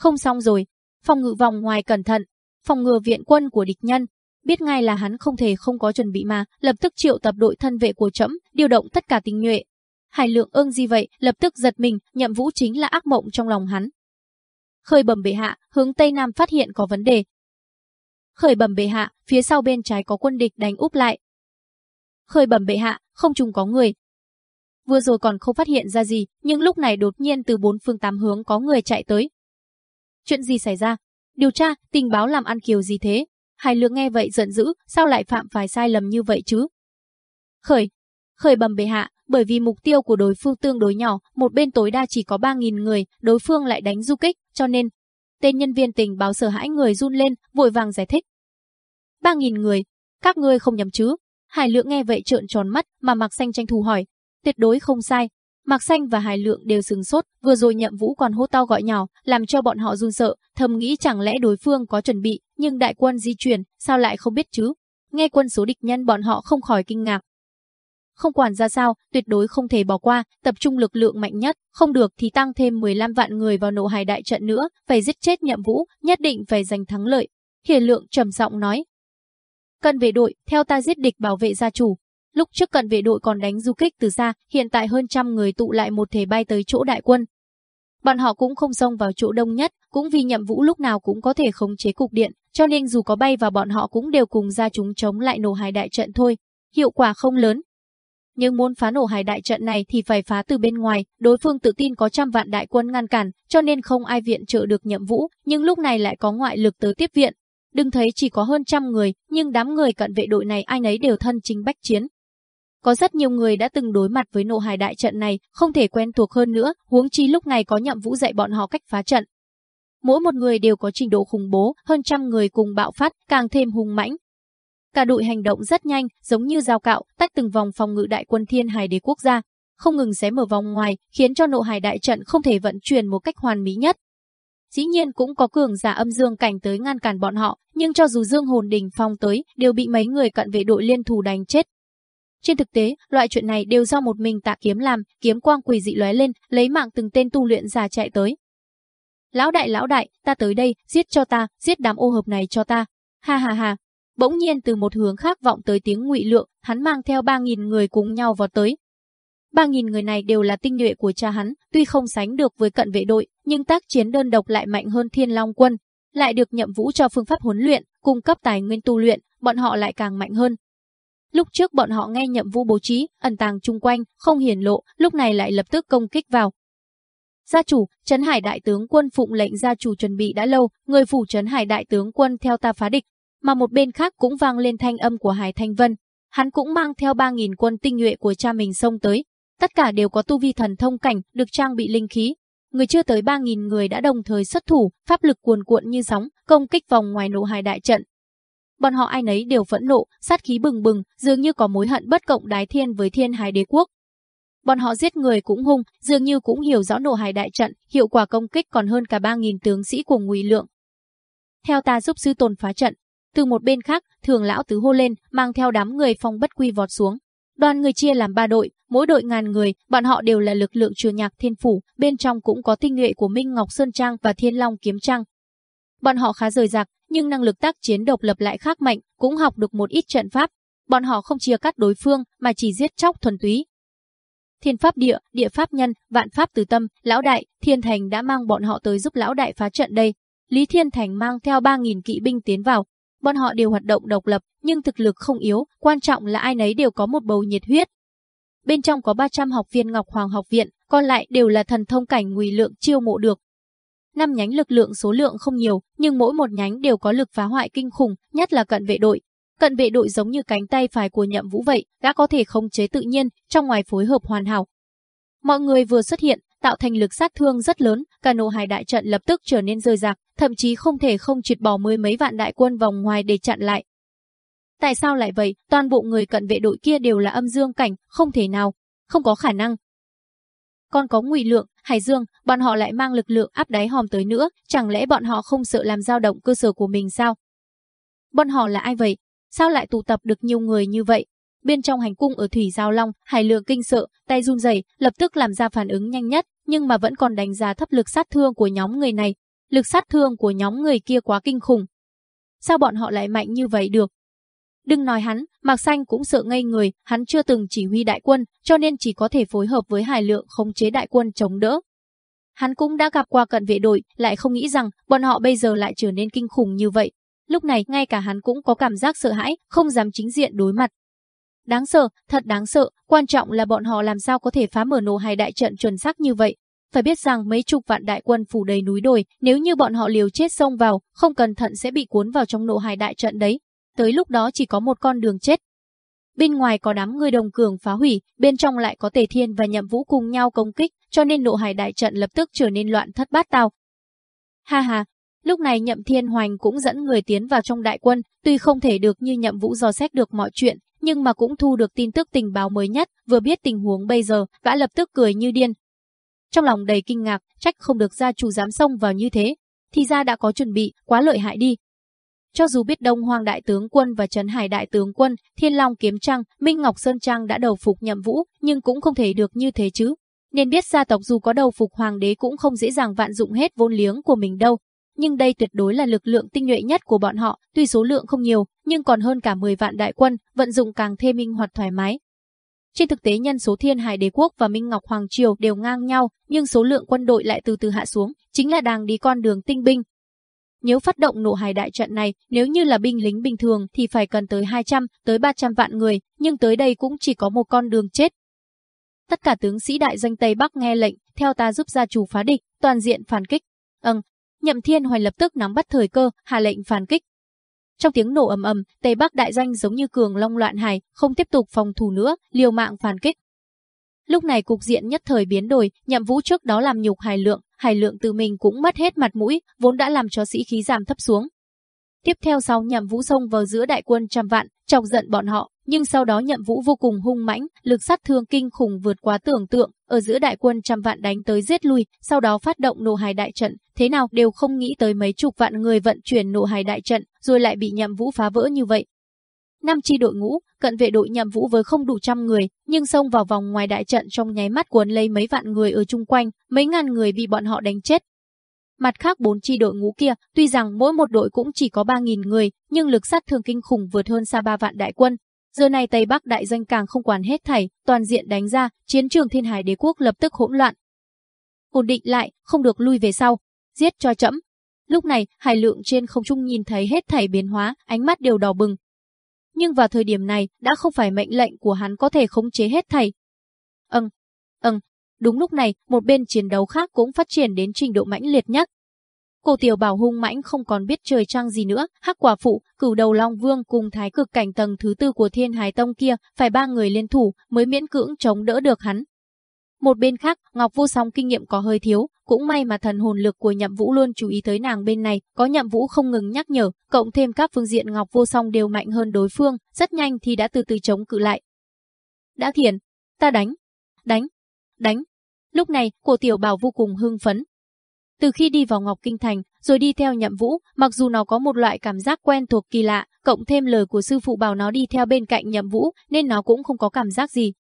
Không xong rồi, phòng ngự vòng ngoài cẩn thận, phòng ngừa viện quân của địch nhân. Biết ngay là hắn không thể không có chuẩn bị mà, lập tức triệu tập đội thân vệ của trẫm, điều động tất cả tinh nhuệ. Hải lượng ương gì vậy, lập tức giật mình, nhậm vũ chính là ác mộng trong lòng hắn. Khởi bẩm bệ hạ, hướng Tây Nam phát hiện có vấn đề. Khởi bẩm bệ hạ, phía sau bên trái có quân địch đánh úp lại. Khởi bẩm bệ hạ, không trùng có người. Vừa rồi còn không phát hiện ra gì, nhưng lúc này đột nhiên từ bốn phương tám hướng có người chạy tới. Chuyện gì xảy ra? Điều tra, tình báo làm ăn kiều gì thế? Hải lượng nghe vậy giận dữ, sao lại phạm phải sai lầm như vậy chứ? Khởi, khởi bầm bệ hạ, bởi vì mục tiêu của đối phương tương đối nhỏ, một bên tối đa chỉ có 3.000 người, đối phương lại đánh du kích, cho nên tên nhân viên tình báo sợ hãi người run lên, vội vàng giải thích. 3.000 người, các ngươi không nhầm chứ? Hải Lượng nghe vậy trợn tròn mắt, mà Mạc Xanh tranh thủ hỏi, tuyệt đối không sai. Mạc Xanh và Hải Lượng đều sừng sốt, vừa rồi Nhậm Vũ còn hô to gọi nhỏ, làm cho bọn họ run sợ, thầm nghĩ chẳng lẽ đối phương có chuẩn bị, nhưng đại quân di chuyển, sao lại không biết chứ? Nghe quân số địch nhân bọn họ không khỏi kinh ngạc, không quản ra sao, tuyệt đối không thể bỏ qua, tập trung lực lượng mạnh nhất, không được thì tăng thêm 15 vạn người vào nộ hải đại trận nữa, phải giết chết nhậm vũ, nhất định phải giành thắng lợi. Hiền lượng trầm giọng nói. Cần về đội, theo ta giết địch bảo vệ gia chủ. Lúc trước cận vệ đội còn đánh du kích từ xa, hiện tại hơn trăm người tụ lại một thể bay tới chỗ đại quân. Bọn họ cũng không xông vào chỗ đông nhất, cũng vì nhậm vũ lúc nào cũng có thể khống chế cục điện, cho nên dù có bay vào bọn họ cũng đều cùng ra chúng chống lại nổ hải đại trận thôi. Hiệu quả không lớn, nhưng muốn phá nổ hải đại trận này thì phải phá từ bên ngoài, đối phương tự tin có trăm vạn đại quân ngăn cản, cho nên không ai viện trợ được nhậm vũ, nhưng lúc này lại có ngoại lực tới tiếp viện. Đừng thấy chỉ có hơn trăm người, nhưng đám người cận vệ đội này ai nấy đều thân chính bách chiến. Có rất nhiều người đã từng đối mặt với nộ hải đại trận này, không thể quen thuộc hơn nữa, huống chi lúc này có nhậm vũ dạy bọn họ cách phá trận. Mỗi một người đều có trình độ khủng bố, hơn trăm người cùng bạo phát, càng thêm hung mãnh, Cả đội hành động rất nhanh, giống như dao cạo, tách từng vòng phòng ngự đại quân Thiên Hải Đế quốc gia, không ngừng xé mở vòng ngoài, khiến cho nộ hải đại trận không thể vận chuyển một cách hoàn mỹ nhất. Dĩ nhiên cũng có cường giả âm dương cảnh tới ngăn cản bọn họ, nhưng cho dù dương hồn đình phong tới, đều bị mấy người cận vệ đội liên thủ đánh chết. Trên thực tế, loại chuyện này đều do một mình tạ kiếm làm, kiếm quang quỷ dị lóe lên, lấy mạng từng tên tu luyện già chạy tới. Lão đại lão đại, ta tới đây, giết cho ta, giết đám ô hợp này cho ta. Ha ha ha, Bỗng nhiên từ một hướng khác vọng tới tiếng ngụy lượng, hắn mang theo 3.000 người cùng nhau vào tới. 3.000 người này đều là tinh nhuệ của cha hắn, tuy không sánh được với cận vệ đội, nhưng tác chiến đơn độc lại mạnh hơn thiên long quân, lại được nhậm vũ cho phương pháp huấn luyện, cung cấp tài nguyên tu luyện, bọn họ lại càng mạnh hơn. Lúc trước bọn họ nghe nhậm vũ bố trí, ẩn tàng chung quanh, không hiển lộ, lúc này lại lập tức công kích vào. Gia chủ, Trấn Hải đại tướng quân phụng lệnh gia chủ chuẩn bị đã lâu, người phủ Trấn Hải đại tướng quân theo ta phá địch, mà một bên khác cũng vang lên thanh âm của Hải Thanh Vân. Hắn cũng mang theo 3.000 quân tinh nhuệ của cha mình xông tới. Tất cả đều có tu vi thần thông cảnh, được trang bị linh khí. Người chưa tới 3.000 người đã đồng thời xuất thủ, pháp lực cuồn cuộn như sóng, công kích vòng ngoài nổ hải đại trận. Bọn họ ai nấy đều phẫn nộ, sát khí bừng bừng, dường như có mối hận bất cộng đái thiên với thiên hải đế quốc. Bọn họ giết người cũng hung, dường như cũng hiểu rõ nổ hải đại trận, hiệu quả công kích còn hơn cả 3.000 tướng sĩ của ngụy lượng. Theo ta giúp sư tồn phá trận, từ một bên khác, thường lão tứ hô lên, mang theo đám người phong bất quy vọt xuống. Đoàn người chia làm ba đội, mỗi đội ngàn người, bọn họ đều là lực lượng trừ nhạc thiên phủ, bên trong cũng có tinh nhuệ của Minh Ngọc Sơn Trang và Thiên Long Kiếm Trang. Bọn họ khá rời rạc, nhưng năng lực tác chiến độc lập lại khác mạnh, cũng học được một ít trận pháp. Bọn họ không chia cắt đối phương, mà chỉ giết chóc thuần túy. Thiên pháp địa, địa pháp nhân, vạn pháp từ tâm, lão đại, thiên thành đã mang bọn họ tới giúp lão đại phá trận đây. Lý Thiên Thành mang theo 3.000 kỵ binh tiến vào, Bọn họ đều hoạt động độc lập, nhưng thực lực không yếu, quan trọng là ai nấy đều có một bầu nhiệt huyết. Bên trong có 300 học viên Ngọc Hoàng học viện, còn lại đều là thần thông cảnh ngụy lượng chiêu mộ được. Năm nhánh lực lượng số lượng không nhiều, nhưng mỗi một nhánh đều có lực phá hoại kinh khủng, nhất là cận vệ đội. Cận vệ đội giống như cánh tay phải của nhậm vũ vậy, đã có thể khống chế tự nhiên, trong ngoài phối hợp hoàn hảo. Mọi người vừa xuất hiện, tạo thành lực sát thương rất lớn, cả nô hải đại trận lập tức trở nên rơi rạc, thậm chí không thể không triệt bỏ mười mấy vạn đại quân vòng ngoài để chặn lại. Tại sao lại vậy? Toàn bộ người cận vệ đội kia đều là âm dương cảnh, không thể nào, không có khả năng. Còn có ngụy lượng, hải dương, bọn họ lại mang lực lượng áp đáy hòm tới nữa, chẳng lẽ bọn họ không sợ làm dao động cơ sở của mình sao? Bọn họ là ai vậy? Sao lại tụ tập được nhiều người như vậy? Bên trong hành cung ở Thủy Giao Long, Hải Lượng kinh sợ, tay run rẩy, lập tức làm ra phản ứng nhanh nhất, nhưng mà vẫn còn đánh giá thấp lực sát thương của nhóm người này. Lực sát thương của nhóm người kia quá kinh khủng. Sao bọn họ lại mạnh như vậy được? Đừng nói hắn, Mạc Xanh cũng sợ ngây người, hắn chưa từng chỉ huy đại quân, cho nên chỉ có thể phối hợp với Hải Lượng khống chế đại quân chống đỡ. Hắn cũng đã gặp qua cận vệ đội, lại không nghĩ rằng bọn họ bây giờ lại trở nên kinh khủng như vậy. Lúc này ngay cả hắn cũng có cảm giác sợ hãi, không dám chính diện đối mặt. Đáng sợ, thật đáng sợ, quan trọng là bọn họ làm sao có thể phá mở nổ hai đại trận chuẩn xác như vậy. Phải biết rằng mấy chục vạn đại quân phủ đầy núi đồi, nếu như bọn họ liều chết xông vào, không cẩn thận sẽ bị cuốn vào trong nổ hai đại trận đấy. Tới lúc đó chỉ có một con đường chết. Bên ngoài có đám người đồng cường phá hủy, bên trong lại có Tề Thiên và Nhậm Vũ cùng nhau công kích, cho nên nộ hải đại trận lập tức trở nên loạn thất bát tao. Ha ha, lúc này Nhậm Thiên Hoành cũng dẫn người tiến vào trong đại quân, tuy không thể được như Nhậm Vũ dò xét được mọi chuyện, nhưng mà cũng thu được tin tức tình báo mới nhất, vừa biết tình huống bây giờ, gã lập tức cười như điên. Trong lòng đầy kinh ngạc, trách không được gia chủ dám xông vào như thế, thì ra đã có chuẩn bị, quá lợi hại đi. Cho dù biết Đông Hoàng Đại Tướng Quân và Trấn Hải Đại Tướng Quân, Thiên Long Kiếm Trăng, Minh Ngọc Sơn Trang đã đầu phục nhậm vũ, nhưng cũng không thể được như thế chứ. Nên biết gia tộc dù có đầu phục hoàng đế cũng không dễ dàng vạn dụng hết vốn liếng của mình đâu. Nhưng đây tuyệt đối là lực lượng tinh nhuệ nhất của bọn họ, tuy số lượng không nhiều, nhưng còn hơn cả 10 vạn đại quân, vận dụng càng thêm minh hoạt thoải mái. Trên thực tế nhân số Thiên Hải Đế quốc và Minh Ngọc Hoàng triều đều ngang nhau, nhưng số lượng quân đội lại từ từ hạ xuống, chính là đang đi con đường tinh binh, nếu phát động nộ hải đại trận này, nếu như là binh lính bình thường thì phải cần tới 200, tới 300 vạn người, nhưng tới đây cũng chỉ có một con đường chết. Tất cả tướng sĩ đại danh Tây Bắc nghe lệnh, theo ta giúp gia chủ phá địch, toàn diện phản kích. Ừm, Nhậm Thiên Hoành lập tức nắm bắt thời cơ, hạ lệnh phản kích. Trong tiếng nổ ầm ầm, Tây Bắc đại danh giống như cường long loạn hải, không tiếp tục phòng thủ nữa, liều mạng phản kích. Lúc này cục diện nhất thời biến đổi, Nhậm Vũ trước đó làm nhục Hải Lượng, Hải Lượng từ mình cũng mất hết mặt mũi, vốn đã làm cho sĩ khí giảm thấp xuống. Tiếp theo sau Nhậm Vũ xông vào giữa đại quân trăm vạn, chọc giận bọn họ, nhưng sau đó Nhậm Vũ vô cùng hung mãnh, lực sát thương kinh khủng vượt quá tưởng tượng, ở giữa đại quân trăm vạn đánh tới giết lui, sau đó phát động nộ hài đại trận, thế nào đều không nghĩ tới mấy chục vạn người vận chuyển nộ hài đại trận, rồi lại bị Nhậm Vũ phá vỡ như vậy. Năm chi đội ngũ, cận vệ đội nhậm vũ với không đủ trăm người, nhưng xông vào vòng ngoài đại trận trong nháy mắt cuốn lấy mấy vạn người ở chung quanh, mấy ngàn người bị bọn họ đánh chết. Mặt khác bốn chi đội ngũ kia, tuy rằng mỗi một đội cũng chỉ có 3.000 người, nhưng lực sát thương kinh khủng vượt hơn xa ba vạn đại quân. Giờ này Tây Bắc đại danh càng không quản hết thảy, toàn diện đánh ra, chiến trường thiên hải đế quốc lập tức hỗn loạn. Ổn định lại, không được lui về sau, giết cho chậm. Lúc này, hải lượng trên không trung nhìn thấy hết thảy biến hóa, ánh mắt đều đỏ bừng, nhưng vào thời điểm này đã không phải mệnh lệnh của hắn có thể khống chế hết thảy. Ừm, ừm, đúng lúc này một bên chiến đấu khác cũng phát triển đến trình độ mãnh liệt nhất. Cô tiểu bảo hung mãnh không còn biết trời trăng gì nữa, hắc quả phụ, cửu đầu long vương cùng thái cực cảnh tầng thứ tư của thiên hải tông kia, phải ba người liên thủ mới miễn cưỡng chống đỡ được hắn. Một bên khác, Ngọc Vô Song kinh nghiệm có hơi thiếu, cũng may mà thần hồn lực của Nhậm Vũ luôn chú ý tới nàng bên này, có Nhậm Vũ không ngừng nhắc nhở, cộng thêm các phương diện Ngọc Vô Song đều mạnh hơn đối phương, rất nhanh thì đã từ từ chống cự lại. Đã thiền, ta đánh, đánh, đánh. Lúc này, cổ tiểu bảo vô cùng hưng phấn. Từ khi đi vào Ngọc Kinh Thành, rồi đi theo Nhậm Vũ, mặc dù nó có một loại cảm giác quen thuộc kỳ lạ, cộng thêm lời của sư phụ bảo nó đi theo bên cạnh Nhậm Vũ, nên nó cũng không có cảm giác gì,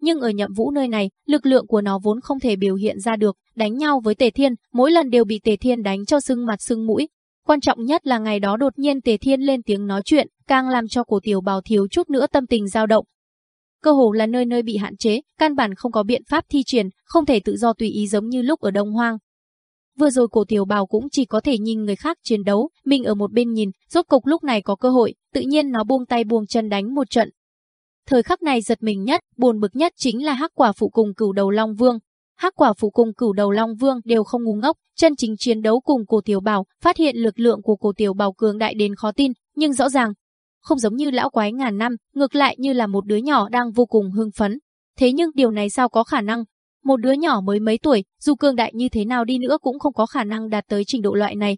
nhưng ở nhậm vũ nơi này, lực lượng của nó vốn không thể biểu hiện ra được, đánh nhau với Tề Thiên, mỗi lần đều bị Tề Thiên đánh cho sưng mặt sưng mũi. Quan trọng nhất là ngày đó đột nhiên Tề Thiên lên tiếng nói chuyện, càng làm cho cổ tiểu bào thiếu chút nữa tâm tình dao động. Cơ hồ là nơi nơi bị hạn chế, căn bản không có biện pháp thi triển, không thể tự do tùy ý giống như lúc ở Đông Hoang. Vừa rồi cổ tiểu bào cũng chỉ có thể nhìn người khác chiến đấu, mình ở một bên nhìn, rốt cục lúc này có cơ hội, tự nhiên nó buông tay buông chân đánh một trận, Thời khắc này giật mình nhất, buồn bực nhất chính là hắc quả phụ cùng cửu đầu Long Vương. Hắc quả phụ cùng cửu đầu Long Vương đều không ngu ngốc, chân chính chiến đấu cùng cổ tiểu bảo, phát hiện lực lượng của cổ tiểu bảo cường đại đến khó tin, nhưng rõ ràng, không giống như lão quái ngàn năm, ngược lại như là một đứa nhỏ đang vô cùng hưng phấn. Thế nhưng điều này sao có khả năng? Một đứa nhỏ mới mấy tuổi, dù cường đại như thế nào đi nữa cũng không có khả năng đạt tới trình độ loại này,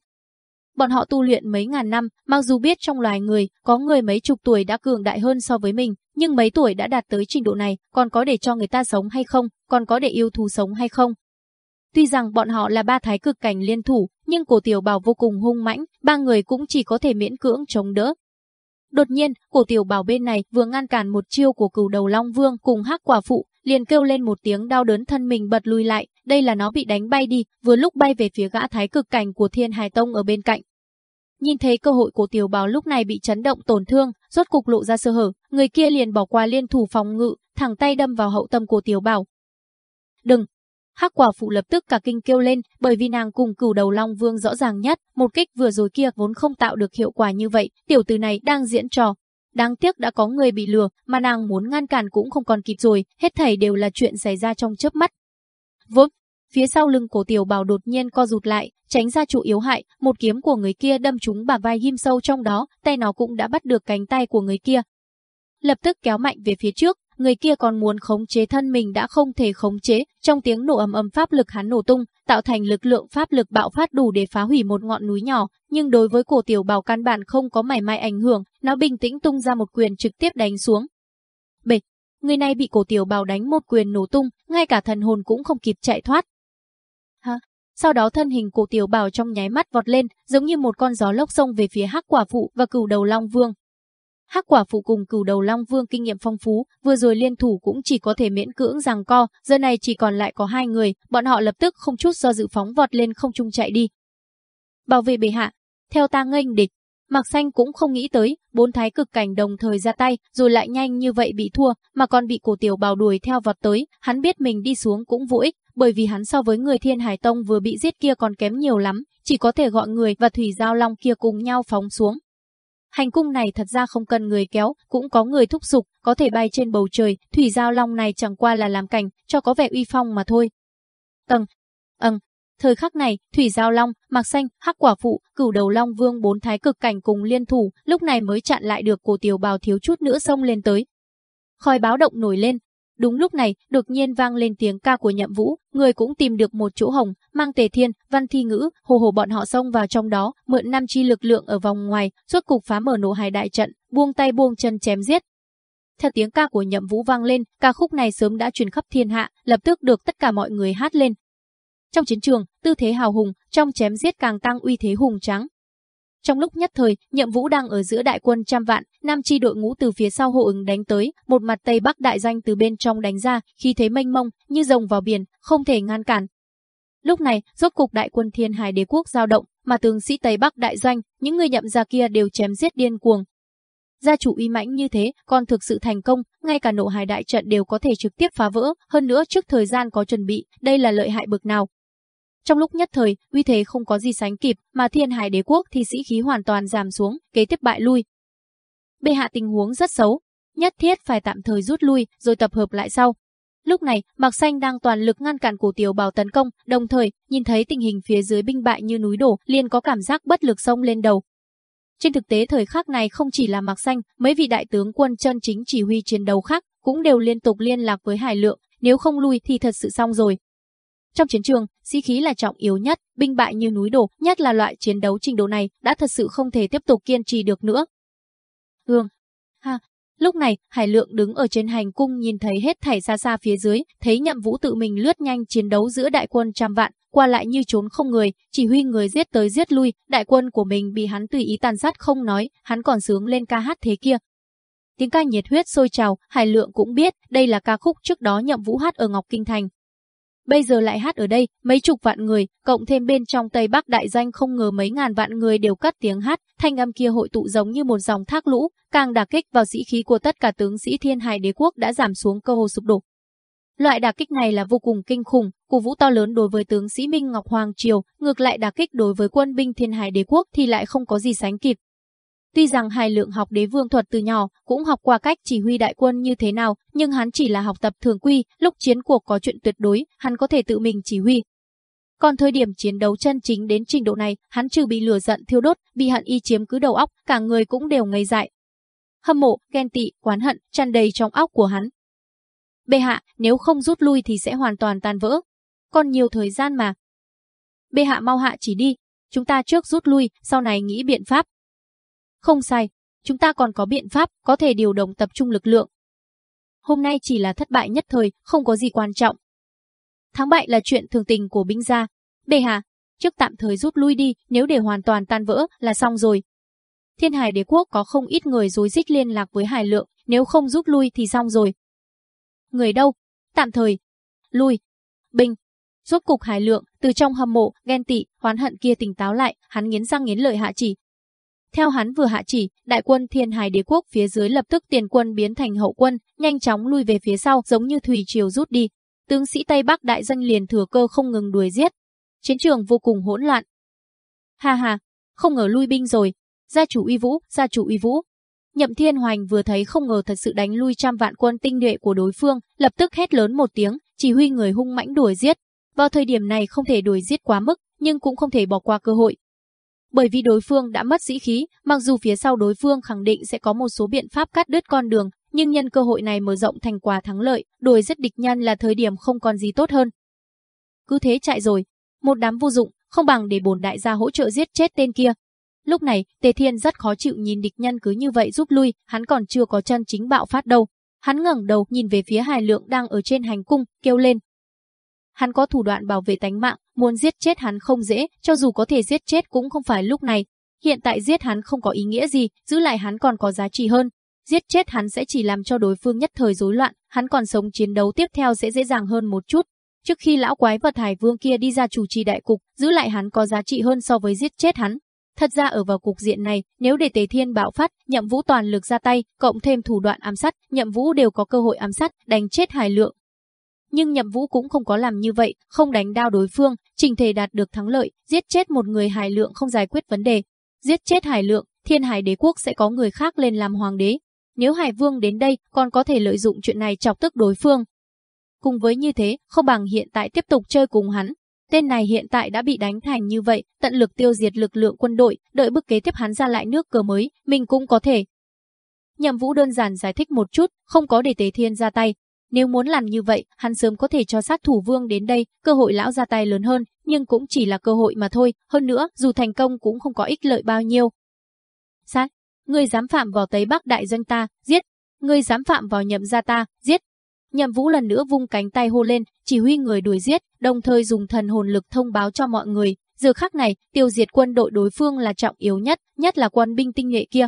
Bọn họ tu luyện mấy ngàn năm, mặc dù biết trong loài người có người mấy chục tuổi đã cường đại hơn so với mình, nhưng mấy tuổi đã đạt tới trình độ này, còn có để cho người ta sống hay không, còn có để yêu thú sống hay không. Tuy rằng bọn họ là ba thái cực cảnh liên thủ, nhưng cổ tiểu bảo vô cùng hung mãnh, ba người cũng chỉ có thể miễn cưỡng chống đỡ. Đột nhiên, cổ tiểu bảo bên này vừa ngăn cản một chiêu của cửu đầu Long Vương cùng hắc quả phụ, liền kêu lên một tiếng đau đớn thân mình bật lùi lại, đây là nó bị đánh bay đi, vừa lúc bay về phía gã thái cực cảnh của Thiên Hải Tông ở bên cạnh. Nhìn thấy cơ hội của tiểu bào lúc này bị chấn động tổn thương, rốt cục lộ ra sơ hở, người kia liền bỏ qua liên thủ phòng ngự, thẳng tay đâm vào hậu tâm của tiểu bảo. Đừng! Hắc quả phụ lập tức cả kinh kêu lên, bởi vì nàng cùng cửu đầu long vương rõ ràng nhất, một kích vừa rồi kia vốn không tạo được hiệu quả như vậy, tiểu tử này đang diễn trò. Đáng tiếc đã có người bị lừa, mà nàng muốn ngăn cản cũng không còn kịp rồi, hết thảy đều là chuyện xảy ra trong chớp mắt. Vốn, phía sau lưng cổ tiểu bảo đột nhiên co rụt lại, tránh ra chủ yếu hại, một kiếm của người kia đâm trúng bả vai ghim sâu trong đó, tay nó cũng đã bắt được cánh tay của người kia. Lập tức kéo mạnh về phía trước, người kia còn muốn khống chế thân mình đã không thể khống chế, trong tiếng nổ ầm ầm pháp lực hắn nổ tung, tạo thành lực lượng pháp lực bạo phát đủ để phá hủy một ngọn núi nhỏ, nhưng đối với cổ tiểu bảo căn bản không có mảy may ảnh hưởng, nó bình tĩnh tung ra một quyền trực tiếp đánh xuống. Bịch, người này bị cổ tiểu bảo đánh một quyền nổ tung, ngay cả thần hồn cũng không kịp chạy thoát. Hả? sau đó thân hình cổ tiểu bảo trong nháy mắt vọt lên, giống như một con gió lốc xông về phía hắc quả phụ và cửu đầu long vương. Hắc quả phụ cùng cửu đầu long vương kinh nghiệm phong phú, vừa rồi liên thủ cũng chỉ có thể miễn cưỡng rằng co, giờ này chỉ còn lại có hai người, bọn họ lập tức không chút do dự phóng vọt lên không trung chạy đi. Bảo vệ bệ hạ, theo ta nghênh địch. Mạc Xanh cũng không nghĩ tới, bốn thái cực cảnh đồng thời ra tay, rồi lại nhanh như vậy bị thua, mà còn bị cổ tiểu bào đuổi theo vọt tới, hắn biết mình đi xuống cũng vô ích, bởi vì hắn so với người Thiên Hải Tông vừa bị giết kia còn kém nhiều lắm, chỉ có thể gọi người và Thủy Giao Long kia cùng nhau phóng xuống. Hành cung này thật ra không cần người kéo, cũng có người thúc giục, có thể bay trên bầu trời, Thủy Giao Long này chẳng qua là làm cảnh, cho có vẻ uy phong mà thôi. Tầng, ầng, Thời khắc này, Thủy Giao Long, Mạc Xanh, Hắc Quả Phụ, Cửu Đầu Long Vương bốn thái cực cảnh cùng liên thủ, lúc này mới chặn lại được cổ tiểu bào thiếu chút nữa xông lên tới. Khói báo động nổi lên, Đúng lúc này, đột nhiên vang lên tiếng ca của nhậm vũ, người cũng tìm được một chỗ hồng, mang tề thiên, văn thi ngữ, hồ hồ bọn họ xông vào trong đó, mượn năm chi lực lượng ở vòng ngoài, suốt cục phá mở nổ hài đại trận, buông tay buông chân chém giết. Theo tiếng ca của nhậm vũ vang lên, ca khúc này sớm đã truyền khắp thiên hạ, lập tức được tất cả mọi người hát lên. Trong chiến trường, tư thế hào hùng, trong chém giết càng tăng uy thế hùng tráng, trong lúc nhất thời, Nhậm Vũ đang ở giữa đại quân trăm vạn, Nam chi đội ngũ từ phía sau hộ ứng đánh tới, một mặt Tây Bắc đại danh từ bên trong đánh ra, khi thế mênh mông, như rồng vào biển, không thể ngăn cản. Lúc này, rốt cục đại quân Thiên Hải Đế quốc giao động, mà tướng sĩ Tây Bắc đại doanh, những người nhậm gia kia đều chém giết điên cuồng. Gia chủ uy mãnh như thế, còn thực sự thành công, ngay cả nộ hải đại trận đều có thể trực tiếp phá vỡ, hơn nữa trước thời gian có chuẩn bị, đây là lợi hại bực nào, trong lúc nhất thời, uy thế không có gì sánh kịp, mà thiên hải đế quốc thì sĩ khí hoàn toàn giảm xuống, kế tiếp bại lui. Bệ hạ tình huống rất xấu, nhất thiết phải tạm thời rút lui, rồi tập hợp lại sau. Lúc này, Mạc Xanh đang toàn lực ngăn cản cổ tiểu bào tấn công, đồng thời, nhìn thấy tình hình phía dưới binh bại như núi đổ, liền có cảm giác bất lực sông lên đầu. Trên thực tế thời khắc này không chỉ là Mạc Xanh, mấy vị đại tướng quân chân chính chỉ huy chiến đấu khác, cũng đều liên tục liên lạc với Hải Lượng, nếu không lui thì thật sự xong rồi. Trong chiến trường, sĩ khí là trọng yếu nhất, binh bại như núi đổ, nhất là loại chiến đấu trình độ này đã thật sự không thể tiếp tục kiên trì được nữa. Hương, ha, lúc này Hải Lượng đứng ở trên hành cung nhìn thấy hết thảy xa xa phía dưới, thấy Nhậm Vũ tự mình lướt nhanh chiến đấu giữa đại quân trăm vạn, qua lại như trốn không người, chỉ huy người giết tới giết lui, đại quân của mình bị hắn tùy ý tàn sát không nói, hắn còn sướng lên ca hát thế kia. Tiếng ca nhiệt huyết sôi trào, Hải Lượng cũng biết đây là ca khúc trước đó Nhậm Vũ hát ở Ngọc Kinh Thành, Bây giờ lại hát ở đây, mấy chục vạn người, cộng thêm bên trong Tây Bắc đại danh không ngờ mấy ngàn vạn người đều cắt tiếng hát, thanh âm kia hội tụ giống như một dòng thác lũ, càng đả kích vào sĩ khí của tất cả tướng sĩ thiên hải đế quốc đã giảm xuống cơ hồ sụp đổ. Loại đả kích này là vô cùng kinh khủng, cổ vũ to lớn đối với tướng sĩ Minh Ngọc Hoàng Triều, ngược lại đả kích đối với quân binh thiên hải đế quốc thì lại không có gì sánh kịp, Tuy rằng Hải Lượng học đế vương thuật từ nhỏ, cũng học qua cách chỉ huy đại quân như thế nào, nhưng hắn chỉ là học tập thường quy, lúc chiến cuộc có chuyện tuyệt đối, hắn có thể tự mình chỉ huy. Còn thời điểm chiến đấu chân chính đến trình độ này, hắn trừ bị lửa giận thiêu đốt, bị hận y chiếm cứ đầu óc, cả người cũng đều ngây dại. Hâm mộ, ghen tị, quán hận, tràn đầy trong óc của hắn. Bệ hạ, nếu không rút lui thì sẽ hoàn toàn tan vỡ. Còn nhiều thời gian mà. Bệ hạ mau hạ chỉ đi, chúng ta trước rút lui, sau này nghĩ biện pháp, không sai, chúng ta còn có biện pháp, có thể điều động tập trung lực lượng. Hôm nay chỉ là thất bại nhất thời, không có gì quan trọng. Thắng bại là chuyện thường tình của binh gia. bề hạ, trước tạm thời rút lui đi, nếu để hoàn toàn tan vỡ là xong rồi. Thiên Hải đế quốc có không ít người dối dích liên lạc với Hải Lượng, nếu không rút lui thì xong rồi. Người đâu? tạm thời lui bình Rốt cục Hải Lượng từ trong hâm mộ, ghen tị, oán hận kia tỉnh táo lại, hắn nghiến răng nghiến lợi hạ chỉ. Theo hắn vừa hạ chỉ, đại quân Thiên Hải Đế quốc phía dưới lập tức tiền quân biến thành hậu quân, nhanh chóng lui về phía sau, giống như thủy triều rút đi. Tướng sĩ Tây Bắc đại danh liền thừa cơ không ngừng đuổi giết. Chiến trường vô cùng hỗn loạn. Ha ha, không ngờ lui binh rồi. Gia chủ uy vũ, gia chủ uy vũ, Nhậm Thiên Hoành vừa thấy không ngờ thật sự đánh lui trăm vạn quân tinh nhuệ của đối phương, lập tức hét lớn một tiếng, chỉ huy người hung mãnh đuổi giết. Vào thời điểm này không thể đuổi giết quá mức, nhưng cũng không thể bỏ qua cơ hội. Bởi vì đối phương đã mất sĩ khí, mặc dù phía sau đối phương khẳng định sẽ có một số biện pháp cắt đứt con đường, nhưng nhân cơ hội này mở rộng thành quả thắng lợi, đuổi giết địch nhân là thời điểm không còn gì tốt hơn. Cứ thế chạy rồi, một đám vô dụng, không bằng để bổn đại gia hỗ trợ giết chết tên kia, Lúc này, Tề Thiên rất khó chịu nhìn địch nhân cứ như vậy rút lui, hắn còn chưa có chân chính bạo phát đâu. Hắn ngẩng đầu nhìn về phía Hải Lượng đang ở trên hành cung, kêu lên. Hắn có thủ đoạn bảo vệ tánh mạng, muốn giết chết hắn không dễ, cho dù có thể giết chết cũng không phải lúc này. Hiện tại giết hắn không có ý nghĩa gì, giữ lại hắn còn có giá trị hơn. Giết chết hắn sẽ chỉ làm cho đối phương nhất thời rối loạn, hắn còn sống chiến đấu tiếp theo sẽ dễ dàng hơn một chút. Trước khi lão quái vật Hải Vương kia đi ra chủ trì đại cục, giữ lại hắn có giá trị hơn so với giết chết hắn. Thật ra ở vào cục diện này, nếu để Tề Thiên bạo phát, Nhậm Vũ toàn lực ra tay, cộng thêm thủ đoạn ám sát, Nhậm Vũ đều có cơ hội ám sát, đánh chết Hải Lượng. Nhưng Nhậm Vũ cũng không có làm như vậy, không đánh đao đối phương, trình thể đạt được thắng lợi, giết chết một người Hải Lượng không giải quyết vấn đề. Giết chết Hải Lượng, Thiên Hải Đế quốc sẽ có người khác lên làm hoàng đế. Nếu Hải Vương đến đây, còn có thể lợi dụng chuyện này chọc tức đối phương. Cùng với như thế, không bằng hiện tại tiếp tục chơi cùng hắn, Tên này hiện tại đã bị đánh thành như vậy, tận lực tiêu diệt lực lượng quân đội, đợi bức kế tiếp hắn ra lại nước cờ mới, mình cũng có thể. Nhậm Vũ đơn giản giải thích một chút, không có để Tế Thiên ra tay. Nếu muốn làm như vậy, hắn sớm có thể cho sát thủ vương đến đây, cơ hội lão ra tay lớn hơn, nhưng cũng chỉ là cơ hội mà thôi, hơn nữa, dù thành công cũng không có ích lợi bao nhiêu. Sát, ngươi dám phạm vào Tây Bắc đại doanh ta, giết, ngươi dám phạm vào nhậm gia ta, giết, Nhậm Vũ lần nữa vung cánh tay hô lên, chỉ huy người đuổi giết, đồng thời dùng thần hồn lực thông báo cho mọi người, giờ khắc này, tiêu diệt quân đội đối phương là trọng yếu nhất, nhất là quân binh tinh nhuệ kia.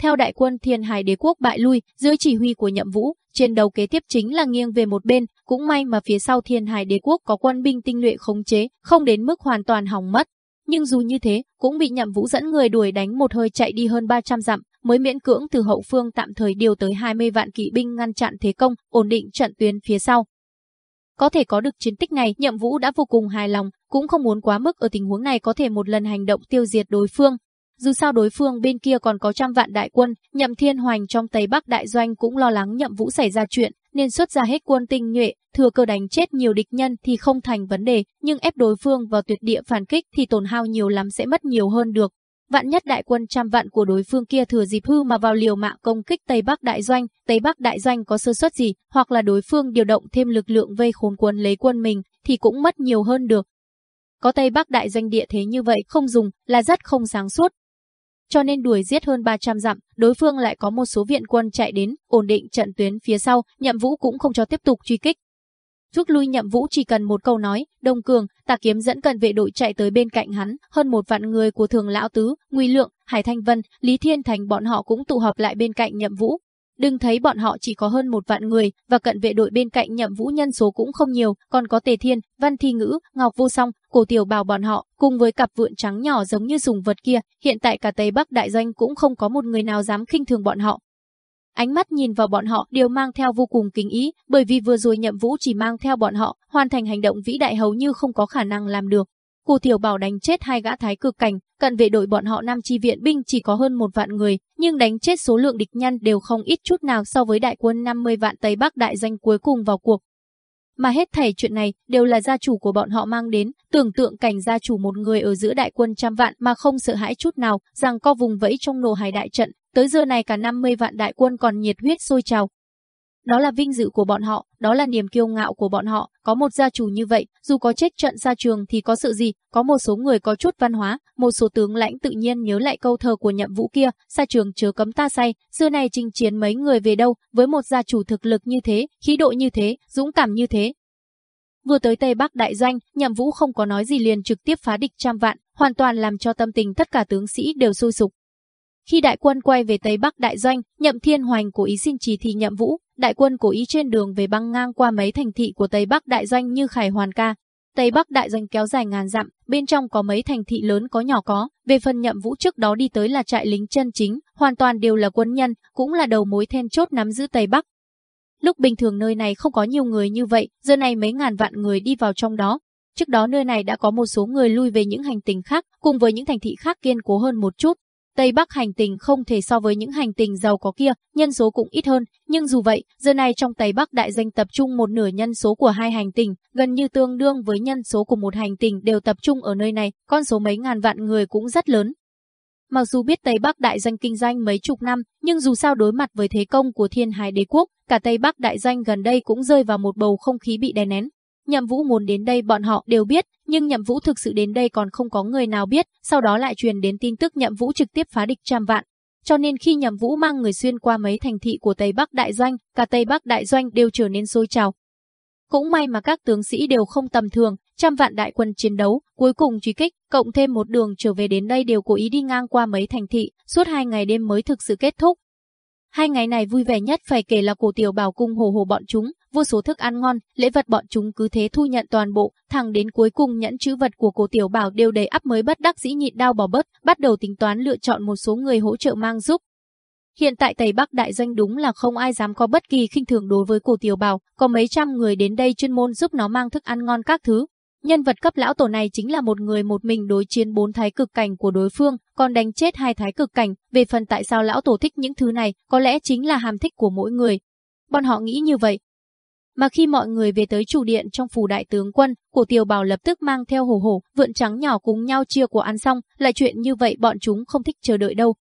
Theo đại quân Thiên Hải Đế quốc bại lui, dưới chỉ huy của Nhậm Vũ, trên đầu kế tiếp chính là nghiêng về một bên, cũng may mà phía sau Thiên Hải Đế quốc có quân binh tinh nhuệ khống chế, không đến mức hoàn toàn hỏng mất. Nhưng dù như thế, cũng bị Nhậm Vũ dẫn người đuổi đánh một hơi chạy đi hơn 300 dặm, mới miễn cưỡng từ hậu phương tạm thời điều tới 20 vạn kỵ binh ngăn chặn thế công, ổn định trận tuyến phía sau. Có thể có được chiến tích này, Nhậm Vũ đã vô cùng hài lòng, cũng không muốn quá mức ở tình huống này có thể một lần hành động tiêu diệt đối phương. Dù sao đối phương bên kia còn có trăm vạn đại quân, Nhậm Thiên Hoành trong Tây Bắc đại doanh cũng lo lắng Nhậm Vũ xảy ra chuyện, nên xuất ra hết quân tinh nhuệ, thừa cơ đánh chết nhiều địch nhân thì không thành vấn đề, nhưng ép đối phương vào tuyệt địa phản kích thì tổn hao nhiều lắm sẽ mất nhiều hơn được. Vạn nhất đại quân trăm vạn của đối phương kia thừa dịp hư mà vào liều mạng công kích Tây Bắc đại doanh, Tây Bắc đại doanh có sơ suất gì, hoặc là đối phương điều động thêm lực lượng vây khốn quân lấy quân mình, thì cũng mất nhiều hơn được. Có Tây Bắc đại doanh địa thế như vậy không dùng là rất không sáng suốt. Cho nên đuổi giết hơn 300 dặm, đối phương lại có một số viện quân chạy đến, ổn định trận tuyến phía sau, nhậm vũ cũng không cho tiếp tục truy kích, Rút lui nhậm vũ chỉ cần một câu nói, Đông Cường, Tà Kiếm dẫn cần vệ đội chạy tới bên cạnh hắn, hơn một vạn người của thường lão tứ, Nguy Lượng, Hải Thanh Vân, Lý Thiên Thành bọn họ cũng tụ họp lại bên cạnh nhậm vũ. Đừng thấy bọn họ chỉ có hơn một vạn người, và cận vệ đội bên cạnh nhậm vũ nhân số cũng không nhiều, còn có Tề Thiên, Văn Thi Ngữ, Ngọc Vô Song, Cổ Tiểu Bảo bọn họ, cùng với cặp vượn trắng nhỏ giống như sùng vật kia, hiện tại cả Tây Bắc đại doanh cũng không có một người nào dám khinh thường bọn họ, Ánh mắt nhìn vào bọn họ đều mang theo vô cùng kính ý, bởi vì vừa rồi nhậm vũ chỉ mang theo bọn họ, hoàn thành hành động vĩ đại hầu như không có khả năng làm được. Cô thiểu Bảo đánh chết hai gã thái cực cảnh, cận vệ đội bọn họ Nam Chi viện binh chỉ có hơn một vạn người, nhưng đánh chết số lượng địch nhân đều không ít chút nào so với đại quân 50 vạn Tây Bắc đại danh cuối cùng vào cuộc. Mà hết thảy chuyện này đều là gia chủ của bọn họ mang đến, tưởng tượng cảnh gia chủ một người ở giữa đại quân trăm vạn mà không sợ hãi chút nào, rằng co vùng vẫy trong nổ hải đại trận, Tới giờ này cả 50 vạn đại quân còn nhiệt huyết sôi trào. Đó là vinh dự của bọn họ, đó là niềm kiêu ngạo của bọn họ, có một gia chủ như vậy, dù có chết trận xa trường thì có sự gì, có một số người có chút văn hóa, một số tướng lãnh tự nhiên nhớ lại câu thơ của nhậm vũ kia, xa trường chớ cấm ta say, xưa này trình chiến mấy người về đâu, với một gia chủ thực lực như thế, khí độ như thế, dũng cảm như thế. Vừa tới Tây Bắc đại doanh, nhậm vũ không có nói gì liền trực tiếp phá địch trăm vạn, hoàn toàn làm cho tâm tình tất cả tướng sĩ đều sôi sục. Khi đại quân quay về Tây Bắc đại doanh, Nhậm Thiên Hoành cố ý xin trì thị Nhậm Vũ, đại quân cố ý trên đường về băng ngang qua mấy thành thị của Tây Bắc đại doanh như Khải Hoàn Ca. Tây Bắc đại doanh kéo dài ngàn dặm, bên trong có mấy thành thị lớn có nhỏ có, về phần Nhậm Vũ trước đó đi tới là trại lính chân chính, hoàn toàn đều là quân nhân, cũng là đầu mối then chốt nắm giữ Tây Bắc. Lúc bình thường nơi này không có nhiều người như vậy, giờ này mấy ngàn vạn người đi vào trong đó. Trước đó nơi này đã có một số người lui về những hành tinh khác, cùng với những thành thị khác kiên cố hơn một chút, Tây Bắc hành tinh không thể so với những hành tinh giàu có kia, nhân số cũng ít hơn, nhưng dù vậy, giờ này trong Tây Bắc đại danh tập trung một nửa nhân số của hai hành tinh, gần như tương đương với nhân số của một hành tinh đều tập trung ở nơi này, con số mấy ngàn vạn người cũng rất lớn. Mặc dù biết Tây Bắc đại danh kinh doanh mấy chục năm, nhưng dù sao đối mặt với thế công của thiên hải đế quốc, cả Tây Bắc đại danh gần đây cũng rơi vào một bầu không khí bị đè nén. Nhậm Vũ muốn đến đây bọn họ đều biết, nhưng Nhậm Vũ thực sự đến đây còn không có người nào biết, sau đó lại truyền đến tin tức Nhậm Vũ trực tiếp phá địch trăm vạn. Cho nên khi Nhậm Vũ mang người xuyên qua mấy thành thị của Tây Bắc Đại Doanh, cả Tây Bắc Đại Doanh đều trở nên sôi trào. Cũng may mà các tướng sĩ đều không tầm thường, trăm vạn đại quân chiến đấu, cuối cùng truy kích, cộng thêm một đường trở về đến đây đều cố ý đi ngang qua mấy thành thị, suốt hai ngày đêm mới thực sự kết thúc. Hai ngày này vui vẻ nhất phải kể là cổ tiểu bảo cung hồ hồ bọn chúng, vô số thức ăn ngon, lễ vật bọn chúng cứ thế thu nhận toàn bộ, thẳng đến cuối cùng nhẫn chữ vật của cổ tiểu bảo đều đầy ắp mới bất đắc dĩ nhịn đau bỏ bớt, bắt đầu tính toán lựa chọn một số người hỗ trợ mang giúp. Hiện tại Tây Bắc đại danh đúng là không ai dám có bất kỳ khinh thường đối với cổ tiểu bảo, có mấy trăm người đến đây chuyên môn giúp nó mang thức ăn ngon các thứ, Nhân vật cấp lão tổ này chính là một người một mình đối chiến bốn thái cực cảnh của đối phương, còn đánh chết hai thái cực cảnh, về phần tại sao lão tổ thích những thứ này, có lẽ chính là hàm thích của mỗi người. Bọn họ nghĩ như vậy. Mà khi mọi người về tới chủ điện trong phủ đại tướng quân, của tiểu bảo lập tức mang theo hổ hổ, vượn trắng nhỏ cùng nhau chia của ăn xong, lại chuyện như vậy bọn chúng không thích chờ đợi đâu.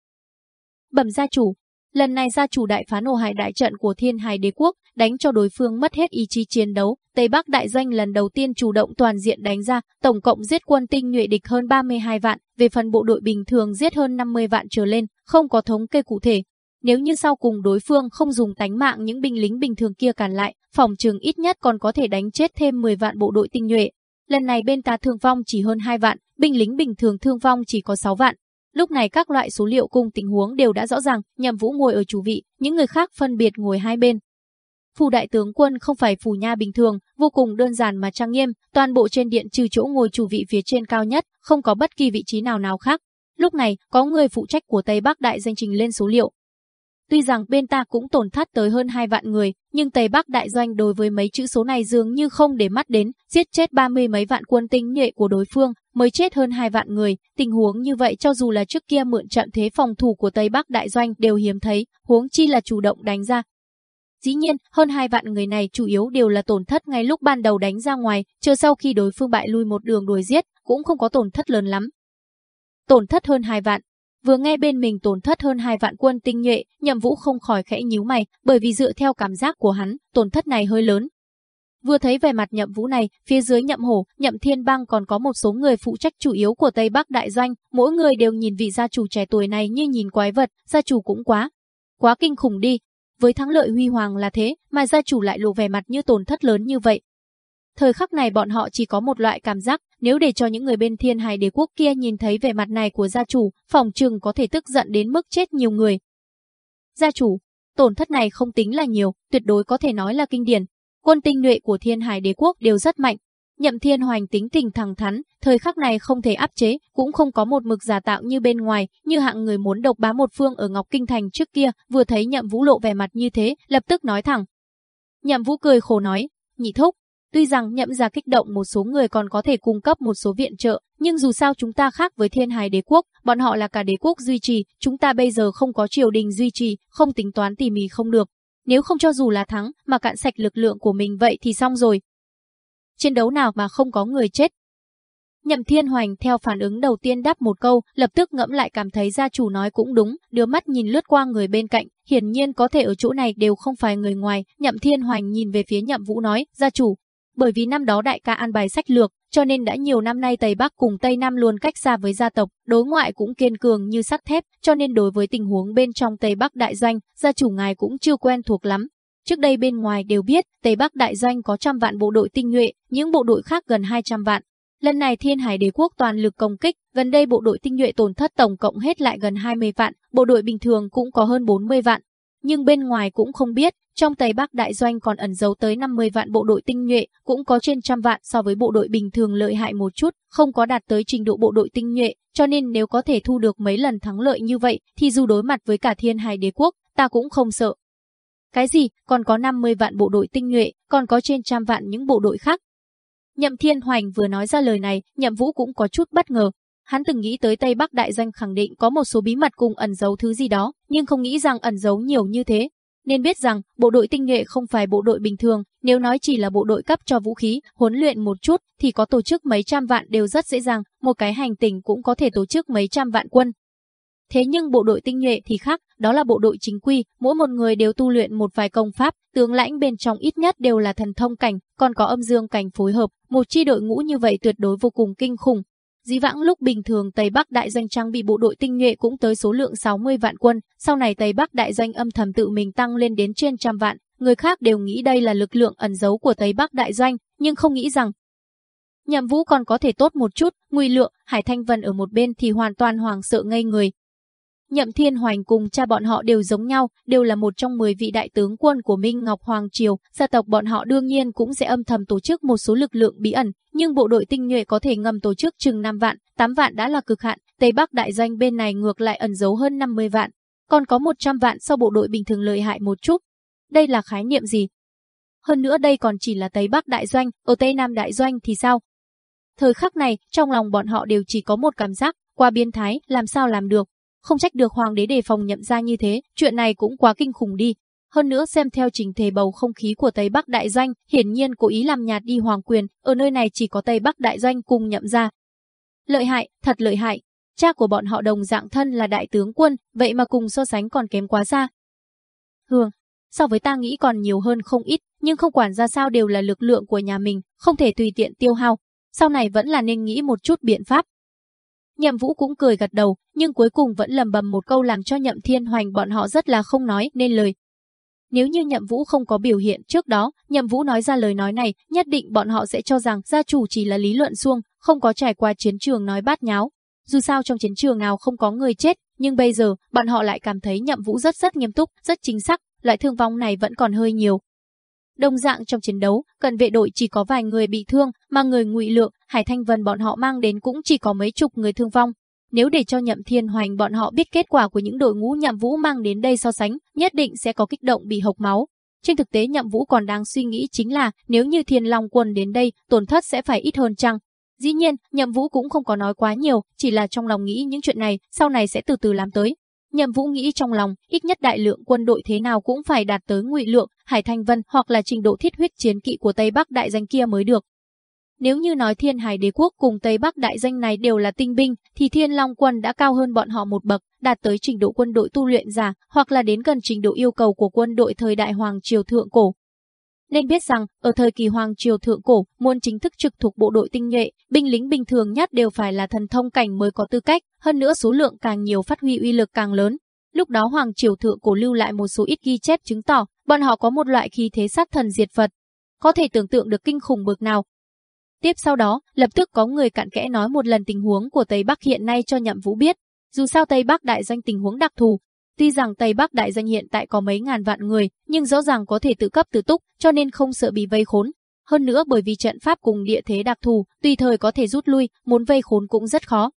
Bẩm gia chủ, Lần này gia chủ đại phá nổ hải đại trận của thiên hải đế quốc, đánh cho đối phương mất hết ý chí chiến đấu. Tây Bắc đại doanh lần đầu tiên chủ động toàn diện đánh ra, tổng cộng giết quân tinh nhuệ địch hơn 32 vạn, về phần bộ đội bình thường giết hơn 50 vạn trở lên, không có thống kê cụ thể. Nếu như sau cùng đối phương không dùng tánh mạng những binh lính bình thường kia cản lại, phòng trường ít nhất còn có thể đánh chết thêm 10 vạn bộ đội tinh nhuệ. Lần này bên ta thương vong chỉ hơn 2 vạn, binh lính bình thường thương vong chỉ có 6 vạn, Lúc này các loại số liệu cùng tình huống đều đã rõ ràng, Nhậm Vũ ngồi ở chủ vị, những người khác phân biệt ngồi hai bên. Phù đại tướng quân không phải phù nha bình thường, vô cùng đơn giản mà trang nghiêm, toàn bộ trên điện trừ chỗ ngồi chủ vị phía trên cao nhất, không có bất kỳ vị trí nào nào khác. Lúc này, có người phụ trách của Tây Bắc đại danh trình lên số liệu, Tuy rằng bên ta cũng tổn thất tới hơn 2 vạn người, nhưng Tây Bắc đại doanh đối với mấy chữ số này dường như không để mắt đến, giết chết ba mươi mấy vạn quân tinh nhuệ của đối phương, mới chết hơn 2 vạn người, tình huống như vậy cho dù là trước kia mượn trận thế phòng thủ của Tây Bắc đại doanh đều hiếm thấy, huống chi là chủ động đánh ra. Dĩ nhiên, hơn 2 vạn người này chủ yếu đều là tổn thất ngay lúc ban đầu đánh ra ngoài, chờ sau khi đối phương bại lui một đường đuổi giết, cũng không có tổn thất lớn lắm. Tổn thất hơn 2 vạn, Vừa nghe bên mình tổn thất hơn hai vạn quân tinh nhuệ, Nhậm Vũ không khỏi khẽ nhíu mày, bởi vì dựa theo cảm giác của hắn, tổn thất này hơi lớn. Vừa thấy vẻ mặt Nhậm Vũ này, phía dưới Nhậm Hổ, Nhậm Thiên Bang còn có một số người phụ trách chủ yếu của Tây Bắc đại doanh, mỗi người đều nhìn vị gia chủ trẻ tuổi này như nhìn quái vật, gia chủ cũng quá, quá kinh khủng đi. Với thắng lợi huy hoàng là thế, mà gia chủ lại lộ vẻ mặt như tổn thất lớn như vậy, Thời khắc này bọn họ chỉ có một loại cảm giác, nếu để cho những người bên thiên hải đế quốc kia nhìn thấy vẻ mặt này của gia chủ, phòng trừng có thể tức giận đến mức chết nhiều người. Gia chủ, tổn thất này không tính là nhiều, tuyệt đối có thể nói là kinh điển. Quân tinh nhuệ của thiên hải đế quốc đều rất mạnh. Nhậm thiên hoành tính tình thẳng thắn, thời khắc này không thể áp chế, cũng không có một mực giả tạo như bên ngoài, như hạng người muốn độc bá một phương ở Ngọc Kinh Thành trước kia, vừa thấy nhậm vũ lộ vẻ mặt như thế, lập tức nói thẳng. Nhậm vũ cười khổ nói, nhị thúc, Tuy rằng nhậm ra kích động một số người còn có thể cung cấp một số viện trợ, nhưng dù sao chúng ta khác với thiên hài đế quốc, bọn họ là cả đế quốc duy trì, chúng ta bây giờ không có triều đình duy trì, không tính toán tỉ mỉ không được. Nếu không cho dù là thắng, mà cạn sạch lực lượng của mình vậy thì xong rồi. Chiến đấu nào mà không có người chết, Nhậm Thiên Hoành theo phản ứng đầu tiên đáp một câu, lập tức ngẫm lại cảm thấy gia chủ nói cũng đúng, đưa mắt nhìn lướt qua người bên cạnh, hiển nhiên có thể ở chỗ này đều không phải người ngoài, Nhậm Thiên Hoành nhìn về phía Nhậm Vũ nói, gia chủ, bởi vì năm đó đại ca an bài sách lược, cho nên đã nhiều năm nay Tây Bắc cùng Tây Nam luôn cách xa với gia tộc, đối ngoại cũng kiên cường như sắt thép, cho nên đối với tình huống bên trong Tây Bắc đại doanh, gia chủ ngài cũng chưa quen thuộc lắm. Trước đây bên ngoài đều biết, Tây Bắc đại doanh có trăm vạn bộ đội tinh nhuệ, những bộ đội khác gần 200 vạn. Lần này Thiên Hải Đế quốc toàn lực công kích, gần đây bộ đội tinh nhuệ tổn thất tổng cộng hết lại gần 20 vạn, bộ đội bình thường cũng có hơn 40 vạn. Nhưng bên ngoài cũng không biết, trong Tây Bắc đại doanh còn ẩn giấu tới 50 vạn bộ đội tinh nhuệ, cũng có trên trăm vạn so với bộ đội bình thường lợi hại một chút, không có đạt tới trình độ bộ đội tinh nhuệ, cho nên nếu có thể thu được mấy lần thắng lợi như vậy, thì dù đối mặt với cả Thiên Hải Đế quốc, ta cũng không sợ. Cái gì, còn có 50 vạn bộ đội tinh nhuệ, còn có trên trăm vạn những bộ đội khác, Nhậm Thiên Hoành vừa nói ra lời này, Nhậm Vũ cũng có chút bất ngờ. Hắn từng nghĩ tới Tây Bắc đại danh khẳng định có một số bí mật cùng ẩn giấu thứ gì đó, nhưng không nghĩ rằng ẩn giấu nhiều như thế. Nên biết rằng, bộ đội tinh nhuệ không phải bộ đội bình thường, nếu nói chỉ là bộ đội cấp cho vũ khí, huấn luyện một chút, thì có tổ chức mấy trăm vạn đều rất dễ dàng, một cái hành tinh cũng có thể tổ chức mấy trăm vạn quân. Thế nhưng bộ đội tinh nhuệ thì khác, đó là bộ đội chính quy, mỗi một người đều tu luyện một vài công pháp, tướng lãnh bên trong ít nhất đều là thần thông cảnh, còn có âm dương cảnh phối hợp, một chi đội ngũ như vậy tuyệt đối vô cùng kinh khủng. Dĩ vãng lúc bình thường Tây Bắc đại doanh trang bị bộ đội tinh nhuệ cũng tới số lượng 60 vạn quân, sau này Tây Bắc đại doanh âm thầm tự mình tăng lên đến trên trăm vạn, người khác đều nghĩ đây là lực lượng ẩn giấu của Tây Bắc đại doanh, nhưng không nghĩ rằng Nhậm Vũ còn có thể tốt một chút, Ngụy Lượng, Hải Thanh Vân ở một bên thì hoàn toàn hoàng sợ ngây người, Nhậm Thiên Hoành cùng cha bọn họ đều giống nhau, đều là một trong 10 vị đại tướng quân của Minh Ngọc Hoàng Triều, gia tộc bọn họ đương nhiên cũng sẽ âm thầm tổ chức một số lực lượng bí ẩn, nhưng bộ đội tinh nhuệ có thể ngầm tổ chức chừng 5 vạn, 8 vạn đã là cực hạn, Tây Bắc đại danh bên này ngược lại ẩn giấu hơn 50 vạn, còn có 100 vạn sau bộ đội bình thường lợi hại một chút. Đây là khái niệm gì? Hơn nữa đây còn chỉ là Tây Bắc đại doanh, ở Tây Nam đại doanh thì sao? Thời khắc này, trong lòng bọn họ đều chỉ có một cảm giác, qua biên thái, làm sao làm được, không trách được hoàng đế đề phòng nhậm ra như thế, chuyện này cũng quá kinh khủng đi. Hơn nữa xem theo trình thể bầu không khí của Tây Bắc đại doanh, hiển nhiên cố ý làm nhạt đi hoàng quyền, ở nơi này chỉ có Tây Bắc đại doanh cùng nhậm ra. Lợi hại, thật lợi hại. Cha của bọn họ đồng dạng thân là đại tướng quân, vậy mà cùng so sánh còn kém quá xa. Hương, so với ta nghĩ còn nhiều hơn không ít, nhưng không quản ra sao đều là lực lượng của nhà mình, không thể tùy tiện tiêu hao. Sau này vẫn là nên nghĩ một chút biện pháp, Nhậm Vũ cũng cười gật đầu, nhưng cuối cùng vẫn lầm bầm một câu làm cho Nhậm Thiên Hoành bọn họ rất là không nói nên lời. Nếu như Nhậm Vũ không có biểu hiện trước đó, Nhậm Vũ nói ra lời nói này, nhất định bọn họ sẽ cho rằng gia chủ chỉ là lý luận xuông, không có trải qua chiến trường nói bát nháo. Dù sao trong chiến trường nào không có người chết, nhưng bây giờ, bọn họ lại cảm thấy Nhậm Vũ rất rất nghiêm túc, rất chính xác, loại thương vong này vẫn còn hơi nhiều, Đồng dạng trong chiến đấu, cần vệ đội chỉ có vài người bị thương, mà người ngụy lượng, Hải Thanh Vân bọn họ mang đến cũng chỉ có mấy chục người thương vong. Nếu để cho Nhậm Thiên Hoành bọn họ biết kết quả của những đội ngũ Nhậm Vũ mang đến đây so sánh, nhất định sẽ có kích động bị hộc máu. Trên thực tế Nhậm Vũ còn đang suy nghĩ chính là nếu như Thiên Long quân đến đây, tổn thất sẽ phải ít hơn chăng? Dĩ nhiên, Nhậm Vũ cũng không có nói quá nhiều, chỉ là trong lòng nghĩ những chuyện này, sau này sẽ từ từ làm tới. Nhậm Vũ nghĩ trong lòng, ít nhất đại lượng quân đội thế nào cũng phải đạt tới ngụy lượng, Hải Thanh Vân hoặc là trình độ thiết huyết chiến kỵ của Tây Bắc đại danh kia mới được. Nếu như nói Thiên Hải Đế quốc cùng Tây Bắc đại danh này đều là tinh binh, thì Thiên Long quân đã cao hơn bọn họ một bậc, đạt tới trình độ quân đội tu luyện giả, hoặc là đến gần trình độ yêu cầu của quân đội thời đại Hoàng Triều Thượng Cổ. Nên biết rằng, ở thời kỳ Hoàng Triều Thượng Cổ, muôn chính thức trực thuộc bộ đội tinh nhuệ, binh lính bình thường nhất đều phải là thần thông cảnh mới có tư cách, hơn nữa số lượng càng nhiều phát huy uy lực càng lớn. Lúc đó Hoàng Triều Thượng Cổ lưu lại một số ít ghi chép chứng tỏ, bọn họ có một loại khí thế sát thần diệt Phật. Có thể tưởng tượng được kinh khủng bực nào. Tiếp sau đó, lập tức có người cặn kẽ nói một lần tình huống của Tây Bắc hiện nay cho Nhậm Vũ biết. Dù sao Tây Bắc đại danh tình huống đặc thù, Tuy rằng Tây Bắc đại danh hiện tại có mấy ngàn vạn người, nhưng rõ ràng có thể tự cấp tự túc, cho nên không sợ bị vây khốn. Hơn nữa bởi vì trận pháp cùng địa thế đặc thù, tùy thời có thể rút lui, muốn vây khốn cũng rất khó.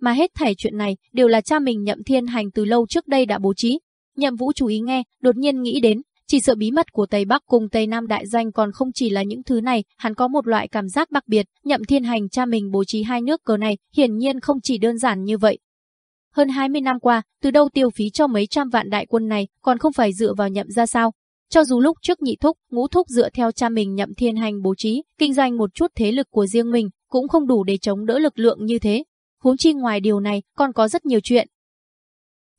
Mà hết thảy chuyện này đều là cha mình Nhậm Thiên Hành từ lâu trước đây đã bố trí. Nhậm Vũ chú ý nghe, đột nhiên nghĩ đến, chỉ sợ bí mật của Tây Bắc cùng Tây Nam đại danh còn không chỉ là những thứ này, hắn có một loại cảm giác đặc biệt, Nhậm Thiên Hành cha mình bố trí hai nước cờ này, hiển nhiên không chỉ đơn giản như vậy, hơn 20 năm qua, từ đâu tiêu phí cho mấy trăm vạn đại quân này, còn không phải dựa vào nhậm ra sao? Cho dù lúc trước nhị thúc, ngũ thúc dựa theo cha mình nhậm thiên hành bố trí, kinh doanh một chút thế lực của riêng mình, cũng không đủ để chống đỡ lực lượng như thế. Huống chi ngoài điều này, còn có rất nhiều chuyện.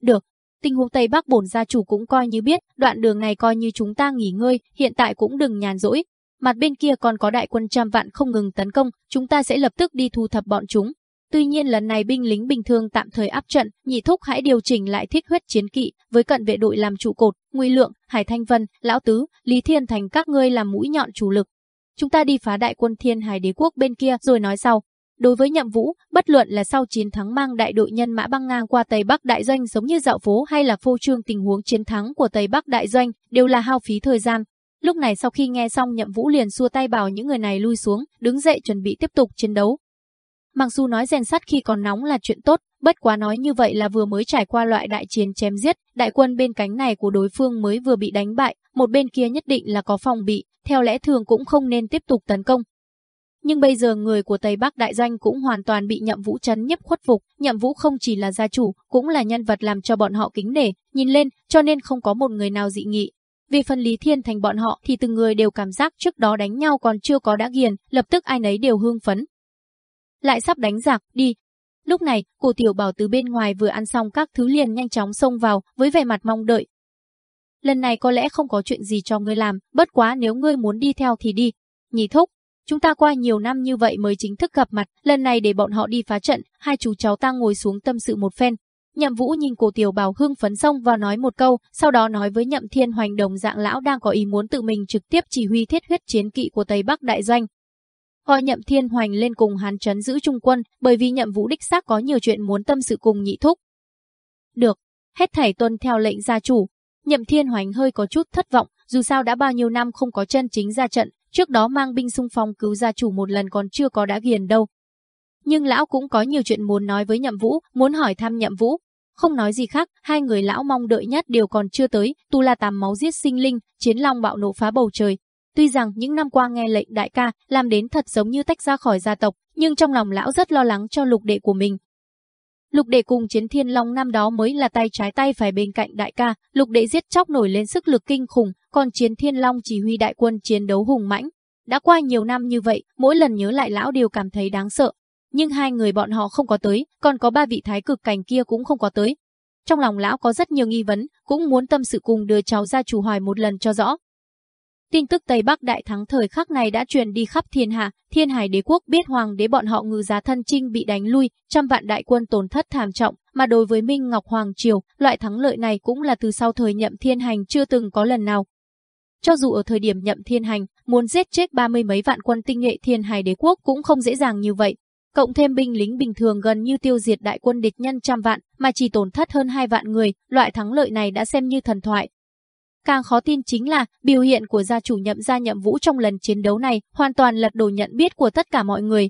Được, tình huống Tây Bắc bổn gia chủ cũng coi như biết, đoạn đường này coi như chúng ta nghỉ ngơi, hiện tại cũng đừng nhàn rỗi. Mặt bên kia còn có đại quân trăm vạn không ngừng tấn công, chúng ta sẽ lập tức đi thu thập bọn chúng, Tuy nhiên lần này binh lính bình thường tạm thời áp trận, nhị thúc hãy điều chỉnh lại thiết huyết chiến kỵ, với cận vệ đội làm trụ cột, Nguy Lượng, Hải Thanh Vân, Lão Tứ, Lý Thiên Thành các ngươi làm mũi nhọn chủ lực. chúng ta đi phá đại quân thiên hải đế quốc bên kia rồi nói sau. Đối với nhậm vũ, bất luận là sau chiến thắng mang đại đội nhân mã băng ngang qua Tây Bắc Đại Doanh giống như dạo phố hay là phô trương tình huống chiến thắng của Tây Bắc Đại Doanh, đều là hao phí thời gian. Lúc này sau khi nghe xong nhậm vũ liền xua tay bảo những người này lui xuống, đứng dậy chuẩn bị tiếp tục chiến đấu. Mặc dù nói rèn sắt khi còn nóng là chuyện tốt, bất quá nói như vậy là vừa mới trải qua loại đại chiến chém giết, đại quân bên cánh này của đối phương mới vừa bị đánh bại, một bên kia nhất định là có phòng bị, theo lẽ thường cũng không nên tiếp tục tấn công. Nhưng bây giờ người của Tây Bắc đại doanh cũng hoàn toàn bị Nhậm Vũ chấn nhấp khuất phục, Nhậm Vũ không chỉ là gia chủ, cũng là nhân vật làm cho bọn họ kính nể, nhìn lên, cho nên không có một người nào dị nghị. Vì phần Lý Thiên Thành bọn họ thì từng người đều cảm giác trước đó đánh nhau còn chưa có đã ghiền, lập tức ai nấy đều hương phấn. Lại sắp đánh giặc, đi. Lúc này, cô Tiểu Bảo từ bên ngoài vừa ăn xong các thứ liền nhanh chóng xông vào, với vẻ mặt mong đợi. Lần này có lẽ không có chuyện gì cho ngươi làm, bất quá nếu ngươi muốn đi theo thì đi. Nhị thúc, chúng ta qua nhiều năm như vậy mới chính thức gặp mặt, lần này để bọn họ đi phá trận, hai chú cháu ta ngồi xuống tâm sự một phen, Nhậm Vũ nhìn cổ tiểu bảo hưng phấn xông vào nói một câu, sau đó nói với Nhậm Thiên Hoành đồng dạng lão đang có ý muốn tự mình trực tiếp chỉ huy thiết huyết chiến kỵ của Tây Bắc đại doanh. Gọi Nhậm Thiên Hoành lên cùng hắn trấn giữ trung quân, bởi vì Nhậm Vũ đích xác có nhiều chuyện muốn tâm sự cùng nhị thúc. Được, hết thảy tuân theo lệnh gia chủ. Nhậm Thiên Hoành hơi có chút thất vọng, dù sao đã bao nhiêu năm không có chân chính ra trận, trước đó mang binh xung phong cứu gia chủ một lần còn chưa có đã ghiền đâu. Nhưng lão cũng có nhiều chuyện muốn nói với Nhậm Vũ, muốn hỏi thăm Nhậm Vũ, không nói gì khác, hai người lão mong đợi nhất đều còn chưa tới, tu la tàm máu giết sinh linh, chiến long bạo nổ phá bầu trời. Tuy rằng những năm qua nghe lệnh đại ca, làm đến thật giống như tách ra khỏi gia tộc, nhưng trong lòng lão rất lo lắng cho lục đệ của mình. Lục đệ cùng chiến thiên long năm đó mới là tay trái tay phải bên cạnh đại ca, lục đệ giết chóc nổi lên sức lực kinh khủng, còn chiến thiên long chỉ huy đại quân chiến đấu hùng mãnh. Đã qua nhiều năm như vậy, mỗi lần nhớ lại lão đều cảm thấy đáng sợ, nhưng hai người bọn họ không có tới, còn có ba vị thái cực cảnh kia cũng không có tới. Trong lòng lão có rất nhiều nghi vấn, cũng muốn tâm sự cùng đưa cháu ra chủ hỏi một lần cho rõ. Tin tức Tây Bắc đại thắng thời khắc này đã truyền đi khắp thiên hạ, thiên hải đế quốc biết hoàng đế bọn họ ngư giá thân trinh bị đánh lui, trăm vạn đại quân tổn thất thảm trọng, mà đối với Minh Ngọc Hoàng Triều, loại thắng lợi này cũng là từ sau thời nhậm thiên hành chưa từng có lần nào. Cho dù ở thời điểm nhậm thiên hành, muốn giết chết ba mươi mấy vạn quân tinh nghệ thiên hải đế quốc cũng không dễ dàng như vậy, cộng thêm binh lính bình thường gần như tiêu diệt đại quân địch nhân trăm vạn, mà chỉ tổn thất hơn hai vạn người, loại thắng lợi này đã xem như thần thoại. Càng khó tin chính là, biểu hiện của gia chủ nhậm gia nhậm vũ trong lần chiến đấu này hoàn toàn lật đổ nhận biết của tất cả mọi người.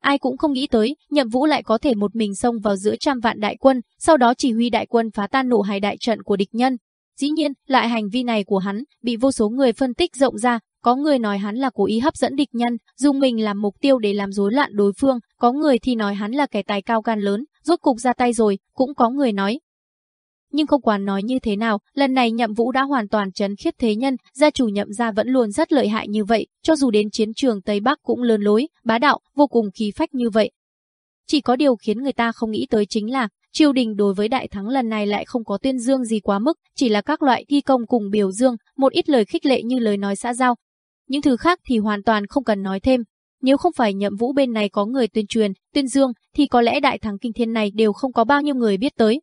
Ai cũng không nghĩ tới, nhậm vũ lại có thể một mình xông vào giữa trăm vạn đại quân, sau đó chỉ huy đại quân phá tan nổ hải đại trận của địch nhân. Dĩ nhiên, lại hành vi này của hắn, bị vô số người phân tích rộng ra, có người nói hắn là cố ý hấp dẫn địch nhân, dùng mình làm mục tiêu để làm rối loạn đối phương, có người thì nói hắn là kẻ tài cao gan lớn, rốt cục ra tay rồi, cũng có người nói. Nhưng không quản nói như thế nào, lần này nhậm vũ đã hoàn toàn chấn khiết thế nhân, gia chủ nhậm gia vẫn luôn rất lợi hại như vậy, cho dù đến chiến trường Tây Bắc cũng lớn lối, bá đạo, vô cùng khí phách như vậy. Chỉ có điều khiến người ta không nghĩ tới chính là, triều đình đối với đại thắng lần này lại không có tuyên dương gì quá mức, chỉ là các loại thi công cùng biểu dương, một ít lời khích lệ như lời nói xã giao, những thứ khác thì hoàn toàn không cần nói thêm. Nếu không phải nhậm vũ bên này có người tuyên truyền, tuyên dương, thì có lẽ đại thắng kinh thiên này đều không có bao nhiêu người biết tới.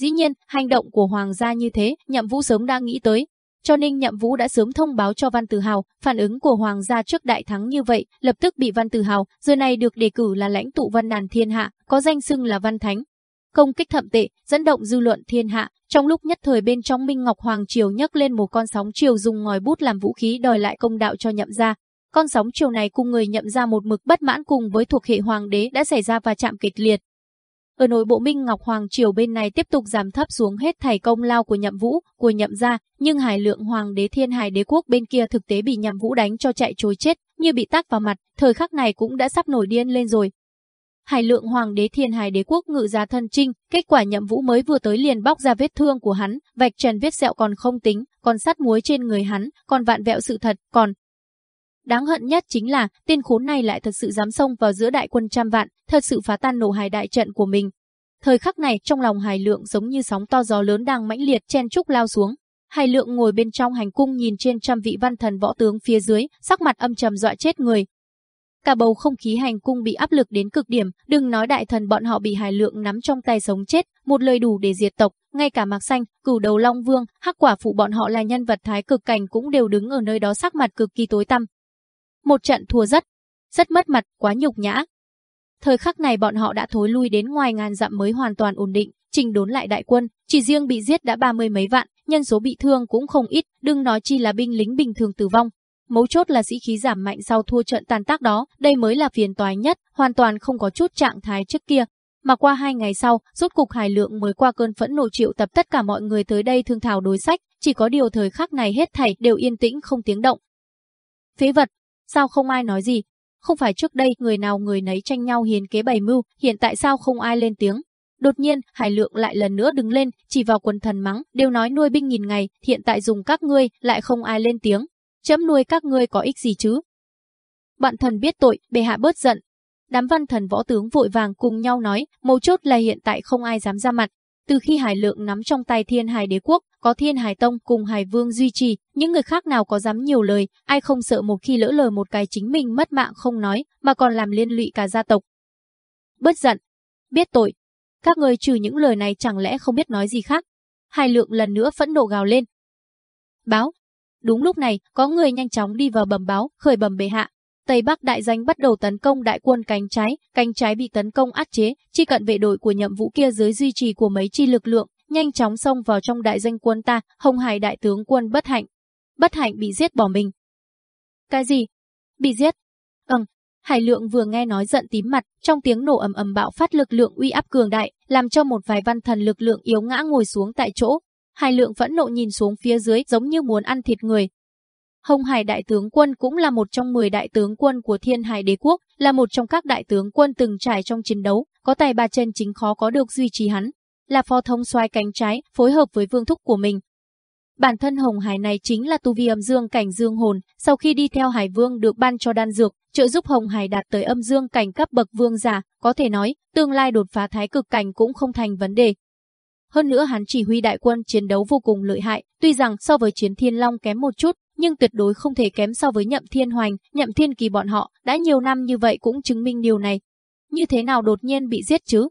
Dĩ nhiên, hành động của hoàng gia như thế, nhậm vũ sớm đang nghĩ tới. Cho nên nhậm vũ đã sớm thông báo cho Văn Tử Hào, phản ứng của hoàng gia trước đại thắng như vậy, lập tức bị Văn Tử Hào, giờ này được đề cử là lãnh tụ văn đàn thiên hạ, có danh xưng là văn thánh. Công kích thậm tệ, dẫn động dư luận thiên hạ, trong lúc nhất thời bên trong Minh Ngọc Hoàng Triều nhấc lên một con sóng triều dùng ngòi bút làm vũ khí đòi lại công đạo cho nhậm gia. Con sóng triều này cùng người nhậm ra một mực bất mãn cùng với thuộc hệ hoàng đế đã xảy ra và chạm kịch liệt. Ở nội bộ Minh Ngọc Hoàng Triều bên này tiếp tục giảm thấp xuống hết thảy công lao của nhậm vũ, của nhậm gia, nhưng hải lượng hoàng đế thiên hải đế quốc bên kia thực tế bị nhậm vũ đánh cho chạy trối chết, như bị tác vào mặt, thời khắc này cũng đã sắp nổi điên lên rồi, Hải lượng hoàng đế thiên hải đế quốc ngự giá thân trinh, kết quả nhậm vũ mới vừa tới liền bóc ra vết thương của hắn, vạch trần vết sẹo còn không tính, còn sắt muối trên người hắn, còn vạn vẹo sự thật, còn... Đáng hận nhất chính là, tên khốn này lại thật sự dám xông vào giữa đại quân trăm vạn, thật sự phá tan nổ hài đại trận của mình. Thời khắc này, trong lòng hải lượng giống như sóng to gió lớn đang mãnh liệt chen trúc lao xuống. Hải lượng ngồi bên trong hành cung nhìn trên trăm vị văn thần võ tướng phía dưới, sắc mặt âm trầm dọa chết người, Cả bầu không khí hành cung bị áp lực đến cực điểm, đừng nói đại thần bọn họ bị Hải Lượng nắm trong tay sống chết, một lời đủ để diệt tộc, ngay cả Mạc Xanh, Cửu Đầu Long Vương, Hắc Quả phụ bọn họ là nhân vật thái cực cảnh cũng đều đứng ở nơi đó sắc mặt cực kỳ tối tăm. Một trận thua rất, rất mất mặt, quá nhục nhã. Thời khắc này bọn họ đã thối lui đến ngoài ngàn dặm mới hoàn toàn ổn định, trình đốn lại đại quân, chỉ riêng bị giết đã ba mươi mấy vạn, nhân số bị thương cũng không ít, đừng nói chi là binh lính bình thường tử vong. Mấu chốt là sĩ khí giảm mạnh sau thua trận tàn tác đó, đây mới là phiền toái nhất, hoàn toàn không có chút trạng thái trước kia. Mà qua hai ngày sau, rốt cục Hải Lượng mới qua cơn phẫn nộ triệu tập tất cả mọi người tới đây thương thảo đối sách, chỉ có điều thời khắc này hết thảy đều yên tĩnh không tiếng động. Phế vật, sao không ai nói gì? Không phải trước đây người nào người nấy tranh nhau hiến kế bày mưu, hiện tại sao không ai lên tiếng? Đột nhiên, Hải Lượng lại lần nữa đứng lên, chỉ vào quần thần mắng, đều nói nuôi binh nghìn ngày, hiện tại dùng các ngươi, lại không ai lên tiếng. Chấm nuôi các ngươi có ích gì chứ? Bạn thần biết tội, bề hạ bớt giận. Đám văn thần võ tướng vội vàng cùng nhau nói, mấu chốt là hiện tại không ai dám ra mặt. Từ khi Hải Lượng nắm trong tay Thiên Hải Đế quốc, có Thiên Hải Tông cùng Hải Vương duy trì, những người khác nào có dám nhiều lời, ai không sợ một khi lỡ lời một cái chính mình mất mạng không nói, mà còn làm liên lụy cả gia tộc. bất giận, biết tội, các người trừ những lời này chẳng lẽ không biết nói gì khác? Hải lượng lần nữa phẫn nộ gào lên. Báo. Đúng lúc này, có người nhanh chóng đi vào bầm báo, khởi bầm bệ hạ. Tây Bắc đại danh bắt đầu tấn công đại quân cánh trái, cánh trái bị tấn công át chế, chi cận vệ đội của nhậm vũ kia dưới duy trì của mấy chi lực lượng, nhanh chóng xông vào trong đại danh quân ta, Hồng Hải đại tướng quân bất hạnh. Bất hạnh bị giết bỏ mình. Cái gì? Bị giết? Ừm, Hải Lượng vừa nghe nói giận tím mặt, trong tiếng nổ ầm ầm bạo phát lực lượng uy áp cường đại, làm cho một vài văn thần lực lượng yếu ngã ngồi xuống tại chỗ. Hải Lượng vẫn nộ nhìn xuống phía dưới giống như muốn ăn thịt người. Hồng Hải đại tướng quân cũng là một trong 10 đại tướng quân của Thiên Hải đế quốc, là một trong các đại tướng quân từng trải trong chiến đấu, có tài ba chân chính khó có được duy trì hắn, là phó thông xoay cánh trái, phối hợp với vương thúc của mình, Bản thân Hồng Hải này chính là tu vi âm dương cảnh dương hồn, sau khi đi theo Hải Vương được ban cho đan dược, trợ giúp Hồng Hải đạt tới âm dương cảnh cấp bậc vương giả, có thể nói, tương lai đột phá thái cực cảnh cũng không thành vấn đề. Hơn nữa hắn chỉ huy đại quân chiến đấu vô cùng lợi hại, tuy rằng so với chiến thiên long kém một chút, nhưng tuyệt đối không thể kém so với nhậm thiên hoành, nhậm thiên kỳ bọn họ, đã nhiều năm như vậy cũng chứng minh điều này. Như thế nào đột nhiên bị giết chứ?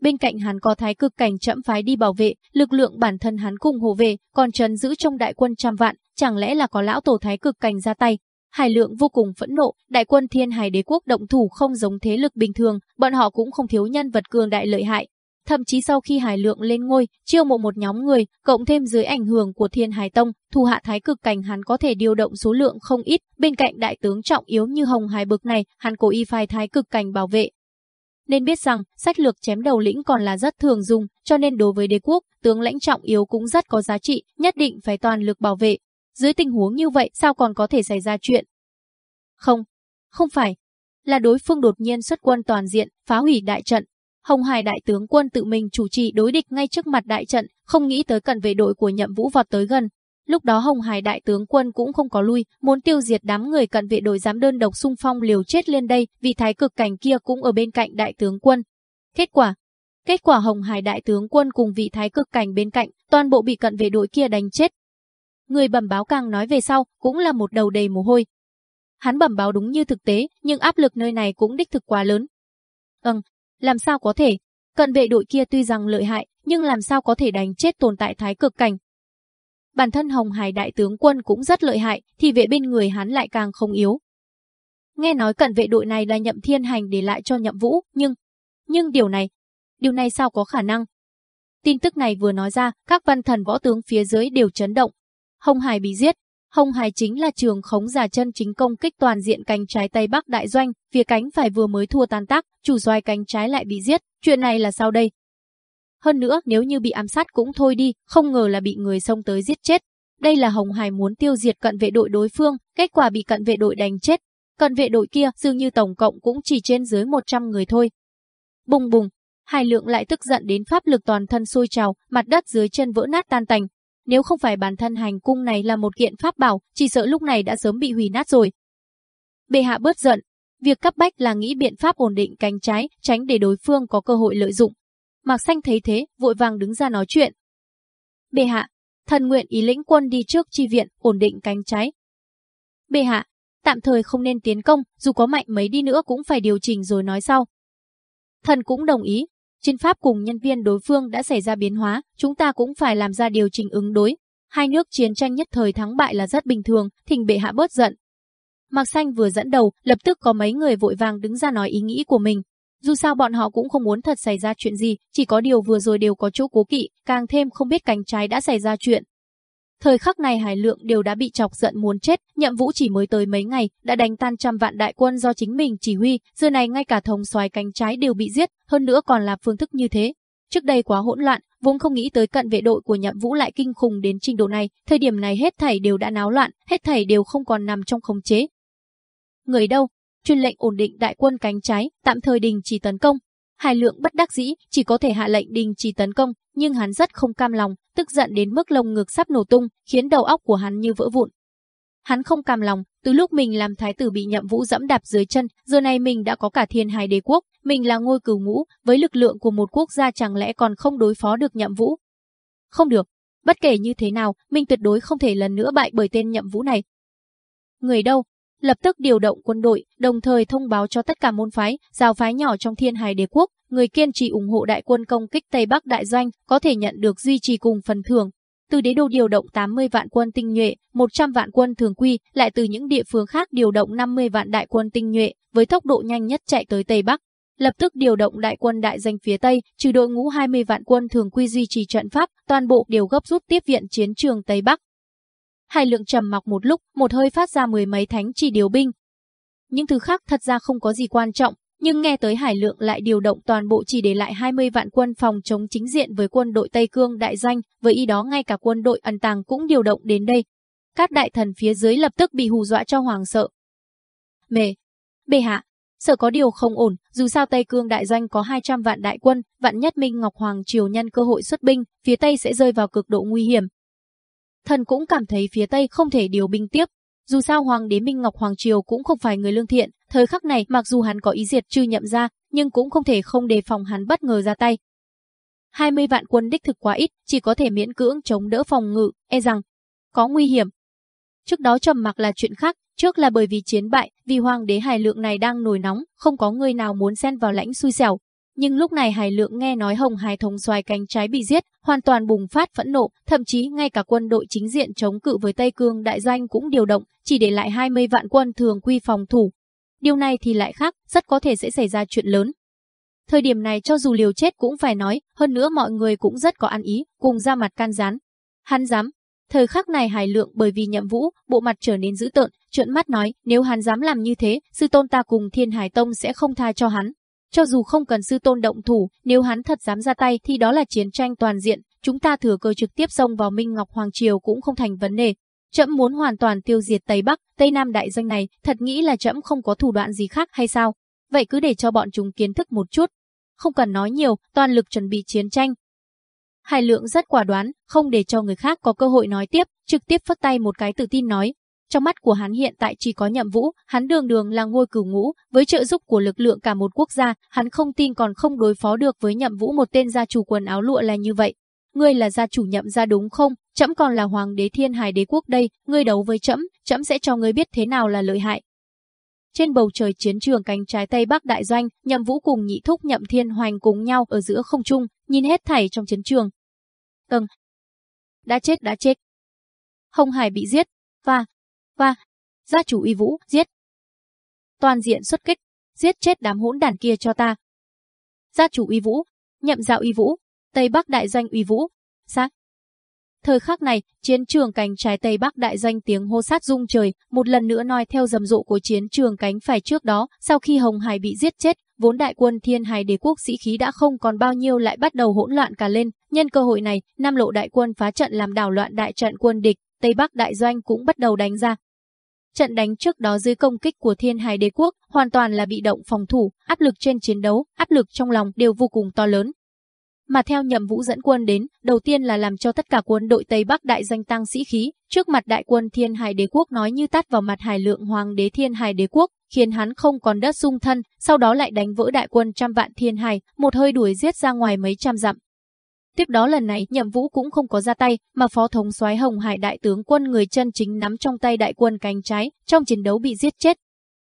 Bên cạnh hắn có thái cực cảnh chậm phái đi bảo vệ, lực lượng bản thân hắn cùng hộ vệ, còn trấn giữ trong đại quân trăm vạn, chẳng lẽ là có lão tổ thái cực cảnh ra tay. Hải lượng vô cùng phẫn nộ, đại quân thiên hải đế quốc động thủ không giống thế lực bình thường, bọn họ cũng không thiếu nhân vật cường đại lợi hại. Thậm chí sau khi hải lượng lên ngôi, chiêu mộ một nhóm người, cộng thêm dưới ảnh hưởng của thiên hải tông, thu hạ thái cực cảnh hắn có thể điều động số lượng không ít, bên cạnh đại tướng trọng yếu như hồng hải bực này, hắn cố y phai thái cực cảnh bảo vệ, nên biết rằng sách lược chém đầu lĩnh còn là rất thường dùng, cho nên đối với đế quốc, tướng lãnh trọng yếu cũng rất có giá trị, nhất định phải toàn lực bảo vệ. Dưới tình huống như vậy sao còn có thể xảy ra chuyện? Không, không phải. Là đối phương đột nhiên xuất quân toàn diện, phá hủy đại trận. Hồng Hải đại tướng quân tự mình chủ trì đối địch ngay trước mặt đại trận, không nghĩ tới cần vệ đội của nhậm vũ vọt tới gần, Lúc đó Hồng Hải đại tướng quân cũng không có lui, muốn tiêu diệt đám người cận vệ đội dám đơn độc xung phong liều chết lên đây, vì thái cực cảnh kia cũng ở bên cạnh đại tướng quân. Kết quả, kết quả Hồng Hải đại tướng quân cùng vị thái cực cảnh bên cạnh, toàn bộ bị cận vệ đội kia đánh chết. Người bẩm báo càng nói về sau, cũng là một đầu đầy mồ hôi. Hắn bẩm báo đúng như thực tế, nhưng áp lực nơi này cũng đích thực quá lớn. Ừm, làm sao có thể? Cận vệ đội kia tuy rằng lợi hại, nhưng làm sao có thể đánh chết tồn tại thái cực cảnh, Bản thân Hồng Hải đại tướng quân cũng rất lợi hại, thì vệ bên người hắn lại càng không yếu. Nghe nói cận vệ đội này là nhậm thiên hành để lại cho nhậm vũ, nhưng... Nhưng điều này... Điều này sao có khả năng? Tin tức này vừa nói ra, các văn thần võ tướng phía dưới đều chấn động. Hồng Hải bị giết. Hồng Hải chính là trường khống giả chân chính công kích toàn diện cánh trái Tây Bắc đại doanh, phía cánh phải vừa mới thua tan tác, chủ doai cánh trái lại bị giết. Chuyện này là sao đây? Hơn nữa, nếu như bị ám sát cũng thôi đi, không ngờ là bị người xông tới giết chết. Đây là Hồng Hải muốn tiêu diệt cận vệ đội đối phương, kết quả bị cận vệ đội đánh chết. Cận vệ đội kia dường như tổng cộng cũng chỉ trên dưới 100 người thôi. Bùng bùng, Hải lượng lại tức giận đến pháp lực toàn thân sôi trào, mặt đất dưới chân vỡ nát tan tành. Nếu không phải bản thân hành cung này là một kiện pháp bảo, chỉ sợ lúc này đã sớm bị hủy nát rồi. Bệ hạ bớt giận, việc cấp bách là nghĩ biện pháp ổn định cánh trái, tránh để đối phương có cơ hội lợi dụng. Mạc Xanh thấy thế, vội vàng đứng ra nói chuyện. Bệ hạ, thần nguyện ý lĩnh quân đi trước chi viện, ổn định cánh trái. Bệ hạ, tạm thời không nên tiến công, dù có mạnh mấy đi nữa cũng phải điều chỉnh rồi nói sau. Thần cũng đồng ý, chiến pháp cùng nhân viên đối phương đã xảy ra biến hóa, chúng ta cũng phải làm ra điều chỉnh ứng đối. Hai nước chiến tranh nhất thời thắng bại là rất bình thường, thỉnh bệ hạ bớt giận. Mạc Xanh vừa dẫn đầu, lập tức có mấy người vội vàng đứng ra nói ý nghĩ của mình. Dù sao bọn họ cũng không muốn thật xảy ra chuyện gì, chỉ có điều vừa rồi đều có chỗ cố kỵ, càng thêm không biết cánh trái đã xảy ra chuyện. Thời khắc này Hải Lượng đều đã bị chọc giận muốn chết, nhậm vũ chỉ mới tới mấy ngày, đã đánh tan trăm vạn đại quân do chính mình chỉ huy, giờ này ngay cả thống soái cánh trái đều bị giết, hơn nữa còn là phương thức như thế. Trước đây quá hỗn loạn, vốn không nghĩ tới cận vệ đội của nhậm vũ lại kinh khủng đến trình độ này, thời điểm này hết thảy đều đã náo loạn, hết thảy đều không còn nằm trong khống chế. Người đâu? Chuyên lệnh ổn định đại quân cánh trái, tạm thời đình chỉ tấn công. Hải lượng bất đắc dĩ, chỉ có thể hạ lệnh đình chỉ tấn công, nhưng hắn rất không cam lòng, tức giận đến mức lồng ngực sắp nổ tung, khiến đầu óc của hắn như vỡ vụn. Hắn không cam lòng, từ lúc mình làm thái tử bị nhậm vũ dẫm đạp dưới chân, giờ này mình đã có cả thiên hải đế quốc, mình là ngôi cửu ngũ, với lực lượng của một quốc gia chẳng lẽ còn không đối phó được nhậm vũ. Không được, bất kể như thế nào, mình tuyệt đối không thể lần nữa bại bởi tên nhậm vũ này. Người đâu? Lập tức điều động quân đội, đồng thời thông báo cho tất cả môn phái, giáo phái nhỏ trong thiên hải đế quốc, người kiên trì ủng hộ đại quân công kích Tây Bắc đại doanh có thể nhận được duy trì cùng phần thưởng. Từ đế đô điều động 80 vạn quân tinh nhuệ, 100 vạn quân thường quy, lại từ những địa phương khác điều động 50 vạn đại quân tinh nhuệ, với tốc độ nhanh nhất chạy tới Tây Bắc. Lập tức điều động đại quân đại danh phía Tây, trừ đội ngũ 20 vạn quân thường quy duy trì trận pháp, toàn bộ đều gấp rút tiếp viện chiến trường Tây Bắc. Hai lượng trầm mặc một lúc, một hơi phát ra mười mấy thánh chỉ điều binh. Những thứ khác thật ra không có gì quan trọng, nhưng nghe tới Hải Lượng lại điều động toàn bộ chỉ để lại 20 vạn quân phòng chống chính diện với quân đội Tây Cương đại danh, với ý đó ngay cả quân đội ẩn tàng cũng điều động đến đây. Các đại thần phía dưới lập tức bị hù dọa cho hoàng sợ. Mề, bệ hạ, sợ có điều không ổn, dù sao Tây Cương đại danh có 200 vạn đại quân, vạn nhất Minh Ngọc Hoàng triều nhân cơ hội xuất binh, phía Tây sẽ rơi vào cực độ nguy hiểm. Thần cũng cảm thấy phía Tây không thể điều binh tiếp, dù sao Hoàng đế Minh Ngọc Hoàng Triều cũng không phải người lương thiện, thời khắc này mặc dù hắn có ý diệt trừ nhậm ra, nhưng cũng không thể không đề phòng hắn bất ngờ ra tay. 20 vạn quân đích thực quá ít, chỉ có thể miễn cưỡng chống đỡ phòng ngự, e rằng có nguy hiểm. Trước đó trầm mặc là chuyện khác, trước là bởi vì chiến bại, vì hoàng đế hài lượng này đang nổi nóng, không có người nào muốn xen vào lãnh xui xẻo, nhưng lúc này Hải Lượng nghe nói Hồng Hải thống xoài cánh trái bị giết, hoàn toàn bùng phát phẫn nộ, thậm chí ngay cả quân đội chính diện chống cự với Tây Cương đại doanh cũng điều động, chỉ để lại 20 vạn quân thường quy phòng thủ. Điều này thì lại khác, rất có thể sẽ xảy ra chuyện lớn. Thời điểm này cho dù liều chết cũng phải nói, hơn nữa mọi người cũng rất có ăn ý, cùng ra mặt can gián. Hắn dám. Thời khắc này Hải Lượng bởi vì nhậm vũ, bộ mặt trở nên dữ tợn, trợn mắt nói, nếu hắn dám làm như thế, sư tôn ta cùng Thiên Hải Tông sẽ không tha cho hắn. Cho dù không cần sư tôn động thủ, nếu hắn thật dám ra tay thì đó là chiến tranh toàn diện, chúng ta thừa cơ trực tiếp xông vào Minh Ngọc Hoàng Triều cũng không thành vấn đề. Trẫm muốn hoàn toàn tiêu diệt Tây Bắc, Tây Nam đại danh này, thật nghĩ là trẫm không có thủ đoạn gì khác hay sao? Vậy cứ để cho bọn chúng kiến thức một chút. Không cần nói nhiều, toàn lực chuẩn bị chiến tranh. Hải lượng rất quả đoán, không để cho người khác có cơ hội nói tiếp, trực tiếp phất tay một cái tự tin nói, trong mắt của hắn hiện tại chỉ có nhậm vũ, hắn đường đường là ngôi cửu ngũ, với trợ giúp của lực lượng cả một quốc gia, hắn không tin còn không đối phó được với nhậm vũ một tên gia chủ quần áo lụa là như vậy. Ngươi là gia chủ nhậm gia đúng không? Chấm còn là hoàng đế thiên hải đế quốc đây, ngươi đấu với chấm, chấm sẽ cho ngươi biết thế nào là lợi hại. Trên bầu trời chiến trường cánh trái tây bắc đại doanh, nhậm vũ cùng nhị thúc nhậm thiên hoành cùng nhau ở giữa không trung, nhìn hết thảy trong chiến trường. Tầng. Đã chết đã chết. Hồng Hải bị giết, và và gia chủ uy vũ, giết. Toàn diện xuất kích, giết chết đám hỗn đản kia cho ta. Gia chủ uy vũ, nhậm dạo uy vũ, Tây Bắc đại danh uy vũ, xác Thời khắc này, chiến trường cánh trái Tây Bắc đại danh tiếng hô sát rung trời, một lần nữa noi theo rầm rộ của chiến trường cánh phải trước đó, sau khi Hồng Hải bị giết chết, vốn đại quân Thiên Hải đế quốc sĩ khí đã không còn bao nhiêu lại bắt đầu hỗn loạn cả lên, nhân cơ hội này, Nam Lộ đại quân phá trận làm đảo loạn đại trận quân địch, Tây Bắc đại doanh cũng bắt đầu đánh ra, Trận đánh trước đó dưới công kích của Thiên Hải Đế quốc hoàn toàn là bị động phòng thủ, áp lực trên chiến đấu, áp lực trong lòng đều vô cùng to lớn. Mà theo nhậm vũ dẫn quân đến, đầu tiên là làm cho tất cả quân đội Tây Bắc đại danh tăng sĩ khí, trước mặt đại quân Thiên Hải Đế quốc nói như tát vào mặt Hải Lượng Hoàng đế Thiên Hải Đế quốc, khiến hắn không còn đất sung thân, sau đó lại đánh vỡ đại quân trăm vạn Thiên Hải, một hơi đuổi giết ra ngoài mấy trăm dặm. Tiếp đó lần này nhậm vũ cũng không có ra tay, mà phó thống soái Hồng Hải đại tướng quân người chân chính nắm trong tay đại quân cánh trái, trong chiến đấu bị giết chết.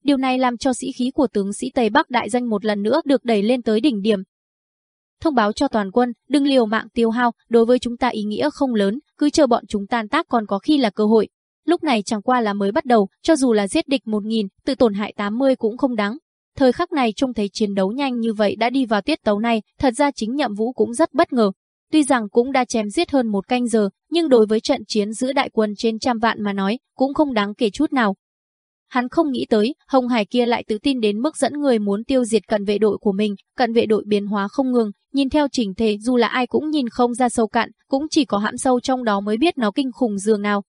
Điều này làm cho sĩ khí của tướng sĩ Tây Bắc đại danh một lần nữa được đẩy lên tới đỉnh điểm. Thông báo cho toàn quân, đừng liều mạng tiêu hao, đối với chúng ta ý nghĩa không lớn, cứ chờ bọn chúng tan tác còn có khi là cơ hội. Lúc này chẳng qua là mới bắt đầu, cho dù là giết địch 1000, tự tổn hại 80 cũng không đáng. Thời khắc này trông thấy chiến đấu nhanh như vậy đã đi vào tiết tấu này, thật ra chính Nhậm Vũ cũng rất bất ngờ. Tuy rằng cũng đã chém giết hơn một canh giờ, nhưng đối với trận chiến giữa đại quân trên trăm vạn mà nói, cũng không đáng kể chút nào. Hắn không nghĩ tới, Hồng Hải kia lại tự tin đến mức dẫn người muốn tiêu diệt cận vệ đội của mình, cận vệ đội biến hóa không ngừng, nhìn theo chỉnh thể dù là ai cũng nhìn không ra sâu cạn, cũng chỉ có hãm sâu trong đó mới biết nó kinh khủng dường nào.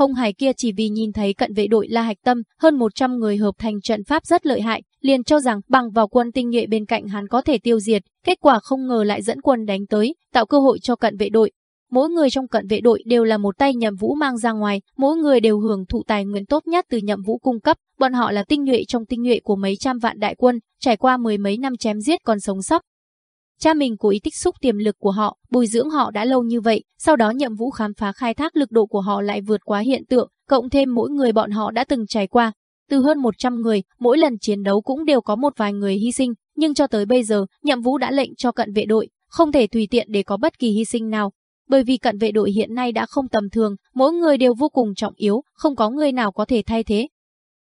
Hồng Hải kia chỉ vì nhìn thấy cận vệ đội La Hạch Tâm, hơn 100 người hợp thành trận pháp rất lợi hại, liền cho rằng bằng vào quân tinh nhuệ bên cạnh hắn có thể tiêu diệt, kết quả không ngờ lại dẫn quân đánh tới, tạo cơ hội cho cận vệ đội. Mỗi người trong cận vệ đội đều là một tay nhậm vũ mang ra ngoài, mỗi người đều hưởng thụ tài nguyên tốt nhất từ nhậm vũ cung cấp, bọn họ là tinh nhuệ trong tinh nhuệ của mấy trăm vạn đại quân, trải qua mười mấy năm chém giết còn sống sót, Cha mình cố ý tích xúc tiềm lực của họ, bồi dưỡng họ đã lâu như vậy, sau đó nhiệm vụ khám phá khai thác lực độ của họ lại vượt quá hiện tượng, cộng thêm mỗi người bọn họ đã từng trải qua. Từ hơn 100 người, mỗi lần chiến đấu cũng đều có một vài người hy sinh, nhưng cho tới bây giờ, nhậm vũ đã lệnh cho cận vệ đội, không thể tùy tiện để có bất kỳ hy sinh nào. Bởi vì cận vệ đội hiện nay đã không tầm thường, mỗi người đều vô cùng trọng yếu, không có người nào có thể thay thế.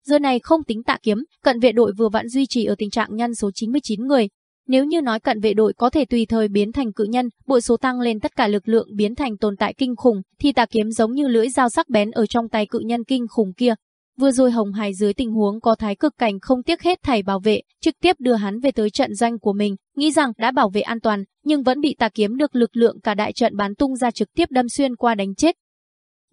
Giờ này không tính tạ kiếm, cận vệ đội vừa vặn duy trì ở tình trạng nhân số 99 người, nếu như nói cận vệ đội có thể tùy thời biến thành cự nhân, bội số tăng lên tất cả lực lượng biến thành tồn tại kinh khủng, thì tà kiếm giống như lưỡi dao sắc bén ở trong tay cự nhân kinh khủng kia. Vừa rồi Hồng Hải dưới tình huống có thái cực cảnh không tiếc hết thảy bảo vệ, trực tiếp đưa hắn về tới trận doanh của mình, nghĩ rằng đã bảo vệ an toàn, nhưng vẫn bị tà kiếm được lực lượng cả đại trận bán tung ra trực tiếp đâm xuyên qua đánh chết.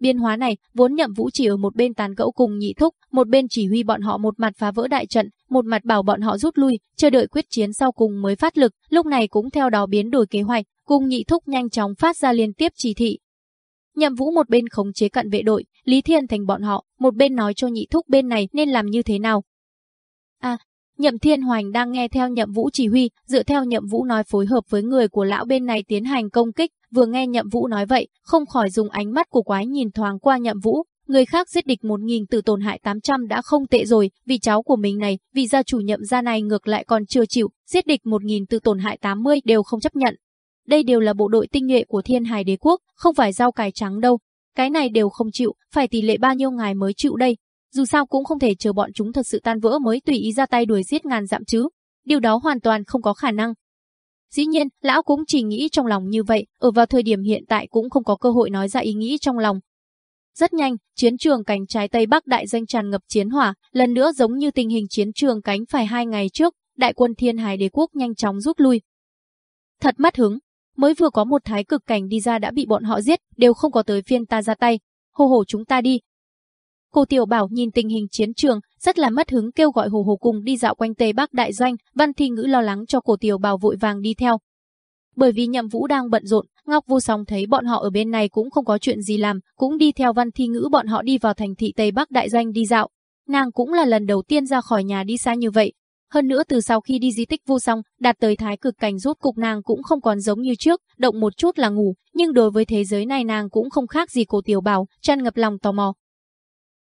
Biên hóa này, vốn nhậm vũ chỉ ở một bên tàn gẫu cùng nhị thúc, một bên chỉ huy bọn họ một mặt phá vỡ đại trận, một mặt bảo bọn họ rút lui, chờ đợi quyết chiến sau cùng mới phát lực, lúc này cũng theo đó biến đổi kế hoạch, cùng nhị thúc nhanh chóng phát ra liên tiếp chỉ thị. Nhậm vũ một bên khống chế cận vệ đội, Lý Thiên Thành bọn họ, một bên nói cho nhị thúc bên này nên làm như thế nào. À, Nhậm Thiên Hoành đang nghe theo Nhậm Vũ chỉ huy, dựa theo Nhậm Vũ nói phối hợp với người của lão bên này tiến hành công kích, vừa nghe Nhậm Vũ nói vậy, không khỏi dùng ánh mắt của quái nhìn thoáng qua Nhậm Vũ, người khác giết địch một nghìn từ tổn hại 800 đã không tệ rồi, vì cháu của mình này, vì gia chủ Nhậm gia này ngược lại còn chưa chịu, giết địch một nghìn từ tổn hại 80 đều không chấp nhận. Đây đều là bộ đội tinh nhuệ của Thiên Hải Đế quốc, không phải rau cải trắng đâu. Cái này đều không chịu, phải tỷ lệ bao nhiêu ngài mới chịu đây, dù sao cũng không thể chờ bọn chúng thật sự tan vỡ mới tùy ý ra tay đuổi giết ngàn dặm chứ. Điều đó hoàn toàn không có khả năng. Dĩ nhiên, lão cũng chỉ nghĩ trong lòng như vậy, ở vào thời điểm hiện tại cũng không có cơ hội nói ra ý nghĩ trong lòng. Rất nhanh, chiến trường cánh trái Tây Bắc đại danh tràn ngập chiến hỏa, lần nữa giống như tình hình chiến trường cánh phải hai ngày trước, đại quân thiên hải đế quốc nhanh chóng rút lui. Thật mất hứng, mới vừa có một thái cực cảnh đi ra đã bị bọn họ giết, đều không có tới phiên ta ra tay. Hô hổ chúng ta đi, Cô Tiểu Bảo nhìn tình hình chiến trường, rất là mất hứng kêu gọi Hồ Hồ cùng đi dạo quanh Tây Bắc đại doanh, Văn Thi Ngữ lo lắng cho cô Tiểu Bảo vội vàng đi theo. Bởi vì Nhậm Vũ đang bận rộn, Ngọc Vô Song thấy bọn họ ở bên này cũng không có chuyện gì làm, cũng đi theo Văn Thi Ngữ bọn họ đi vào thành thị Tây Bắc đại doanh đi dạo. Nàng cũng là lần đầu tiên ra khỏi nhà đi xa như vậy. Hơn nữa từ sau khi đi di tích vô song, đạt tới thái cực cảnh rốt cục nàng cũng không còn giống như trước, động một chút là ngủ, nhưng đối với thế giới này nàng cũng không khác gì cô tiểu bảo, tràn ngập lòng tò mò,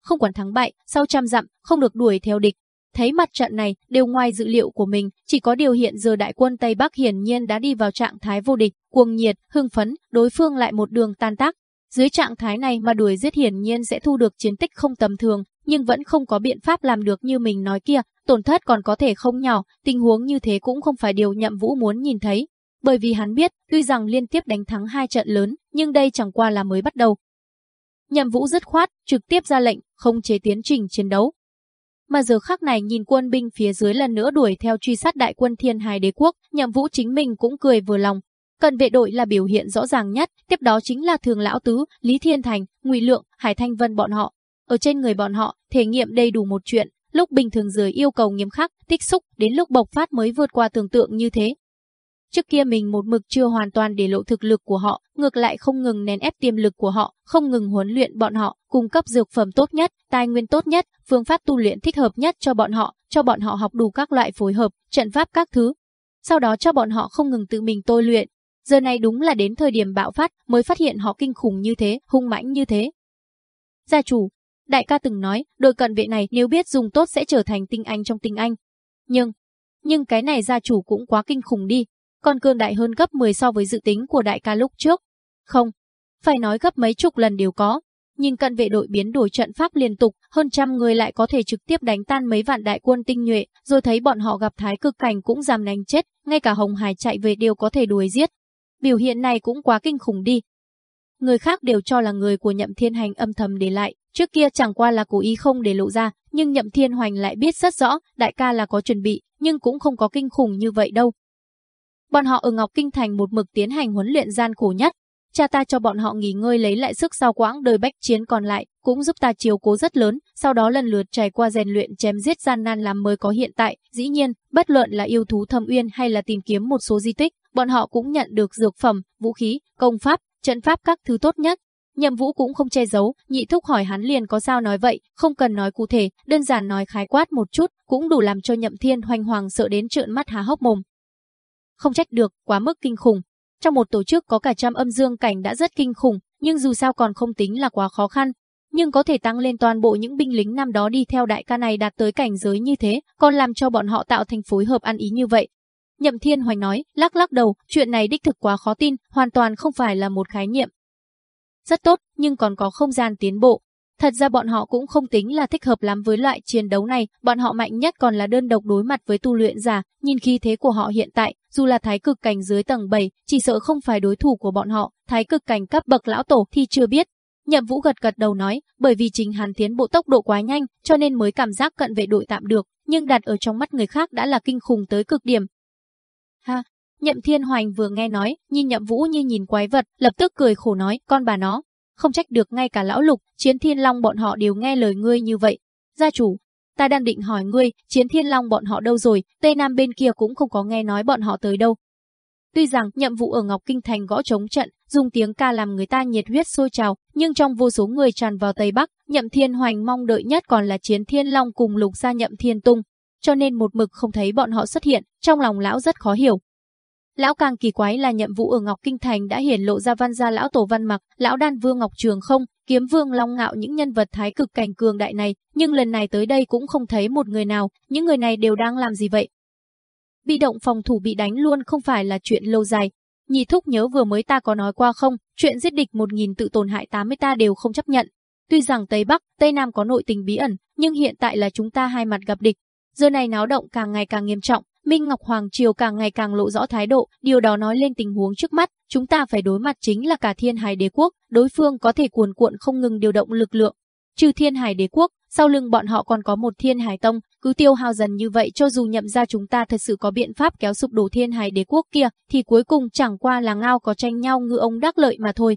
không quản thắng bại, sau trăm dặm, không được đuổi theo địch. Thấy mặt trận này, đều ngoài dự liệu của mình, chỉ có điều hiện giờ đại quân Tây Bắc hiển nhiên đã đi vào trạng thái vô địch, cuồng nhiệt, hưng phấn, đối phương lại một đường tan tác. Dưới trạng thái này mà đuổi giết hiển nhiên sẽ thu được chiến tích không tầm thường, nhưng vẫn không có biện pháp làm được như mình nói kia, tổn thất còn có thể không nhỏ, tình huống như thế cũng không phải điều nhậm vũ muốn nhìn thấy. Bởi vì hắn biết, tuy rằng liên tiếp đánh thắng hai trận lớn, nhưng đây chẳng qua là mới bắt đầu, Nhậm Vũ dứt khoát, trực tiếp ra lệnh, không chế tiến trình chiến đấu. Mà giờ khắc này nhìn quân binh phía dưới lần nữa đuổi theo truy sát đại quân Thiên Hải Đế quốc, Nhậm Vũ chính mình cũng cười vừa lòng. Cần vệ đội là biểu hiện rõ ràng nhất, tiếp đó chính là Thường lão tứ, Lý Thiên Thành, Ngụy Lượng, Hải Thanh Vân bọn họ. Ở trên người bọn họ, thể nghiệm đầy đủ một chuyện, lúc bình thường dưới yêu cầu nghiêm khắc, tích xúc, đến lúc bộc phát mới vượt qua tưởng tượng như thế. Trước kia mình một mực chưa hoàn toàn để lộ thực lực của họ, ngược lại không ngừng nén ép tiềm lực của họ, không ngừng huấn luyện bọn họ, cung cấp dược phẩm tốt nhất, tài nguyên tốt nhất, phương pháp tu luyện thích hợp nhất cho bọn họ, cho bọn họ học đủ các loại phối hợp, trận pháp các thứ. Sau đó cho bọn họ không ngừng tự mình tôi luyện. Giờ này đúng là đến thời điểm bạo phát mới phát hiện họ kinh khủng như thế, hung mãnh như thế. Gia chủ, đại ca từng nói, đội cận vệ này nếu biết dùng tốt sẽ trở thành tinh anh trong tinh anh. Nhưng, nhưng cái này gia chủ cũng quá kinh khủng đi, còn cường đại hơn gấp 10 so với dự tính của đại ca lúc trước. Không, phải nói gấp mấy chục lần đều có. nhìn cận vệ đội biến đổi trận pháp liên tục, hơn trăm người lại có thể trực tiếp đánh tan mấy vạn đại quân tinh nhuệ, rồi thấy bọn họ gặp thái cực cảnh cũng dám đánh chết, ngay cả Hồng Hải chạy về đều có thể đuổi giết. Biểu hiện này cũng quá kinh khủng đi. Người khác đều cho là người của Nhậm Thiên Hành âm thầm để lại, trước kia chẳng qua là cố ý không để lộ ra, nhưng Nhậm Thiên Hoành lại biết rất rõ, đại ca là có chuẩn bị, nhưng cũng không có kinh khủng như vậy đâu. Bọn họ ở Ngọc Kinh Thành một mực tiến hành huấn luyện gian khổ nhất, cha ta cho bọn họ nghỉ ngơi lấy lại sức sau quãng đời bách chiến còn lại, cũng giúp ta chiếu cố rất lớn, sau đó lần lượt trải qua rèn luyện chém giết gian nan làm mới có hiện tại. Dĩ nhiên, bất luận là yêu thú thâm uyên hay là tìm kiếm một số di tích, bọn họ cũng nhận được dược phẩm, vũ khí, công pháp, trận pháp các thứ tốt nhất. Nhậm Vũ cũng không che giấu, nhị thúc hỏi hắn liền có sao nói vậy, không cần nói cụ thể, đơn giản nói khái quát một chút, cũng đủ làm cho Nhậm Thiên hoành hoàng sợ đến trợn mắt há hốc mồm. Không trách được, quá mức kinh khủng, trong một tổ chức có cả trăm âm dương cảnh đã rất kinh khủng, nhưng dù sao còn không tính là quá khó khăn. Nhưng có thể tăng lên toàn bộ những binh lính năm đó đi theo đại ca này đạt tới cảnh giới như thế, còn làm cho bọn họ tạo thành phối hợp ăn ý như vậy. Nhậm Thiên Hoành nói, lắc lắc đầu, chuyện này đích thực quá khó tin, hoàn toàn không phải là một khái niệm. Rất tốt, nhưng còn có không gian tiến bộ. Thật ra bọn họ cũng không tính là thích hợp lắm với loại chiến đấu này, bọn họ mạnh nhất còn là đơn độc đối mặt với tu luyện giả, nhìn khí thế của họ hiện tại, dù là thái cực cảnh dưới tầng 7, chỉ sợ không phải đối thủ của bọn họ, thái cực cảnh cấp bậc lão tổ thì chưa biết. Nhậm Vũ gật gật đầu nói, bởi vì chính hắn tiến bộ tốc độ quá nhanh, cho nên mới cảm giác cận vệ đội tạm được, nhưng đặt ở trong mắt người khác đã là kinh khủng tới cực điểm. Ha, Nhậm Thiên Hoành vừa nghe nói, nhìn Nhậm Vũ như nhìn quái vật, lập tức cười khổ nói, con bà nó, không trách được ngay cả lão lục, chiến thiên long bọn họ đều nghe lời ngươi như vậy. Gia chủ, ta đang định hỏi ngươi, chiến thiên long bọn họ đâu rồi, Tây Nam bên kia cũng không có nghe nói bọn họ tới đâu. Tuy rằng nhiệm vụ ở Ngọc Kinh Thành gõ trống trận, dùng tiếng ca làm người ta nhiệt huyết sôi trào, nhưng trong vô số người tràn vào Tây Bắc, nhậm thiên hoành mong đợi nhất còn là chiến thiên long cùng lục gia nhậm thiên tung. Cho nên một mực không thấy bọn họ xuất hiện, trong lòng lão rất khó hiểu, Lão càng kỳ quái là nhiệm vụ ở Ngọc Kinh Thành đã hiển lộ ra văn gia lão tổ văn mặc, lão đan vương Ngọc Trường không, kiếm vương long ngạo những nhân vật thái cực cảnh cường đại này, nhưng lần này tới đây cũng không thấy một người nào, những người này đều đang làm gì vậy? Bị động phòng thủ bị đánh luôn không phải là chuyện lâu dài. Nhị thúc nhớ vừa mới ta có nói qua không, chuyện giết địch một nghìn tự tổn hại 80 ta đều không chấp nhận. Tuy rằng Tây Bắc, Tây Nam có nội tình bí ẩn, nhưng hiện tại là chúng ta hai mặt gặp địch. Giờ này náo động càng ngày càng nghiêm trọng, Minh Ngọc Hoàng Triều càng ngày càng lộ rõ thái độ, điều đó nói lên tình huống trước mắt, chúng ta phải đối mặt chính là cả thiên hải đế quốc, đối phương có thể cuồn cuộn không ngừng điều động lực lượng. Trừ thiên hải đế quốc, sau lưng bọn họ còn có một thiên hải tông, cứ tiêu hao dần như vậy cho dù nhậm ra chúng ta thật sự có biện pháp kéo sụp đổ thiên hải đế quốc kia, thì cuối cùng chẳng qua là ngao có tranh nhau ngư ông đắc lợi mà thôi.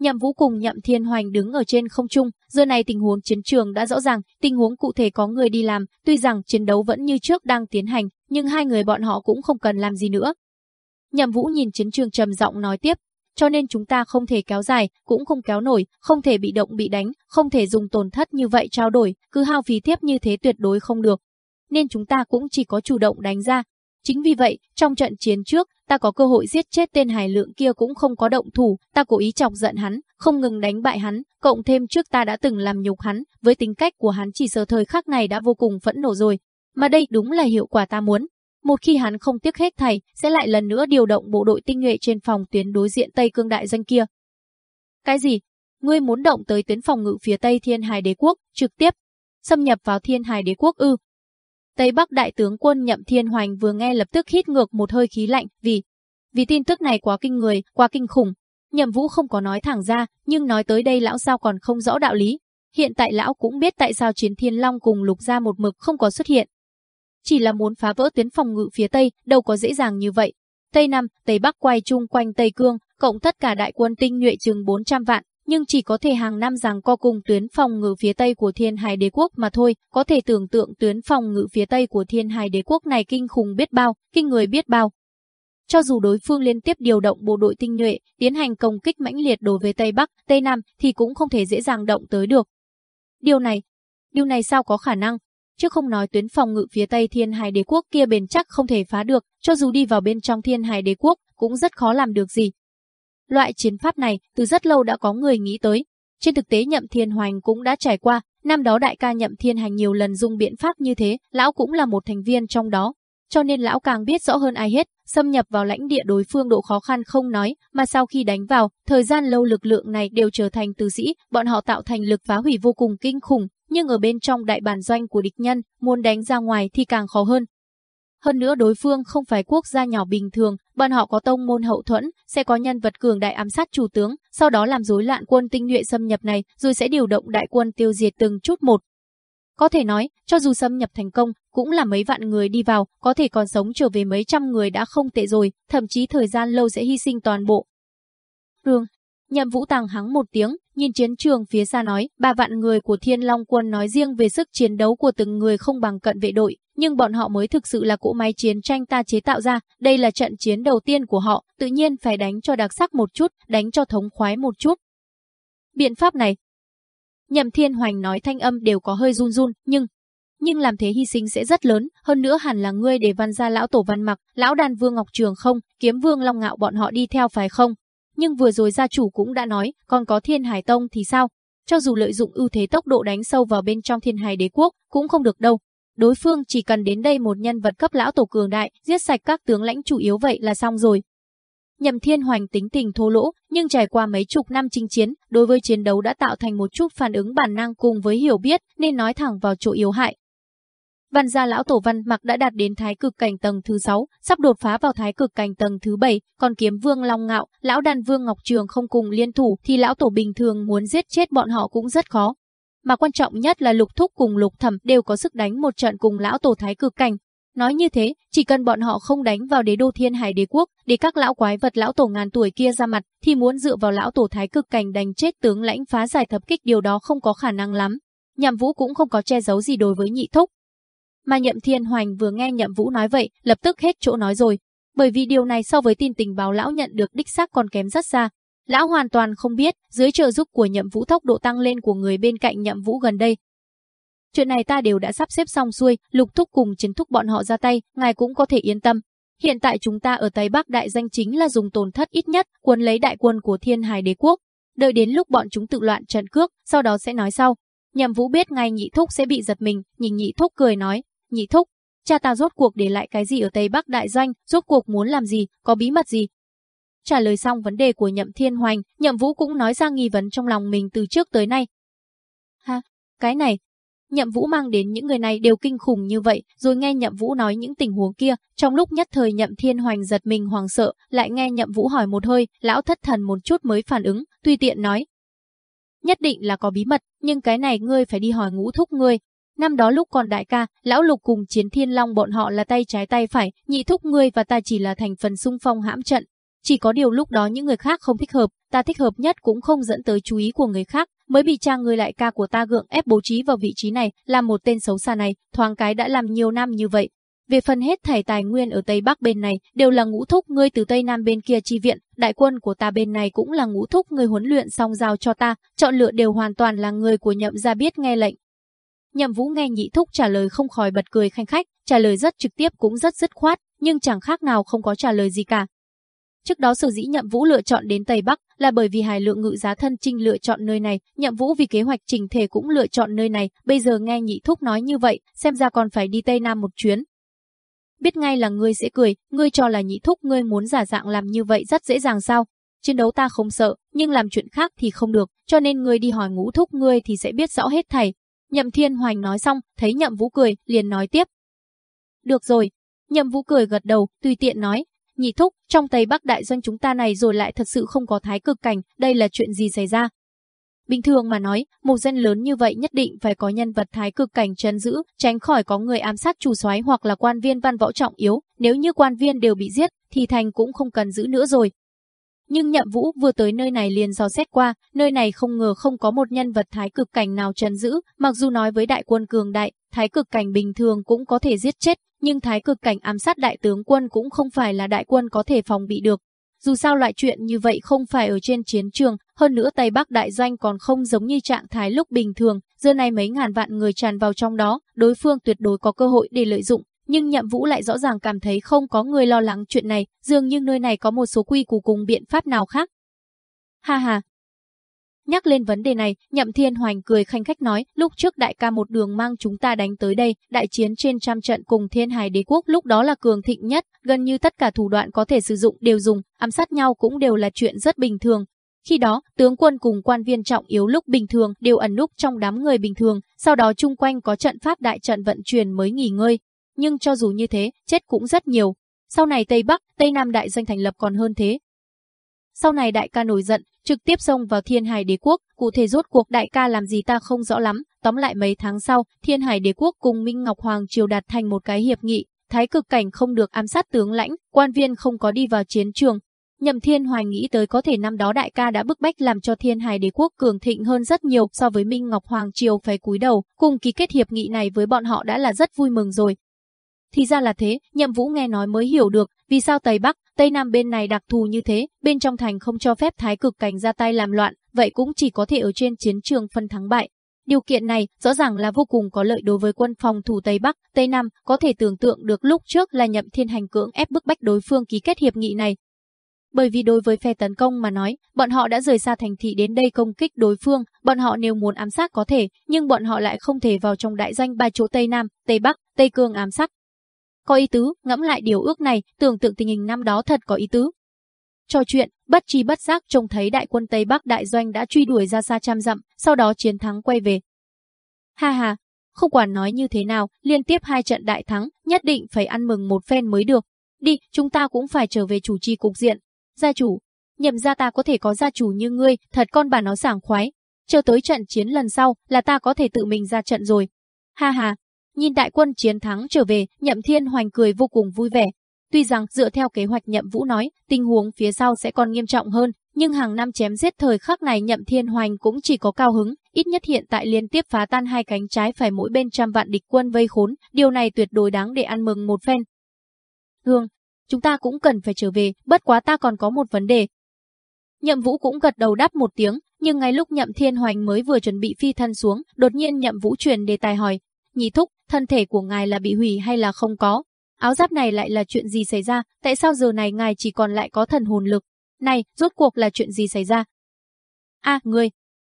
Nhậm Vũ cùng Nhậm Thiên Hoành đứng ở trên không trung, giờ này tình huống chiến trường đã rõ ràng, tình huống cụ thể có người đi làm, tuy rằng chiến đấu vẫn như trước đang tiến hành, nhưng hai người bọn họ cũng không cần làm gì nữa. Nhậm Vũ nhìn chiến trường trầm giọng nói tiếp, cho nên chúng ta không thể kéo dài, cũng không kéo nổi, không thể bị động bị đánh, không thể dùng tổn thất như vậy trao đổi, cứ hao phí tiếp như thế tuyệt đối không được. Nên chúng ta cũng chỉ có chủ động đánh ra. Chính vì vậy, trong trận chiến trước, ta có cơ hội giết chết tên hải lượng kia cũng không có động thủ, ta cố ý chọc giận hắn, không ngừng đánh bại hắn, cộng thêm trước ta đã từng làm nhục hắn, với tính cách của hắn chỉ giờ thời khắc này đã vô cùng phẫn nộ rồi, mà đây đúng là hiệu quả ta muốn. Một khi hắn không tiếc hết thầy, sẽ lại lần nữa điều động bộ đội tinh nhuệ trên phòng tuyến đối diện Tây Cương Đại danh kia. Cái gì? Ngươi muốn động tới tuyến phòng ngự phía Tây Thiên Hải Đế Quốc, trực tiếp xâm nhập vào Thiên Hải Đế Quốc ư? Tây Bắc đại tướng quân Nhậm Thiên Hoành vừa nghe lập tức hít ngược một hơi khí lạnh, vì vì tin tức này quá kinh người, quá kinh khủng. Nhậm Vũ không có nói thẳng ra, nhưng nói tới đây lão sao còn không rõ đạo lý. Hiện tại lão cũng biết tại sao Chiến Thiên Long cùng Lục Gia một mực không có xuất hiện. Chỉ là muốn phá vỡ tuyến phòng ngự phía Tây, đâu có dễ dàng như vậy. Tây Nam, Tây Bắc quay chung quanh Tây Cương, cộng tất cả đại quân tinh nhuệ chừng 400 vạn, nhưng chỉ có thể hàng năm rằng co cùng tuyến phòng ngự phía Tây của Thiên Hải Đế quốc mà thôi, có thể tưởng tượng tuyến phòng ngự phía Tây của Thiên Hải Đế quốc này kinh khủng biết bao, kinh người biết bao. Cho dù đối phương liên tiếp điều động bộ đội tinh nhuệ, tiến hành công kích mãnh liệt đối với Tây Bắc, Tây Nam thì cũng không thể dễ dàng động tới được. Điều này, điều này sao có khả năng? Chứ không nói tuyến phòng ngự phía Tây Thiên Hải Đế quốc kia bền chắc không thể phá được, cho dù đi vào bên trong Thiên Hải Đế quốc cũng rất khó làm được gì. Loại chiến pháp này từ rất lâu đã có người nghĩ tới. Trên thực tế Nhậm Thiên Hoành cũng đã trải qua, năm đó đại ca Nhậm Thiên Hành nhiều lần dùng biện pháp như thế, lão cũng là một thành viên trong đó. Cho nên lão càng biết rõ hơn ai hết, xâm nhập vào lãnh địa đối phương độ khó khăn không nói, mà sau khi đánh vào, thời gian lâu lực lượng này đều trở thành tử sĩ, bọn họ tạo thành lực phá hủy vô cùng kinh khủng, nhưng ở bên trong đại bản doanh của địch nhân, muốn đánh ra ngoài thì càng khó hơn. Hơn nữa đối phương không phải quốc gia nhỏ bình thường, bọn họ có tông môn hậu thuẫn, sẽ có nhân vật cường đại ám sát chủ tướng, sau đó làm rối loạn quân tinh nhuệ xâm nhập này, rồi sẽ điều động đại quân tiêu diệt từng chút một. Có thể nói, cho dù xâm nhập thành công, cũng là mấy vạn người đi vào, có thể còn sống trở về mấy trăm người đã không tệ rồi, thậm chí thời gian lâu sẽ hy sinh toàn bộ. Rương, Nhậm Vũ Tàng hắng một tiếng, nhìn chiến trường phía xa nói, ba vạn người của Thiên Long quân nói riêng về sức chiến đấu của từng người không bằng cận vệ đội, nhưng bọn họ mới thực sự là cỗ máy chiến tranh ta chế tạo ra, đây là trận chiến đầu tiên của họ, tự nhiên phải đánh cho đặc sắc một chút, đánh cho thống khoái một chút. Biện pháp này, Nhậm Thiên Hoành nói thanh âm đều có hơi run run, nhưng nhưng làm thế hy sinh sẽ rất lớn, hơn nữa hẳn là ngươi để văn gia lão tổ văn mặc, lão đàn vương Ngọc Trường không, kiếm vương Long Ngạo bọn họ đi theo phải không? Nhưng vừa rồi gia chủ cũng đã nói, còn có Thiên Hải Tông thì sao? Cho dù lợi dụng ưu thế tốc độ đánh sâu vào bên trong Thiên Hải Đế quốc, cũng không được đâu. Đối phương chỉ cần đến đây một nhân vật cấp lão tổ cường đại, giết sạch các tướng lãnh chủ yếu vậy là xong rồi. Nhậm Thiên Hoành tính tình thô lỗ, nhưng trải qua mấy chục năm chinh chiến, đối với chiến đấu đã tạo thành một chút phản ứng bản năng cùng với hiểu biết, nên nói thẳng vào chỗ yếu hại. Văn gia lão tổ văn mặc đã đạt đến thái cực cảnh tầng thứ 6, sắp đột phá vào thái cực cảnh tầng thứ 7, còn kiếm vương Long Ngạo, lão đàn vương Ngọc Trường không cùng liên thủ thì lão tổ bình thường muốn giết chết bọn họ cũng rất khó. Mà quan trọng nhất là lục thúc cùng lục thẩm đều có sức đánh một trận cùng lão tổ thái cực cảnh. Nói như thế, chỉ cần bọn họ không đánh vào đế đô thiên hải đế quốc, để các lão quái vật lão tổ ngàn tuổi kia ra mặt, thì muốn dựa vào lão tổ thái cực cảnh đánh chết tướng lãnh phá giải thập kích điều đó không có khả năng lắm. Nhậm Vũ cũng không có che giấu gì đối với nhị thúc, mà Nhậm Thiên Hoành vừa nghe Nhậm Vũ nói vậy, lập tức hết chỗ nói rồi. Bởi vì điều này so với tin tình báo lão nhận được đích xác còn kém rất xa. Lão hoàn toàn không biết, dưới trợ giúp của Nhậm Vũ tốc độ tăng lên của người bên cạnh Nhậm Vũ gần đây. Chuyện này ta đều đã sắp xếp xong xuôi, lục thúc cùng chiến thúc bọn họ ra tay, ngài cũng có thể yên tâm. Hiện tại chúng ta ở Tây Bắc đại danh chính là dùng tổn thất ít nhất, quân lấy đại quân của Thiên Hải Đế quốc. Đợi đến lúc bọn chúng tự loạn trận cước, sau đó sẽ nói sau. Nhậm Vũ biết ngay nhị thúc sẽ bị giật mình, nhìn nhị thúc cười nói, nhị thúc, cha ta rốt cuộc để lại cái gì ở Tây Bắc đại doanh, rốt cuộc muốn làm gì, có bí mật gì? Trả lời xong vấn đề của Nhậm Thiên Hoành, Nhậm Vũ cũng nói ra nghi vấn trong lòng mình từ trước tới nay. Ha, cái này, Nhậm Vũ mang đến những người này đều kinh khủng như vậy, rồi nghe Nhậm Vũ nói những tình huống kia, trong lúc nhất thời Nhậm Thiên Hoành giật mình hoàng sợ, lại nghe Nhậm Vũ hỏi một hơi, lão thất thần một chút mới phản ứng, tùy tiện nói. Nhất định là có bí mật, nhưng cái này ngươi phải đi hỏi ngũ thúc ngươi, Năm đó lúc còn đại ca, lão lục cùng chiến thiên long bọn họ là tay trái tay phải, nhị thúc ngươi và ta chỉ là thành phần sung phong hãm trận. Chỉ có điều lúc đó những người khác không thích hợp, ta thích hợp nhất cũng không dẫn tới chú ý của người khác, mới bị cha người lại ca của ta gượng ép bố trí vào vị trí này, làm một tên xấu xa này, thoáng cái đã làm nhiều năm như vậy. Về phần hết thảy tài nguyên ở Tây Bắc bên này, đều là ngũ thúc ngươi từ Tây Nam bên kia chi viện, đại quân của ta bên này cũng là ngũ thúc ngươi huấn luyện xong giao cho ta, chọn lựa đều hoàn toàn là người của nhậm gia biết nghe lệnh, Nhậm Vũ nghe nhị thúc trả lời không khỏi bật cười khanh khách, trả lời rất trực tiếp cũng rất dứt khoát, nhưng chẳng khác nào không có trả lời gì cả. Trước đó sở dĩ Nhậm Vũ lựa chọn đến Tây Bắc là bởi vì Hải Lượng Ngự Giá thân trinh lựa chọn nơi này, Nhậm Vũ vì kế hoạch trình thể cũng lựa chọn nơi này, bây giờ nghe nhị thúc nói như vậy, xem ra còn phải đi Tây Nam một chuyến. Biết ngay là ngươi sẽ cười, ngươi cho là nhị thúc ngươi muốn giả dạng làm như vậy rất dễ dàng sao? Chiến đấu ta không sợ, nhưng làm chuyện khác thì không được, cho nên ngươi đi hỏi ngũ thúc ngươi thì sẽ biết rõ hết thảy, Nhậm Thiên Hoành nói xong, thấy Nhậm Vũ cười, liền nói tiếp. Được rồi. Nhậm Vũ cười gật đầu, tùy tiện nói. Nhị thúc, trong Tây Bắc đại doanh chúng ta này rồi lại thật sự không có thái cực cảnh, đây là chuyện gì xảy ra? Bình thường mà nói, một dân lớn như vậy nhất định phải có nhân vật thái cực cảnh trấn giữ, tránh khỏi có người ám sát chủ soái hoặc là quan viên văn võ trọng yếu, nếu như quan viên đều bị giết, thì thành cũng không cần giữ nữa rồi, nhưng nhậm vũ vừa tới nơi này liền dò xét qua, nơi này không ngờ không có một nhân vật thái cực cảnh nào trấn giữ, mặc dù nói với đại quân cường đại, thái cực cảnh bình thường cũng có thể giết chết, nhưng thái cực cảnh ám sát đại tướng quân cũng không phải là đại quân có thể phòng bị được. Dù sao loại chuyện như vậy không phải ở trên chiến trường, hơn nữa Tây Bắc đại doanh còn không giống như trạng thái lúc bình thường, giờ này mấy ngàn vạn người tràn vào trong đó, đối phương tuyệt đối có cơ hội để lợi dụng, nhưng Nhậm Vũ lại rõ ràng cảm thấy không có người lo lắng chuyện này, dường như nơi này có một số quy củ cùng biện pháp nào khác. Ha ha. Nhắc lên vấn đề này, Nhậm Thiên Hoành cười khanh khách nói, lúc trước đại ca một đường mang chúng ta đánh tới đây, đại chiến trên trăm trận cùng Thiên Hải Đế quốc lúc đó là cường thịnh nhất, gần như tất cả thủ đoạn có thể sử dụng đều dùng, ám sát nhau cũng đều là chuyện rất bình thường. Khi đó, tướng quân cùng quan viên trọng yếu lúc bình thường đều ẩn núp trong đám người bình thường, sau đó chung quanh có trận pháp đại trận vận chuyển mới nghỉ ngơi. Nhưng cho dù như thế, chết cũng rất nhiều. Sau này Tây Bắc, Tây Nam đại doanh thành lập còn hơn thế, sau này đại ca nổi giận, trực tiếp xông vào Thiên Hải Đế quốc, cụ thể rốt cuộc đại ca làm gì ta không rõ lắm, tóm lại mấy tháng sau, Thiên Hải Đế quốc cùng Minh Ngọc Hoàng triều đạt thành một cái hiệp nghị, thái cực cảnh không được ám sát tướng lãnh, quan viên không có đi vào chiến trường. Nhậm Thiên Hoài nghĩ tới có thể năm đó đại ca đã bức bách làm cho Thiên Hải Đế quốc cường thịnh hơn rất nhiều so với Minh Ngọc Hoàng triều phải cúi đầu, cùng ký kết hiệp nghị này với bọn họ đã là rất vui mừng rồi. Thì ra là thế, Nhậm Vũ nghe nói mới hiểu được, vì sao Tây Bắc, Tây Nam bên này đặc thù như thế, bên trong thành không cho phép thái cực cảnh ra tay làm loạn, vậy cũng chỉ có thể ở trên chiến trường phân thắng bại. Điều kiện này rõ ràng là vô cùng có lợi đối với quân phòng thủ Tây Bắc, Tây Nam, có thể tưởng tượng được lúc trước là nhậm thiên hành cưỡng ép bức bách đối phương ký kết hiệp nghị này. Bởi vì đối với phe tấn công mà nói, bọn họ đã rời xa thành thị đến đây công kích đối phương, bọn họ nếu muốn ám sát có thể, nhưng bọn họ lại không thể vào trong đại danh ba chỗ Tây Nam, Tây Bắc, Tây Cương ám sát, có ý tứ, ngẫm lại điều ước này, tưởng tượng tình hình năm đó thật có ý tứ. Trò chuyện, bất chi bất giác trông thấy đại quân Tây Bắc đại doanh đã truy đuổi ra xa trăm dặm, sau đó chiến thắng quay về. Ha ha, không quản nói như thế nào, liên tiếp hai trận đại thắng, nhất định phải ăn mừng một phen mới được. Đi, chúng ta cũng phải trở về chủ trì cục diện. Gia chủ, nhậm ra ta có thể có gia chủ như ngươi, thật con bà nó sảng khoái. Chờ tới trận chiến lần sau là ta có thể tự mình ra trận rồi. Ha ha, Nhìn đại quân chiến thắng trở về, Nhậm Thiên Hoành cười vô cùng vui vẻ. Tuy rằng dựa theo kế hoạch Nhậm Vũ nói, tình huống phía sau sẽ còn nghiêm trọng hơn, nhưng hàng năm chém giết thời khắc này Nhậm Thiên Hoành cũng chỉ có cao hứng, ít nhất hiện tại liên tiếp phá tan hai cánh trái phải mỗi bên trăm vạn địch quân vây khốn, điều này tuyệt đối đáng để ăn mừng một phen. Hương, chúng ta cũng cần phải trở về, bất quá ta còn có một vấn đề. Nhậm Vũ cũng gật đầu đáp một tiếng, nhưng ngay lúc Nhậm Thiên Hoành mới vừa chuẩn bị phi thân xuống, đột nhiên Nhậm Vũ truyền đề tài hỏi, Nhị thúc, thân thể của ngài là bị hủy hay là không có? Áo giáp này lại là chuyện gì xảy ra? Tại sao giờ này ngài chỉ còn lại có thần hồn lực? Này, rốt cuộc là chuyện gì xảy ra? a à, ngươi,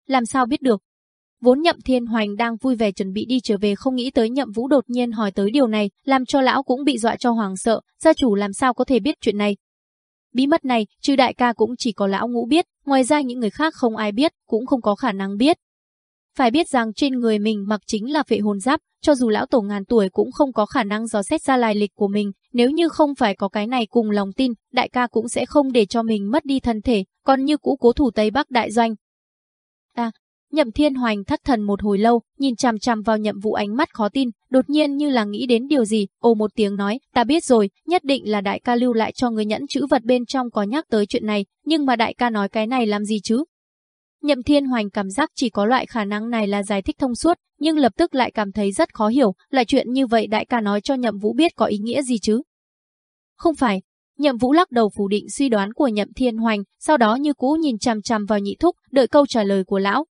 làm sao biết được? Vốn nhậm thiên hoành đang vui vẻ chuẩn bị đi trở về không nghĩ tới nhậm vũ đột nhiên hỏi tới điều này, làm cho lão cũng bị dọa cho hoàng sợ, gia chủ làm sao có thể biết chuyện này. Bí mật này, trừ đại ca cũng chỉ có lão ngũ biết, ngoài ra những người khác không ai biết, cũng không có khả năng biết. Phải biết rằng trên người mình mặc chính là phệ hồn giáp, cho dù lão tổ ngàn tuổi cũng không có khả năng dò xét ra lai lịch của mình, nếu như không phải có cái này cùng lòng tin, đại ca cũng sẽ không để cho mình mất đi thân thể, còn như cũ cố thủ Tây Bắc đại doanh. À, Nhậm Thiên Hoành thất thần một hồi lâu, nhìn chằm chằm vào Nhậm Vũ ánh mắt khó tin, đột nhiên như là nghĩ đến điều gì, ồ một tiếng nói, ta biết rồi, nhất định là đại ca lưu lại cho người nhẫn chữ vật bên trong có nhắc tới chuyện này, nhưng mà đại ca nói cái này làm gì chứ? Nhậm Thiên Hoành cảm giác chỉ có loại khả năng này là giải thích thông suốt, nhưng lập tức lại cảm thấy rất khó hiểu, lại chuyện như vậy đại ca nói cho Nhậm Vũ biết có ý nghĩa gì chứ? Không phải, Nhậm Vũ lắc đầu phủ định suy đoán của Nhậm Thiên Hoành, sau đó như cũ nhìn chằm chằm vào nhị thúc, đợi câu trả lời của lão.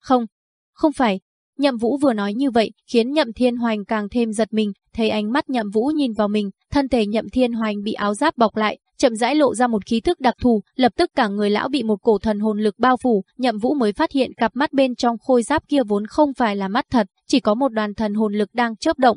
Không, không phải. Nhậm Vũ vừa nói như vậy, khiến Nhậm Thiên Hoành càng thêm giật mình, thấy ánh mắt Nhậm Vũ nhìn vào mình, thân thể Nhậm Thiên Hoành bị áo giáp bọc lại, chậm rãi lộ ra một khí thức đặc thù, lập tức cả người lão bị một cổ thần hồn lực bao phủ, Nhậm Vũ mới phát hiện cặp mắt bên trong khôi giáp kia vốn không phải là mắt thật, chỉ có một đoàn thần hồn lực đang chớp động.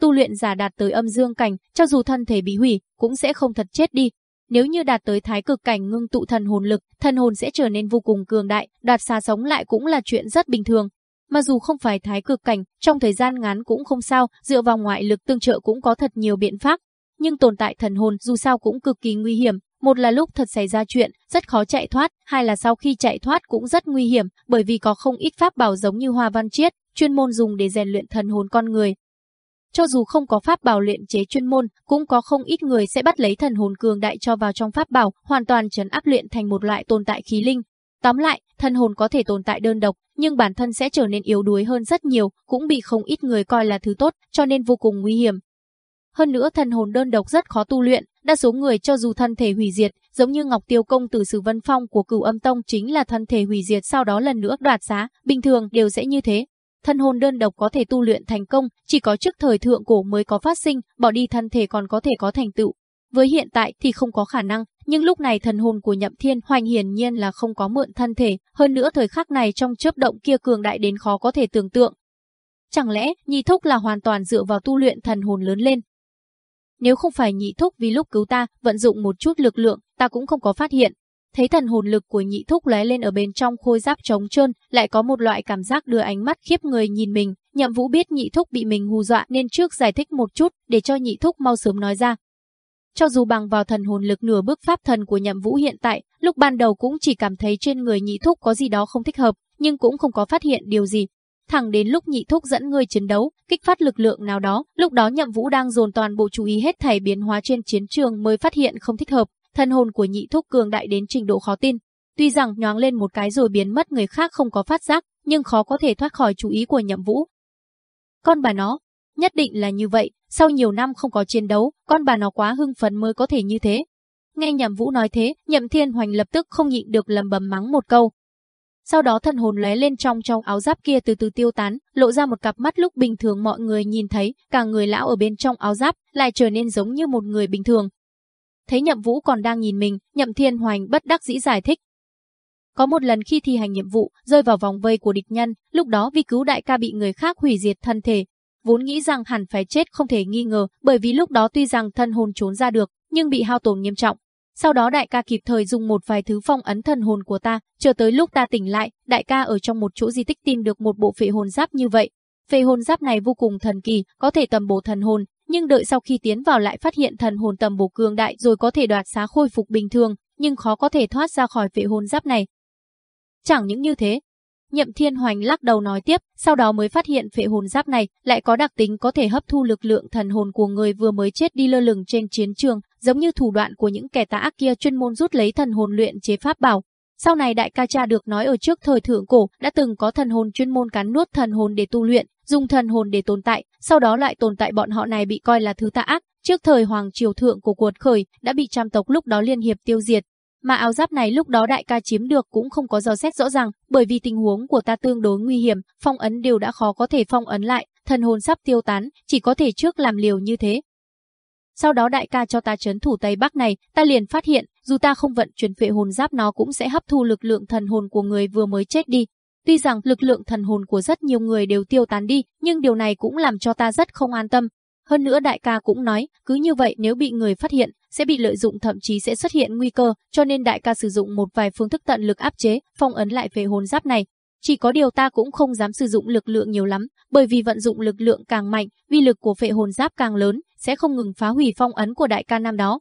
Tu luyện giả đạt tới âm dương cảnh, cho dù thân thể bị hủy, cũng sẽ không thật chết đi. Nếu như đạt tới thái cực cảnh ngưng tụ thần hồn lực, thần hồn sẽ trở nên vô cùng cường đại, đạt xa sống lại cũng là chuyện rất bình thường. Mà dù không phải thái cực cảnh, trong thời gian ngắn cũng không sao, dựa vào ngoại lực tương trợ cũng có thật nhiều biện pháp, nhưng tồn tại thần hồn dù sao cũng cực kỳ nguy hiểm. Một là lúc thật xảy ra chuyện, rất khó chạy thoát, hai là sau khi chạy thoát cũng rất nguy hiểm, bởi vì có không ít pháp bảo giống như hoa văn chiết, chuyên môn dùng để rèn luyện thần hồn con người. Cho dù không có pháp bảo luyện chế chuyên môn, cũng có không ít người sẽ bắt lấy thần hồn cường đại cho vào trong pháp bảo, hoàn toàn trấn áp luyện thành một loại tồn tại khí linh. Tóm lại, thân hồn có thể tồn tại đơn độc, nhưng bản thân sẽ trở nên yếu đuối hơn rất nhiều, cũng bị không ít người coi là thứ tốt, cho nên vô cùng nguy hiểm. Hơn nữa thần hồn đơn độc rất khó tu luyện, đa số người cho dù thân thể hủy diệt, giống như Ngọc Tiêu công từ Sử Vân Phong của Cửu Âm Tông chính là thân thể hủy diệt sau đó lần nữa đoạt giá, bình thường đều sẽ như thế. Thân hồn đơn độc có thể tu luyện thành công, chỉ có trước thời thượng cổ mới có phát sinh, bỏ đi thân thể còn có thể có thành tựu. Với hiện tại thì không có khả năng, nhưng lúc này thần hồn của Nhậm Thiên Hoành hiển nhiên là không có mượn thân thể, hơn nữa thời khắc này trong chớp động kia cường đại đến khó có thể tưởng tượng. Chẳng lẽ Nhị Thúc là hoàn toàn dựa vào tu luyện thần hồn lớn lên? Nếu không phải Nhị Thúc vì lúc cứu ta, vận dụng một chút lực lượng, ta cũng không có phát hiện. Thấy thần hồn lực của Nhị Thúc lóe lên ở bên trong khôi giáp trống trơn, lại có một loại cảm giác đưa ánh mắt khiếp người nhìn mình, Nhậm Vũ biết Nhị Thúc bị mình hù dọa nên trước giải thích một chút để cho Nhị Thúc mau sớm nói ra. Cho dù bằng vào thần hồn lực nửa bước pháp thần của Nhậm Vũ hiện tại, lúc ban đầu cũng chỉ cảm thấy trên người Nhị Thúc có gì đó không thích hợp, nhưng cũng không có phát hiện điều gì. Thẳng đến lúc Nhị Thúc dẫn người chiến đấu, kích phát lực lượng nào đó, lúc đó Nhậm Vũ đang dồn toàn bộ chú ý hết thảy biến hóa trên chiến trường mới phát hiện không thích hợp, thần hồn của Nhị Thúc cường đại đến trình độ khó tin. Tuy rằng nhoáng lên một cái rồi biến mất người khác không có phát giác, nhưng khó có thể thoát khỏi chú ý của Nhậm Vũ. Con bà nó, nhất định là như vậy, sau nhiều năm không có chiến đấu, con bà nó quá hưng phấn mới có thể như thế. Nghe Nhậm Vũ nói thế, Nhậm Thiên Hoành lập tức không nhịn được lầm bầm mắng một câu. Sau đó thần hồn lóe lên trong trong áo giáp kia từ từ tiêu tán, lộ ra một cặp mắt lúc bình thường mọi người nhìn thấy, cả người lão ở bên trong áo giáp lại trở nên giống như một người bình thường. Thấy Nhậm Vũ còn đang nhìn mình, Nhậm Thiên Hoành bất đắc dĩ giải thích. Có một lần khi thi hành nhiệm vụ, rơi vào vòng vây của địch nhân, lúc đó vì cứu đại ca bị người khác hủy diệt thân thể, vốn nghĩ rằng hẳn phải chết không thể nghi ngờ, bởi vì lúc đó tuy rằng thân hồn trốn ra được, nhưng bị hao tổn nghiêm trọng. Sau đó đại ca kịp thời dùng một vài thứ phong ấn thần hồn của ta, chờ tới lúc ta tỉnh lại, đại ca ở trong một chỗ di tích tìm được một bộ phệ hồn giáp như vậy. Phệ hồn giáp này vô cùng thần kỳ, có thể tầm bổ thần hồn, nhưng đợi sau khi tiến vào lại phát hiện thần hồn tầm bổ cường đại rồi có thể đoạt xá khôi phục bình thường, nhưng khó có thể thoát ra khỏi phệ hồn giáp này. Chẳng những như thế, Nhậm Thiên Hoành lắc đầu nói tiếp, sau đó mới phát hiện phệ hồn giáp này lại có đặc tính có thể hấp thu lực lượng thần hồn của người vừa mới chết đi lơ lửng trên chiến trường, giống như thủ đoạn của những kẻ tà ác kia chuyên môn rút lấy thần hồn luyện chế pháp bảo. Sau này đại ca cha được nói ở trước thời thượng cổ đã từng có thần hồn chuyên môn cắn nuốt thần hồn để tu luyện, dùng thần hồn để tồn tại, sau đó lại tồn tại bọn họ này bị coi là thứ tà ác, trước thời hoàng triều thượng của cuột khởi đã bị trăm tộc lúc đó liên hiệp tiêu diệt, mà áo giáp này lúc đó đại ca chiếm được cũng không có dò xét rõ ràng, bởi vì tình huống của ta tương đối nguy hiểm, phong ấn đều đã khó có thể phong ấn lại, thần hồn sắp tiêu tán, chỉ có thể trước làm liều như thế. Sau đó đại ca cho ta chấn thủ Tây Bắc này, ta liền phát hiện, dù ta không vận chuyển phệ hồn giáp nó cũng sẽ hấp thu lực lượng thần hồn của người vừa mới chết đi. Tuy rằng lực lượng thần hồn của rất nhiều người đều tiêu tán đi, nhưng điều này cũng làm cho ta rất không an tâm, hơn nữa đại ca cũng nói, cứ như vậy nếu bị người phát hiện, sẽ bị lợi dụng thậm chí sẽ xuất hiện nguy cơ, cho nên đại ca sử dụng một vài phương thức tận lực áp chế, phong ấn lại về hồn giáp này. Chỉ có điều ta cũng không dám sử dụng lực lượng nhiều lắm, bởi vì vận dụng lực lượng càng mạnh, vi lực của phệ hồn giáp càng lớn, sẽ không ngừng phá hủy phong ấn của đại ca nam đó.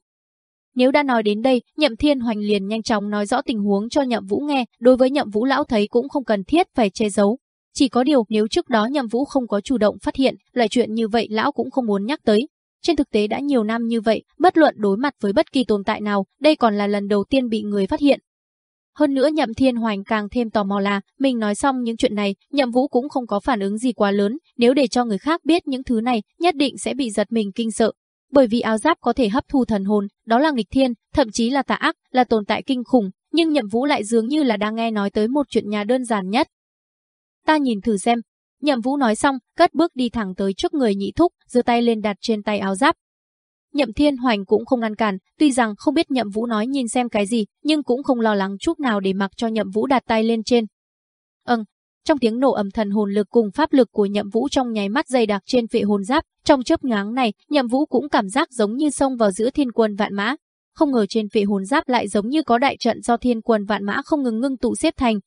Nếu đã nói đến đây, Nhậm Thiên Hoành liền nhanh chóng nói rõ tình huống cho Nhậm Vũ nghe, đối với Nhậm Vũ lão thấy cũng không cần thiết phải che giấu, chỉ có điều nếu trước đó Nhậm Vũ không có chủ động phát hiện, loại chuyện như vậy lão cũng không muốn nhắc tới. Trên thực tế đã nhiều năm như vậy, bất luận đối mặt với bất kỳ tồn tại nào, đây còn là lần đầu tiên bị người phát hiện. Hơn nữa Nhậm Thiên Hoành càng thêm tò mò là, mình nói xong những chuyện này, Nhậm Vũ cũng không có phản ứng gì quá lớn, nếu để cho người khác biết những thứ này, nhất định sẽ bị giật mình kinh sợ. Bởi vì áo giáp có thể hấp thu thần hồn, đó là nghịch thiên, thậm chí là tà ác, là tồn tại kinh khủng, nhưng Nhậm Vũ lại dường như là đang nghe nói tới một chuyện nhà đơn giản nhất, ta nhìn thử xem. Nhậm Vũ nói xong, cất bước đi thẳng tới trước người nhị thúc, giơ tay lên đặt trên tay áo giáp. Nhậm Thiên Hoành cũng không ngăn cản, tuy rằng không biết Nhậm Vũ nói nhìn xem cái gì, nhưng cũng không lo lắng chút nào để mặc cho Nhậm Vũ đặt tay lên trên. Ừm, trong tiếng nổ ầm thần hồn lực cùng pháp lực của Nhậm Vũ trong nháy mắt dày đặc trên phệ hồn giáp, trong chớp nhoáng này, Nhậm Vũ cũng cảm giác giống như xông vào giữa thiên quân vạn mã. Không ngờ trên phệ hồn giáp lại giống như có đại trận do thiên quân vạn mã không ngừng ngưng tụ xếp thành,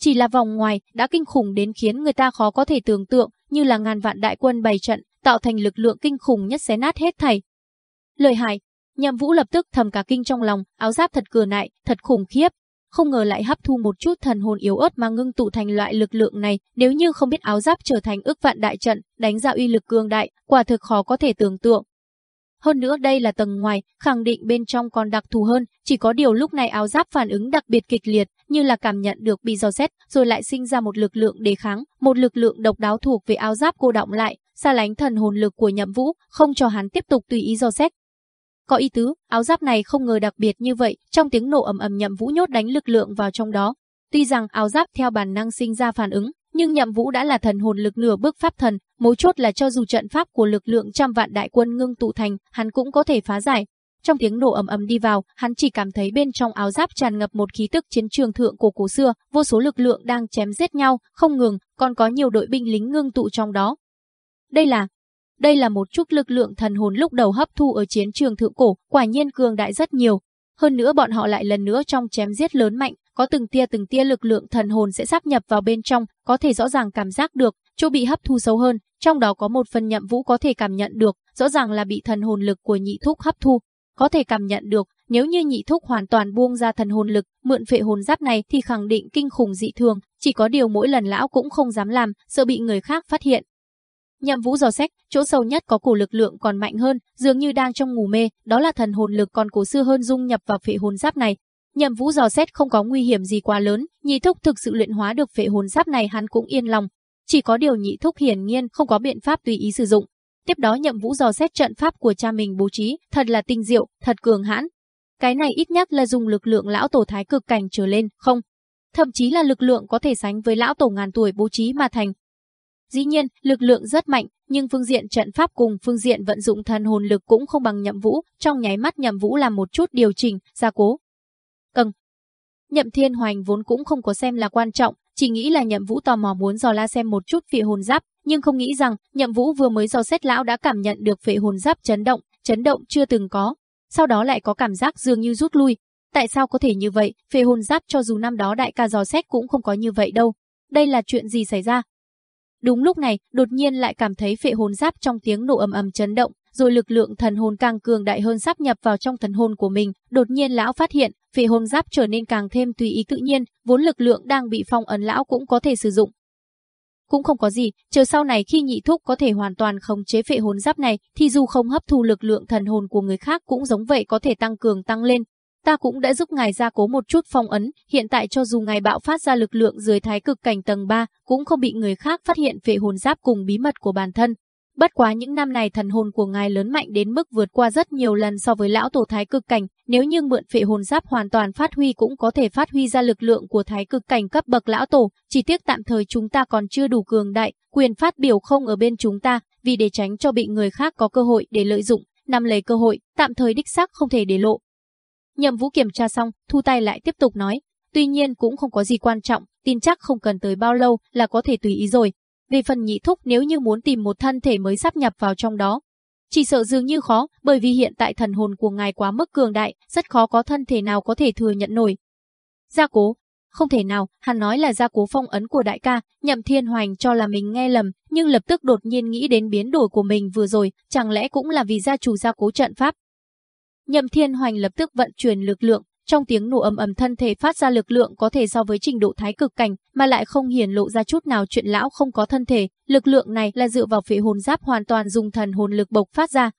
chỉ là vòng ngoài đã kinh khủng đến khiến người ta khó có thể tưởng tượng, như là ngàn vạn đại quân bày trận, tạo thành lực lượng kinh khủng nhất xé nát hết thảy. Lợi hại, Nhậm Vũ lập tức thầm cả kinh trong lòng, áo giáp thật cửa nại, thật khủng khiếp. Không ngờ lại hấp thu một chút thần hồn yếu ớt mà ngưng tụ thành loại lực lượng này, nếu như không biết áo giáp trở thành ước vạn đại trận, đánh ra uy lực cường đại, quả thực khó có thể tưởng tượng. Hơn nữa đây là tầng ngoài, khẳng định bên trong còn đặc thù hơn, chỉ có điều lúc này áo giáp phản ứng đặc biệt kịch liệt, như là cảm nhận được bị dò xét, rồi lại sinh ra một lực lượng đề kháng, một lực lượng độc đáo thuộc về áo giáp cô động lại, xa lánh thần hồn lực của Nhậm Vũ, không cho hắn tiếp tục tùy ý dò xét. Có ý tứ, áo giáp này không ngờ đặc biệt như vậy, trong tiếng nổ ầm ầm Nhậm Vũ nhốt đánh lực lượng vào trong đó. Tuy rằng áo giáp theo bản năng sinh ra phản ứng, nhưng Nhậm Vũ đã là thần hồn lực nửa bước pháp thần, mấu chốt là cho dù trận pháp của lực lượng trăm vạn đại quân ngưng tụ thành, hắn cũng có thể phá giải. trong tiếng nổ ầm ầm đi vào, hắn chỉ cảm thấy bên trong áo giáp tràn ngập một khí tức chiến trường thượng cổ cổ xưa, vô số lực lượng đang chém giết nhau, không ngừng, còn có nhiều đội binh lính ngưng tụ trong đó. Đây là đây là một chút lực lượng thần hồn lúc đầu hấp thu ở chiến trường thượng cổ, quả nhiên cường đại rất nhiều. Hơn nữa bọn họ lại lần nữa trong chém giết lớn mạnh, có từng tia từng tia lực lượng thần hồn sẽ sáp nhập vào bên trong, có thể rõ ràng cảm giác được, chỗ bị hấp thu sâu hơn, trong đó có một phần nhậm vũ có thể cảm nhận được, rõ ràng là bị thần hồn lực của nhị thúc hấp thu. Có thể cảm nhận được, nếu như nhị thúc hoàn toàn buông ra thần hồn lực, mượn phệ hồn giáp này thì khẳng định kinh khủng dị thường, chỉ có điều mỗi lần lão cũng không dám làm, sợ bị người khác phát hiện. Nhậm Vũ dò xét, chỗ sâu nhất có cổ lực lượng còn mạnh hơn, dường như đang trong ngủ mê, đó là thần hồn lực còn cổ xưa hơn dung nhập vào phệ hồn giáp này. Nhậm Vũ dò xét không có nguy hiểm gì quá lớn, nhị thúc thực sự luyện hóa được phệ hồn giáp này hắn cũng yên lòng. Chỉ có điều nhị thúc hiển nhiên không có biện pháp tùy ý sử dụng. Tiếp đó Nhậm Vũ dò xét trận pháp của cha mình bố trí, thật là tinh diệu, thật cường hãn. Cái này ít nhất là dùng lực lượng lão tổ thái cực cảnh trở lên, không? Thậm chí là lực lượng có thể sánh với lão tổ ngàn tuổi bố trí mà thành, Dĩ nhiên, lực lượng rất mạnh, nhưng phương diện trận pháp cùng phương diện vận dụng thần hồn lực cũng không bằng nhậm vũ, trong nháy mắt nhậm vũ làm một chút điều chỉnh, gia cố. Nhậm thiên hoành vốn cũng không có xem là quan trọng, chỉ nghĩ là nhậm vũ tò mò muốn dò la xem một chút phệ hồn giáp, nhưng không nghĩ rằng nhậm vũ vừa mới dò xét lão đã cảm nhận được phệ hồn giáp chấn động, chấn động chưa từng có. Sau đó lại có cảm giác dường như rút lui. Tại sao có thể như vậy, phệ hồn giáp cho dù năm đó đại ca dò xét cũng không có như vậy đâu. Đây là chuyện gì xảy ra, Đúng lúc này, đột nhiên lại cảm thấy phệ hồn giáp trong tiếng nổ ầm ầm chấn động, rồi lực lượng thần hồn càng cường đại hơn sắp nhập vào trong thần hồn của mình, đột nhiên lão phát hiện, phệ hồn giáp trở nên càng thêm tùy ý tự nhiên, vốn lực lượng đang bị phong ấn lão cũng có thể sử dụng. Cũng không có gì, chờ sau này khi nhị thúc có thể hoàn toàn khống chế phệ hồn giáp này, thì dù không hấp thu lực lượng thần hồn của người khác cũng giống vậy có thể tăng cường tăng lên, Ta cũng đã giúp ngài gia cố một chút phong ấn, hiện tại cho dù ngài bạo phát ra lực lượng dưới thái cực cảnh tầng 3, cũng không bị người khác phát hiện phệ hồn giáp cùng bí mật của bản thân. Bất quá những năm này thần hồn của ngài lớn mạnh đến mức vượt qua rất nhiều lần so với lão tổ thái cực cảnh, nếu như mượn phệ hồn giáp hoàn toàn phát huy cũng có thể phát huy ra lực lượng của thái cực cảnh cấp bậc lão tổ, chỉ tiếc tạm thời chúng ta còn chưa đủ cường đại, quyền phát biểu không ở bên chúng ta, vì để tránh cho bị người khác có cơ hội để lợi dụng, nắm lấy cơ hội, tạm thời đích xác không thể để lộ, Nhậm Vũ kiểm tra xong, thu tay lại tiếp tục nói, tuy nhiên cũng không có gì quan trọng, tin chắc không cần tới bao lâu là có thể tùy ý rồi. Về phần nhị thúc nếu như muốn tìm một thân thể mới sắp nhập vào trong đó, chỉ sợ dường như khó, bởi vì hiện tại thần hồn của ngài quá mức cường đại, rất khó có thân thể nào có thể thừa nhận nổi. Gia cố, không thể nào, hắn nói là gia cố phong ấn của đại ca, nhậm thiên hoành cho là mình nghe lầm, nhưng lập tức đột nhiên nghĩ đến biến đổi của mình vừa rồi, chẳng lẽ cũng là vì gia chủ gia cố trận pháp, Nhậm Thiên Hoành lập tức vận chuyển lực lượng, trong tiếng nổ ầm ầm thân thể phát ra lực lượng có thể so với trình độ thái cực cảnh, mà lại không hiển lộ ra chút nào chuyện lão không có thân thể, lực lượng này là dựa vào phệ hồn giáp hoàn toàn dùng thần hồn lực bộc phát ra.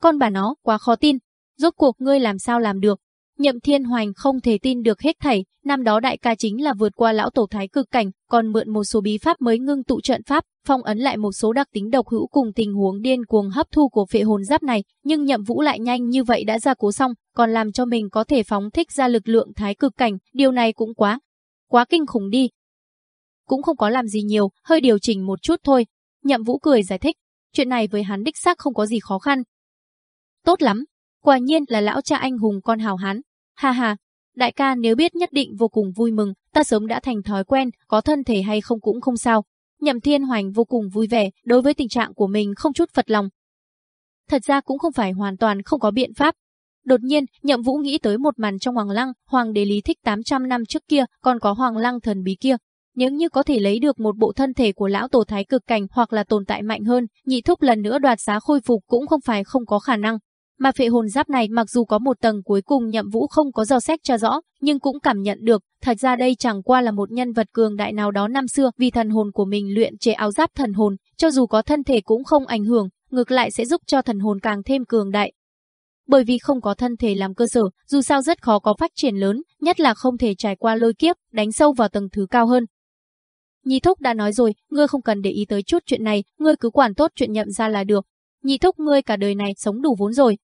Con bà nó, quá khó tin, rốt cuộc ngươi làm sao làm được? Nhậm Thiên Hoành không thể tin được hết thảy, năm đó đại ca chính là vượt qua lão tổ thái cực cảnh, còn mượn một số bí pháp mới ngưng tụ trận pháp, phong ấn lại một số đặc tính độc hữu cùng tình huống điên cuồng hấp thu của phệ hồn giáp này, nhưng Nhậm Vũ lại nhanh như vậy đã ra cố xong, còn làm cho mình có thể phóng thích ra lực lượng thái cực cảnh, điều này cũng quá, quá kinh khủng đi. Cũng không có làm gì nhiều, hơi điều chỉnh một chút thôi. Nhậm Vũ cười giải thích, chuyện này với hắn đích xác không có gì khó khăn. Tốt lắm, quả nhiên là lão cha anh hùng con hào hán, Ha ha, đại ca nếu biết nhất định vô cùng vui mừng, ta sớm đã thành thói quen, có thân thể hay không cũng không sao. Nhậm Thiên Hoành vô cùng vui vẻ, đối với tình trạng của mình không chút phật lòng. Thật ra cũng không phải hoàn toàn không có biện pháp. Đột nhiên, Nhậm Vũ nghĩ tới một màn trong Hoàng Lăng, Hoàng đế Lý Thích 800 năm trước kia, còn có Hoàng Lăng thần bí kia. Nếu như có thể lấy được một bộ thân thể của lão tổ thái cực cảnh hoặc là tồn tại mạnh hơn, nhị thúc lần nữa đoạt giá khôi phục cũng không phải không có khả năng. Mà phệ hồn giáp này mặc dù có một tầng cuối cùng nhậm vũ không có dò xét cho rõ, nhưng cũng cảm nhận được, thật ra đây chẳng qua là một nhân vật cường đại nào đó năm xưa vì thần hồn của mình luyện chế áo giáp thần hồn, cho dù có thân thể cũng không ảnh hưởng, ngược lại sẽ giúp cho thần hồn càng thêm cường đại. Bởi vì không có thân thể làm cơ sở, dù sao rất khó có phát triển lớn, nhất là không thể trải qua lôi kiếp, đánh sâu vào tầng thứ cao hơn. Nhi Thúc đã nói rồi, ngươi không cần để ý tới chút chuyện này, ngươi cứ quản tốt chuyện nhậm ra là được. Nhi Thúc ngươi cả đời này sống đủ vốn rồi,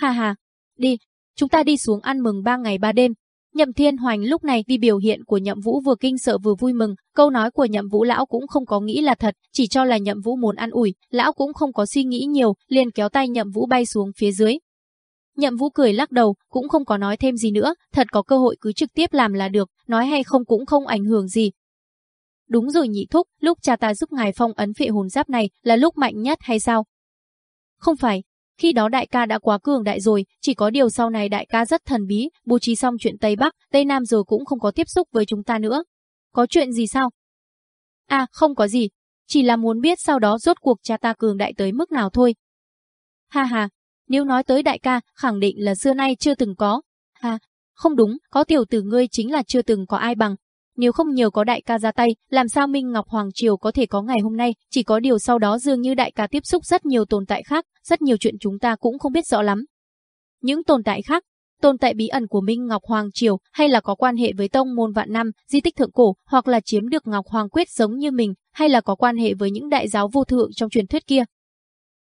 Ha ha, đi, chúng ta đi xuống ăn mừng ba ngày ba đêm. Nhậm Thiên Hoành lúc này vì biểu hiện của Nhậm Vũ vừa kinh sợ vừa vui mừng, câu nói của Nhậm Vũ lão cũng không có nghĩ là thật, chỉ cho là Nhậm Vũ muốn ăn ủi, lão cũng không có suy nghĩ nhiều, liền kéo tay Nhậm Vũ bay xuống phía dưới. Nhậm Vũ cười lắc đầu, cũng không có nói thêm gì nữa, thật có cơ hội cứ trực tiếp làm là được, nói hay không cũng không ảnh hưởng gì. Đúng rồi nhị thúc, lúc cha ta giúp ngài phong ấn phệ hồn giáp này là lúc mạnh nhất hay sao? Không phải, khi đó đại ca đã quá cường đại rồi, chỉ có điều sau này đại ca rất thần bí, bố trí xong chuyện Tây Bắc, Tây Nam rồi cũng không có tiếp xúc với chúng ta nữa. Có chuyện gì sao? À, không có gì, chỉ là muốn biết sau đó rốt cuộc cha ta cường đại tới mức nào thôi. Ha ha, nếu nói tới đại ca, khẳng định là xưa nay chưa từng có. Ha, không đúng, có tiểu tử ngươi chính là chưa từng có ai bằng. Nếu không nhờ có đại ca ra tay, làm sao Minh Ngọc Hoàng Triều có thể có ngày hôm nay, chỉ có điều sau đó dường như đại ca tiếp xúc rất nhiều tồn tại khác, rất nhiều chuyện chúng ta cũng không biết rõ lắm. Những tồn tại khác, tồn tại bí ẩn của Minh Ngọc Hoàng Triều hay là có quan hệ với tông môn vạn năm, di tích thượng cổ, hoặc là chiếm được Ngọc Hoàng Quyết giống như mình, hay là có quan hệ với những đại giáo vô thượng trong truyền thuyết kia.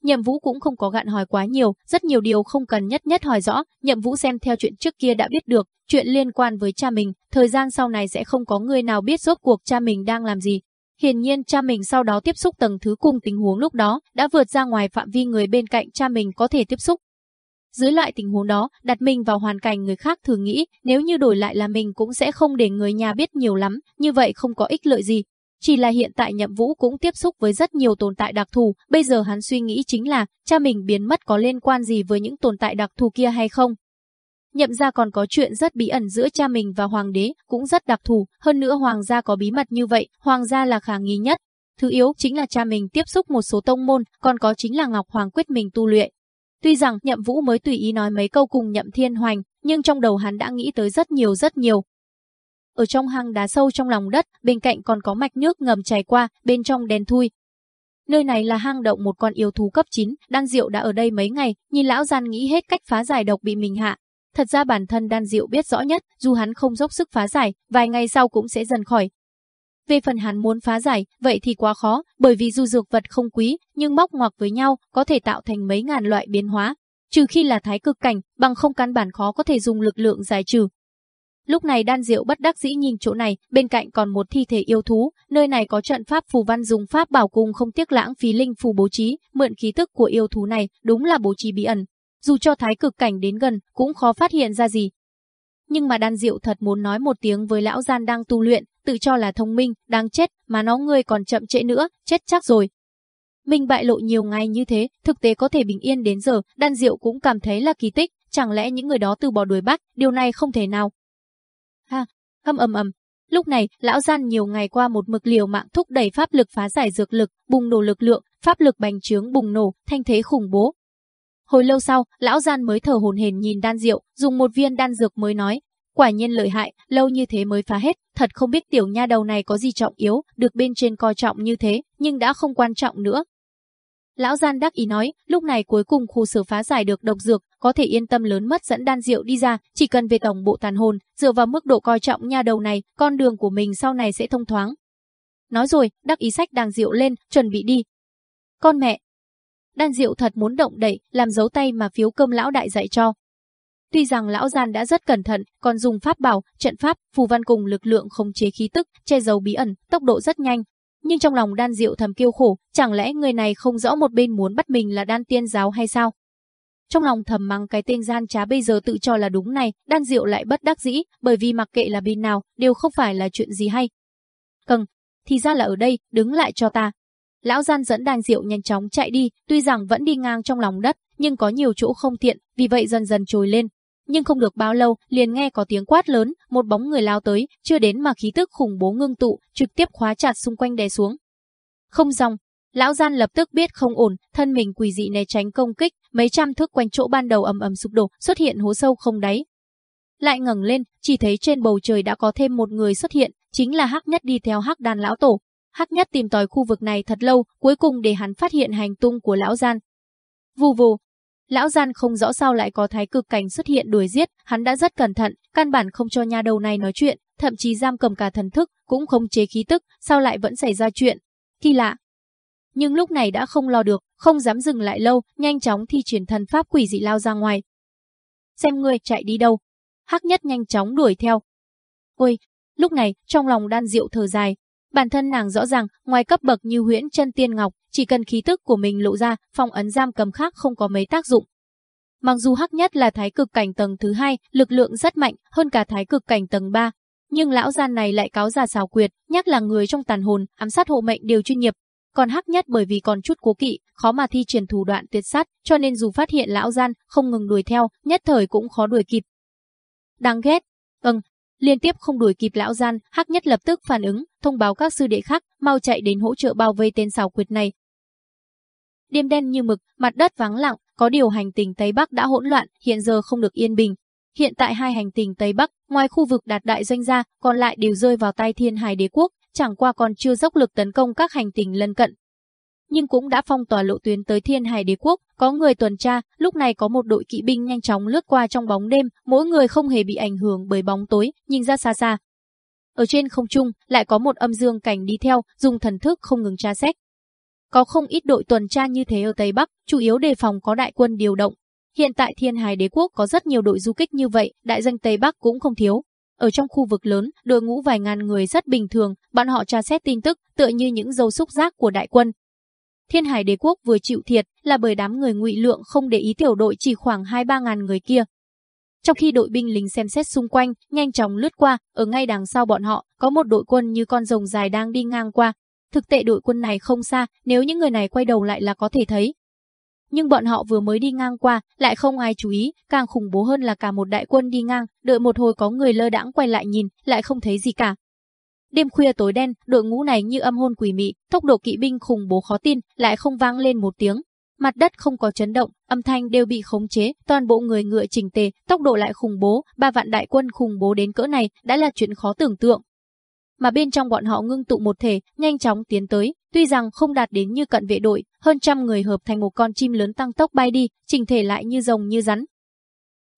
Nhậm Vũ cũng không có gạn hỏi quá nhiều, rất nhiều điều không cần nhất nhất hỏi rõ, Nhậm Vũ xem theo chuyện trước kia đã biết được, chuyện liên quan với cha mình, thời gian sau này sẽ không có người nào biết rốt cuộc cha mình đang làm gì. Hiển nhiên cha mình sau đó tiếp xúc tầng thứ cùng tình huống lúc đó, đã vượt ra ngoài phạm vi người bên cạnh cha mình có thể tiếp xúc. Dưới loại tình huống đó, đặt mình vào hoàn cảnh người khác thường nghĩ, nếu như đổi lại là mình cũng sẽ không để người nhà biết nhiều lắm, như vậy không có ích lợi gì, chỉ là hiện tại nhậm vũ cũng tiếp xúc với rất nhiều tồn tại đặc thù, bây giờ hắn suy nghĩ chính là cha mình biến mất có liên quan gì với những tồn tại đặc thù kia hay không. Nhậm ra còn có chuyện rất bí ẩn giữa cha mình và hoàng đế, cũng rất đặc thù, hơn nữa hoàng gia có bí mật như vậy, hoàng gia là khả nghi nhất. Thứ yếu chính là cha mình tiếp xúc một số tông môn, còn có chính là Ngọc Hoàng quyết mình tu luyện. Tuy rằng Nhậm Vũ mới tùy ý nói mấy câu cùng Nhậm Thiên Hoành, nhưng trong đầu hắn đã nghĩ tới rất nhiều rất nhiều, ở trong hang đá sâu trong lòng đất, bên cạnh còn có mạch nước ngầm chảy qua, bên trong đen thui. Nơi này là hang động một con yêu thú cấp 9, Đan Diệu đã ở đây mấy ngày, nhìn lão gian nghĩ hết cách phá giải độc bị mình hạ. Thật ra bản thân Đan Diệu biết rõ nhất, dù hắn không dốc sức phá giải, vài ngày sau cũng sẽ dần khỏi. Về phần hắn muốn phá giải, vậy thì quá khó, bởi vì dù dược vật không quý, nhưng móc ngoặc với nhau, có thể tạo thành mấy ngàn loại biến hóa. Trừ khi là thái cực cảnh, bằng không căn bản khó có thể dùng lực lượng giải trừ, Lúc này đan diệu bất đắc dĩ nhìn chỗ này, bên cạnh còn một thi thể yêu thú, nơi này có trận pháp phù văn dùng pháp bảo cung không tiếc lãng phí linh phù bố trí, mượn khí tức của yêu thú này, đúng là bố trí bí ẩn. Dù cho thái cực cảnh đến gần, cũng khó phát hiện ra gì. Nhưng mà đan diệu thật muốn nói một tiếng với lão gian đang tu luyện, tự cho là thông minh, đang chết, mà nó ngươi còn chậm trễ nữa, chết chắc rồi. Mình bại lộ nhiều ngày như thế, thực tế có thể bình yên đến giờ, đan diệu cũng cảm thấy là kỳ tích, chẳng lẽ những người đó từ bỏ đuổi bắt, điều này không thể nào, Ha, hâm ầm ầm. Lúc này, lão gian nhiều ngày qua một mực liều mạng thúc đẩy pháp lực phá giải dược lực, bùng nổ lực lượng, pháp lực bành trướng bùng nổ, thanh thế khủng bố. Hồi lâu sau, lão gian mới thở hồn hển nhìn đan rượu, dùng một viên đan dược mới nói, quả nhiên lợi hại, lâu như thế mới phá hết, thật không biết tiểu nha đầu này có gì trọng yếu, được bên trên coi trọng như thế, nhưng đã không quan trọng nữa, Lão gian đắc ý nói, lúc này cuối cùng khu sở phá giải được độc dược, có thể yên tâm lớn mất dẫn đan rượu đi ra, chỉ cần về tổng bộ tàn hồn, dựa vào mức độ coi trọng nha đầu này, con đường của mình sau này sẽ thông thoáng. Nói rồi, đắc ý sách đàn rượu lên, chuẩn bị đi. Con mẹ! Đan rượu thật muốn động đậy, làm dấu tay mà phiếu cơm lão đại dạy cho. Tuy rằng lão gian đã rất cẩn thận, còn dùng pháp bảo, trận pháp, phù văn cùng lực lượng khống chế khí tức, che giấu bí ẩn, tốc độ rất nhanh, nhưng trong lòng đan diệu thầm kêu khổ, chẳng lẽ người này không rõ một bên muốn bắt mình là đan tiên giáo hay sao? Trong lòng thầm mắng cái tên gian trá bây giờ tự cho là đúng này, đan diệu lại bất đắc dĩ, bởi vì mặc kệ là bên nào, đều không phải là chuyện gì hay. Cần, thì ra là ở đây, đứng lại cho ta. Lão gian dẫn đan diệu nhanh chóng chạy đi, tuy rằng vẫn đi ngang trong lòng đất, nhưng có nhiều chỗ không thiện, vì vậy dần dần trồi lên, nhưng không được bao lâu, liền nghe có tiếng quát lớn, một bóng người lao tới, chưa đến mà khí tức khủng bố ngưng tụ, trực tiếp khóa chặt xung quanh đè xuống. Không dòng, lão gian lập tức biết không ổn, thân mình quỷ dị né tránh công kích, mấy trăm thước quanh chỗ ban đầu ầm ầm sụp đổ, xuất hiện hố sâu không đáy. Lại ngẩng lên, chỉ thấy trên bầu trời đã có thêm một người xuất hiện, chính là Hắc Nhất đi theo Hắc Đàn lão tổ. Hắc Nhất tìm tòi khu vực này thật lâu, cuối cùng để hắn phát hiện hành tung của lão gian. Vù vù, Lão gian không rõ sao lại có thái cực cảnh xuất hiện đuổi giết, hắn đã rất cẩn thận, căn bản không cho nha đầu này nói chuyện, thậm chí giam cầm cả thần thức, cũng không chế khí tức, sao lại vẫn xảy ra chuyện. Kỳ lạ. Nhưng lúc này đã không lo được, không dám dừng lại lâu, nhanh chóng thi chuyển thần pháp quỷ dị lao ra ngoài. Xem ngươi chạy đi đâu. Hắc nhất nhanh chóng đuổi theo. Ôi, lúc này, trong lòng đan diệu thở dài, Bản thân nàng rõ ràng, ngoài cấp bậc như huyễn chân tiên ngọc, chỉ cần khí tức của mình lộ ra, phong ấn giam cầm khác không có mấy tác dụng. Mặc dù hắc nhất là thái cực cảnh tầng thứ hai, lực lượng rất mạnh hơn cả thái cực cảnh tầng 3, nhưng lão gian này lại cáo già xào quyệt, nhắc là người trong tàn hồn, ám sát hộ mệnh đều chuyên nghiệp. Còn hắc nhất bởi vì còn chút cố kỵ, khó mà thi triển thủ đoạn tuyệt sát, cho nên dù phát hiện lão gian không ngừng đuổi theo, nhất thời cũng khó đuổi kịp. Đáng ghét. Vâng, liên tiếp không đuổi kịp lão gian, hắc nhất lập tức phản ứng, thông báo các sư đệ khác, mau chạy đến hỗ trợ bao vây tên xảo quyệt này. Đêm đen như mực, mặt đất vắng lặng, có điều hành tinh Tây Bắc đã hỗn loạn, hiện giờ không được yên bình. Hiện tại hai hành tinh Tây Bắc, ngoài khu vực đạt đại doanh ra, còn lại đều rơi vào tay thiên hải đế quốc, chẳng qua còn chưa dốc lực tấn công các hành tinh lân cận. Nhưng cũng đã phong tỏa lộ tuyến tới thiên hải đế quốc, có người tuần tra, lúc này có một đội kỵ binh nhanh chóng lướt qua trong bóng đêm, mỗi người không hề bị ảnh hưởng bởi bóng tối, nhìn ra xa xa. Ở trên không trung, lại có một âm dương cảnh đi theo, dùng thần thức không ngừng tra xét. Có không ít đội tuần tra như thế ở Tây Bắc, chủ yếu đề phòng có đại quân điều động. Hiện tại Thiên Hải Đế quốc có rất nhiều đội du kích như vậy, đại danh Tây Bắc cũng không thiếu. Ở trong khu vực lớn, đội ngũ vài ngàn người rất bình thường, bọn họ tra xét tin tức, tựa như những dấu xúc giác của đại quân. Thiên Hải Đế quốc vừa chịu thiệt là bởi đám người ngụy lượng không để ý tiểu đội chỉ khoảng 2-3 ngàn người kia. Trong khi đội binh lính xem xét xung quanh, nhanh chóng lướt qua, ở ngay đằng sau bọn họ, có một đội quân như con rồng dài đang đi ngang qua, Thực tệ đội quân này không xa, nếu những người này quay đầu lại là có thể thấy. Nhưng bọn họ vừa mới đi ngang qua, lại không ai chú ý, càng khủng bố hơn là cả một đại quân đi ngang, đợi một hồi có người lơ đãng quay lại nhìn, lại không thấy gì cả. Đêm khuya tối đen, đội ngũ này như âm hôn quỷ mị, tốc độ kỵ binh khủng bố khó tin, lại không vang lên một tiếng. Mặt đất không có chấn động, âm thanh đều bị khống chế, toàn bộ người ngựa chỉnh tề, tốc độ lại khủng bố, ba vạn đại quân khủng bố đến cỡ này đã là chuyện khó tưởng tượng mà bên trong bọn họ ngưng tụ một thể, nhanh chóng tiến tới, tuy rằng không đạt đến như cận vệ đội, hơn trăm người hợp thành một con chim lớn tăng tốc bay đi, chỉnh thể lại như rồng như rắn.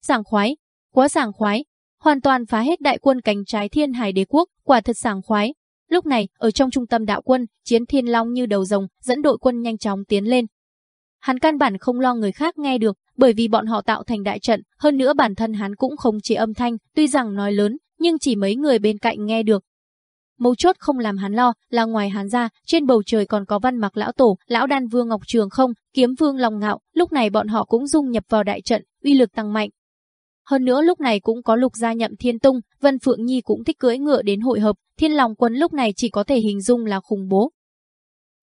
Sảng khoái, quá sảng khoái, hoàn toàn phá hết đại quân cánh trái thiên hải đế quốc, quả thật sảng khoái. Lúc này, ở trong trung tâm đạo quân, chiến thiên long như đầu rồng, dẫn đội quân nhanh chóng tiến lên. Hắn căn bản không lo người khác nghe được, bởi vì bọn họ tạo thành đại trận, hơn nữa bản thân hắn cũng không chế âm thanh, tuy rằng nói lớn, nhưng chỉ mấy người bên cạnh nghe được, Mấu chốt không làm hắn lo là ngoài hắn ra, trên bầu trời còn có văn mặc lão tổ, lão đan vương Ngọc Trường không, kiếm vương lòng Ngạo, lúc này bọn họ cũng dung nhập vào đại trận, uy lực tăng mạnh. Hơn nữa lúc này cũng có lục gia nhậm thiên tung, Vân Phượng Nhi cũng thích cưỡi ngựa đến hội hợp, thiên lòng quân lúc này chỉ có thể hình dung là khủng bố.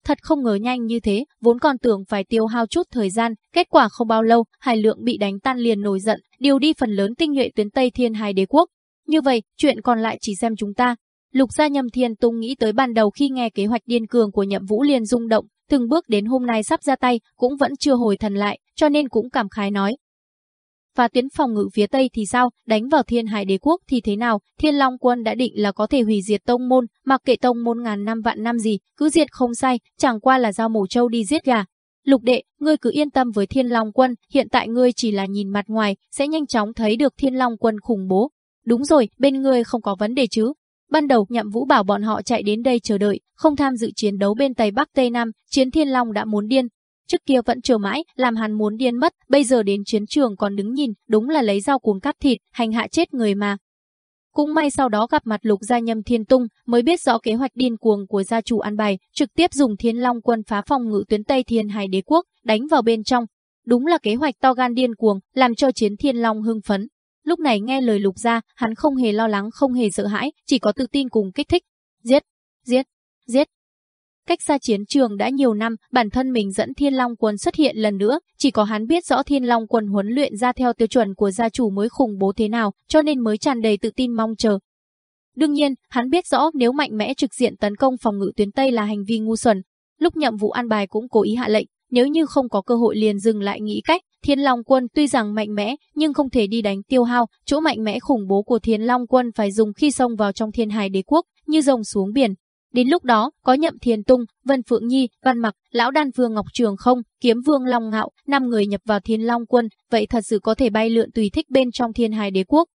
Thật không ngờ nhanh như thế, vốn còn tưởng phải tiêu hao chút thời gian, kết quả không bao lâu, hải lượng bị đánh tan liền nổi giận, điều đi phần lớn tinh nhuệ tuyến Tây Thiên Hải Đế Quốc. Như vậy, chuyện còn lại chỉ xem chúng ta, Lục gia nhâm thiên tung nghĩ tới ban đầu khi nghe kế hoạch điên cường của nhậm vũ liền rung động, từng bước đến hôm nay sắp ra tay, cũng vẫn chưa hồi thần lại, cho nên cũng cảm khái nói. Và tuyến phòng ngự phía Tây thì sao, đánh vào thiên hải đế quốc thì thế nào, thiên long quân đã định là có thể hủy diệt tông môn, mặc kệ tông môn ngàn năm vạn năm gì, cứ diệt không sai, chẳng qua là giao mổ châu đi giết gà. Lục đệ, ngươi cứ yên tâm với thiên long quân, hiện tại ngươi chỉ là nhìn mặt ngoài, sẽ nhanh chóng thấy được thiên long quân khủng bố. Đúng rồi, bên ngươi không có vấn đề chứ, Ban đầu nhậm vũ bảo bọn họ chạy đến đây chờ đợi, không tham dự chiến đấu bên Tây Bắc Tây Nam, chiến thiên long đã muốn điên. Trước kia vẫn chờ mãi, làm hắn muốn điên mất, bây giờ đến chiến trường còn đứng nhìn, đúng là lấy dao cuốn cắt thịt, hành hạ chết người mà. Cũng may sau đó gặp mặt lục gia nhâm thiên tung, mới biết rõ kế hoạch điên cuồng của gia chủ an bài, trực tiếp dùng thiên long quân phá phòng ngự tuyến Tây Thiên Hải Đế Quốc, đánh vào bên trong. Đúng là kế hoạch to gan điên cuồng, làm cho chiến thiên long hưng phấn. Lúc này nghe lời lục gia, hắn không hề lo lắng, không hề sợ hãi, chỉ có tự tin cùng kích thích. Giết, giết, giết. Cách xa chiến trường đã nhiều năm, bản thân mình dẫn Thiên Long quân xuất hiện lần nữa, chỉ có hắn biết rõ Thiên Long quân huấn luyện ra theo tiêu chuẩn của gia chủ mới khủng bố thế nào, cho nên mới tràn đầy tự tin mong chờ. Đương nhiên, hắn biết rõ nếu mạnh mẽ trực diện tấn công phòng ngự tuyến Tây là hành vi ngu xuẩn. Lúc nhậm vụ an bài cũng cố ý hạ lệnh, nếu như không có cơ hội liền dừng lại nghĩ cách, Thiên Long quân tuy rằng mạnh mẽ, nhưng không thể đi đánh tiêu hao, chỗ mạnh mẽ khủng bố của Thiên Long quân phải dùng khi xông vào trong thiên hải đế quốc, như rồng xuống biển. Đến lúc đó, có nhậm thiên tung, Vân Phượng Nhi, Văn Mặc, Lão Đan Vương Ngọc Trường không, Kiếm Vương Long Ngạo, năm người nhập vào Thiên Long quân, vậy thật sự có thể bay lượn tùy thích bên trong thiên hải đế quốc.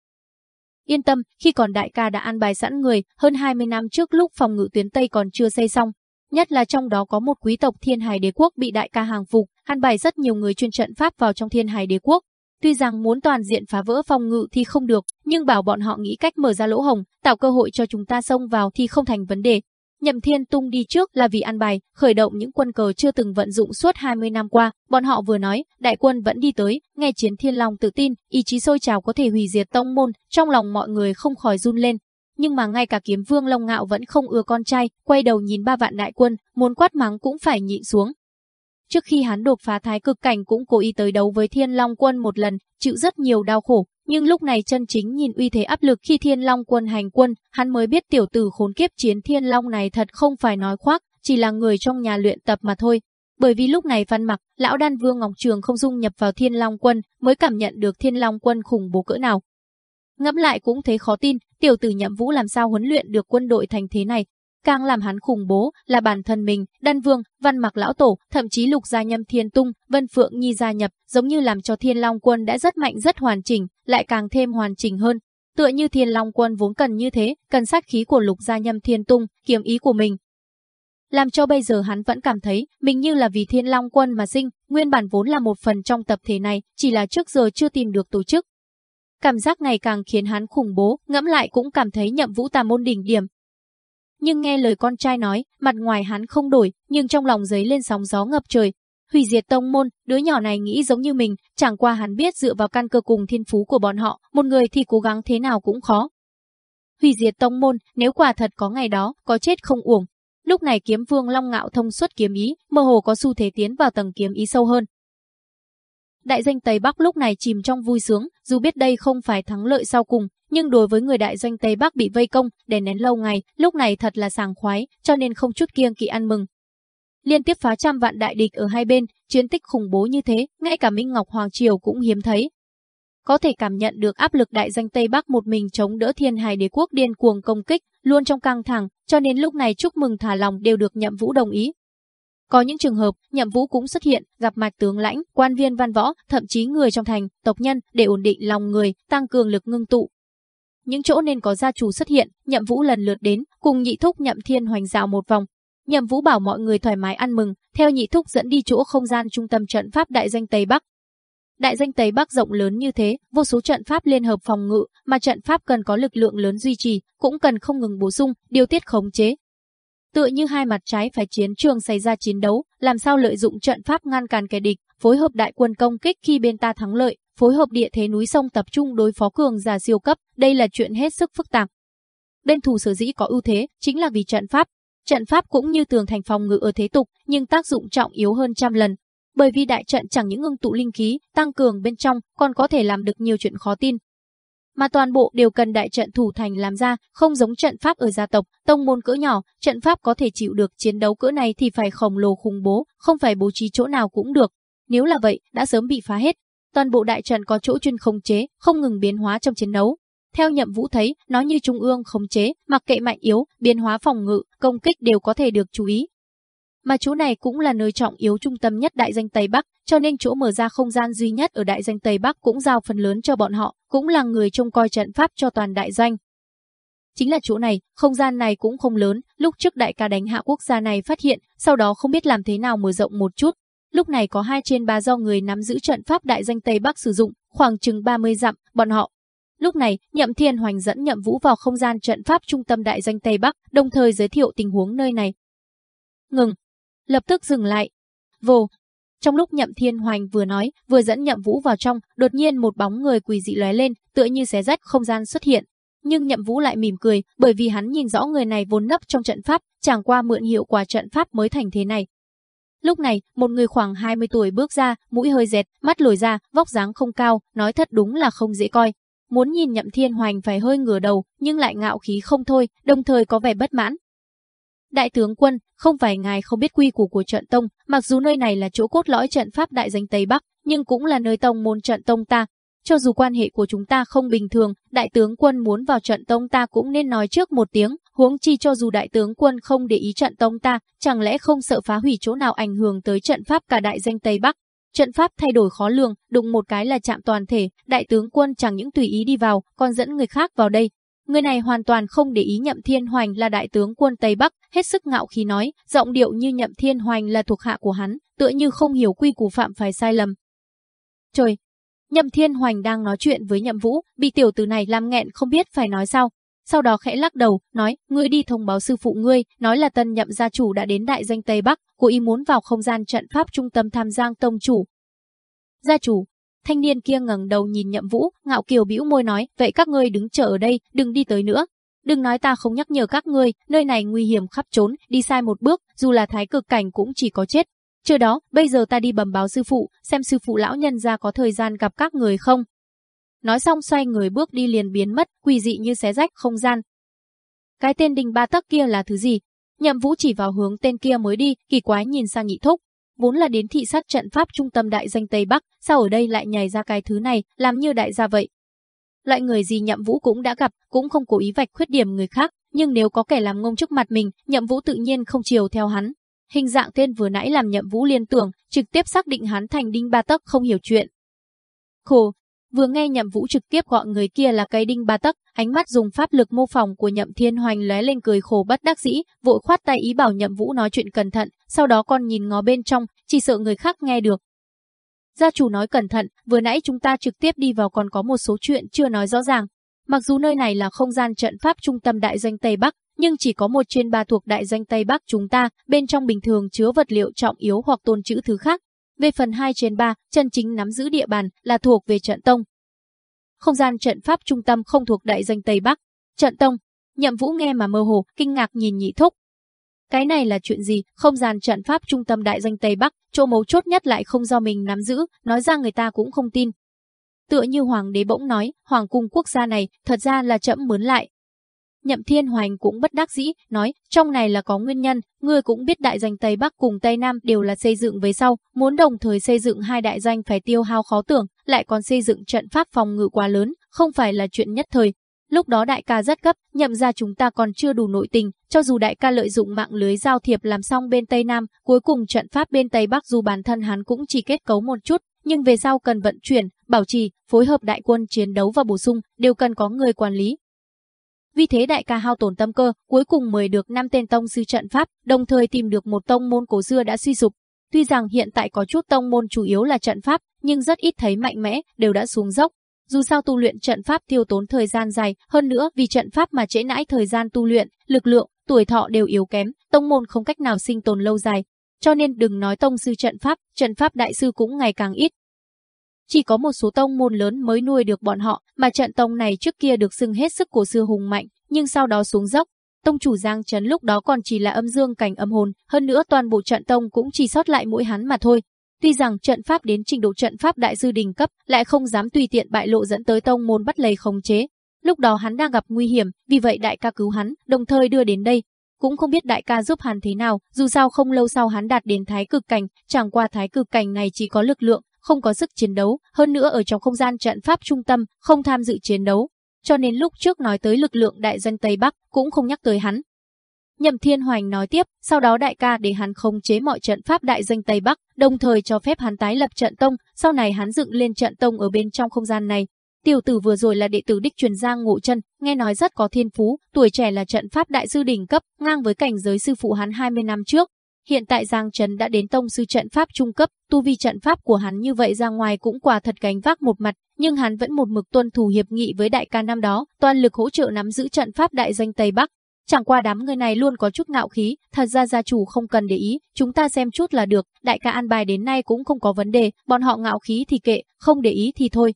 Yên tâm, khi còn đại ca đã an bài sẵn người, hơn 20 năm trước lúc phòng ngự tuyến Tây còn chưa xây xong, Nhất là trong đó có một quý tộc thiên hải đế quốc bị đại ca hàng phục, an bài rất nhiều người chuyên trận pháp vào trong thiên hải đế quốc. Tuy rằng muốn toàn diện phá vỡ phòng ngự thì không được, nhưng bảo bọn họ nghĩ cách mở ra lỗ hồng, tạo cơ hội cho chúng ta xông vào thì không thành vấn đề. Nhậm Thiên Tung đi trước là vì ăn bài, khởi động những quân cờ chưa từng vận dụng suốt 20 năm qua. Bọn họ vừa nói, đại quân vẫn đi tới, nghe chiến Thiên Long tự tin, ý chí sôi trào có thể hủy diệt tông môn, trong lòng mọi người không khỏi run lên. Nhưng mà ngay cả kiếm vương Long Ngạo vẫn không ưa con trai, quay đầu nhìn ba vạn đại quân, muốn quát mắng cũng phải nhịn xuống. Trước khi hắn đột phá thái cực cảnh cũng cố ý tới đấu với Thiên Long quân một lần, chịu rất nhiều đau khổ, nhưng lúc này chân chính nhìn uy thế áp lực khi Thiên Long quân hành quân, hắn mới biết tiểu tử khốn kiếp chiến Thiên Long này thật không phải nói khoác, chỉ là người trong nhà luyện tập mà thôi. Bởi vì lúc này Văn Mặc, lão đan vương Ngọc Trường không dung nhập vào Thiên Long quân, mới cảm nhận được Thiên Long quân khủng bố cỡ nào. Ngẫm lại cũng thấy khó tin, tiểu tử Nhậm Vũ làm sao huấn luyện được quân đội thành thế này, Càng làm hắn khủng bố là bản thân mình, Đan Vương, Văn Mặc Lão Tổ, thậm chí Lục Gia Nhâm Thiên Tung, Vân Phượng Nhi gia nhập, giống như làm cho Thiên Long Quân đã rất mạnh rất hoàn chỉnh, lại càng thêm hoàn chỉnh hơn. Tựa như Thiên Long Quân vốn cần như thế, cần sát khí của Lục Gia Nhâm Thiên Tung, kiếm ý của mình. Làm cho bây giờ hắn vẫn cảm thấy mình như là vì Thiên Long Quân mà sinh, nguyên bản vốn là một phần trong tập thể này, chỉ là trước giờ chưa tìm được tổ chức, Cảm giác ngày càng khiến hắn khủng bố, ngẫm lại cũng cảm thấy nhậm vũ tà môn đỉnh điểm, nhưng nghe lời con trai nói, mặt ngoài hắn không đổi, nhưng trong lòng giấy lên sóng gió ngập trời. Hủy diệt tông môn, đứa nhỏ này nghĩ giống như mình, chẳng qua hắn biết dựa vào căn cơ cùng thiên phú của bọn họ, một người thì cố gắng thế nào cũng khó. Hủy diệt tông môn, nếu quả thật có ngày đó, có chết không uổng. Lúc này kiếm vương long ngạo thông suốt kiếm ý, mơ hồ có xu thế tiến vào tầng kiếm ý sâu hơn. Đại Doanh Tây Bắc lúc này chìm trong vui sướng, dù biết đây không phải thắng lợi sau cùng, nhưng đối với người đại doanh Tây Bắc bị vây công, đè nén lâu ngày, lúc này thật là sảng khoái, cho nên không chút kiêng kỵ ăn mừng. Liên tiếp phá trăm vạn đại địch ở hai bên, chiến tích khủng bố như thế, ngay cả Minh Ngọc Hoàng Triều cũng hiếm thấy. Có thể cảm nhận được áp lực đại danh Tây Bắc một mình chống đỡ thiên hải đế quốc điên cuồng công kích, luôn trong căng thẳng, cho nên lúc này chúc mừng thả lòng đều được nhậm vũ đồng ý. Có những trường hợp, nhậm vũ cũng xuất hiện, gặp mạch tướng lãnh, quan viên văn võ, thậm chí người trong thành, tộc nhân, để ổn định lòng người, tăng cường lực ngưng tụ, những chỗ nên có gia chủ xuất hiện, Nhậm Vũ lần lượt đến, cùng Nhị Thúc Nhậm Thiên hoành dạo một vòng. Nhậm Vũ bảo mọi người thoải mái ăn mừng, theo Nhị Thúc dẫn đi chỗ không gian trung tâm trận pháp đại danh Tây Bắc. Đại danh Tây Bắc rộng lớn như thế, vô số trận pháp liên hợp phòng ngự, mà trận pháp cần có lực lượng lớn duy trì, cũng cần không ngừng bổ sung, điều tiết khống chế. Tựa như hai mặt trái phải chiến trường xảy ra chiến đấu, làm sao lợi dụng trận pháp ngăn cản kẻ địch, phối hợp đại quân công kích khi bên ta thắng lợi, phối hợp địa thế núi sông tập trung đối phó cường giả siêu cấp, đây là chuyện hết sức phức tạp. Bên thủ sở dĩ có ưu thế, chính là vì trận pháp. Trận pháp cũng như tường thành phòng ngự ở thế tục, nhưng tác dụng trọng yếu hơn trăm lần. Bởi vì đại trận chẳng những ngưng tụ linh khí, tăng cường bên trong, còn có thể làm được nhiều chuyện khó tin. Mà toàn bộ đều cần đại trận thủ thành làm ra, không giống trận pháp ở gia tộc, tông môn cỡ nhỏ, trận pháp có thể chịu được chiến đấu cỡ này thì phải khổng lồ khủng bố, không phải bố trí chỗ nào cũng được. Nếu là vậy, đã sớm bị phá hết, toàn bộ đại trận có chỗ chuyên khống chế, không ngừng biến hóa trong chiến đấu. Theo Nhậm Vũ thấy, nó như trung ương khống chế, mặc kệ mạnh yếu, biến hóa phòng ngự, công kích đều có thể được chú ý. Mà chỗ này cũng là nơi trọng yếu trung tâm nhất đại danh Tây Bắc, cho nên chỗ mở ra không gian duy nhất ở đại danh Tây Bắc cũng giao phần lớn cho bọn họ, cũng là người trông coi trận pháp cho toàn đại danh. Chính là chỗ này, không gian này cũng không lớn, lúc trước đại ca đánh hạ quốc gia này phát hiện, sau đó không biết làm thế nào mở rộng một chút, Lúc này có hai trên ba do người nắm giữ trận pháp đại danh Tây Bắc sử dụng, khoảng chừng 30 dặm, bọn họ. Lúc này, Nhậm Thiên Hoành dẫn Nhậm Vũ vào không gian trận pháp trung tâm đại danh Tây Bắc, đồng thời giới thiệu tình huống nơi này. Ngừng. Lập tức dừng lại. Vô. Trong lúc Nhậm Thiên Hoành vừa nói, vừa dẫn Nhậm Vũ vào trong, đột nhiên một bóng người quỷ dị lóe lên, tựa như xé rách không gian xuất hiện. Nhưng Nhậm Vũ lại mỉm cười, bởi vì hắn nhìn rõ người này vốn nấp trong trận pháp, chẳng qua mượn hiệu quả trận pháp mới thành thế này, Lúc này, một người khoảng 20 tuổi bước ra, mũi hơi dẹt, mắt lồi ra, vóc dáng không cao, nói thật đúng là không dễ coi. Muốn nhìn Nhậm Thiên Hoành phải hơi ngửa đầu, nhưng lại ngạo khí không thôi, đồng thời có vẻ bất mãn. Đại tướng quân, không phải ngài không biết quy củ của trận tông, mặc dù nơi này là chỗ cốt lõi trận pháp đại danh Tây Bắc, nhưng cũng là nơi tông môn trận tông ta. Cho dù quan hệ của chúng ta không bình thường, đại tướng quân muốn vào trận tông ta cũng nên nói trước một tiếng, Huống chi cho dù đại tướng quân không để ý trận tông ta, chẳng lẽ không sợ phá hủy chỗ nào ảnh hưởng tới trận pháp cả đại danh Tây Bắc. Trận pháp thay đổi khó lường, đụng một cái là chạm toàn thể, đại tướng quân chẳng những tùy ý đi vào, còn dẫn người khác vào đây. Người này hoàn toàn không để ý Nhậm Thiên Hoành là đại tướng quân Tây Bắc, hết sức ngạo khí nói, giọng điệu như Nhậm Thiên Hoành là thuộc hạ của hắn, tựa như không hiểu quy củ phạm phải sai lầm. Trời! Nhậm Thiên Hoành đang nói chuyện với Nhậm Vũ, bị tiểu tử này làm nghẹn không biết phải nói sao. sau đó khẽ lắc đầu, nói, ngươi đi thông báo sư phụ ngươi, nói là tân nhậm gia chủ đã đến đại danh Tây Bắc, cô ý muốn vào không gian trận pháp trung tâm tham giang tông chủ. Gia chủ, thanh niên kia ngẩng đầu nhìn nhậm vũ, ngạo kiều bĩu môi nói, vậy các ngươi đứng chờ ở đây, đừng đi tới nữa. Đừng nói ta không nhắc nhở các ngươi, nơi này nguy hiểm khắp trốn, đi sai một bước, dù là thái cực cảnh cũng chỉ có chết. Chờ đó, bây giờ ta đi bẩm báo sư phụ, xem sư phụ lão nhân ra có thời gian gặp các người không. Nói xong xoay người bước đi liền biến mất, quỷ dị như xé rách không gian. Cái tên đình ba tấc kia là thứ gì? Nhậm vũ chỉ vào hướng tên kia mới đi, kỳ quái nhìn sang nhị thúc. Vốn là đến thị sát trận pháp trung tâm đại danh Tây Bắc, sao ở đây lại nhảy ra cái thứ này, làm như đại gia vậy. Loại người gì nhậm vũ cũng đã gặp, cũng không cố ý vạch khuyết điểm người khác, nhưng nếu có kẻ làm ngông trước mặt mình, nhậm vũ tự nhiên không chiều theo hắn. Hình dạng tên vừa nãy làm nhậm vũ liên tưởng, trực tiếp xác định hắn thành đinh ba tấc không hiểu chuyện. Khổ, Vừa nghe Nhậm Vũ trực tiếp gọi người kia là cây đinh ba tấc, ánh mắt dùng pháp lực mô phỏng của Nhậm Thiên Hoành lóe lên cười khổ bất đắc dĩ, vội khoát tay ý bảo Nhậm Vũ nói chuyện cẩn thận, sau đó con nhìn ngó bên trong, chỉ sợ người khác nghe được. Gia chủ nói cẩn thận, vừa nãy chúng ta trực tiếp đi vào còn có một số chuyện chưa nói rõ ràng. Mặc dù nơi này là không gian trận pháp trung tâm đại danh Tây Bắc, nhưng chỉ có một trên ba thuộc đại danh Tây Bắc chúng ta, bên trong bình thường chứa vật liệu trọng yếu hoặc tôn trữ thứ khác, về phần 2 trên 3, chân chính nắm giữ địa bàn là thuộc về trận tông. Không gian trận pháp trung tâm không thuộc đại danh Tây Bắc. Trận tông, nhậm vũ nghe mà mơ hồ, kinh ngạc nhìn nhị thúc. Cái này là chuyện gì, không gian trận pháp trung tâm đại danh Tây Bắc, chỗ mấu chốt nhất lại không do mình nắm giữ, nói ra người ta cũng không tin. Tựa như hoàng đế bỗng nói, hoàng cung quốc gia này, thật ra là chậm mướn lại, Nhậm Thiên Hoành cũng bất đắc dĩ, nói, trong này là có nguyên nhân, ngươi cũng biết đại danh Tây Bắc cùng Tây Nam đều là xây dựng với sau, muốn đồng thời xây dựng hai đại danh phải tiêu hao khó tưởng, lại còn xây dựng trận pháp phòng ngự quá lớn, không phải là chuyện nhất thời. Lúc đó đại ca rất gấp, nhậm ra chúng ta còn chưa đủ nội tình, cho dù đại ca lợi dụng mạng lưới giao thiệp làm xong bên Tây Nam, cuối cùng trận pháp bên Tây Bắc dù bản thân hắn cũng chỉ kết cấu một chút, nhưng về sau cần vận chuyển, bảo trì, phối hợp đại quân chiến đấu và bổ sung, đều cần có người quản lý, vì thế đại ca hao tổn tâm cơ, cuối cùng mời được năm tên tông sư trận pháp, đồng thời tìm được một tông môn cổ xưa đã suy sụp. Tuy rằng hiện tại có chút tông môn chủ yếu là trận pháp, nhưng rất ít thấy mạnh mẽ, đều đã xuống dốc. Dù sao tu luyện trận pháp tiêu tốn thời gian dài, hơn nữa vì trận pháp mà trễ nãi thời gian tu luyện, lực lượng, tuổi thọ đều yếu kém, tông môn không cách nào sinh tồn lâu dài. Cho nên đừng nói tông sư trận pháp, trận pháp đại sư cũng ngày càng ít, chỉ có một số tông môn lớn mới nuôi được bọn họ, mà trận tông này trước kia được xưng hết sức cổ xưa hùng mạnh, nhưng sau đó xuống dốc. Tông chủ Giang Trấn lúc đó còn chỉ là âm dương cảnh âm hồn, hơn nữa toàn bộ trận tông cũng chỉ sót lại mỗi hắn mà thôi. Tuy rằng trận pháp đến trình độ trận pháp đại sư đình cấp, lại không dám tùy tiện bại lộ dẫn tới tông môn bắt lấy khống chế. Lúc đó hắn đang gặp nguy hiểm, vì vậy đại ca cứu hắn, đồng thời đưa đến đây. Cũng không biết đại ca giúp hắn thế nào, dù sao không lâu sau hắn đạt đến thái cực cảnh, chẳng qua thái cực cảnh này chỉ có lực lượng, không có sức chiến đấu, hơn nữa ở trong không gian trận pháp trung tâm, không tham dự chiến đấu. Cho nên lúc trước nói tới lực lượng đại dân Tây Bắc, cũng không nhắc tới hắn. Nhậm Thiên Hoành nói tiếp, sau đó đại ca để hắn khống chế mọi trận pháp đại danh Tây Bắc, đồng thời cho phép hắn tái lập trận tông, sau này hắn dựng lên trận tông ở bên trong không gian này. Tiểu tử vừa rồi là đệ tử đích truyền giang ngộ chân, nghe nói rất có thiên phú, tuổi trẻ là trận pháp đại sư đỉnh cấp, ngang với cảnh giới sư phụ hắn 20 năm trước, Hiện tại Giang Trấn đã đến tông sư trận pháp trung cấp, tu vi trận pháp của hắn như vậy ra ngoài cũng quả thật gánh vác một mặt, nhưng hắn vẫn một mực tuân thủ hiệp nghị với đại ca năm đó, toàn lực hỗ trợ nắm giữ trận pháp đại danh Tây Bắc. Chẳng qua đám người này luôn có chút ngạo khí, thật ra gia chủ không cần để ý, chúng ta xem chút là được, đại ca an bài đến nay cũng không có vấn đề, bọn họ ngạo khí thì kệ, không để ý thì thôi.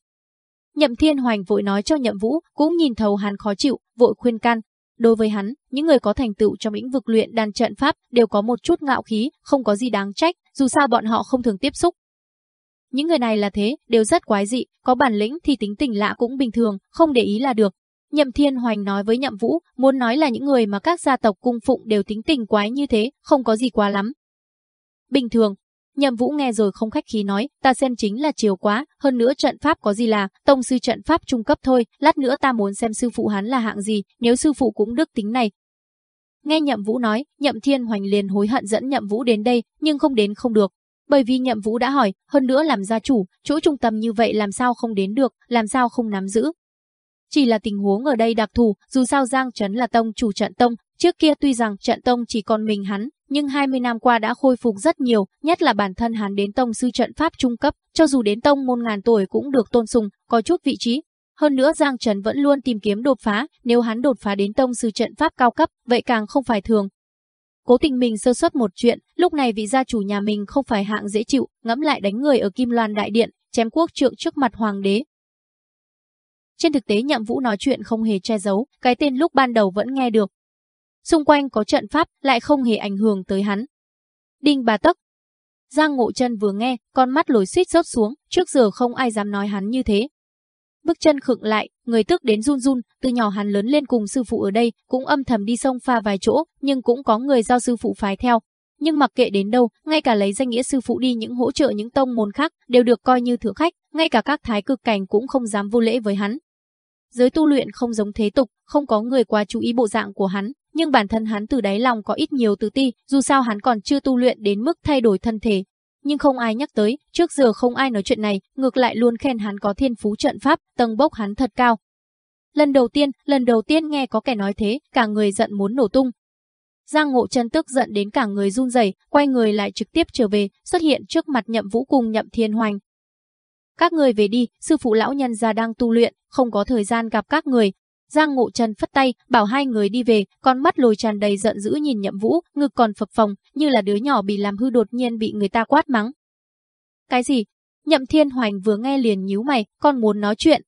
Nhậm Thiên Hoành vội nói cho Nhậm Vũ, cũng nhìn thấu hắn khó chịu, vội khuyên can, Đối với hắn, những người có thành tựu trong lĩnh vực luyện đan trận pháp đều có một chút ngạo khí, không có gì đáng trách, dù sao bọn họ không thường tiếp xúc. Những người này là thế, đều rất quái dị, có bản lĩnh thì tính tình lạ cũng bình thường, không để ý là được. Nhậm Thiên Hoành nói với Nhậm Vũ, muốn nói là những người mà các gia tộc cung phụng đều tính tình quái như thế, không có gì quá lắm. Bình thường, Nhậm Vũ nghe rồi không khách khí nói, ta xem chính là chiều quá, hơn nữa trận pháp có gì là, tông sư trận pháp trung cấp thôi, lát nữa ta muốn xem sư phụ hắn là hạng gì, nếu sư phụ cũng đức tính này. Nghe Nhậm Vũ nói, Nhậm Thiên Hoành liền hối hận dẫn Nhậm Vũ đến đây, nhưng không đến không được. Bởi vì Nhậm Vũ đã hỏi, hơn nữa làm gia chủ, chỗ trung tâm như vậy làm sao không đến được, làm sao không nắm giữ. Chỉ là tình huống ở đây đặc thù, dù sao Giang Trấn là tông chủ trận tông, trước kia tuy rằng trận tông chỉ còn mình hắn, nhưng 20 năm qua đã khôi phục rất nhiều, nhất là bản thân hắn đến tông sư trận pháp trung cấp, cho dù đến tông môn ngàn tuổi cũng được tôn sùng, có chút vị trí. Hơn nữa Giang Trần vẫn luôn tìm kiếm đột phá, nếu hắn đột phá đến tông sư trận pháp cao cấp, vậy càng không phải thường. Cố tình mình sơ suất một chuyện, lúc này vị gia chủ nhà mình không phải hạng dễ chịu, ngẫm lại đánh người ở Kim Loan Đại Điện, chém quốc trượng trước mặt hoàng đế. Trên thực tế Nhậm Vũ nói chuyện không hề che giấu, cái tên lúc ban đầu vẫn nghe được. Xung quanh có trận pháp, lại không hề ảnh hưởng tới hắn. Đinh bà tấc. Giang Ngộ Chân vừa nghe, con mắt lồi suýt rớt xuống, trước giờ không ai dám nói hắn như thế. Bước chân khựng lại, người tức đến run run, từ nhỏ hắn lớn lên cùng sư phụ ở đây, cũng âm thầm đi sông pha vài chỗ, nhưng cũng có người giao sư phụ phái theo. Nhưng mặc kệ đến đâu, ngay cả lấy danh nghĩa sư phụ đi những hỗ trợ những tông môn khác, đều được coi như thượng khách, ngay cả các thái cực cảnh cũng không dám vô lễ với hắn. Giới tu luyện không giống thế tục, không có người quá chú ý bộ dạng của hắn, nhưng bản thân hắn từ đáy lòng có ít nhiều tự ti, dù sao hắn còn chưa tu luyện đến mức thay đổi thân thể, nhưng không ai nhắc tới, trước giờ không ai nói chuyện này, ngược lại luôn khen hắn có thiên phú trận pháp, tầng bốc hắn thật cao. Lần đầu tiên, lần đầu tiên nghe có kẻ nói thế, cả người giận muốn nổ tung. Giang Ngộ Chân tức giận đến cả người run rẩy, quay người lại trực tiếp trở về, xuất hiện trước mặt Nhậm Vũ cùng Nhậm Thiên Hoành. Các người về đi, sư phụ lão nhân gia đang tu luyện, không có thời gian gặp các người, Giang Ngộ Trần phất tay, bảo hai người đi về, con mắt lồi tràn đầy giận dữ nhìn Nhậm Vũ, ngực còn phập phồng, như là đứa nhỏ bị làm hư đột nhiên bị người ta quát mắng. Cái gì? Nhậm Thiên Hoành vừa nghe liền nhíu mày, con muốn nói chuyện.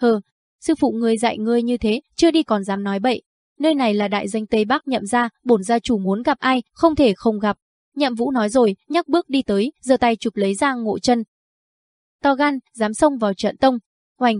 Hừ, sư phụ ngươi dạy ngươi như thế, chưa đi còn dám nói bậy. Nơi này là đại danh Tây Bắc nhậm gia, bổn gia chủ muốn gặp ai, không thể không gặp. Nhậm Vũ nói rồi, nhắc bước đi tới, giơ tay chụp lấy Giang Ngộ Trần, To gan, dám xông vào trận tông. Hoành,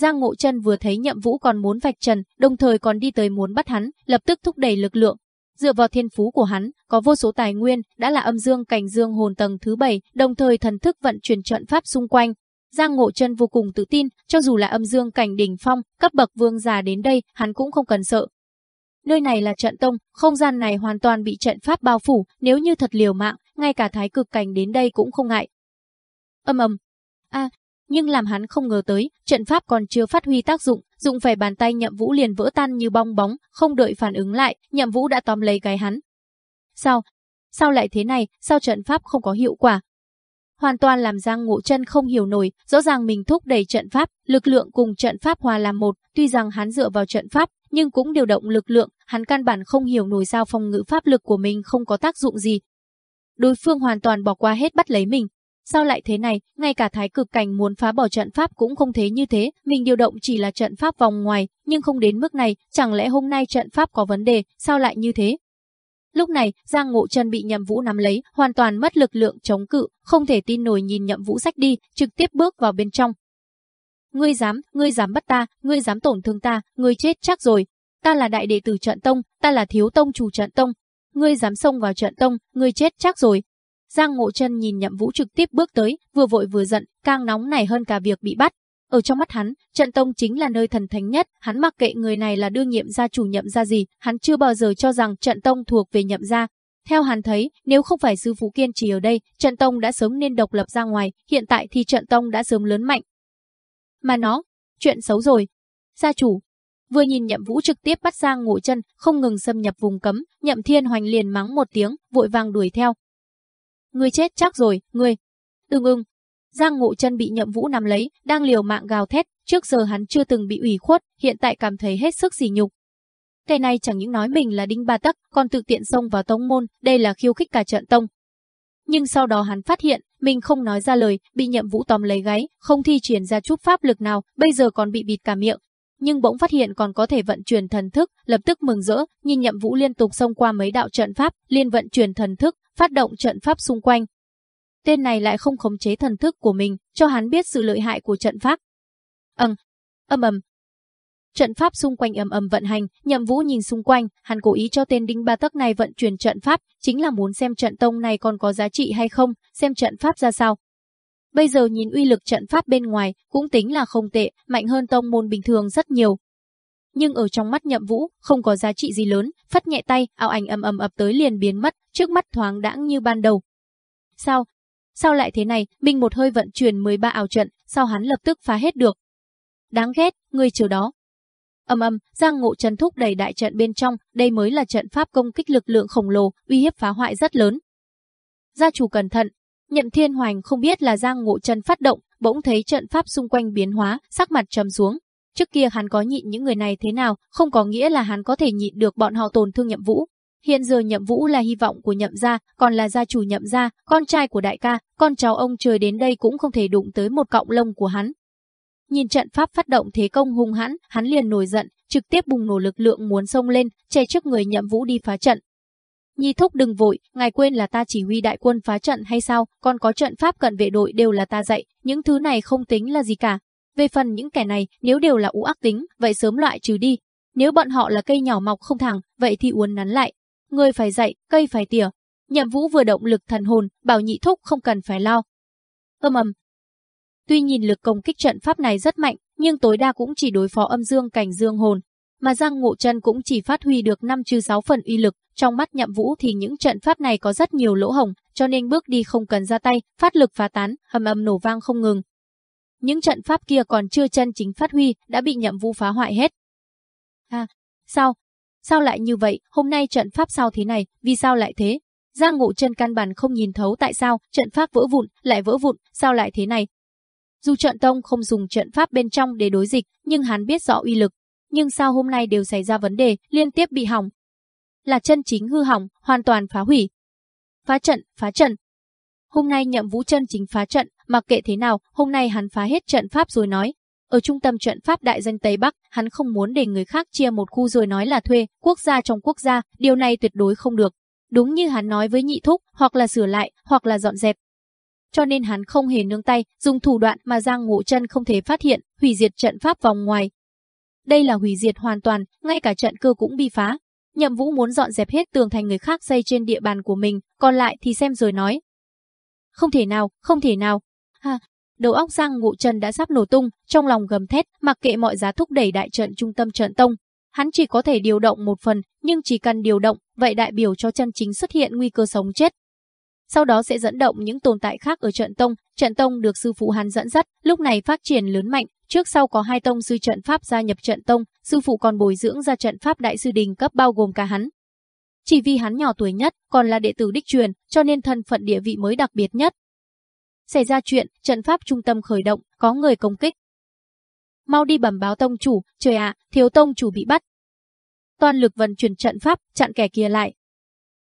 Giang Ngộ Chân vừa thấy Nhậm Vũ còn muốn vạch trần, đồng thời còn đi tới muốn bắt hắn, lập tức thúc đẩy lực lượng. Dựa vào thiên phú của hắn, có vô số tài nguyên, đã là âm dương cảnh dương hồn tầng thứ 7, đồng thời thần thức vận chuyển trận pháp xung quanh. Giang Ngộ Chân vô cùng tự tin, cho dù là âm dương cảnh đỉnh phong, cấp bậc vương giả đến đây, hắn cũng không cần sợ. Nơi này là trận tông, không gian này hoàn toàn bị trận pháp bao phủ, nếu như thật liều mạng, ngay cả thái cực cảnh đến đây cũng không ngại. Âm ầm. A, nhưng làm hắn không ngờ tới, trận pháp còn chưa phát huy tác dụng, dụng phải bàn tay Nhậm Vũ liền vỡ tan như bong bóng, không đợi phản ứng lại, Nhậm Vũ đã tóm lấy cái hắn. Sao? Sao lại thế này, sao trận pháp không có hiệu quả? Hoàn toàn làm Giang Ngộ Chân không hiểu nổi, rõ ràng mình thúc đẩy trận pháp, lực lượng cùng trận pháp hòa làm một, tuy rằng hắn dựa vào trận pháp, nhưng cũng điều động lực lượng, hắn căn bản không hiểu nổi sao phòng ngự pháp lực của mình không có tác dụng gì. Đối phương hoàn toàn bỏ qua hết bắt lấy mình, Sao lại thế này, ngay cả thái cực cảnh muốn phá bỏ trận pháp cũng không thế như thế, mình điều động chỉ là trận pháp vòng ngoài, nhưng không đến mức này, chẳng lẽ hôm nay trận pháp có vấn đề, sao lại như thế? Lúc này, Giang Ngộ Chân bị Nhậm Vũ nắm lấy, hoàn toàn mất lực lượng chống cự, không thể tin nổi nhìn Nhậm Vũ sách đi, trực tiếp bước vào bên trong. Ngươi dám, ngươi dám bắt ta, ngươi dám tổn thương ta, ngươi chết chắc rồi. Ta là đại đệ tử trận tông, ta là thiếu tông chủ trận tông. Ngươi dám xông vào trận tông, ngươi chết chắc rồi. Giang Ngộ Chân nhìn Nhậm Vũ trực tiếp bước tới, vừa vội vừa giận, càng nóng này hơn cả việc bị bắt. Ở trong mắt hắn, trận tông chính là nơi thần thánh nhất, hắn mặc kệ người này là đương nhiệm gia chủ nhậm gia gì, hắn chưa bao giờ cho rằng trận tông thuộc về nhậm gia. Theo hắn thấy, nếu không phải sư phụ kiên trì ở đây, trận tông đã sớm nên độc lập ra ngoài, hiện tại thì trận tông đã sớm lớn mạnh. Mà nó, chuyện xấu rồi. Gia chủ, vừa nhìn Nhậm Vũ trực tiếp bắt Giang Ngộ Chân, không ngừng xâm nhập vùng cấm, Nhậm Thiên Hoành liền mắng một tiếng, vội vàng đuổi theo, Ngươi chết chắc rồi, ngươi. Ưng ưng. Giang Ngộ Chân bị Nhậm Vũ nắm lấy, đang liều mạng gào thét, trước giờ hắn chưa từng bị ủy khuất, hiện tại cảm thấy hết sức sỉ nhục. Cái này chẳng những nói mình là đinh ba tắc, còn tự tiện xông vào tông môn, đây là khiêu khích cả trận tông. Nhưng sau đó hắn phát hiện, mình không nói ra lời, bị Nhậm Vũ tóm lấy gáy, không thi triển ra chút pháp lực nào, bây giờ còn bị bịt cả miệng, nhưng bỗng phát hiện còn có thể vận chuyển thần thức, lập tức mừng rỡ, nhìn Nhậm Vũ liên tục xông qua mấy đạo trận pháp, liên vận chuyển thần thức, phát động trận pháp xung quanh. Tên này lại không khống chế thần thức của mình, cho hắn biết sự lợi hại của trận pháp. Ầm, âm ầm. Trận pháp xung quanh ầm ầm vận hành, Nhậm Vũ nhìn xung quanh, hắn cố ý cho tên Đinh Ba Tấc này vận chuyển trận pháp, chính là muốn xem trận tông này còn có giá trị hay không, xem trận pháp ra sao. Bây giờ nhìn uy lực trận pháp bên ngoài, cũng tính là không tệ, mạnh hơn tông môn bình thường rất nhiều, nhưng ở trong mắt Nhậm Vũ không có giá trị gì lớn, phất nhẹ tay, ảo ảnh ầm ầm ập tới liền biến mất, trước mắt thoáng đãng như ban đầu. Sao? Sao lại thế này? Minh một hơi vận chuyển 13 ảo trận, sao hắn lập tức phá hết được? Đáng ghét, người chờ đó. Ầm ầm, Giang Ngộ Trần thúc đẩy đại trận bên trong, đây mới là trận pháp công kích lực lượng khổng lồ, uy hiếp phá hoại rất lớn. Gia chủ cẩn thận, Nhậm Thiên Hoành không biết là Giang Ngộ Trần phát động, bỗng thấy trận pháp xung quanh biến hóa, sắc mặt trầm xuống. Trước kia hắn có nhịn những người này thế nào, không có nghĩa là hắn có thể nhịn được bọn họ tổn thương nhậm vũ. Hiện giờ nhậm vũ là hy vọng của nhậm gia, còn là gia chủ nhậm gia, con trai của đại ca, con cháu ông trời đến đây cũng không thể đụng tới một cọng lông của hắn. Nhìn trận pháp phát động thế công hung hãn, hắn liền nổi giận, trực tiếp bùng nổ lực lượng muốn xông lên, che trước người nhậm vũ đi phá trận. Nhi thúc đừng vội, ngài quên là ta chỉ huy đại quân phá trận hay sao, còn có trận pháp cận vệ đội đều là ta dạy, những thứ này không tính là gì cả. Về phần những kẻ này, nếu đều là u ác tính, vậy sớm loại trừ đi. Nếu bọn họ là cây nhỏ mọc không thẳng, vậy thì uốn nắn lại. Người phải dạy, cây phải tỉa. Nhậm vũ vừa động lực thần hồn, bảo nhị thúc không cần phải lo. Âm ầm. Tuy nhìn lực công kích trận pháp này rất mạnh, nhưng tối đa cũng chỉ đối phó âm dương cảnh dương hồn, mà Giang Ngộ Chân cũng chỉ phát huy được 5 trừ 6 phần uy lực, trong mắt Nhậm Vũ thì những trận pháp này có rất nhiều lỗ hổng, cho nên bước đi không cần ra tay, phát lực phá tán, hầm ầm nổ vang không ngừng. Những trận pháp kia còn chưa chân chính phát huy, đã bị Nhậm Vũ phá hoại hết. À, sao? Sao lại như vậy? Hôm nay trận pháp sao thế này? Vì sao lại thế? Giang Ngộ Chân căn bản không nhìn thấu tại sao trận pháp vỡ vụn, lại vỡ vụn, sao lại thế này? Dù trận tông không dùng trận pháp bên trong để đối dịch, nhưng hắn biết rõ uy lực, nhưng sao hôm nay đều xảy ra vấn đề, liên tiếp bị hỏng. Là chân chính hư hỏng, hoàn toàn phá hủy. Phá trận, phá trận. Hôm nay nhậm vũ chân chính phá trận, mặc kệ thế nào, hôm nay hắn phá hết trận pháp rồi nói. Ở trung tâm trận pháp đại danh Tây Bắc, hắn không muốn để người khác chia một khu rồi nói là thuê, quốc gia trong quốc gia, điều này tuyệt đối không được. Đúng như hắn nói với nhị thúc, hoặc là sửa lại, hoặc là dọn dẹp, cho nên hắn không hề nương tay, dùng thủ đoạn mà Giang Ngộ Chân không thể phát hiện, hủy diệt trận pháp vòng ngoài, đây là hủy diệt hoàn toàn, ngay cả trận cơ cũng bị phá. Nhậm Vũ muốn dọn dẹp hết tường thành người khác xây trên địa bàn của mình, còn lại thì xem rồi nói. Không thể nào, không thể nào. Ha, đầu óc Giang Ngụ Trần đã sắp nổ tung, trong lòng gầm thét, mặc kệ mọi giá thúc đẩy đại trận trung tâm trận tông. Hắn chỉ có thể điều động một phần, nhưng chỉ cần điều động, vậy đại biểu cho chân chính xuất hiện nguy cơ sống chết. Sau đó sẽ dẫn động những tồn tại khác ở trận tông, trận tông được sư phụ hắn dẫn dắt, lúc này phát triển lớn mạnh, Trước sau có hai tông sư trận pháp gia nhập trận tông, sư phụ còn bồi dưỡng ra trận pháp đại sư đình cấp bao gồm cả hắn. Chỉ vì hắn nhỏ tuổi nhất, còn là đệ tử đích truyền, cho nên thân phận địa vị mới đặc biệt nhất. Xảy ra chuyện, trận pháp trung tâm khởi động, có người công kích. Mau đi bẩm báo tông chủ, trời ạ, thiếu tông chủ bị bắt. Toàn lực vận chuyển trận pháp, chặn kẻ kia lại.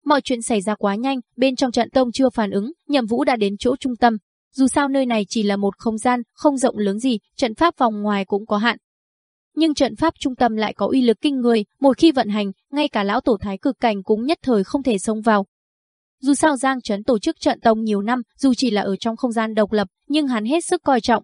Mọi chuyện xảy ra quá nhanh, bên trong trận tông chưa phản ứng, nhậm vũ đã đến chỗ trung tâm, dù sao nơi này chỉ là một không gian, không rộng lớn gì, trận pháp vòng ngoài cũng có hạn. Nhưng trận pháp trung tâm lại có uy lực kinh người, một khi vận hành, ngay cả lão tổ thái cực cảnh cũng nhất thời không thể xông vào. Dù sao Giang Trấn tổ chức trận tông nhiều năm, dù chỉ là ở trong không gian độc lập, nhưng hắn hết sức coi trọng.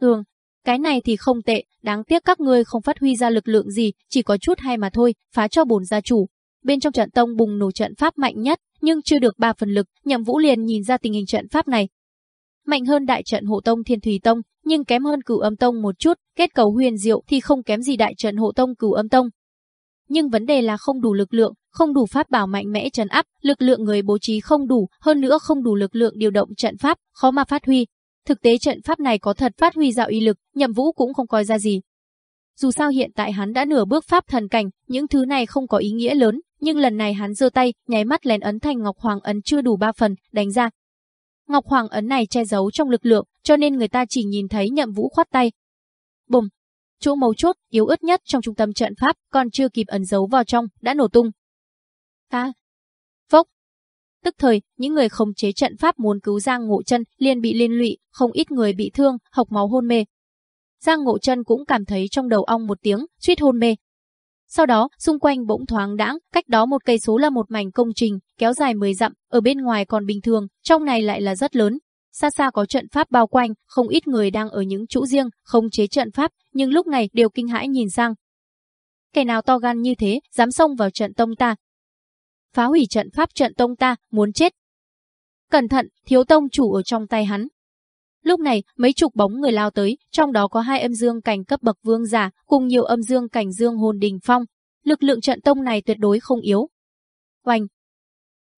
Tường, cái này thì không tệ, đáng tiếc các ngươi không phát huy ra lực lượng gì, chỉ có chút hay mà thôi, phá cho bổn gia chủ. Bên trong trận tông bùng nổ trận pháp mạnh nhất, nhưng chưa được ba phần lực, nhậm vũ liền nhìn ra tình hình trận pháp này, mạnh hơn đại trận hộ tông thiên thủy tông, nhưng kém hơn cửu âm tông một chút, kết cấu huyền diệu thì không kém gì đại trận hộ tông cửu âm tông. Nhưng vấn đề là không đủ lực lượng, không đủ pháp bảo mạnh mẽ trấn áp, lực lượng người bố trí không đủ, hơn nữa không đủ lực lượng điều động trận pháp, khó mà phát huy. Thực tế trận pháp này có thật phát huy dạo uy lực, nhậm vũ cũng không coi ra gì. Dù sao hiện tại hắn đã nửa bước pháp thần cảnh, những thứ này không có ý nghĩa lớn, nhưng lần này hắn giơ tay, nháy mắt lén ấn thành ngọc hoàng ấn chưa đủ ba phần, đánh ra, Ngọc Hoàng ấn này che giấu trong lực lượng, cho nên người ta chỉ nhìn thấy nhậm vũ khoát tay. Bùm! Chỗ mấu chốt, yếu ớt nhất trong trung tâm trận pháp, còn chưa kịp ẩn giấu vào trong, đã nổ tung. À! Phốc! Tức thời, những người khống chế trận pháp muốn cứu Giang Ngộ Chân liền bị liên lụy, không ít người bị thương, học máu hôn mê. Giang Ngộ Chân cũng cảm thấy trong đầu ong một tiếng, suýt hôn mê. Sau đó, xung quanh bỗng thoáng đãng, cách đó một cây số là một mảnh công trình, kéo dài 10 dặm, ở bên ngoài còn bình thường, trong này lại là rất lớn. Xa xa có trận pháp bao quanh, không ít người đang ở những chỗ riêng, không chế trận pháp, nhưng lúc này đều kinh hãi nhìn sang. Kẻ nào to gan như thế, dám xông vào trận tông ta. Phá hủy trận pháp trận tông ta, muốn chết. Cẩn thận, thiếu tông chủ ở trong tay hắn, Lúc này, mấy chục bóng người lao tới, trong đó có hai âm dương cảnh cấp bậc vương giả, cùng nhiều âm dương cảnh dương hồn đình phong. Lực lượng trận tông này tuyệt đối không yếu. Oanh!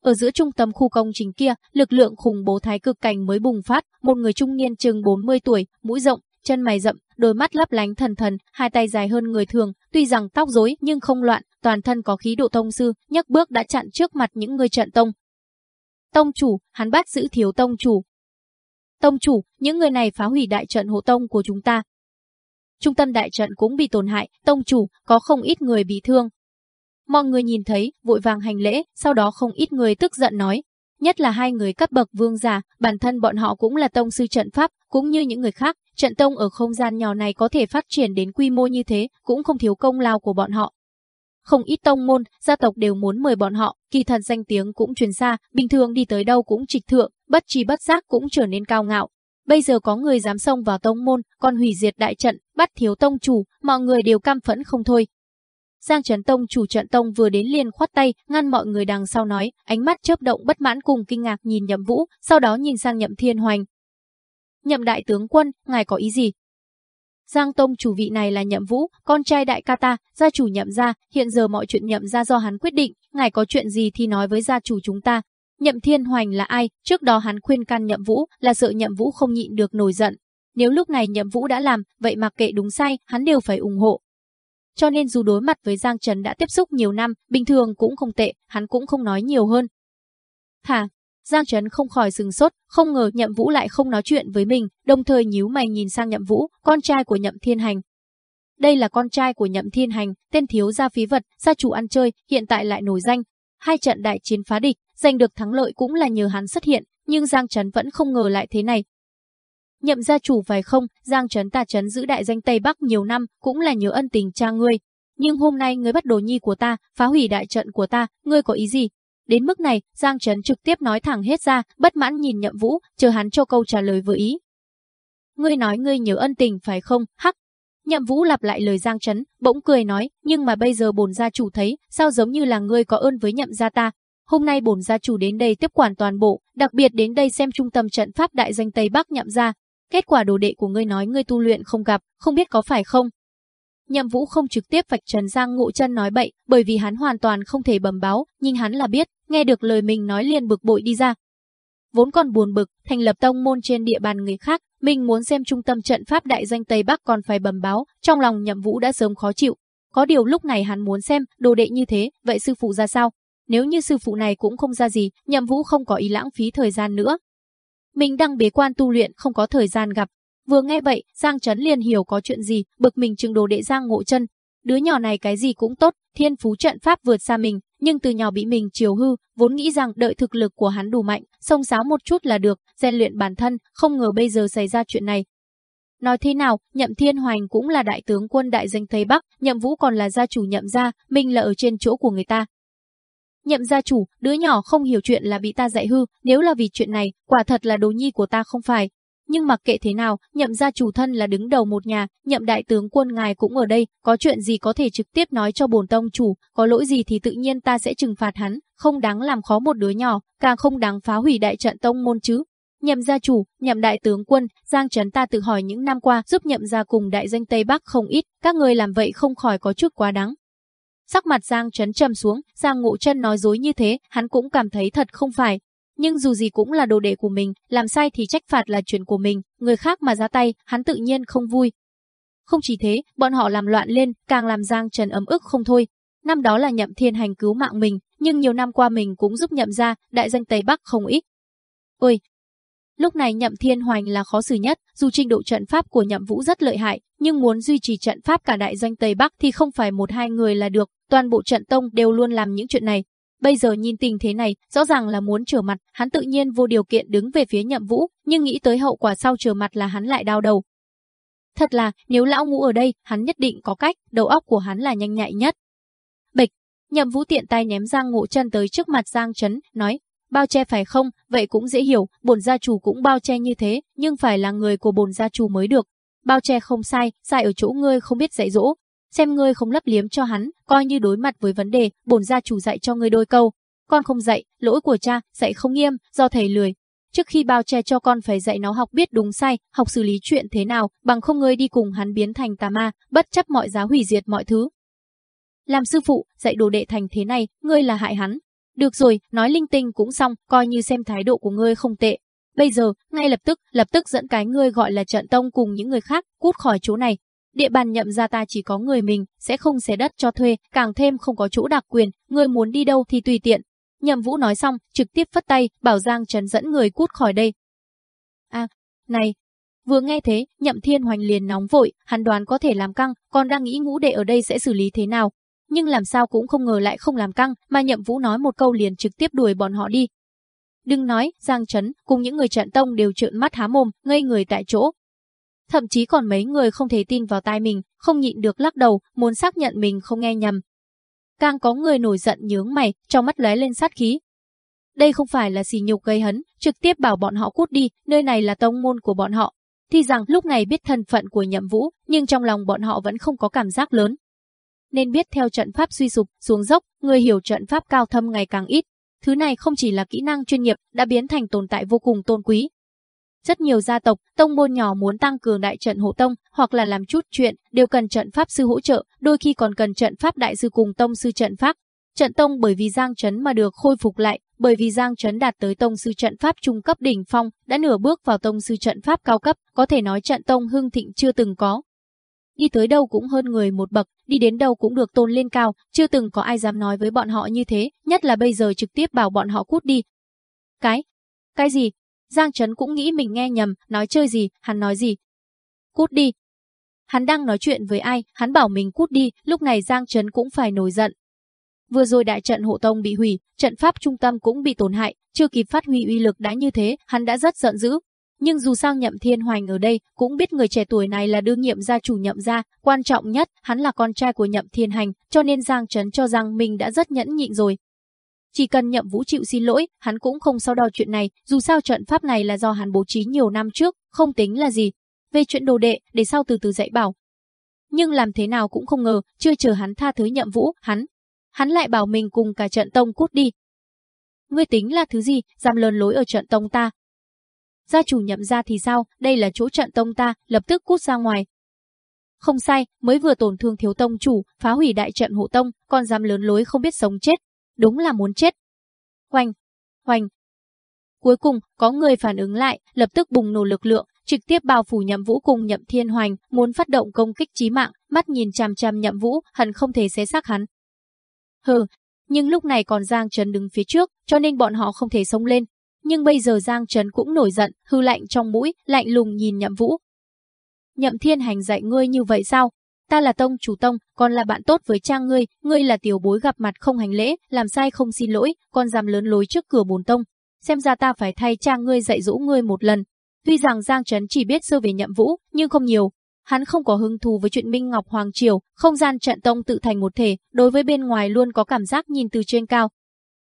Ở giữa trung tâm khu công trình kia, lực lượng khủng bố thái cực cảnh mới bùng phát, một người trung niên chừng 40 tuổi, mũi rộng, chân mày rậm, đôi mắt lấp lánh thần thần, hai tay dài hơn người thường, tuy rằng tóc rối nhưng không loạn, toàn thân có khí độ tông sư, nhấc bước đã chặn trước mặt những người trận tông. Tông chủ, hắn bắt giữ thiếu tông chủ, Tông chủ, những người này phá hủy đại trận hộ tông của chúng ta. Trung tâm đại trận cũng bị tổn hại, tông chủ, có không ít người bị thương. Mọi người nhìn thấy, vội vàng hành lễ, sau đó không ít người tức giận nói. Nhất là hai người cấp bậc vương giả, bản thân bọn họ cũng là tông sư trận pháp, cũng như những người khác, trận tông ở không gian nhỏ này có thể phát triển đến quy mô như thế, cũng không thiếu công lao của bọn họ. Không ít tông môn, gia tộc đều muốn mời bọn họ, kỳ thần danh tiếng cũng truyền xa, bình thường đi tới đâu cũng trịch thượng, bất trí bất giác cũng trở nên cao ngạo. Bây giờ có người dám xông vào tông môn, còn hủy diệt đại trận, bắt thiếu tông chủ, mọi người đều cam phẫn không thôi. Giang Trấn Tông chủ trận tông vừa đến liền khoát tay, ngăn mọi người đằng sau nói, ánh mắt chớp động bất mãn cùng kinh ngạc nhìn Nhậm Vũ, sau đó nhìn sang Nhậm Thiên Hoành. Nhậm đại tướng quân, ngài có ý gì? Giang Tông chủ vị này là Nhậm Vũ, con trai đại ca ta, gia chủ Nhậm gia, hiện giờ mọi chuyện Nhậm gia do hắn quyết định, ngài có chuyện gì thì nói với gia chủ chúng ta. Nhậm Thiên Hoành là ai? Trước đó hắn khuyên can Nhậm Vũ, là sợ Nhậm Vũ không nhịn được nổi giận. Nếu lúc này Nhậm Vũ đã làm, vậy mặc kệ đúng sai, hắn đều phải ủng hộ. Cho nên dù đối mặt với Giang Trần đã tiếp xúc nhiều năm, bình thường cũng không tệ, hắn cũng không nói nhiều hơn. Hả, Giang Trấn không khỏi sừng sốt, không ngờ Nhậm Vũ lại không nói chuyện với mình, đồng thời nhíu mày nhìn sang Nhậm Vũ, con trai của Nhậm Thiên Hành. Đây là con trai của Nhậm Thiên Hành, tên thiếu gia phí vật, gia chủ ăn chơi, hiện tại lại nổi danh. Hai trận đại chiến phá địch, giành được thắng lợi cũng là nhờ hắn xuất hiện, nhưng Giang Trấn vẫn không ngờ lại thế này. Nhậm gia chủ phải không, Giang Trấn ta trấn giữ đại danh Tây Bắc nhiều năm, cũng là nhớ ân tình cha ngươi. Nhưng hôm nay ngươi bắt đồ nhi của ta, phá hủy đại trận của ta, ngươi có ý gì, Đến mức này, Giang Trấn trực tiếp nói thẳng hết ra, bất mãn nhìn Nhậm Vũ, chờ hắn cho câu trả lời vừa ý. Ngươi nói ngươi nhớ ân tình phải không? Hắc. Nhậm Vũ lặp lại lời Giang Trấn, bỗng cười nói, nhưng mà bây giờ bổn gia chủ thấy, sao giống như là ngươi có ơn với Nhậm gia ta. Hôm nay bổn gia chủ đến đây tiếp quản toàn bộ, đặc biệt đến đây xem trung tâm trận pháp đại danh Tây Bắc Nhậm gia. Kết quả đồ đệ của ngươi nói ngươi tu luyện không gặp, không biết có phải không? Nhậm Vũ không trực tiếp vạch trần Giang Ngộ Chân nói bậy, bởi vì hắn hoàn toàn không thể bẩm báo, nhưng hắn là biết, nghe được lời mình nói liền bực bội đi ra. Vốn còn buồn bực, thành lập tông môn trên địa bàn người khác, mình muốn xem trung tâm trận pháp đại danh Tây Bắc còn phải bẩm báo, trong lòng Nhậm Vũ đã sớm khó chịu. Có điều lúc này hắn muốn xem, đồ đệ như thế, vậy sư phụ ra sao? Nếu như sư phụ này cũng không ra gì, Nhậm Vũ không có ý lãng phí thời gian nữa. Mình đang bế quan tu luyện không có thời gian gặp, Vừa nghe vậy, Giang Trấn liền hiểu có chuyện gì, bực mình chừng đồ đệ Giang Ngộ Chân. Đứa nhỏ này cái gì cũng tốt, thiên phú trận pháp vượt xa mình, nhưng từ nhỏ bị mình chiều hư, vốn nghĩ rằng đợi thực lực của hắn đủ mạnh, xông xáo một chút là được, rèn luyện bản thân, không ngờ bây giờ xảy ra chuyện này. Nói thế nào, Nhậm Thiên Hoành cũng là đại tướng quân đại danh Tây Bắc, Nhậm Vũ còn là gia chủ Nhậm gia, mình là ở trên chỗ của người ta. Nhậm gia chủ, đứa nhỏ không hiểu chuyện là bị ta dạy hư, nếu là vì chuyện này, quả thật là đồ nhi của ta không phải, nhưng mặc kệ thế nào, nhậm gia chủ thân là đứng đầu một nhà, nhậm đại tướng quân ngài cũng ở đây, có chuyện gì có thể trực tiếp nói cho bổn tông chủ, có lỗi gì thì tự nhiên ta sẽ trừng phạt hắn, không đáng làm khó một đứa nhỏ, càng không đáng phá hủy đại trận tông môn chứ. Nhậm gia chủ, nhậm đại tướng quân, Giang Trấn ta tự hỏi những năm qua giúp nhậm gia cùng đại danh Tây Bắc không ít, các người làm vậy không khỏi có chút quá đáng. Sắc mặt Giang Trấn trầm xuống, Giang Ngộ Chân nói dối như thế, hắn cũng cảm thấy thật không phải, nhưng dù gì cũng là đồ đệ của mình, làm sai thì trách phạt là chuyện của mình, người khác mà ra tay, hắn tự nhiên không vui. Không chỉ thế, bọn họ làm loạn lên, càng làm Giang Trần ấm ức không thôi. Năm đó là nhậm thiên hành cứu mạng mình, nhưng nhiều năm qua mình cũng giúp nhậm ra, đại danh Tây Bắc không ít. Ôi! Lúc này nhậm thiên hoành là khó xử nhất, dù trình độ trận pháp của nhậm vũ rất lợi hại, nhưng muốn duy trì trận pháp cả đại doanh Tây Bắc thì không phải một hai người là được, toàn bộ trận tông đều luôn làm những chuyện này, Bây giờ nhìn tình thế này, rõ ràng là muốn trở mặt, hắn tự nhiên vô điều kiện đứng về phía nhậm vũ, nhưng nghĩ tới hậu quả sau trở mặt là hắn lại đau đầu. Thật là, nếu lão ngũ ở đây, hắn nhất định có cách, đầu óc của hắn là nhanh nhạy nhất. Bịch, nhậm vũ tiện tay ném Giang ngộ chân tới trước mặt Giang Trấn, nói, bao che phải không, vậy cũng dễ hiểu, bổn gia chủ cũng bao che như thế, nhưng phải là người của bổn gia chủ mới được. Bao che không sai, sai ở chỗ ngươi không biết dạy dỗ, xem ngươi không lấp liếm cho hắn, coi như đối mặt với vấn đề, bổn gia chủ dạy cho ngươi đôi câu. Con không dạy, lỗi của cha, dạy không nghiêm, do thầy lười. Trước khi bao che cho con phải dạy nó học biết đúng sai, học xử lý chuyện thế nào, bằng không ngươi đi cùng hắn biến thành tà ma, bất chấp mọi giá hủy diệt mọi thứ. Làm sư phụ, dạy đồ đệ thành thế này, ngươi là hại hắn. Được rồi, nói linh tinh cũng xong, coi như xem thái độ của ngươi không tệ. Bây giờ, ngay lập tức, lập tức dẫn cái ngươi gọi là trận tông cùng những người khác, cút khỏi chỗ này, Địa bàn nhậm ra ta chỉ có người mình, sẽ không xé đất cho thuê, càng thêm không có chỗ đặc quyền, ngươi muốn đi đâu thì tùy tiện. Nhậm Vũ nói xong, trực tiếp phất tay, bảo Giang Trần dẫn người cút khỏi đây. À, Này, vừa nghe thế, Nhậm Thiên Hoành liền nóng vội, hắn đoán có thể làm căng, còn đang nghĩ ngũ đệ ở đây sẽ xử lý thế nào. Nhưng làm sao cũng không ngờ lại không làm căng, mà Nhậm Vũ nói một câu liền trực tiếp đuổi bọn họ đi. Đừng nói, Giang Trấn cùng những người trận tông đều trợn mắt há mồm, ngây người tại chỗ. Thậm chí còn mấy người không thể tin vào tai mình, không nhịn được lắc đầu, muốn xác nhận mình không nghe nhầm. Càng có người nổi giận nhướng mày, trong mắt lóe lên sát khí. Đây không phải là xì nhục gây hấn, trực tiếp bảo bọn họ cút đi, nơi này là tông môn của bọn họ. Thì rằng lúc này biết thân phận của nhậm vũ, nhưng trong lòng bọn họ vẫn không có cảm giác lớn. Nên biết theo trận pháp suy sụp, xuống dốc, người hiểu trận pháp cao thâm ngày càng ít. Thứ này không chỉ là kỹ năng chuyên nghiệp, đã biến thành tồn tại vô cùng tôn quý, rất nhiều gia tộc, tông môn nhỏ muốn tăng cường đại trận hộ tông hoặc là làm chút chuyện đều cần trận pháp sư hỗ trợ, đôi khi còn cần trận pháp đại sư cùng tông sư trận pháp. Trận tông bởi vì Giang Trấn mà được khôi phục lại, bởi vì Giang Trấn đạt tới tông sư trận pháp trung cấp đỉnh phong, đã nửa bước vào tông sư trận pháp cao cấp, có thể nói trận tông hưng thịnh chưa từng có. Đi tới đâu cũng hơn người một bậc, đi đến đâu cũng được tôn lên cao, chưa từng có ai dám nói với bọn họ như thế, nhất là bây giờ trực tiếp bảo bọn họ cút đi. Cái? Cái gì? Giang Trấn cũng nghĩ mình nghe nhầm, nói chơi gì, hắn nói gì. Cút đi. Hắn đang nói chuyện với ai, hắn bảo mình cút đi, lúc này Giang Trấn cũng phải nổi giận. Vừa rồi đại trận hộ tông bị hủy, trận pháp trung tâm cũng bị tổn hại, chưa kịp phát huy uy lực đã như thế, hắn đã rất giận dữ. Nhưng dù sao nhậm thiên hoành ở đây, cũng biết người trẻ tuổi này là đương nhiệm gia chủ nhậm gia, quan trọng nhất, hắn là con trai của nhậm thiên hành, cho nên Giang Trấn cho rằng mình đã rất nhẫn nhịn rồi, chỉ cần nhậm vũ chịu xin lỗi, hắn cũng không sao đo chuyện này, dù sao trận pháp này là do hắn bố trí nhiều năm trước, không tính là gì. Về chuyện đồ đệ, để sau từ từ dạy bảo. Nhưng làm thế nào cũng không ngờ, chưa chờ hắn tha thứ nhậm vũ, hắn. Hắn lại bảo mình cùng cả trận tông cút đi. Ngươi tính là thứ gì, dám lớn lối ở trận tông ta. Gia chủ nhậm ra thì sao, đây là chỗ trận tông ta, lập tức cút ra ngoài, không sai, mới vừa tổn thương thiếu tông chủ, phá hủy đại trận hộ tông, còn dám lớn lối không biết sống chết, đúng là muốn chết. Hoành, hoành. Cuối cùng, có người phản ứng lại, lập tức bùng nổ lực lượng, trực tiếp bao phủ nhậm vũ cùng nhậm thiên hoành, muốn phát động công kích chí mạng, mắt nhìn chằm chằm nhậm vũ, hẳn không thể xé xác hắn. Hừ, nhưng lúc này còn Giang trần đứng phía trước, cho nên bọn họ không thể sống lên. Nhưng bây giờ Giang Trấn cũng nổi giận, hư lạnh trong mũi, lạnh lùng nhìn nhậm vũ. Nhậm thiên hành dạy ngươi như vậy sao? ta là tông chủ tông, còn là bạn tốt với trang ngươi, ngươi là tiểu bối gặp mặt không hành lễ, làm sai không xin lỗi, còn dám lớn lối trước cửa bồn tông. Xem ra ta phải thay trang ngươi dạy dỗ ngươi một lần. Tuy rằng Giang Trấn chỉ biết sơ về nhậm vũ, nhưng không nhiều. Hắn không có hứng thú với chuyện Minh Ngọc Hoàng Triều, không gian trận tông tự thành một thể, đối với bên ngoài luôn có cảm giác nhìn từ trên cao.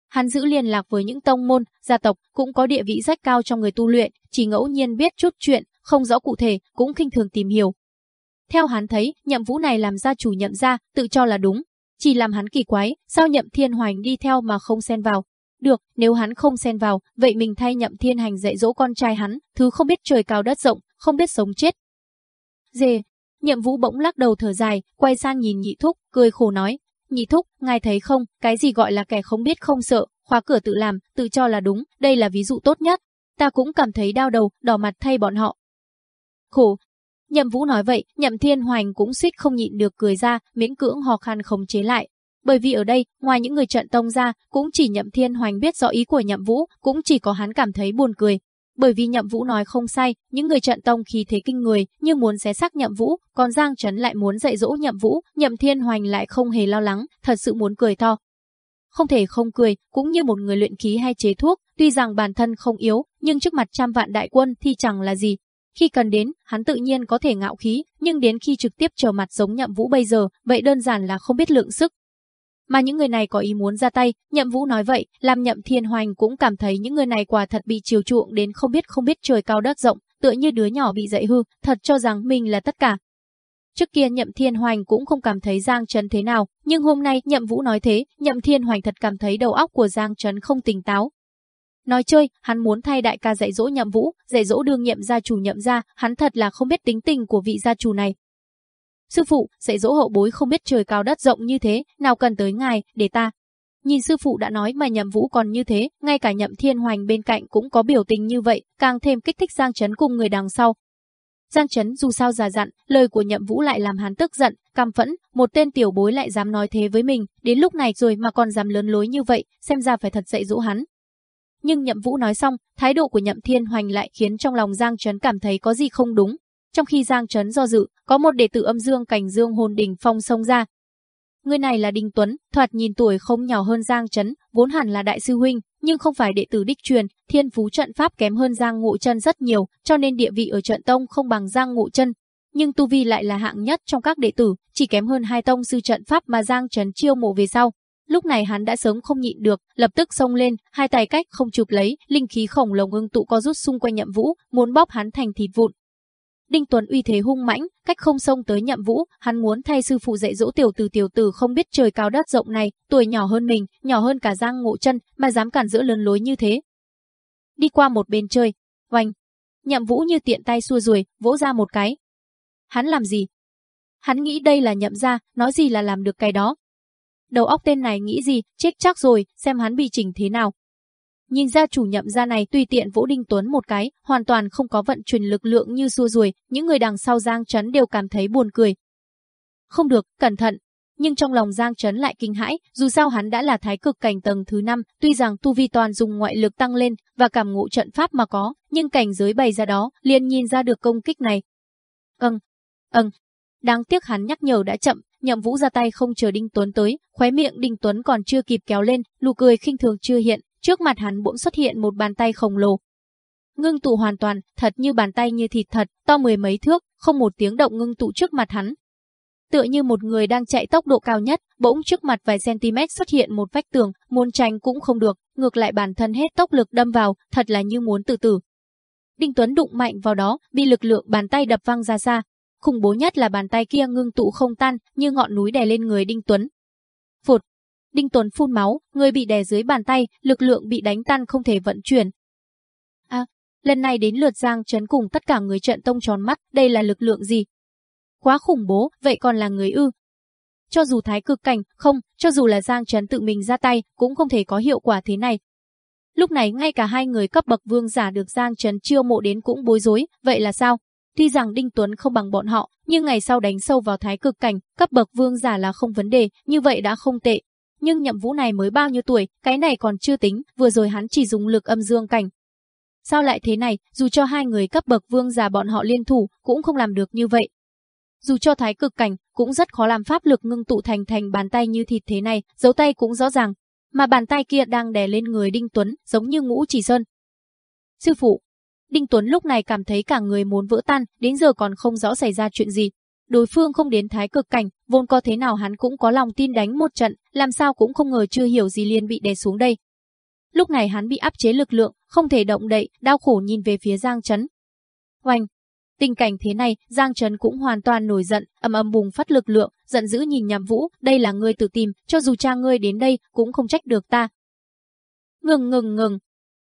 Hắn giữ liên lạc với những tông môn, gia tộc, cũng có địa vị rất cao trong người tu luyện, chỉ ngẫu nhiên biết chút chuyện, không rõ cụ thể, cũng khinh thường tìm hiểu, theo hắn thấy, nhậm vũ này làm gia chủ nhậm gia, tự cho là đúng. Chỉ làm hắn kỳ quái, sao nhậm thiên hoành đi theo mà không xen vào. Được, nếu hắn không xen vào, vậy mình thay nhậm thiên hành dạy dỗ con trai hắn, thứ không biết trời cao đất rộng, không biết sống chết. Dề, nhậm vũ bỗng lắc đầu thở dài, quay sang nhìn nhị thúc, cười khổ nói. Nhị thúc, ngài thấy không, cái gì gọi là kẻ không biết không sợ, khóa cửa tự làm, tự cho là đúng, đây là ví dụ tốt nhất. Ta cũng cảm thấy đau đầu, đỏ mặt thay bọn họ. Khổ, Nhậm Vũ nói vậy, Nhậm Thiên Hoành cũng suýt không nhịn được cười ra, miễn cưỡng hò khăn không chế lại. Bởi vì ở đây, ngoài những người trận tông ra, cũng chỉ Nhậm Thiên Hoành biết rõ ý của Nhậm Vũ, cũng chỉ có hắn cảm thấy buồn cười. Bởi vì Nhậm Vũ nói không sai, những người trận tông khi thế kinh người, như muốn xé xác Nhậm Vũ, còn Giang Trấn lại muốn dạy dỗ Nhậm Vũ, Nhậm Thiên Hoành lại không hề lo lắng, thật sự muốn cười to. Không thể không cười, cũng như một người luyện khí hay chế thuốc, tuy rằng bản thân không yếu, nhưng trước mặt trăm vạn đại quân thì chẳng là gì, khi cần đến, hắn tự nhiên có thể ngạo khí, nhưng đến khi trực tiếp trở mặt giống nhậm vũ bây giờ, vậy đơn giản là không biết lượng sức. Mà những người này có ý muốn ra tay, nhậm vũ nói vậy, làm nhậm thiên hoành cũng cảm thấy những người này quả thật bị chiều chuộng đến không biết không biết trời cao đất rộng, tựa như đứa nhỏ bị dạy hư, thật cho rằng mình là tất cả. Trước kia Nhậm Thiên Hoành cũng không cảm thấy Giang Trấn thế nào, nhưng hôm nay Nhậm Vũ nói thế, Nhậm Thiên Hoành thật cảm thấy đầu óc của Giang Trấn không tỉnh táo, Nói chơi, hắn muốn thay đại ca dạy dỗ nhậm vũ, dạy dỗ đương nhiệm gia chủ nhậm gia, hắn thật là không biết tính tình của vị gia chủ này. Sư phụ, dạy dỗ hậu bối không biết trời cao đất rộng như thế, nào cần tới ngài, để ta. Nhìn sư phụ đã nói mà nhậm vũ còn như thế, ngay cả nhậm thiên hoành bên cạnh cũng có biểu tình như vậy, càng thêm kích thích Giang Trấn cùng người đằng sau. Giang Trấn dù sao già dặn, lời của nhậm vũ lại làm hắn tức giận, cam phẫn, một tên tiểu bối lại dám nói thế với mình, đến lúc này rồi mà còn dám lớn lối như vậy, xem ra phải thật dạy dỗ hắn, nhưng Nhậm Vũ nói xong, thái độ của Nhậm Thiên Hoành lại khiến trong lòng Giang Trấn cảm thấy có gì không đúng. Trong khi Giang Trấn do dự, có một đệ tử âm dương cảnh dương hồn đỉnh phong xông ra. Người này là Đinh Tuấn, thoạt nhìn tuổi không nhỏ hơn Giang Trấn, vốn hẳn là đại sư huynh, nhưng không phải đệ tử đích truyền, thiên phú trận pháp kém hơn Giang Ngộ Chân rất nhiều, cho nên địa vị ở trận tông không bằng Giang Ngộ Chân, nhưng tu vi lại là hạng nhất trong các đệ tử, chỉ kém hơn hai tông sư trận pháp mà Giang Trấn chiêu mộ về sau. Lúc này hắn đã sớm không nhịn được, lập tức xông lên, hai tay cách không chụp lấy, linh khí khổng lồ ngưng tụ co rút xung quanh Nhậm Vũ, muốn bóp hắn thành thịt vụn. Đinh Tuấn uy thế hung mãnh, cách không xông tới Nhậm Vũ, hắn muốn thay sư phụ dạy dỗ tiểu tử tiểu tử không biết trời cao đất rộng này, tuổi nhỏ hơn mình, nhỏ hơn cả Giang Ngộ Chân, mà dám cản giữa lớn lối như thế. Đi qua một bên chơi, oanh, Nhậm Vũ như tiện tay xua rùi, vỗ ra một cái. Hắn làm gì? Hắn nghĩ đây là nhậm gia, nói gì là làm được cái đó, Đầu óc tên này nghĩ gì, chết chắc rồi, xem hắn bị chỉnh thế nào. Nhìn ra chủ nhậm gia này tùy tiện vỗ Đinh Tuấn một cái, hoàn toàn không có vận chuyển lực lượng như xua ruồi, những người đằng sau Giang Trấn đều cảm thấy buồn cười. Không được, cẩn thận. Nhưng trong lòng Giang Trấn lại kinh hãi, dù sao hắn đã là thái cực cảnh tầng thứ 5, tuy rằng tu vi toàn dùng ngoại lực tăng lên và cảm ngộ trận pháp mà có, nhưng cảnh giới bày ra đó, liền nhìn ra được công kích này. Âng, âng, đáng tiếc hắn nhắc nhở đã chậm, Nhậm Vũ ra tay không chờ Đinh Tuấn tới, khóe miệng Đinh Tuấn còn chưa kịp kéo lên, nụ cười khinh thường chưa hiện, trước mặt hắn bỗng xuất hiện một bàn tay khổng lồ. Ngưng tụ hoàn toàn, thật như bàn tay như thịt thật, to mười mấy thước, không một tiếng động ngưng tụ trước mặt hắn. Tựa như một người đang chạy tốc độ cao nhất, bỗng trước mặt vài cm xuất hiện một vách tường, muốn tránh cũng không được, ngược lại bản thân hết tốc lực đâm vào, thật là như muốn tự tử. Đinh Tuấn đụng mạnh vào đó, bị lực lượng bàn tay đập văng ra xa, Khủng bố nhất là bàn tay kia ngưng tụ không tan, như ngọn núi đè lên người Đinh Tuấn. Đinh Tuấn phun máu, người bị đè dưới bàn tay, lực lượng bị đánh tan không thể vận chuyển. À, lần này đến lượt Giang Trấn cùng tất cả người trận tông tròn mắt, đây là lực lượng gì? Quá khủng bố, vậy còn là người ư? Cho dù thái cực cảnh, không, cho dù là Giang Trấn tự mình ra tay, cũng không thể có hiệu quả thế này. Lúc này ngay cả hai người cấp bậc vương giả được Giang Trấn chiêu mộ đến cũng bối rối, vậy là sao? Tuy rằng Đinh Tuấn không bằng bọn họ, nhưng ngày sau đánh sâu vào thái cực cảnh, cấp bậc vương giả là không vấn đề, như vậy đã không tệ. Nhưng nhậm vũ này mới bao nhiêu tuổi, cái này còn chưa tính, vừa rồi hắn chỉ dùng lực âm dương cảnh. Sao lại thế này, dù cho hai người cấp bậc vương giả bọn họ liên thủ, cũng không làm được như vậy. Dù cho thái cực cảnh, cũng rất khó làm pháp lực ngưng tụ thành thành bàn tay như thịt thế này, dấu tay cũng rõ ràng. Mà bàn tay kia đang đè lên người Đinh Tuấn, giống như ngũ chỉ sơn. Sư phụ, Đinh Tuấn lúc này cảm thấy cả người muốn vỡ tan, đến giờ còn không rõ xảy ra chuyện gì. Đối phương không đến thái cực cảnh, vốn có thế nào hắn cũng có lòng tin đánh một trận, làm sao cũng không ngờ chưa hiểu gì liền bị đè xuống đây. Lúc này hắn bị áp chế lực lượng, không thể động đậy, đau khổ nhìn về phía Giang Trấn. Oanh! Tình cảnh thế này, Giang Trấn cũng hoàn toàn nổi giận, ầm ầm bùng phát lực lượng, giận dữ nhìn nhằm Vũ, đây là ngươi tự tìm, cho dù cha ngươi đến đây, cũng không trách được ta. Ngừng ngừng ngừng,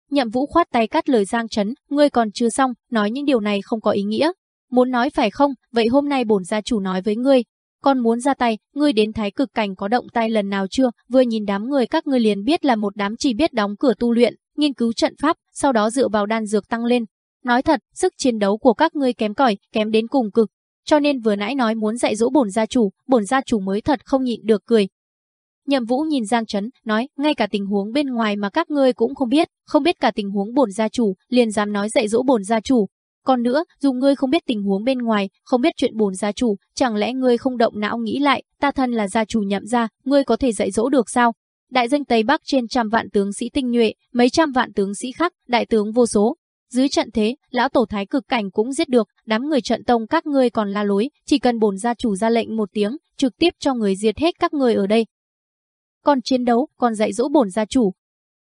Nhậm Vũ khoát tay cắt lời Giang Trấn, ngươi còn chưa xong, nói những điều này không có ý nghĩa. Muốn nói phải không, vậy hôm nay bổn gia chủ nói với ngươi. Con muốn ra tay, ngươi đến thái cực cảnh có động tay lần nào chưa, vừa nhìn đám người các ngươi liền biết là một đám chỉ biết đóng cửa tu luyện, nghiên cứu trận pháp, sau đó dựa vào đan dược tăng lên. Nói thật, sức chiến đấu của các ngươi kém cỏi, kém đến cùng cực. Cho nên vừa nãy nói muốn dạy dỗ bổn gia chủ, bổn gia chủ mới thật không nhịn được cười, Nhậm Vũ nhìn Giang Trấn, nói, ngay cả tình huống bên ngoài mà các ngươi cũng không biết, không biết cả tình huống bổn gia chủ, liền dám nói dạy dỗ bổn gia chủ. Còn nữa, dù ngươi không biết tình huống bên ngoài, không biết chuyện bổn gia chủ, chẳng lẽ ngươi không động não nghĩ lại, ta thân là gia chủ nhậm gia, ngươi có thể dạy dỗ được sao? Đại danh Tây Bắc trên trăm vạn tướng sĩ tinh nhuệ, mấy trăm vạn tướng sĩ khác, đại tướng vô số. Dưới trận thế, lão tổ thái cực cảnh cũng giết được, đám người trận tông các ngươi còn la lối, chỉ cần bổn gia chủ ra lệnh một tiếng, trực tiếp cho người diệt hết các ngươi ở đây, còn chiến đấu, còn dạy dỗ bổn gia chủ.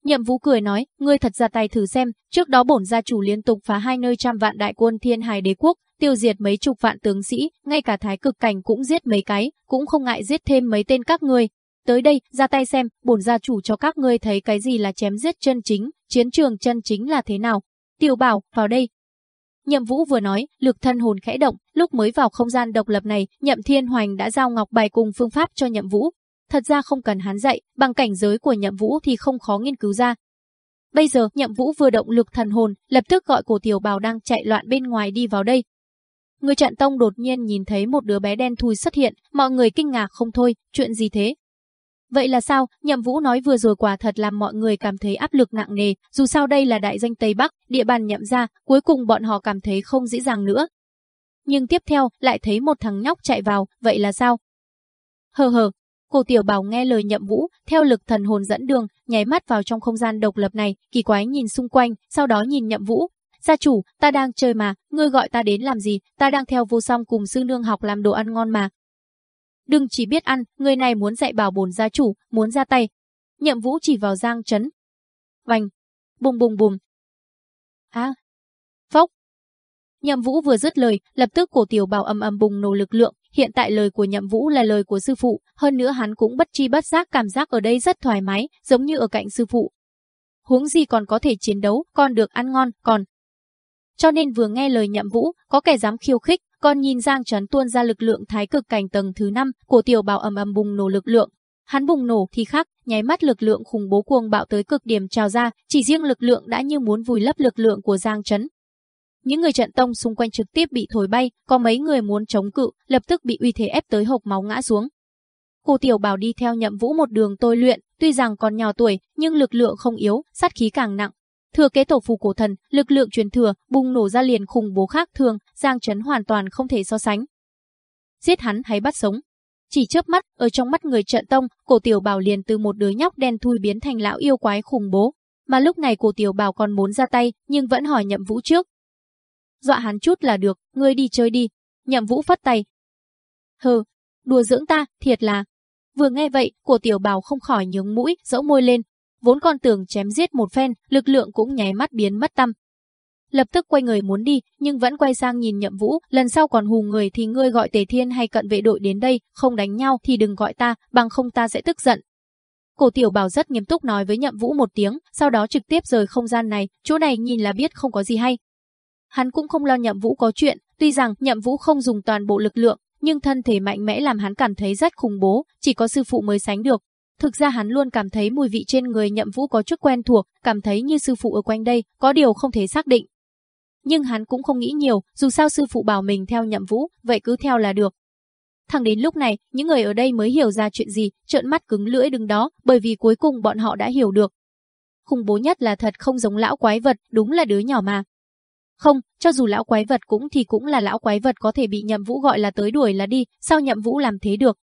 Nhậm Vũ cười nói, ngươi thật ra tay thử xem, trước đó bổn gia chủ liên tục phá hai nơi trăm vạn đại quân thiên hải đế quốc, tiêu diệt mấy chục vạn tướng sĩ, ngay cả thái cực cảnh cũng giết mấy cái, cũng không ngại giết thêm mấy tên các ngươi. Tới đây, ra tay xem, bổn gia chủ cho các ngươi thấy cái gì là chém giết chân chính, chiến trường chân chính là thế nào. Tiểu bảo, vào đây, Nhậm Vũ vừa nói, lực thân hồn khẽ động, lúc mới vào không gian độc lập này, Nhậm Thiên Hoành đã giao ngọc bài cùng phương pháp cho Nhậm Vũ, Thật ra không cần hắn dạy, bằng cảnh giới của nhậm vũ thì không khó nghiên cứu ra. Bây giờ nhậm vũ vừa động lực thần hồn, lập tức gọi cổ tiểu bào đang chạy loạn bên ngoài đi vào đây. Người trận tông đột nhiên nhìn thấy một đứa bé đen thui xuất hiện, mọi người kinh ngạc không thôi, chuyện gì thế? Vậy là sao? Nhậm Vũ nói vừa rồi quả thật làm mọi người cảm thấy áp lực nặng nề, dù sao đây là đại danh Tây Bắc, địa bàn nhậm ra, cuối cùng bọn họ cảm thấy không dễ dàng nữa. Nhưng tiếp theo, lại thấy một thằng nhóc chạy vào, vậy là sao? Hờ hờ, cô tiểu bảo nghe lời nhậm vũ, theo lực thần hồn dẫn đường, nháy mắt vào trong không gian độc lập này, kỳ quái nhìn xung quanh, sau đó nhìn nhậm vũ. Gia chủ, ta đang chơi mà, ngươi gọi ta đến làm gì, ta đang theo vô song cùng sư nương học làm đồ ăn ngon mà, Đừng chỉ biết ăn, người này muốn dạy bảo bổn gia chủ, muốn ra tay. Nhậm Vũ chỉ vào Giang chấn Vành. Bùng bùng bùng. À. Phốc. Nhậm Vũ vừa dứt lời, lập tức cổ tiểu bảo âm âm bùng nổ lực lượng, hiện tại lời của Nhậm Vũ là lời của sư phụ, hơn nữa hắn cũng bất chi bất giác cảm giác ở đây rất thoải mái, giống như ở cạnh sư phụ. Huống gì còn có thể chiến đấu, còn được ăn ngon, còn cho nên vừa nghe lời Nhậm Vũ, có kẻ dám khiêu khích, còn nhìn Giang Trấn tuôn ra lực lượng thái cực cảnh tầng thứ 5, của tiểu bảo ầm ầm bùng nổ lực lượng. Hắn bùng nổ thì khác, nháy mắt lực lượng khủng bố cuồng bạo tới cực điểm trào ra, chỉ riêng lực lượng đã như muốn vùi lấp lực lượng của Giang Trấn. Những người trận tông xung quanh trực tiếp bị thổi bay, có mấy người muốn chống cự, lập tức bị uy thế ép tới hộc máu ngã xuống. Cô Tiểu Bảo đi theo Nhậm Vũ một đường tôi luyện, tuy rằng còn nhỏ tuổi, nhưng lực lượng không yếu, sát khí càng nặng, Thừa kế tổ phù cổ thần, lực lượng truyền thừa, bùng nổ ra liền khủng bố khác thường, Giang Trấn hoàn toàn không thể so sánh. Giết hắn hay bắt sống? Chỉ chớp mắt, ở trong mắt người trận tông, cổ tiểu bảo liền từ một đứa nhóc đen thui biến thành lão yêu quái khủng bố. Mà lúc này cổ tiểu bảo còn muốn ra tay, nhưng vẫn hỏi nhậm vũ trước. Dọa hắn chút là được, ngươi đi chơi đi. Nhậm vũ phất tay. Hừ, đùa dưỡng ta, thiệt là. Vừa nghe vậy, cổ tiểu bào không khỏi nhướng mũi, dẫu môi lên, vốn còn tưởng chém giết một phen, lực lượng cũng nháy mắt biến mất tâm. Lập tức quay người muốn đi, nhưng vẫn quay sang nhìn Nhậm Vũ, lần sau còn hù người thì ngươi gọi Tề Thiên hay cận vệ đội đến đây, không đánh nhau thì đừng gọi ta, bằng không ta sẽ tức giận. Cổ Tiểu Bảo rất nghiêm túc nói với Nhậm Vũ một tiếng, sau đó trực tiếp rời không gian này, chỗ này nhìn là biết không có gì hay. Hắn cũng không lo Nhậm Vũ có chuyện, tuy rằng Nhậm Vũ không dùng toàn bộ lực lượng, nhưng thân thể mạnh mẽ làm hắn cảm thấy rất khủng bố, chỉ có sư phụ mới sánh được, Thực ra hắn luôn cảm thấy mùi vị trên người nhậm vũ có chút quen thuộc, cảm thấy như sư phụ ở quanh đây, có điều không thể xác định. Nhưng hắn cũng không nghĩ nhiều, dù sao sư phụ bảo mình theo nhậm vũ, vậy cứ theo là được. Thẳng đến lúc này, những người ở đây mới hiểu ra chuyện gì, trợn mắt cứng lưỡi đứng đó, bởi vì cuối cùng bọn họ đã hiểu được. Khủng bố nhất là thật không giống lão quái vật, đúng là đứa nhỏ mà. Không, cho dù lão quái vật cũng thì cũng là lão quái vật có thể bị nhậm vũ gọi là tới đuổi là đi, sao nhậm vũ làm thế được.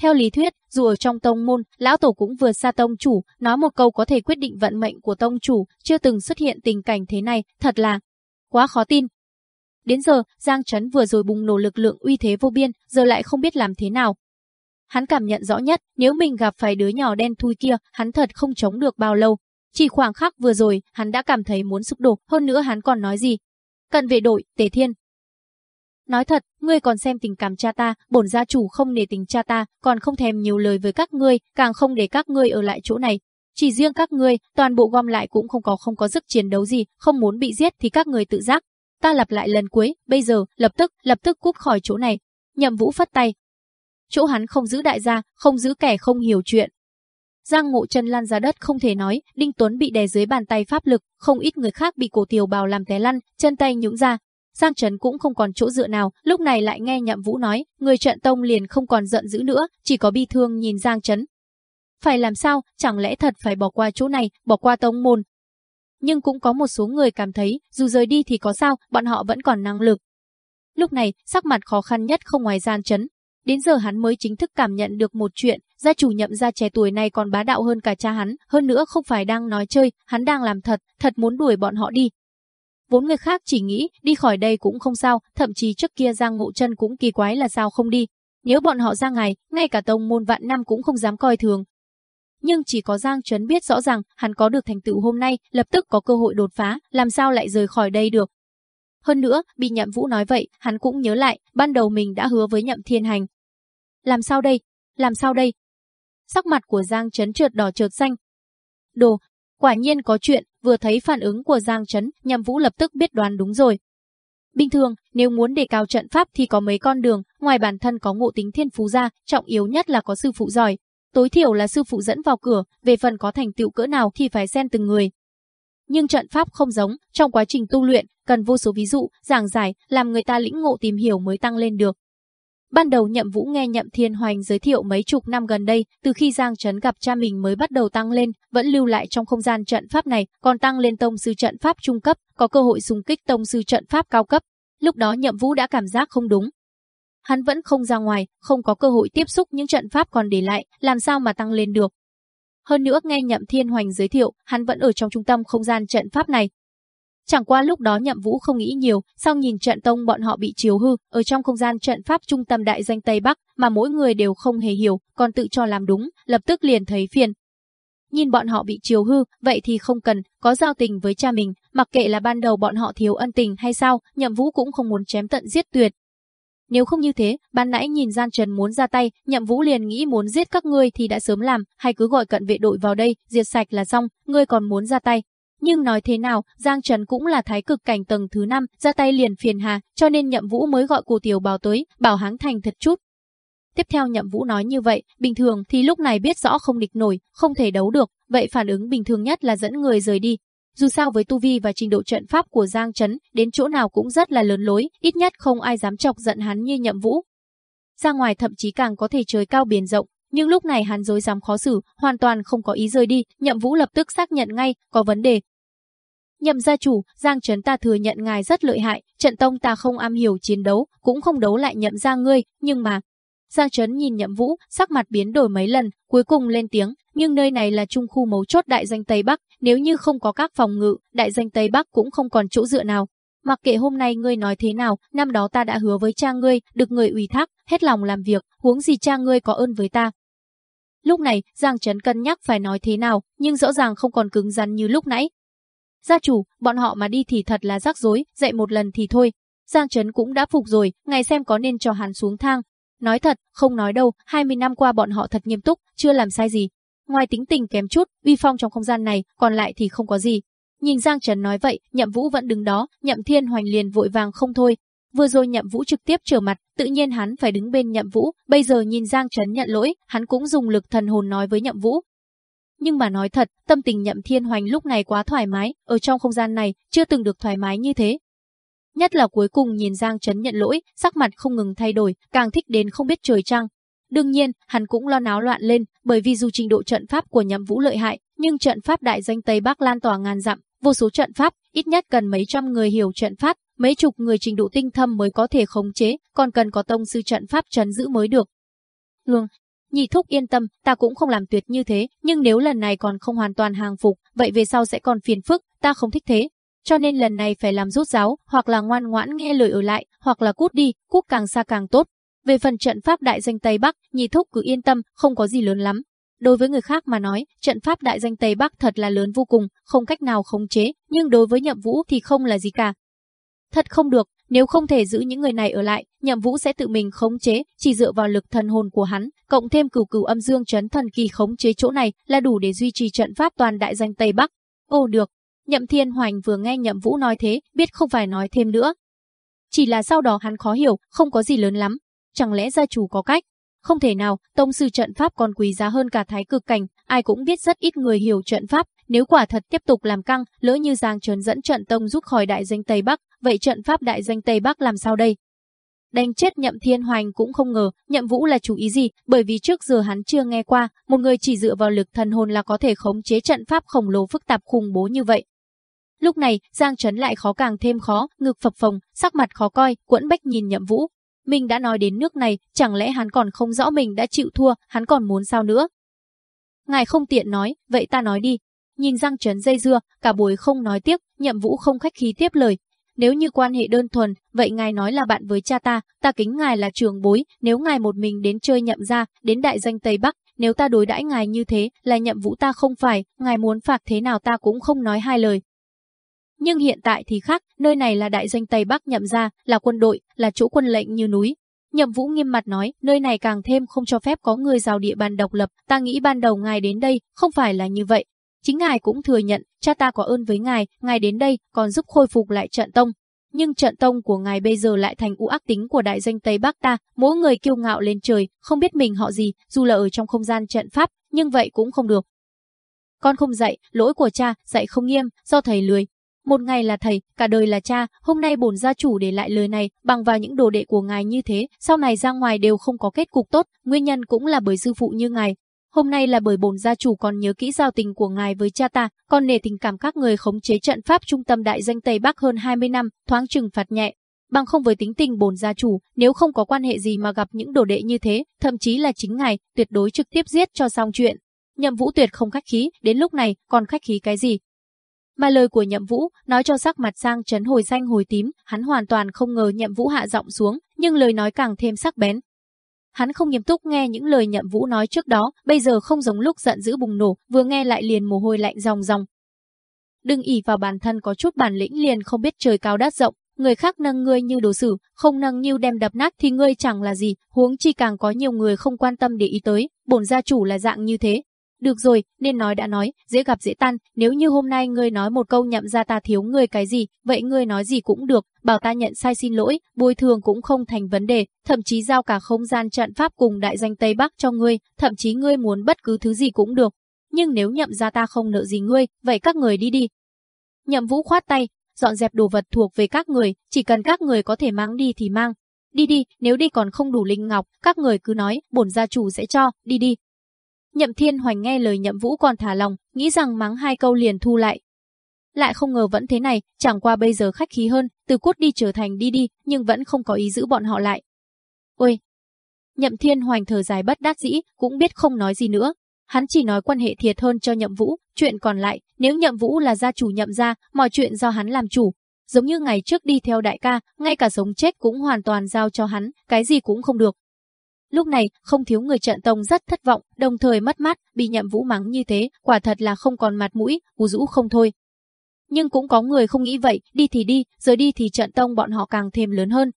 Theo lý thuyết, dù ở trong tông môn, lão tổ cũng vừa xa tông chủ, nói một câu có thể quyết định vận mệnh của tông chủ, chưa từng xuất hiện tình cảnh thế này, thật là quá khó tin. Đến giờ, Giang Trấn vừa rồi bùng nổ lực lượng uy thế vô biên, giờ lại không biết làm thế nào. Hắn cảm nhận rõ nhất, nếu mình gặp phải đứa nhỏ đen thui kia, hắn thật không chống được bao lâu. Chỉ khoảng khắc vừa rồi, hắn đã cảm thấy muốn sụp đổ, hơn nữa hắn còn nói gì? Cần về đội, Tề Thiên, Nói thật, ngươi còn xem tình cảm cha ta, bổn gia chủ không nể tình cha ta, còn không thèm nhiều lời với các ngươi, càng không để các ngươi ở lại chỗ này. Chỉ riêng các ngươi, toàn bộ gom lại cũng không có không có sức chiến đấu gì, không muốn bị giết thì các ngươi tự giác. Ta lặp lại lần cuối, bây giờ, lập tức, lập tức cút khỏi chỗ này. Nhậm Vũ phất tay. Chỗ hắn không giữ đại gia, không giữ kẻ không hiểu chuyện. Giang Ngộ chân lăn ra đất không thể nói, Đinh Tuấn bị đè dưới bàn tay pháp lực, không ít người khác bị cổ tiểu bào làm té lăn, chân tay nhũn ra, Giang Trấn cũng không còn chỗ dựa nào, lúc này lại nghe Nhậm Vũ nói, người trận tông liền không còn giận dữ nữa, chỉ có bi thương nhìn Giang Trấn. Phải làm sao, chẳng lẽ thật phải bỏ qua chỗ này, bỏ qua tông môn. Nhưng cũng có một số người cảm thấy, dù rời đi thì có sao, bọn họ vẫn còn năng lực. Lúc này, sắc mặt khó khăn nhất không ngoài Giang Trấn. Đến giờ hắn mới chính thức cảm nhận được một chuyện, gia chủ nhậm gia trẻ tuổi này còn bá đạo hơn cả cha hắn, hơn nữa không phải đang nói chơi, hắn đang làm thật, thật muốn đuổi bọn họ đi, Vốn người khác chỉ nghĩ đi khỏi đây cũng không sao, thậm chí trước kia Giang Ngộ Chân cũng kỳ quái là sao không đi. Nếu bọn họ ra ngày, ngay cả tông môn vạn năm cũng không dám coi thường. Nhưng chỉ có Giang Trấn biết rõ rằng hắn có được thành tựu hôm nay, lập tức có cơ hội đột phá, làm sao lại rời khỏi đây được. Hơn nữa, bị Nhậm Vũ nói vậy, hắn cũng nhớ lại, ban đầu mình đã hứa với Nhậm Thiên Hành. Làm sao đây? Làm sao đây? Sắc mặt của Giang Trấn trượt đỏ trượt xanh. Đồ, quả nhiên có chuyện, Vừa thấy phản ứng của Giang Trấn, nhằm Vũ lập tức biết đoán đúng rồi. Bình thường, nếu muốn đề cao trận pháp thì có mấy con đường, ngoài bản thân có ngộ tính thiên phú ra, trọng yếu nhất là có sư phụ giỏi. Tối thiểu là sư phụ dẫn vào cửa, về phần có thành tựu cỡ nào thì phải xem từng người. Nhưng trận pháp không giống, trong quá trình tu luyện, cần vô số ví dụ, giảng giải, làm người ta lĩnh ngộ tìm hiểu mới tăng lên được. Ban đầu Nhậm Vũ nghe Nhậm Thiên Hoành giới thiệu mấy chục năm gần đây, từ khi Giang Trấn gặp cha mình mới bắt đầu tăng lên, vẫn lưu lại trong không gian trận pháp này, còn tăng lên tông sư trận pháp trung cấp, có cơ hội xung kích tông sư trận pháp cao cấp. Lúc đó Nhậm Vũ đã cảm giác không đúng. Hắn vẫn không ra ngoài, không có cơ hội tiếp xúc những trận pháp còn để lại, làm sao mà tăng lên được. Hơn nữa nghe Nhậm Thiên Hoành giới thiệu, hắn vẫn ở trong trung tâm không gian trận pháp này, Chẳng qua lúc đó Nhậm Vũ không nghĩ nhiều, sau nhìn trận tông bọn họ bị chiếu hư, ở trong không gian trận pháp trung tâm đại danh Tây Bắc, mà mỗi người đều không hề hiểu, còn tự cho làm đúng, lập tức liền thấy phiền. Nhìn bọn họ bị chiếu hư, vậy thì không cần, có giao tình với cha mình, mặc kệ là ban đầu bọn họ thiếu ân tình hay sao, Nhậm Vũ cũng không muốn chém tận giết tuyệt. Nếu không như thế, ban nãy nhìn Gian Trần muốn ra tay, Nhậm Vũ liền nghĩ muốn giết các ngươi thì đã sớm làm, hay cứ gọi cận vệ đội vào đây, diệt sạch là xong, ngươi còn muốn ra tay, nhưng nói thế nào, Giang Trần cũng là thái cực cảnh tầng thứ 5, ra tay liền phiền hà, cho nên Nhậm Vũ mới gọi cô tiểu bào tới, bảo hắn thành thật chút. Tiếp theo Nhậm Vũ nói như vậy, bình thường thì lúc này biết rõ không địch nổi, không thể đấu được, vậy phản ứng bình thường nhất là dẫn người rời đi. Dù sao với tu vi và trình độ trận pháp của Giang Trấn, đến chỗ nào cũng rất là lớn lối, ít nhất không ai dám chọc giận hắn như Nhậm Vũ. Ra ngoài thậm chí càng có thể trời cao biển rộng, nhưng lúc này hắn dối dám khó xử, hoàn toàn không có ý rời đi, Nhậm Vũ lập tức xác nhận ngay, có vấn đề, Nhậm gia chủ, Giang Trấn ta thừa nhận ngài rất lợi hại, trận tông ta không am hiểu chiến đấu, cũng không đấu lại nhậm gia ngươi, nhưng mà... Giang Trấn nhìn nhậm vũ, sắc mặt biến đổi mấy lần, cuối cùng lên tiếng, nhưng nơi này là trung khu mấu chốt đại danh Tây Bắc, nếu như không có các phòng ngự, đại danh Tây Bắc cũng không còn chỗ dựa nào. Mặc kệ hôm nay ngươi nói thế nào, năm đó ta đã hứa với cha ngươi, được người ủy thác, hết lòng làm việc, huống gì cha ngươi có ơn với ta. Lúc này, Giang Trấn cân nhắc phải nói thế nào, nhưng rõ ràng không còn cứng rắn như lúc nãy, Gia chủ, bọn họ mà đi thì thật là rắc rối, dạy một lần thì thôi. Giang Trấn cũng đã phục rồi, ngài xem có nên cho hắn xuống thang. Nói thật, không nói đâu, 20 năm qua bọn họ thật nghiêm túc, chưa làm sai gì. Ngoài tính tình kém chút, uy phong trong không gian này, còn lại thì không có gì. Nhìn Giang Trấn nói vậy, Nhậm Vũ vẫn đứng đó, Nhậm Thiên Hoành liền vội vàng không thôi. Vừa rồi Nhậm Vũ trực tiếp trở mặt, tự nhiên hắn phải đứng bên Nhậm Vũ, bây giờ nhìn Giang Trấn nhận lỗi, hắn cũng dùng lực thần hồn nói với Nhậm Vũ, nhưng mà nói thật, tâm tình nhậm thiên hoành lúc này quá thoải mái, ở trong không gian này, chưa từng được thoải mái như thế. Nhất là cuối cùng nhìn Giang Trấn nhận lỗi, sắc mặt không ngừng thay đổi, càng thích đến không biết trời trăng. Đương nhiên, hắn cũng lo náo loạn lên, bởi vì dù trình độ trận pháp của nhậm vũ lợi hại, nhưng trận pháp đại danh Tây Bắc lan tỏa ngàn dặm, vô số trận pháp, ít nhất cần mấy trăm người hiểu trận pháp, mấy chục người trình độ tinh thâm mới có thể khống chế, còn cần có tông sư trận pháp trấn giữ mới được. Hương, Nhị thúc yên tâm, ta cũng không làm tuyệt như thế, nhưng nếu lần này còn không hoàn toàn hàng phục, vậy về sau sẽ còn phiền phức, ta không thích thế. Cho nên lần này phải làm rút giáo, hoặc là ngoan ngoãn nghe lời ở lại, hoặc là cút đi, cút càng xa càng tốt. Về phần trận pháp đại danh Tây Bắc, nhị thúc cứ yên tâm, không có gì lớn lắm. Đối với người khác mà nói, trận pháp đại danh Tây Bắc thật là lớn vô cùng, không cách nào khống chế, nhưng đối với nhậm vũ thì không là gì cả. Thật không được, nếu không thể giữ những người này ở lại, Nhậm Vũ sẽ tự mình khống chế, chỉ dựa vào lực thần hồn của hắn, cộng thêm cửu cửu âm dương chấn thần kỳ khống chế chỗ này là đủ để duy trì trận pháp toàn đại danh Tây Bắc. Ồ được, Nhậm Thiên Hoành vừa nghe Nhậm Vũ nói thế, biết không phải nói thêm nữa. Chỉ là sau đó hắn khó hiểu, không có gì lớn lắm. Chẳng lẽ gia chủ có cách? Không thể nào, tông sư trận pháp còn quý giá hơn cả thái cực cảnh, ai cũng biết rất ít người hiểu trận pháp, nếu quả thật tiếp tục làm căng, lỡ như Giang Trấn dẫn trận tông rút khỏi đại danh Tây Bắc, vậy trận pháp đại danh Tây Bắc làm sao đây? Đánh chết Nhậm Thiên Hoành cũng không ngờ, Nhậm Vũ là chủ ý gì, bởi vì trước giờ hắn chưa nghe qua, một người chỉ dựa vào lực thần hồn là có thể khống chế trận pháp khổng lồ phức tạp khủng bố như vậy. Lúc này, Giang Trấn lại khó càng thêm khó, ngực phập phồng, sắc mặt khó coi, quẫn bách nhìn Nhậm Vũ. Mình đã nói đến nước này, chẳng lẽ hắn còn không rõ mình đã chịu thua, hắn còn muốn sao nữa? Ngài không tiện nói, vậy ta nói đi, Nhìn Giang Trấn dây dưa, cả buổi không nói tiếc nhậm vũ không khách khí tiếp lời. Nếu như quan hệ đơn thuần, vậy ngài nói là bạn với cha ta, ta kính ngài là trường bối, nếu ngài một mình đến chơi nhậm ra, đến đại danh Tây Bắc, nếu ta đối đãi ngài như thế, là nhậm vũ ta không phải, ngài muốn phạt thế nào ta cũng không nói hai lời. Nhưng hiện tại thì khác, nơi này là đại danh Tây Bắc nhậm ra, là quân đội, là chỗ quân lệnh như núi, Nhậm Vũ nghiêm mặt nói, nơi này càng thêm không cho phép có người rào địa bàn độc lập, ta nghĩ ban đầu ngài đến đây, không phải là như vậy, Chính ngài cũng thừa nhận, cha ta có ơn với ngài, ngài đến đây còn giúp khôi phục lại trận tông. Nhưng trận tông của ngài bây giờ lại thành u ác tính của đại danh Tây Bắc ta, mỗi người kiêu ngạo lên trời, không biết mình họ gì, dù là ở trong không gian trận pháp, nhưng vậy cũng không được. Con không dạy, lỗi của cha, dạy không nghiêm, do thầy lười. Một ngày là thầy, cả đời là cha, hôm nay bổn gia chủ để lại lời này, bằng vào những đồ đệ của ngài như thế, sau này ra ngoài đều không có kết cục tốt, nguyên nhân cũng là bởi sư phụ như ngài. Hôm nay là bởi bổn gia chủ còn nhớ kỹ giao tình của ngài với cha ta, còn nể tình cảm các người khống chế trận pháp trung tâm đại danh Tây Bắc hơn 20 năm, thoáng trừng phạt nhẹ, bằng không với tính tình bổn gia chủ, nếu không có quan hệ gì mà gặp những đồ đệ như thế, thậm chí là chính ngài, tuyệt đối trực tiếp giết cho xong chuyện. Nhậm Vũ tuyệt không khách khí, đến lúc này còn khách khí cái gì? Mà lời của Nhậm Vũ nói cho sắc mặt sang chấn hồi xanh hồi tím, hắn hoàn toàn không ngờ Nhậm Vũ hạ giọng xuống, nhưng lời nói càng thêm sắc bén. Hắn không nghiêm túc nghe những lời Nhậm Vũ nói trước đó, bây giờ không giống lúc giận dữ bùng nổ, vừa nghe lại liền mồ hôi lạnh ròng ròng. Đừng ỉ vào bản thân có chút bản lĩnh liền không biết trời cao đất rộng, người khác nâng ngươi như đồ sử, không nâng như đem đập nát thì ngươi chẳng là gì, huống chi càng có nhiều người không quan tâm để ý tới, bổn gia chủ là dạng như thế. Được rồi, nên nói đã nói, dễ gặp dễ tan, nếu như hôm nay ngươi nói một câu nhậm ra ta thiếu ngươi cái gì, vậy ngươi nói gì cũng được, bảo ta nhận sai xin lỗi, bồi thường cũng không thành vấn đề, thậm chí giao cả không gian trận pháp cùng đại danh Tây Bắc cho ngươi, thậm chí ngươi muốn bất cứ thứ gì cũng được. Nhưng nếu nhậm ra ta không nợ gì ngươi, vậy các người đi đi. Nhậm vũ khoát tay, dọn dẹp đồ vật thuộc về các người, chỉ cần các người có thể mang đi thì mang. Đi đi, nếu đi còn không đủ linh ngọc, các người cứ nói, bổn gia chủ sẽ cho, đi đi. Nhậm Thiên Hoành nghe lời Nhậm Vũ còn thả lòng, nghĩ rằng mắng hai câu liền thu lại. Lại không ngờ vẫn thế này, chẳng qua bây giờ khách khí hơn, từ cút đi trở thành đi đi, nhưng vẫn không có ý giữ bọn họ lại. Ôi! Nhậm Thiên Hoành thở dài bất đắc dĩ, cũng biết không nói gì nữa. Hắn chỉ nói quan hệ thiệt hơn cho Nhậm Vũ, chuyện còn lại, nếu Nhậm Vũ là gia chủ Nhậm gia, mọi chuyện do hắn làm chủ. Giống như ngày trước đi theo đại ca, ngay cả sống chết cũng hoàn toàn giao cho hắn, cái gì cũng không được. Lúc này, không thiếu người trận tông rất thất vọng, đồng thời mất mát, bị Nhậm Vũ mắng như thế, quả thật là không còn mặt mũi, u rũ không thôi. Nhưng cũng có người không nghĩ vậy, đi thì đi, rồi đi thì trận tông bọn họ càng thêm lớn hơn.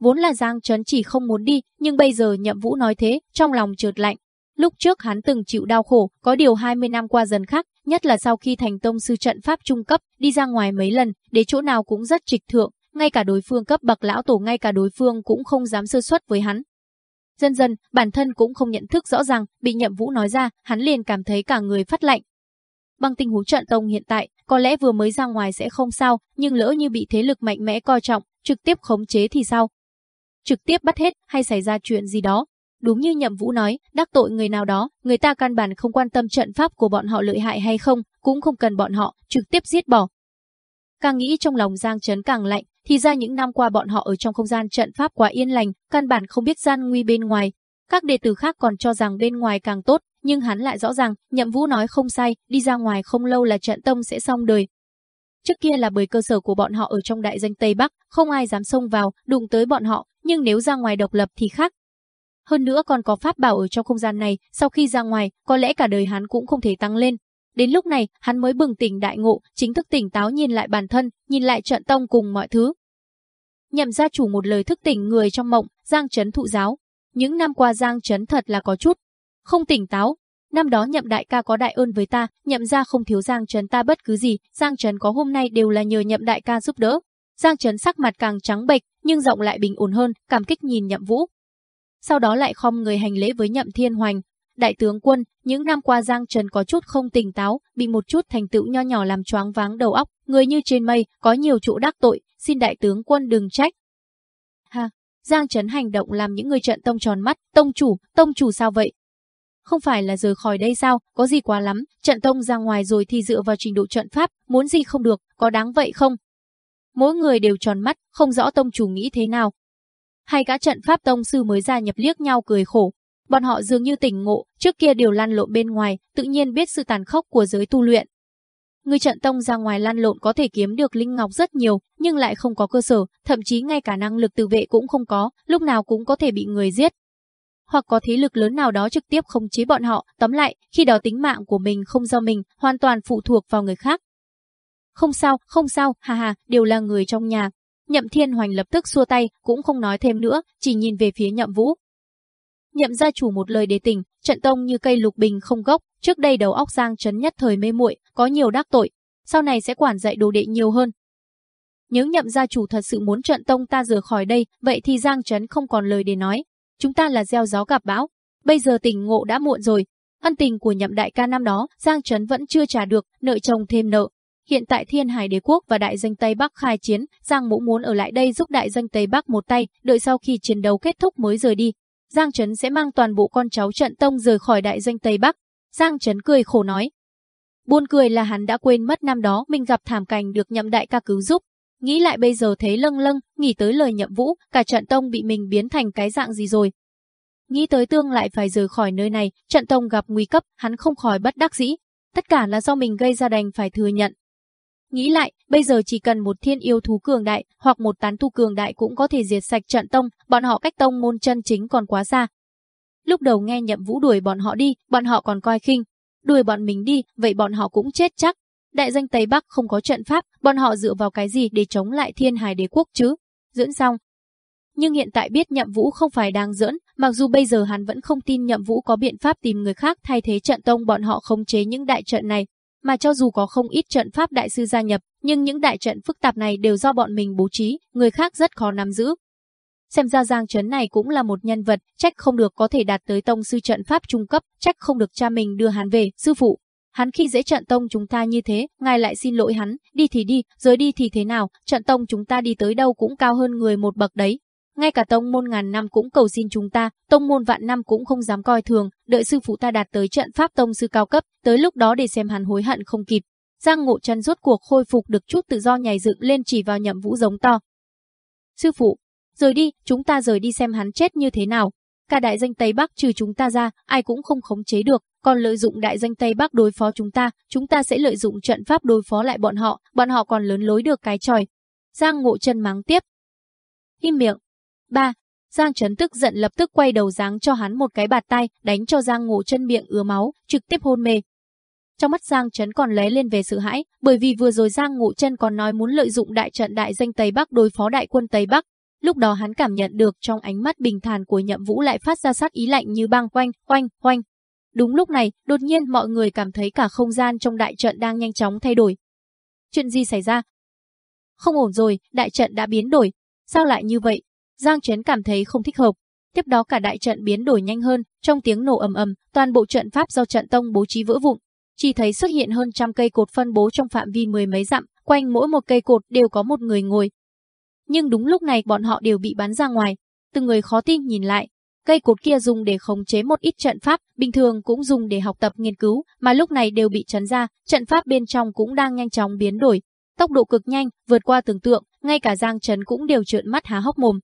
Vốn là Giang Trấn chỉ không muốn đi, nhưng bây giờ Nhậm Vũ nói thế, trong lòng trượt lạnh, Lúc trước hắn từng chịu đau khổ, có điều 20 năm qua dần khác, nhất là sau khi thành tông sư trận pháp trung cấp, đi ra ngoài mấy lần, để chỗ nào cũng rất trịch thượng, ngay cả đối phương cấp bậc lão tổ ngay cả đối phương cũng không dám sơ suất với hắn. Dần dần, bản thân cũng không nhận thức rõ ràng, bị nhậm vũ nói ra, hắn liền cảm thấy cả người phát lạnh. Bằng tình huống trận tông hiện tại, có lẽ vừa mới ra ngoài sẽ không sao, nhưng lỡ như bị thế lực mạnh mẽ coi trọng, trực tiếp khống chế thì sao? Trực tiếp bắt hết hay xảy ra chuyện gì đó, Đúng như Nhậm Vũ nói, đắc tội người nào đó, người ta căn bản không quan tâm trận pháp của bọn họ lợi hại hay không, cũng không cần bọn họ, trực tiếp giết bỏ. Càng nghĩ trong lòng Giang Trấn càng lạnh, thì ra những năm qua bọn họ ở trong không gian trận pháp quá yên lành, căn bản không biết gian nguy bên ngoài. Các đệ tử khác còn cho rằng bên ngoài càng tốt, nhưng hắn lại rõ ràng, Nhậm Vũ nói không sai, đi ra ngoài không lâu là trận tông sẽ xong đời. Trước kia là bởi cơ sở của bọn họ ở trong đại danh Tây Bắc, không ai dám xông vào, đụng tới bọn họ, nhưng nếu ra ngoài độc lập thì khác, hơn nữa còn có pháp bảo ở trong không gian này, sau khi ra ngoài, có lẽ cả đời hắn cũng không thể tăng lên. Đến lúc này, hắn mới bừng tỉnh đại ngộ, chính thức tỉnh táo nhìn lại bản thân, nhìn lại trận tông cùng mọi thứ. Nhậm gia chủ một lời thức tỉnh người trong mộng, Giang Trấn thụ giáo. Những năm qua Giang Trấn thật là có chút không tỉnh táo. Năm đó nhậm đại ca có đại ơn với ta, nhậm gia không thiếu Giang Trấn ta bất cứ gì, Giang Trấn có hôm nay đều là nhờ nhậm đại ca giúp đỡ. Giang Trấn sắc mặt càng trắng bệch, nhưng giọng lại bình ổn hơn, cảm kích nhìn nhậm vũ, sau đó lại khom người hành lễ với Nhậm Thiên Hoành. Đại tướng quân, những năm qua Giang Trần có chút không tỉnh táo, bị một chút thành tựu nho nhỏ làm choáng váng đầu óc, người như trên mây, có nhiều chỗ đắc tội, xin đại tướng quân đừng trách. Ha, Giang Trấn hành động làm những người trận tông tròn mắt, tông chủ, tông chủ sao vậy? Không phải là rời khỏi đây sao, có gì quá lắm, trận tông ra ngoài rồi thì dựa vào trình độ trận pháp, muốn gì không được, có đáng vậy không? Mỗi người đều tròn mắt, không rõ tông chủ nghĩ thế nào, Hai cả trận pháp tông sư mới gia nhập liếc nhau cười khổ. Bọn họ dường như tỉnh ngộ, trước kia đều lăn lộn bên ngoài, tự nhiên biết sự tàn khốc của giới tu luyện. Người trận tông ra ngoài lăn lộn có thể kiếm được linh ngọc rất nhiều, nhưng lại không có cơ sở, thậm chí ngay cả năng lực tự vệ cũng không có, lúc nào cũng có thể bị người giết. Hoặc có thế lực lớn nào đó trực tiếp khống chế bọn họ, tóm lại, khi đó tính mạng của mình không do mình, hoàn toàn phụ thuộc vào người khác. Không sao, không sao, hà hà, đều là người trong nhà, Nhậm Thiên Hoành lập tức xua tay, cũng không nói thêm nữa, chỉ nhìn về phía Nhậm Vũ. Nhậm gia chủ một lời đề tình, trận tông như cây lục bình không gốc, trước đây đầu óc Giang Trấn nhất thời mê muội, có nhiều đắc tội, sau này sẽ quản dạy đồ đệ nhiều hơn. Nếu nhậm gia chủ thật sự muốn trận tông ta rời khỏi đây, vậy thì Giang Trấn không còn lời để nói. Chúng ta là gieo gió gặp bão, bây giờ tình ngộ đã muộn rồi. Ân tình của nhậm đại ca năm đó, Giang Trấn vẫn chưa trả được, nợ chồng thêm nợ. Hiện tại Thiên Hải Đế quốc và đại danh Tây Bắc khai chiến, Giang Mũ muốn ở lại đây giúp đại danh Tây Bắc một tay, đợi sau khi chiến đấu kết thúc mới rời đi. Giang Trấn sẽ mang toàn bộ con cháu trận tông rời khỏi đại danh Tây Bắc. Giang Trấn cười khổ nói. Buồn cười là hắn đã quên mất năm đó mình gặp thảm cảnh được nhậm đại ca cứu giúp. Nghĩ lại bây giờ thấy lâng lâng, nghĩ tới lời nhậm vũ, cả trận tông bị mình biến thành cái dạng gì rồi. Nghĩ tới tương lại phải rời khỏi nơi này, trận tông gặp nguy cấp, hắn không khỏi bất đắc dĩ. Tất cả là do mình gây ra đành phải thừa nhận. Nghĩ lại, bây giờ chỉ cần một thiên yêu thú cường đại hoặc một tán tu cường đại cũng có thể diệt sạch trận tông, bọn họ cách tông môn chân chính còn quá xa. Lúc đầu nghe nhậm vũ đuổi bọn họ đi, bọn họ còn coi khinh. Đuổi bọn mình đi, vậy bọn họ cũng chết chắc. Đại danh Tây Bắc không có trận pháp, bọn họ dựa vào cái gì để chống lại thiên hải đế quốc chứ? Dưỡng xong. Nhưng hiện tại biết nhậm vũ không phải đang dưỡng, mặc dù bây giờ hắn vẫn không tin nhậm vũ có biện pháp tìm người khác thay thế trận tông bọn họ khống chế những đại trận này, mà cho dù có không ít trận pháp đại sư gia nhập, nhưng những đại trận phức tạp này đều do bọn mình bố trí, người khác rất khó nắm giữ. Xem ra Giang Trấn này cũng là một nhân vật, trách không được có thể đạt tới tông sư trận pháp trung cấp, trách không được cha mình đưa hắn về, sư phụ. Hắn khi dễ trận tông chúng ta như thế, ngài lại xin lỗi hắn, đi thì đi, rời đi thì thế nào, trận tông chúng ta đi tới đâu cũng cao hơn người một bậc đấy, ngay cả tông môn ngàn năm cũng cầu xin chúng ta, tông môn vạn năm cũng không dám coi thường, đợi sư phụ ta đạt tới trận pháp tông sư cao cấp, tới lúc đó để xem hắn hối hận không kịp. Giang Ngộ Chân rốt cuộc khôi phục được chút tự do nhảy dựng lên chỉ vào Nhậm Vũ giống to. "Sư phụ, rời đi, chúng ta rời đi xem hắn chết như thế nào. Cả đại danh Tây Bắc trừ chúng ta ra, ai cũng không khống chế được, còn lợi dụng đại danh Tây Bắc đối phó chúng ta, chúng ta sẽ lợi dụng trận pháp đối phó lại bọn họ, bọn họ còn lớn lối được cái tròi." Giang Ngộ Chân mắng tiếp. Im miệng, 3. Giang Trấn tức giận lập tức quay đầu giáng cho hắn một cái bạt tay, đánh cho Giang Ngộ chân miệng ứa máu, trực tiếp hôn mê. Trong mắt Giang Trấn còn lóe lên về sự hãi, bởi vì vừa rồi Giang Ngộ chân còn nói muốn lợi dụng đại trận đại danh Tây Bắc đối phó đại quân Tây Bắc. Lúc đó hắn cảm nhận được trong ánh mắt bình thản của Nhậm Vũ lại phát ra sát ý lạnh như băng quanh, quanh, quanh. Đúng lúc này, đột nhiên mọi người cảm thấy cả không gian trong đại trận đang nhanh chóng thay đổi. Chuyện gì xảy ra? Không ổn rồi, đại trận đã biến đổi. Sao lại như vậy? Giang Trấn cảm thấy không thích hợp. Tiếp đó cả đại trận biến đổi nhanh hơn, trong tiếng nổ ầm ầm, toàn bộ trận pháp do trận tông bố trí vỡ vụn. Chỉ thấy xuất hiện hơn trăm cây cột phân bố trong phạm vi mười mấy dặm, quanh mỗi một cây cột đều có một người ngồi. Nhưng đúng lúc này bọn họ đều bị bắn ra ngoài. Từng người khó tin nhìn lại, cây cột kia dùng để khống chế một ít trận pháp, bình thường cũng dùng để học tập nghiên cứu, mà lúc này đều bị chấn ra, trận pháp bên trong cũng đang nhanh chóng biến đổi. Tốc độ cực nhanh, vượt qua tưởng tượng, ngay cả Giang Trấn cũng đều trợn mắt há hốc mồm.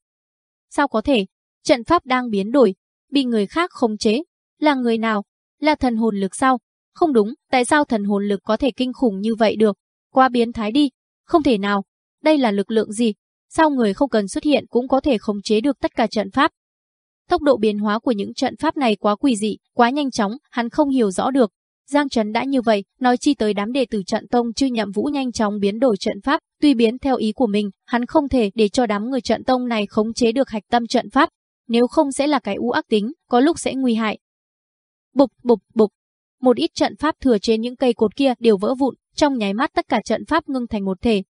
Sao có thể? Trận pháp đang biến đổi, bị người khác khống chế. Là người nào? Là thần hồn lực sao? Không đúng, tại sao thần hồn lực có thể kinh khủng như vậy được? Quá biến thái đi. Không thể nào. Đây là lực lượng gì? Sao người không cần xuất hiện cũng có thể khống chế được tất cả trận pháp? Tốc độ biến hóa của những trận pháp này quá quỷ dị, quá nhanh chóng, hắn không hiểu rõ được. Giang Trấn đã như vậy, nói chi tới đám đệ tử trận tông chư nhậm vũ nhanh chóng biến đổi trận pháp, tuy biến theo ý của mình, hắn không thể để cho đám người trận tông này khống chế được hạch tâm trận pháp, nếu không sẽ là cái u ác tính, có lúc sẽ nguy hại. Bục bục bục, một ít trận pháp thừa trên những cây cột kia đều vỡ vụn, trong nháy mắt tất cả trận pháp ngưng thành một thể.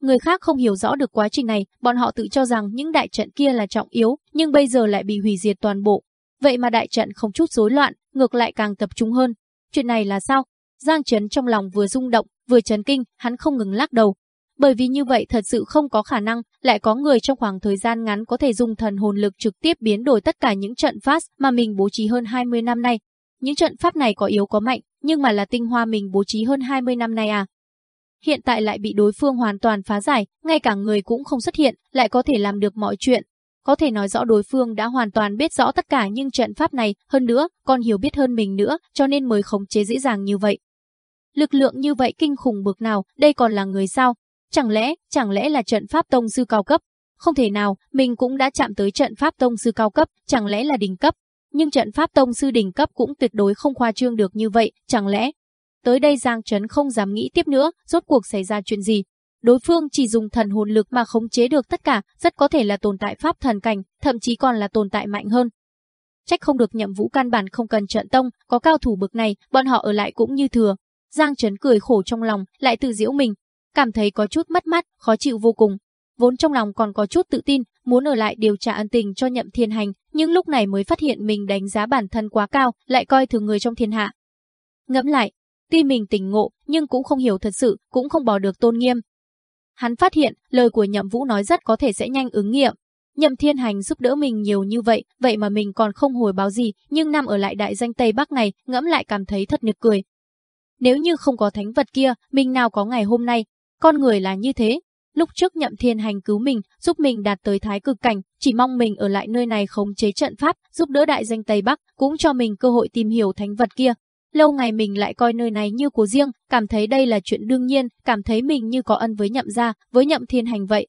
Người khác không hiểu rõ được quá trình này, bọn họ tự cho rằng những đại trận kia là trọng yếu, nhưng bây giờ lại bị hủy diệt toàn bộ. Vậy mà đại trận không chút rối loạn, ngược lại càng tập trung hơn, Chuyện này là sao? Giang Trấn trong lòng vừa rung động, vừa chấn kinh, hắn không ngừng lắc đầu. Bởi vì như vậy thật sự không có khả năng, lại có người trong khoảng thời gian ngắn có thể dùng thần hồn lực trực tiếp biến đổi tất cả những trận pháp mà mình bố trí hơn 20 năm nay. Những trận pháp này có yếu có mạnh, nhưng mà là tinh hoa mình bố trí hơn 20 năm nay à. Hiện tại lại bị đối phương hoàn toàn phá giải, ngay cả người cũng không xuất hiện, lại có thể làm được mọi chuyện, có thể nói rõ đối phương đã hoàn toàn biết rõ tất cả những trận pháp này, hơn nữa, còn hiểu biết hơn mình nữa, cho nên mới khống chế dễ dàng như vậy. Lực lượng như vậy kinh khủng bực nào, đây còn là người sao? Chẳng lẽ, chẳng lẽ là trận pháp tông sư cao cấp? Không thể nào, mình cũng đã chạm tới trận pháp tông sư cao cấp, chẳng lẽ là đỉnh cấp? Nhưng trận pháp tông sư đỉnh cấp cũng tuyệt đối không khoa trương được như vậy, chẳng lẽ? Tới đây Giang Trấn không dám nghĩ tiếp nữa, rốt cuộc xảy ra chuyện gì, Đối phương chỉ dùng thần hồn lực mà khống chế được tất cả, rất có thể là tồn tại pháp thần cảnh, thậm chí còn là tồn tại mạnh hơn. Trách không được nhậm vũ căn bản không cần trận tông, có cao thủ bực này, bọn họ ở lại cũng như thừa. Giang Trấn cười khổ trong lòng, lại tự giễu mình, cảm thấy có chút mất mát, khó chịu vô cùng. Vốn trong lòng còn có chút tự tin, muốn ở lại điều tra ân tình cho nhậm thiên hành, nhưng lúc này mới phát hiện mình đánh giá bản thân quá cao, lại coi thường người trong thiên hạ. Ngẫm lại, Tuy mình tỉnh ngộ, nhưng cũng không hiểu thật sự, cũng không bỏ được tôn nghiêm. Hắn phát hiện, lời của Nhậm Vũ nói rất có thể sẽ nhanh ứng nghiệm. Nhậm Thiên Hành giúp đỡ mình nhiều như vậy, vậy mà mình còn không hồi báo gì, nhưng nằm ở lại đại danh Tây Bắc này, ngẫm lại cảm thấy thật nực cười. Nếu như không có thánh vật kia, mình nào có ngày hôm nay. Con người là như thế, Lúc trước nhậm thiên hành cứu mình, giúp mình đạt tới thái cực cảnh, chỉ mong mình ở lại nơi này khống chế trận pháp, giúp đỡ đại danh Tây Bắc, cũng cho mình cơ hội tìm hiểu thánh vật kia. Lâu ngày mình lại coi nơi này như của riêng, cảm thấy đây là chuyện đương nhiên, cảm thấy mình như có ân với nhậm gia, với nhậm thiên hành vậy.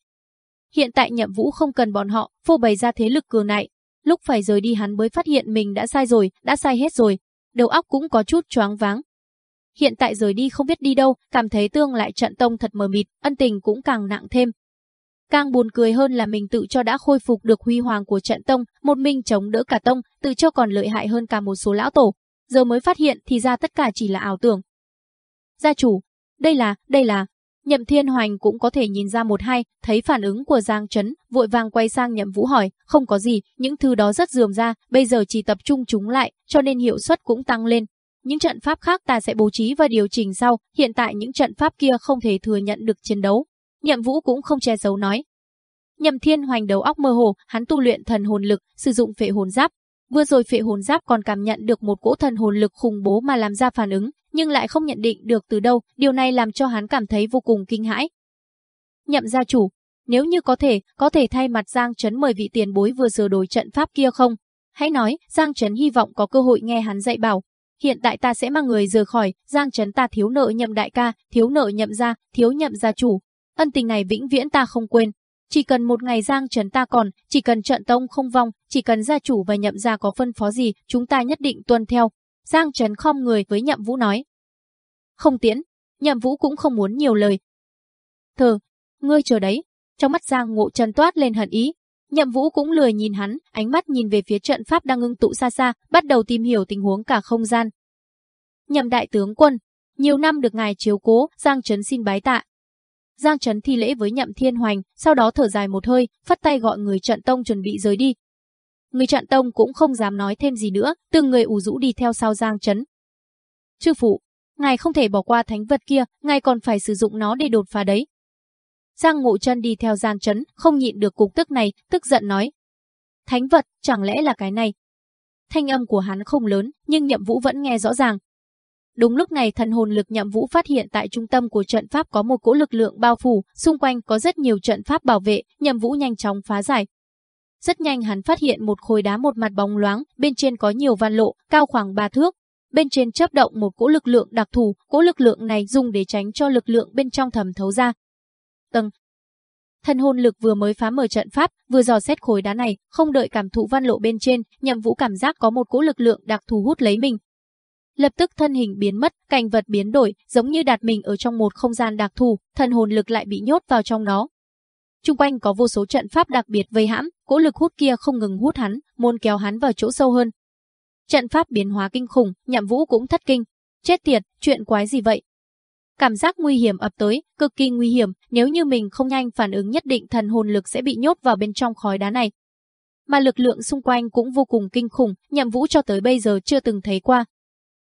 Hiện tại nhậm vũ không cần bọn họ, phô bày ra thế lực cường nại. Lúc phải rời đi hắn mới phát hiện mình đã sai rồi, đã sai hết rồi. Đầu óc cũng có chút choáng váng, hiện tại rời đi không biết đi đâu, cảm thấy tương lại trận tông thật mờ mịt, ân tình cũng càng nặng thêm. Càng buồn cười hơn là mình tự cho đã khôi phục được huy hoàng của trận tông, một mình chống đỡ cả tông, tự cho còn lợi hại hơn cả một số lão tổ. Giờ mới phát hiện thì ra tất cả chỉ là ảo tưởng. Gia chủ, đây là, đây là, Nhậm Thiên Hoành cũng có thể nhìn ra một hai, thấy phản ứng của Giang Trấn, vội vàng quay sang Nhậm Vũ hỏi, không có gì, những thứ đó rất dườm ra, bây giờ chỉ tập trung chúng lại, cho nên hiệu suất cũng tăng lên, những trận pháp khác ta sẽ bố trí và điều chỉnh sau, hiện tại những trận pháp kia không thể thừa nhận được chiến đấu. Nhậm Vũ cũng không che giấu nói. Nhậm Thiên Hoành đầu óc mơ hồ, hắn tu luyện thần hồn lực, sử dụng phệ hồn giáp. Vừa rồi phệ hồn giáp còn cảm nhận được một cỗ thần hồn lực khủng bố mà làm ra phản ứng, nhưng lại không nhận định được từ đâu, điều này làm cho hắn cảm thấy vô cùng kinh hãi. Nhậm gia chủ, nếu như có thể, có thể thay mặt Giang Trấn mời vị tiền bối vừa sửa đổi trận pháp kia không? Hãy nói, Giang Trấn hy vọng có cơ hội nghe hắn dạy bảo, hiện tại ta sẽ mang người rời khỏi, Giang Trấn ta thiếu nợ nhậm đại ca, thiếu nợ nhậm gia, thiếu nhậm gia chủ. Ân tình này vĩnh viễn ta không quên. Chỉ cần một ngày Giang Trấn ta còn, chỉ cần trận tông không vong, chỉ cần gia chủ và nhậm gia có phân phó gì, chúng ta nhất định tuân theo. Giang Trấn không người với nhậm vũ nói. Không tiễn, nhậm vũ cũng không muốn nhiều lời. Thờ, ngươi chờ đấy. Trong mắt Giang Ngộ Trần toát lên hận ý, Nhậm Vũ cũng lười nhìn hắn, ánh mắt nhìn về phía trận pháp đang ngưng tụ xa xa, bắt đầu tìm hiểu tình huống cả không gian. Nhậm đại tướng quân, nhiều năm được ngài chiếu cố, Giang Trấn xin bái tạ. Giang Trấn thi lễ với Nhậm Thiên Hoành, sau đó thở dài một hơi, phất tay gọi người trận tông chuẩn bị rời đi. Người trận tông cũng không dám nói thêm gì nữa, từng người ủ rũ đi theo sau Giang Trấn. Chư phụ, ngài không thể bỏ qua thánh vật kia, ngài còn phải sử dụng nó để đột phá đấy. Giang Ngộ Chân đi theo Giang Trấn, không nhịn được cục tức này, tức giận nói. Thánh vật, chẳng lẽ là cái này? Thanh âm của hắn không lớn, nhưng Nhậm Vũ vẫn nghe rõ ràng. Đúng lúc này thần hồn lực Nhậm Vũ phát hiện tại trung tâm của trận pháp có một cỗ lực lượng bao phủ, xung quanh có rất nhiều trận pháp bảo vệ, Nhậm Vũ nhanh chóng phá giải. Rất nhanh hắn phát hiện một khối đá một mặt bóng loáng, bên trên có nhiều văn lộ, cao khoảng 3 thước. Bên trên chấp động một cỗ lực lượng đặc thù, cỗ lực lượng này dùng để tránh cho lực lượng bên trong thẩm thấu ra, tầng. Thần hồn lực vừa mới phá mở trận pháp, vừa dò xét khối đá này, không đợi cảm thụ văn lộ bên trên, Nhậm Vũ cảm giác có một cỗ lực lượng đặc thù hút lấy mình. Lập tức thân hình biến mất, cảnh vật biến đổi, giống như đặt mình ở trong một không gian đặc thù, thần hồn lực lại bị nhốt vào trong đó. Trung quanh có vô số trận pháp đặc biệt vây hãm, cỗ lực hút kia không ngừng hút hắn, muốn kéo hắn vào chỗ sâu hơn. Trận pháp biến hóa kinh khủng, Nhậm Vũ cũng thất kinh. Chết tiệt, chuyện quái gì vậy? Cảm giác nguy hiểm ập tới, cực kỳ nguy hiểm, nếu như mình không nhanh phản ứng nhất định thần hồn lực sẽ bị nhốt vào bên trong khói đá này. Mà lực lượng xung quanh cũng vô cùng kinh khủng, nhậm vũ cho tới bây giờ chưa từng thấy qua.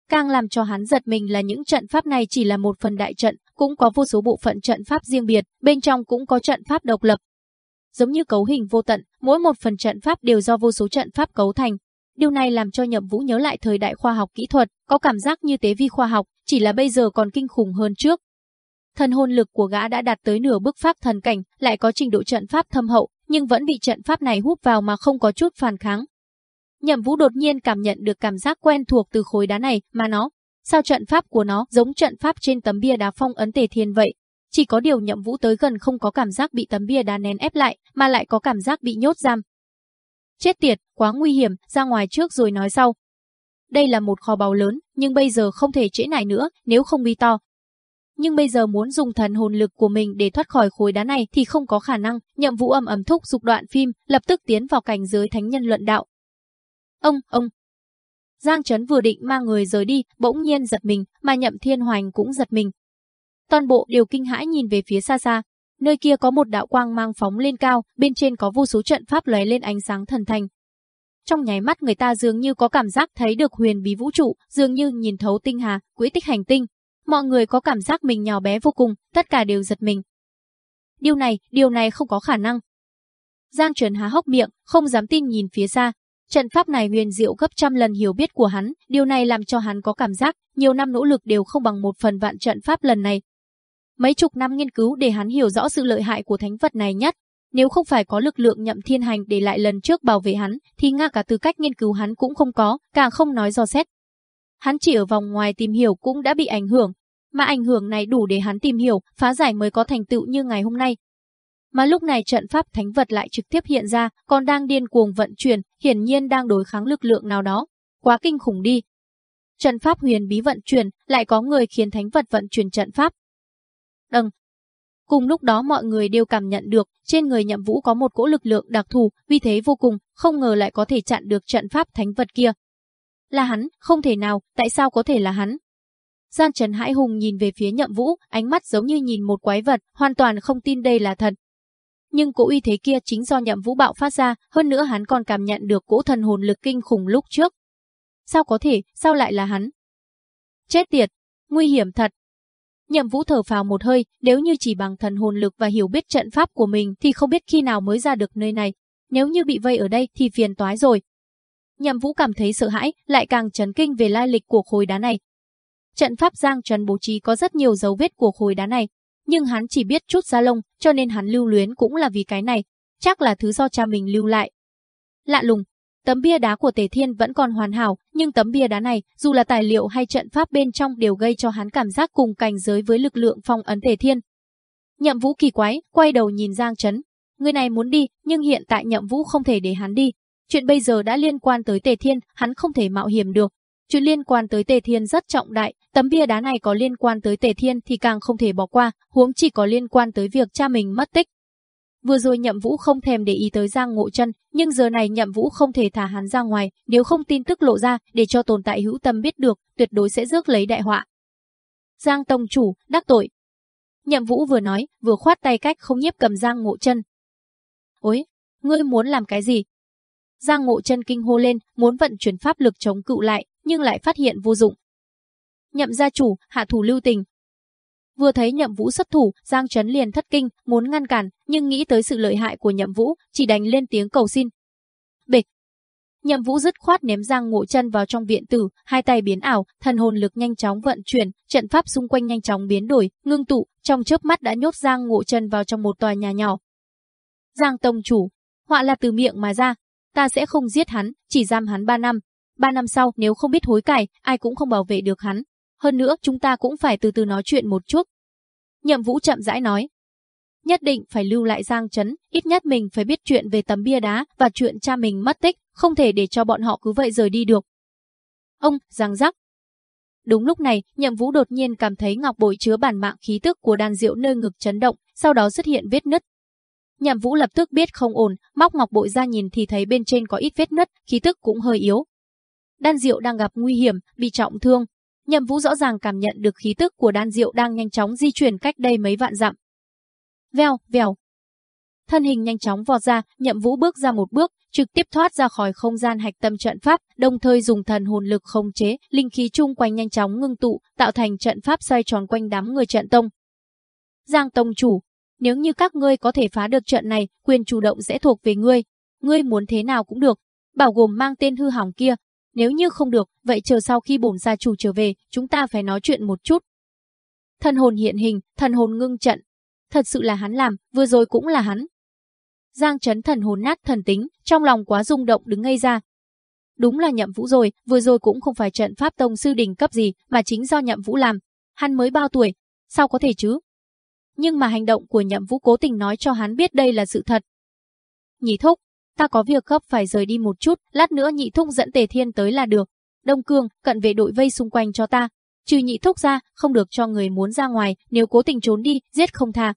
Càng làm cho hắn giật mình là những trận pháp này chỉ là một phần đại trận, cũng có vô số bộ phận trận pháp riêng biệt, bên trong cũng có trận pháp độc lập. Giống như cấu hình vô tận, mỗi một phần trận pháp đều do vô số trận pháp cấu thành, Điều này làm cho Nhậm Vũ nhớ lại thời đại khoa học kỹ thuật, có cảm giác như tế vi khoa học, chỉ là bây giờ còn kinh khủng hơn trước. Thần hồn lực của gã đã đạt tới nửa bước pháp thần cảnh, lại có trình độ trận pháp thâm hậu, nhưng vẫn bị trận pháp này hút vào mà không có chút phản kháng. Nhậm Vũ đột nhiên cảm nhận được cảm giác quen thuộc từ khối đá này, mà nó, sao trận pháp của nó giống trận pháp trên tấm bia đá phong ấn Tề Thiên vậy? Chỉ có điều Nhậm Vũ tới gần không có cảm giác bị tấm bia đá nén ép lại, mà lại có cảm giác bị nhốt giam, Chết tiệt, quá nguy hiểm, ra ngoài trước rồi nói sau. Đây là một kho báu lớn, nhưng bây giờ không thể trễ nải nữa, nếu không bi to. Nhưng bây giờ muốn dùng thần hồn lực của mình để thoát khỏi khối đá này thì không có khả năng, nhậm vũ âm ầm thúc dục đoạn phim, lập tức tiến vào cảnh giới thánh nhân luận đạo. Ông, ông. Giang Trấn vừa định mang người rời đi, bỗng nhiên giật mình, mà nhậm thiên hoành cũng giật mình. Toàn bộ đều kinh hãi nhìn về phía xa xa, Nơi kia có một đạo quang mang phóng lên cao, bên trên có vô số trận pháp lóe lên ánh sáng thần thành. Trong nháy mắt người ta dường như có cảm giác thấy được huyền bí vũ trụ, dường như nhìn thấu tinh hà, quỹ tích hành tinh, Mọi người có cảm giác mình nhỏ bé vô cùng, tất cả đều giật mình. Điều này, điều này không có khả năng. Giang Trần há hốc miệng, không dám tin nhìn phía xa. Trận pháp này huyền diệu gấp trăm lần hiểu biết của hắn, điều này làm cho hắn có cảm giác nhiều năm nỗ lực đều không bằng một phần vạn trận pháp lần này. Mấy chục năm nghiên cứu để hắn hiểu rõ sự lợi hại của thánh vật này nhất. Nếu không phải có lực lượng nhậm thiên hành để lại lần trước bảo vệ hắn, thì ngay cả tư cách nghiên cứu hắn cũng không có, càng không nói do xét. Hắn chỉ ở vòng ngoài tìm hiểu cũng đã bị ảnh hưởng, mà ảnh hưởng này đủ để hắn tìm hiểu, phá giải mới có thành tựu như ngày hôm nay. Mà lúc này trận pháp thánh vật lại trực tiếp hiện ra, còn đang điên cuồng vận chuyển, hiển nhiên đang đối kháng lực lượng nào đó. Quá kinh khủng đi. Trận pháp huyền bí vận chuyển, lại có người khiến thánh vật vận chuyển trận pháp. Đừng. Cùng lúc đó mọi người đều cảm nhận được, trên người nhậm vũ có một cỗ lực lượng đặc thù, vì thế vô cùng, không ngờ lại có thể chặn được trận pháp thánh vật kia. Là hắn, không thể nào, tại sao có thể là hắn? Gian Trần Hãi Hùng nhìn về phía nhậm vũ, ánh mắt giống như nhìn một quái vật, hoàn toàn không tin đây là thật. Nhưng cỗ uy thế kia chính do nhậm vũ bạo phát ra, hơn nữa hắn còn cảm nhận được cỗ thần hồn lực kinh khủng lúc trước. Sao có thể, sao lại là hắn? Chết tiệt, nguy hiểm thật. Nhậm vũ thở phào một hơi, nếu như chỉ bằng thần hồn lực và hiểu biết trận pháp của mình thì không biết khi nào mới ra được nơi này. Nếu như bị vây ở đây thì phiền toái rồi. Nhậm vũ cảm thấy sợ hãi, lại càng chấn kinh về lai lịch của khối đá này. Trận pháp Giang Trần bố trí có rất nhiều dấu vết của khối đá này, nhưng hắn chỉ biết chút ra lông, cho nên hắn lưu luyến cũng là vì cái này, chắc là thứ do cha mình lưu lại. Lạ lùng, tấm bia đá của Tề Thiên vẫn còn hoàn hảo, nhưng tấm bia đá này, dù là tài liệu hay trận pháp bên trong đều gây cho hắn cảm giác cùng cảnh giới với lực lượng phong ấn Tề Thiên. Nhậm Vũ kỳ quái, quay đầu nhìn Giang Trấn. Người này muốn đi, nhưng hiện tại Nhậm Vũ không thể để hắn đi. Chuyện bây giờ đã liên quan tới Tề Thiên, hắn không thể mạo hiểm được. Chuyện liên quan tới Tề Thiên rất trọng đại, tấm bia đá này có liên quan tới Tề Thiên thì càng không thể bỏ qua, huống chỉ có liên quan tới việc cha mình mất tích. Vừa rồi Nhậm Vũ không thèm để ý tới Giang Ngộ Chân, nhưng giờ này Nhậm Vũ không thể thả hắn ra ngoài, nếu không tin tức lộ ra, để cho tồn tại hữu tâm biết được, tuyệt đối sẽ rước lấy đại họa. Giang tông chủ, đắc tội. Nhậm Vũ vừa nói, vừa khoát tay cách không nhiếp cầm Giang Ngộ Chân. Ối, ngươi muốn làm cái gì?" Giang Ngộ Chân kinh hô lên, muốn vận chuyển pháp lực chống cự lại, nhưng lại phát hiện vô dụng. Nhậm gia chủ, hạ thủ lưu tình. Vừa thấy Nhậm Vũ xuất thủ, Giang Trấn liền thất kinh, muốn ngăn cản, nhưng nghĩ tới sự lợi hại của Nhậm Vũ, chỉ đánh lên tiếng cầu xin. Bịch. Nhậm Vũ dứt khoát ném Giang Ngộ Chân vào trong viện tử, hai tay biến ảo, thần hồn lực nhanh chóng vận chuyển, trận pháp xung quanh nhanh chóng biến đổi, ngưng tụ, trong chớp mắt đã nhốt Giang Ngộ Chân vào trong một tòa nhà nhỏ. Giang tông chủ, họa là từ miệng mà ra, ta sẽ không giết hắn, chỉ giam hắn ba năm, Ba năm sau nếu không biết hối cải, ai cũng không bảo vệ được hắn. Hơn nữa chúng ta cũng phải từ từ nói chuyện một chút. Nhậm Vũ chậm rãi nói. Nhất định phải lưu lại Giang Trấn, ít nhất mình phải biết chuyện về tấm bia đá và chuyện cha mình mất tích, không thể để cho bọn họ cứ vậy rời đi được. Ông, Giang giác. Đúng lúc này, Nhậm Vũ đột nhiên cảm thấy ngọc bội chứa bản mạng khí tức của đàn diệu nơi ngực chấn động, sau đó xuất hiện vết nứt, Nhậm Vũ lập tức biết không ổn, móc ngọc bội ra nhìn thì thấy bên trên có ít vết nứt, khí tức cũng hơi yếu. Đan Diệu đang gặp nguy hiểm, bị trọng thương. Nhậm Vũ rõ ràng cảm nhận được khí tức của Đan Diệu đang nhanh chóng di chuyển cách đây mấy vạn dặm. Vèo, vèo. Thân hình nhanh chóng vọt ra, Nhậm Vũ bước ra một bước, trực tiếp thoát ra khỏi không gian hạch tâm trận pháp, đồng thời dùng thần hồn lực khống chế, linh khí chung quanh nhanh chóng ngưng tụ, tạo thành trận pháp xoay tròn quanh đám người trận tông. Giang tông chủ, nếu như các ngươi có thể phá được trận này, quyền chủ động sẽ thuộc về ngươi. Ngươi muốn thế nào cũng được, bảo gồm mang tên hư hỏng kia, nếu như không được, vậy chờ sau khi bổn gia chủ trở về, chúng ta phải nói chuyện một chút. Thần hồn hiện hình, thần hồn ngưng trận. Thật sự là hắn làm, vừa rồi cũng là hắn. Giang chấn thần hồn nát thần tính, trong lòng quá rung động đứng ngây ra. Đúng là nhậm vũ rồi, vừa rồi cũng không phải trận pháp tông sư đình cấp gì, mà chính do nhậm vũ làm. Hắn mới bao tuổi, sao có thể chứ? Nhưng mà hành động của nhậm vũ cố tình nói cho hắn biết đây là sự thật. Nhị thúc, ta có việc gấp phải rời đi một chút, lát nữa nhị thúc dẫn Tề Thiên tới là được. Đông Cương, cận vệ đội vây xung quanh cho ta. Trừ nhị thúc ra, không được cho người muốn ra ngoài, nếu cố tình trốn đi, giết không tha.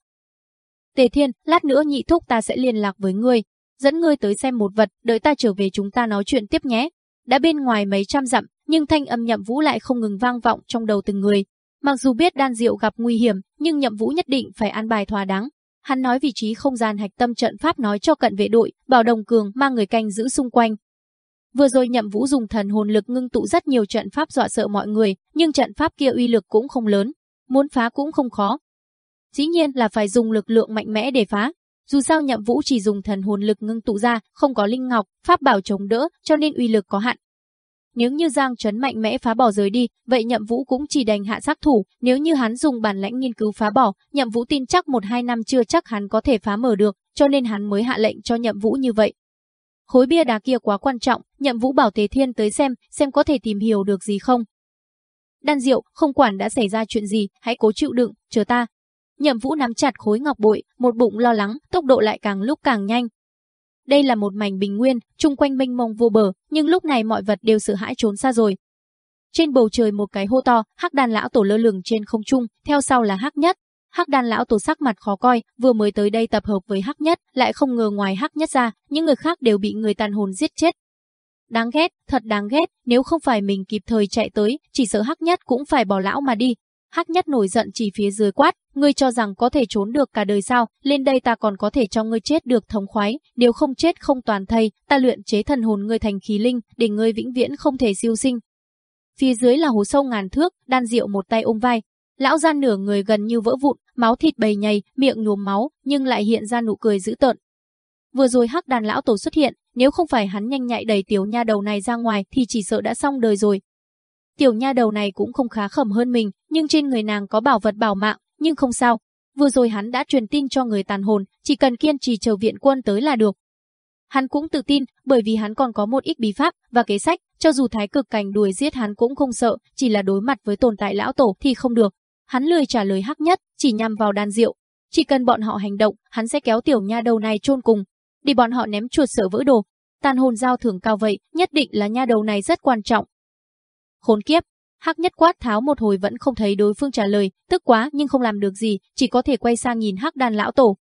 Tề Thiên, lát nữa nhị thúc ta sẽ liên lạc với ngươi, dẫn ngươi tới xem một vật, đợi ta trở về chúng ta nói chuyện tiếp nhé. Đã bên ngoài mấy trăm dặm, nhưng thanh âm nhậm vũ lại không ngừng vang vọng trong đầu từng người. Mặc dù biết đan diệu gặp nguy hiểm, nhưng nhậm vũ nhất định phải an bài thỏa đáng, Hắn nói vị trí không gian hạch tâm trận pháp nói cho cận vệ đội, bảo đồng cường mang người canh giữ xung quanh. Vừa rồi nhậm vũ dùng thần hồn lực ngưng tụ rất nhiều trận pháp dọa sợ mọi người, nhưng trận pháp kia uy lực cũng không lớn. muốn phá cũng không khó. Dĩ nhiên là phải dùng lực lượng mạnh mẽ để phá. Dù sao nhậm vũ chỉ dùng thần hồn lực ngưng tụ ra, không có linh ngọc, pháp bảo chống đỡ, cho nên uy lực có hạn. Nếu như Giang Trấn mạnh mẽ phá bỏ rời đi, vậy nhậm vũ cũng chỉ đành hạ sát thủ. Nếu như hắn dùng bản lãnh nghiên cứu phá bỏ, nhậm vũ tin chắc một hai năm chưa chắc hắn có thể phá mở được, cho nên hắn mới hạ lệnh cho nhậm vũ như vậy. Khối bia đá kia quá quan trọng, nhậm vũ bảo Tế Thiên tới xem, xem có thể tìm hiểu được gì không. Đan Diệu, không quản đã xảy ra chuyện gì, hãy cố chịu đựng, chờ ta. Nhậm Vũ nắm chặt khối ngọc bội, một bụng lo lắng, tốc độ lại càng lúc càng nhanh. Đây là một mảnh bình nguyên, chung quanh mênh mông vô bờ, nhưng lúc này mọi vật đều sợ hãi trốn xa rồi. Trên bầu trời một cái hô to, Hắc Đan lão tổ lơ lửng trên không trung, theo sau là Hắc Nhất. Hắc Đan lão tổ sắc mặt khó coi, vừa mới tới đây tập hợp với Hắc Nhất, lại không ngờ ngoài Hắc Nhất ra, những người khác đều bị người tàn hồn giết chết, Đáng ghét, thật đáng ghét, nếu không phải mình kịp thời chạy tới, chỉ sợ Hắc Nhất cũng phải bỏ lão mà đi. Hắc Nhất nổi giận chỉ phía dưới quát, ngươi cho rằng có thể trốn được cả đời sao, lên đây ta còn có thể cho ngươi chết được thống khoái, nếu không chết không toàn thây, ta luyện chế thần hồn ngươi thành khí linh, để ngươi vĩnh viễn không thể siêu sinh. Phía dưới là hồ sâu ngàn thước, đan diệu một tay ôm vai. Lão gian nửa người gần như vỡ vụn, máu thịt bầy nhầy, miệng nhuốm máu, nhưng lại hiện ra nụ cười dữ tợn. Vừa rồi hắc đàn lão tổ xuất hiện, nếu không phải hắn nhanh nhạy đẩy tiểu nha đầu này ra ngoài thì chỉ sợ đã xong đời rồi. Tiểu nha đầu này cũng không khá khẩm hơn mình, nhưng trên người nàng có bảo vật bảo mạng, nhưng không sao. Vừa rồi hắn đã truyền tin cho người tàn hồn, chỉ cần kiên trì chờ viện quân tới là được. Hắn cũng tự tin, bởi vì hắn còn có một ít bí pháp và kế sách, cho dù thái cực cảnh đuổi giết hắn cũng không sợ, chỉ là đối mặt với tồn tại lão tổ thì không được. Hắn lười trả lời hắc nhất, chỉ nhằm vào đan rượu. Chỉ cần bọn họ hành động, hắn sẽ kéo tiểu nha đầu này chôn cùng, để bọn họ ném chuột sợ vỡ đồ. Tàn hồn giao thưởng cao vậy, nhất định là nha đầu này rất quan trọng. Khốn kiếp, Hắc nhất quát tháo một hồi vẫn không thấy đối phương trả lời, tức quá nhưng không làm được gì, chỉ có thể quay sang nhìn Hắc đàn lão tổ.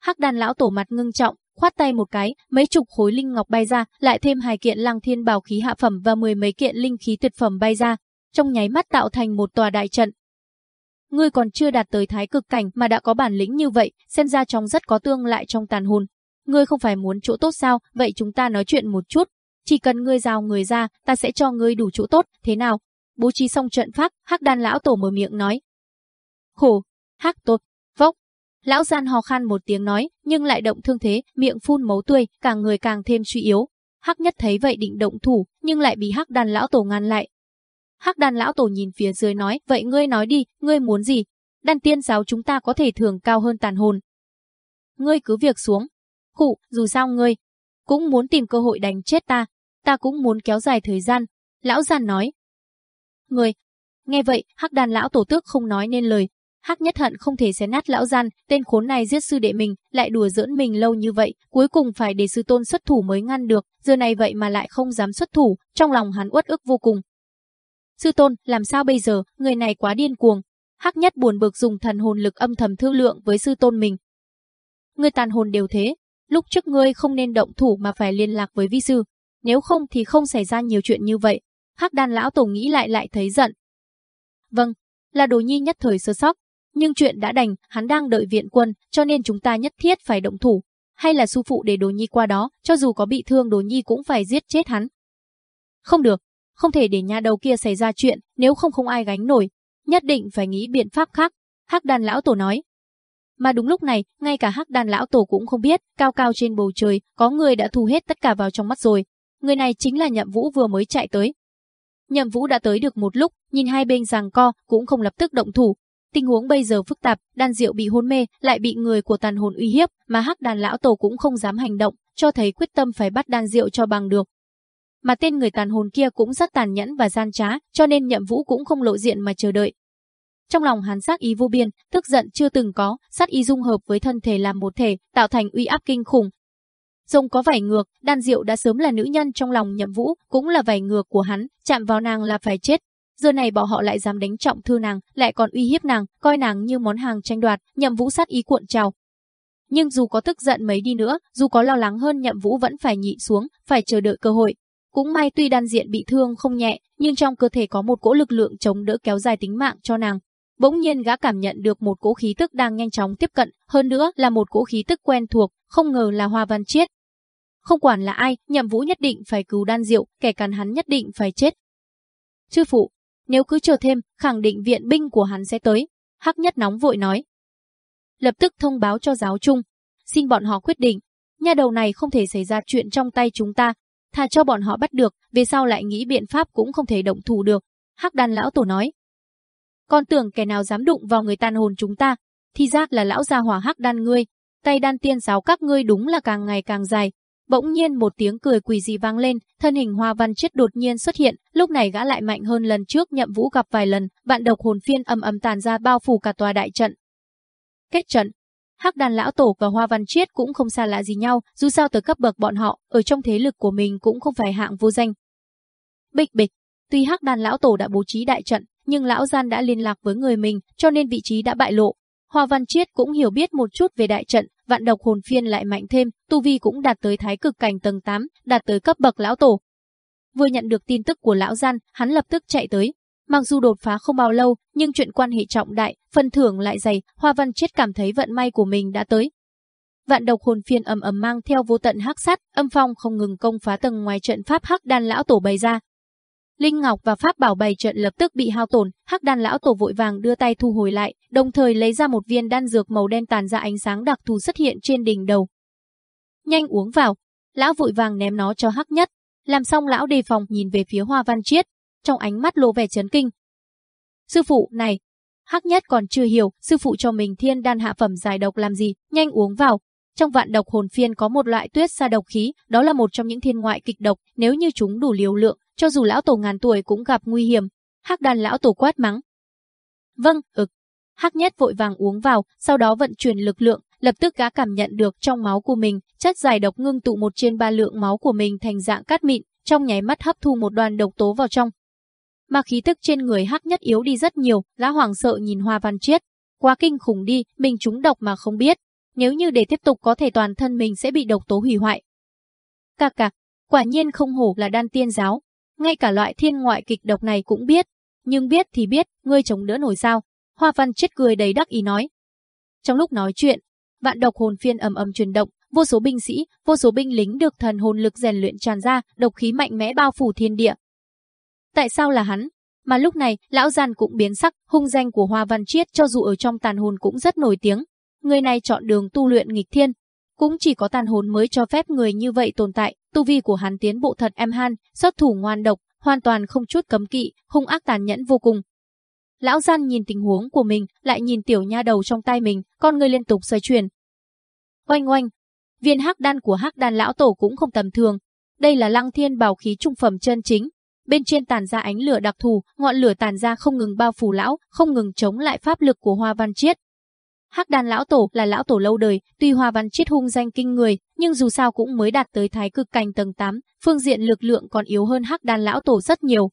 Hắc đàn lão tổ mặt ngưng trọng, khoát tay một cái, mấy chục khối linh ngọc bay ra, lại thêm hai kiện lăng thiên bảo khí hạ phẩm và mười mấy kiện linh khí tuyệt phẩm bay ra, trong nháy mắt tạo thành một tòa đại trận. Ngươi còn chưa đạt tới thái cực cảnh mà đã có bản lĩnh như vậy, xem ra trong rất có tương lại trong tàn hồn, Ngươi không phải muốn chỗ tốt sao, vậy chúng ta nói chuyện một chút. Chỉ cần ngươi giao người ra, ta sẽ cho ngươi đủ chỗ tốt, thế nào? Bố trí xong trận pháp, hắc đan lão tổ mở miệng nói. Khổ, hắc tốt, vốc. Lão gian hò khan một tiếng nói, nhưng lại động thương thế, miệng phun máu tươi, càng người càng thêm suy yếu. Hắc nhất thấy vậy định động thủ, nhưng lại bị hắc đan lão tổ ngăn lại. Hắc đan lão tổ nhìn phía dưới nói, vậy ngươi nói đi, ngươi muốn gì? Đan tiên giáo chúng ta có thể thường cao hơn tàn hồn. Ngươi cứ việc xuống, Khụ, dù sao ngươi cũng muốn tìm cơ hội đánh chết ta, ta cũng muốn kéo dài thời gian. Lão giàn nói. Ngươi, nghe vậy, hắc đàn lão tổ tước không nói nên lời. Hắc nhất hận không thể xé nát lão gian, tên khốn này giết sư đệ mình, lại đùa giỡn mình lâu như vậy, cuối cùng phải để sư tôn xuất thủ mới ngăn được, giờ này vậy mà lại không dám xuất thủ, trong lòng hắn uất ức vô cùng. Sư tôn, làm sao bây giờ, người này quá điên cuồng. Hắc nhất buồn bực dùng thần hồn lực âm thầm thương lượng với sư tôn mình. Người tàn hồn đều thế, lúc trước ngươi không nên động thủ mà phải liên lạc với vi sư, nếu không thì không xảy ra nhiều chuyện như vậy. Hắc đan lão tổ nghĩ lại lại thấy giận. Vâng, là đồ nhi nhất thời sơ sóc, nhưng chuyện đã đành, hắn đang đợi viện quân, cho nên chúng ta nhất thiết phải động thủ. Hay là su phụ để đồ nhi qua đó, cho dù có bị thương đồ nhi cũng phải giết chết hắn. Không được, không thể để nhà đầu kia xảy ra chuyện, nếu không không ai gánh nổi. Nhất định phải nghĩ biện pháp khác. Hắc đàn lão tổ nói. Mà đúng lúc này, ngay cả hắc đàn lão tổ cũng không biết, cao cao trên bầu trời, có người đã thu hết tất cả vào trong mắt rồi. Người này chính là Nhậm Vũ vừa mới chạy tới. Nhậm Vũ đã tới được một lúc, nhìn hai bên giằng co, cũng không lập tức động thủ. Tình huống bây giờ phức tạp, đan diệu bị hôn mê, lại bị người của tàn hồn uy hiếp, mà hắc đàn lão tổ cũng không dám hành động, cho thấy quyết tâm phải bắt đan diệu cho bằng được. Mà tên người tàn hồn kia cũng rất tàn nhẫn và gian trá, cho nên Nhậm Vũ cũng không lộ diện mà chờ đợi, trong lòng hắn sát ý vô biên, tức giận chưa từng có, sát ý dung hợp với thân thể làm một thể, tạo thành uy áp kinh khủng dùng có vảy ngược, đan diệu đã sớm là nữ nhân trong lòng nhậm vũ, cũng là vảy ngược của hắn, chạm vào nàng là phải chết. Giờ này bọn họ lại dám đánh trọng thư nàng, lại còn uy hiếp nàng, coi nàng như món hàng tranh đoạt, nhậm vũ sát ý cuộn trào. Nhưng dù có tức giận mấy đi nữa, dù có lo lắng hơn nhậm vũ vẫn phải nhịn xuống, phải chờ đợi cơ hội. Cũng may tuy đan diện bị thương không nhẹ, nhưng trong cơ thể có một cỗ lực lượng chống đỡ kéo dài tính mạng cho nàng, Bỗng nhiên gã cảm nhận được một cỗ khí tức đang nhanh chóng tiếp cận, hơn nữa là một cỗ khí tức quen thuộc, không ngờ là Hoa Văn Chiết. Không quản là ai, Nhậm Vũ nhất định phải cứu đan diệu, kẻ cắn hắn nhất định phải chết. Chư phụ, nếu cứ chờ thêm, khẳng định viện binh của hắn sẽ tới. Hắc Nhất nóng vội nói. Lập tức thông báo cho giáo trung, xin bọn họ quyết định. Nhà đầu này không thể xảy ra chuyện trong tay chúng ta, thà cho bọn họ bắt được, về sau lại nghĩ biện pháp cũng không thể động thủ được. Hắc đan lão tổ nói. Con tưởng kẻ nào dám đụng vào người tàn hồn chúng ta, thì ra là lão gia hỏa hắc đan ngươi, tay đan tiên giáo các ngươi đúng là càng ngày càng dài. Bỗng nhiên một tiếng cười quỷ dị vang lên, thân hình Hoa Văn Chết đột nhiên xuất hiện, lúc này gã lại mạnh hơn lần trước Nhậm Vũ gặp vài lần, vạn độc hồn phiên âm âm tàn ra bao phủ cả tòa đại trận. Kết trận, Hắc Đàn lão tổ và Hoa Văn Chiết cũng không xa lạ gì nhau, dù sao từ cấp bậc bọn họ, ở trong thế lực của mình cũng không phải hạng vô danh. Bịch bịch, tuy Hắc Đàn lão tổ đã bố trí đại trận, nhưng lão gian đã liên lạc với người mình, cho nên vị trí đã bại lộ. Hoa Văn Chiết cũng hiểu biết một chút về đại trận, vạn độc hồn phiên lại mạnh thêm, tu vi cũng đạt tới thái cực cảnh tầng 8, đạt tới cấp bậc lão tổ. Vừa nhận được tin tức của lão gian, hắn lập tức chạy tới, Mặc dù đột phá không bao lâu, nhưng chuyện quan hệ trọng đại, phần thưởng lại dày, Hoa Văn Chết cảm thấy vận may của mình đã tới. Vạn độc hồn phiên ầm ầm mang theo vô tận hắc sát, âm phong không ngừng công phá tầng ngoài trận pháp hắc đan lão tổ bày ra. Linh ngọc và pháp bảo bày trận lập tức bị hao tổn, hắc đan lão tổ vội vàng đưa tay thu hồi lại, đồng thời lấy ra một viên đan dược màu đen tàn ra ánh sáng đặc thù xuất hiện trên đỉnh đầu. Nhanh uống vào, lão vội vàng ném nó cho hắc nhất, làm xong lão đề phòng nhìn về phía Hoa Văn Chiết, trong ánh mắt lộ vẻ chấn kinh. Sư phụ, này, Hắc Nhất còn chưa hiểu, sư phụ cho mình thiên đan hạ phẩm giải độc làm gì, nhanh uống vào. Trong vạn độc hồn phiên có một loại tuyết sa độc khí, đó là một trong những thiên ngoại kịch độc, nếu như chúng đủ liều lượng, cho dù lão tổ ngàn tuổi cũng gặp nguy hiểm. Hắc đàn lão tổ quát mắng. Vâng, ực. Hắc Nhất vội vàng uống vào, sau đó vận chuyển lực lượng, lập tức gã cảm nhận được trong máu của mình, chất giải độc ngưng tụ một trên ba lượng máu của mình thành dạng cát mịn, trong nháy mắt hấp thu một đoàn độc tố vào trong mà khí tức trên người hắc nhất yếu đi rất nhiều, gã hoàng sợ nhìn Hoa Văn Chiết. Quá kinh khủng đi, mình trúng độc mà không biết. Nếu như để tiếp tục có thể toàn thân mình sẽ bị độc tố hủy hoại. Cà cà, quả nhiên không hổ là đan tiên giáo. Ngay cả loại thiên ngoại kịch độc này cũng biết. Nhưng biết thì biết, ngươi chống đỡ nổi sao. Hoa Văn Chiết cười đầy đắc ý nói. Trong lúc nói chuyện, vạn độc hồn phiên ầm ầm chuyển động, vô số binh sĩ, vô số binh lính được thần hồn lực rèn luyện tràn ra, độc khí mạnh mẽ bao phủ thiên địa, Tại sao là hắn? Mà lúc này, lão giàn cũng biến sắc, hung danh của Hoa Văn Chiết cho dù ở trong tàn hồn cũng rất nổi tiếng. Người này chọn đường tu luyện nghịch thiên. Cũng chỉ có tàn hồn mới cho phép người như vậy tồn tại, tu vi của hắn tiến bộ thật em han, xuất thủ ngoan độc, hoàn toàn không chút cấm kỵ, hung ác tàn nhẫn vô cùng. Lão gian nhìn tình huống của mình, lại nhìn tiểu nha đầu trong tay mình, con người liên tục xoay chuyển. Oanh oanh, viên hắc đan của hắc đan lão tổ cũng không tầm thường. Đây là lăng thiên bảo khí trung phẩm chân chính, Bên trên tàn ra ánh lửa đặc thù, ngọn lửa tàn ra không ngừng bao phủ lão, không ngừng chống lại pháp lực của Hoa Văn Chiết. Hắc Đan lão tổ là lão tổ lâu đời, tuy Hoa Văn Chiết hung danh kinh người, nhưng dù sao cũng mới đạt tới thái cực cảnh tầng 8, phương diện lực lượng còn yếu hơn Hắc Đan lão tổ rất nhiều.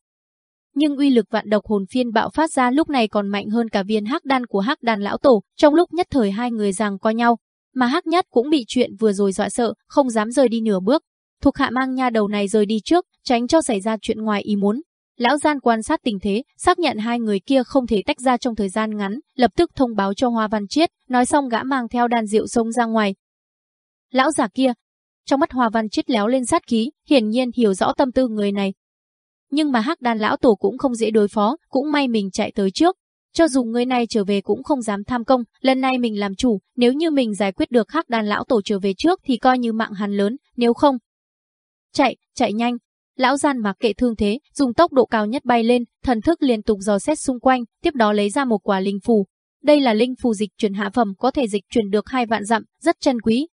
Nhưng uy lực vạn độc hồn phiên bạo phát ra lúc này còn mạnh hơn cả viên Hắc Đan của Hắc Đan lão tổ, trong lúc nhất thời hai người giằng co nhau, mà Hắc Nhất cũng bị chuyện vừa rồi dọa sợ, không dám rời đi nửa bước, Thuộc hạ mang nha đầu này rời đi trước, tránh cho xảy ra chuyện ngoài ý muốn. Lão gian quan sát tình thế, xác nhận hai người kia không thể tách ra trong thời gian ngắn, lập tức thông báo cho Hoa Văn Chiết, nói xong gã mang theo đàn rượu sông ra ngoài. Lão già kia, trong mắt Hoa Văn Chiết léo lên sát khí, hiển nhiên hiểu rõ tâm tư người này. Nhưng mà hắc đàn lão tổ cũng không dễ đối phó, cũng may mình chạy tới trước. Cho dù người này trở về cũng không dám tham công, lần này mình làm chủ, nếu như mình giải quyết được hắc đàn lão tổ trở về trước thì coi như mạng hắn lớn, nếu không, Chạy, chạy nhanh. Lão gian mặc kệ thương thế, dùng tốc độ cao nhất bay lên, thần thức liên tục dò xét xung quanh, tiếp đó lấy ra một quả linh phù. Đây là linh phù dịch chuyển hạ phẩm có thể dịch chuyển được hai vạn dặm, rất chân quý.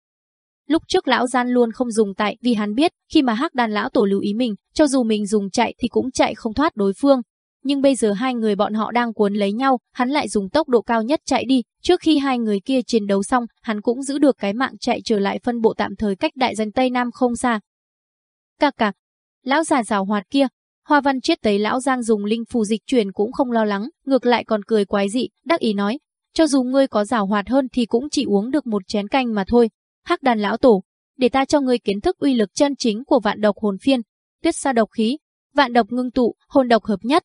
Lúc trước lão gian luôn không dùng tại vì hắn biết, khi mà hắc đàn lão tổ lưu ý mình, cho dù mình dùng chạy thì cũng chạy không thoát đối phương. Nhưng bây giờ hai người bọn họ đang cuốn lấy nhau, hắn lại dùng tốc độ cao nhất chạy đi, trước khi hai người kia chiến đấu xong, hắn cũng giữ được cái mạng chạy trở lại phân bộ tạm thời cách đại danh Tây Nam không xa, Cà cà, lão già rào hoạt kia, Hoa Văn Chiết thấy lão Giang dùng linh phù dịch chuyển cũng không lo lắng, ngược lại còn cười quái dị, đắc ý nói, cho dù ngươi có rào hoạt hơn thì cũng chỉ uống được một chén canh mà thôi. Hắc đàn lão tổ, để ta cho ngươi kiến thức uy lực chân chính của vạn độc hồn phiên, tuyết sa độc khí, vạn độc ngưng tụ, hồn độc hợp nhất.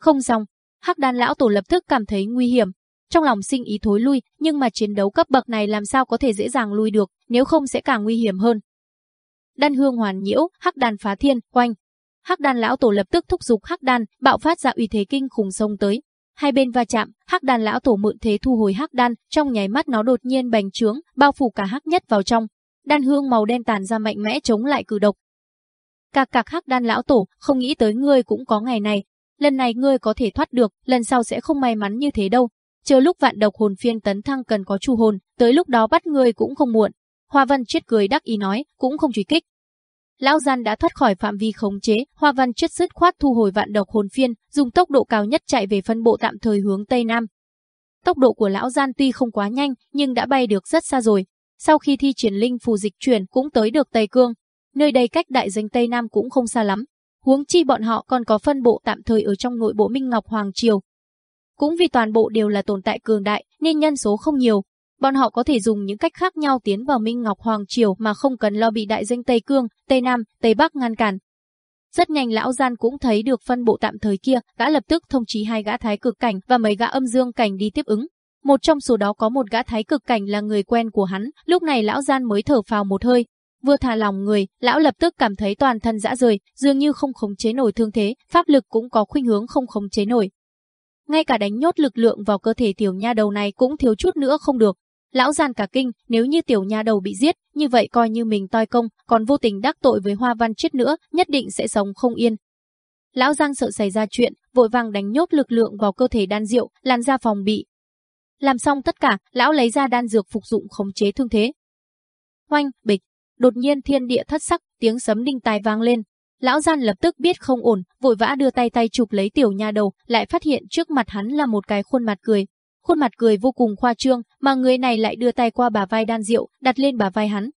Không xong, Hắc đàn lão tổ lập tức cảm thấy nguy hiểm, trong lòng sinh ý thối lui, nhưng mà chiến đấu cấp bậc này làm sao có thể dễ dàng lui được, nếu không sẽ càng nguy hiểm hơn đan hương hoàn nhiễu, hắc đan phá thiên, quanh. Hắc đan lão tổ lập tức thúc giục hắc đan, bạo phát ra uy thế kinh khủng sông tới. Hai bên va chạm, hắc đan lão tổ mượn thế thu hồi hắc đan, trong nháy mắt nó đột nhiên bành trướng, bao phủ cả hắc nhất vào trong. Đan hương màu đen tàn ra mạnh mẽ chống lại cử độc. Cạc cạc hắc đan lão tổ, không nghĩ tới ngươi cũng có ngày này. Lần này ngươi có thể thoát được, lần sau sẽ không may mắn như thế đâu. Chờ lúc vạn độc hồn phiên tấn thăng cần có chu hồn, tới lúc đó bắt ngươi cũng không muộn. Hoa Văn chết cười đắc ý nói, cũng không truy kích. Lão gian đã thoát khỏi phạm vi khống chế, Hoa Văn chết dứt khoát thu hồi vạn độc hồn phiên, dùng tốc độ cao nhất chạy về phân bộ tạm thời hướng tây nam. Tốc độ của lão gian tuy không quá nhanh, nhưng đã bay được rất xa rồi. Sau khi thi triển linh phù dịch chuyển cũng tới được Tây Cương, nơi đây cách đại danh Tây Nam cũng không xa lắm. Huống chi bọn họ còn có phân bộ tạm thời ở trong nội bộ Minh Ngọc Hoàng Triều. Cũng vì toàn bộ đều là tồn tại cường đại, nên nhân số không nhiều, bọn họ có thể dùng những cách khác nhau tiến vào Minh Ngọc Hoàng Triều mà không cần lo bị đại danh Tây Cương, Tây Nam, Tây Bắc ngăn cản. Rất nhanh lão gian cũng thấy được phân bộ tạm thời kia, gã lập tức thông chí hai gã thái cực cảnh và mấy gã âm dương cảnh đi tiếp ứng. Một trong số đó có một gã thái cực cảnh là người quen của hắn, lúc này lão gian mới thở phào một hơi. Vừa thả lòng người, lão lập tức cảm thấy toàn thân dã rời, dường như không khống chế nổi thương thế, pháp lực cũng có khuynh hướng không khống chế nổi. Ngay cả đánh nhốt lực lượng vào cơ thể tiểu nha đầu này cũng thiếu chút nữa không được, Lão gian cả kinh, nếu như tiểu nha đầu bị giết, như vậy coi như mình toi công, còn vô tình đắc tội với Hoa Văn chết nữa, nhất định sẽ sống không yên. Lão Giang sợ xảy ra chuyện, vội vàng đánh nhốt lực lượng vào cơ thể đan rượu, làn ra phòng bị. Làm xong tất cả, lão lấy ra đan dược phục dụng khống chế thương thế. Hoanh, bịch, đột nhiên thiên địa thất sắc, tiếng sấm đinh tai vang lên. Lão gian lập tức biết không ổn, vội vã đưa tay tay chụp lấy tiểu nha đầu, lại phát hiện trước mặt hắn là một cái khuôn mặt cười, khuôn mặt cười vô cùng khoa trương, mà người này lại đưa tay qua bà vai đan rượu, đặt lên bà vai hắn.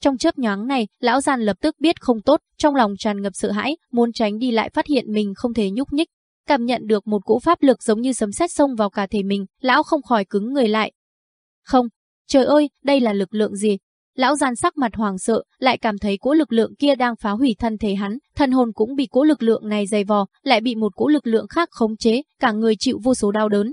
Trong chớp nhoáng này, lão giàn lập tức biết không tốt, trong lòng tràn ngập sợ hãi, muốn tránh đi lại phát hiện mình không thể nhúc nhích. Cảm nhận được một cỗ pháp lực giống như sấm sét xông vào cả thể mình, lão không khỏi cứng người lại. Không, trời ơi, đây là lực lượng gì? Lão gian sắc mặt hoàng sợ, lại cảm thấy cỗ lực lượng kia đang phá hủy thân thể hắn, thân hồn cũng bị cỗ lực lượng này dày vò, lại bị một cỗ lực lượng khác khống chế, cả người chịu vô số đau đớn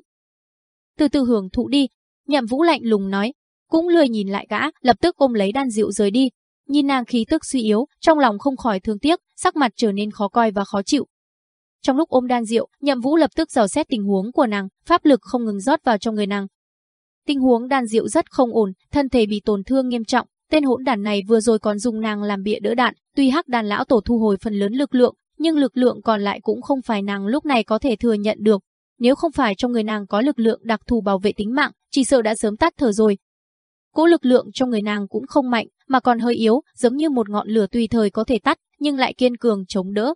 từ từ hưởng thụ đi. Nhậm Vũ lạnh lùng nói, cũng lười nhìn lại gã, lập tức ôm lấy đan rượu rời đi. Nhìn nàng khí tức suy yếu, trong lòng không khỏi thương tiếc, sắc mặt trở nên khó coi và khó chịu. Trong lúc ôm đan rượu, Nhậm Vũ lập tức dò xét tình huống của nàng, pháp lực không ngừng rót vào trong người nàng. Tình huống đan rượu rất không ổn, thân thể bị tổn thương nghiêm trọng, tên hỗn đản này vừa rồi còn dùng nàng làm bịa đỡ đạn, tuy hắc đàn lão tổ thu hồi phần lớn lực lượng, nhưng lực lượng còn lại cũng không phải nàng lúc này có thể thừa nhận được, nếu không phải trong người nàng có lực lượng đặc thù bảo vệ tính mạng, chỉ sợ đã sớm tắt thở rồi. Cỗ lực lượng trong người nàng cũng không mạnh, mà còn hơi yếu, giống như một ngọn lửa tùy thời có thể tắt, nhưng lại kiên cường chống đỡ.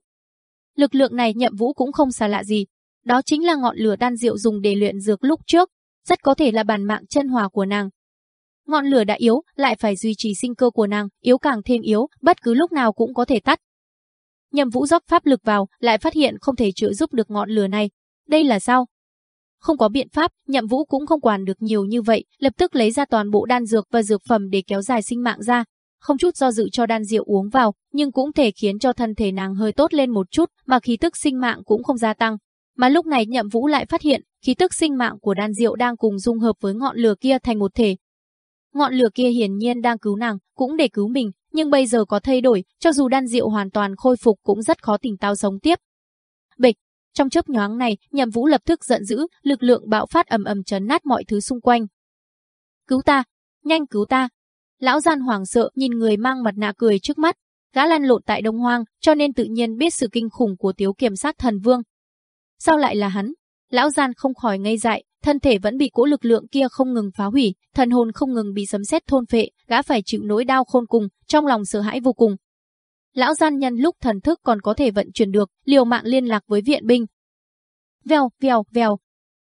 Lực lượng này nhậm vũ cũng không xa lạ gì. Đó chính là ngọn lửa đan diệu dùng để luyện dược lúc trước, rất có thể là bản mạng chân hòa của nàng. Ngọn lửa đã yếu, lại phải duy trì sinh cơ của nàng, yếu càng thêm yếu, bất cứ lúc nào cũng có thể tắt. Nhậm Vũ dốc pháp lực vào, lại phát hiện không thể chữa giúp được ngọn lửa này, đây là sao? Không có biện pháp, nhậm vũ cũng không quản được nhiều như vậy, lập tức lấy ra toàn bộ đan dược và dược phẩm để kéo dài sinh mạng ra. Không chút do dự cho đan rượu uống vào, nhưng cũng thể khiến cho thân thể nàng hơi tốt lên một chút, mà khí tức sinh mạng cũng không gia tăng. Mà lúc này nhậm vũ lại phát hiện, khí tức sinh mạng của đan rượu đang cùng dung hợp với ngọn lửa kia thành một thể. Ngọn lửa kia hiển nhiên đang cứu nàng, cũng để cứu mình, nhưng bây giờ có thay đổi, cho dù đan rượu hoàn toàn khôi phục cũng rất khó tỉnh táo sống tiếp. Bịch, trong chớp nhoáng này, Nhậm Vũ lập tức giận dữ, lực lượng bạo phát ầm ầm chấn nát mọi thứ xung quanh. "Cứu ta, nhanh cứu ta!" Lão gian hoảng sợ nhìn người mang mặt nạ cười trước mắt, gã lăn lộn tại Đông Hoang, cho nên tự nhiên biết sự kinh khủng của Tiếu Kiểm sát thần vương. Sao lại là hắn? Lão gian không khỏi ngây dại, thân thể vẫn bị cỗ lực lượng kia không ngừng phá hủy, thần hồn không ngừng bị sấm sét thôn phệ, gã phải chịu nỗi đau khôn cùng, trong lòng sợ hãi vô cùng, Lão gian nhân lúc thần thức còn có thể vận chuyển được, liều mạng liên lạc với viện binh. Vèo, vèo, vèo.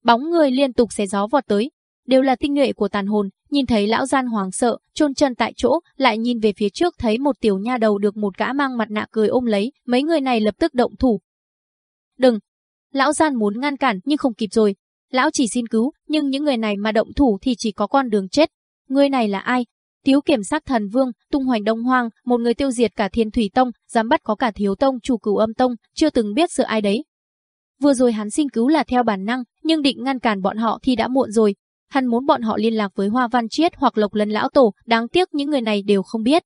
Bóng người liên tục xé gió vọt tới, đều là tinh nhuệ của tàn hồn, nhìn thấy lão gian hoàng sợ, chôn chân tại chỗ, lại nhìn về phía trước thấy một tiểu nha đầu được một gã mang mặt nạ cười ôm lấy, mấy người này lập tức động thủ. Đừng! Lão gian muốn ngăn cản nhưng không kịp rồi. Lão chỉ xin cứu, nhưng những người này mà động thủ thì chỉ có con đường chết. Người này là ai? Thiếu kiểm sát thần vương, tung hoành đông hoang, một người tiêu diệt cả thiên thủy tông, dám bắt có cả thiếu tông chủ cửu âm tông, chưa từng biết sợ ai đấy. Vừa rồi hắn xin cứu là theo bản năng, nhưng định ngăn cản bọn họ thì đã muộn rồi. Hắn muốn bọn họ liên lạc với Hoa Văn Chiết hoặc Lộc Lân Lão Tổ, đáng tiếc những người này đều không biết.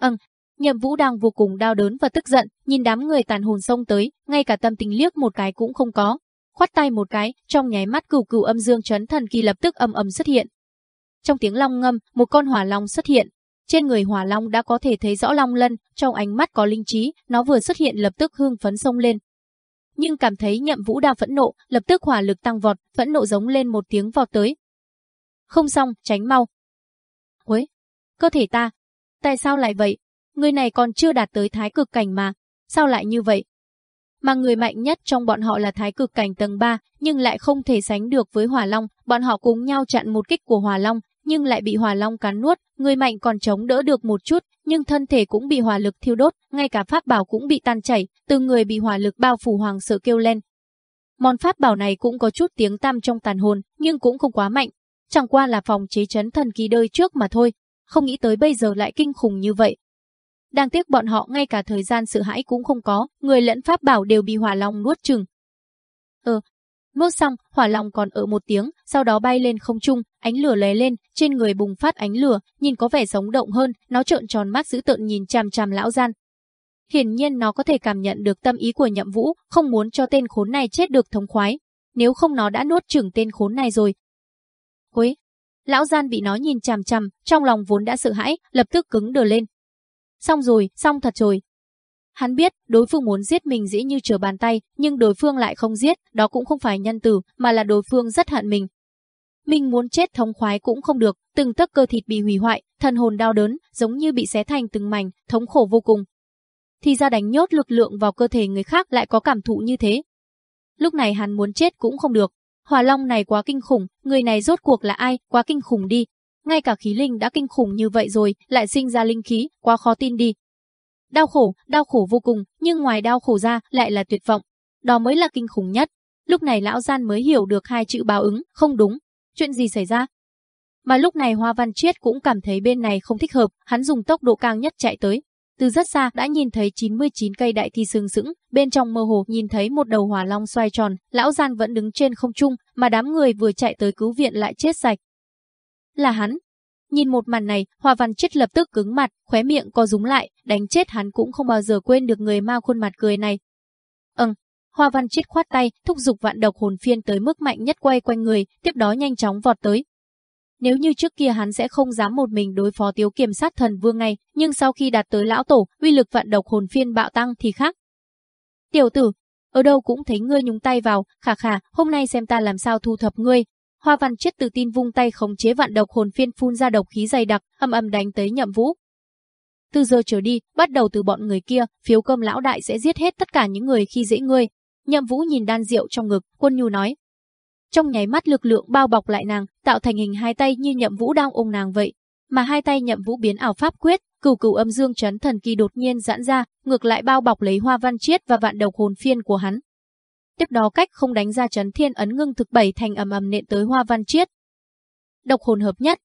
Ừm, Nhậm Vũ đang vô cùng đau đớn và tức giận, nhìn đám người tàn hồn xông tới, ngay cả tâm tình liếc một cái cũng không có. khoát tay một cái, trong nháy mắt cửu cửu âm dương chấn thần kỳ lập tức âm âm xuất hiện. Trong tiếng long ngâm, một con hỏa long xuất hiện. Trên người hỏa long đã có thể thấy rõ long lân, trong ánh mắt có linh trí, nó vừa xuất hiện lập tức hương phấn sông lên. Nhưng cảm thấy nhậm vũ đao phẫn nộ, lập tức hỏa lực tăng vọt, phẫn nộ giống lên một tiếng vọt tới. Không xong, tránh mau. Quấy, cơ thể ta, tại sao lại vậy? Người này còn chưa đạt tới thái cực cảnh mà, sao lại như vậy? Mà người mạnh nhất trong bọn họ là thái cực cảnh tầng 3, nhưng lại không thể sánh được với hỏa long, bọn họ cùng nhau chặn một kích của hỏa long, nhưng lại bị hỏa long cắn nuốt, người mạnh còn chống đỡ được một chút, nhưng thân thể cũng bị hỏa lực thiêu đốt, ngay cả pháp bảo cũng bị tan chảy, từng người bị hỏa lực bao phủ hoàng sợ kêu lên. Món pháp bảo này cũng có chút tiếng tăm trong tàn hồn, nhưng cũng không quá mạnh, chẳng qua là phòng chế chấn thần kỳ đời trước mà thôi, không nghĩ tới bây giờ lại kinh khủng như vậy. đang tiếc bọn họ ngay cả thời gian sự hãi cũng không có, người lẫn pháp bảo đều bị hỏa long nuốt chừng. Ờ, nuốt xong, hỏa long còn ở một tiếng, sau đó bay lên không trung, ánh lửa lóe lên, trên người bùng phát ánh lửa, nhìn có vẻ sống động hơn, nó trợn tròn mắt dữ tợn nhìn chằm chằm lão gian. Hiển nhiên nó có thể cảm nhận được tâm ý của Nhậm Vũ, không muốn cho tên khốn này chết được thống khoái, nếu không nó đã nuốt chửng tên khốn này rồi. Quế, lão gian bị nó nhìn chằm chằm, trong lòng vốn đã sợ hãi, lập tức cứng đờ lên. Xong rồi, xong thật rồi. Hắn biết, đối phương muốn giết mình dĩ như trở bàn tay, nhưng đối phương lại không giết, đó cũng không phải nhân từ, mà là đối phương rất hận mình. Mình muốn chết thống khoái cũng không được, từng tấc cơ thịt bị hủy hoại, thần hồn đau đớn, giống như bị xé thành từng mảnh, thống khổ vô cùng. Thì ra đánh nhốt lực lượng vào cơ thể người khác lại có cảm thụ như thế. Lúc này hắn muốn chết cũng không được. Hỏa Long này quá kinh khủng, người này rốt cuộc là ai, quá kinh khủng đi, ngay cả khí linh đã kinh khủng như vậy rồi, lại sinh ra linh khí, quá khó tin đi. Đau khổ, đau khổ vô cùng, nhưng ngoài đau khổ ra lại là tuyệt vọng. Đó mới là kinh khủng nhất. Lúc này lão gian mới hiểu được hai chữ báo ứng, không đúng. Chuyện gì xảy ra? Mà lúc này Hoa Văn Chiết cũng cảm thấy bên này không thích hợp, hắn dùng tốc độ cao nhất chạy tới. Từ rất xa đã nhìn thấy 99 cây đại thi sừng sững, bên trong mơ hồ nhìn thấy một đầu hỏa long xoay tròn, lão gian vẫn đứng trên không trung, mà đám người vừa chạy tới cứu viện lại chết sạch, là hắn. Nhìn một màn này, Hoa Văn Chết lập tức cứng mặt, khóe miệng co rúm lại, đánh chết hắn cũng không bao giờ quên được người ma khuôn mặt cười này. Ừm, Hoa Văn Chết khoát tay, thúc giục vạn độc hồn phiên tới mức mạnh nhất quay quanh người, tiếp đó nhanh chóng vọt tới. Nếu như trước kia hắn sẽ không dám một mình đối phó tiếu kiểm sát thần vương ngay, nhưng sau khi đạt tới lão tổ, uy lực vạn độc hồn phiên bạo tăng thì khác. Tiểu tử, ở đâu cũng thấy ngươi nhúng tay vào, khả khả, hôm nay xem ta làm sao thu thập ngươi, Hoa Văn Chết tự tin vung tay khống chế vạn độc hồn phiên phun ra độc khí dày đặc, âm âm đánh tới Nhậm Vũ. Từ giờ trở đi, bắt đầu từ bọn người kia, phiếu cơm lão đại sẽ giết hết tất cả những người khi dễ ngươi. Nhậm Vũ nhìn đan rượu trong ngực, quân nhu nói. Trong nháy mắt lực lượng bao bọc lại nàng, tạo thành hình hai tay như Nhậm Vũ đang ôm nàng vậy. Mà hai tay Nhậm Vũ biến ảo pháp quyết, cửu cửu âm dương chấn thần kỳ đột nhiên giãn ra, ngược lại bao bọc lấy Hoa Văn Chiết và vạn độc hồn phiên của hắn tiếp đó cách không đánh ra chấn thiên ấn ngưng thực bảy thành ầm ầm nện tới Hoa Văn Chiết. Độc hồn hợp nhất,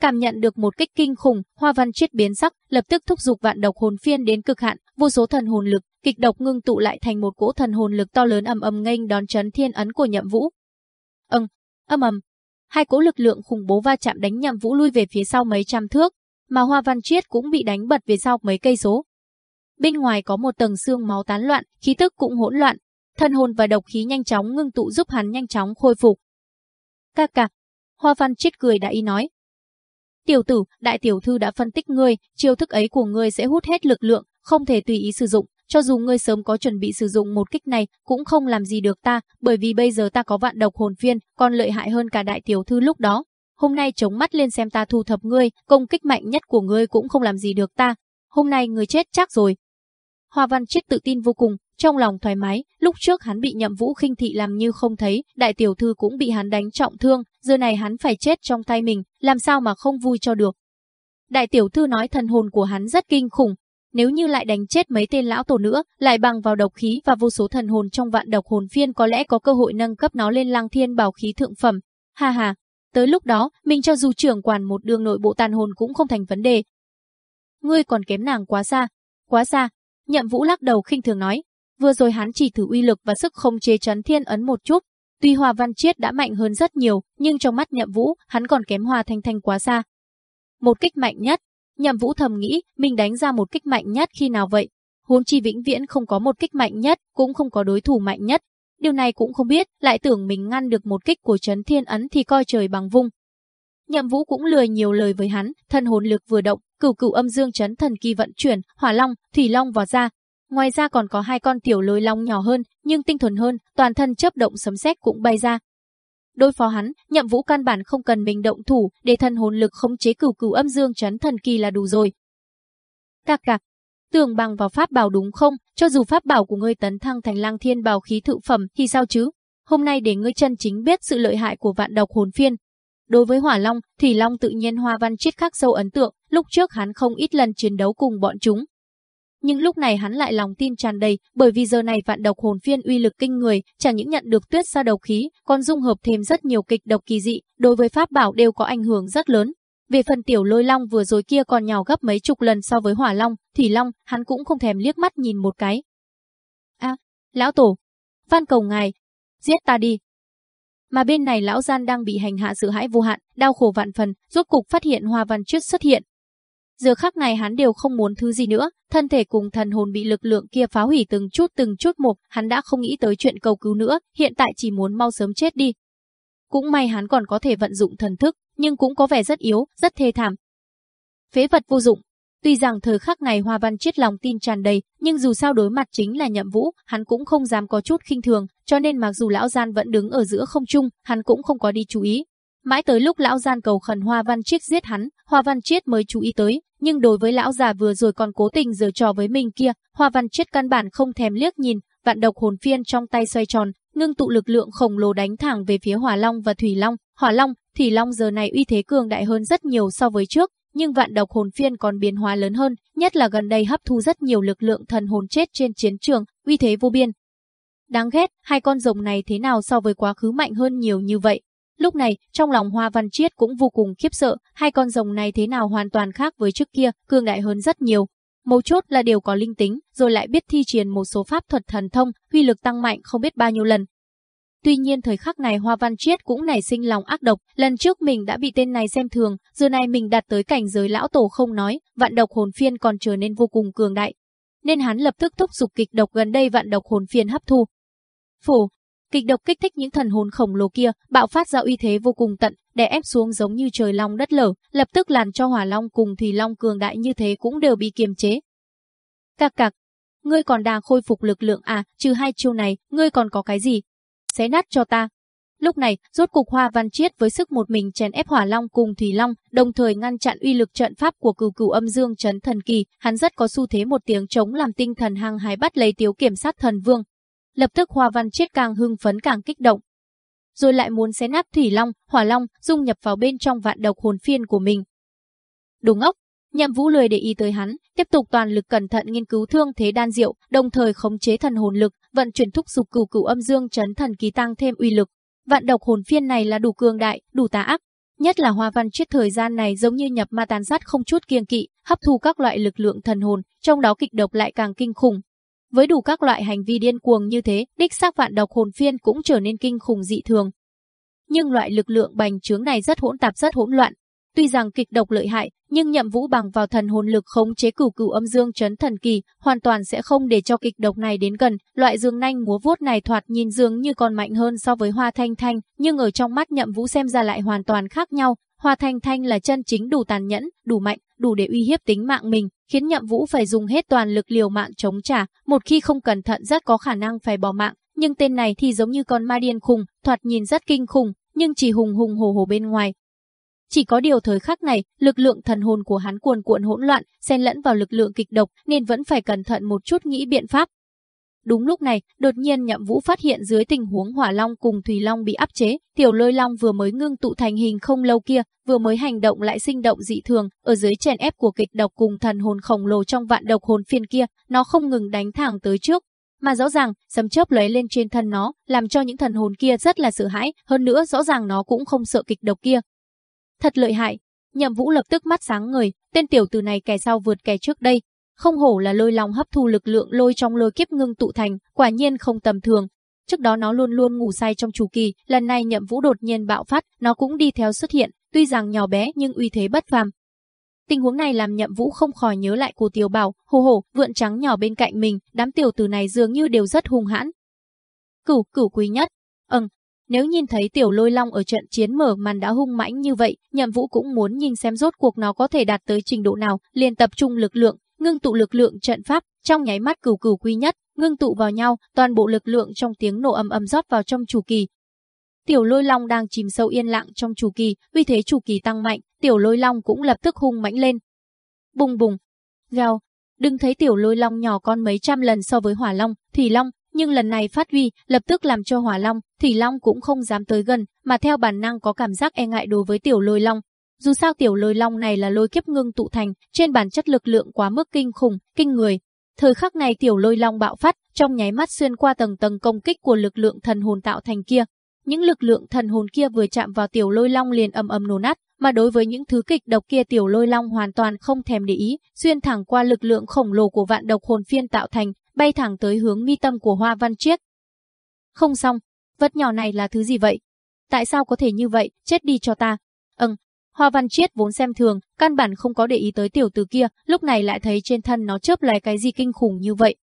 cảm nhận được một kích kinh khủng, Hoa Văn Chiết biến sắc, lập tức thúc giục vạn độc hồn phiên đến cực hạn, vô số thần hồn lực, kịch độc ngưng tụ lại thành một cỗ thần hồn lực to lớn ầm ầm nghênh đón chấn thiên ấn của Nhậm Vũ. Ừm, ầm ầm, hai cỗ lực lượng khủng bố va chạm đánh Nhậm Vũ lui về phía sau mấy trăm thước, mà Hoa Văn Chiết cũng bị đánh bật về sau mấy cây số. Bên ngoài có một tầng xương máu tán loạn, khí tức cũng hỗn loạn, thân hồn và độc khí nhanh chóng ngưng tụ giúp hắn nhanh chóng khôi phục. Ca ca, Hoa Văn chết cười đã ý nói. Tiểu tử, đại tiểu thư đã phân tích ngươi, chiêu thức ấy của ngươi sẽ hút hết lực lượng, không thể tùy ý sử dụng, cho dù ngươi sớm có chuẩn bị sử dụng một kích này, cũng không làm gì được ta, bởi vì bây giờ ta có vạn độc hồn phiên, còn lợi hại hơn cả đại tiểu thư lúc đó. Hôm nay chống mắt lên xem ta thu thập ngươi, công kích mạnh nhất của ngươi cũng không làm gì được ta. Hôm nay ngươi chết chắc rồi. Hoa Văn chết tự tin vô cùng, trong lòng thoải mái, lúc trước hắn bị nhậm vũ khinh thị làm như không thấy, đại tiểu thư cũng bị hắn đánh trọng thương, giờ này hắn phải chết trong tay mình, làm sao mà không vui cho được. Đại tiểu thư nói thần hồn của hắn rất kinh khủng, nếu như lại đánh chết mấy tên lão tổ nữa, lại bằng vào độc khí và vô số thần hồn trong vạn độc hồn phiên có lẽ có cơ hội nâng cấp nó lên lăng thiên bảo khí thượng phẩm. Ha ha, tới lúc đó, mình cho dù trưởng quản một đường nội bộ tàn hồn cũng không thành vấn đề. Ngươi còn kém nàng quá xa, quá xa. Nhậm Vũ lắc đầu khinh thường nói, Vừa rồi hắn chỉ thử uy lực và sức không chế chấn thiên ấn một chút. Tuy Hoa Văn Chiết đã mạnh hơn rất nhiều, nhưng trong mắt Nhậm Vũ, hắn còn kém Hoa Thanh Thanh quá xa. Một kích mạnh nhất, Nhậm Vũ thầm nghĩ, mình đánh ra một kích mạnh nhất khi nào vậy? Huống chi vĩnh viễn không có một kích mạnh nhất, cũng không có đối thủ mạnh nhất. điều này cũng không biết, lại tưởng mình ngăn được một kích của Trấn Thiên Ấn thì coi trời bằng vung. Nhậm Vũ cũng lười nhiều lời với hắn, thân hồn lực vừa động, cửu cửu âm dương chấn thần kỳ vận chuyển, hỏa long, thủy long vào ra. Ngoài ra còn có hai con tiểu lôi long nhỏ hơn, nhưng tinh thuần hơn, toàn thân chớp động sấm sét cũng bay ra. Đối phó hắn, Nhậm Vũ căn bản không cần mình động thủ, để thần hồn lực khống chế cửu cửu âm dương chấn thần kỳ là đủ rồi. Cạc cạc, tưởng bằng vào pháp bảo đúng không? Cho dù pháp bảo của ngươi tấn thăng thành lang thiên bảo khí thự phẩm thì sao chứ? Hôm nay để ngươi chân chính biết sự lợi hại của vạn độc hồn phiên, Đối với Hỏa Long, Thủy Long tự nhiên Hoa Văn Chiết khắc sâu ấn tượng, lúc trước hắn không ít lần chiến đấu cùng bọn chúng. Nhưng lúc này hắn lại lòng tin tràn đầy, bởi vì giờ này vạn độc hồn phiên uy lực kinh người, chẳng những nhận được tuyết sa độc khí, còn dung hợp thêm rất nhiều kịch độc kỳ dị, đối với pháp bảo đều có ảnh hưởng rất lớn. Về phần tiểu lôi long vừa rồi kia còn nhỏ gấp mấy chục lần so với hỏa long, thủy long, hắn cũng không thèm liếc mắt nhìn một cái. a lão tổ, van cầu ngài, giết ta đi, mà bên này lão gian đang bị hành hạ sự hãi vô hạn, đau khổ vạn phần, rốt cục phát hiện Hoa Văn trước xuất hiện. Giờ khắc này hắn đều không muốn thứ gì nữa, thân thể cùng thần hồn bị lực lượng kia phá hủy từng chút từng chút một, hắn đã không nghĩ tới chuyện cầu cứu nữa, hiện tại chỉ muốn mau sớm chết đi. Cũng may hắn còn có thể vận dụng thần thức, nhưng cũng có vẻ rất yếu, rất thê thảm. Phế vật vô dụng, Tuy rằng thời khắc này Hoa Văn Chiết lòng tin tràn đầy, nhưng dù sao đối mặt chính là Nhậm Vũ, hắn cũng không dám có chút khinh thường, cho nên mặc dù lão gian vẫn đứng ở giữa không trung, hắn cũng không có đi chú ý. Mãi tới lúc lão gian cầu khẩn Hoa Văn Chiết giết hắn, Hoa Văn Chiết mới chú ý tới, nhưng đối với lão già vừa rồi còn cố tình giở trò với mình kia, Hoa Văn Chiết căn bản không thèm liếc nhìn, vạn độc hồn phiên trong tay xoay tròn, ngưng tụ lực lượng khổng lồ đánh thẳng về phía Hỏa Long và Thủy Long. Hỏa Long, Thủy Long giờ này uy thế cường đại hơn rất nhiều so với trước, nhưng vạn độc hồn phiên còn biến hóa lớn hơn, nhất là gần đây hấp thu rất nhiều lực lượng thần hồn chết trên chiến trường, uy thế vô biên. Đáng ghét, hai con rồng này thế nào so với quá khứ mạnh hơn nhiều như vậy. Lúc này, trong lòng Hoa Văn Chiết cũng vô cùng khiếp sợ, hai con rồng này thế nào hoàn toàn khác với trước kia, cường đại hơn rất nhiều. Mấu chốt là đều có linh tính, rồi lại biết thi triển một số pháp thuật thần thông, uy lực tăng mạnh không biết bao nhiêu lần, Tuy nhiên thời khắc này Hoa Văn Chiết cũng nảy sinh lòng ác độc, lần trước mình đã bị tên này xem thường, giờ này mình đạt tới cảnh giới lão tổ không nói, vạn độc hồn phiên còn trở nên vô cùng cường đại. Nên hắn lập tức thúc giục kịch độc gần đây vạn độc hồn phiên hấp thu. Phủ, kịch độc kích thích những thần hồn khổng lồ kia, bạo phát ra uy thế vô cùng tận, đè ép xuống giống như trời long đất lở, lập tức làm cho hỏa long cùng thủy long cường đại như thế cũng đều bị kiềm chế. Cạc cạc, ngươi còn đang khôi phục lực lượng à, trừ hai chiêu này, ngươi còn có cái gì, xé nát cho ta. Lúc này, rốt cục Hoa Văn Chiết với sức một mình chèn ép Hỏa Long cùng Thủy Long, đồng thời ngăn chặn uy lực trận pháp của cửu cửu âm dương trấn thần kỳ, hắn rất có xu thế một tiếng chống làm tinh thần hăng hái bắt lấy tiếu kiểm sát thần vương. Lập tức Hoa Văn Chiết càng hưng phấn càng kích động. Rồi lại muốn xé nát Thủy Long, Hỏa Long, dung nhập vào bên trong vạn độc hồn phiên của mình. Đúng ốc, Nhậm Vũ lười để ý tới hắn, tiếp tục toàn lực cẩn thận nghiên cứu thương thế đan diệu, đồng thời khống chế thần hồn lực, vận chuyển thúc dục cửu cửu âm dương chấn thần ký tăng thêm uy lực. Vạn độc hồn phiên này là đủ cường đại, đủ tà ác, nhất là Hoa Văn chiết thời gian này giống như nhập ma tàn sát không chút kiêng kỵ, hấp thu các loại lực lượng thần hồn, trong đó kịch độc lại càng kinh khủng. Với đủ các loại hành vi điên cuồng như thế, đích xác vạn độc hồn phiên cũng trở nên kinh khủng dị thường. Nhưng loại lực lượng bành trướng này rất hỗn tạp rất hỗn loạn, Tuy rằng kịch độc lợi hại, nhưng nhậm vũ bằng vào thần hồn lực khống chế cửu cửu âm dương chấn thần kỳ, hoàn toàn sẽ không để cho kịch độc này đến gần. Loại dương nanh múa vuốt này thoạt nhìn dường như còn mạnh hơn so với hoa thanh thanh, nhưng ở trong mắt nhậm vũ xem ra lại hoàn toàn khác nhau. Hoa thanh thanh là chân chính đủ tàn nhẫn, đủ mạnh, đủ để uy hiếp tính mạng mình, khiến nhậm vũ phải dùng hết toàn lực liều mạng chống trả, một khi không cẩn thận rất có khả năng phải bỏ mạng. Nhưng tên này thì giống như con ma điên khùng, thoạt nhìn rất kinh khủng, nhưng chỉ hùng hùng hồ hồ bên ngoài, chỉ có điều thời khắc này, lực lượng thần hồn của hắn cuồn cuộn hỗn loạn, xen lẫn vào lực lượng kịch độc nên vẫn phải cẩn thận một chút nghĩ biện pháp. Đúng lúc này, đột nhiên Nhậm Vũ phát hiện dưới tình huống Hỏa Long cùng Thủy Long bị áp chế, Tiểu Lôi Long vừa mới ngưng tụ thành hình không lâu kia, vừa mới hành động lại sinh động dị thường, ở dưới chèn ép của kịch độc cùng thần hồn khổng lồ trong vạn độc hồn phiên kia, nó không ngừng đánh thẳng tới trước, mà rõ ràng, sấm chớp lóe lên trên thân nó, làm cho những thần hồn kia rất là sợ hãi, hơn nữa rõ ràng nó cũng không sợ kịch độc kia, Thật lợi hại. Nhậm Vũ lập tức mắt sáng người, tên tiểu tử này kẻ sau vượt kẻ trước đây. Không hổ là lôi lòng hấp thu lực lượng lôi trong lôi kiếp ngưng tụ thành, quả nhiên không tầm thường. Trước đó nó luôn luôn ngủ say trong chu kỳ, lần này Nhậm Vũ đột nhiên bạo phát, nó cũng đi theo xuất hiện, tuy rằng nhỏ bé nhưng uy thế bất phàm. Tình huống này làm Nhậm Vũ không khỏi nhớ lại cô Tiểu Bảo, hồ hồ, vượn trắng nhỏ bên cạnh mình, đám tiểu tử này dường như đều rất hung hãn. cửu cửu quý nhất. Ừm, nếu nhìn thấy tiểu lôi long ở trận chiến mở màn đã hung mãnh như vậy, nhậm vũ cũng muốn nhìn xem rốt cuộc nó có thể đạt tới trình độ nào, liền tập trung lực lượng, ngưng tụ lực lượng trận pháp, trong nháy mắt cửu cửu quy nhất, ngưng tụ vào nhau, toàn bộ lực lượng trong tiếng nổ ầm ầm rót vào trong chủ kỳ. Tiểu lôi long đang chìm sâu yên lặng trong chủ kỳ, vì thế chủ kỳ tăng mạnh, tiểu lôi long cũng lập tức hung mãnh lên. Bùng bùng, gào, đừng thấy tiểu lôi long nhỏ con mấy trăm lần so với hỏa long, thủy long, nhưng lần này phát huy, lập tức làm cho hỏa long, thủy long cũng không dám tới gần, mà theo bản năng có cảm giác e ngại đối với tiểu lôi long. Dù sao tiểu lôi long này là lôi kiếp ngưng tụ thành, trên bản chất lực lượng quá mức kinh khủng, kinh người. Thời khắc này tiểu lôi long bạo phát, trong nháy mắt xuyên qua tầng tầng công kích của lực lượng thần hồn tạo thành kia. Những lực lượng thần hồn kia vừa chạm vào tiểu lôi long liền ầm ầm nổ nát, mà đối với những thứ kịch độc kia tiểu lôi long hoàn toàn không thèm để ý, xuyên thẳng qua lực lượng khổng lồ của vạn độc hồn phiên tạo thành, bay thẳng tới hướng mi tâm của Hoa Văn Chiết. Không xong, vật nhỏ này là thứ gì vậy? Tại sao có thể như vậy, chết đi cho ta. Ừm, Hoa Văn Chiết vốn xem thường, căn bản không có để ý tới tiểu tử kia, lúc này lại thấy trên thân nó chớp lại cái gì kinh khủng như vậy.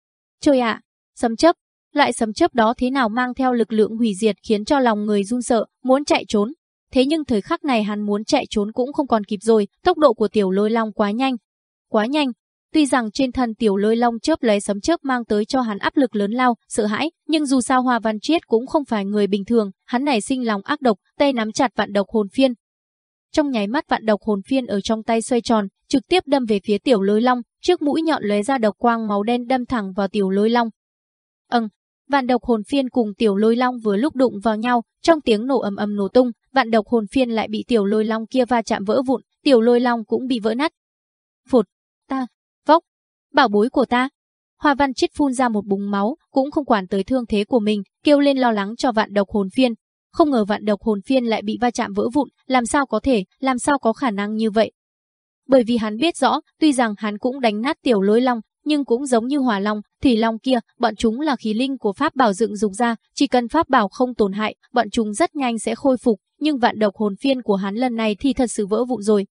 Trời ạ, sấm chớp, lại sấm chớp đó thế nào mang theo lực lượng hủy diệt khiến cho lòng người run sợ, muốn chạy trốn. Thế nhưng thời khắc này hắn muốn chạy trốn cũng không còn kịp rồi, tốc độ của tiểu lôi long quá nhanh. Quá nhanh, Tuy rằng trên thân tiểu lôi long chớp lấy sấm chớp mang tới cho hắn áp lực lớn lao, sợ hãi, nhưng dù sao Hoa Văn Triết cũng không phải người bình thường, hắn này sinh lòng ác độc, tay nắm chặt vạn độc hồn phiên. Trong nháy mắt vạn độc hồn phiên ở trong tay xoay tròn, trực tiếp đâm về phía tiểu lôi long, trước mũi nhọn lóe ra độc quang máu đen đâm thẳng vào tiểu lôi long. Ừm, vạn độc hồn phiên cùng tiểu lôi long vừa lúc đụng vào nhau, trong tiếng nổ ầm ầm nổ tung, vạn độc hồn phiên lại bị tiểu lôi long kia va chạm vỡ vụn, tiểu lôi long cũng bị vỡ nát. Phụt, ta, bảo bối của ta. Hoa văn chết phun ra một búng máu, cũng không quản tới thương thế của mình, kêu lên lo lắng cho vạn độc hồn phiên. Không ngờ vạn độc hồn phiên lại bị va chạm vỡ vụn, làm sao có thể, làm sao có khả năng như vậy. Bởi vì hắn biết rõ, tuy rằng hắn cũng đánh nát tiểu lối long, nhưng cũng giống như hỏa long, thủy long kia, bọn chúng là khí linh của pháp bảo dựng dục ra, chỉ cần pháp bảo không tổn hại, bọn chúng rất nhanh sẽ khôi phục, nhưng vạn độc hồn phiên của hắn lần này thì thật sự vỡ vụn rồi,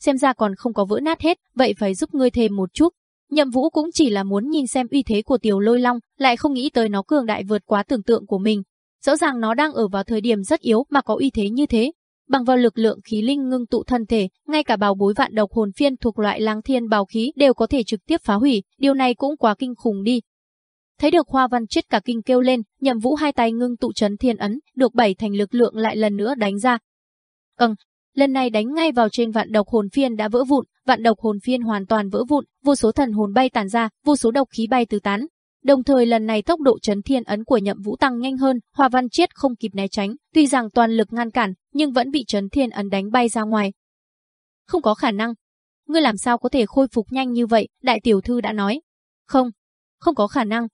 xem ra còn không có vỡ nát hết, vậy phải giúp ngươi thêm một chút. Nhậm Vũ cũng chỉ là muốn nhìn xem uy thế của Tiểu Lôi Long, lại không nghĩ tới nó cường đại vượt quá tưởng tượng của mình. Rõ ràng nó đang ở vào thời điểm rất yếu mà có uy thế như thế. Bằng vào lực lượng khí linh ngưng tụ thân thể, ngay cả bào bối vạn độc hồn phiên thuộc loại lang thiên bào khí đều có thể trực tiếp phá hủy, điều này cũng quá kinh khủng đi. Thấy được Hoa Văn chết cả kinh kêu lên, Nhậm Vũ hai tay ngưng tụ chấn thiên ấn, được bảy thành lực lượng lại lần nữa đánh ra. Ừm, lần này đánh ngay vào trên vạn độc hồn phiên đã vỡ vụn, vạn độc hồn phiên hoàn toàn vỡ vụn, vô số thần hồn bay tàn ra, vô số độc khí bay tứ tán. Đồng thời lần này tốc độ chấn thiên ấn của Nhậm Vũ tăng nhanh hơn, Hoa Văn Chiết không kịp né tránh, tuy rằng toàn lực ngăn cản, nhưng vẫn bị chấn thiên ấn đánh bay ra ngoài. Không có khả năng. Ngươi làm sao có thể khôi phục nhanh như vậy, đại tiểu thư đã nói. Không, không có khả năng.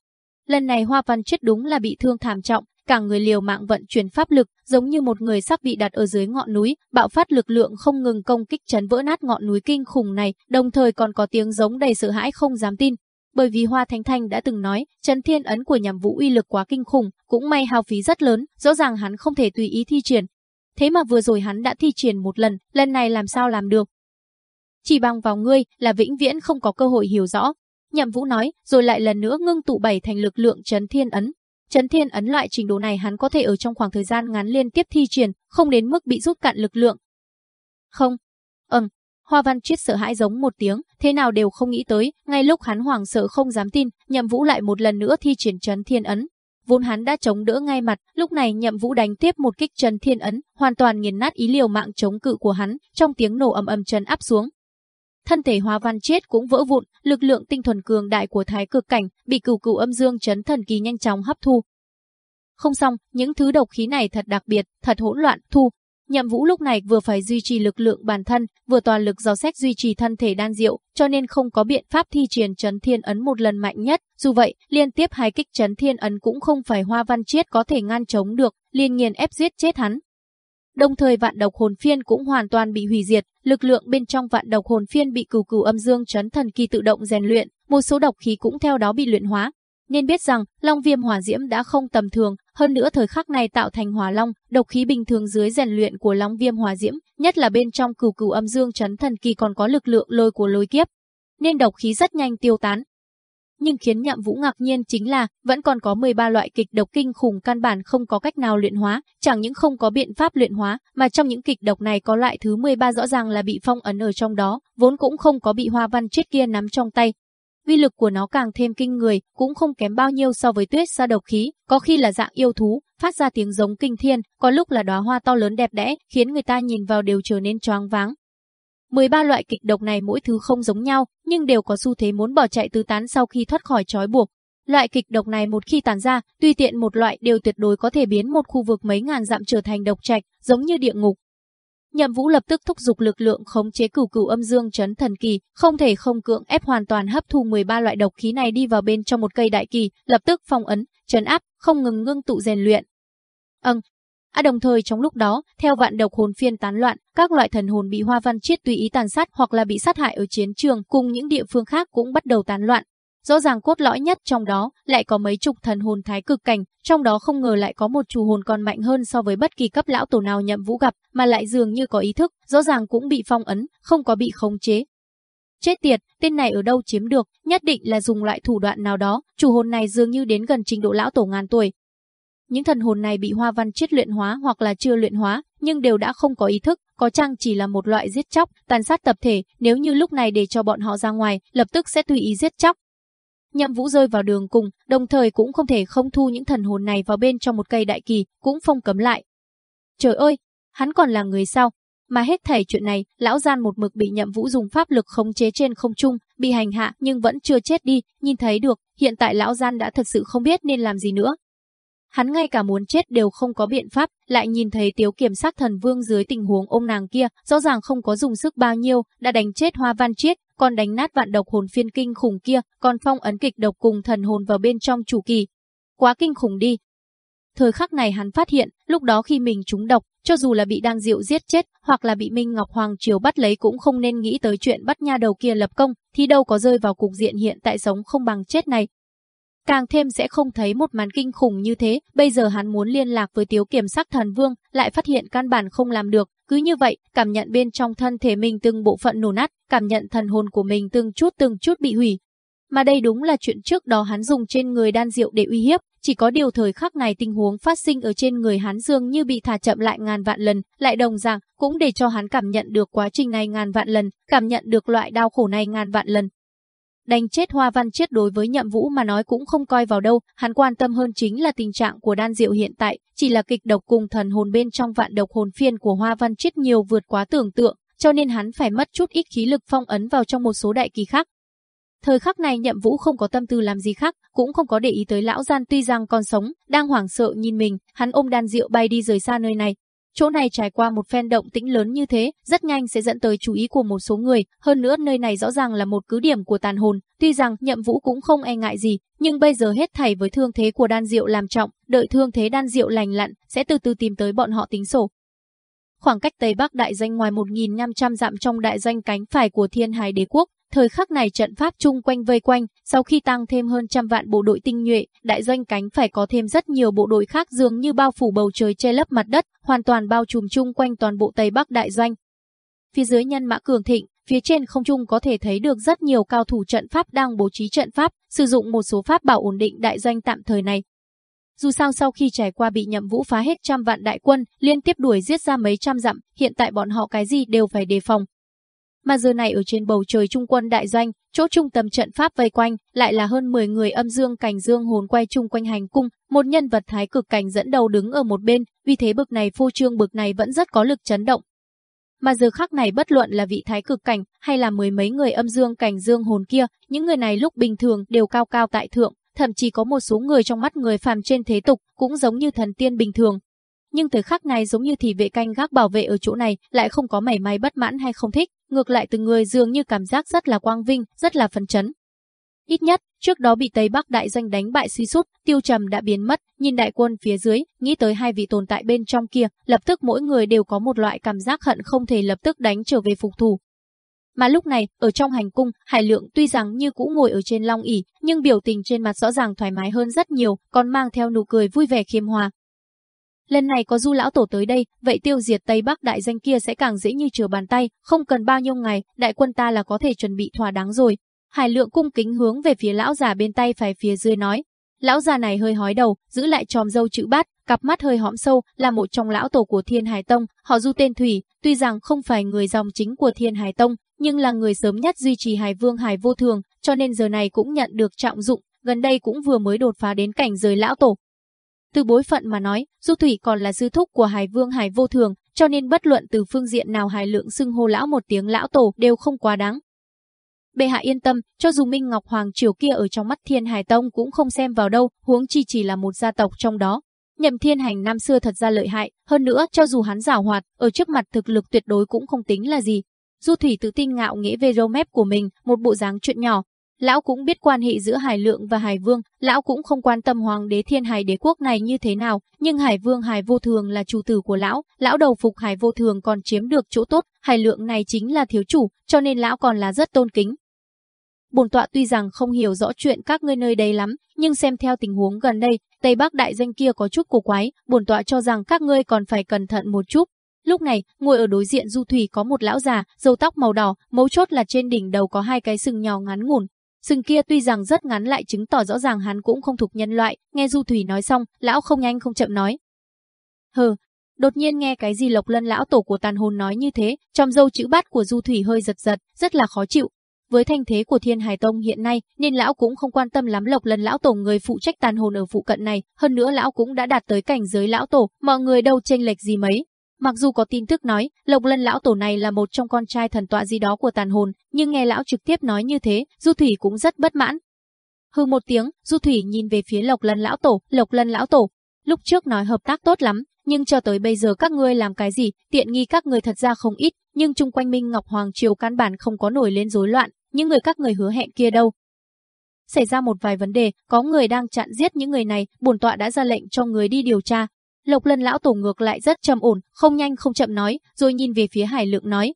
Lần này Hoa Văn Chiết đúng là bị thương thảm trọng, cả người liều mạng vận chuyển pháp lực, giống như một người sắp bị đặt ở dưới ngọn núi, bạo phát lực lượng không ngừng công kích chấn vỡ nát ngọn núi kinh khủng này, đồng thời còn có tiếng giống đầy sợ hãi không dám tin. Bởi vì Hoa Thánh Thanh đã từng nói, chấn thiên ấn của nhằm vũ uy lực quá kinh khủng, cũng may hao phí rất lớn, rõ ràng hắn không thể tùy ý thi triển. Thế mà vừa rồi hắn đã thi triển một lần, lần này làm sao làm được? Chỉ bằng vào ngươi là vĩnh viễn không có cơ hội hiểu rõ. Nhậm Vũ nói, rồi lại lần nữa ngưng tụ bảy thành lực lượng chấn thiên ấn, Trấn Thiên ấn loại trình độ này hắn có thể ở trong khoảng thời gian ngắn liên tiếp thi triển, không đến mức bị rút cạn lực lượng. Không. Ừm, Hoa Văn Triết sợ hãi giống một tiếng, thế nào đều không nghĩ tới, ngay lúc hắn hoảng sợ không dám tin, Nhậm Vũ lại một lần nữa thi triển Trấn Thiên ấn. Vốn hắn đã chống đỡ ngay mặt, lúc này Nhậm Vũ đánh tiếp một kích Trấn Thiên ấn, hoàn toàn nghiền nát ý liều mạng chống cự của hắn, trong tiếng nổ ầm ầm trấn áp xuống, thân thể Hoa Văn chết cũng vỡ vụn, lực lượng tinh thuần cường đại của thái cực cảnh bị cửu cửu âm dương chấn thần kỳ nhanh chóng hấp thu. Không xong, những thứ độc khí này thật đặc biệt, thật hỗn loạn, thu. Nhậm Vũ lúc này vừa phải duy trì lực lượng bản thân, vừa toàn lực dò xét duy trì thân thể đan diệu, cho nên không có biện pháp thi triển chấn thiên ấn một lần mạnh nhất. Dù vậy, liên tiếp hai kích chấn thiên ấn cũng không phải Hoa Văn Chiết có thể ngăn chống được, liên nghiền ép giết chết hắn. Đồng thời vạn độc hồn phiên cũng hoàn toàn bị hủy diệt, lực lượng bên trong vạn độc hồn phiên bị cửu cửu âm dương chấn thần kỳ tự động rèn luyện, một số độc khí cũng theo đó bị luyện hóa. Nên biết rằng, Long Viêm Hỏa Diễm đã không tầm thường, hơn nữa thời khắc này tạo thành hỏa long, độc khí bình thường dưới rèn luyện của Long Viêm Hỏa Diễm, nhất là bên trong cửu cửu âm dương chấn thần kỳ còn có lực lượng lôi của lôi kiếp, nên độc khí rất nhanh tiêu tán nhưng khiến Nhậm Vũ ngạc nhiên chính là vẫn còn có 13 loại kịch độc kinh khủng căn bản không có cách nào luyện hóa, chẳng những không có biện pháp luyện hóa, mà trong những kịch độc này có loại thứ 13 rõ ràng là bị phong ấn ở trong đó, vốn cũng không có bị Hoa Văn chết kia nắm trong tay, uy lực của nó càng thêm kinh người, cũng không kém bao nhiêu so với tuyết sa độc khí, có khi là dạng yêu thú, phát ra tiếng giống kinh thiên, có lúc là đóa hoa to lớn đẹp đẽ, khiến người ta nhìn vào đều trở nên choáng váng. 13 loại kịch độc này mỗi thứ không giống nhau, nhưng đều có xu thế muốn bỏ chạy tứ tán sau khi thoát khỏi trói buộc. Loại kịch độc này một khi tàn ra, tùy tiện một loại đều tuyệt đối có thể biến một khu vực mấy ngàn dặm trở thành độc trạch, giống như địa ngục. Nhậm Vũ lập tức thúc giục lực lượng khống chế cửu cửu âm dương chấn thần kỳ, không thể không cưỡng ép hoàn toàn hấp thu 13 loại độc khí này đi vào bên trong một cây đại kỳ, lập tức phong ấn, trấn áp, không ngừng ngưng tụ rèn luyện. Ừm, À đồng thời trong lúc đó, theo vạn độc hồn phiên tán loạn, các loại thần hồn bị Hoa Văn Chiết tùy ý tàn sát hoặc là bị sát hại ở chiến trường cùng những địa phương khác cũng bắt đầu tán loạn. Rõ ràng cốt lõi nhất trong đó lại có mấy chục thần hồn thái cực cảnh, trong đó không ngờ lại có một chủ hồn còn mạnh hơn so với bất kỳ cấp lão tổ nào nhậm vũ gặp, mà lại dường như có ý thức, rõ ràng cũng bị phong ấn, không có bị khống chế. Chết tiệt, tên này ở đâu chiếm được, nhất định là dùng loại thủ đoạn nào đó, chủ hồn này dường như đến gần trình độ lão tổ ngàn tuổi. Những thần hồn này bị hoa văn chết luyện hóa hoặc là chưa luyện hóa, nhưng đều đã không có ý thức, có chăng chỉ là một loại giết chóc, tàn sát tập thể, nếu như lúc này để cho bọn họ ra ngoài, lập tức sẽ tùy ý giết chóc, Nhậm Vũ rơi vào đường cùng, đồng thời cũng không thể không thu những thần hồn này vào bên trong một cây đại kỳ, cũng phong cấm lại. Trời ơi, hắn còn là người sao? Mà hết thảy chuyện này, lão gian một mực bị Nhậm Vũ dùng pháp lực khống chế trên không trung, bị hành hạ nhưng vẫn chưa chết đi, nhìn thấy được, hiện tại lão gian đã thật sự không biết nên làm gì nữa. Hắn ngay cả muốn chết đều không có biện pháp, lại nhìn thấy Tiếu Kiểm sát thần vương dưới tình huống ôm nàng kia, rõ ràng không có dùng sức bao nhiêu, đã đánh chết Hoa Văn Chiết, còn đánh nát vạn độc hồn phiên kinh khủng kia, còn phong ấn kịch độc cùng thần hồn vào bên trong chủ kỳ. Quá kinh khủng đi. Thời khắc này hắn phát hiện, lúc đó khi mình trúng độc, cho dù là bị đang diệu giết chết, hoặc là bị Minh Ngọc Hoàng Triều bắt lấy cũng không nên nghĩ tới chuyện bắt nha đầu kia lập công, thì đâu có rơi vào cục diện hiện tại sống không bằng chết này. Càng thêm sẽ không thấy một màn kinh khủng như thế, bây giờ hắn muốn liên lạc với tiếu kiểm sắc thần vương, lại phát hiện căn bản không làm được, cứ như vậy, cảm nhận bên trong thân thể mình từng bộ phận nổ nát, cảm nhận thần hồn của mình từng chút từng chút bị hủy. Mà đây đúng là chuyện trước đó hắn dùng trên người đan diệu để uy hiếp, chỉ có điều thời khắc này tình huống phát sinh ở trên người hắn dương như bị thả chậm lại ngàn vạn lần, lại đồng dạng cũng để cho hắn cảm nhận được quá trình này ngàn vạn lần, cảm nhận được loại đau khổ này ngàn vạn lần, Đánh chết Hoa Văn Chiết đối với Nhậm Vũ mà nói cũng không coi vào đâu, hắn quan tâm hơn chính là tình trạng của đan diệu hiện tại, chỉ là kịch độc cùng thần hồn bên trong vạn độc hồn phiên của Hoa Văn Chiết nhiều vượt quá tưởng tượng, cho nên hắn phải mất chút ít khí lực phong ấn vào trong một số đại kỳ khác. Thời khắc này Nhậm Vũ không có tâm tư làm gì khác, cũng không có để ý tới lão gian tuy rằng còn sống, đang hoảng sợ nhìn mình, hắn ôm đan diệu bay đi rời xa nơi này, Chỗ này trải qua một phen động tĩnh lớn như thế, rất nhanh sẽ dẫn tới chú ý của một số người, hơn nữa nơi này rõ ràng là một cứ điểm của tàn hồn, tuy rằng Nhậm Vũ cũng không e ngại gì, nhưng bây giờ hết thảy với thương thế của đan diệu làm trọng, đợi thương thế đan diệu lành lặn, sẽ từ từ tìm tới bọn họ tính sổ. Khoảng cách Tây Bắc đại danh ngoài 1.500 dặm trong đại danh cánh phải của Thiên Hải Đế Quốc, Thời khắc này trận pháp chung quanh vây quanh, sau khi tăng thêm hơn trăm vạn bộ đội tinh nhuệ, đại doanh cánh phải có thêm rất nhiều bộ đội khác dường như bao phủ bầu trời che lấp mặt đất, hoàn toàn bao trùm chung quanh toàn bộ Tây Bắc đại doanh. Phía dưới nhân mã cường thịnh, phía trên không trung có thể thấy được rất nhiều cao thủ trận pháp đang bố trí trận pháp, sử dụng một số pháp bảo ổn định đại doanh tạm thời này. Dù sao sau khi trải qua bị nhậm vũ phá hết trăm vạn đại quân, liên tiếp đuổi giết ra mấy trăm dặm, hiện tại bọn họ cái gì đều phải đề phòng, mà giờ này ở trên bầu trời trung quân đại doanh, chỗ trung tâm trận pháp vây quanh, lại là hơn 10 người âm dương cảnh dương hồn quay chung quanh hành cung, một nhân vật thái cực cảnh dẫn đầu đứng ở một bên, vì thế bực này phô trương bực này vẫn rất có lực chấn động. Mà giờ khắc này bất luận là vị thái cực cảnh hay là mười mấy người âm dương cảnh dương hồn kia, những người này lúc bình thường đều cao cao tại thượng, thậm chí có một số người trong mắt người phàm trên thế tục cũng giống như thần tiên bình thường. Nhưng thời khắc này giống như thì vệ canh gác bảo vệ ở chỗ này lại không có mảy may bất mãn hay không thích, ngược lại từng người dường như cảm giác rất là quang vinh, rất là phấn chấn. Ít nhất, trước đó bị Tây Bắc đại danh đánh bại suy sút, tiêu trầm đã biến mất, nhìn đại quân phía dưới, nghĩ tới hai vị tồn tại bên trong kia, lập tức mỗi người đều có một loại cảm giác hận không thể lập tức đánh trở về phục thù. Mà lúc này, ở trong hành cung, Hải Lượng tuy rằng như cũ ngồi ở trên long ỷ, nhưng biểu tình trên mặt rõ ràng thoải mái hơn rất nhiều, còn mang theo nụ cười vui vẻ khiêm hòa, Lần này có du lão tổ tới đây, vậy tiêu diệt Tây Bắc đại danh kia sẽ càng dễ như trở bàn tay, không cần bao nhiêu ngày, đại quân ta là có thể chuẩn bị thỏa đáng rồi. Hải Lượng cung kính hướng về phía lão già bên tay phải phía dưới nói. Lão già này hơi hói đầu, giữ lại tròm dâu chữ bát, cặp mắt hơi hõm sâu, là một trong lão tổ của Thiên Hải Tông, họ Du tên Thủy, tuy rằng không phải người dòng chính của Thiên Hải Tông, nhưng là người sớm nhất duy trì Hải Vương Hải Vô Thường, cho nên giờ này cũng nhận được trọng dụng, gần đây cũng vừa mới đột phá đến cảnh giới lão tổ. Từ bối phận mà nói, Du Thủy còn là sư thúc của Hải Vương Hải Vô Thường, cho nên bất luận từ phương diện nào Hải Lượng xưng hô lão một tiếng lão tổ đều không quá đáng. Bệ hạ yên tâm, cho dù Minh Ngọc Hoàng triều kia ở trong mắt Thiên Hải Tông cũng không xem vào đâu, huống chi chỉ là một gia tộc trong đó. Nhậm Thiên Hành năm xưa thật ra lợi hại, hơn nữa cho dù hắn giảo hoạt, ở trước mặt thực lực tuyệt đối cũng không tính là gì. Du Thủy tự tin ngạo nghĩ về râu mép của mình, một bộ dáng chuyện nhỏ, Lão cũng biết quan hệ giữa Hải Lượng và Hải Vương, lão cũng không quan tâm hoàng đế thiên hải đế quốc này như thế nào, nhưng Hải Vương Hải Vô Thường là chủ tử của lão, lão đầu phục Hải Vô Thường còn chiếm được chỗ tốt, Hải Lượng này chính là thiếu chủ, cho nên lão còn là rất tôn kính. Bổn tọa tuy rằng không hiểu rõ chuyện các ngươi nơi đây lắm, nhưng xem theo tình huống gần đây, Tây Bắc đại danh kia có chút cổ quái, bổn tọa cho rằng các ngươi còn phải cẩn thận một chút. Lúc này, ngồi ở đối diện Du Thủy có một lão già, râu tóc màu đỏ, mấu chốt là trên đỉnh đầu có hai cái sừng nhỏ ngắn ngủn, Sừng kia tuy rằng rất ngắn lại chứng tỏ rõ ràng hắn cũng không thuộc nhân loại, nghe Du Thủy nói xong, lão không nhanh không chậm nói. Hừ, đột nhiên nghe cái gì Lộc Lân lão tổ của tàn hồn nói như thế, trong dâu chữ bát của Du Thủy hơi giật giật, rất là khó chịu. Với thanh thế của Thiên Hải Tông hiện nay, nên lão cũng không quan tâm lắm Lộc Lân lão tổ người phụ trách tàn hồn ở phụ cận này, hơn nữa lão cũng đã đạt tới cảnh giới lão tổ, mọi người đâu chênh lệch gì mấy, Mặc dù có tin tức nói, Lộc Lân lão tổ này là một trong con trai thần tọa gì đó của tàn hồn, nhưng nghe lão trực tiếp nói như thế, Du Thủy cũng rất bất mãn. hừ một tiếng, Du Thủy nhìn về phía Lộc Lân lão tổ, Lộc Lân lão tổ. Lúc trước nói hợp tác tốt lắm, nhưng cho tới bây giờ các ngươi làm cái gì, tiện nghi các người thật ra không ít, nhưng chung quanh Minh Ngọc Hoàng Triều căn bản không có nổi lên rối loạn, những người các người hứa hẹn kia đâu. Xảy ra một vài vấn đề, có người đang chặn giết những người này, bổn tọa đã ra lệnh cho người đi điều tra, Lộc Lân lão tổ ngược lại rất trầm ổn, không nhanh không chậm nói, rồi nhìn về phía Hải Lượng nói.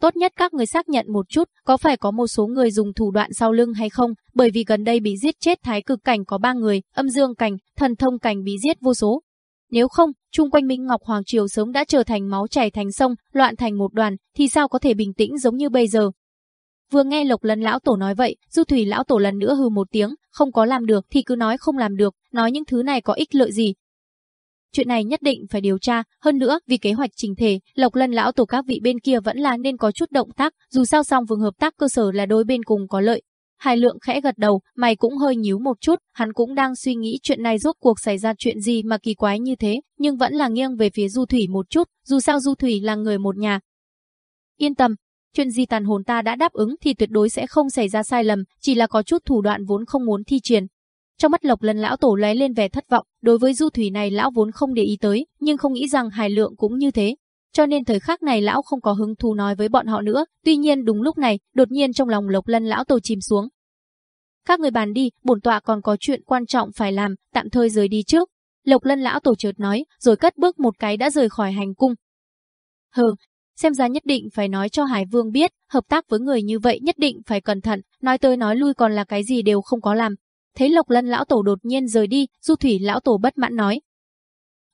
Tốt nhất các người xác nhận một chút, có phải có một số người dùng thủ đoạn sau lưng hay không, bởi vì gần đây bị giết chết thái cực cảnh có ba người, âm dương cảnh, thần thông cảnh bị giết vô số. Nếu không, chung quanh Minh Ngọc Hoàng Triều sớm đã trở thành máu chảy thành sông, loạn thành một đoàn, thì sao có thể bình tĩnh giống như bây giờ. Vừa nghe Lộc Lân lão tổ nói vậy, Du Thủy lão tổ lần nữa hừ một tiếng, không có làm được thì cứ nói không làm được, nói những thứ này có ích lợi gì, chuyện này nhất định phải điều tra, hơn nữa vì kế hoạch trình thể, Lộc Lân lão tổ các vị bên kia vẫn là nên có chút động tác, dù sao song vương hợp tác cơ sở là đôi bên cùng có lợi. Hải Lượng khẽ gật đầu, mày cũng hơi nhíu một chút, hắn cũng đang suy nghĩ chuyện này rốt cuộc xảy ra chuyện gì mà kỳ quái như thế, nhưng vẫn là nghiêng về phía Du Thủy một chút, dù sao Du Thủy là người một nhà. Yên tâm, chuyện gì tàn hồn ta đã đáp ứng thì tuyệt đối sẽ không xảy ra sai lầm, chỉ là có chút thủ đoạn vốn không muốn thi triển, trong mắt Lộc Lân lão tổ lóe lên vẻ thất vọng, đối với Du Thủy này lão vốn không để ý tới, nhưng không nghĩ rằng Hải Lượng cũng như thế. Cho nên thời khắc này lão không có hứng thú nói với bọn họ nữa, tuy nhiên đúng lúc này, đột nhiên trong lòng Lộc Lân lão tổ chìm xuống. Các người bàn đi, bổn tọa còn có chuyện quan trọng phải làm, tạm thời rời đi trước. Lộc Lân lão tổ chợt nói, rồi cất bước một cái đã rời khỏi hành cung. Hừ, xem ra nhất định phải nói cho Hải Vương biết, hợp tác với người như vậy nhất định phải cẩn thận, nói tới nói lui còn là cái gì đều không có làm, Thấy Lộc Lân lão tổ đột nhiên rời đi, Du Thủy lão tổ bất mãn nói.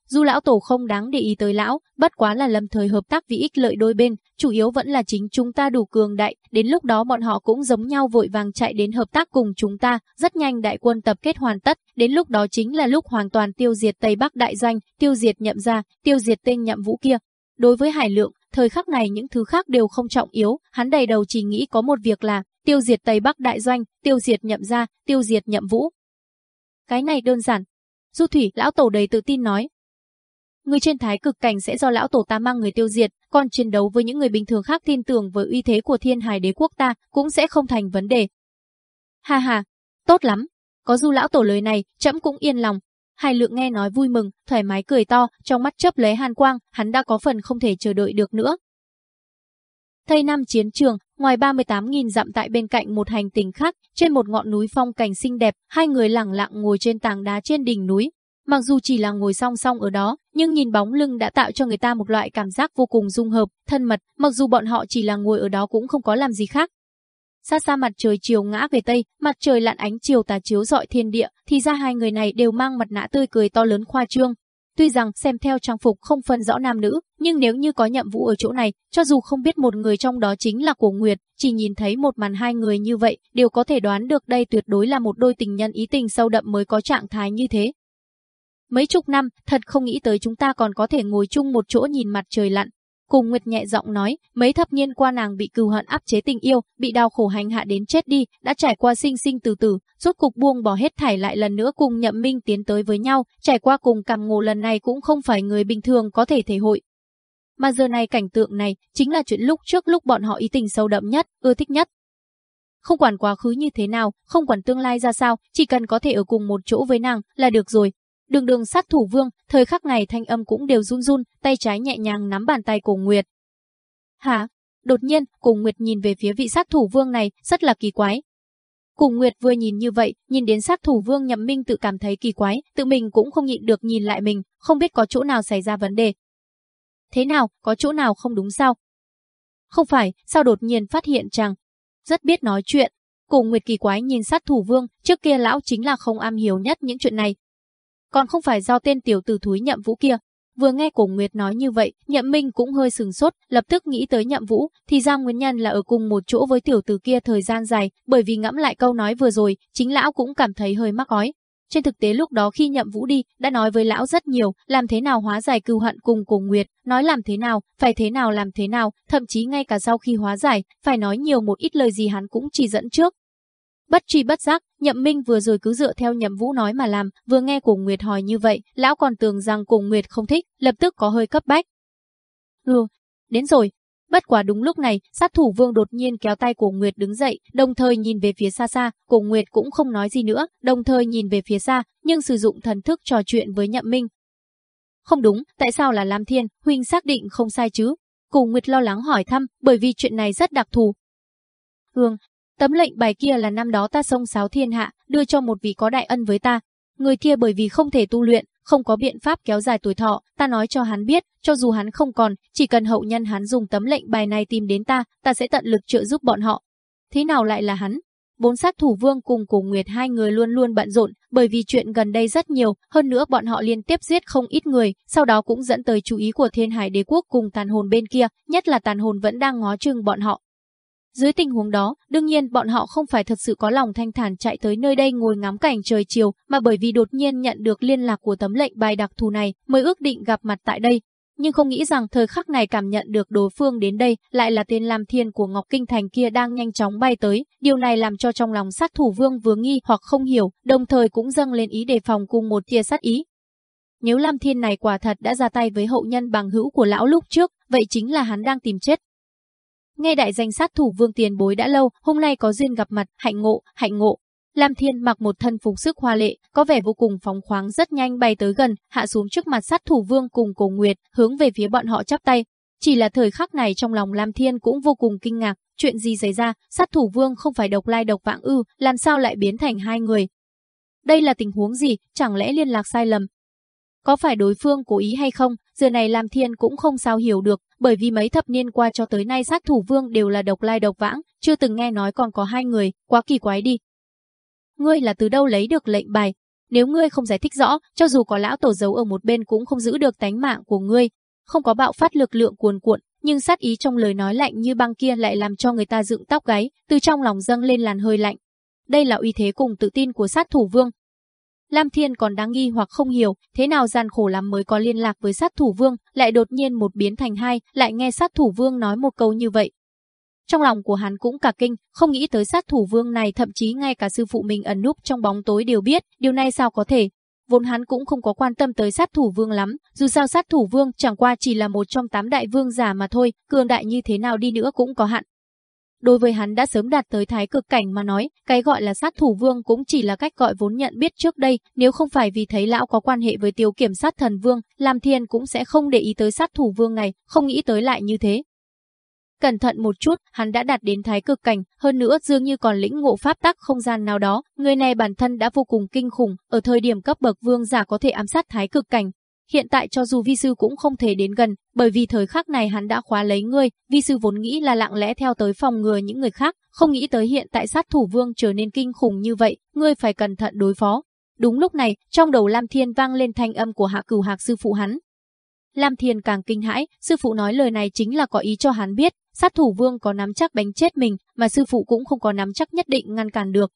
Du lão tổ không đáng để ý tới lão, bất quá là lâm thời hợp tác vì ích lợi đôi bên, chủ yếu vẫn là chính chúng ta đủ cường đại, đến lúc đó bọn họ cũng giống nhau vội vàng chạy đến hợp tác cùng chúng ta, rất nhanh đại quân tập kết hoàn tất, đến lúc đó chính là lúc hoàn toàn tiêu diệt Tây Bắc đại doanh, tiêu diệt nhậm gia, tiêu diệt tên nhậm vũ kia. Đối với Hải Lượng, thời khắc này những thứ khác đều không trọng yếu, hắn đầy đầu chỉ nghĩ có một việc là tiêu diệt Tây Bắc đại doanh, tiêu diệt nhậm gia, tiêu diệt nhậm vũ. Cái này đơn giản. Du thủy, lão tổ đầy tự tin nói. Người trên thái cực cảnh sẽ do lão tổ ta mang người tiêu diệt, còn chiến đấu với những người bình thường khác tin tưởng với uy thế của thiên hải đế quốc ta cũng sẽ không thành vấn đề. Ha ha, tốt lắm. Có du lão tổ lời này, trẫm cũng yên lòng. Hải lượng nghe nói vui mừng, thoải mái cười to, trong mắt chớp lấy hàn quang, hắn đã có phần không thể chờ đợi được nữa. Tây Nam chiến trường, ngoài 38.000 dặm tại bên cạnh một hành tinh khác, trên một ngọn núi phong cảnh xinh đẹp, hai người lặng lặng ngồi trên tảng đá trên đỉnh núi. Mặc dù chỉ là ngồi song song ở đó, nhưng nhìn bóng lưng đã tạo cho người ta một loại cảm giác vô cùng dung hợp, thân mật, mặc dù bọn họ chỉ là ngồi ở đó cũng không có làm gì khác. Xa xa mặt trời chiều ngã về tây, mặt trời lặn ánh chiều tà chiếu rọi thiên địa, thì ra hai người này đều mang mặt nạ tươi cười to lớn khoa trương. Tuy rằng xem theo trang phục không phân rõ nam nữ, nhưng nếu như có nhậm vũ ở chỗ này, cho dù không biết một người trong đó chính là cổ Nguyệt, chỉ nhìn thấy một màn hai người như vậy, đều có thể đoán được đây tuyệt đối là một đôi tình nhân ý tình sâu đậm mới có trạng thái như thế. Mấy chục năm, thật không nghĩ tới chúng ta còn có thể ngồi chung một chỗ nhìn mặt trời lặn, Cùng Nguyệt nhẹ giọng nói, mấy thập niên qua nàng bị cừu hận áp chế tình yêu, bị đau khổ hành hạ đến chết đi, đã trải qua sinh sinh từ từ, rốt cục buông bỏ hết thảy lại lần nữa cùng Nhậm Minh tiến tới với nhau, trải qua cùng cảm ngộ lần này cũng không phải người bình thường có thể thể hội. Mà giờ này cảnh tượng này chính là chuyện lúc trước lúc bọn họ ý tình sâu đậm nhất, ưa thích nhất. Không quản quá khứ như thế nào, không quản tương lai ra sao, chỉ cần có thể ở cùng một chỗ với nàng là được rồi, Đường đường sát thủ vương, thời khắc này thanh âm cũng đều run run, tay trái nhẹ nhàng nắm bàn tay cổ Nguyệt. Hả? Đột nhiên, cổ Nguyệt nhìn về phía vị sát thủ vương này, rất là kỳ quái. Cổ Nguyệt vừa nhìn như vậy, nhìn đến sát thủ vương nhậm minh tự cảm thấy kỳ quái, tự mình cũng không nhịn được nhìn lại mình, không biết có chỗ nào xảy ra vấn đề. Thế nào, có chỗ nào không đúng sao? Không phải, sao đột nhiên phát hiện chàng? Rất biết nói chuyện. Cổ Nguyệt kỳ quái nhìn sát thủ vương, trước kia lão chính là không am hiểu nhất những chuyện này, còn không phải do tên tiểu tử thúi nhậm vũ kia. Vừa nghe cổ Nguyệt nói như vậy, nhậm minh cũng hơi sừng sốt, lập tức nghĩ tới nhậm vũ, thì ra nguyên nhân là ở cùng một chỗ với tiểu tử kia thời gian dài, bởi vì ngẫm lại câu nói vừa rồi, chính lão cũng cảm thấy hơi mắc ói. Trên thực tế lúc đó khi nhậm vũ đi, đã nói với lão rất nhiều, làm thế nào hóa giải cừu hận cùng cổ Nguyệt, nói làm thế nào, phải thế nào làm thế nào, thậm chí ngay cả sau khi hóa giải, phải nói nhiều một ít lời gì hắn cũng chỉ dẫn trước, Bất tri bất giác, Nhậm Minh vừa rồi cứ dựa theo Nhậm Vũ nói mà làm, vừa nghe Cổ Nguyệt hỏi như vậy, lão còn tưởng rằng Cổ Nguyệt không thích, lập tức có hơi cấp bách. Ừ, đến rồi. Bất quả đúng lúc này, sát thủ vương đột nhiên kéo tay Cổ Nguyệt đứng dậy, đồng thời nhìn về phía xa xa, Cổ Nguyệt cũng không nói gì nữa, đồng thời nhìn về phía xa, nhưng sử dụng thần thức trò chuyện với Nhậm Minh. Không đúng, tại sao là Lam Thiên, huynh xác định không sai chứ? Cổ Nguyệt lo lắng hỏi thăm, bởi vì chuyện này rất đặc thù, Hương, Tấm lệnh bài kia là năm đó ta sông sáo thiên hạ, đưa cho một vị có đại ân với ta. Người kia bởi vì không thể tu luyện, không có biện pháp kéo dài tuổi thọ, ta nói cho hắn biết, cho dù hắn không còn, chỉ cần hậu nhân hắn dùng tấm lệnh bài này tìm đến ta, ta sẽ tận lực trợ giúp bọn họ. Thế nào lại là hắn? Bốn sát thủ vương cùng cổ nguyệt hai người luôn luôn bận rộn, bởi vì chuyện gần đây rất nhiều, hơn nữa bọn họ liên tiếp giết không ít người, sau đó cũng dẫn tới chú ý của thiên hải đế quốc cùng tàn hồn bên kia, nhất là tàn hồn vẫn đang ngó chừng bọn họ. Dưới tình huống đó, đương nhiên bọn họ không phải thật sự có lòng thanh thản chạy tới nơi đây ngồi ngắm cảnh trời chiều, mà bởi vì đột nhiên nhận được liên lạc của tấm lệnh bài đặc thù này mới ước định gặp mặt tại đây. Nhưng không nghĩ rằng thời khắc này cảm nhận được đối phương đến đây lại là tên Lam Thiên của Ngọc Kinh Thành kia đang nhanh chóng bay tới. Điều này làm cho trong lòng sát thủ vương vừa nghi hoặc không hiểu, đồng thời cũng dâng lên ý đề phòng cùng một tia sát ý. Nếu Lam Thiên này quả thật đã ra tay với hậu nhân bằng hữu của lão lúc trước, vậy chính là hắn đang tìm chết. Nghe đại danh sát thủ vương tiền bối đã lâu, hôm nay có duyên gặp mặt, hạnh ngộ, hạnh ngộ. Lam Thiên mặc một thân phục sức hoa lệ, có vẻ vô cùng phóng khoáng rất nhanh bay tới gần, hạ xuống trước mặt sát thủ vương cùng cổ nguyệt, hướng về phía bọn họ chắp tay. Chỉ là thời khắc này trong lòng Lam Thiên cũng vô cùng kinh ngạc, chuyện gì xảy ra, sát thủ vương không phải độc lai độc vãng ư, làm sao lại biến thành hai người. Đây là tình huống gì, chẳng lẽ liên lạc sai lầm, có phải đối phương cố ý hay không, giờ này Lam Thiên cũng không sao hiểu được, bởi vì mấy thập niên qua cho tới nay sát thủ vương đều là độc lai độc vãng, chưa từng nghe nói còn có hai người, quá kỳ quái đi. Ngươi là từ đâu lấy được lệnh bài? Nếu ngươi không giải thích rõ, cho dù có lão tổ giấu ở một bên cũng không giữ được tánh mạng của ngươi. Không có bạo phát lực lượng cuồn cuộn, nhưng sát ý trong lời nói lạnh như băng kia lại làm cho người ta dựng tóc gáy, từ trong lòng dâng lên làn hơi lạnh. Đây là uy thế cùng tự tin của sát thủ vương, Lam Thiên còn đáng nghi hoặc không hiểu, thế nào gian khổ lắm mới có liên lạc với sát thủ vương, lại đột nhiên một biến thành hai, lại nghe sát thủ vương nói một câu như vậy. Trong lòng của hắn cũng cả kinh, không nghĩ tới sát thủ vương này thậm chí ngay cả sư phụ mình ẩn núp trong bóng tối đều biết, điều này sao có thể. Vốn hắn cũng không có quan tâm tới sát thủ vương lắm, dù sao sát thủ vương chẳng qua chỉ là một trong tám đại vương giả mà thôi, cường đại như thế nào đi nữa cũng có hạn, Đối với hắn đã sớm đạt tới thái cực cảnh mà nói, cái gọi là sát thủ vương cũng chỉ là cách gọi vốn nhận biết trước đây, nếu không phải vì thấy lão có quan hệ với tiêu kiểm sát thần vương, làm Thiên cũng sẽ không để ý tới sát thủ vương này, không nghĩ tới lại như thế. Cẩn thận một chút, hắn đã đạt đến thái cực cảnh, hơn nữa dường như còn lĩnh ngộ pháp tắc không gian nào đó, người này bản thân đã vô cùng kinh khủng, ở thời điểm cấp bậc vương giả có thể ám sát thái cực cảnh, Hiện tại cho dù vi sư cũng không thể đến gần, bởi vì thời khắc này hắn đã khóa lấy ngươi, vi sư vốn nghĩ là lặng lẽ theo tới phòng ngừa những người khác, không nghĩ tới hiện tại sát thủ vương trở nên kinh khủng như vậy, ngươi phải cẩn thận đối phó. Đúng lúc này, trong đầu Lam Thiên vang lên thanh âm của Hạ Cửu Hạc sư phụ hắn. Lam Thiên càng kinh hãi, sư phụ nói lời này chính là có ý cho hắn biết, sát thủ vương có nắm chắc bánh chết mình, mà sư phụ cũng không có nắm chắc nhất định ngăn cản được.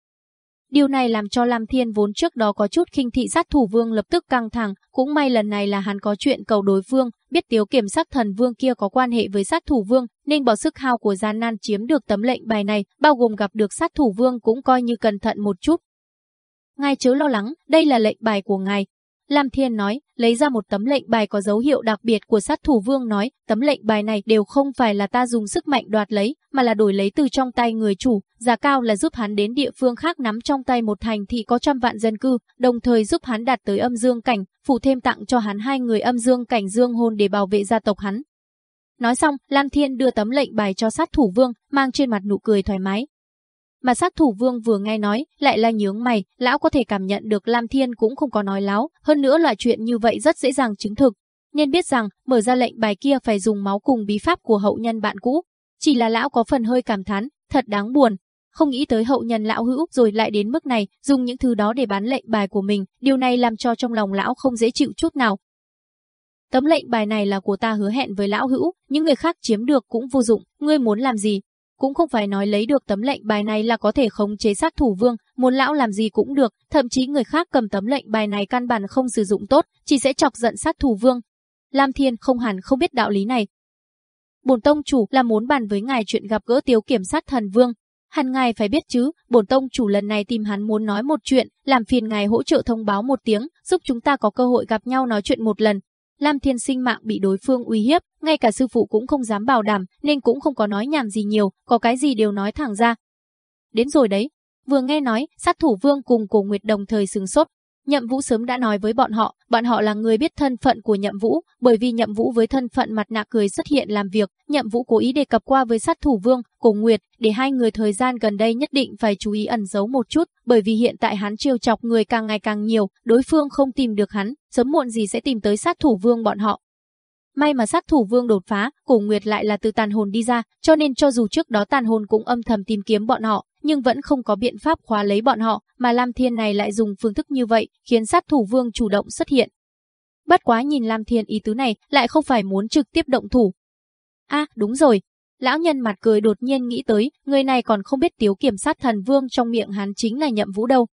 Điều này làm cho Lam Thiên vốn trước đó có chút khinh thị sát thủ vương lập tức căng thẳng, cũng may lần này là hắn có chuyện cầu đối phương, biết tiếu kiểm sát thần vương kia có quan hệ với sát thủ vương, nên bỏ sức hao của gian nan chiếm được tấm lệnh bài này, bao gồm gặp được sát thủ vương cũng coi như cẩn thận một chút. Ngài chớ lo lắng, đây là lệnh bài của ngài, Lam Thiên nói, lấy ra một tấm lệnh bài có dấu hiệu đặc biệt của sát thủ vương nói, tấm lệnh bài này đều không phải là ta dùng sức mạnh đoạt lấy, mà là đổi lấy từ trong tay người chủ, giá cao là giúp hắn đến địa phương khác nắm trong tay một thành thị có trăm vạn dân cư, đồng thời giúp hắn đạt tới âm dương cảnh, phụ thêm tặng cho hắn hai người âm dương cảnh dương hồn để bảo vệ gia tộc hắn. Nói xong, Lam Thiên đưa tấm lệnh bài cho sát thủ vương, mang trên mặt nụ cười thoải mái, mà sát thủ vương vừa nghe nói, lại là nhướng mày, lão có thể cảm nhận được Lam Thiên cũng không có nói láo, hơn nữa loại chuyện như vậy rất dễ dàng chứng thực. Nên biết rằng, mở ra lệnh bài kia phải dùng máu cùng bí pháp của hậu nhân bạn cũ. Chỉ là lão có phần hơi cảm thán, thật đáng buồn. Không nghĩ tới hậu nhân lão hữu rồi lại đến mức này, dùng những thứ đó để bán lệnh bài của mình, điều này làm cho trong lòng lão không dễ chịu chút nào. Tấm lệnh bài này là của ta hứa hẹn với lão hữu, những người khác chiếm được cũng vô dụng, ngươi muốn làm gì, cũng không phải nói lấy được tấm lệnh bài này là có thể khống chế sát thủ vương, muốn lão làm gì cũng được, thậm chí người khác cầm tấm lệnh bài này căn bản không sử dụng tốt, chỉ sẽ chọc giận sát thủ vương. Lam Thiên không hẳn không biết đạo lý này. Bổn tông chủ là muốn bàn với ngài chuyện gặp gỡ tiếu kiểm sát thần vương. Hẳn ngài phải biết chứ, bổn tông chủ lần này tìm hắn muốn nói một chuyện, làm phiền ngài hỗ trợ thông báo một tiếng, giúp chúng ta có cơ hội gặp nhau nói chuyện một lần, Lam Thiên sinh mạng bị đối phương uy hiếp, ngay cả sư phụ cũng không dám bảo đảm, nên cũng không có nói nhảm gì nhiều, có cái gì đều nói thẳng ra. Đến rồi đấy, vừa nghe nói, sát thủ vương cùng cổ nguyệt đồng thời sừng sốt. Nhậm Vũ sớm đã nói với bọn họ, bọn họ là người biết thân phận của Nhậm Vũ, bởi vì Nhậm Vũ với thân phận mặt nạ cười xuất hiện làm việc, Nhậm Vũ cố ý đề cập qua với sát thủ vương, cổ nguyệt, để hai người thời gian gần đây nhất định phải chú ý ẩn giấu một chút, bởi vì hiện tại hắn chiêu chọc người càng ngày càng nhiều, đối phương không tìm được hắn, sớm muộn gì sẽ tìm tới sát thủ vương bọn họ. May mà sát thủ vương đột phá, cổ nguyệt lại là từ tàn hồn đi ra, cho nên cho dù trước đó tàn hồn cũng âm thầm tìm kiếm bọn họ, nhưng vẫn không có biện pháp khóa lấy bọn họ, mà Lam Thiên này lại dùng phương thức như vậy, khiến sát thủ vương chủ động xuất hiện. Bất quá nhìn Lam Thiên ý tứ này, lại không phải muốn trực tiếp động thủ. a đúng rồi, Lão nhân mặt cười đột nhiên nghĩ tới, người này còn không biết tiếu kiểm sát thần vương trong miệng hắn chính là nhậm vũ đâu.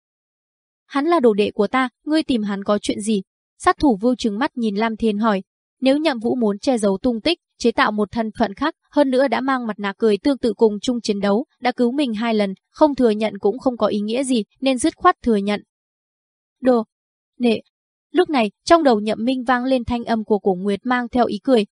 Hắn là đồ đệ của ta, ngươi tìm hắn có chuyện gì? Sát thủ vưu trừng mắt nhìn Lam Thiên hỏi. Nếu nhậm vũ muốn che giấu tung tích, chế tạo một thân phận khác, hơn nữa đã mang mặt nạ cười tương tự cùng chung chiến đấu, đã cứu mình hai lần, không thừa nhận cũng không có ý nghĩa gì, nên dứt khoát thừa nhận. Đồ, nệ. Lúc này, trong đầu nhậm minh vang lên thanh âm của cổ Nguyệt mang theo ý cười,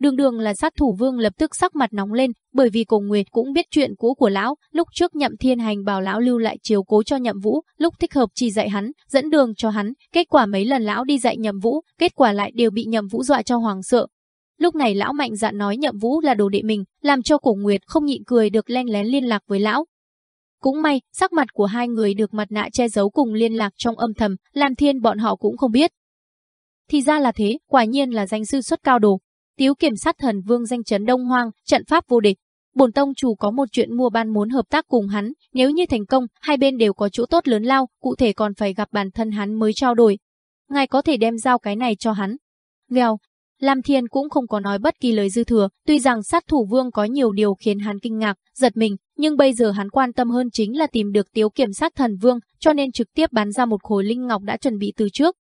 Đường đường là sát thủ vương lập tức sắc mặt nóng lên, bởi vì cổ Nguyệt cũng biết chuyện cũ của lão, lúc trước nhậm thiên hành bảo lão lưu lại chiếu cố cho nhậm vũ, lúc thích hợp chỉ dạy hắn, dẫn đường cho hắn, kết quả mấy lần lão đi dạy nhậm vũ, kết quả lại đều bị nhậm vũ dọa cho hoàng sợ. Lúc này lão mạnh dạn nói nhậm vũ là đồ đệ mình, làm cho cổ Nguyệt không nhịn cười được len lén liên lạc với lão. Cũng may, sắc mặt của hai người được mặt nạ che giấu cùng liên lạc trong âm thầm, làm thiên bọn họ cũng không biết. Thì ra là thế, quả nhiên là danh sư xuất cao đồ, Tiếu kiểm sát thần vương danh chấn Đông Hoang, trận pháp vô địch. Bổn tông chủ có một chuyện mua ban muốn hợp tác cùng hắn, nếu như thành công, hai bên đều có chỗ tốt lớn lao, cụ thể còn phải gặp bản thân hắn mới trao đổi. Ngài có thể đem giao cái này cho hắn. Vèo, Lam Thiên cũng không có nói bất kỳ lời dư thừa, tuy rằng sát thủ vương có nhiều điều khiến hắn kinh ngạc, giật mình, nhưng bây giờ hắn quan tâm hơn chính là tìm được tiếu kiểm sát thần vương, cho nên trực tiếp bán ra một khối linh ngọc đã chuẩn bị từ trước.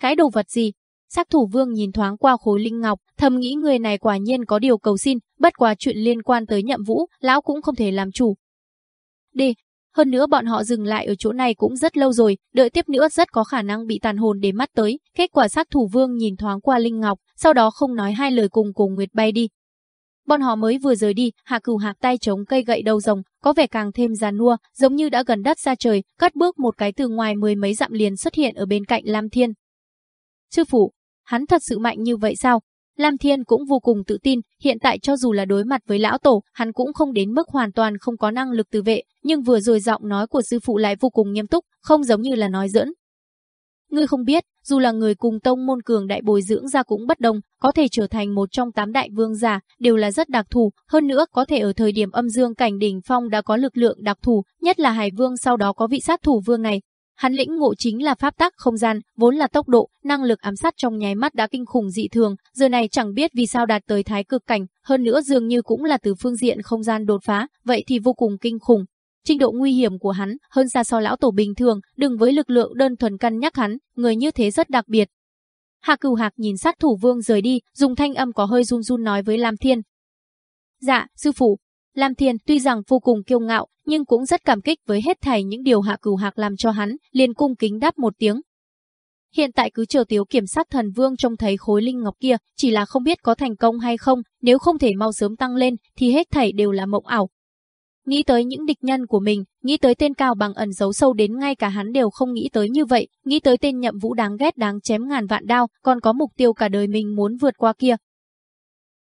Cái đồ vật gì, Sắc thủ vương nhìn thoáng qua khối linh ngọc, thầm nghĩ người này quả nhiên có điều cầu xin, bất quá chuyện liên quan tới nhậm vũ, lão cũng không thể làm chủ. Đi, hơn nữa bọn họ dừng lại ở chỗ này cũng rất lâu rồi, đợi tiếp nữa rất có khả năng bị tàn hồn để mắt tới. Kết quả sát thủ vương nhìn thoáng qua Linh Ngọc, sau đó không nói hai lời cùng cùng Nguyệt bay đi. Bọn họ mới vừa rời đi, Hạ Cửu Hạc tay chống cây gậy đầu rồng, có vẻ càng thêm già nua, giống như đã gần đất ra trời, cất bước một cái từ ngoài mười mấy dặm liền xuất hiện ở bên cạnh Lam Thiên. Sư phụ, hắn thật sự mạnh như vậy sao? Lam Thiên cũng vô cùng tự tin, hiện tại cho dù là đối mặt với lão tổ, hắn cũng không đến mức hoàn toàn không có năng lực tự vệ, nhưng vừa rồi giọng nói của sư phụ lại vô cùng nghiêm túc, không giống như là nói giỡn. Ngươi không biết, dù là người cùng tông môn cường đại bồi dưỡng ra cũng bất đồng, có thể trở thành một trong tám đại vương giả, đều là rất đặc thù, hơn nữa có thể ở thời điểm âm dương cảnh đỉnh phong đã có lực lượng đặc thù, nhất là Hải Vương sau đó có vị sát thủ vương này. Hắn lĩnh ngộ chính là pháp tắc không gian, vốn là tốc độ, năng lực ám sát trong nháy mắt đã kinh khủng dị thường, giờ này chẳng biết vì sao đạt tới thái cực cảnh, hơn nữa dường như cũng là từ phương diện không gian đột phá, vậy thì vô cùng kinh khủng. Trình độ nguy hiểm của hắn hơn xa so lão tổ bình thường, đừng với lực lượng đơn thuần cân nhắc hắn, người như thế rất đặc biệt. Hạ Cửu Hạc nhìn sát thủ vương rời đi, dùng thanh âm có hơi run run nói với Lam Thiên. Dạ, sư phụ. Lam Thiên tuy rằng vô cùng kiêu ngạo, nhưng cũng rất cảm kích với hết thảy những điều Hạ Cửu Hạc làm cho hắn, liền cung kính đáp một tiếng. Hiện tại cứ chờ Tiếu kiểm sát thần vương trông thấy khối linh ngọc kia, chỉ là không biết có thành công hay không, nếu không thể mau sớm tăng lên thì hết thảy đều là mộng ảo. Nghĩ tới những địch nhân của mình, nghĩ tới tên cao bằng ẩn giấu sâu đến ngay cả hắn đều không nghĩ tới như vậy, nghĩ tới tên nhậm vũ đáng ghét đáng chém ngàn vạn đao, còn có mục tiêu cả đời mình muốn vượt qua kia.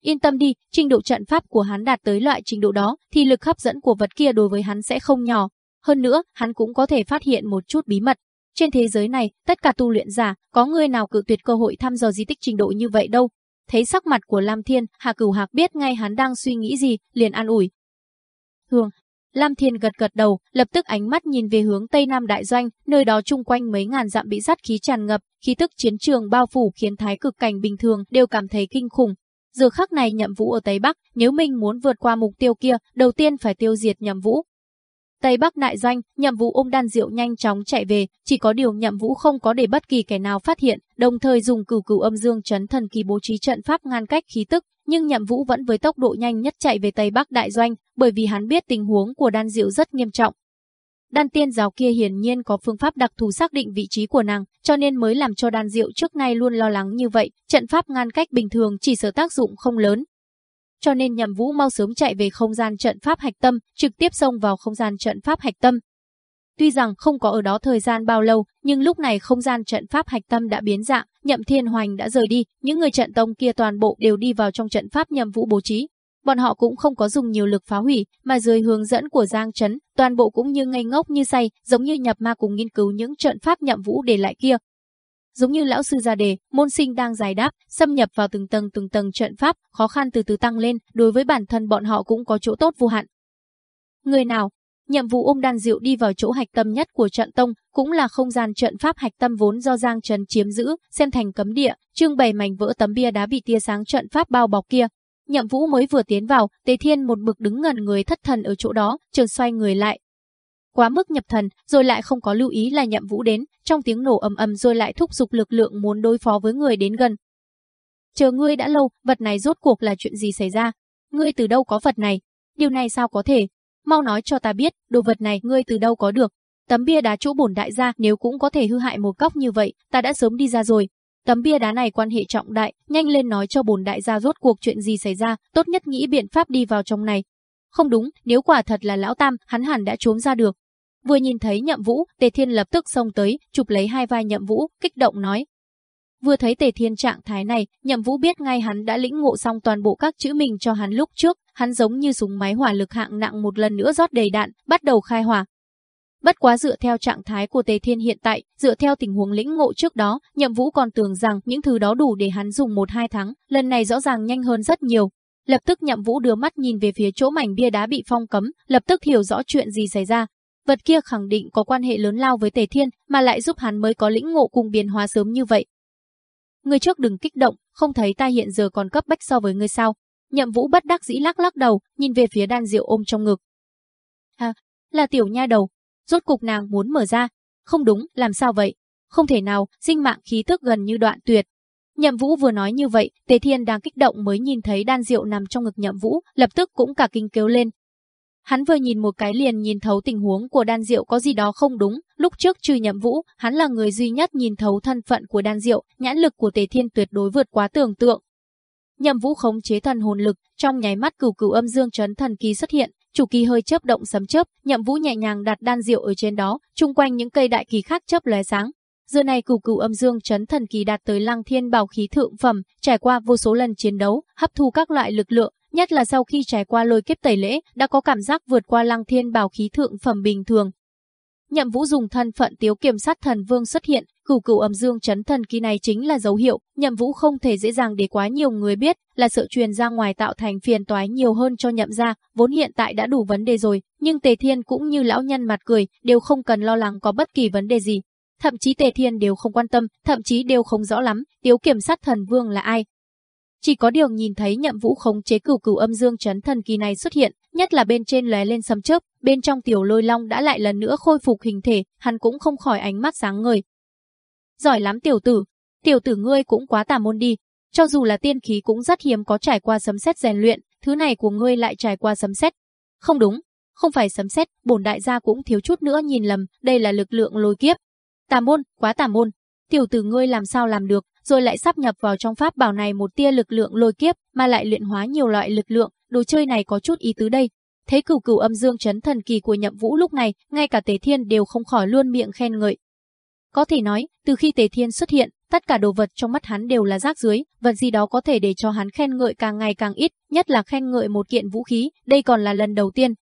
Yên tâm đi, trình độ trận pháp của hắn đạt tới loại trình độ đó, thì lực hấp dẫn của vật kia đối với hắn sẽ không nhỏ. Hơn nữa, hắn cũng có thể phát hiện một chút bí mật. Trên thế giới này, tất cả tu luyện giả, có người nào cự tuyệt cơ hội thăm dò di tích trình độ như vậy đâu. Thấy sắc mặt của Lam Thiên, Hà Cửu Hạc biết ngay hắn đang suy nghĩ gì, liền an ủi. Hương, Lam Thiên gật gật đầu, lập tức ánh mắt nhìn về hướng Tây Nam Đại Doanh, nơi đó chung quanh mấy ngàn dặm bị sát khí tràn ngập, khí tức chiến trường bao phủ khiến thái cực cảnh bình thường đều cảm thấy kinh khủng. Giờ khắc này nhậm vũ ở Tây Bắc, nếu mình muốn vượt qua mục tiêu kia, đầu tiên phải tiêu diệt nhậm vũ. Tây Bắc Đại Doanh, nhậm vũ ôm đan rượu nhanh chóng chạy về, chỉ có điều nhậm vũ không có để bất kỳ kẻ nào phát hiện, đồng thời dùng cửu cửu âm dương chấn thần kỳ bố trí trận pháp ngăn cách khí tức, nhưng nhậm vũ vẫn với tốc độ nhanh nhất chạy về Tây Bắc Đại Doanh, bởi vì hắn biết tình huống của đan diệu rất nghiêm trọng. Đan tiên giáo kia hiển nhiên có phương pháp đặc thù xác định vị trí của nàng, cho nên mới làm cho đan diệu trước nay luôn lo lắng như vậy, trận pháp ngăn cách bình thường chỉ sở tác dụng không lớn. Cho nên nhậm vũ mau sớm chạy về không gian trận pháp hạch tâm, trực tiếp xông vào không gian trận pháp hạch tâm. Tuy rằng không có ở đó thời gian bao lâu, nhưng lúc này không gian trận pháp hạch tâm đã biến dạng, Nhậm Thiên Hoành đã rời đi, những người trận tông kia toàn bộ đều đi vào trong trận pháp nhậm vũ bố trí. Bọn họ cũng không có dùng nhiều lực phá hủy, mà dưới hướng dẫn của Giang Trấn, toàn bộ cũng như ngây ngốc như say, giống như nhập ma cùng nghiên cứu những trận pháp nhậm vũ để lại kia. Giống như lão sư ra đề, môn sinh đang giải đáp, xâm nhập vào từng tầng từng tầng trận pháp, khó khăn từ từ tăng lên, đối với bản thân bọn họ cũng có chỗ tốt vô hạn. Người nào, Nhiệm vụ ôm đàn diệu đi vào chỗ hạch tâm nhất của trận tông, cũng là không gian trận pháp hạch tâm vốn do Giang Trần chiếm giữ, xem thành cấm địa, trưng bày mảnh vỡ tấm bia đá bị tia sáng trận pháp bao bọc kia. Nhậm Vũ mới vừa tiến vào, Tề Thiên một bực đứng ngẩn người thất thần ở chỗ đó, trường xoay người lại. Quá mức nhập thần, rồi lại không có lưu ý là Nhậm Vũ đến, trong tiếng nổ ầm ầm rồi lại thúc giục lực lượng muốn đối phó với người đến gần. Chờ ngươi đã lâu, vật này rốt cuộc là chuyện gì xảy ra? Ngươi từ đâu có vật này? Điều này sao có thể? mau nói cho ta biết, đồ vật này ngươi từ đâu có được. Tấm bia đá chỗ bổn đại gia nếu cũng có thể hư hại một góc như vậy, ta đã sớm đi ra rồi. Tấm bia đá này quan hệ trọng đại, nhanh lên nói cho bổn đại gia rốt cuộc chuyện gì xảy ra, tốt nhất nghĩ biện pháp đi vào trong này. Không đúng, nếu quả thật là lão tam, hắn hẳn đã trốn ra được. Vừa nhìn thấy Nhậm Vũ, Tề Thiên lập tức xông tới, chụp lấy hai vai Nhậm Vũ, kích động nói: Vừa thấy Tề Thiên trạng thái này, Nhậm Vũ biết ngay hắn đã lĩnh ngộ xong toàn bộ các chữ mình cho hắn lúc trước, hắn giống như súng máy hỏa lực hạng nặng một lần nữa rót đầy đạn, bắt đầu khai hỏa. Bất quá dựa theo trạng thái của Tề Thiên hiện tại, dựa theo tình huống lĩnh ngộ trước đó, Nhậm Vũ còn tưởng rằng những thứ đó đủ để hắn dùng một hai tháng, lần này rõ ràng nhanh hơn rất nhiều. Lập tức Nhậm Vũ đưa mắt nhìn về phía chỗ mảnh bia đá bị phong cấm, lập tức hiểu rõ chuyện gì xảy ra. Vật kia khẳng định có quan hệ lớn lao với Tề Thiên, mà lại giúp hắn mới có lĩnh ngộ cùng biến hóa sớm như vậy. Người trước đừng kích động, không thấy ta hiện giờ còn cấp bách so với ngươi sao? Nhậm Vũ bất đắc dĩ lắc lắc đầu, nhìn về phía đan rượu ôm trong ngực. À, là tiểu nha đầu. Rốt cục nàng muốn mở ra. Không đúng, làm sao vậy? Không thể nào, sinh mạng khí tức gần như đoạn tuyệt. Nhậm Vũ vừa nói như vậy, Tề Thiên đang kích động mới nhìn thấy đan rượu nằm trong ngực Nhậm Vũ, lập tức cũng cả kinh kêu lên. Hắn vừa nhìn một cái liền nhìn thấu tình huống của đan diệu có gì đó không đúng, lúc trước trừ nhậm vũ, hắn là người duy nhất nhìn thấu thân phận của đan diệu, nhãn lực của tề thiên tuyệt đối vượt quá tưởng tượng. Nhậm vũ khống chế thần hồn lực, trong nháy mắt cửu cửu âm dương chấn thần kỳ xuất hiện, chủ kỳ hơi chớp động sấm chớp, nhậm vũ nhẹ nhàng đặt đan diệu ở trên đó, chung quanh những cây đại kỳ khác chớp lóe sáng. Giờ này cửu cửu âm dương chấn thần kỳ đạt tới lăng thiên bảo khí thượng phẩm, trải qua vô số lần chiến đấu, hấp thu các loại lực lượng, nhất là sau khi trải qua lôi kiếp tẩy lễ, đã có cảm giác vượt qua lăng thiên bảo khí thượng phẩm bình thường. Nhậm Vũ dùng thân phận tiếu kiểm sát thần vương xuất hiện, cửu cửu âm dương chấn thần kỳ này chính là dấu hiệu, Nhậm Vũ không thể dễ dàng để quá nhiều người biết, là sợ truyền ra ngoài tạo thành phiền toái nhiều hơn cho Nhậm gia, vốn hiện tại đã đủ vấn đề rồi, nhưng Tề Thiên cũng như lão nhân mặt cười, đều không cần lo lắng có bất kỳ vấn đề gì. Thậm chí Tề Thiên đều không quan tâm, thậm chí đều không rõ lắm, Tiếu Kiểm sát thần vương là ai, chỉ có điều nhìn thấy nhậm vũ khống chế cửu cửu âm dương chấn thần kỳ này xuất hiện, nhất là bên trên lóe lên sấm chớp, bên trong tiểu lôi long đã lại lần nữa khôi phục hình thể, hắn cũng không khỏi ánh mắt sáng ngời. Giỏi lắm tiểu tử, tiểu tử ngươi cũng quá tà môn đi, cho dù là tiên khí cũng rất hiếm có trải qua sấm sét rèn luyện, thứ này của ngươi lại trải qua sấm sét. Không đúng, không phải sấm sét, bổn đại gia cũng thiếu chút nữa nhìn lầm, đây là lực lượng lôi kiếp. Tà môn, quá tà môn. Tiểu tử ngươi làm sao làm được, rồi lại sắp nhập vào trong pháp bảo này một tia lực lượng lôi kiếp, mà lại luyện hóa nhiều loại lực lượng, đồ chơi này có chút ý tứ đây. Thế cửu cửu âm dương chấn thần kỳ của Nhậm Vũ lúc này, ngay cả tế Thiên đều không khỏi luôn miệng khen ngợi. Có thể nói, từ khi Tề Thiên xuất hiện, tất cả đồ vật trong mắt hắn đều là rác dưới, vật gì đó có thể để cho hắn khen ngợi càng ngày càng ít, nhất là khen ngợi một kiện vũ khí, đây còn là lần đầu tiên,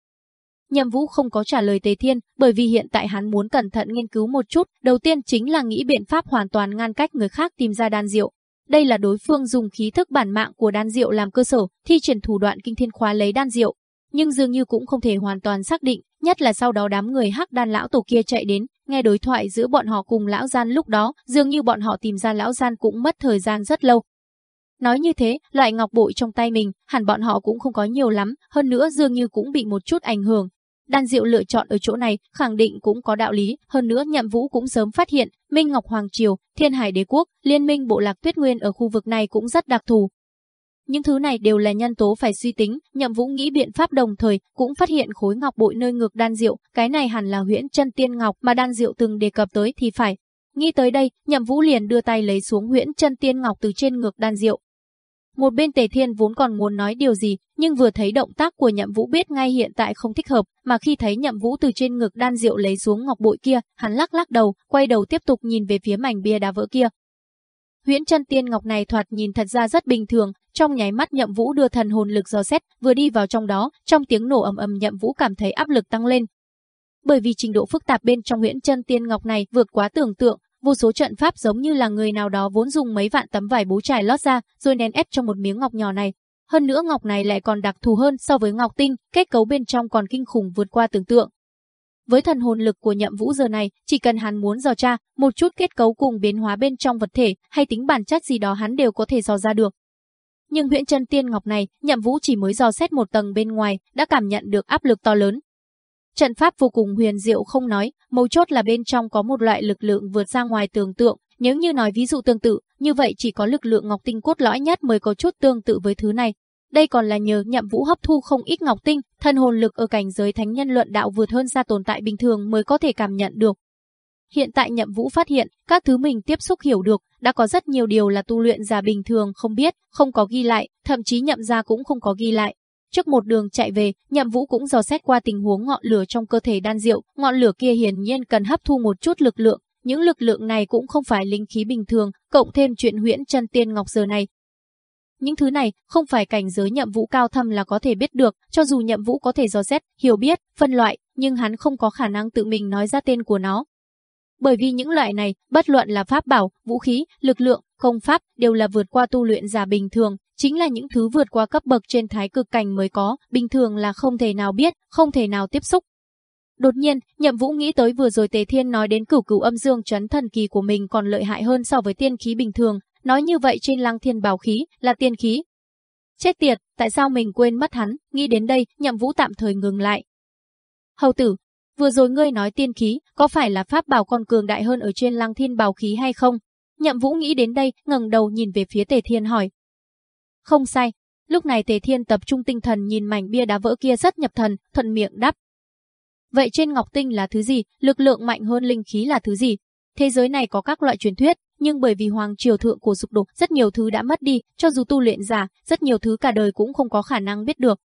Nhậm Vũ không có trả lời Tề Thiên, bởi vì hiện tại hắn muốn cẩn thận nghiên cứu một chút, đầu tiên chính là nghĩ biện pháp hoàn toàn ngăn cách người khác tìm ra đan diệu. Đây là đối phương dùng khí thức bản mạng của đan diệu làm cơ sở, thi triển thủ đoạn kinh thiên khóa lấy đan diệu, nhưng dường như cũng không thể hoàn toàn xác định, nhất là sau đó đám người Hắc Đan lão tổ kia chạy đến, nghe đối thoại giữa bọn họ cùng lão gian lúc đó, dường như bọn họ tìm ra lão gian cũng mất thời gian rất lâu. Nói như thế, loại ngọc bội trong tay mình, hẳn bọn họ cũng không có nhiều lắm, hơn nữa dường như cũng bị một chút ảnh hưởng, Đan Diệu lựa chọn ở chỗ này khẳng định cũng có đạo lý, hơn nữa Nhậm Vũ cũng sớm phát hiện, Minh Ngọc Hoàng Triều, Thiên Hải Đế Quốc, Liên minh Bộ Lạc Tuyết Nguyên ở khu vực này cũng rất đặc thù. Những thứ này đều là nhân tố phải suy tính, Nhậm Vũ nghĩ biện pháp đồng thời, cũng phát hiện khối ngọc bội nơi ngược Đan Diệu, cái này hẳn là huyễn chân tiên ngọc mà Đan Diệu từng đề cập tới thì phải. Nghĩ tới đây, Nhậm Vũ liền đưa tay lấy xuống huyễn chân tiên ngọc từ trên ngược Đan Diệu, một bên Tề Thiên vốn còn muốn nói điều gì, nhưng vừa thấy động tác của Nhậm Vũ biết ngay hiện tại không thích hợp, mà khi thấy Nhậm Vũ từ trên ngực đan rượu lấy xuống ngọc bội kia, hắn lắc lắc đầu, quay đầu tiếp tục nhìn về phía mảnh bia đá vỡ kia. Huyễn chân tiên ngọc này thoạt nhìn thật ra rất bình thường, trong nháy mắt Nhậm Vũ đưa thần hồn lực dò xét, vừa đi vào trong đó, trong tiếng nổ ầm ầm Nhậm Vũ cảm thấy áp lực tăng lên. Bởi vì trình độ phức tạp bên trong Huyễn chân tiên ngọc này vượt quá tưởng tượng, vô số trận pháp giống như là người nào đó vốn dùng mấy vạn tấm vải bố trải lót ra, rồi nén ép trong một miếng ngọc nhỏ này. Hơn nữa ngọc này lại còn đặc thù hơn so với ngọc tinh, kết cấu bên trong còn kinh khủng vượt qua tưởng tượng. Với thần hồn lực của nhậm vũ giờ này, chỉ cần hắn muốn dò tra, một chút kết cấu cùng biến hóa bên trong vật thể, hay tính bản chất gì đó hắn đều có thể dò ra được. Nhưng huyện chân tiên ngọc này, nhậm vũ chỉ mới dò xét một tầng bên ngoài, đã cảm nhận được áp lực to lớn, Trận pháp vô cùng huyền diệu không nói, mấu chốt là bên trong có một loại lực lượng vượt ra ngoài tưởng tượng, nếu như nói ví dụ tương tự, như vậy chỉ có lực lượng ngọc tinh cốt lõi nhất mới có chút tương tự với thứ này. Đây còn là nhờ nhậm vũ hấp thu không ít ngọc tinh, thân hồn lực ở cảnh giới thánh nhân luận đạo vượt hơn xa tồn tại bình thường mới có thể cảm nhận được. Hiện tại nhậm vũ phát hiện, các thứ mình tiếp xúc hiểu được, đã có rất nhiều điều là tu luyện giả bình thường không biết, không có ghi lại, thậm chí nhậm ra cũng không có ghi lại. Trước một đường chạy về, Nhậm Vũ cũng dò xét qua tình huống ngọn lửa trong cơ thể đan diệu, ngọn lửa kia hiển nhiên cần hấp thu một chút lực lượng, những lực lượng này cũng không phải linh khí bình thường, cộng thêm chuyện huyễn chân tiên ngọc giờ này. Những thứ này không phải cảnh giới Nhậm Vũ cao thâm là có thể biết được, cho dù Nhậm Vũ có thể dò xét, hiểu biết, phân loại, nhưng hắn không có khả năng tự mình nói ra tên của nó. Bởi vì những loại này, bất luận là pháp bảo, vũ khí, lực lượng, công pháp đều là vượt qua tu luyện giả bình thường, chính là những thứ vượt qua cấp bậc trên thái cực cảnh mới có, bình thường là không thể nào biết, không thể nào tiếp xúc. Đột nhiên, Nhậm Vũ nghĩ tới vừa rồi Tề Thiên nói đến cửu cửu âm dương chấn thần kỳ của mình còn lợi hại hơn so với tiên khí bình thường, nói như vậy trên Lăng Thiên bảo khí là tiên khí. Chết tiệt, tại sao mình quên mất hắn? Nghĩ đến đây, Nhậm Vũ tạm thời ngừng lại. Hầu tử, vừa rồi ngươi nói tiên khí, có phải là pháp bảo còn cường đại hơn ở trên Lăng Thiên bảo khí hay không? Nhậm Vũ nghĩ đến đây, ngẩng đầu nhìn về phía Tề Thiên hỏi. Không sai. Lúc này Tề Thiên tập trung tinh thần nhìn mảnh bia đá vỡ kia rất nhập thần, thuận miệng đáp. Vậy trên ngọc tinh là thứ gì? Lực lượng mạnh hơn linh khí là thứ gì? Thế giới này có các loại truyền thuyết, nhưng bởi vì hoàng triều thượng của sụp đổ, rất nhiều thứ đã mất đi, cho dù tu luyện giả, rất nhiều thứ cả đời cũng không có khả năng biết được.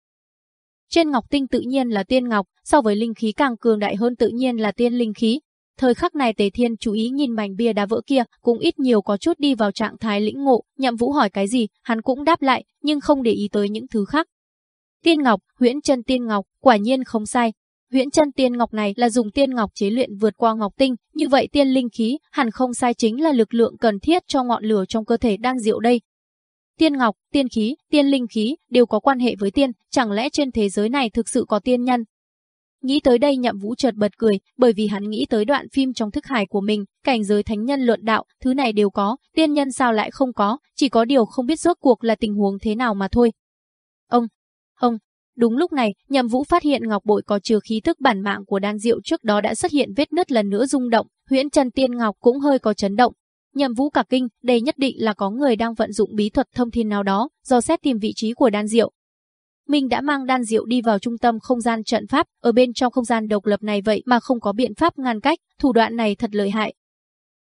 Trên ngọc tinh tự nhiên là tiên ngọc, so với linh khí càng cường đại hơn tự nhiên là tiên linh khí, Thời khắc này Tề Thiên chú ý nhìn mảnh bia đá vỡ kia, cũng ít nhiều có chút đi vào trạng thái lĩnh ngộ, Nhậm Vũ hỏi cái gì, hắn cũng đáp lại, nhưng không để ý tới những thứ khác. Tiên Ngọc, Huyễn Chân Tiên Ngọc, quả nhiên không sai. Huyễn chân tiên ngọc này là dùng tiên ngọc chế luyện vượt qua ngọc tinh, như vậy tiên linh khí hẳn không sai chính là lực lượng cần thiết cho ngọn lửa trong cơ thể đang diệu đây. Tiên ngọc, tiên khí, tiên linh khí đều có quan hệ với tiên, chẳng lẽ trên thế giới này thực sự có tiên nhân? Nghĩ tới đây nhậm vũ chợt bật cười, bởi vì hắn nghĩ tới đoạn phim trong thức hải của mình, cảnh giới thánh nhân luận đạo, thứ này đều có, tiên nhân sao lại không có, chỉ có điều không biết rốt cuộc là tình huống thế nào mà thôi. Ông, ông, đúng lúc này, nhậm vũ phát hiện ngọc bội có chứa khí thức bản mạng của đan diệu trước đó đã xuất hiện vết nứt lần nữa rung động, huyễn chân tiên ngọc cũng hơi có chấn động, Nhậm Vũ cả kinh, đây nhất định là có người đang vận dụng bí thuật thông thiên nào đó, do xét tìm vị trí của đan diệu. Mình đã mang đan diệu đi vào trung tâm không gian trận pháp, ở bên trong không gian độc lập này vậy mà không có biện pháp ngăn cách, thủ đoạn này thật lợi hại.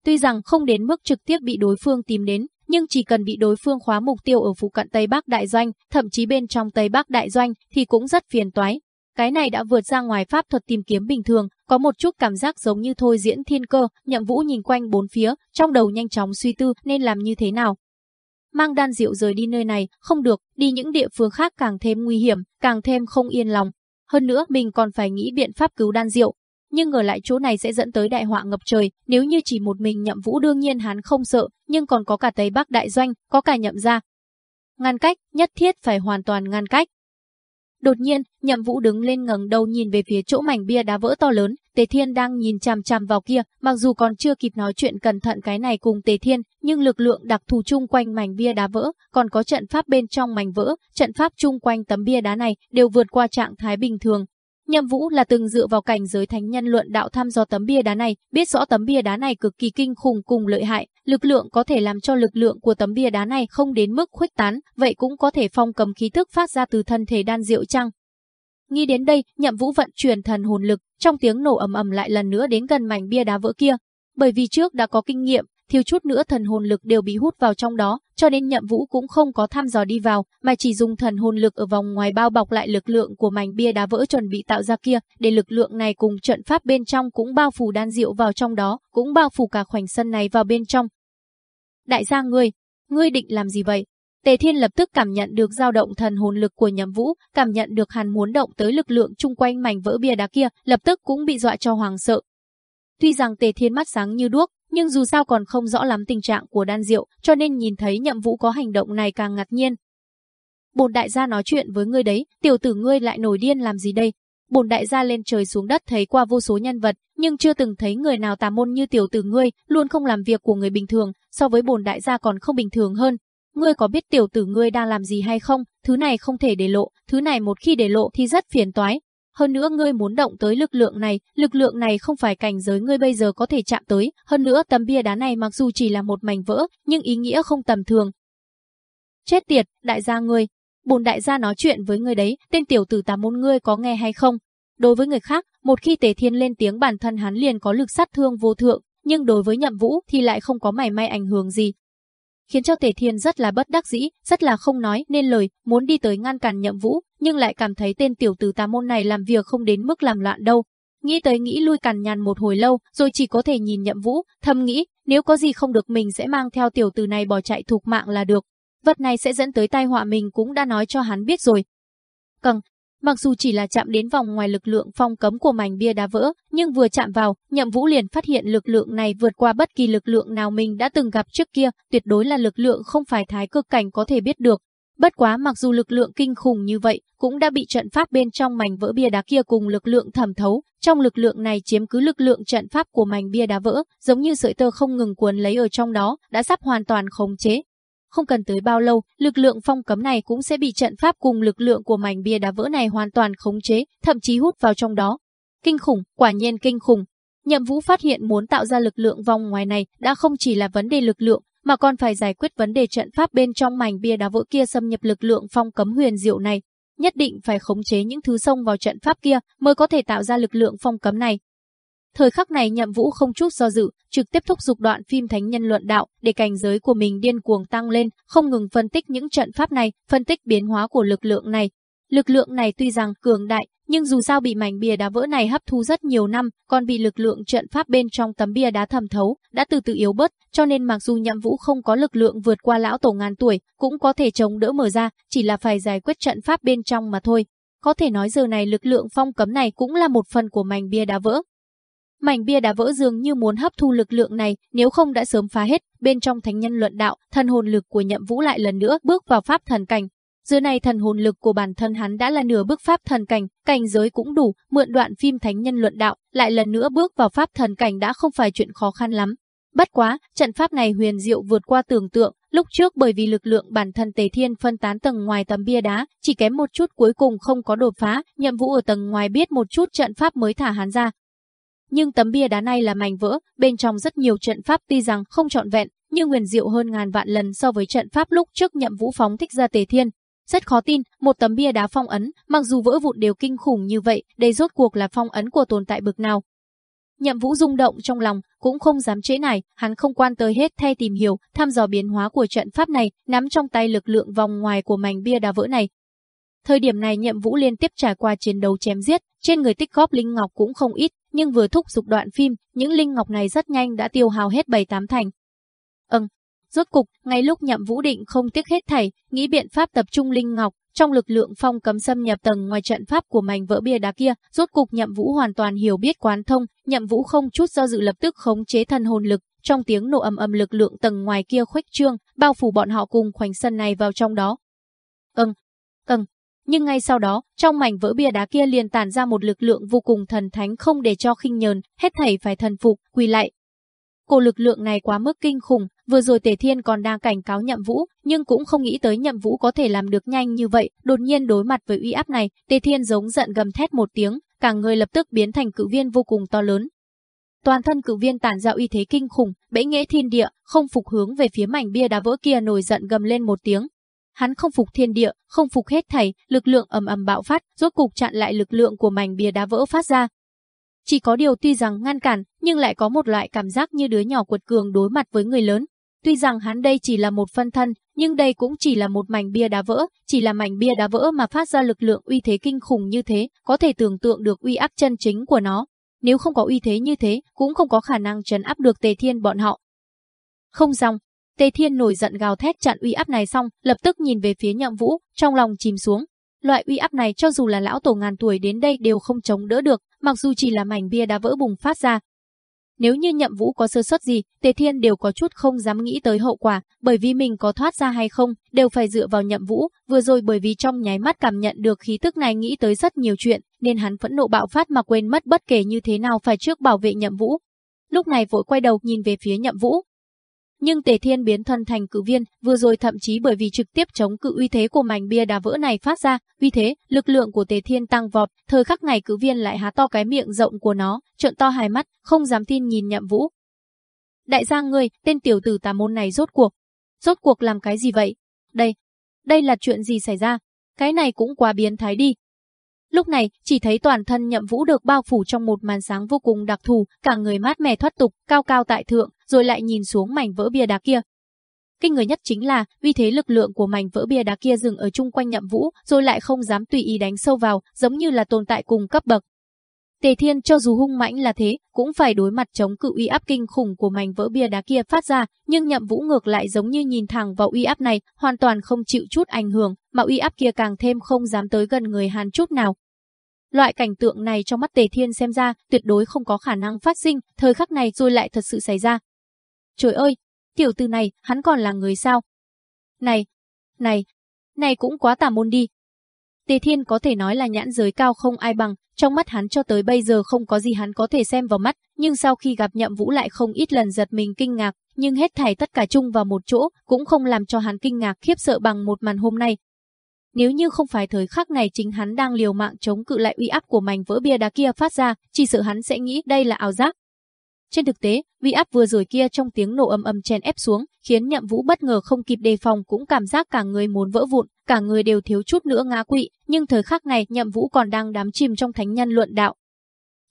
Tuy rằng không đến mức trực tiếp bị đối phương tìm đến, nhưng chỉ cần bị đối phương khóa mục tiêu ở phụ cận Tây Bắc Đại Doanh, thậm chí bên trong Tây Bắc Đại Doanh thì cũng rất phiền toái. Cái này đã vượt ra ngoài pháp thuật tìm kiếm bình thường, có một chút cảm giác giống như thôi diễn thiên cơ, nhậm vũ nhìn quanh bốn phía, trong đầu nhanh chóng suy tư nên làm như thế nào. Mang đan rượu rời đi nơi này, không được, đi những địa phương khác càng thêm nguy hiểm, càng thêm không yên lòng. Hơn nữa mình còn phải nghĩ biện pháp cứu đan rượu. Nhưng ngờ lại chỗ này sẽ dẫn tới đại họa ngập trời, nếu như chỉ một mình nhậm vũ đương nhiên hắn không sợ, nhưng còn có cả Tây Bắc Đại Doanh, có cả nhậm gia. Ngăn cách, nhất thiết phải hoàn toàn ngăn cách. Đột nhiên, Nhậm Vũ đứng lên ngẩng đầu nhìn về phía chỗ mảnh bia đá vỡ to lớn, Tề Thiên đang nhìn chằm chằm vào kia, mặc dù còn chưa kịp nói chuyện cẩn thận cái này cùng Tề Thiên, nhưng lực lượng đặc thù chung quanh mảnh bia đá vỡ, còn có trận pháp bên trong mảnh vỡ, trận pháp chung quanh tấm bia đá này đều vượt qua trạng thái bình thường, Nhậm Vũ là từng dựa vào cảnh giới thánh nhân luận đạo thăm dò tấm bia đá này, biết rõ tấm bia đá này cực kỳ kinh khủng cùng lợi hại, lực lượng có thể làm cho lực lượng của tấm bia đá này không đến mức khuếch tán, vậy cũng có thể phong cầm khí thức phát ra từ thân thể đan diệu chăng? Nghĩ đến đây, Nhậm Vũ vận chuyển thần hồn lực, trong tiếng nổ ầm ầm lại lần nữa đến gần mảnh bia đá vỡ kia. Bởi vì trước đã có kinh nghiệm, thiếu chút nữa thần hồn lực đều bị hút vào trong đó, cho nên nhậm vũ cũng không có thăm dò đi vào, mà chỉ dùng thần hồn lực ở vòng ngoài bao bọc lại lực lượng của mảnh bia đá vỡ chuẩn bị tạo ra kia, để lực lượng này cùng trận pháp bên trong cũng bao phủ đan diệu vào trong đó, cũng bao phủ cả khoảnh sân này vào bên trong. Đại gia ngươi, ngươi định làm gì vậy? Tề Thiên lập tức cảm nhận được dao động thần hồn lực của Nhậm Vũ, cảm nhận được hắn muốn động tới lực lượng chung quanh mảnh vỡ bia đá kia, lập tức cũng bị dọa cho hoàng sợ. Tuy rằng Tề Thiên mắt sáng như đuốc, nhưng dù sao còn không rõ lắm tình trạng của đan diệu, cho nên nhìn thấy nhậm vũ có hành động này càng ngạc nhiên. Bồn đại gia nói chuyện với ngươi đấy, tiểu tử ngươi lại nổi điên làm gì đây? Bồn đại gia lên trời xuống đất thấy qua vô số nhân vật, nhưng chưa từng thấy người nào tà môn như tiểu tử ngươi, luôn không làm việc của người bình thường, so với bồn đại gia còn không bình thường hơn. Ngươi có biết tiểu tử ngươi đang làm gì hay không? Thứ này không thể để lộ, thứ này một khi để lộ thì rất phiền toái, hơn nữa ngươi muốn động tới lực lượng này, lực lượng này không phải cảnh giới ngươi bây giờ có thể chạm tới, hơn nữa tấm bia đá này mặc dù chỉ là một mảnh vỡ, nhưng ý nghĩa không tầm thường. Chết tiệt, đại gia ngươi, bồn đại gia nói chuyện với ngươi đấy, tên tiểu tử tà môn ngươi có nghe hay không? Đối với người khác, một khi Tề Thiên lên tiếng bản thân hắn liền có lực sát thương vô thượng, nhưng đối với Nhậm Vũ thì lại không có mảy may ảnh hưởng gì, khiến cho Tề Thiên rất là bất đắc dĩ, rất là không nói nên lời, muốn đi tới ngăn cản Nhậm Vũ, nhưng lại cảm thấy tên tiểu tử tà môn này làm việc không đến mức làm loạn đâu. Nghĩ tới nghĩ lui cằn nhằn một hồi lâu, rồi chỉ có thể nhìn Nhậm Vũ, thầm nghĩ, nếu có gì không được mình sẽ mang theo tiểu tử này bỏ chạy thục mạng là được. Vật này sẽ dẫn tới tai họa mình cũng đã nói cho hắn biết rồi. Cần, Mặc dù chỉ là chạm đến vòng ngoài lực lượng phong cấm của mảnh bia đá vỡ, nhưng vừa chạm vào, Nhậm Vũ liền phát hiện lực lượng này vượt qua bất kỳ lực lượng nào mình đã từng gặp trước kia, tuyệt đối là lực lượng không phải thái cực cảnh có thể biết được. Bất quá mặc dù lực lượng kinh khủng như vậy, cũng đã bị trận pháp bên trong mảnh vỡ bia đá kia cùng lực lượng thẩm thấu, trong lực lượng này chiếm cứ lực lượng trận pháp của mảnh bia đá vỡ, giống như sợi tơ không ngừng cuốn lấy ở trong đó, đã sắp hoàn toàn khống chế, không cần tới bao lâu, lực lượng phong cấm này cũng sẽ bị trận pháp cùng lực lượng của mảnh bia đá vỡ này hoàn toàn khống chế, thậm chí hút vào trong đó. Kinh khủng, quả nhiên kinh khủng. Nhậm Vũ phát hiện muốn tạo ra lực lượng vòng ngoài này đã không chỉ là vấn đề lực lượng, mà còn phải giải quyết vấn đề trận pháp bên trong mảnh bia đá vỡ kia xâm nhập lực lượng phong cấm huyền diệu này. Nhất định phải khống chế những thứ xông vào trận pháp kia mới có thể tạo ra lực lượng phong cấm này. Thời khắc này nhậm vũ không chút do dự, trực tiếp thúc giục đoạn phim thánh nhân luận đạo để cảnh giới của mình điên cuồng tăng lên, không ngừng phân tích những trận pháp này, phân tích biến hóa của lực lượng này. Lực lượng này tuy rằng cường đại, nhưng dù sao bị mảnh bìa đá vỡ này hấp thu rất nhiều năm, còn bị lực lượng trận pháp bên trong tấm bia đá thẩm thấu, đã từ từ yếu bớt, cho nên mặc dù nhậm vũ không có lực lượng vượt qua lão tổ ngàn tuổi, cũng có thể chống đỡ mở ra, chỉ là phải giải quyết trận pháp bên trong mà thôi. có thể nói giờ này lực lượng phong cấm này cũng là một phần của mảnh bia đá vỡ. Mảnh bia đá vỡ dường như muốn hấp thu lực lượng này, nếu không đã sớm phá hết, bên trong thánh nhân luận đạo, thần hồn lực của nhậm vũ lại lần nữa bước vào pháp thần cảnh. dưới này thần hồn lực của bản thân hắn đã là nửa bước pháp thần cảnh, cảnh giới cũng đủ, mượn đoạn phim thánh nhân luận đạo, lại lần nữa bước vào pháp thần cảnh đã không phải chuyện khó khăn lắm. Bất quá, trận pháp này huyền diệu vượt qua tưởng tượng, lúc trước bởi vì lực lượng bản thân Tề Thiên phân tán tầng ngoài tấm bia đá, chỉ kém một chút cuối cùng không có đột phá, nhậm vũ ở tầng ngoài biết một chút trận pháp mới thả hắn ra. Nhưng tấm bia đá này là mảnh vỡ, bên trong rất nhiều trận pháp tuy rằng không trọn vẹn, nhưng huyền diệu hơn ngàn vạn lần so với trận pháp lúc trước nhậm vũ phóng thích ra Tề Thiên. Rất khó tin, một tấm bia đá phong ấn, mặc dù vỡ vụn đều kinh khủng như vậy, đây rốt cuộc là phong ấn của tồn tại bực nào, Nhậm Vũ rung động trong lòng, cũng không dám trễ nải, hắn không quan tới hết thay tìm hiểu, thăm dò biến hóa của trận pháp này, nắm trong tay lực lượng vòng ngoài của mảnh bia đá vỡ này. Thời điểm này Nhậm Vũ liên tiếp trải qua chiến đấu chém giết, trên người tích góp linh ngọc cũng không ít, nhưng vừa thúc dục đoạn phim, những linh ngọc này rất nhanh đã tiêu hao hết bảy tám thành. Ừm, rốt cục, ngay lúc Nhậm Vũ định không tiếc hết thảy, nghĩ biện pháp tập trung linh ngọc, trong lực lượng phong cấm xâm nhập tầng ngoài trận pháp của mảnh vỡ bia đá kia, rốt cục Nhậm Vũ hoàn toàn hiểu biết quán thông, Nhậm Vũ không chút do dự lập tức khống chế thần hồn lực, trong tiếng nổ ầm ầm lực lượng tầng ngoài kia khuếch trương, bao phủ bọn họ cùng khoảnh sân này vào trong đó. Ừm, ừm. Nhưng ngay sau đó, trong mảnh vỡ bia đá kia liền tản ra một lực lượng vô cùng thần thánh không để cho khinh nhờn, hết thảy phải thần phục, quỳ lại. Cổ lực lượng này quá mức kinh khủng, Vừa rồi Tề Thiên còn đang cảnh cáo Nhậm Vũ, nhưng cũng không nghĩ tới Nhậm Vũ có thể làm được nhanh như vậy, đột nhiên đối mặt với uy áp này, Tề Thiên giống giận gầm thét một tiếng, cả người lập tức biến thành cự viên vô cùng to lớn. Toàn thân cự viên tản ra uy thế kinh khủng, bẫy nghệ thiên địa, không phục hướng về phía mảnh bia đá vỡ kia nổi giận gầm lên một tiếng. Hắn không phục thiên địa, không phục hết thảy, lực lượng ầm ầm bạo phát, rốt cục chặn lại lực lượng của mảnh bia đá vỡ phát ra, chỉ có điều tuy rằng ngăn cản, nhưng lại có một loại cảm giác như đứa nhỏ quật cường đối mặt với người lớn. Tuy rằng hắn đây chỉ là một phân thân, nhưng đây cũng chỉ là một mảnh bia đá vỡ, chỉ là mảnh bia đá vỡ mà phát ra lực lượng uy thế kinh khủng như thế, có thể tưởng tượng được uy áp chân chính của nó. Nếu không có uy thế như thế, cũng không có khả năng trấn áp được Tề Thiên bọn họ. Không dòng, Tề Thiên nổi giận gào thét chặn uy áp này xong, lập tức nhìn về phía Nhậm Vũ, trong lòng chìm xuống. Loại uy áp này cho dù là lão tổ ngàn tuổi đến đây đều không chống đỡ được, mặc dù chỉ là mảnh bia đá vỡ bùng phát ra, nếu như nhậm vũ có sơ suất gì, Tề Thiên đều có chút không dám nghĩ tới hậu quả, bởi vì mình có thoát ra hay không, đều phải dựa vào nhậm vũ, vừa rồi bởi vì trong nháy mắt cảm nhận được khí tức này nghĩ tới rất nhiều chuyện, nên hắn phẫn nộ bạo phát mà quên mất bất kể như thế nào phải trước bảo vệ nhậm vũ. Lúc này vội quay đầu nhìn về phía nhậm vũ, nhưng Tề Thiên biến thân thành cự viên, vừa rồi thậm chí bởi vì trực tiếp chống cự uy thế của mảnh bia đá vỡ này phát ra, uy thế, lực lượng của Tề Thiên tăng vọt, thời khắc này cự viên lại há to cái miệng rộng của nó, trợn to hai mắt, không dám tin nhìn Nhậm Vũ. Đại gia ngươi, tên tiểu tử tà môn này rốt cuộc, rốt cuộc làm cái gì vậy? Đây, đây là chuyện gì xảy ra? Cái này cũng quá biến thái đi, Lúc này, chỉ thấy toàn thân nhậm vũ được bao phủ trong một màn sáng vô cùng đặc thù, cả người mát mẻ thoát tục, cao cao tại thượng, rồi lại nhìn xuống mảnh vỡ bia đá kia. Kinh người nhất chính là, vì thế lực lượng của mảnh vỡ bia đá kia dừng ở chung quanh nhậm vũ, rồi lại không dám tùy ý đánh sâu vào, giống như là tồn tại cùng cấp bậc. Tề Thiên cho dù hung mãnh là thế, cũng phải đối mặt chống cự uy áp kinh khủng của mảnh vỡ bia đá kia phát ra, nhưng Nhậm Vũ ngược lại giống như nhìn thẳng vào uy áp này, hoàn toàn không chịu chút ảnh hưởng, mà uy áp kia càng thêm không dám tới gần người Hàn chút nào. Loại cảnh tượng này trong mắt Tề Thiên xem ra tuyệt đối không có khả năng phát sinh, thời khắc này rồi lại thật sự xảy ra. Trời ơi, tiểu tử này, hắn còn là người sao? Này, này, này cũng quá tà môn đi. Tề Thiên có thể nói là nhãn giới cao không ai bằng, trong mắt hắn cho tới bây giờ không có gì hắn có thể xem vào mắt, nhưng sau khi gặp Nhậm Vũ lại không ít lần giật mình kinh ngạc, nhưng hết thảy tất cả chung vào một chỗ, cũng không làm cho hắn kinh ngạc khiếp sợ bằng một màn hôm nay. Nếu như không phải thời khắc này chính hắn đang liều mạng chống cự lại uy áp của mảnh vỡ bia đá kia phát ra, chỉ sợ hắn sẽ nghĩ đây là ảo giác. Trên thực tế, uy áp vừa rồi kia trong tiếng nổ ầm ầm chen ép xuống, khiến Nhậm Vũ bất ngờ không kịp đề phòng cũng cảm giác cả người muốn vỡ vụn, cả người đều thiếu chút nữa ngã quỵ, nhưng thời khắc này Nhậm Vũ còn đang đắm chìm trong thánh nhân luận đạo.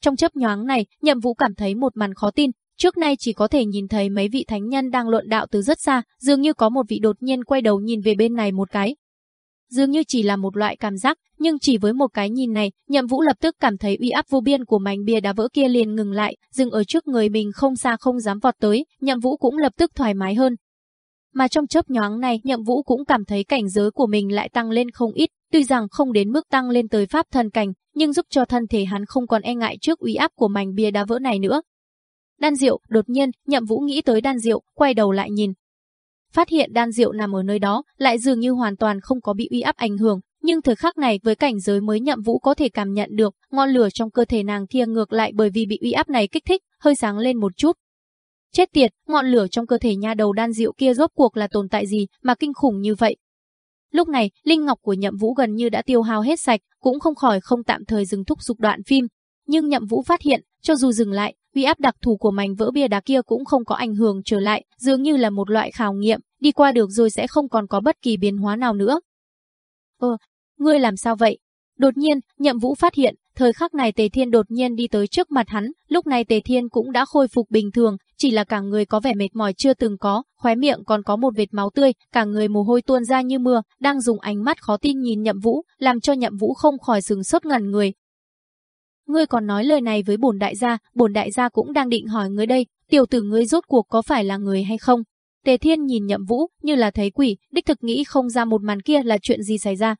Trong chớp nhoáng này, Nhậm Vũ cảm thấy một màn khó tin, trước nay chỉ có thể nhìn thấy mấy vị thánh nhân đang luận đạo từ rất xa, dường như có một vị đột nhiên quay đầu nhìn về bên này một cái, dường như chỉ là một loại cảm giác, nhưng chỉ với một cái nhìn này, Nhậm Vũ lập tức cảm thấy uy áp vô biên của mảnh bia đá vỡ kia liền ngừng lại, dừng ở trước người mình không xa không dám vọt tới, Nhậm Vũ cũng lập tức thoải mái hơn. Mà trong chớp nhoáng này, Nhậm Vũ cũng cảm thấy cảnh giới của mình lại tăng lên không ít, tuy rằng không đến mức tăng lên tới pháp thần cảnh, nhưng giúp cho thân thể hắn không còn e ngại trước uy áp của mảnh bia đá vỡ này nữa. Đan Diệu, đột nhiên, Nhậm Vũ nghĩ tới Đan Diệu, quay đầu lại nhìn. Phát hiện Đan Diệu nằm ở nơi đó, lại dường như hoàn toàn không có bị uy áp ảnh hưởng, nhưng thời khắc này với cảnh giới mới Nhậm Vũ có thể cảm nhận được, ngọn lửa trong cơ thể nàng kia ngược lại bởi vì bị uy áp này kích thích, hơi sáng lên một chút. Chết tiệt, ngọn lửa trong cơ thể nha đầu Đan Diệu kia rốt cuộc là tồn tại gì mà kinh khủng như vậy? Lúc này, linh ngọc của Nhậm Vũ gần như đã tiêu hao hết sạch, cũng không khỏi không tạm thời dừng thúc dục đoạn phim, nhưng Nhậm Vũ phát hiện, cho dù dừng lại, uy áp đặc thù của mảnh vỡ bia đá kia cũng không có ảnh hưởng trở lại, dường như là một loại khảo nghiệm, đi qua được rồi sẽ không còn có bất kỳ biến hóa nào nữa. Ờ, ngươi làm sao vậy? Đột nhiên, Nhậm Vũ phát hiện, thời khắc này Tề Thiên đột nhiên đi tới trước mặt hắn, lúc này Tề Thiên cũng đã khôi phục bình thường, chỉ là cả người có vẻ mệt mỏi chưa từng có, khóe miệng còn có một vệt máu tươi, cả người mồ hôi tuôn ra như mưa, đang dùng ánh mắt khó tin nhìn Nhậm Vũ, làm cho Nhậm Vũ không khỏi sừng sốt ngẩn người, Ngươi còn nói lời này với bổn đại gia, bổn đại gia cũng đang định hỏi ngươi đây, tiểu tử ngươi rốt cuộc có phải là người hay không? Tề Thiên nhìn Nhậm Vũ như là thấy quỷ, đích thực nghĩ không ra một màn kia là chuyện gì xảy ra.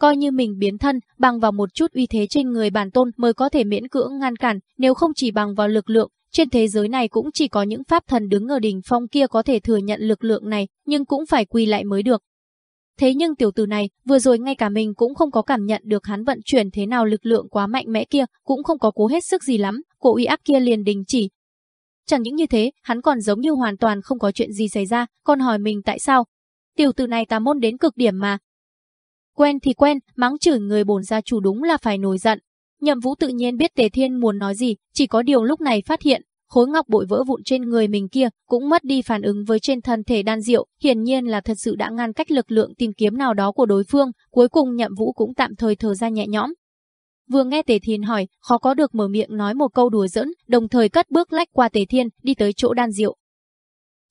Coi như mình biến thân, bằng vào một chút uy thế trên người bản tôn mới có thể miễn cưỡng ngăn cản, nếu không chỉ bằng vào lực lượng, trên thế giới này cũng chỉ có những pháp thần đứng ở đỉnh phong kia có thể thừa nhận lực lượng này, nhưng cũng phải quỳ lại mới được. Thế nhưng tiểu tử này, vừa rồi ngay cả mình cũng không có cảm nhận được hắn vận chuyển thế nào lực lượng quá mạnh mẽ kia, cũng không có cố hết sức gì lắm, cổ uy áp kia liền đình chỉ. Chẳng những như thế, hắn còn giống như hoàn toàn không có chuyện gì xảy ra, còn hỏi mình tại sao. Tiểu tử này tà môn đến cực điểm mà. Quen thì quen, mắng chửi người bổn gia chủ đúng là phải nổi giận. Nhậm Vũ tự nhiên biết Tề Thiên muốn nói gì, chỉ có điều lúc này phát hiện, khối ngọc bội vỡ vụn trên người mình kia cũng mất đi phản ứng với trên thân thể đan diệu, hiển nhiên là thật sự đã ngăn cách lực lượng tìm kiếm nào đó của đối phương, cuối cùng Nhậm Vũ cũng tạm thời thở ra nhẹ nhõm. Vừa nghe Tề Thiên hỏi, khó có được mở miệng nói một câu đùa giỡn, đồng thời cất bước lách qua Tề Thiên, đi tới chỗ đan diệu.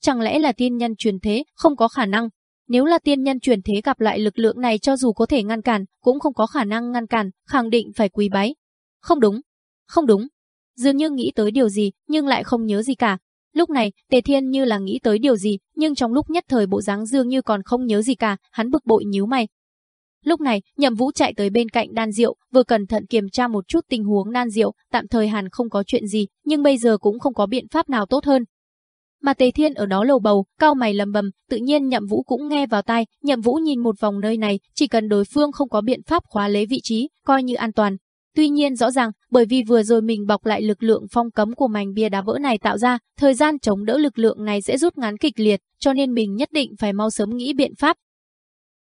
Chẳng lẽ là tiên nhân truyền thế, không có khả năng. Nếu là tiên nhân truyền thế gặp lại lực lượng này cho dù có thể ngăn cản, cũng không có khả năng ngăn cản, khẳng định phải quý bái. Không đúng, không đúng, dường như nghĩ tới điều gì, nhưng lại không nhớ gì cả. Lúc này, Tề Thiên như là nghĩ tới điều gì, nhưng trong lúc nhất thời bộ dáng dường như còn không nhớ gì cả, hắn bực bội nhíu mày. Lúc này, Nhậm Vũ chạy tới bên cạnh Đan Diệu, vừa cẩn thận kiểm tra một chút tình huống Đan Diệu, tạm thời hẳn không có chuyện gì, nhưng bây giờ cũng không có biện pháp nào tốt hơn. Mà Tề Thiên ở đó lầu bầu, cao mày lầm bầm, tự nhiên Nhậm Vũ cũng nghe vào tai, Nhậm Vũ nhìn một vòng nơi này, chỉ cần đối phương không có biện pháp khóa lấy vị trí, coi như an toàn, Tuy nhiên rõ ràng, bởi vì vừa rồi mình bọc lại lực lượng phong cấm của mảnh bia đá vỡ này tạo ra, thời gian chống đỡ lực lượng này sẽ rút ngắn kịch liệt, cho nên mình nhất định phải mau sớm nghĩ biện pháp.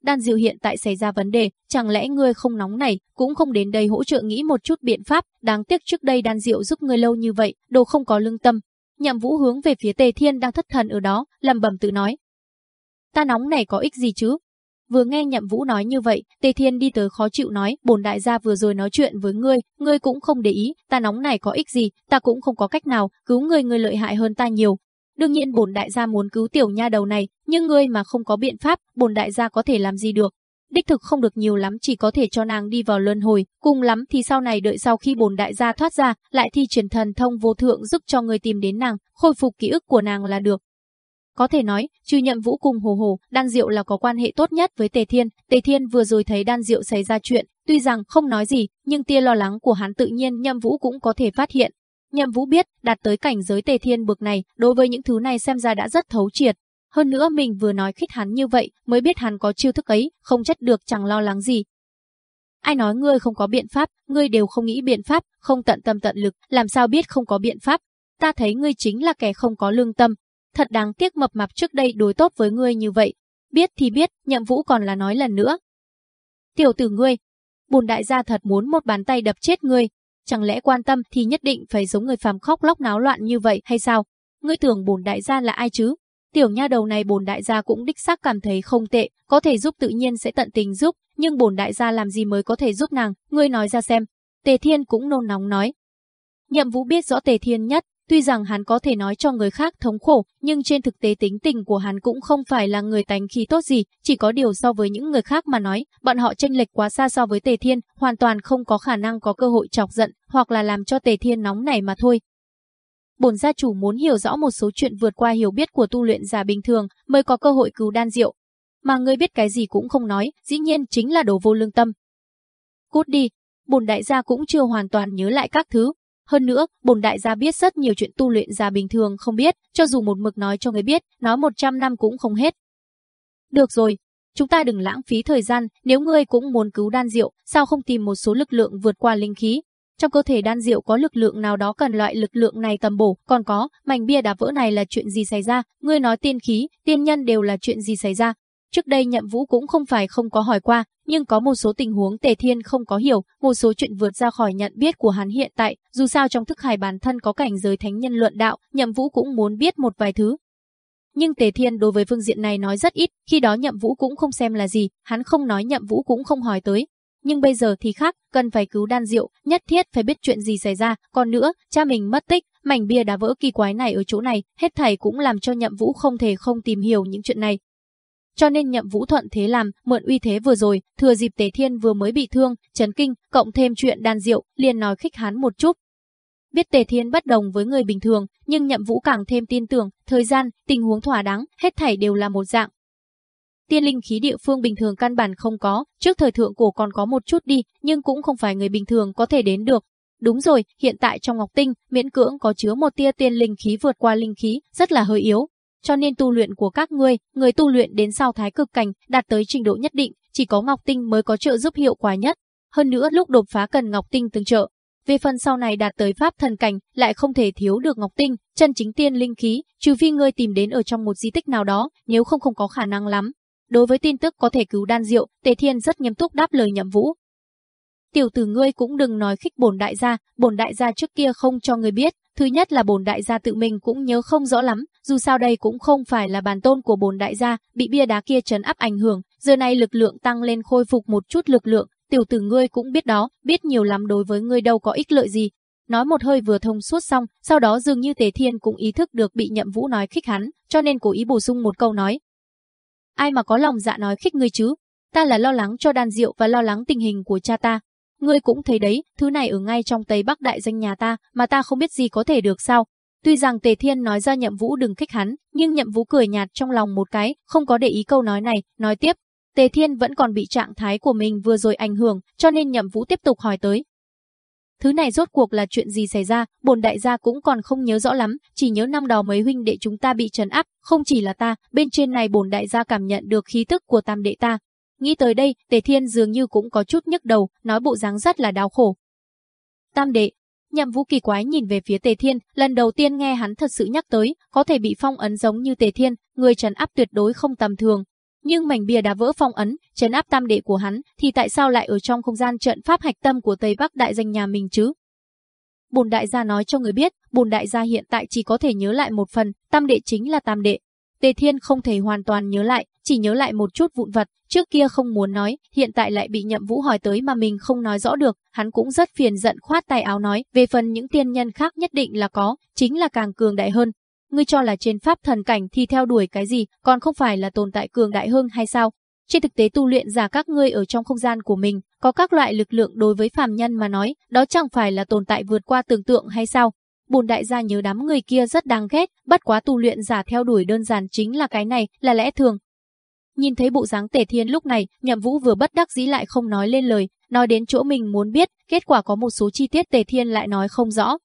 Đan Diệu hiện tại xảy ra vấn đề, chẳng lẽ ngươi không nóng này, cũng không đến đây hỗ trợ nghĩ một chút biện pháp, đáng tiếc trước đây Đan Diệu giúp ngươi lâu như vậy, đồ không có lương tâm. Nhậm Vũ hướng về phía Tề Thiên đang thất thần ở đó, lẩm bẩm tự nói. Ta nóng này có ích gì chứ, Vừa nghe Nhậm Vũ nói như vậy, Tề Thiên đi tới khó chịu nói, bổn đại gia vừa rồi nói chuyện với ngươi, ngươi cũng không để ý, ta nóng này có ích gì, ta cũng không có cách nào, cứu ngươi ngươi lợi hại hơn ta nhiều. Đương nhiên bổn đại gia muốn cứu tiểu nha đầu này, nhưng ngươi mà không có biện pháp, bổn đại gia có thể làm gì được. Đích thực không được nhiều lắm chỉ có thể cho nàng đi vào luân hồi, cùng lắm thì sau này đợi sau khi bổn đại gia thoát ra, lại thi truyền thần thông vô thượng giúp cho người tìm đến nàng, khôi phục ký ức của nàng là được. Có thể nói, trừ nhậm vũ cùng hồ hồ, đan diệu là có quan hệ tốt nhất với Tề Thiên. Tề Thiên vừa rồi thấy đan diệu xảy ra chuyện, tuy rằng không nói gì, nhưng tia lo lắng của hắn tự nhiên nhậm vũ cũng có thể phát hiện. Nhậm vũ biết, đạt tới cảnh giới Tề Thiên bực này, đối với những thứ này xem ra đã rất thấu triệt. Hơn nữa mình vừa nói khích hắn như vậy, mới biết hắn có chiêu thức ấy, không chất được chẳng lo lắng gì. Ai nói ngươi không có biện pháp, ngươi đều không nghĩ biện pháp, không tận tâm tận lực, làm sao biết không có biện pháp. Ta thấy ngươi chính là kẻ không có lương tâm, thật đáng tiếc mập mạp trước đây đối tốt với ngươi như vậy. Biết thì biết, nhậm vũ còn là nói lần nữa. Tiểu tử ngươi, bùn đại gia thật muốn một bàn tay đập chết ngươi. Chẳng lẽ quan tâm thì nhất định phải giống người phàm khóc lóc náo loạn như vậy hay sao? Ngươi tưởng bùn đại gia là ai chứ? Tiểu nha đầu này bồn đại gia cũng đích xác cảm thấy không tệ, có thể giúp tự nhiên sẽ tận tình giúp, nhưng bồn đại gia làm gì mới có thể giúp nàng, ngươi nói ra xem. Tề Thiên cũng nôn nóng nói. Nhậm Vũ biết rõ Tề Thiên nhất, Tuy rằng hắn có thể nói cho người khác thống khổ, nhưng trên thực tế tính tình của hắn cũng không phải là người tánh khí tốt gì, chỉ có điều so với những người khác mà nói, bọn họ tranh lệch quá xa so với Tề Thiên, hoàn toàn không có khả năng có cơ hội chọc giận, hoặc là làm cho Tề Thiên nóng này mà thôi. bổn gia chủ muốn hiểu rõ một số chuyện vượt qua hiểu biết của tu luyện giả bình thường mới có cơ hội cứu đan diệu. Mà ngươi biết cái gì cũng không nói, dĩ nhiên chính là đồ vô lương tâm. Cút đi, bổn đại gia cũng chưa hoàn toàn nhớ lại các thứ. Hơn nữa, bổn đại gia biết rất nhiều chuyện tu luyện gia bình thường không biết, cho dù một mực nói cho người biết, nói 100 năm cũng không hết. Được rồi, chúng ta đừng lãng phí thời gian, nếu ngươi cũng muốn cứu đan diệu, sao không tìm một số lực lượng vượt qua linh khí, trong cơ thể đan diệu có lực lượng nào đó cần loại lực lượng này tầm bổ, còn có, mảnh bia đá vỡ này là chuyện gì xảy ra, ngươi nói tiên khí, tiên nhân đều là chuyện gì xảy ra. Trước đây nhậm vũ cũng không phải không có hỏi qua, nhưng có một số tình huống tề thiên không có hiểu, một số chuyện vượt ra khỏi nhận biết của hắn hiện tại, dù sao trong thức hải bản thân có cảnh giới thánh nhân luận đạo, nhậm vũ cũng muốn biết một vài thứ. Nhưng Tề Thiên đối với phương diện này nói rất ít, khi đó Nhậm Vũ cũng không xem là gì, hắn không nói Nhậm Vũ cũng không hỏi tới, nhưng bây giờ thì khác, cần phải cứu đan diệu, nhất thiết phải biết chuyện gì xảy ra, còn nữa, cha mình mất tích, mảnh bia đá vỡ kỳ quái này ở chỗ này, hết thảy cũng làm cho Nhậm Vũ không thể không tìm hiểu những chuyện này. Cho nên Nhậm Vũ thuận thế làm, mượn uy thế vừa rồi, thừa dịp Tề Thiên vừa mới bị thương, chấn kinh, cộng thêm chuyện đan rượu, liền nói khích hắn một chút. Biết Tề Thiên bất đồng với người bình thường, nhưng Nhậm Vũ càng thêm tin tưởng, thời gian, tình huống thỏa đáng, hết thảy đều là một dạng, Tiên linh khí địa phương bình thường căn bản không có, trước thời thượng cổ còn có một chút đi, nhưng cũng không phải người bình thường có thể đến được. Đúng rồi, hiện tại trong Ngọc Tinh, miễn cưỡng có chứa một tia tiên linh khí vượt qua linh khí, rất là hơi yếu. Cho nên tu luyện của các ngươi, người tu luyện đến sau thái cực cảnh, đạt tới trình độ nhất định, chỉ có Ngọc Tinh mới có trợ giúp hiệu quả nhất. Hơn nữa lúc đột phá cần Ngọc Tinh tương trợ. Về phần sau này đạt tới pháp thần cảnh, lại không thể thiếu được Ngọc Tinh, chân chính tiên linh khí, trừ phi ngươi tìm đến ở trong một di tích nào đó, nếu không không có khả năng lắm. Đối với tin tức có thể cứu đan diệu, Tề Thiên rất nghiêm túc đáp lời Nhậm Vũ. Tiểu tử ngươi cũng đừng nói khích bổn đại gia, bổn đại gia trước kia không cho ngươi biết, thứ nhất là bổn đại gia tự mình cũng nhớ không rõ lắm, dù sao đây cũng không phải là bàn tôn của bổn đại gia, bị bia đá kia trấn áp ảnh hưởng, giờ này lực lượng tăng lên khôi phục một chút lực lượng, tiểu tử ngươi cũng biết đó, biết nhiều lắm đối với ngươi đâu có ích lợi gì. Nói một hơi vừa thông suốt xong, sau đó dường như Tề Thiên cũng ý thức được bị Nhậm Vũ nói khích hắn, cho nên cố ý bổ sung một câu nói, ai mà có lòng dạ nói khích ngươi chứ? Ta là lo lắng cho đan diệu và lo lắng tình hình của cha ta. Ngươi cũng thấy đấy, thứ này ở ngay trong Tây Bắc đại danh nhà ta, mà ta không biết gì có thể được sao. Tuy rằng Tề Thiên nói ra nhậm vũ đừng khích hắn, nhưng nhậm vũ cười nhạt trong lòng một cái, không có để ý câu nói này, nói tiếp. Tề Thiên vẫn còn bị trạng thái của mình vừa rồi ảnh hưởng, cho nên nhậm vũ tiếp tục hỏi tới. Thứ này rốt cuộc là chuyện gì xảy ra, bồn đại gia cũng còn không nhớ rõ lắm, chỉ nhớ năm đó mấy huynh đệ chúng ta bị trấn áp, không chỉ là ta, bên trên này bồn đại gia cảm nhận được khí tức của tam đệ ta. Nghĩ tới đây, Tề Thiên dường như cũng có chút nhức đầu, nói bộ dáng rất là đau khổ. Tam đệ, Nhậm Vũ kỳ quái nhìn về phía Tề Thiên, lần đầu tiên nghe hắn thật sự nhắc tới, có thể bị phong ấn giống như Tề Thiên, người trấn áp tuyệt đối không tầm thường, nhưng mảnh bia đã vỡ phong ấn, chấn áp tam đệ của hắn, thì tại sao lại ở trong không gian trận pháp hạch tâm của Tây Bắc đại danh nhà mình chứ? Bồn đại gia nói cho người biết, bồn đại gia hiện tại chỉ có thể nhớ lại một phần, tam đệ chính là tam đệ. Tề Thiên không thể hoàn toàn nhớ lại, chỉ nhớ lại một chút vụn vặt, trước kia không muốn nói, hiện tại lại bị nhậm vũ hỏi tới mà mình không nói rõ được, hắn cũng rất phiền giận khoát tay áo nói, về phần những tiên nhân khác nhất định là có, chính là càng cường đại hơn, ngươi cho là trên pháp thần cảnh thì theo đuổi cái gì, còn không phải là tồn tại cường đại hơn hay sao? Trên thực tế tu luyện giả các ngươi ở trong không gian của mình, có các loại lực lượng đối với phàm nhân mà nói, đó chẳng phải là tồn tại vượt qua tưởng tượng hay sao? Bồn đại gia nhớ đám người kia rất đáng ghét, bất quá tu luyện giả theo đuổi đơn giản chính là cái này, là lẽ thường. Nhìn thấy bộ dáng tề thiên lúc này, nhậm vũ vừa bất đắc dĩ lại không nói lên lời, nói đến chỗ mình muốn biết, kết quả có một số chi tiết tề thiên lại nói không rõ,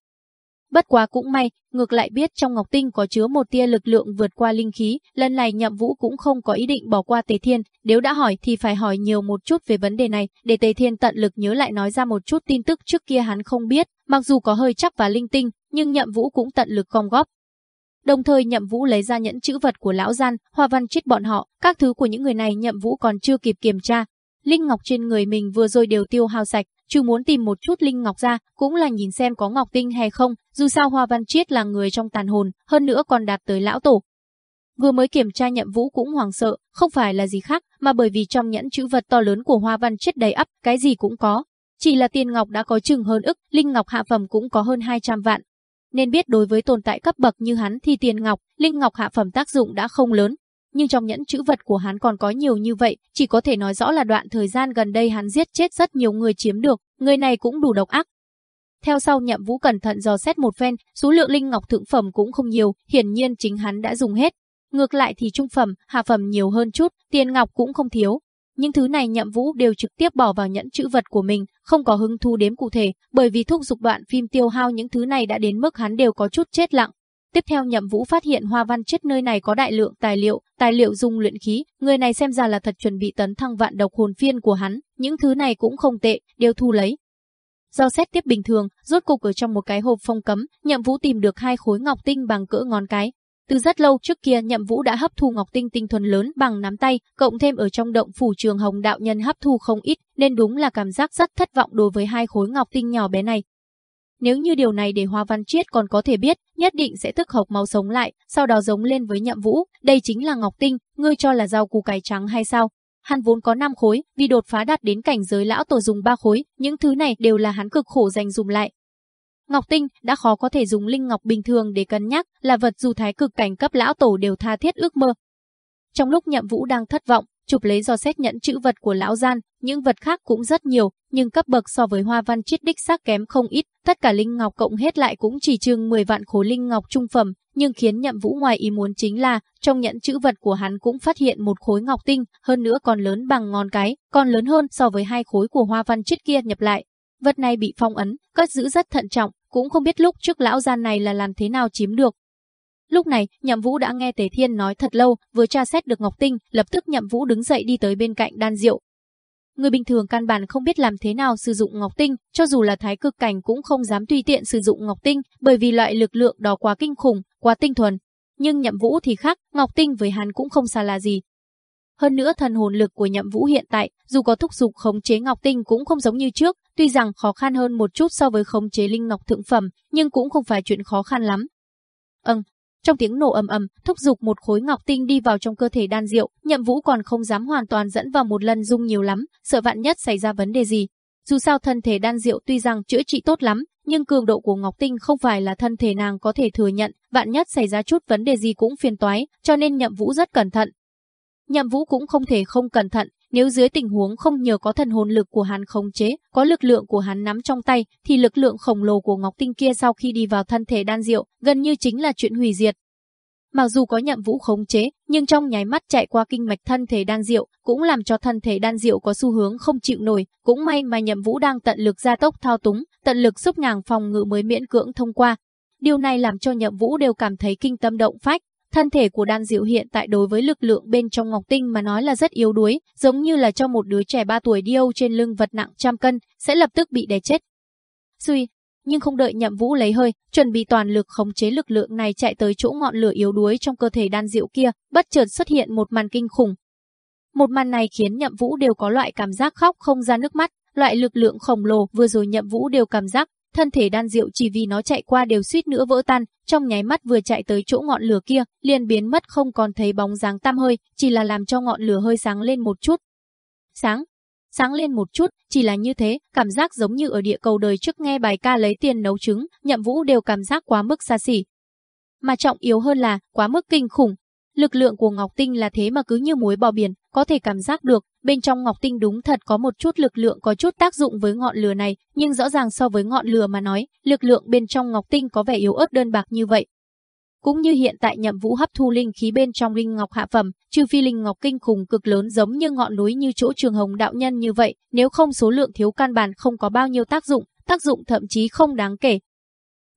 Bất quá cũng may, ngược lại biết trong Ngọc Tinh có chứa một tia lực lượng vượt qua linh khí, lần này Nhậm Vũ cũng không có ý định bỏ qua Tề Thiên, nếu đã hỏi thì phải hỏi nhiều một chút về vấn đề này, để Tề Thiên tận lực nhớ lại nói ra một chút tin tức trước kia hắn không biết, mặc dù có hơi chắc và linh tinh, nhưng Nhậm Vũ cũng tận lực gom góp. Đồng thời Nhậm Vũ lấy ra nhẫn chữ vật của lão gian, Hoa Văn chết bọn họ, các thứ của những người này Nhậm Vũ còn chưa kịp kiểm tra, Linh ngọc trên người mình vừa rồi đều tiêu hao sạch, Chứ muốn tìm một chút linh ngọc ra, cũng là nhìn xem có ngọc tinh hay không, dù sao Hoa Văn Chiết là người trong tàn hồn, hơn nữa còn đạt tới lão tổ. Vừa mới kiểm tra nhậm vũ cũng hoàng sợ, không phải là gì khác, mà bởi vì trong nhẫn chữ vật to lớn của Hoa Văn Chiết đầy ắp, cái gì cũng có. Chỉ là tiền ngọc đã có chừng hơn ức, linh ngọc hạ phẩm cũng có hơn 200 vạn. Nên biết đối với tồn tại cấp bậc như hắn thì tiền ngọc, linh ngọc hạ phẩm tác dụng đã không lớn, nhưng trong nhẫn chữ vật của hắn còn có nhiều như vậy, chỉ có thể nói rõ là đoạn thời gian gần đây hắn giết chết rất nhiều người chiếm được, người này cũng đủ độc ác. Theo sau Nhậm Vũ cẩn thận dò xét một phen, số lượng linh ngọc thượng phẩm cũng không nhiều, hiển nhiên chính hắn đã dùng hết. Ngược lại thì trung phẩm, hạ phẩm nhiều hơn chút, tiền ngọc cũng không thiếu. Những thứ này Nhậm Vũ đều trực tiếp bỏ vào nhẫn chữ vật của mình, không có hứng thu đếm cụ thể, bởi vì thúc dục đoạn phim tiêu hao những thứ này đã đến mức hắn đều có chút chết lặng. Tiếp theo Nhậm Vũ phát hiện Hoa Văn chết nơi này có đại lượng tài liệu, tài liệu dùng luyện khí, người này xem ra là thật chuẩn bị tấn thăng vạn độc hồn phiên của hắn, những thứ này cũng không tệ, đều thu lấy. Do xét tiếp bình thường, rốt cục ở trong một cái hộp phong cấm, Nhậm Vũ tìm được hai khối ngọc tinh bằng cỡ ngón cái. Từ rất lâu trước kia Nhậm Vũ đã hấp thu ngọc tinh tinh thuần lớn bằng nắm tay, cộng thêm ở trong động phủ trường hồng đạo nhân hấp thu không ít, nên đúng là cảm giác rất thất vọng đối với hai khối ngọc tinh nhỏ bé này. Nếu như điều này để Hoa Văn Chiết còn có thể biết, nhất định sẽ tức hộc máu sống lại, sau đó giống lên với Nhậm Vũ, đây chính là Ngọc Tinh, ngươi cho là rau củ cải trắng hay sao? Hắn vốn có 5 khối, vì đột phá đạt đến cảnh giới lão tổ dùng 3 khối, những thứ này đều là hắn cực khổ dành dùng lại. Ngọc Tinh đã khó có thể dùng linh ngọc bình thường để cân nhắc, là vật dù thái cực cảnh cấp lão tổ đều tha thiết ước mơ. Trong lúc Nhậm Vũ đang thất vọng, chụp lấy do xét nhẫn chữ vật của lão gian, những vật khác cũng rất nhiều, nhưng cấp bậc so với hoa văn chiết đích xác kém không ít, tất cả linh ngọc cộng hết lại cũng chỉ chừng 10 vạn khối linh ngọc trung phẩm, nhưng khiến nhậm vũ ngoài ý muốn chính là, trong nhẫn chữ vật của hắn cũng phát hiện một khối ngọc tinh, hơn nữa còn lớn bằng ngón cái, còn lớn hơn so với hai khối của hoa văn chiết kia nhập lại. Vật này bị phong ấn, cất giữ rất thận trọng, cũng không biết lúc trước lão gian này là làm thế nào chiếm được, Lúc này, Nhậm Vũ đã nghe Tề Thiên nói thật lâu, vừa tra xét được Ngọc Tinh, lập tức Nhậm Vũ đứng dậy đi tới bên cạnh đan rượu. Người bình thường căn bản không biết làm thế nào sử dụng Ngọc Tinh, cho dù là thái cực cảnh cũng không dám tùy tiện sử dụng Ngọc Tinh, bởi vì loại lực lượng đó quá kinh khủng, quá tinh thuần. Nhưng Nhậm Vũ thì khác, Ngọc Tinh với hắn cũng không xa là gì. Hơn nữa thần hồn lực của Nhậm Vũ hiện tại, dù có thúc dục khống chế Ngọc Tinh cũng không giống như trước, tuy rằng khó khăn hơn một chút so với khống chế linh ngọc thượng phẩm, nhưng cũng không phải chuyện khó khăn lắm. Ừm, trong tiếng nổ ầm ầm, thúc dục một khối ngọc tinh đi vào trong cơ thể đan diệu, Nhậm Vũ còn không dám hoàn toàn dẫn vào một lần dung nhiều lắm, sợ vạn nhất xảy ra vấn đề gì. Dù sao thân thể đan diệu tuy rằng chữa trị tốt lắm, nhưng cường độ của Ngọc Tinh không phải là thân thể nàng có thể thừa nhận, vạn nhất xảy ra chút vấn đề gì cũng phiền toái, cho nên Nhậm Vũ rất cẩn thận. Nhậm Vũ cũng không thể không cẩn thận, nếu dưới tình huống không nhờ có thần hồn lực của hắn khống chế, có lực lượng của hắn nắm trong tay, thì lực lượng khổng lồ của Ngọc Tinh kia sau khi đi vào thân thể đan diệu, gần như chính là chuyện hủy diệt. Mặc dù có nhậm vũ khống chế, nhưng trong nháy mắt chạy qua kinh mạch thân thể đan diệu, cũng làm cho thân thể đan diệu có xu hướng không chịu nổi, cũng may mà nhậm vũ đang tận lực gia tốc thao túng, tận lực giúp nàng phòng ngự mới miễn cưỡng thông qua. Điều này làm cho nhậm vũ đều cảm thấy kinh tâm động phách, Thân thể của đan diệu hiện tại đối với lực lượng bên trong ngọc tinh mà nói là rất yếu đuối, giống như là cho một đứa trẻ 3 tuổi điêu trên lưng vật nặng trăm cân, sẽ lập tức bị đè chết. Suy, nhưng không đợi nhậm vũ lấy hơi, chuẩn bị toàn lực khống chế lực lượng này chạy tới chỗ ngọn lửa yếu đuối trong cơ thể đan diệu kia, bất chợt xuất hiện một màn kinh khủng. Một màn này khiến nhậm vũ đều có loại cảm giác khóc không ra nước mắt, loại lực lượng khổng lồ vừa rồi nhậm vũ đều cảm giác thân thể đan diệu chỉ vì nó chạy qua đều suýt nữa vỡ tan, trong nháy mắt vừa chạy tới chỗ ngọn lửa kia, liền biến mất không còn thấy bóng dáng tăm hơi, chỉ là làm cho ngọn lửa hơi sáng lên một chút. Sáng, sáng lên một chút, chỉ là như thế, cảm giác giống như ở địa cầu đời trước nghe bài ca lấy tiền nấu trứng, nhậm vũ đều cảm giác quá mức xa xỉ. Mà trọng yếu hơn là, quá mức kinh khủng. Lực lượng của Ngọc Tinh là thế mà cứ như muối bò biển, có thể cảm giác được, bên trong Ngọc Tinh đúng thật có một chút lực lượng có chút tác dụng với ngọn lửa này, nhưng rõ ràng so với ngọn lửa mà nói, lực lượng bên trong Ngọc Tinh có vẻ yếu ớt đơn bạc như vậy. Cũng như hiện tại nhậm vũ hấp thu linh khí bên trong linh ngọc hạ phẩm, trừ phi linh ngọc kinh khủng cực lớn giống như ngọn núi như chỗ trường hồng đạo nhân như vậy, nếu không số lượng thiếu căn bản không có bao nhiêu tác dụng, tác dụng thậm chí không đáng kể.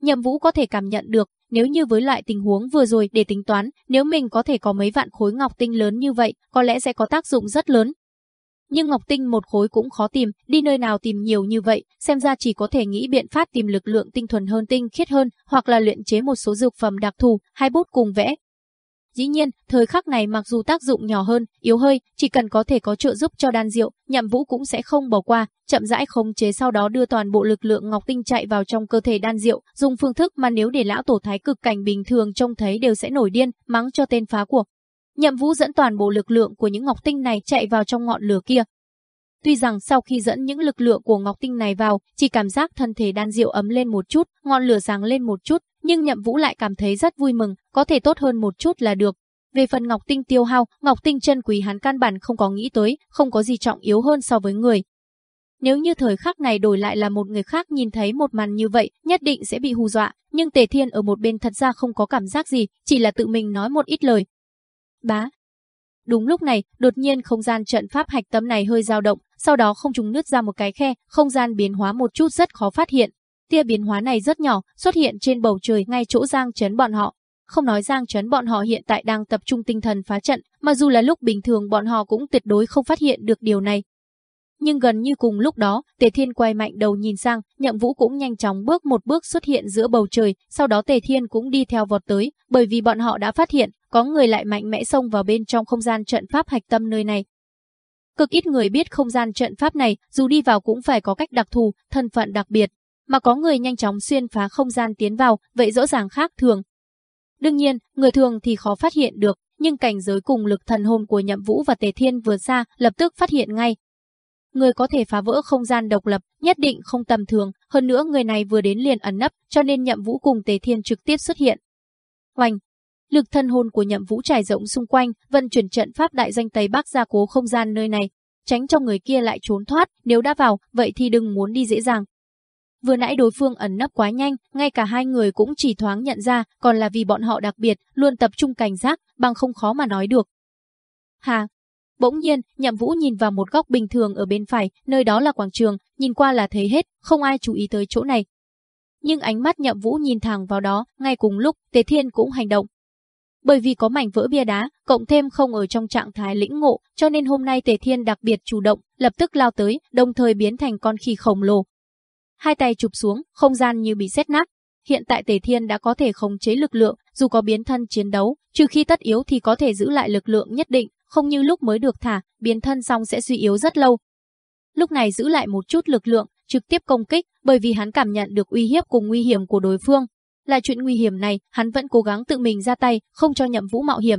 Nhậm vũ có thể cảm nhận được, nếu như với lại tình huống vừa rồi để tính toán, nếu mình có thể có mấy vạn khối ngọc tinh lớn như vậy, có lẽ sẽ có tác dụng rất lớn, nhưng ngọc tinh một khối cũng khó tìm, đi nơi nào tìm nhiều như vậy, xem ra chỉ có thể nghĩ biện pháp tìm lực lượng tinh thuần hơn tinh khiết hơn, hoặc là luyện chế một số dược phẩm đặc thù, hai bút cùng vẽ. Dĩ nhiên, thời khắc này mặc dù tác dụng nhỏ hơn, yếu hơi, chỉ cần có thể có trợ giúp cho đan diệu, nhậm vũ cũng sẽ không bỏ qua, chậm rãi khống chế sau đó đưa toàn bộ lực lượng ngọc tinh chạy vào trong cơ thể đan diệu, dùng phương thức mà nếu để lão tổ thái cực cảnh bình thường trông thấy đều sẽ nổi điên, mắng cho tên phá cuộc. Nhậm Vũ dẫn toàn bộ lực lượng của những ngọc tinh này chạy vào trong ngọn lửa kia. Tuy rằng sau khi dẫn những lực lượng của ngọc tinh này vào, chỉ cảm giác thân thể đan diệu ấm lên một chút, ngọn lửa sáng lên một chút, nhưng Nhậm Vũ lại cảm thấy rất vui mừng, có thể tốt hơn một chút là được. Về phần ngọc tinh tiêu hao, ngọc tinh chân quý hắn căn bản không có nghĩ tới, không có gì trọng yếu hơn so với người. Nếu như thời khắc này đổi lại là một người khác nhìn thấy một màn như vậy, nhất định sẽ bị hù dọa, nhưng Tề Thiên ở một bên thật ra không có cảm giác gì, chỉ là tự mình nói một ít lời. Bá. Đúng lúc này, đột nhiên không gian trận pháp hạch tâm này hơi dao động, sau đó không trùng nứt ra một cái khe, không gian biến hóa một chút rất khó phát hiện. Tia biến hóa này rất nhỏ, xuất hiện trên bầu trời ngay chỗ Giang Trấn bọn họ. Không nói Giang Trấn bọn họ hiện tại đang tập trung tinh thần phá trận, mà dù là lúc bình thường bọn họ cũng tuyệt đối không phát hiện được điều này. Nhưng gần như cùng lúc đó, Tề Thiên quay mạnh đầu nhìn sang, Nhậm Vũ cũng nhanh chóng bước một bước xuất hiện giữa bầu trời, sau đó Tề Thiên cũng đi theo vọt tới, bởi vì bọn họ đã phát hiện, có người lại mạnh mẽ xông vào bên trong không gian trận pháp hạch tâm nơi này. Cực ít người biết không gian trận pháp này, dù đi vào cũng phải có cách đặc thù, thân phận đặc biệt, mà có người nhanh chóng xuyên phá không gian tiến vào, vậy rõ ràng khác thường. Đương nhiên, người thường thì khó phát hiện được, nhưng cảnh giới cùng lực thần hồn của Nhậm Vũ và Tề Thiên vừa ra lập tức phát hiện ngay. Người có thể phá vỡ không gian độc lập, nhất định không tầm thường, hơn nữa người này vừa đến liền ẩn nấp, cho nên Nhậm Vũ cùng Tề Thiên trực tiếp xuất hiện. Oanh! Lực thân hồn của Nhậm Vũ trải rộng xung quanh, vận chuyển trận pháp đại danh Tây Bắc ra cố không gian nơi này, tránh cho người kia lại trốn thoát, nếu đã vào, vậy thì đừng muốn đi dễ dàng. Vừa nãy đối phương ẩn nấp quá nhanh, ngay cả hai người cũng chỉ thoáng nhận ra, còn là vì bọn họ đặc biệt, luôn tập trung cảnh giác, bằng không khó mà nói được. Hà, Bỗng nhiên, Nhậm Vũ nhìn vào một góc bình thường ở bên phải, nơi đó là quảng trường, nhìn qua là thấy hết, không ai chú ý tới chỗ này. Nhưng ánh mắt Nhậm Vũ nhìn thẳng vào đó, ngay cùng lúc, Tề Thiên cũng hành động. Bởi vì có mảnh vỡ bia đá, cộng thêm không ở trong trạng thái lĩnh ngộ, cho nên hôm nay Tề Thiên đặc biệt chủ động, lập tức lao tới, đồng thời biến thành con khỉ khổng lồ. Hai tay chụp xuống, không gian như bị xét nát. Hiện tại Tề Thiên đã có thể khống chế lực lượng, dù có biến thân chiến đấu, trừ khi tất yếu thì có thể giữ lại lực lượng nhất định, không như lúc mới được thả, biến thân xong sẽ suy yếu rất lâu. Lúc này giữ lại một chút lực lượng, trực tiếp công kích, bởi vì hắn cảm nhận được uy hiếp cùng nguy hiểm của đối phương. Là chuyện nguy hiểm này, hắn vẫn cố gắng tự mình ra tay, không cho Nhậm Vũ mạo hiểm.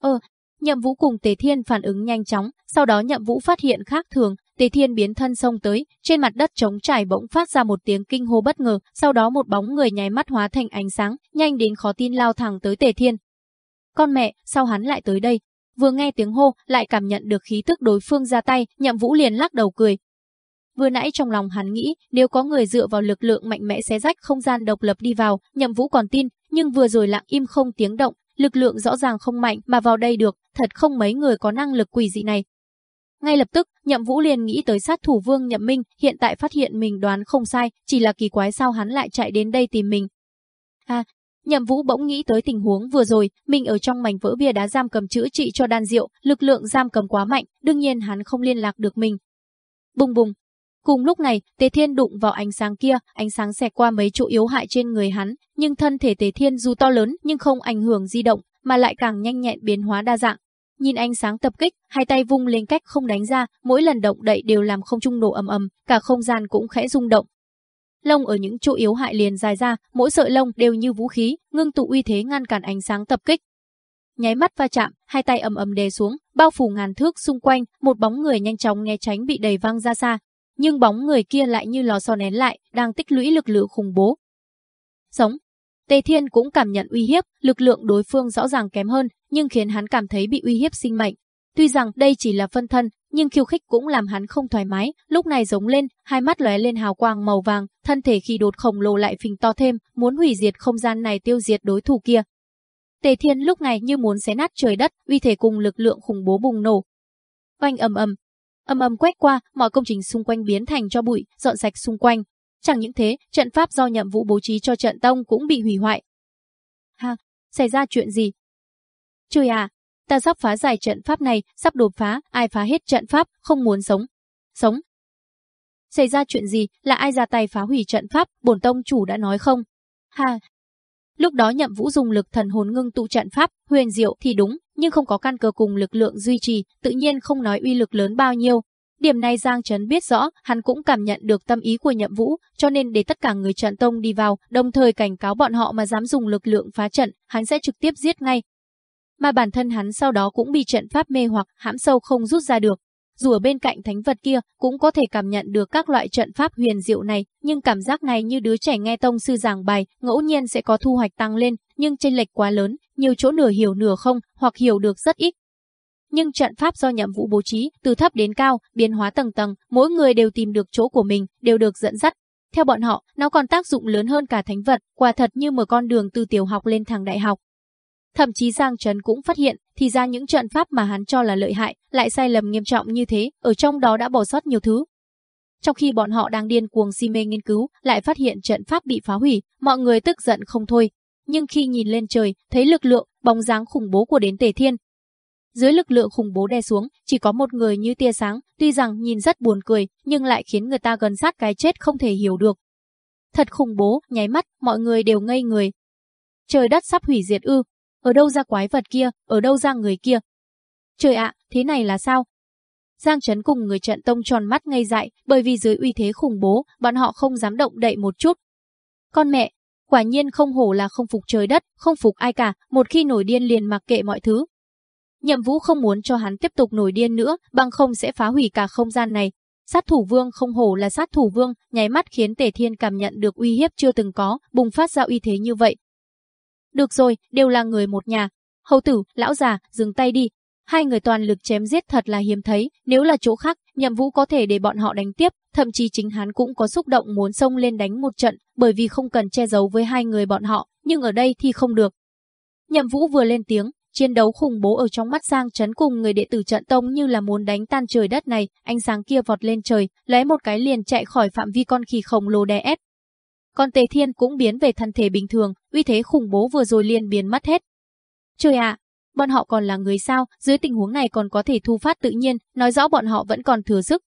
Ờ, Nhậm Vũ cùng Tề Thiên phản ứng nhanh chóng, sau đó Nhậm Vũ phát hiện khác thường, Tề Thiên biến thân xông tới, trên mặt đất trống trải bỗng phát ra một tiếng kinh hô bất ngờ, sau đó một bóng người nháy mắt hóa thành ánh sáng, nhanh đến khó tin lao thẳng tới Tề Thiên. Con mẹ, sao hắn lại tới đây? Vừa nghe tiếng hô, lại cảm nhận được khí tức đối phương ra tay, Nhậm Vũ liền lắc đầu cười. Vừa nãy trong lòng hắn nghĩ, nếu có người dựa vào lực lượng mạnh mẽ xé rách không gian độc lập đi vào, Nhậm Vũ còn tin, nhưng vừa rồi lặng im không tiếng động, lực lượng rõ ràng không mạnh mà vào đây được, thật không mấy người có năng lực quỷ dị này. Ngay lập tức, Nhậm Vũ liền nghĩ tới sát thủ Vương Nhậm Minh, hiện tại phát hiện mình đoán không sai, chỉ là kỳ quái sao hắn lại chạy đến đây tìm mình. À, Nhậm Vũ bỗng nghĩ tới tình huống vừa rồi, mình ở trong mảnh vỡ bia đá giam cầm chữa trị cho đan rượu, lực lượng giam cầm quá mạnh, đương nhiên hắn không liên lạc được mình. Bùng bùng. Cùng lúc này, Tề Thiên đụng vào ánh sáng kia, ánh sáng xẹt qua mấy chỗ yếu hại trên người hắn, nhưng thân thể Tề Thiên dù to lớn nhưng không ảnh hưởng di động, mà lại càng nhanh nhẹn biến hóa đa dạng. Nhìn ánh sáng tập kích, hai tay vung lên cách không đánh ra, mỗi lần động đậy đều làm không trung nổ ầm ầm, cả không gian cũng khẽ rung động, lông ở những chỗ yếu hại liền dài ra, mỗi sợi lông đều như vũ khí, ngưng tụ uy thế ngăn cản ánh sáng tập kích. Nháy mắt va chạm, hai tay ầm ầm đè xuống, bao phủ ngàn thước xung quanh, một bóng người nhanh chóng né tránh bị đẩy văng ra xa, nhưng bóng người kia lại như lò xo nén lại, đang tích lũy lực lượng khủng bố. Sống. Tề Thiên cũng cảm nhận uy hiếp, lực lượng đối phương rõ ràng kém hơn, nhưng khiến hắn cảm thấy bị uy hiếp sinh mệnh. Tuy rằng đây chỉ là phân thân, nhưng khiêu khích cũng làm hắn không thoải mái, lúc này giống lên, hai mắt lóe lên hào quang màu vàng, thân thể khi đột khổng lồ lại phình to thêm, muốn hủy diệt không gian này tiêu diệt đối thủ kia. Tề Thiên lúc này như muốn xé nát trời đất, uy thể cùng lực lượng khủng bố bùng nổ. Oanh ầm ầm, ầm ầm quét qua, mọi công trình xung quanh biến thành cho bụi, dọn sạch xung quanh. Chẳng những thế, trận pháp do nhậm vũ bố trí cho trận tông cũng bị hủy hoại. Ha, xảy ra chuyện gì? Trời à, ta sắp phá giải trận pháp này, sắp đột phá, ai phá hết trận pháp, không muốn sống. Sống. Xảy ra chuyện gì, là ai ra tay phá hủy trận pháp, bổn tông chủ đã nói không? Ha. Lúc đó nhậm vũ dùng lực thần hồn ngưng tụ trận pháp, huyền diệu thì đúng, nhưng không có căn cơ cùng lực lượng duy trì, tự nhiên không nói uy lực lớn bao nhiêu. Điểm này Giang Trấn biết rõ, hắn cũng cảm nhận được tâm ý của nhậm vũ, cho nên để tất cả người trận tông đi vào, đồng thời cảnh cáo bọn họ mà dám dùng lực lượng phá trận, hắn sẽ trực tiếp giết ngay, mà bản thân hắn sau đó cũng bị trận pháp mê hoặc hãm sâu không rút ra được. Dù ở bên cạnh thánh vật kia cũng có thể cảm nhận được các loại trận pháp huyền diệu này, nhưng cảm giác này như đứa trẻ nghe tông sư giảng bài, ngẫu nhiên sẽ có thu hoạch tăng lên, nhưng chênh lệch quá lớn, nhiều chỗ nửa hiểu nửa không, hoặc hiểu được rất ít nhưng trận pháp do nhậm vũ bố trí, từ thấp đến cao, biến hóa tầng tầng, mỗi người đều tìm được chỗ của mình, đều được dẫn dắt. Theo bọn họ, nó còn tác dụng lớn hơn cả thánh vật, quả thật như mở con đường từ tiểu học lên thẳng đại học. Thậm chí Giang Trấn cũng phát hiện, thì ra những trận pháp mà hắn cho là lợi hại, lại sai lầm nghiêm trọng như thế, ở trong đó đã bỏ sót nhiều thứ. Trong khi bọn họ đang điên cuồng si mê nghiên cứu, lại phát hiện trận pháp bị phá hủy, mọi người tức giận không thôi. Nhưng khi nhìn lên trời, thấy lực lượng, bóng dáng khủng bố của đến Tề Thiên. Dưới lực lượng khủng bố đè xuống, chỉ có một người như tia sáng, tuy rằng nhìn rất buồn cười, nhưng lại khiến người ta gần sát cái chết không thể hiểu được. Thật khủng bố, nháy mắt, mọi người đều ngây người. Trời đất sắp hủy diệt ư, ở đâu ra quái vật kia, ở đâu ra người kia. Trời ạ, thế này là sao? Giang Trấn cùng người trận tông tròn mắt ngây dại, bởi vì dưới uy thế khủng bố, bọn họ không dám động đậy một chút. Con mẹ, quả nhiên không hổ là không phục trời đất, không phục ai cả, một khi nổi điên liền mặc kệ mọi thứ. Nhậm Vũ không muốn cho hắn tiếp tục nổi điên nữa, bằng không sẽ phá hủy cả không gian này. Sát thủ vương không hổ là sát thủ vương, nháy mắt khiến Tề Thiên cảm nhận được uy hiếp chưa từng có, bùng phát ra uy thế như vậy. Được rồi, đều là người một nhà. Hầu tử, lão già, dừng tay đi, Hai người toàn lực chém giết thật là hiếm thấy, nếu là chỗ khác, nhậm vũ có thể để bọn họ đánh tiếp, thậm chí chính hắn cũng có xúc động muốn xông lên đánh một trận, bởi vì không cần che giấu với hai người bọn họ, nhưng ở đây thì không được. Nhậm vũ vừa lên tiếng, chiến đấu khủng bố ở trong mắt Giang Trấn cùng người đệ tử trận tông như là muốn đánh tan trời đất này, ánh sáng kia vọt lên trời, lấy một cái liền chạy khỏi phạm vi con khỉ khổng lồ đè ép. Còn Tề Thiên cũng biến về thân thể bình thường, uy thế khủng bố vừa rồi liền biến mất hết. Trời ạ, bọn họ còn là người sao, dưới tình huống này còn có thể thu phát tự nhiên, nói rõ bọn họ vẫn còn thừa sức.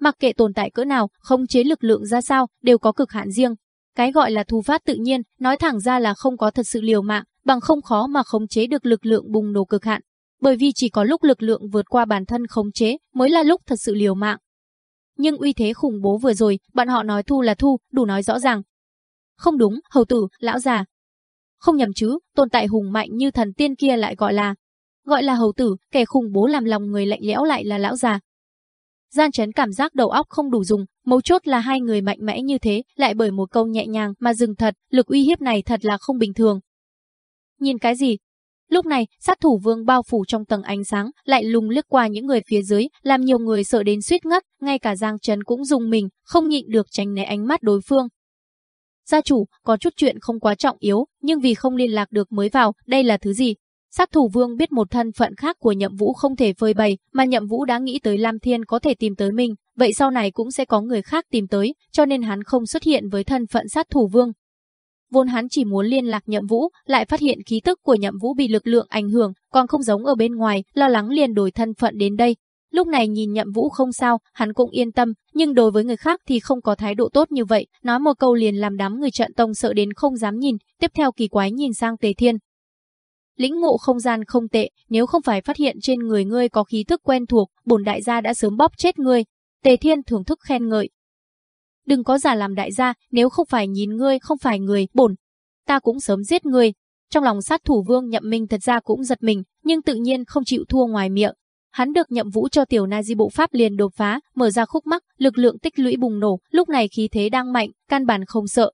Mặc kệ tồn tại cỡ nào, không chế lực lượng ra sao, đều có cực hạn riêng. Cái gọi là thu phát tự nhiên, nói thẳng ra là không có thật sự liều mạng, bằng không khó mà khống chế được lực lượng bùng nổ cực hạn. Bởi vì chỉ có lúc lực lượng vượt qua bản thân khống chế mới là lúc thật sự liều mạng. Nhưng uy thế khủng bố vừa rồi, bọn họ nói thu là thu, đủ nói rõ ràng. Không đúng, hầu tử, lão già, không nhầm chứ, tồn tại hùng mạnh như thần tiên kia lại gọi là gọi là hầu tử, kẻ khủng bố làm lòng người lạnh lẽo lại là lão già. Gian chấn cảm giác đầu óc không đủ dùng, mấu chốt là hai người mạnh mẽ như thế, lại bởi một câu nhẹ nhàng mà dừng thật, lực uy hiếp này thật là không bình thường. Nhìn cái gì? Lúc này, sát thủ vương bao phủ trong tầng ánh sáng, lại lùng liếc qua những người phía dưới, làm nhiều người sợ đến suýt ngất, ngay cả Giang trần cũng dùng mình, không nhịn được tránh né ánh mắt đối phương. Gia chủ, có chút chuyện không quá trọng yếu, nhưng vì không liên lạc được mới vào, đây là thứ gì? Sát thủ vương biết một thân phận khác của nhậm vũ không thể phơi bày, mà nhậm vũ đã nghĩ tới Lam Thiên có thể tìm tới mình, vậy sau này cũng sẽ có người khác tìm tới, cho nên hắn không xuất hiện với thân phận sát thủ vương. Vốn hắn chỉ muốn liên lạc nhậm vũ, lại phát hiện khí tức của nhậm vũ bị lực lượng ảnh hưởng, còn không giống ở bên ngoài, lo lắng liền đổi thân phận đến đây, Lúc này nhìn nhậm vũ không sao, hắn cũng yên tâm, nhưng đối với người khác thì không có thái độ tốt như vậy, nói một câu liền làm đám người trận tông sợ đến không dám nhìn, tiếp theo kỳ quái nhìn sang Tề Thiên. Lĩnh ngộ không gian không tệ, nếu không phải phát hiện trên người ngươi có khí thức quen thuộc, bổn đại gia đã sớm bóp chết ngươi. Tề Thiên thưởng thức khen ngợi. Đừng có giả làm đại gia, nếu không phải nhìn ngươi không phải người, bổn. Ta cũng sớm giết ngươi. Trong lòng sát thủ vương nhậm minh thật ra cũng giật mình, nhưng tự nhiên không chịu thua ngoài miệng, Hắn được nhậm vũ cho tiểu na di bộ pháp liền đột phá, mở ra khúc mắc, lực lượng tích lũy bùng nổ, lúc này khí thế đang mạnh, căn bản không sợ.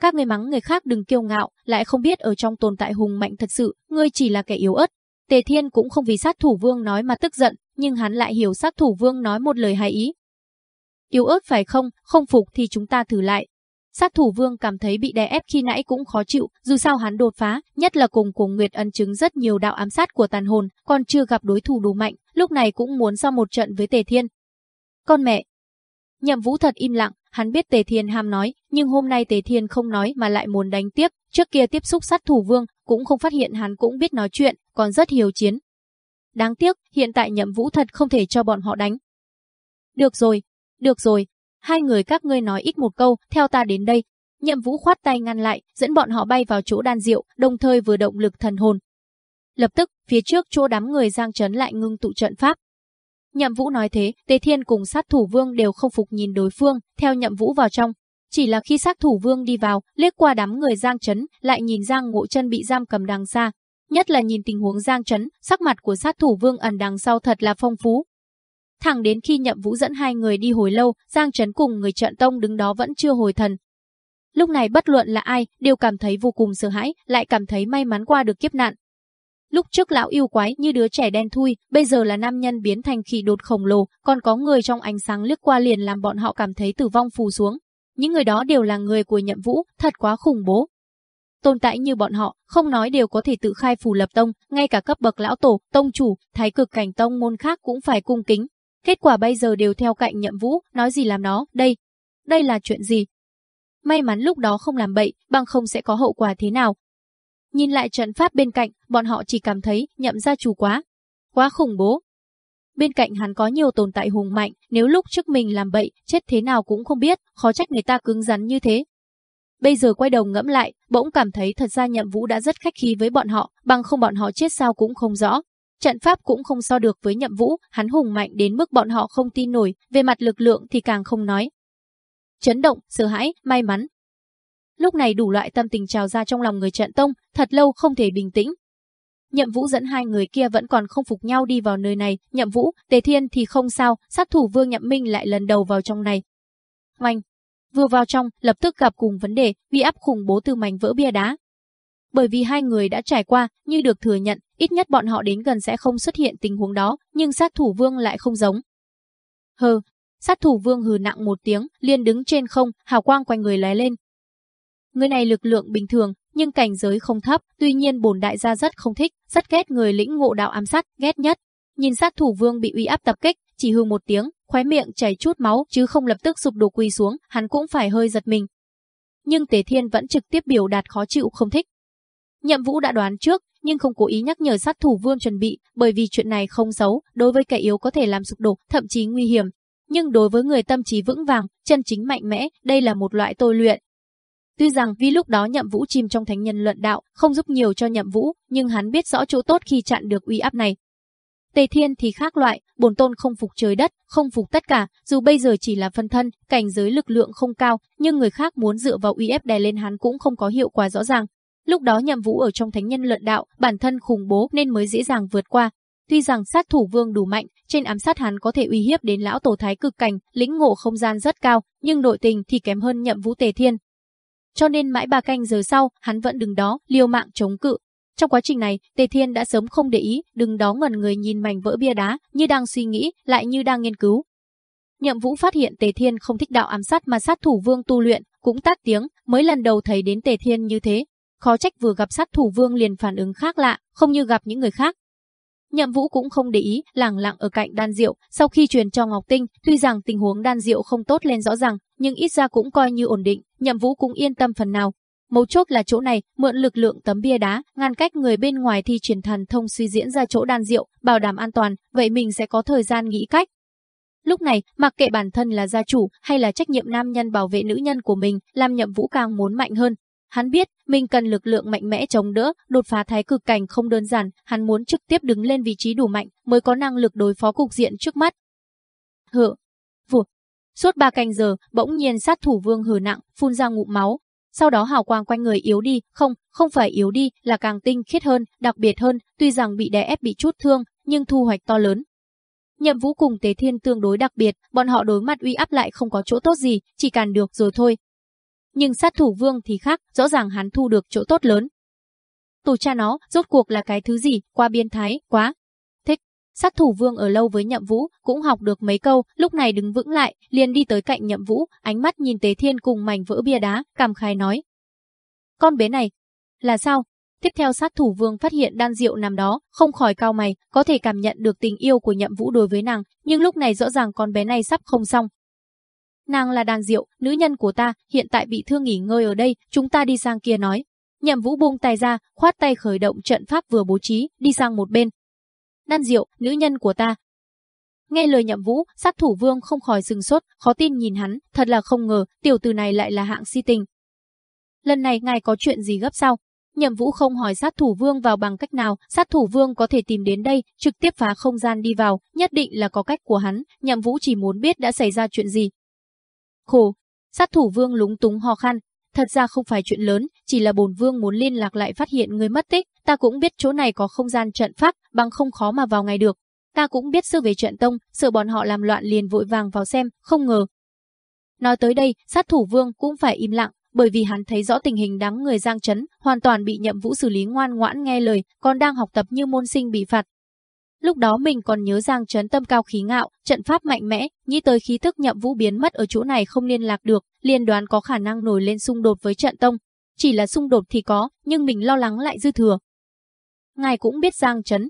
Các người mắng người khác đừng kiêu ngạo, lại không biết ở trong tồn tại hùng mạnh thật sự, ngươi chỉ là kẻ yếu ớt. Tề Thiên cũng không vì sát thủ vương nói mà tức giận, nhưng hắn lại hiểu sát thủ vương nói một lời hay ý. Yếu ớt phải không, không phục thì chúng ta thử lại, Sát thủ vương cảm thấy bị đè ép khi nãy cũng khó chịu, dù sao hắn đột phá, nhất là cùng cùng Nguyệt ấn chứng rất nhiều đạo ám sát của tàn hồn, còn chưa gặp đối thủ đủ mạnh, lúc này cũng muốn sau một trận với Tề Thiên. Con mẹ! Nhậm vũ thật im lặng, hắn biết Tề Thiên ham nói, nhưng hôm nay Tề Thiên không nói mà lại muốn đánh tiếp, trước kia tiếp xúc sát thủ vương, cũng không phát hiện hắn cũng biết nói chuyện, còn rất hiếu chiến. Đáng tiếc, hiện tại nhậm vũ thật không thể cho bọn họ đánh. Được rồi, được rồi, hai người các ngươi nói ít một câu, theo ta đến đây. Nhậm Vũ khoát tay ngăn lại, dẫn bọn họ bay vào chỗ đan diệu, đồng thời vừa động lực thần hồn. Lập tức, phía trước chỗ đám người Giang Trấn lại ngưng tụ trận pháp. Nhậm Vũ nói thế, Tề Thiên cùng sát thủ vương đều không phục nhìn đối phương, theo Nhậm Vũ vào trong. Chỉ là khi sát thủ vương đi vào, liếc qua đám người Giang Trấn, lại nhìn Giang Ngộ Chân bị giam cầm đằng xa. Nhất là nhìn tình huống Giang Trấn, sắc mặt của sát thủ vương ẩn đằng sau thật là phong phú, Thẳng đến khi nhậm vũ dẫn hai người đi hồi lâu, Giang Trấn cùng người trận tông đứng đó vẫn chưa hồi thần. Lúc này bất luận là ai, đều cảm thấy vô cùng sợ hãi, lại cảm thấy may mắn qua được kiếp nạn. Lúc trước lão yêu quái như đứa trẻ đen thui, bây giờ là nam nhân biến thành khỉ đột khổng lồ, còn có người trong ánh sáng lướt qua liền làm bọn họ cảm thấy tử vong phù xuống. Những người đó đều là người của nhậm vũ, thật quá khủng bố. Tồn tại như bọn họ, không nói đều có thể tự khai phù lập tông, ngay cả cấp bậc lão tổ, tông chủ, thái cực cảnh tông môn khác cũng phải cung kính. Kết quả bây giờ đều theo cạnh nhậm vũ, nói gì làm nó. đây. Đây là chuyện gì? May mắn lúc đó không làm bậy, bằng không sẽ có hậu quả thế nào, Nhìn lại trận pháp bên cạnh, bọn họ chỉ cảm thấy nhậm gia chủ quá. Quá khủng bố. Bên cạnh hắn có nhiều tồn tại hùng mạnh, nếu lúc trước mình làm bậy, chết thế nào cũng không biết, khó trách người ta cứng rắn như thế. Bây giờ quay đầu ngẫm lại, bỗng cảm thấy thật ra nhậm vũ đã rất khách khí với bọn họ, bằng không bọn họ chết sao cũng không rõ. Trận pháp cũng không so được với nhậm vũ, hắn hùng mạnh đến mức bọn họ không tin nổi, về mặt lực lượng thì càng không nói. Chấn động, sợ hãi, may mắn, Lúc này đủ loại tâm tình trào ra trong lòng người trận tông, thật lâu không thể bình tĩnh. Nhậm Vũ dẫn hai người kia vẫn còn không phục nhau đi vào nơi này, Nhậm Vũ, Tề Thiên thì không sao, sát thủ Vương Nhậm Minh lại lần đầu vào trong này. Oanh! Vừa vào trong, lập tức gặp cùng vấn đề, bị áp khủng bố từ mảnh vỡ bia đá. Bởi vì hai người đã trải qua, như được thừa nhận, ít nhất bọn họ đến gần sẽ không xuất hiện tình huống đó, nhưng sát thủ Vương lại không giống. Hừ, sát thủ Vương hừ nặng một tiếng, liền đứng trên không, hào quang quanh người lóe lên, Người này lực lượng bình thường, nhưng cảnh giới không thấp, tuy nhiên bổn đại gia rất không thích, rất ghét người lĩnh ngộ đạo ám sát, ghét nhất. Nhìn sát thủ vương bị uy áp tập kích, chỉ hư một tiếng, khóe miệng chảy chút máu chứ không lập tức sụp đổ quỳ xuống, hắn cũng phải hơi giật mình. Nhưng Tề Thiên vẫn trực tiếp biểu đạt khó chịu không thích. Nhậm Vũ đã đoán trước, nhưng không cố ý nhắc nhở sát thủ vương chuẩn bị, bởi vì chuyện này không xấu, đối với kẻ yếu có thể làm sụp đổ, thậm chí nguy hiểm. Nhưng đối với người tâm trí vững vàng, chân chính mạnh mẽ, đây là một loại tôi luyện, Tuy rằng vì lúc đó Nhậm Vũ chìm trong thánh nhân luận đạo, không giúp nhiều cho Nhậm Vũ, nhưng hắn biết rõ chỗ tốt khi chặn được uy áp này. Tề Thiên thì khác loại, bổn tôn không phục trời đất, không phục tất cả, dù bây giờ chỉ là phân thân, cảnh giới lực lượng không cao, nhưng người khác muốn dựa vào uy ép đè lên hắn cũng không có hiệu quả rõ ràng. Lúc đó Nhậm Vũ ở trong thánh nhân luận đạo, bản thân khủng bố nên mới dễ dàng vượt qua. Tuy rằng sát thủ vương đủ mạnh, trên ám sát hắn có thể uy hiếp đến lão tổ thái cực cảnh, lĩnh ngộ không gian rất cao, nhưng nội tình thì kém hơn Nhậm Vũ Tề Thiên, cho nên mãi ba canh giờ sau, hắn vẫn đứng đó, liều mạng chống cự. Trong quá trình này, Tề Thiên đã sớm không để ý, đứng đó ngẩn người nhìn mảnh vỡ bia đá, như đang suy nghĩ, lại như đang nghiên cứu. Nhậm Vũ phát hiện Tề Thiên không thích đạo ám sát mà sát thủ vương tu luyện, cũng tát tiếng, mới lần đầu thấy đến Tề Thiên như thế. Khó trách vừa gặp sát thủ vương liền phản ứng khác lạ, không như gặp những người khác. Nhậm Vũ cũng không để ý, lẳng lặng ở cạnh đan diệu, sau khi truyền cho Ngọc Tinh, tuy rằng tình huống đan diệu không tốt lên rõ ràng, nhưng ít ra cũng coi như ổn định, Nhậm Vũ cũng yên tâm phần nào. Mấu chốt là chỗ này, mượn lực lượng tấm bia đá, ngăn cách người bên ngoài thi truyền thần thông suy diễn ra chỗ đan diệu, bảo đảm an toàn, vậy mình sẽ có thời gian nghĩ cách. Lúc này, mặc kệ bản thân là gia chủ hay là trách nhiệm nam nhân bảo vệ nữ nhân của mình, làm Nhậm Vũ càng muốn mạnh hơn, Hắn biết mình cần lực lượng mạnh mẽ chống đỡ, đột phá thái cực cảnh không đơn giản, hắn muốn trực tiếp đứng lên vị trí đủ mạnh mới có năng lực đối phó cục diện trước mắt. Hự, vụt. Suốt ba canh giờ, bỗng nhiên sát thủ vương hừ nặng, phun ra ngụm máu. Sau đó hào quang quanh người yếu đi, không, không phải yếu đi, là càng tinh khiết hơn, đặc biệt hơn, tuy rằng bị đè ép bị chút thương, nhưng thu hoạch to lớn. Nhậm Vũ cùng Tế Thiên tương đối đặc biệt, bọn họ đối mặt uy áp lại không có chỗ tốt gì, chỉ cần được rồi thôi, nhưng sát thủ vương thì khác, rõ ràng hắn thu được chỗ tốt lớn. Tổ cha nó, rốt cuộc là cái thứ gì, qua biên thái, quá. Thích, sát thủ vương ở lâu với nhậm vũ, cũng học được mấy câu, lúc này đứng vững lại, liền đi tới cạnh nhậm vũ, ánh mắt nhìn tế thiên cùng mảnh vỡ bia đá, cảm khai nói. Con bé này, là sao? Tiếp theo sát thủ vương phát hiện đan diệu nằm đó, không khỏi cao mày, có thể cảm nhận được tình yêu của nhậm vũ đối với nàng, nhưng lúc này rõ ràng con bé này sắp không xong, Nàng là đàn diệu, nữ nhân của ta, hiện tại bị thương nghỉ ngơi ở đây, chúng ta đi sang kia nói. Nhậm vũ buông tay ra, khoát tay khởi động trận pháp vừa bố trí, đi sang một bên. Đan diệu, nữ nhân của ta. Nghe lời nhậm vũ, sát thủ vương không khỏi sừng sốt, khó tin nhìn hắn, thật là không ngờ, tiểu tử này lại là hạng si tình. Lần này ngài có chuyện gì gấp sao? Nhậm Vũ không hỏi sát thủ vương vào bằng cách nào, sát thủ vương có thể tìm đến đây, trực tiếp phá không gian đi vào, nhất định là có cách của hắn, Nhậm Vũ chỉ muốn biết đã xảy ra chuyện gì, Khổ, sát thủ vương lúng túng ho khăn thật ra không phải chuyện lớn, chỉ là bồn vương muốn liên lạc lại phát hiện người mất tích, ta cũng biết chỗ này có không gian trận pháp, bằng không khó mà vào ngày được. Ta cũng biết sơ về trận tông, sợ bọn họ làm loạn liền vội vàng vào xem, không ngờ. Nói tới đây, sát thủ vương cũng phải im lặng, bởi vì hắn thấy rõ tình hình đáng người Giang chấn hoàn toàn bị Nhậm Vũ xử lý ngoan ngoãn nghe lời, còn đang học tập như môn sinh bị phạt. Lúc đó mình còn nhớ Giang Trấn tâm cao khí ngạo, trận pháp mạnh mẽ, nghĩ tới khí tức Nhậm Vũ biến mất ở chỗ này không liên lạc được, liên đoán có khả năng nổi lên xung đột với trận tông. Chỉ là xung đột thì có, nhưng mình lo lắng lại dư thừa. Ngài cũng biết Giang Trấn.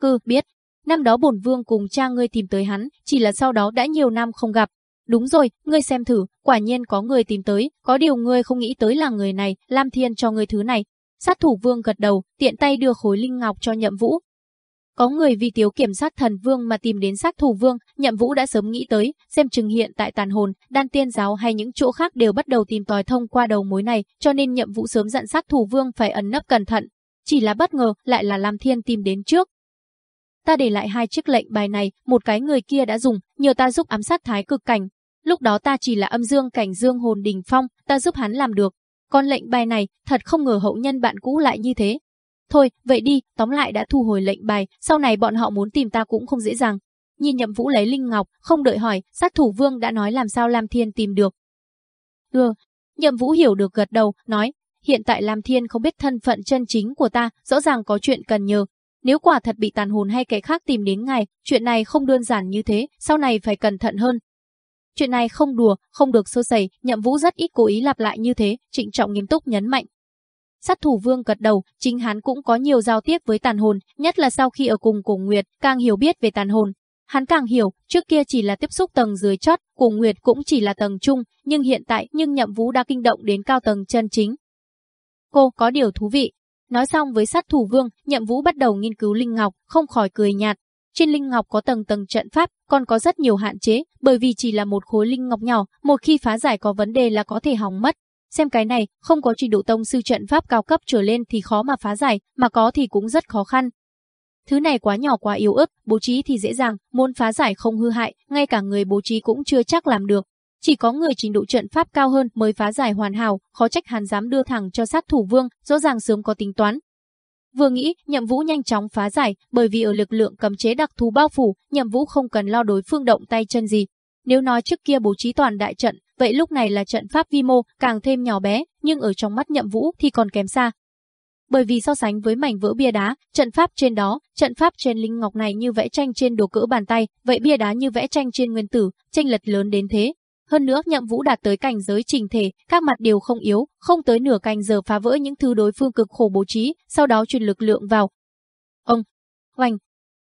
Cư, biết. Năm đó bổn vương cùng cha ngươi tìm tới hắn, chỉ là sau đó đã nhiều năm không gặp, Đúng rồi, ngươi xem thử, quả nhiên có người tìm tới, có điều ngươi không nghĩ tới là người này, Lam Thiên cho ngươi thứ này. Sát thủ vương gật đầu, tiện tay đưa khối linh ngọc cho nhậm vũ. Có người vì tiếu kiểm sát thần vương mà tìm đến sát thủ vương, nhậm vũ đã sớm nghĩ tới, xem chừng hiện tại tàn hồn, đan tiên giáo hay những chỗ khác đều bắt đầu tìm tòi thông qua đầu mối này, cho nên nhậm vũ sớm dặn sát thủ vương phải ẩn nấp cẩn thận. Chỉ là bất ngờ, lại là Lam Thiên tìm đến trước, ta để lại hai chiếc lệnh bài này, một cái người kia đã dùng, nhờ ta giúp ám sát thái cực cảnh, Lúc đó ta chỉ là âm dương cảnh dương hồn đình phong, ta giúp hắn làm được. Còn lệnh bài này, thật không ngờ hậu nhân bạn cũ lại như thế. Thôi, vậy đi, tóm lại đã thu hồi lệnh bài, sau này bọn họ muốn tìm ta cũng không dễ dàng. Nhìn nhậm vũ lấy linh ngọc, không đợi hỏi, sát thủ vương đã nói làm sao Lam Thiên tìm được. Ừ, nhậm vũ hiểu được gật đầu, nói, hiện tại Lam Thiên không biết thân phận chân chính của ta, rõ ràng có chuyện cần nhờ. Nếu quả thật bị tàn hồn hay kẻ khác tìm đến ngài, chuyện này không đơn giản như thế, sau này phải cẩn thận hơn, Chuyện này không đùa, không được sơ sẩy, Nhậm Vũ rất ít cố ý lặp lại như thế, trịnh trọng nghiêm túc nhấn mạnh. Sát thủ vương gật đầu, chính hắn cũng có nhiều giao tiếp với tàn hồn, nhất là sau khi ở cùng cổ Nguyệt, càng hiểu biết về tàn hồn. Hắn càng hiểu, trước kia chỉ là tiếp xúc tầng dưới chót, cổ Nguyệt cũng chỉ là tầng trung, nhưng hiện tại, nhưng Nhậm Vũ đã kinh động đến cao tầng chân chính. Cô có điều thú vị. Nói xong với sát thủ vương, Nhậm Vũ bắt đầu nghiên cứu Linh Ngọc, không khỏi cười nhạt, trên linh ngọc có tầng tầng trận pháp, còn có rất nhiều hạn chế, bởi vì chỉ là một khối linh ngọc nhỏ, một khi phá giải có vấn đề là có thể hỏng mất. Xem cái này, không có trình độ tông sư trận pháp cao cấp trở lên thì khó mà phá giải, mà có thì cũng rất khó khăn. Thứ này quá nhỏ quá yếu ớt, bố trí thì dễ dàng, muốn phá giải không hư hại, ngay cả người bố trí cũng chưa chắc làm được. Chỉ có người trình độ trận pháp cao hơn mới phá giải hoàn hảo, khó trách hắn dám đưa thẳng cho sát thủ vương, rõ ràng sớm có tính toán, Vừa nghĩ, Nhậm Vũ nhanh chóng phá giải, bởi vì ở lực lượng cấm chế đặc thù bao phủ, Nhậm Vũ không cần lo đối phương động tay chân gì. Nếu nói trước kia bố trí toàn đại trận, vậy lúc này là trận pháp vi mô, càng thêm nhỏ bé, nhưng ở trong mắt Nhậm Vũ thì còn kém xa. Bởi vì so sánh với mảnh vỡ bia đá, trận pháp trên đó, trận pháp trên linh ngọc này như vẽ tranh trên đồ cỡ bàn tay, vậy bia đá như vẽ tranh trên nguyên tử, tranh lệch lớn đến thế, hơn nữa nhậm vũ đạt tới cảnh giới trình thể, các mặt đều không yếu, không tới nửa canh giờ phá vỡ những thứ đối phương cực khổ bố trí, sau đó truyền lực lượng vào. Ông, hoành,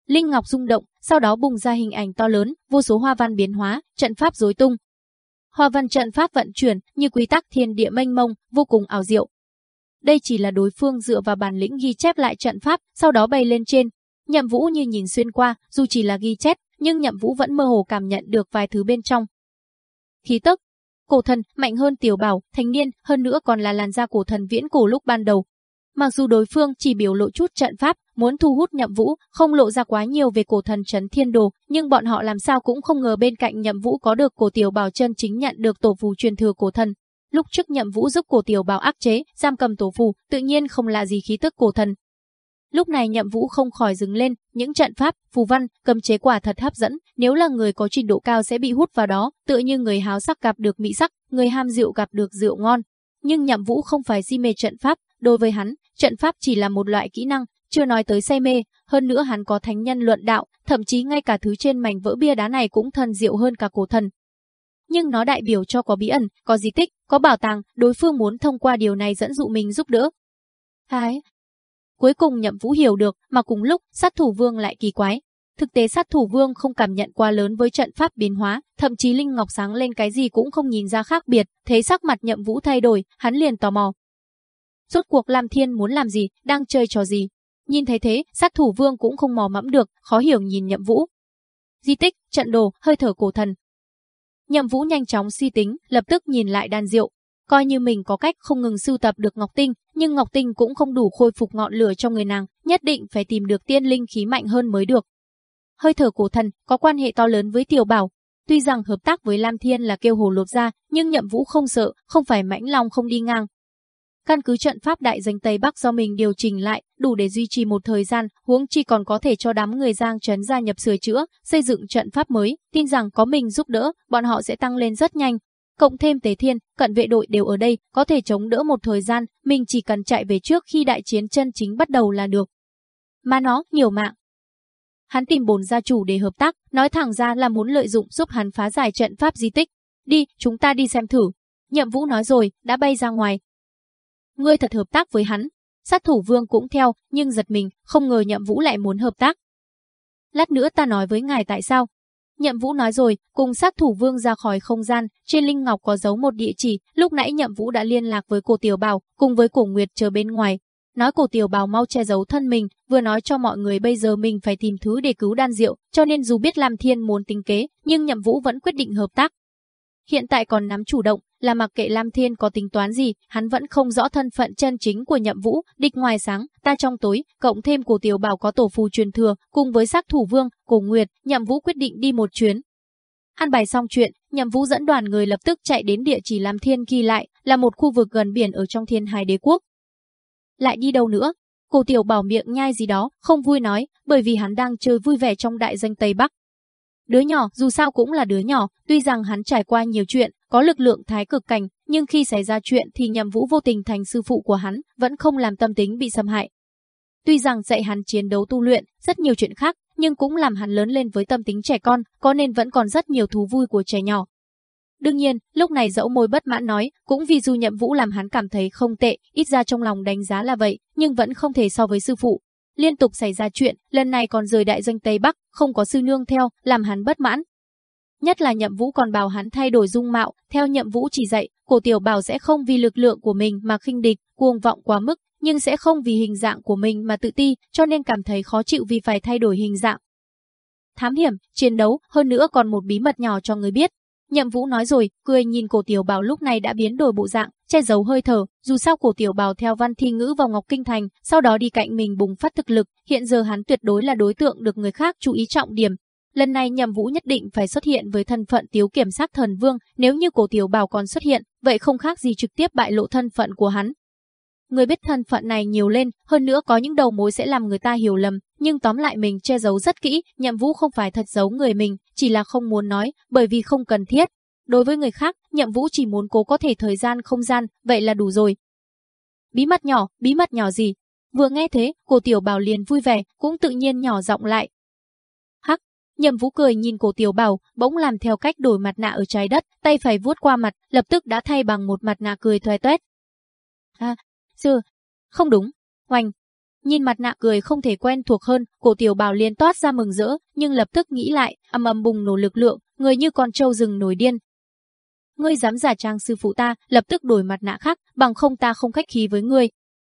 Linh Ngọc rung động, sau đó bùng ra hình ảnh to lớn, vô số hoa văn biến hóa, trận pháp rối tung. Hoa văn trận pháp vận chuyển như quy tắc thiên địa mênh mông, vô cùng ảo diệu. Đây chỉ là đối phương dựa vào bản lĩnh ghi chép lại trận pháp, sau đó bay lên trên. Nhậm Vũ như nhìn xuyên qua, dù chỉ là ghi chép, nhưng Nhậm Vũ vẫn mơ hồ cảm nhận được vài thứ bên trong, khí tức. Cổ thần mạnh hơn tiểu bảo, thanh niên, hơn nữa còn là làn da cổ thần viễn cổ lúc ban đầu. Mặc dù đối phương chỉ biểu lộ chút trận pháp, muốn thu hút nhậm vũ, không lộ ra quá nhiều về cổ thần trấn thiên đồ, nhưng bọn họ làm sao cũng không ngờ bên cạnh nhậm vũ có được cổ tiểu bảo chân chính nhận được tổ phù truyền thừa cổ thần. Lúc trước nhậm vũ giúp cổ tiểu bảo áp chế, giam cầm tổ phù, tự nhiên không là gì khí tức cổ thần, Lúc này nhậm vũ không khỏi dừng lên, những trận pháp, phù văn, cầm chế quả thật hấp dẫn, nếu là người có trình độ cao sẽ bị hút vào đó, tựa như người háo sắc gặp được mỹ sắc, người ham rượu gặp được rượu ngon. Nhưng nhậm vũ không phải si mê trận pháp, đối với hắn, trận pháp chỉ là một loại kỹ năng, chưa nói tới say mê, hơn nữa hắn có thánh nhân luận đạo, thậm chí ngay cả thứ trên mảnh vỡ bia đá này cũng thần diệu hơn cả cổ thần. Nhưng nó đại biểu cho có bí ẩn, có di tích, có bảo tàng, đối phương muốn thông qua điều này dẫn dụ mình giúp đỡ. Hai, Cuối cùng nhậm vũ hiểu được, mà cùng lúc sát thủ vương lại kỳ quái. Thực tế sát thủ vương không cảm nhận quá lớn với trận pháp biến hóa, thậm chí Linh Ngọc sáng lên cái gì cũng không nhìn ra khác biệt, thấy sắc mặt nhậm vũ thay đổi, hắn liền tò mò. Rốt cuộc Lam Thiên muốn làm gì, đang chơi trò gì? Nhìn thấy thế, sát thủ vương cũng không mò mẫm được, khó hiểu nhìn nhậm vũ. Di tích, trận đồ, hơi thở cổ thần. Nhậm vũ nhanh chóng suy tính, lập tức nhìn lại đàn diệu Coi như mình có cách không ngừng sưu tập được Ngọc Tinh, nhưng Ngọc Tinh cũng không đủ khôi phục ngọn lửa cho người nàng, nhất định phải tìm được tiên linh khí mạnh hơn mới được. Hơi thở cổ thần có quan hệ to lớn với Tiểu Bảo. Tuy rằng hợp tác với Lam Thiên là kêu hồ lột ra, nhưng nhậm vũ không sợ, không phải mãnh lòng không đi ngang. Căn cứ trận pháp đại danh Tây Bắc do mình điều chỉnh lại, đủ để duy trì một thời gian, huống chi còn có thể cho đám người Giang Trấn gia nhập sửa chữa, xây dựng trận pháp mới, tin rằng có mình giúp đỡ, bọn họ sẽ tăng lên rất nhanh, cộng thêm Tế Thiên, cận vệ đội đều ở đây, có thể chống đỡ một thời gian, mình chỉ cần chạy về trước khi đại chiến chân chính bắt đầu là được. Mà nó, nhiều mạng. Hắn tìm bồn gia chủ để hợp tác, nói thẳng ra là muốn lợi dụng giúp hắn phá giải trận pháp di tích. Đi, chúng ta đi xem thử. Nhậm Vũ nói rồi, đã bay ra ngoài. Ngươi thật hợp tác với hắn. Sát thủ vương cũng theo, nhưng giật mình, không ngờ Nhậm Vũ lại muốn hợp tác. Lát nữa ta nói với ngài tại sao, Nhậm Vũ nói rồi, cùng sát thủ vương ra khỏi không gian, trên Linh Ngọc có giấu một địa chỉ, lúc nãy Nhậm Vũ đã liên lạc với cổ Tiểu bào, cùng với cổ Nguyệt chờ bên ngoài. Nói cổ Tiểu bào mau che giấu thân mình, vừa nói cho mọi người bây giờ mình phải tìm thứ để cứu đan diệu, cho nên dù biết làm Thiên muốn tính kế, nhưng Nhậm Vũ vẫn quyết định hợp tác. Hiện tại còn nắm chủ động, là mặc kệ Lam Thiên có tính toán gì, hắn vẫn không rõ thân phận chân chính của Nhậm Vũ, địch ngoài sáng, ta trong tối, cộng thêm của tiểu bảo có tổ phù truyền thừa, cùng với sắc thủ vương, cổ nguyệt, Nhậm Vũ quyết định đi một chuyến. ăn bài xong chuyện, Nhậm Vũ dẫn đoàn người lập tức chạy đến địa chỉ Lam Thiên ghi lại, là một khu vực gần biển ở trong thiên hải đế quốc. Lại đi đâu nữa? Cổ tiểu bảo miệng nhai gì đó, không vui nói, bởi vì hắn đang chơi vui vẻ trong đại danh Tây Bắc. Đứa nhỏ dù sao cũng là đứa nhỏ, tuy rằng hắn trải qua nhiều chuyện, có lực lượng thái cực cảnh, nhưng khi xảy ra chuyện thì nhậm vũ vô tình thành sư phụ của hắn, vẫn không làm tâm tính bị xâm hại. Tuy rằng dạy hắn chiến đấu tu luyện, rất nhiều chuyện khác, nhưng cũng làm hắn lớn lên với tâm tính trẻ con, có nên vẫn còn rất nhiều thú vui của trẻ nhỏ. Đương nhiên, lúc này dẫu môi bất mãn nói, cũng vì dù nhậm vũ làm hắn cảm thấy không tệ, ít ra trong lòng đánh giá là vậy, nhưng vẫn không thể so với sư phụ. Liên tục xảy ra chuyện, lần này còn rời đại doanh Tây Bắc, không có sư nương theo, làm hắn bất mãn, Nhất là nhậm vũ còn bảo hắn thay đổi dung mạo, theo nhậm vũ chỉ dạy, cổ tiểu bảo sẽ không vì lực lượng của mình mà khinh địch, cuồng vọng quá mức, nhưng sẽ không vì hình dạng của mình mà tự ti, cho nên cảm thấy khó chịu vì phải thay đổi hình dạng. Thám hiểm, chiến đấu, hơn nữa còn một bí mật nhỏ cho người biết. Nhậm Vũ nói rồi, cười nhìn cổ tiểu bảo lúc này đã biến đổi bộ dạng, che giấu hơi thở, dù sao cổ tiểu bảo theo văn thi ngữ vào Ngọc Kinh Thành, sau đó đi cạnh mình bùng phát thực lực, hiện giờ hắn tuyệt đối là đối tượng được người khác chú ý trọng điểm, Lần này Nhậm vũ nhất định phải xuất hiện với thân phận tiếu kiểm sát thần vương, nếu như cổ tiểu bảo còn xuất hiện, vậy không khác gì trực tiếp bại lộ thân phận của hắn. Người biết thân phận này nhiều lên, hơn nữa có những đầu mối sẽ làm người ta hiểu lầm, nhưng tóm lại mình che giấu rất kỹ, nhậm vũ không phải thật giấu người mình, chỉ là không muốn nói, bởi vì không cần thiết. Đối với người khác, nhậm vũ chỉ muốn cố có thể thời gian không gian, vậy là đủ rồi. Bí mật nhỏ, bí mật nhỏ gì? Vừa nghe thế, cô tiểu bảo liền vui vẻ, cũng tự nhiên nhỏ giọng lại, Hắc, Nhậm Vũ cười nhìn cổ tiểu bảo, bỗng làm theo cách đổi mặt nạ ở trái đất, tay phải vuốt qua mặt, lập tức đã thay bằng một mặt nạ cười thoe toét. À, sư, không đúng, hoành. Nhìn mặt nạ cười không thể quen thuộc hơn, cổ tiểu bảo liền toát ra mừng rỡ, nhưng lập tức nghĩ lại, âm âm bùng nổ lực lượng, người như con trâu rừng nổi điên. Ngươi dám giả trang sư phụ ta, lập tức đổi mặt nạ khác, bằng không ta không khách khí với ngươi.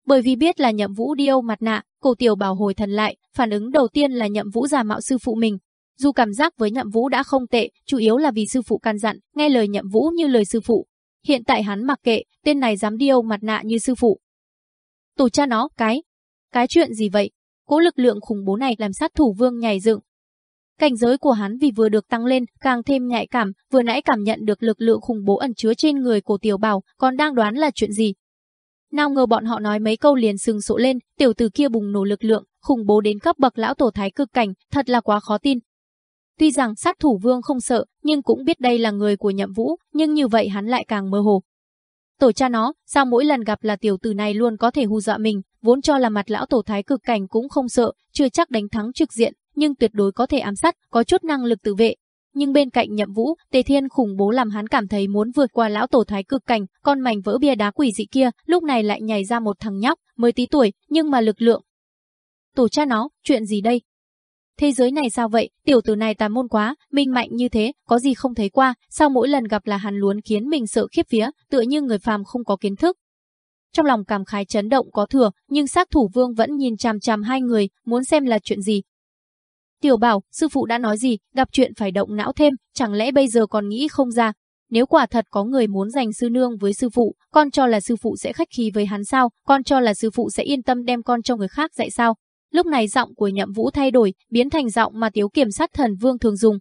Bởi vì biết là nhậm vũ điêu mặt nạ, cổ tiểu bảo hồi thần lại, phản ứng đầu tiên là nhậm vũ giả mạo sư phụ mình, dù cảm giác với Nhậm Vũ đã không tệ, chủ yếu là vì sư phụ can dặn, nghe lời Nhậm Vũ như lời sư phụ. Hiện tại hắn mặc kệ, tên này dám điêu mặt nạ như sư phụ. Tổ cha nó, cái, cái chuyện gì vậy? Cố lực lượng khủng bố này làm sát thủ vương nhảy dựng. Cảnh giới của hắn vì vừa được tăng lên, càng thêm nhạy cảm, vừa nãy cảm nhận được lực lượng khủng bố ẩn chứa trên người của tiểu bảo, còn đang đoán là chuyện gì. Nào ngờ bọn họ nói mấy câu liền sừng sộ lên, tiểu tử kia bùng nổ lực lượng, khủng bố đến cấp bậc lão tổ thái cực cảnh, thật là quá khó tin, Tuy rằng sát thủ vương không sợ, nhưng cũng biết đây là người của nhậm vũ, nhưng như vậy hắn lại càng mơ hồ. Tổ cha nó, sao mỗi lần gặp là tiểu tử này luôn có thể hù dọa mình, vốn cho là mặt lão tổ thái cực cảnh cũng không sợ, chưa chắc đánh thắng trực diện, nhưng tuyệt đối có thể ám sát, có chút năng lực tự vệ. Nhưng bên cạnh nhậm vũ, tề thiên khủng bố làm hắn cảm thấy muốn vượt qua lão tổ thái cực cảnh, con mảnh vỡ bia đá quỷ dị kia, lúc này lại nhảy ra một thằng nhóc, mới tí tuổi, nhưng mà lực lượng. Tổ cha nó, chuyện gì đây? Thế giới này sao vậy, tiểu tử này tà môn quá, minh mạnh như thế, có gì không thấy qua, sao mỗi lần gặp là hắn luôn khiến mình sợ khiếp vía, tựa như người phàm không có kiến thức. Trong lòng cảm khái chấn động có thừa, nhưng sát thủ vương vẫn nhìn chằm chằm hai người, muốn xem là chuyện gì. Tiểu bảo, sư phụ đã nói gì, gặp chuyện phải động não thêm, chẳng lẽ bây giờ còn nghĩ không ra. Nếu quả thật có người muốn giành sư nương với sư phụ, con cho là sư phụ sẽ khách khí với hắn sao, con cho là sư phụ sẽ yên tâm đem con cho người khác dạy sao. Lúc này giọng của nhậm vũ thay đổi, biến thành giọng mà tiếu kiểm sát thần vương thường dùng.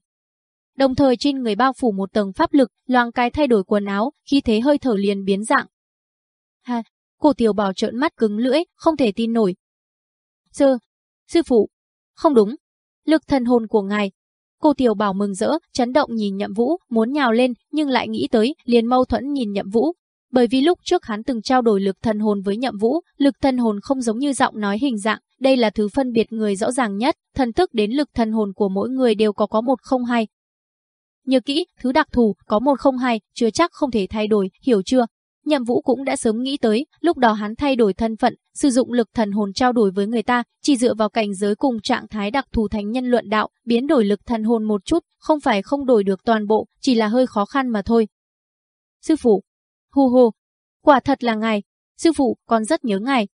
Đồng thời trên người bao phủ một tầng pháp lực, loang cái thay đổi quần áo, khi thế hơi thở liền biến dạng. Ha, cổ tiểu bảo trợn mắt cứng lưỡi, không thể tin nổi. Sư, sư phụ, không đúng, lực thần hồn của ngài. Cô Tiểu Bảo mừng rỡ, chấn động nhìn Nhậm Vũ, muốn nhào lên, nhưng lại nghĩ tới, liền mâu thuẫn nhìn Nhậm Vũ. Bởi vì lúc trước hắn từng trao đổi lực thần hồn với Nhậm Vũ, lực thần hồn không giống như giọng nói hình dạng, đây là thứ phân biệt người rõ ràng nhất, thần thức đến lực thần hồn của mỗi người đều có có một không hai. Nhớ kỹ, thứ đặc thù, có một không hai, chưa chắc không thể thay đổi, hiểu chưa? Nhậm Vũ cũng đã sớm nghĩ tới, lúc đó hắn thay đổi thân phận, sử dụng lực thần hồn trao đổi với người ta, chỉ dựa vào cảnh giới cùng trạng thái đặc thù thánh nhân luận đạo, biến đổi lực thần hồn một chút, không phải không đổi được toàn bộ, chỉ là hơi khó khăn mà thôi. Sư phụ, hu hu, quả thật là ngài, sư phụ, con rất nhớ ngài.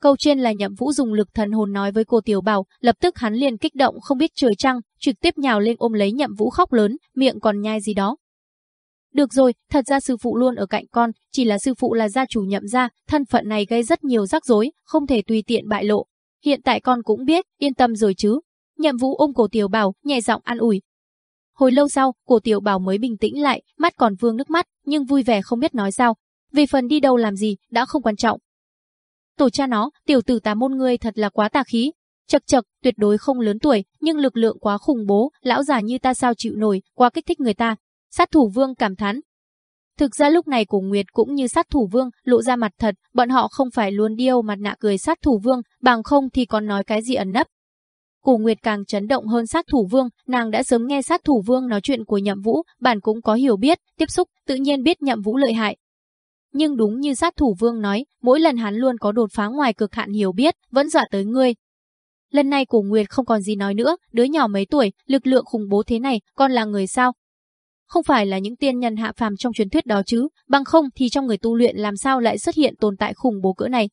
Câu trên là Nhậm Vũ dùng lực thần hồn nói với cô Tiểu Bảo, lập tức hắn liền kích động không biết trời trăng, trực tiếp nhào lên ôm lấy Nhậm Vũ khóc lớn, miệng còn nhai gì đó. Được rồi, thật ra sư phụ luôn ở cạnh con, chỉ là sư phụ là gia chủ nhậm gia, thân phận này gây rất nhiều rắc rối, không thể tùy tiện bại lộ. Hiện tại con cũng biết, yên tâm rồi chứ. Nhậm vũ ôm cổ tiểu bảo, nhẹ giọng an ủi. Hồi lâu sau, cổ tiểu bảo mới bình tĩnh lại, mắt còn vương nước mắt, nhưng vui vẻ không biết nói sao. Về phần đi đâu làm gì, đã không quan trọng. Tổ cha nó, tiểu tử tà môn ngươi thật là quá tà khí. Chật chật, tuyệt đối không lớn tuổi, nhưng lực lượng quá khủng bố, lão già như ta sao chịu nổi, quá kích thích người ta, Sát thủ vương cảm thán. Thực ra lúc này cổ Nguyệt cũng như sát thủ vương, lộ ra mặt thật, bọn họ không phải luôn điêu mặt nạ cười sát thủ vương, bằng không thì còn nói cái gì ẩn nấp. Cổ Nguyệt càng chấn động hơn sát thủ vương, nàng đã sớm nghe sát thủ vương nói chuyện của nhậm vũ, bản cũng có hiểu biết, tiếp xúc, tự nhiên biết nhậm vũ lợi hại. Nhưng đúng như sát thủ vương nói, mỗi lần hắn luôn có đột phá ngoài cực hạn hiểu biết, vẫn dọa tới ngươi. Lần này cổ Nguyệt không còn gì nói nữa, đứa nhỏ mấy tuổi, lực lượng khủng bố thế này, con là người sao, không phải là những tiên nhân hạ phàm trong truyền thuyết đó chứ, bằng không thì trong người tu luyện làm sao lại xuất hiện tồn tại khủng bố cỡ này.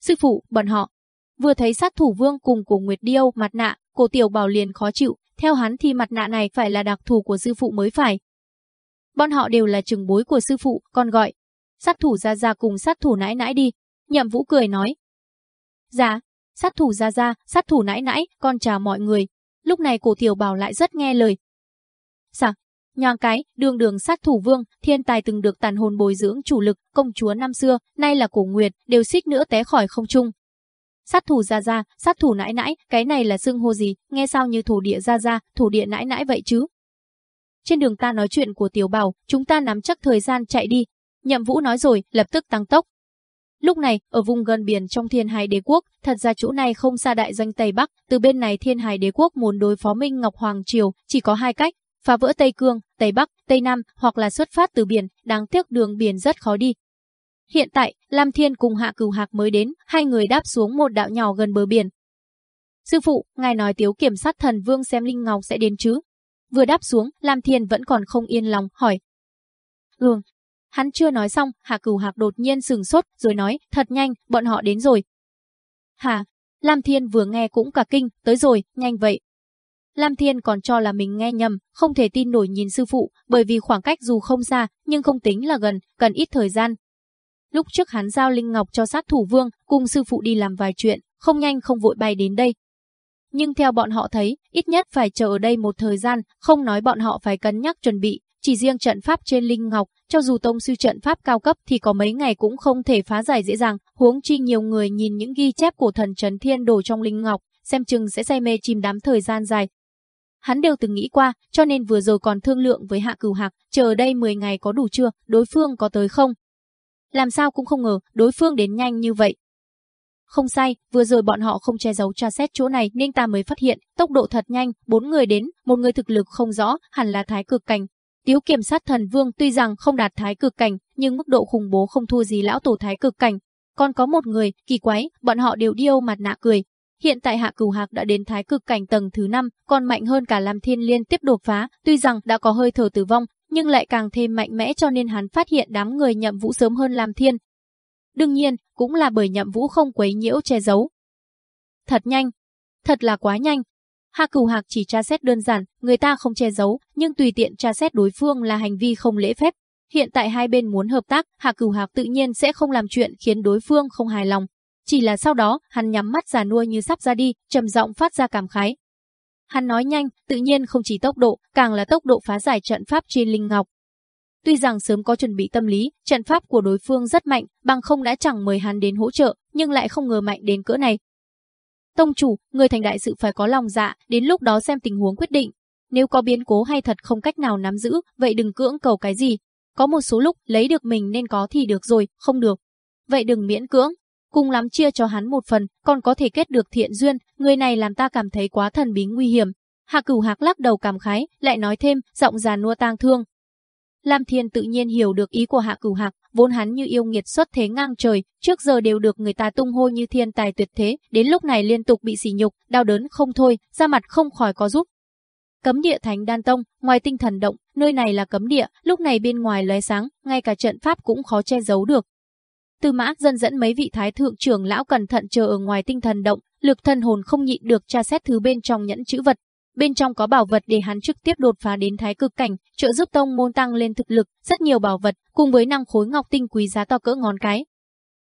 Sư phụ, bọn họ, vừa thấy sát thủ vương cùng cổ Nguyệt Điêu mặt nạ, cổ tiểu bảo liền khó chịu, theo hắn thì mặt nạ này phải là đặc thù của sư phụ mới phải. Bọn họ đều là trừng bối của sư phụ, còn gọi. Sát thủ ra ra cùng sát thủ nãi nãi đi. Nhậm vũ cười nói. Dạ, sát thủ ra ra, sát thủ nãi nãi, con chào mọi người. Lúc này cổ tiểu bảo lại rất nghe lời. Dạ, Nhoang cái, đường đường sát thủ vương, thiên tài từng được tàn hồn bồi dưỡng chủ lực, công chúa năm xưa, nay là cổ nguyệt, đều xích nữa té khỏi không trung. Sát thủ ra ra, sát thủ nãi nãi, cái này là xưng hô gì, nghe sao như thổ địa ra ra, thổ địa nãi nãi vậy chứ? Trên đường ta nói chuyện của tiểu bảo, chúng ta nắm chắc thời gian chạy đi. Nhậm vũ nói rồi, lập tức tăng tốc. Lúc này, ở vùng gần biển trong thiên hải đế quốc, thật ra chỗ này không xa đại doanh Tây Bắc, từ bên này thiên hải đế quốc muốn đối phó Minh Ngọc Hoàng Triều, chỉ có hai cách, phá vỡ Tây Cương, Tây Bắc, Tây Nam hoặc là xuất phát từ biển, đáng tiếc đường biển rất khó đi. Hiện tại, Lam Thiên cùng Hạ Cửu Hạc mới đến, hai người đáp xuống một đạo nhỏ gần bờ biển. Sư phụ, ngài nói tiếu kiểm sát thần vương xem Linh Ngọc sẽ đến chứ? Vừa đáp xuống, Lam Thiên vẫn còn không yên lòng, hỏi. Ừ. Hắn chưa nói xong, Hạ Cửu Hạc đột nhiên sừng sốt, rồi nói, thật nhanh, bọn họ đến rồi. Hả? Lam Thiên vừa nghe cũng cả kinh, tới rồi, nhanh vậy, Lam Thiên còn cho là mình nghe nhầm, không thể tin nổi nhìn sư phụ, bởi vì khoảng cách dù không xa, nhưng không tính là gần, cần ít thời gian. Lúc trước hắn giao Linh Ngọc cho sát thủ vương, cùng sư phụ đi làm vài chuyện, không nhanh không vội bay đến đây. Nhưng theo bọn họ thấy, ít nhất phải chờ ở đây một thời gian, không nói bọn họ phải cân nhắc chuẩn bị, chỉ riêng trận pháp trên Linh Ngọc, cho dù tông sư trận pháp cao cấp thì có mấy ngày cũng không thể phá giải dễ dàng, huống chi nhiều người nhìn những ghi chép của thần Trấn Thiên đồ trong Linh Ngọc, xem chừng sẽ say mê chìm đắm thời gian dài, Hắn đều từng nghĩ qua, cho nên vừa rồi còn thương lượng với Hạ Cửu Hạc, chờ đây 10 ngày có đủ chưa, đối phương có tới không? Làm sao cũng không ngờ, đối phương đến nhanh như vậy. Không sai, vừa rồi bọn họ không che giấu tra xét chỗ này nên ta mới phát hiện, tốc độ thật nhanh, bốn người đến, một người thực lực không rõ, hẳn là thái cực cảnh. Tiếu kiểm sát thần vương tuy rằng không đạt thái cực cảnh, nhưng mức độ khủng bố không thua gì lão tổ thái cực cảnh. Còn có một người, kỳ quái, bọn họ đều điêu mặt nạ cười, Hiện tại Hạ Cửu Hạc đã đến thái cực cảnh tầng thứ 5, còn mạnh hơn cả làm Thiên liên tiếp đột phá, tuy rằng đã có hơi thở tử vong, nhưng lại càng thêm mạnh mẽ cho nên hắn phát hiện đám người nhậm vũ sớm hơn làm Thiên. Đương nhiên, cũng là bởi nhậm vũ không quấy nhiễu che giấu. Thật nhanh, thật là quá nhanh. Hạ Cửu Hạc chỉ tra xét đơn giản, người ta không che giấu, nhưng tùy tiện tra xét đối phương là hành vi không lễ phép. Hiện tại hai bên muốn hợp tác, Hạ Cửu Hạc tự nhiên sẽ không làm chuyện khiến đối phương không hài lòng, chỉ là sau đó, hắn nhắm mắt già nua như sắp ra đi, trầm giọng phát ra cảm khái. Hắn nói nhanh, tự nhiên không chỉ tốc độ, càng là tốc độ phá giải trận pháp trên linh ngọc. Tuy rằng sớm có chuẩn bị tâm lý, trận pháp của đối phương rất mạnh, bằng không đã chẳng mời hắn đến hỗ trợ, nhưng lại không ngờ mạnh đến cỡ này. Tông chủ, người thành đại sự phải có lòng dạ, đến lúc đó xem tình huống quyết định. nếu có biến cố hay thật không cách nào nắm giữ, vậy đừng cưỡng cầu cái gì. Có một số lúc lấy được mình nên có thì được rồi, không được. Vậy đừng miễn cưỡng, cùng lắm chia cho hắn một phần, còn có thể kết được thiện duyên, người này làm ta cảm thấy quá thần bí nguy hiểm. Hạ cửu hạc lắc đầu cảm khái, lại nói thêm, giọng già nua tang thương. Lam Thiên tự nhiên hiểu được ý của Hạ Cửu Hạc, vốn hắn như yêu nghiệt xuất thế ngang trời, trước giờ đều được người ta tung hô như thiên tài tuyệt thế, đến lúc này liên tục bị sỉ nhục, đau đớn không thôi, ra mặt không khỏi có giúp. Cấm địa Thánh Đan Tông, ngoài tinh thần động, nơi này là cấm địa, lúc này bên ngoài lóe sáng, ngay cả trận pháp cũng khó che giấu được. Tư Mã dân dẫn mấy vị thái thượng trưởng lão cẩn thận chờ ở ngoài tinh thần động, lực thân hồn không nhịn được tra xét thứ bên trong nhẫn chữ vật, Bên trong có bảo vật để hắn trực tiếp đột phá đến thái cực cảnh, trợ giúp tông môn tăng lên thực lực, rất nhiều bảo vật, cùng với năng khối ngọc tinh quý giá to cỡ ngón cái.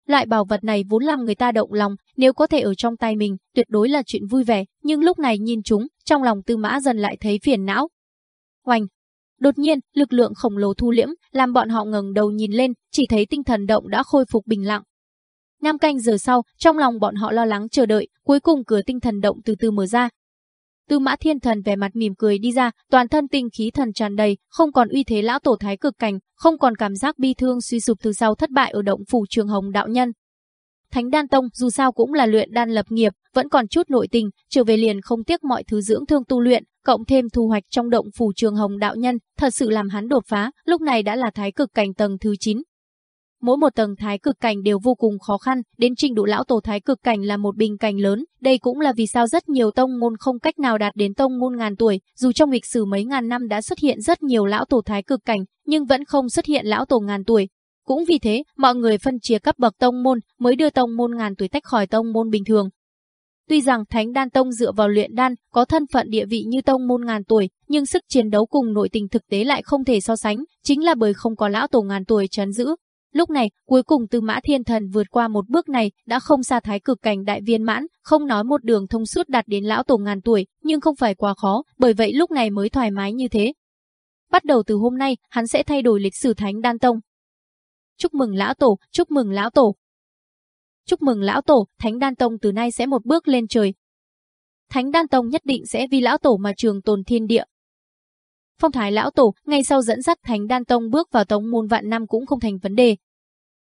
Loại bảo vật này vốn làm người ta động lòng, nếu có thể ở trong tay mình, tuyệt đối là chuyện vui vẻ, nhưng lúc này nhìn chúng, trong lòng tư mã dần lại thấy phiền não. Hoành! Đột nhiên, lực lượng khổng lồ thu liễm, làm bọn họ ngẩng đầu nhìn lên, chỉ thấy tinh thần động đã khôi phục bình lặng. nam canh giờ sau, trong lòng bọn họ lo lắng chờ đợi, cuối cùng cửa tinh thần động từ từ mở ra, Tư Mã Thiên Thần vẻ mặt mỉm cười đi ra, toàn thân tinh khí thần tràn đầy, không còn uy thế lão tổ thái cực cảnh, không còn cảm giác bi thương suy sụp từ sau thất bại ở động phủ Trường Hồng đạo nhân. Thánh Đan Tông dù sao cũng là luyện đan lập nghiệp, vẫn còn chút nội tình, trở về liền không tiếc mọi thứ dưỡng thương tu luyện, cộng thêm thu hoạch trong động phủ Trường Hồng đạo nhân, thật sự làm hắn đột phá, lúc này đã là thái cực cảnh tầng thứ 9, Mỗi một tầng thái cực cảnh đều vô cùng khó khăn, đến trình độ lão tổ thái cực cảnh là một bình cảnh lớn, đây cũng là vì sao rất nhiều tông môn không cách nào đạt đến tông môn ngàn tuổi, dù trong lịch sử mấy ngàn năm đã xuất hiện rất nhiều lão tổ thái cực cảnh, nhưng vẫn không xuất hiện lão tổ ngàn tuổi. Cũng vì thế, mọi người phân chia cấp bậc tông môn mới đưa tông môn ngàn tuổi tách khỏi tông môn bình thường. Tuy rằng Thánh Đan Tông dựa vào luyện đan, có thân phận địa vị như tông môn ngàn tuổi, nhưng sức chiến đấu cùng nội tình thực tế lại không thể so sánh, chính là bởi không có lão tổ ngàn tuổi trấn giữ, Lúc này, cuối cùng Tư Mã Thiên Thần vượt qua một bước này, đã không xa thái cực cảnh đại viên mãn, không nói một đường thông suốt đạt đến lão tổ ngàn tuổi, nhưng không phải quá khó, bởi vậy lúc này mới thoải mái như thế. Bắt đầu từ hôm nay, hắn sẽ thay đổi lịch sử Thánh Đan Tông. Chúc mừng lão tổ, chúc mừng lão tổ. Chúc mừng lão tổ, Thánh Đan Tông từ nay sẽ một bước lên trời. Thánh Đan Tông nhất định sẽ vì lão tổ mà trường tồn thiên địa, Phong thái lão tổ, ngay sau dẫn dắt Thánh Đan Tông bước vào tông môn vạn năm cũng không thành vấn đề.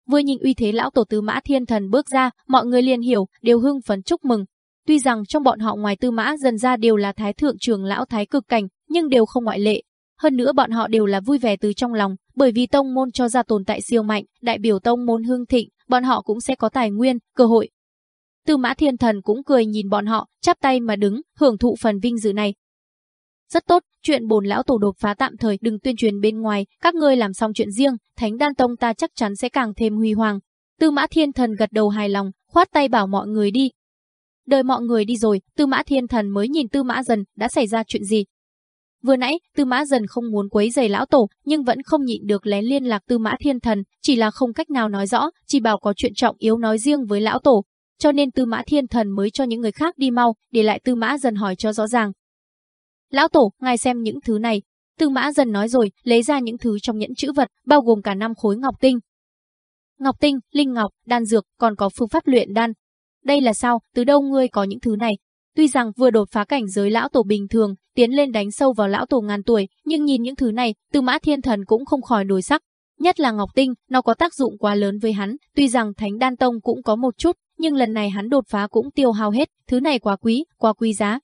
Vừa nhìn uy thế lão tổ Tư Mã Thiên Thần bước ra, mọi người liền hiểu, đều hưng phấn chúc mừng. Tuy rằng trong bọn họ ngoài Tư Mã dần ra đều là thái thượng trưởng lão thái cực cảnh, nhưng đều không ngoại lệ. Hơn nữa bọn họ đều là vui vẻ từ trong lòng, bởi vì tông môn cho ra tồn tại siêu mạnh, đại biểu tông môn hưng thịnh, bọn họ cũng sẽ có tài nguyên, cơ hội. Tư Mã Thiên Thần cũng cười nhìn bọn họ, chắp tay mà đứng, hưởng thụ phần vinh dự này. Rất tốt, chuyện bồn lão tổ đột phá tạm thời đừng tuyên truyền bên ngoài, các ngươi làm xong chuyện riêng, Thánh Đan Tông ta chắc chắn sẽ càng thêm huy hoàng. Tư Mã Thiên Thần gật đầu hài lòng, khoát tay bảo mọi người đi. Đợi mọi người đi rồi, Tư Mã Thiên Thần mới nhìn Tư Mã Dần đã xảy ra chuyện gì. Vừa nãy, Tư Mã Dần không muốn quấy giày lão tổ, nhưng vẫn không nhịn được lén liên lạc Tư Mã Thiên Thần, chỉ là không cách nào nói rõ, chỉ bảo có chuyện trọng yếu nói riêng với lão tổ, cho nên Tư Mã Thiên Thần mới cho những người khác đi mau, để lại Tư Mã Dần hỏi cho rõ ràng. Lão Tổ, ngài xem những thứ này. Tư mã dần nói rồi, lấy ra những thứ trong nhẫn chữ vật, bao gồm cả năm khối ngọc tinh. Ngọc tinh, linh ngọc, đan dược, còn có phương pháp luyện đan. Đây là sao, từ đâu ngươi có những thứ này? Tuy rằng vừa đột phá cảnh giới lão tổ bình thường, tiến lên đánh sâu vào lão tổ ngàn tuổi, nhưng nhìn những thứ này, Tư Mã Thiên Thần cũng không khỏi đổi sắc. Nhất là Ngọc Tinh, nó có tác dụng quá lớn với hắn, tuy rằng Thánh Đan Tông cũng có một chút, nhưng lần này hắn đột phá cũng tiêu hao hết, thứ này quá quý, quá quý giá,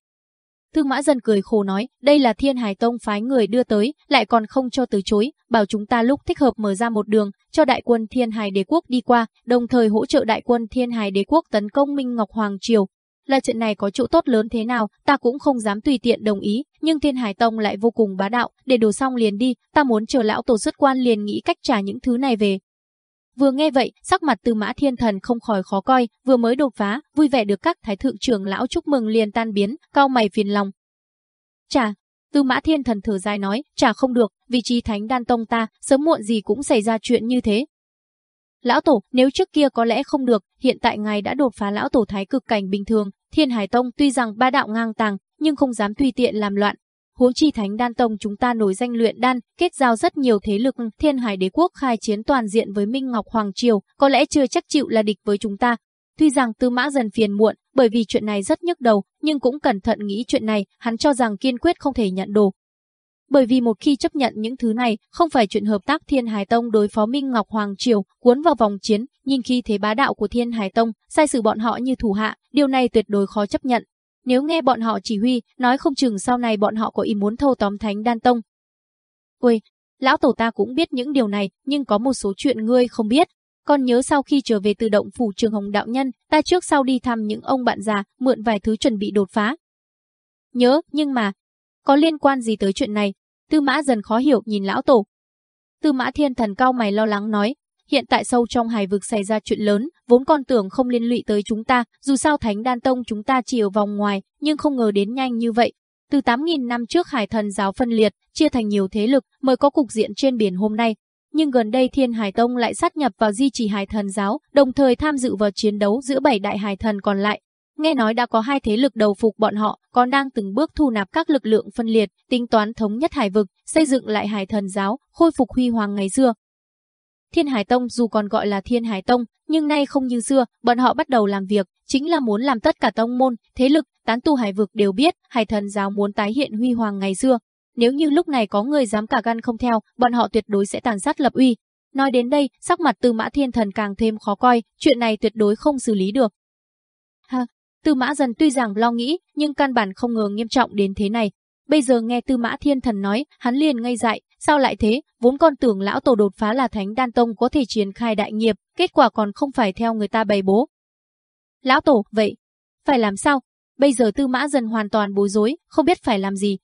thư Mã Dân cười khổ nói, đây là Thiên Hải Tông phái người đưa tới, lại còn không cho từ chối, bảo chúng ta lúc thích hợp mở ra một đường, cho đại quân Thiên Hải Đế Quốc đi qua, đồng thời hỗ trợ đại quân Thiên Hải Đế Quốc tấn công Minh Ngọc Hoàng Triều. Là chuyện này có chỗ tốt lớn thế nào, ta cũng không dám tùy tiện đồng ý, nhưng Thiên Hải Tông lại vô cùng bá đạo, để đồ xong liền đi, ta muốn chờ lão tổ xuất quan liền nghĩ cách trả những thứ này về, Vừa nghe vậy, sắc mặt Tư Mã Thiên Thần không khỏi khó coi, vừa mới đột phá, vui vẻ được các thái thượng trưởng lão chúc mừng liền tan biến, cao mày phiền lòng. Chà, Tư Mã Thiên Thần thở dài nói, chả không được, vị trí Thánh Đan Tông ta, sớm muộn gì cũng xảy ra chuyện như thế. Lão Tổ, nếu trước kia có lẽ không được, hiện tại ngài đã đột phá lão tổ thái cực cảnh bình thường, Thiên Hải Tông tuy rằng ba đạo ngang tàng, nhưng không dám tùy tiện làm loạn, Huống chi Thánh Đan Tông chúng ta nổi danh luyện đan, kết giao rất nhiều thế lực, Thiên Hải Đế quốc khai chiến toàn diện với Minh Ngọc Hoàng Triều, có lẽ chưa chắc chịu là địch với chúng ta. Tuy rằng Tư Mã dần phiền muộn, bởi vì chuyện này rất nhức đầu, nhưng cũng cẩn thận nghĩ chuyện này, hắn cho rằng kiên quyết không thể nhận đồ. Bởi vì một khi chấp nhận những thứ này, không phải chuyện hợp tác Thiên Hải Tông đối phó Minh Ngọc Hoàng Triều, cuốn vào vòng chiến, nhìn khi thế bá đạo của Thiên Hải Tông, sai xử bọn họ như thủ hạ, điều này tuyệt đối khó chấp nhận. Nếu nghe bọn họ chỉ huy, nói không chừng sau này bọn họ có ý muốn thâu tóm Thánh Đan Tông. Ôi, lão tổ ta cũng biết những điều này, nhưng có một số chuyện ngươi không biết. Còn nhớ sau khi trở về từ động phủ trường hồng đạo nhân, ta trước sau đi thăm những ông bạn già, mượn vài thứ chuẩn bị đột phá. Nhớ, nhưng mà, có liên quan gì tới chuyện này? Tư mã dần khó hiểu nhìn lão tổ. Tư mã thiên thần cao mày lo lắng nói, hiện tại sâu trong hải vực xảy ra chuyện lớn, vốn còn tưởng không liên lụy tới chúng ta, dù sao thánh đan tông chúng ta chỉ ở vòng ngoài, nhưng không ngờ đến nhanh như vậy. Từ 8.000 năm trước hải thần giáo phân liệt, chia thành nhiều thế lực mới có cục diện trên biển hôm nay. Nhưng gần đây Thiên Hải Tông lại sát nhập vào di trì hải thần giáo, đồng thời tham dự vào chiến đấu giữa bảy đại hải thần còn lại. Nghe nói đã có hai thế lực đầu phục bọn họ, còn đang từng bước thu nạp các lực lượng phân liệt, tính toán thống nhất hải vực, xây dựng lại hải thần giáo, khôi phục huy hoàng ngày xưa. Thiên Hải Tông dù còn gọi là Thiên Hải Tông, nhưng nay không như xưa, bọn họ bắt đầu làm việc, chính là muốn làm tất cả tông môn, thế lực, tán tu hải vực đều biết, hải thần giáo muốn tái hiện huy hoàng ngày xưa. Nếu như lúc này có người dám cả gan không theo, bọn họ tuyệt đối sẽ tàn sát lập uy. Nói đến đây, sắc mặt Tư Mã Thiên Thần càng thêm khó coi, chuyện này tuyệt đối không xử lý được. Ha, Tư Mã Dần tuy rằng lo nghĩ, nhưng căn bản không ngờ nghiêm trọng đến thế này. Bây giờ nghe Tư Mã Thiên Thần nói, hắn liền ngây dại, sao lại thế, vốn con tưởng lão tổ đột phá là Thánh Đan Tông có thể triển khai đại nghiệp, kết quả còn không phải theo người ta bày bố. Lão tổ, vậy, phải làm sao? Bây giờ Tư Mã Dần hoàn toàn bối rối, không biết phải làm gì.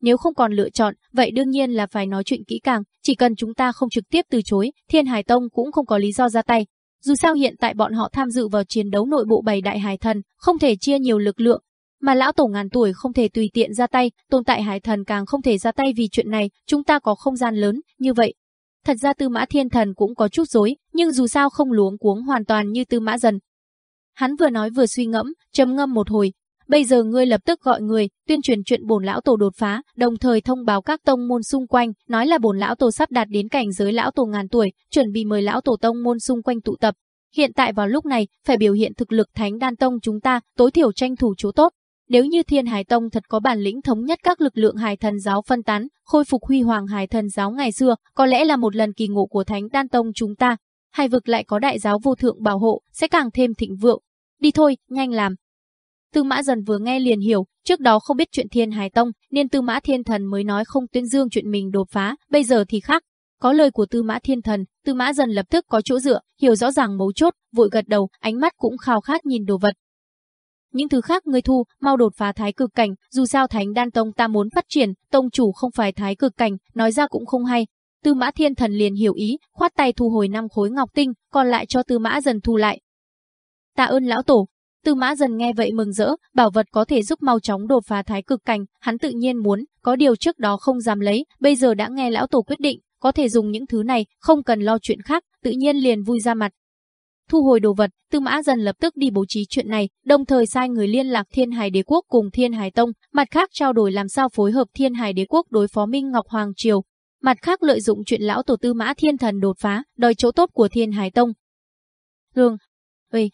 Nếu không còn lựa chọn, vậy đương nhiên là phải nói chuyện kỹ càng, chỉ cần chúng ta không trực tiếp từ chối, Thiên Hải Tông cũng không có lý do ra tay. Dù sao hiện tại bọn họ tham dự vào chiến đấu nội bộ bảy đại hải thần, không thể chia nhiều lực lượng, mà lão tổ ngàn tuổi không thể tùy tiện ra tay, tồn tại hải thần càng không thể ra tay vì chuyện này, chúng ta có không gian lớn, như vậy. Thật ra tư mã thiên thần cũng có chút dối, nhưng dù sao không luống cuống hoàn toàn như tư mã dần. Hắn vừa nói vừa suy ngẫm, trầm ngâm một hồi. Bây giờ ngươi lập tức gọi người, tuyên truyền chuyện bổn lão tổ đột phá, đồng thời thông báo các tông môn xung quanh, nói là bổn lão tổ sắp đạt đến cảnh giới lão tổ ngàn tuổi, chuẩn bị mời lão tổ tông môn xung quanh tụ tập. Hiện tại vào lúc này, phải biểu hiện thực lực thánh đan tông chúng ta, tối thiểu tranh thủ chỗ tốt, nếu như Thiên Hải Tông thật có bản lĩnh thống nhất các lực lượng Hải Thần giáo phân tán, khôi phục huy hoàng Hải Thần giáo ngày xưa, có lẽ là một lần kỳ ngộ của Thánh Đan Tông chúng ta. Hai vực lại có đại giáo vô thượng bảo hộ, sẽ càng thêm thịnh vượng. Đi thôi, nhanh làm. Tư Mã Dần vừa nghe liền hiểu, trước đó không biết chuyện Thiên Hải Tông, nên Tư Mã Thiên Thần mới nói không tuyên dương chuyện mình đột phá, bây giờ thì khác. Có lời của Tư Mã Thiên Thần, Tư Mã Dần lập tức có chỗ dựa, hiểu rõ ràng mấu chốt, vội gật đầu, ánh mắt cũng khao khát nhìn đồ vật, những thứ khác ngươi thu, mau đột phá thái cực cảnh, dù sao Thánh Đan Tông ta muốn phát triển, tông chủ không phải thái cực cảnh, nói ra cũng không hay. Tư Mã Thiên Thần liền hiểu ý, khoát tay thu hồi năm khối ngọc tinh, còn lại cho Tư Mã Dần thu lại. Tạ ơn lão tổ. Tư Mã Dần nghe vậy mừng rỡ, bảo vật có thể giúp mau chóng đột phá thái cực cảnh, hắn tự nhiên muốn, có điều trước đó không dám lấy, bây giờ đã nghe lão tổ quyết định, có thể dùng những thứ này, không cần lo chuyện khác, tự nhiên liền vui ra mặt, Thu hồi đồ vật, Tư Mã Dần lập tức đi bố trí chuyện này, đồng thời sai người liên lạc Thiên Hải Đế quốc cùng Thiên Hải Tông, mặt khác trao đổi làm sao phối hợp Thiên Hải Đế quốc đối phó Minh Ngọc Hoàng triều, mặt khác lợi dụng chuyện lão tổ Tư Mã Thiên Thần đột phá, đòi chỗ tốt của Thiên Hải Tông. Lương, ơi,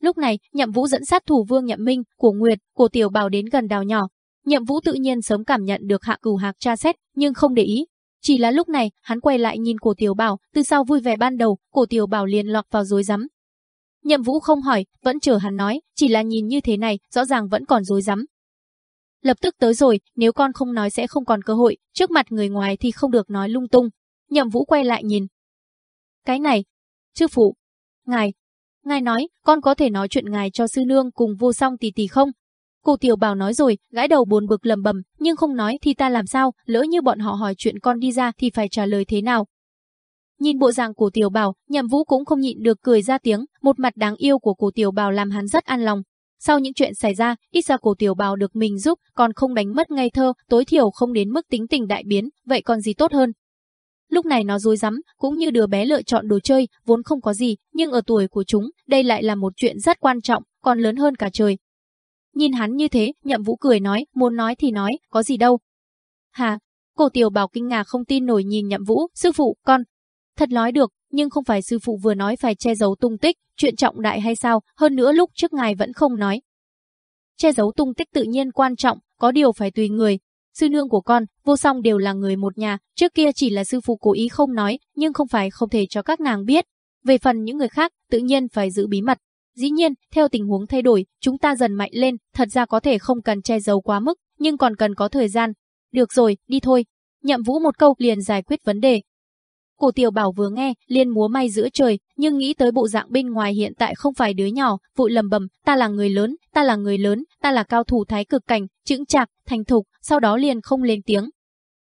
lúc này, Nhậm Vũ dẫn sát thủ Vương Nhậm Minh, của Nguyệt, của Tiểu Bảo đến gần đào nhỏ. Nhậm Vũ tự nhiên sớm cảm nhận được Hạ Cửu Hạc tra xét, nhưng không để ý, chỉ là lúc này, hắn quay lại nhìn cổ tiểu bảo, từ sau vui vẻ ban đầu, cổ tiểu bảo liền lọt vào rối rắm. Nhậm Vũ không hỏi, vẫn chờ hắn nói, chỉ là nhìn như thế này, rõ ràng vẫn còn rối rắm. Lập tức tới rồi, nếu con không nói sẽ không còn cơ hội, trước mặt người ngoài thì không được nói lung tung. Nhậm Vũ quay lại nhìn. Cái này, chư phụ, ngài, ngài nói, con có thể nói chuyện ngài cho sư nương cùng vô song tỷ tỷ không? Cô Tiểu Bảo nói rồi, gãi đầu buồn bực lầm bầm, nhưng không nói thì ta làm sao, lỡ như bọn họ hỏi chuyện con đi ra thì phải trả lời thế nào. Nhìn bộ dạng của Tiểu Bảo, Nhậm Vũ cũng không nhịn được cười ra tiếng, một mặt đáng yêu của cô Tiểu Bảo làm hắn rất an lòng. Sau những chuyện xảy ra, ít ra cô Tiểu Bảo được mình giúp, còn không đánh mất ngây thơ, tối thiểu không đến mức tính tình đại biến, vậy còn gì tốt hơn. Lúc này nó dối rắm, cũng như đứa bé lựa chọn đồ chơi, vốn không có gì, nhưng ở tuổi của chúng, đây lại là một chuyện rất quan trọng, còn lớn hơn cả trời, Nhìn hắn như thế, nhậm vũ cười nói, muốn nói thì nói, có gì đâu. Hà, cổ tiểu bảo kinh ngạc không tin nổi nhìn nhậm vũ, sư phụ, con. Thật nói được, nhưng không phải sư phụ vừa nói phải che giấu tung tích, chuyện trọng đại hay sao, hơn nữa lúc trước ngài vẫn không nói. Che giấu tung tích tự nhiên quan trọng, có điều phải tùy người. Sư nương của con, vô song đều là người một nhà, trước kia chỉ là sư phụ cố ý không nói, nhưng không phải không thể cho các nàng biết. Về phần những người khác, tự nhiên phải giữ bí mật. Dĩ nhiên, theo tình huống thay đổi, chúng ta dần mạnh lên, thật ra có thể không cần che giấu quá mức, nhưng còn cần có thời gian. Được rồi, đi thôi. Nhậm Vũ một câu liền giải quyết vấn đề, Cổ tiểu bảo vừa nghe, liền múa may giữa trời, nhưng nghĩ tới bộ dạng bên ngoài hiện tại không phải đứa nhỏ, vội lầm bầm, ta là người lớn, ta là người lớn, ta là cao thủ thái cực cảnh, chững chạc, thành thục, sau đó liền không lên tiếng.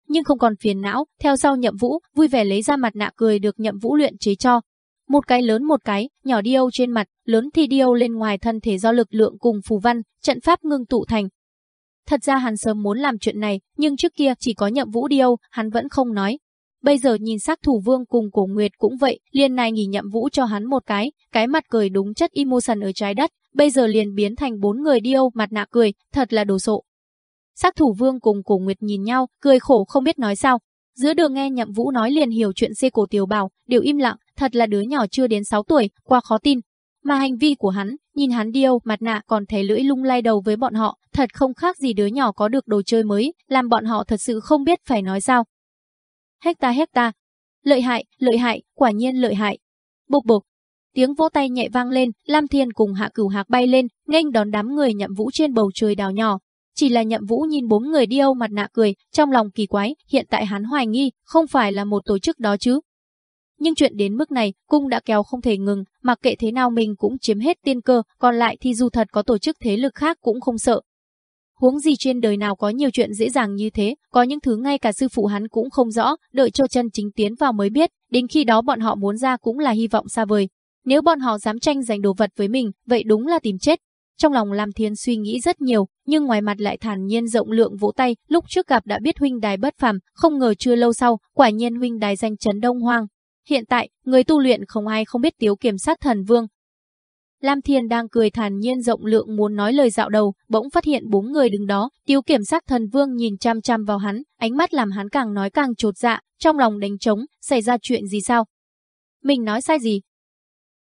Nhưng không còn phiền não, theo sau nhậm vũ, vui vẻ lấy ra mặt nạ cười được nhậm vũ luyện chế cho. Một cái lớn một cái, nhỏ điêu trên mặt, lớn thì điêu lên ngoài thân thể do lực lượng cùng phù văn, trận pháp ngưng tụ thành. Thật ra hắn sớm muốn làm chuyện này, nhưng trước kia chỉ có nhậm vũ điêu, hắn vẫn không nói, Bây giờ nhìn sắc thủ vương cùng cổ nguyệt cũng vậy, liền này nghỉ nhậm vũ cho hắn một cái, cái mặt cười đúng chất emotion ở trái đất, bây giờ liền biến thành bốn người điêu mặt nạ cười, thật là đồ sộ. Sắc thủ vương cùng cổ nguyệt nhìn nhau, cười khổ không biết nói sao. Giữa đường nghe nhậm vũ nói liền hiểu chuyện xê cổ tiểu bảo, đều im lặng, thật là đứa nhỏ chưa đến 6 tuổi, qua khó tin. Mà hành vi của hắn, nhìn hắn điêu, mặt nạ còn thấy lưỡi lung lay đầu với bọn họ, thật không khác gì đứa nhỏ có được đồ chơi mới, làm bọn họ thật sự không biết phải nói sao hecta hecta. Lợi hại, lợi hại, quả nhiên lợi hại. Bục bục. Tiếng vỗ tay nhẹ vang lên, Lam Thiên cùng Hạ Cửu Hạc bay lên, nghênh đón đám người nhậm vũ trên bầu trời đào nhỏ. Chỉ là nhậm vũ nhìn bốn người điêu mặt nạ cười, trong lòng kỳ quái, hiện tại hắn hoài nghi, không phải là một tổ chức đó chứ. Nhưng chuyện đến mức này, cung đã kéo không thể ngừng, mặc kệ thế nào mình cũng chiếm hết tiên cơ, còn lại thì dù thật có tổ chức thế lực khác cũng không sợ, Huống gì trên đời nào có nhiều chuyện dễ dàng như thế, có những thứ ngay cả sư phụ hắn cũng không rõ, đợi cho chân chính tiến vào mới biết, đến khi đó bọn họ muốn ra cũng là hy vọng xa vời. Nếu bọn họ dám tranh giành đồ vật với mình, vậy đúng là tìm chết. Trong lòng Lam Thiên suy nghĩ rất nhiều, nhưng ngoài mặt lại thản nhiên rộng lượng vỗ tay, lúc trước gặp đã biết huynh đài bất phàm, không ngờ chưa lâu sau, quả nhiên huynh đài danh chấn Đông Hoang. Hiện tại, người tu luyện không ai không biết tiếu kiểm sát thần vương, Lam Thiên đang cười thản nhiên rộng lượng muốn nói lời dạo đầu, bỗng phát hiện bốn người đứng đó, tiêu kiểm sát thần vương nhìn chăm chăm vào hắn, ánh mắt làm hắn càng nói càng trột dạ, trong lòng đánh trống, xảy ra chuyện gì sao? Mình nói sai gì?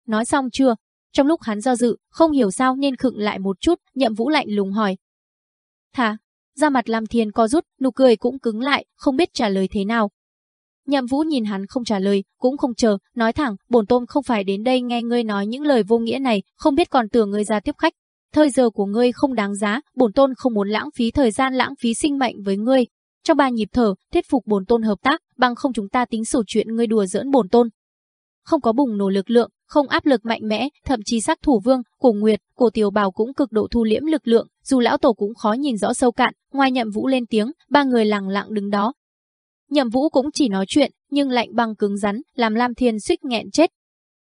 Nói xong chưa? Trong lúc hắn do dự, không hiểu sao nên khựng lại một chút, nhậm vũ lạnh lùng hỏi. Thả, ra mặt Lam Thiên co rút, nụ cười cũng cứng lại, không biết trả lời thế nào. Nhậm Vũ nhìn hắn không trả lời, cũng không chờ, nói thẳng, bổn tôn không phải đến đây nghe ngươi nói những lời vô nghĩa này, không biết còn tưởng ngươi ra tiếp khách. Thời giờ của ngươi không đáng giá, bổn tôn không muốn lãng phí thời gian lãng phí sinh mệnh với ngươi. Trong ba nhịp thở, thuyết phục bổn tôn hợp tác, bằng không chúng ta tính sổ chuyện ngươi đùa giỡn bổn tôn. Không có bùng nổ lực lượng, không áp lực mạnh mẽ, thậm chí sắc thủ vương, cổ nguyệt, cổ tiểu bào cũng cực độ thu liễm lực lượng, dù lão tổ cũng khó nhìn rõ sâu cạn, ngoài nhậm vũ lên tiếng, ba người lặng lặng đứng đó, Nhậm Vũ cũng chỉ nói chuyện, nhưng lạnh băng cứng rắn, làm Lam Thiên suýt nghẹn chết.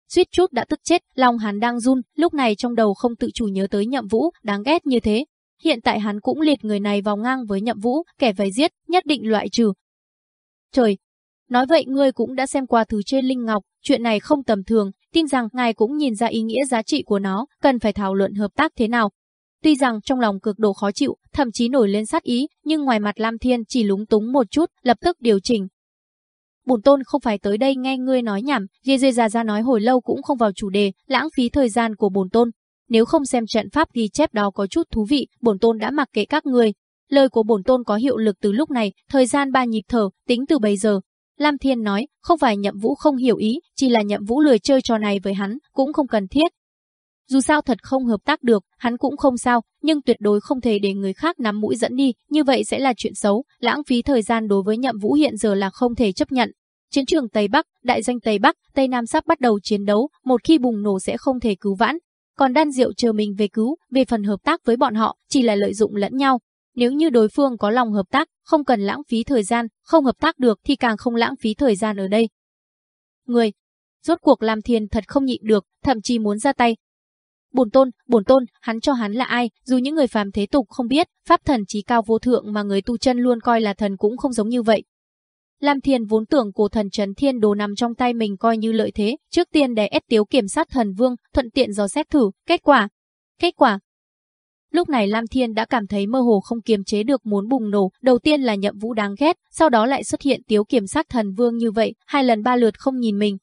Suýt chút đã tức chết, lòng hắn đang run, lúc này trong đầu không tự chủ nhớ tới Nhậm Vũ, đáng ghét như thế. Hiện tại hắn cũng liệt người này vào ngang với Nhậm Vũ, kẻ phải giết, nhất định loại trừ. Trời! Nói vậy ngươi cũng đã xem qua thứ trên Linh Ngọc, chuyện này không tầm thường, tin rằng ngài cũng nhìn ra ý nghĩa giá trị của nó, cần phải thảo luận hợp tác thế nào, Tuy rằng trong lòng cực độ khó chịu, thậm chí nổi lên sát ý, nhưng ngoài mặt Lam Thiên chỉ lúng túng một chút, lập tức điều chỉnh. Bổn tôn không phải tới đây nghe ngươi nói nhảm, dê dê già ra nói hồi lâu cũng không vào chủ đề, lãng phí thời gian của bổn tôn. Nếu không xem trận pháp ghi chép đó có chút thú vị, bổn tôn đã mặc kệ các ngươi. Lời của bổn tôn có hiệu lực từ lúc này, thời gian ba nhịp thở, tính từ bây giờ. Lam Thiên nói, không phải nhậm vũ không hiểu ý, chỉ là nhậm vũ lười chơi trò này với hắn, cũng không cần thiết, dù sao thật không hợp tác được, hắn cũng không sao, nhưng tuyệt đối không thể để người khác nắm mũi dẫn đi, như vậy sẽ là chuyện xấu, lãng phí thời gian đối với nhậm vũ hiện giờ là không thể chấp nhận. Chiến trường Tây Bắc, đại danh Tây Bắc, Tây Nam sắp bắt đầu chiến đấu, một khi bùng nổ sẽ không thể cứu vãn. Còn đan diệu chờ mình về cứu, về phần hợp tác với bọn họ, chỉ là lợi dụng lẫn nhau. Nếu như đối phương có lòng hợp tác, không cần lãng phí thời gian, không hợp tác được thì càng không lãng phí thời gian ở đây. Người, rốt cuộc làm thiền thật không nhịn được, thậm chí muốn ra tay, Bổn tôn, bổn tôn, hắn cho hắn là ai, dù những người phàm thế tục không biết, pháp thần trí cao vô thượng mà người tu chân luôn coi là thần cũng không giống như vậy. Lam Thiên vốn tưởng cổ thần Trấn Thiên Đồ nằm trong tay mình coi như lợi thế, trước tiên để ép tiếu kiểm sát thần vương, thuận tiện dò xét thử, kết quả. Kết quả. Lúc này Lam Thiên đã cảm thấy mơ hồ không kiềm chế được muốn bùng nổ, đầu tiên là nhậm vũ đáng ghét, sau đó lại xuất hiện tiếu kiểm sát thần vương như vậy, hai lần ba lượt không nhìn mình.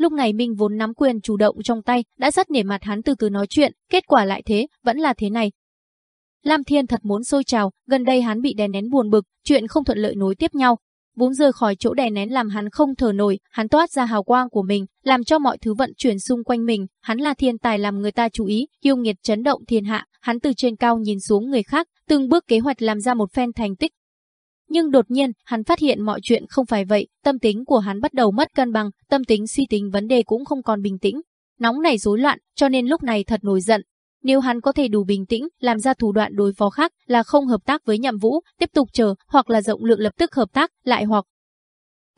Lúc này Minh vốn nắm quyền chủ động trong tay, đã rất nể mặt hắn từ từ nói chuyện, kết quả lại thế, vẫn là thế này. Lam Thiên thật muốn sôi trào, gần đây hắn bị đè nén buồn bực, chuyện không thuận lợi nối tiếp nhau. Vốn rời khỏi chỗ đè nén làm hắn không thở nổi, hắn toát ra hào quang của mình, làm cho mọi thứ vận chuyển xung quanh mình, hắn là thiên tài làm người ta chú ý, yêu nghiệt chấn động thiên hạ, hắn từ trên cao nhìn xuống người khác, từng bước kế hoạch làm ra một phen thành tích, nhưng đột nhiên, hắn phát hiện mọi chuyện không phải vậy, tâm tính của hắn bắt đầu mất cân bằng, tâm tính suy tính vấn đề cũng không còn bình tĩnh. Nóng này rối loạn, cho nên lúc này thật nổi giận. Nếu hắn có thể đủ bình tĩnh, làm ra thủ đoạn đối phó khác là không hợp tác với nhậm vũ, tiếp tục chờ, hoặc là rộng lượng lập tức hợp tác, lại hoặc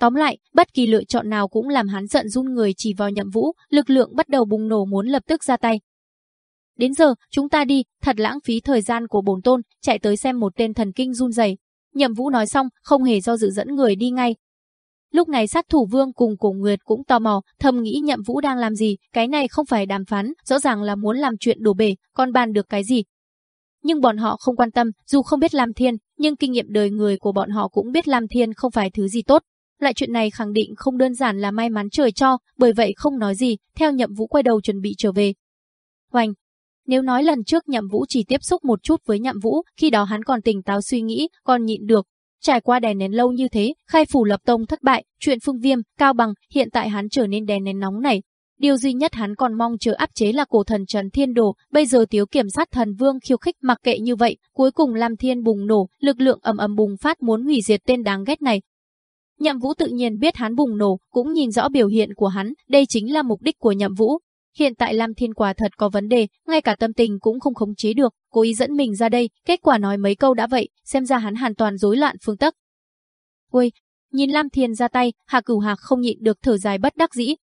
Tóm lại, bất kỳ lựa chọn nào cũng làm hắn giận run người chỉ vào nhậm vũ, lực lượng bắt đầu bùng nổ muốn lập tức ra tay. Đến giờ, chúng ta đi, thật lãng phí thời gian của bổn tôn, chạy tới xem một tên thần kinh run rẩy, Nhậm Vũ nói xong, không hề do dự dẫn người đi ngay. Lúc này sát thủ vương cùng cổ nguyệt cũng tò mò, thầm nghĩ Nhậm Vũ đang làm gì, cái này không phải đàm phán, rõ ràng là muốn làm chuyện đổ bể, còn bàn được cái gì. Nhưng bọn họ không quan tâm, dù không biết Lam Thiên, nhưng kinh nghiệm đời người của bọn họ cũng biết Lam Thiên không phải thứ gì tốt. Loại chuyện này khẳng định không đơn giản là may mắn trời cho, bởi vậy không nói gì, theo Nhậm Vũ quay đầu chuẩn bị trở về. Hoành, nếu nói lần trước Nhậm Vũ chỉ tiếp xúc một chút với Nhậm Vũ, khi đó hắn còn tỉnh táo suy nghĩ, còn nhịn được. Trải qua đè nén lâu như thế, khai phủ lập tông thất bại, chuyện phương viêm, cao bằng, hiện tại hắn trở nên đè nén nóng này. Điều duy nhất hắn còn mong chờ áp chế là cổ thần Trần Thiên Đồ, bây giờ tiếu kiểm sát thần vương khiêu khích mặc kệ như vậy, cuối cùng Lam Thiên bùng nổ, lực lượng ầm ầm bùng phát muốn hủy diệt tên đáng ghét này. Nhậm Vũ tự nhiên biết hắn bùng nổ, cũng nhìn rõ biểu hiện của hắn, đây chính là mục đích của Nhậm Vũ, Hiện tại Lam Thiên quả thật có vấn đề, ngay cả tâm tình cũng không khống chế được, cố ý dẫn mình ra đây, kết quả nói mấy câu đã vậy, xem ra hắn hoàn toàn rối loạn phương tắc. Ôi, nhìn Lam Thiên ra tay, Hà Cửu Hạc không nhịn được thở dài bất đắc dĩ.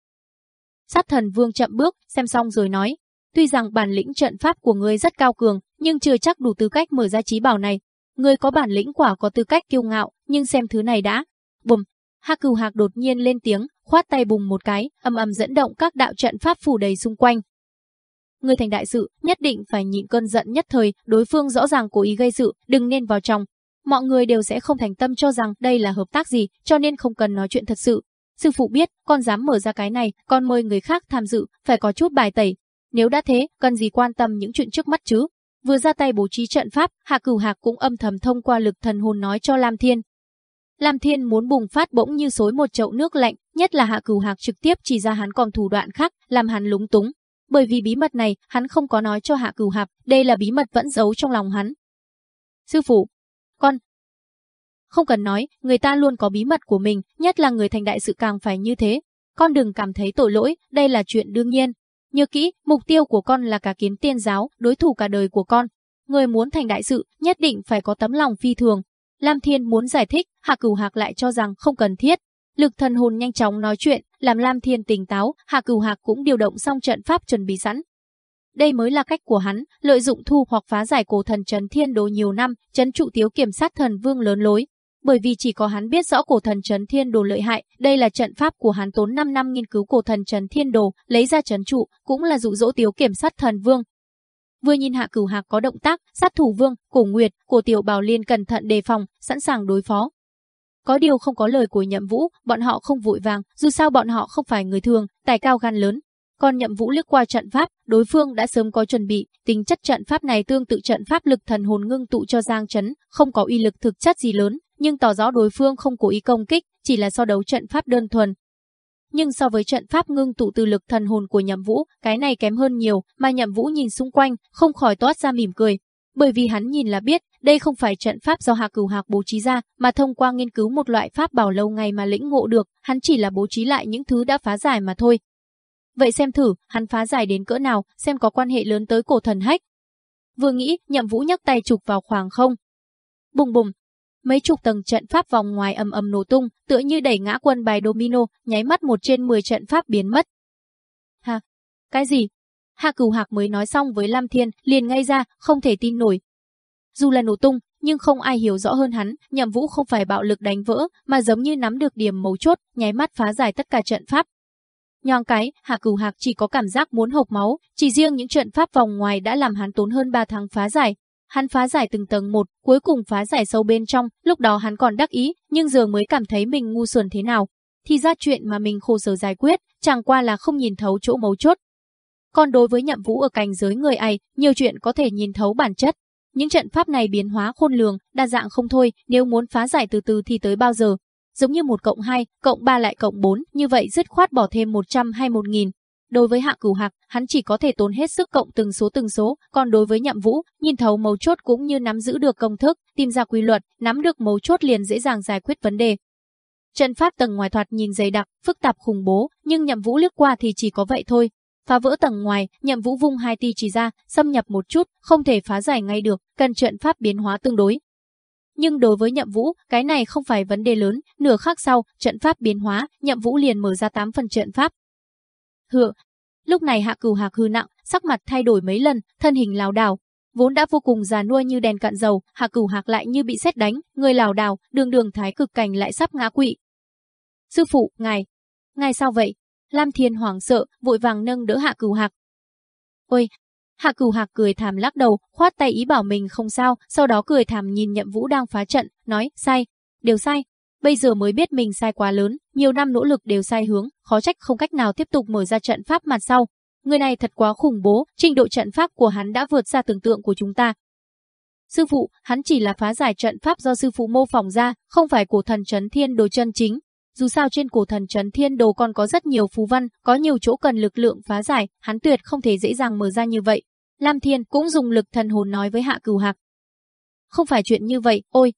Sát thần vương chậm bước, xem xong rồi nói, tuy rằng bản lĩnh trận pháp của ngươi rất cao cường, nhưng chưa chắc đủ tư cách mở ra trí bảo này. Ngươi có bản lĩnh quả có tư cách kiêu ngạo, nhưng xem thứ này đã. Bùm, Hà Cửu Hạc đột nhiên lên tiếng, khoát tay bùng một cái, âm âm dẫn động các đạo trận pháp phủ đầy xung quanh. Người thành đại sự, nhất định phải nhịn cơn giận nhất thời, đối phương rõ ràng cố ý gây sự, đừng nên vào trong. Mọi người đều sẽ không thành tâm cho rằng đây là hợp tác gì, cho nên không cần nói chuyện thật sự. Sư phụ biết, con dám mở ra cái này, con mời người khác tham dự, phải có chút bài tẩy. Nếu đã thế, cần gì quan tâm những chuyện trước mắt chứ? Vừa ra tay bố trí trận pháp, Hạ Cửu Hạc cũng âm thầm thông qua lực thần hồn nói cho Lam Thiên, Lam Thiên muốn bùng phát bỗng như xối một chậu nước lạnh, nhất là Hạ Cửu Hạc trực tiếp chỉ ra hắn còn thủ đoạn khác, làm hắn lúng túng. Bởi vì bí mật này, hắn không có nói cho Hạ Cửu Hạc, đây là bí mật vẫn giấu trong lòng hắn. Sư phụ, con không cần nói, người ta luôn có bí mật của mình, nhất là người thành đại sự càng phải như thế. Con đừng cảm thấy tội lỗi, đây là chuyện đương nhiên. Nhớ kỹ, mục tiêu của con là cả kiếm tiên giáo, đối thủ cả đời của con. Người muốn thành đại sự, nhất định phải có tấm lòng phi thường, Lam Thiên muốn giải thích, Hạ Cửu Hạc lại cho rằng không cần thiết. Lực thần hồn nhanh chóng nói chuyện, làm Lam Thiên tỉnh táo, Hạ Cửu Hạc cũng điều động xong trận pháp chuẩn bị sẵn. Đây mới là cách của hắn, lợi dụng thu hoặc phá giải cổ thần Trấn Thiên Đồ nhiều năm, trấn trụ tiếu kiểm sát thần vương lớn lối. Bởi vì chỉ có hắn biết rõ cổ thần Trấn Thiên Đồ lợi hại, đây là trận pháp của hắn tốn 5 năm nghiên cứu cổ thần Trấn Thiên Đồ, lấy ra trấn trụ, cũng là dụ dỗ tiếu kiểm sát thần vương, Vừa nhìn Hạ Cửu Hạc có động tác, sát thủ vương, cổ nguyệt, cổ tiểu bảo liên cẩn thận đề phòng, sẵn sàng đối phó. Có điều không có lời của nhậm vũ, bọn họ không vội vàng, dù sao bọn họ không phải người thường, tài cao gan lớn. Còn nhậm vũ liếc qua trận pháp, đối phương đã sớm có chuẩn bị, tính chất trận pháp này tương tự trận pháp lực thần hồn ngưng tụ cho Giang Chấn, không có uy lực thực chất gì lớn, nhưng tỏ rõ đối phương không cố ý công kích, chỉ là so đấu trận pháp đơn thuần, nhưng so với trận pháp ngưng tụ từ lực thần hồn của Nhậm Vũ, cái này kém hơn nhiều, mà Nhậm Vũ nhìn xung quanh, không khỏi toát ra mỉm cười, bởi vì hắn nhìn là biết, đây không phải trận pháp do Hạ Cửu Hạc bố trí ra, mà thông qua nghiên cứu một loại pháp bảo lâu ngày mà lĩnh ngộ được, hắn chỉ là bố trí lại những thứ đã phá giải mà thôi. Vậy xem thử, hắn phá giải đến cỡ nào, xem có quan hệ lớn tới cổ thần hách. Vừa nghĩ, Nhậm Vũ nhấc tay chụp vào khoảng không. Bùng bùng, Mấy chục tầng trận pháp vòng ngoài ầm ầm nổ tung, tựa như đẩy ngã quân bài domino, nháy mắt một trên 10 trận pháp biến mất. Ha, cái gì? Hạ Cửu Hạc mới nói xong với Lam Thiên, liền ngay ra, không thể tin nổi. Dù là nổ tung, nhưng không ai hiểu rõ hơn hắn, Nhậm Vũ không phải bạo lực đánh vỡ, mà giống như nắm được điểm mấu chốt, nháy mắt phá giải tất cả trận pháp. Nhoang cái, Hạ Cửu Hạc chỉ có cảm giác muốn hộc máu, chỉ riêng những trận pháp vòng ngoài đã làm hắn tốn hơn 3 tháng phá giải, Hắn phá giải từng tầng một, cuối cùng phá giải sâu bên trong, lúc đó hắn còn đắc ý, nhưng giờ mới cảm thấy mình ngu xuẩn thế nào. thì ra chuyện mà mình khổ sở giải quyết, chẳng qua là không nhìn thấu chỗ mấu chốt. Còn đối với nhậm vũ ở cảnh giới người ấy, nhiều chuyện có thể nhìn thấu bản chất. Những trận pháp này biến hóa khôn lường, đa dạng không thôi, nếu muốn phá giải từ từ thì tới bao giờ. Giống như một cộng 2, cộng 3 lại cộng 4, như vậy dứt khoát bỏ thêm 100 hay 1000. Đối với hạ cửu hạc, hắn chỉ có thể tốn hết sức cộng từng số từng số, còn đối với nhậm vũ, nhìn thấu mấu chốt cũng như nắm giữ được công thức, tìm ra quy luật, nắm được mấu chốt liền dễ dàng giải quyết vấn đề. Trận pháp tầng ngoài thoạt nhìn dày đặc, phức tạp khủng bố, nhưng nhậm vũ liếc qua thì chỉ có vậy thôi. Phá vỡ tầng ngoài, nhậm vũ vung hai ti chỉ ra, xâm nhập một chút, không thể phá giải ngay được, cần trận pháp biến hóa tương đối. Nhưng đối với nhậm vũ, cái này không phải vấn đề lớn, nửa khắc sau, trận pháp biến hóa, nhậm vũ liền mở ra 8 phần trận pháp, thượng Lúc này Hạ Cửu Hạc hư nặng, sắc mặt thay đổi mấy lần, thân hình lảo đảo, vốn đã vô cùng già nua như đèn cạn dầu, Hạ Cửu Hạc lại như bị sét đánh, người lảo đảo, đường đường thái cực cảnh lại sắp ngã quỵ. "Sư phụ, ngài, ngài sao vậy?" Lam Thiên hoảng sợ, vội vàng nâng đỡ Hạ Cửu Hạc. "Ôi." Hạ Cửu Hạc cười thảm lắc đầu, khoát tay ý bảo mình không sao, sau đó cười thảm nhìn Nhậm Vũ đang phá trận, nói: "Sai, đều sai, Bây giờ mới biết mình sai quá lớn, nhiều năm nỗ lực đều sai hướng, khó trách không cách nào tiếp tục mở ra trận pháp mặt sau. Người này thật quá khủng bố, trình độ trận pháp của hắn đã vượt xa tưởng tượng của chúng ta. Sư phụ, hắn chỉ là phá giải trận pháp do sư phụ mô phỏng ra, không phải cổ thần chấn thiên đồ chân chính. Dù sao trên cổ thần chấn thiên đồ còn có rất nhiều phú văn, có nhiều chỗ cần lực lượng phá giải, hắn tuyệt không thể dễ dàng mở ra như vậy. Lam Thiên cũng dùng lực thần hồn nói với Hạ Cửu Hạc. Không phải chuyện như vậy, ôi,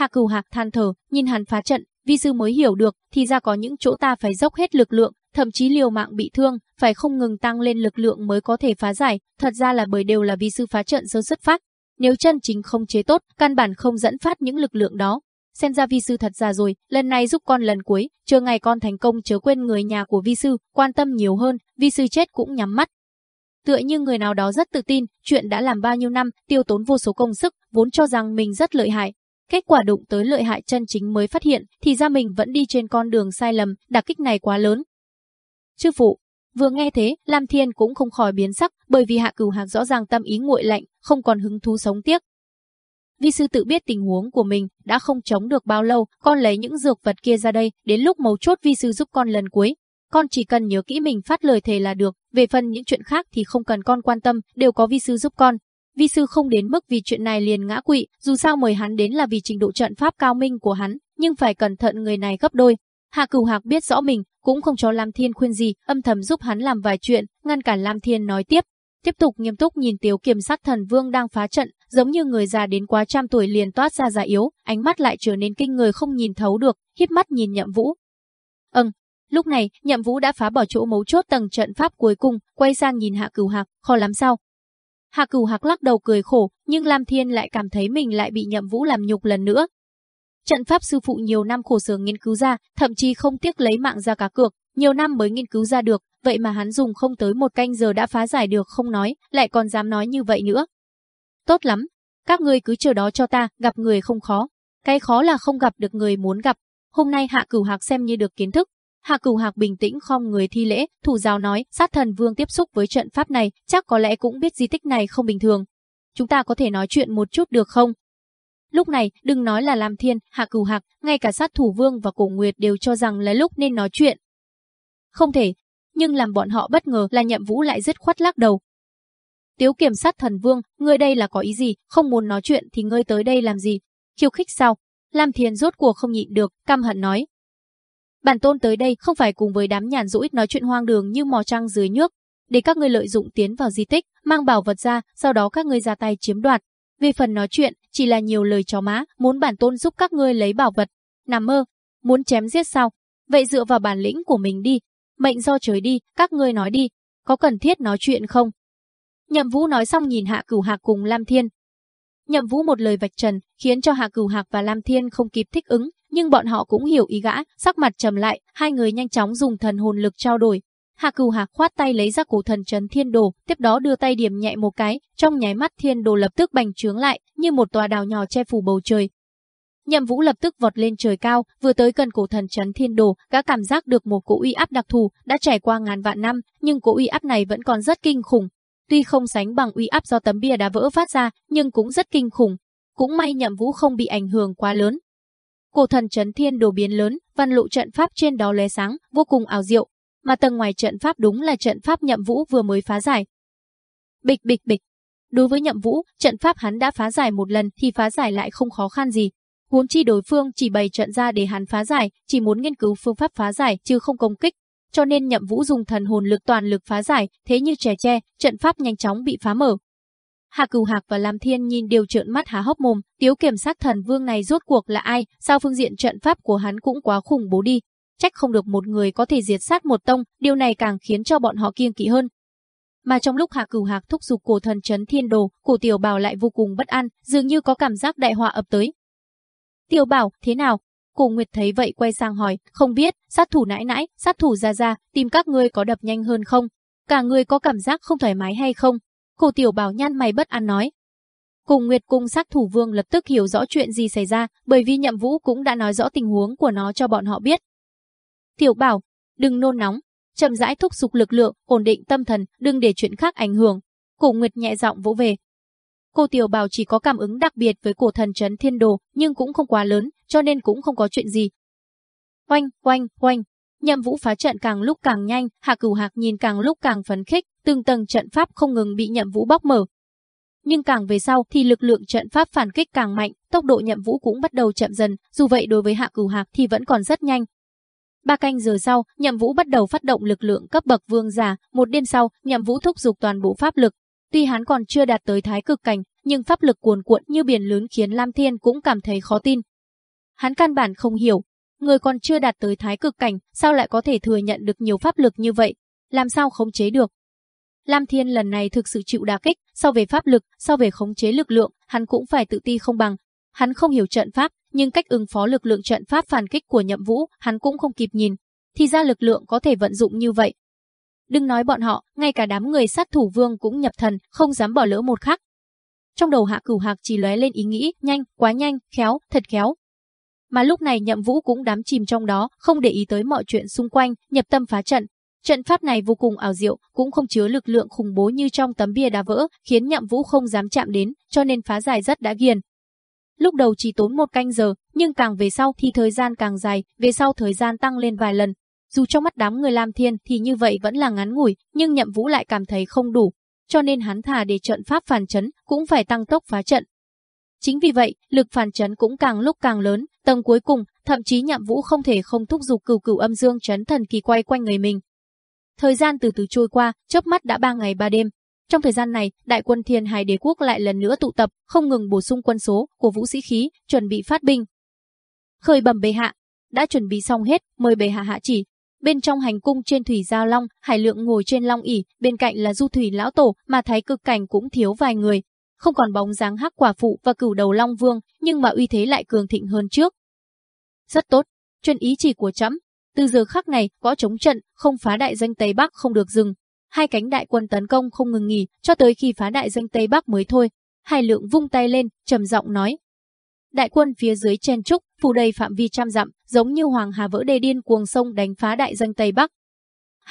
Hạ Cửu Hạc than thở, nhìn hắn phá trận, vi sư mới hiểu được, thì ra có những chỗ ta phải dốc hết lực lượng, thậm chí liều mạng bị thương, phải không ngừng tăng lên lực lượng mới có thể phá giải, thật ra là bởi đều là vi sư phá trận sơ xuất phát. Nếu chân chính không chế tốt, căn bản không dẫn phát những lực lượng đó. Xem ra vi sư thật già rồi, lần này giúp con lần cuối, chờ ngày con thành công chớ quên người nhà của vi sư, quan tâm nhiều hơn, vi sư chết cũng nhắm mắt. Tựa như người nào đó rất tự tin, chuyện đã làm bao nhiêu năm, tiêu tốn vô số công sức, vốn cho rằng mình rất lợi hại, Kết quả đụng tới lợi hại chân chính mới phát hiện, thì ra mình vẫn đi trên con đường sai lầm, đặc kích này quá lớn. Chư phụ, vừa nghe thế, Lam Thiên cũng không khỏi biến sắc, bởi vì Hạ Cửu Hạc rõ ràng tâm ý nguội lạnh, không còn hứng thú sống tiếc. Vi sư tự biết tình huống của mình đã không chống được bao lâu, con lấy những dược vật kia ra đây, đến lúc mấu chốt vi sư giúp con lần cuối. Con chỉ cần nhớ kỹ mình phát lời thề là được, về phần những chuyện khác thì không cần con quan tâm, đều có vi sư giúp con, Vi sư không đến mức vì chuyện này liền ngã quỵ, dù sao mời hắn đến là vì trình độ trận pháp cao minh của hắn, nhưng phải cẩn thận người này gấp đôi. Hạ Cửu Hạc biết rõ mình, cũng không cho Lam Thiên khuyên gì, âm thầm giúp hắn làm vài chuyện, ngăn cản Lam Thiên nói tiếp. Tiếp tục nghiêm túc nhìn Tiếu Kiềm Sát Thần Vương đang phá trận, giống như người già đến quá trăm tuổi liền toát ra già yếu, ánh mắt lại trở nên kinh người không nhìn thấu được, híp mắt nhìn Nhậm Vũ. Ừm, lúc này, Nhậm Vũ đã phá bỏ chỗ mấu chốt tầng trận pháp cuối cùng, quay sang nhìn Hạ Cửu Hạc, khó lắm sao, Hạ Cửu Hạc lắc đầu cười khổ, nhưng Lam Thiên lại cảm thấy mình lại bị Nhậm Vũ làm nhục lần nữa. Trận pháp sư phụ nhiều năm khổ sở nghiên cứu ra, thậm chí không tiếc lấy mạng ra cá cược, nhiều năm mới nghiên cứu ra được, vậy mà hắn dùng không tới một canh giờ đã phá giải được không nói, lại còn dám nói như vậy nữa. Tốt lắm, các ngươi cứ chờ đó cho ta, gặp người không khó. Cái khó là không gặp được người muốn gặp. Hôm nay Hạ Cửu Hạc xem như được kiến thức, Hạ Cửu Hạc bình tĩnh khom người thi lễ, thủ giáo nói, sát thần vương tiếp xúc với trận pháp này, chắc có lẽ cũng biết di tích này không bình thường. Chúng ta có thể nói chuyện một chút được không? Lúc này, đừng nói là Lam Thiên, Hạ Cửu Hạc, ngay cả sát thủ vương và cổ nguyệt đều cho rằng là lúc nên nói chuyện. Không thể, nhưng làm bọn họ bất ngờ là nhậm vũ lại rất khoát lắc đầu. Tiếu kiểm sát thần vương, ngươi đây là có ý gì, không muốn nói chuyện thì ngươi tới đây làm gì? Khiêu khích sao? Lam Thiên rốt cuộc không nhịn được, căm hận nói, Bản tôn tới đây không phải cùng với đám nhàn rỗi nói chuyện hoang đường như mò trăng dưới nước, để các ngươi lợi dụng tiến vào di tích, mang bảo vật ra, sau đó các ngươi ra tay chiếm đoạt. Về phần nói chuyện, chỉ là nhiều lời chó má, muốn bản tôn giúp các ngươi lấy bảo vật. Nằm mơ, muốn chém giết sao? Vậy dựa vào bản lĩnh của mình đi, mệnh do trời đi, các ngươi nói đi, có cần thiết nói chuyện không? Nhậm Vũ nói xong nhìn Hạ Cửu Hạc cùng Lam Thiên. Nhậm Vũ một lời vạch trần, khiến cho Hạ Cửu Hạc và Lam Thiên không kịp thích ứng, nhưng bọn họ cũng hiểu ý gã, sắc mặt trầm lại, hai người nhanh chóng dùng thần hồn lực trao đổi. Hạ Cửu Hạc khoát tay lấy ra cổ thần trấn thiên đồ, tiếp đó đưa tay điểm nhẹ một cái, trong nháy mắt thiên đồ lập tức bành trướng lại, như một tòa đào nhỏ che phủ bầu trời. Nhậm Vũ lập tức vọt lên trời cao, vừa tới gần cổ thần trấn thiên đồ, gã cảm giác được một cỗ uy áp đặc thù, đã trải qua ngàn vạn năm, nhưng cỗ uy áp này vẫn còn rất kinh khủng. Tuy không sánh bằng uy áp do tấm bia đá vỡ phát ra, nhưng cũng rất kinh khủng. Cũng may Nhậm Vũ không bị ảnh hưởng quá lớn, cổ thần chấn thiên đồ biến lớn, văn lộ trận pháp trên đó lóe sáng, vô cùng ảo diệu, mà tầng ngoài trận pháp đúng là trận pháp Nhậm Vũ vừa mới phá giải. Bịch bịch bịch. Đối với Nhậm Vũ, trận pháp hắn đã phá giải một lần thì phá giải lại không khó khăn gì. Huống chi đối phương chỉ bày trận ra để hắn phá giải, chỉ muốn nghiên cứu phương pháp phá giải chứ không công kích, cho nên Nhậm Vũ dùng thần hồn lực toàn lực phá giải, thế như trẻ tre, trận pháp nhanh chóng bị phá mở. Hạ Cửu Hạc và Lam Thiên nhìn đều trợn mắt há hốc mồm, Tiếu Kiểm sát thần vương này rốt cuộc là ai, sao phương diện trận pháp của hắn cũng quá khủng bố đi, trách không được một người có thể diệt sát một tông, điều này càng khiến cho bọn họ kiêng kỵ hơn. Mà trong lúc Hạ Cửu Hạc thúc giục cổ thần chấn thiên đồ, cổ Tiểu Bảo lại vô cùng bất an, dường như có cảm giác đại họa ập tới. Tiểu Bảo, thế nào? Cổ Nguyệt thấy vậy quay sang hỏi, không biết, sát thủ nãi nãi, sát thủ ra ra, tìm các ngươi có đập nhanh hơn không? Cả người có cảm giác không thoải mái hay không? Cổ Tiểu Bảo nhăn mày bất an nói. Cùng Nguyệt cung sát thủ vương lập tức hiểu rõ chuyện gì xảy ra, bởi vì nhậm vũ cũng đã nói rõ tình huống của nó cho bọn họ biết. Tiểu Bảo, đừng nôn nóng, chậm rãi thúc giục lực lượng, ổn định tâm thần, đừng để chuyện khác ảnh hưởng. Cổ Nguyệt nhẹ giọng vỗ về. Cô Tiểu Bảo chỉ có cảm ứng đặc biệt với cổ thần trấn thiên đồ, nhưng cũng không quá lớn, cho nên cũng không có chuyện gì. Oanh, oanh, oanh. Nhậm Vũ phá trận càng lúc càng nhanh, Hạ Cửu Hạc nhìn càng lúc càng phấn khích, từng tầng trận pháp không ngừng bị Nhậm Vũ bóc mở. Nhưng càng về sau thì lực lượng trận pháp phản kích càng mạnh, tốc độ Nhậm Vũ cũng bắt đầu chậm dần, dù vậy đối với Hạ Cửu Hạc thì vẫn còn rất nhanh, Ba canh giờ sau, Nhậm Vũ bắt đầu phát động lực lượng cấp bậc vương giả, một đêm sau, Nhậm Vũ thúc giục toàn bộ pháp lực. Tuy hắn còn chưa đạt tới thái cực cảnh, nhưng pháp lực cuồn cuộn như biển lớn khiến Lam Thiên cũng cảm thấy khó tin. Hắn căn bản không hiểu, người còn chưa đạt tới thái cực cảnh, sao lại có thể thừa nhận được nhiều pháp lực như vậy, làm sao khống chế được. Lam Thiên lần này thực sự chịu đả kích, so về pháp lực, so về khống chế lực lượng, hắn cũng phải tự ti không bằng. Hắn không hiểu trận pháp, nhưng cách ứng phó lực lượng trận pháp phản kích của Nhậm Vũ, hắn cũng không kịp nhìn, thì ra lực lượng có thể vận dụng như vậy. Đừng nói bọn họ, ngay cả đám người sát thủ vương cũng nhập thần, không dám bỏ lỡ một khắc. Trong đầu Hạ Cửu Hạc chỉ lóe lên ý nghĩ, nhanh, quá nhanh, khéo, thật khéo. Mà lúc này Nhậm Vũ cũng đắm chìm trong đó, không để ý tới mọi chuyện xung quanh, nhập tâm phá trận. Trận pháp này vô cùng ảo diệu, cũng không chứa lực lượng khủng bố như trong tấm bia đá vỡ, khiến Nhậm Vũ không dám chạm đến, cho nên phá giải rất đã ghiền. Lúc đầu chỉ tốn một canh giờ, nhưng càng về sau thì thời gian càng dài, về sau thời gian tăng lên vài lần. Dù trong mắt đám người Lam Thiên thì như vậy vẫn là ngắn ngủi, nhưng Nhậm Vũ lại cảm thấy không đủ, cho nên hắn thả để trận pháp phản chấn cũng phải tăng tốc phá trận. Chính vì vậy, lực phản chấn cũng càng lúc càng lớn, tầng cuối cùng, thậm chí Nhậm Vũ không thể không thúc giục cửu cửu âm dương chấn thần kỳ quay quanh người mình. Thời gian từ từ trôi qua, chớp mắt đã ba ngày ba đêm, trong thời gian này, đại quân Thiên Hải Đế quốc lại lần nữa tụ tập, không ngừng bổ sung quân số, của vũ sĩ khí, chuẩn bị phát binh. Khởi bẩm bệ hạ, đã chuẩn bị xong hết, mời bệ hạ hạ chỉ. Bên trong hành cung trên thủy giao long, Hải Lượng ngồi trên long ỷ, bên cạnh là Du thủy lão tổ, mà thái cực cảnh cũng thiếu vài người. Không còn bóng dáng hắc quả phụ và cửu đầu long vương, nhưng mà uy thế lại cường thịnh hơn trước. Rất tốt, chuyên ý chỉ của trẫm, từ giờ khắc này, võ chống trận, không phá đại danh Tây Bắc không được dừng, hai cánh đại quân tấn công không ngừng nghỉ, cho tới khi phá đại danh Tây Bắc mới thôi. Hải lượng vung tay lên, trầm giọng nói. Đại quân phía dưới chen trúc, phủ đầy phạm vi trăm dặm, giống như hoàng hà vỡ đê điên cuồng sông đánh phá đại danh Tây Bắc.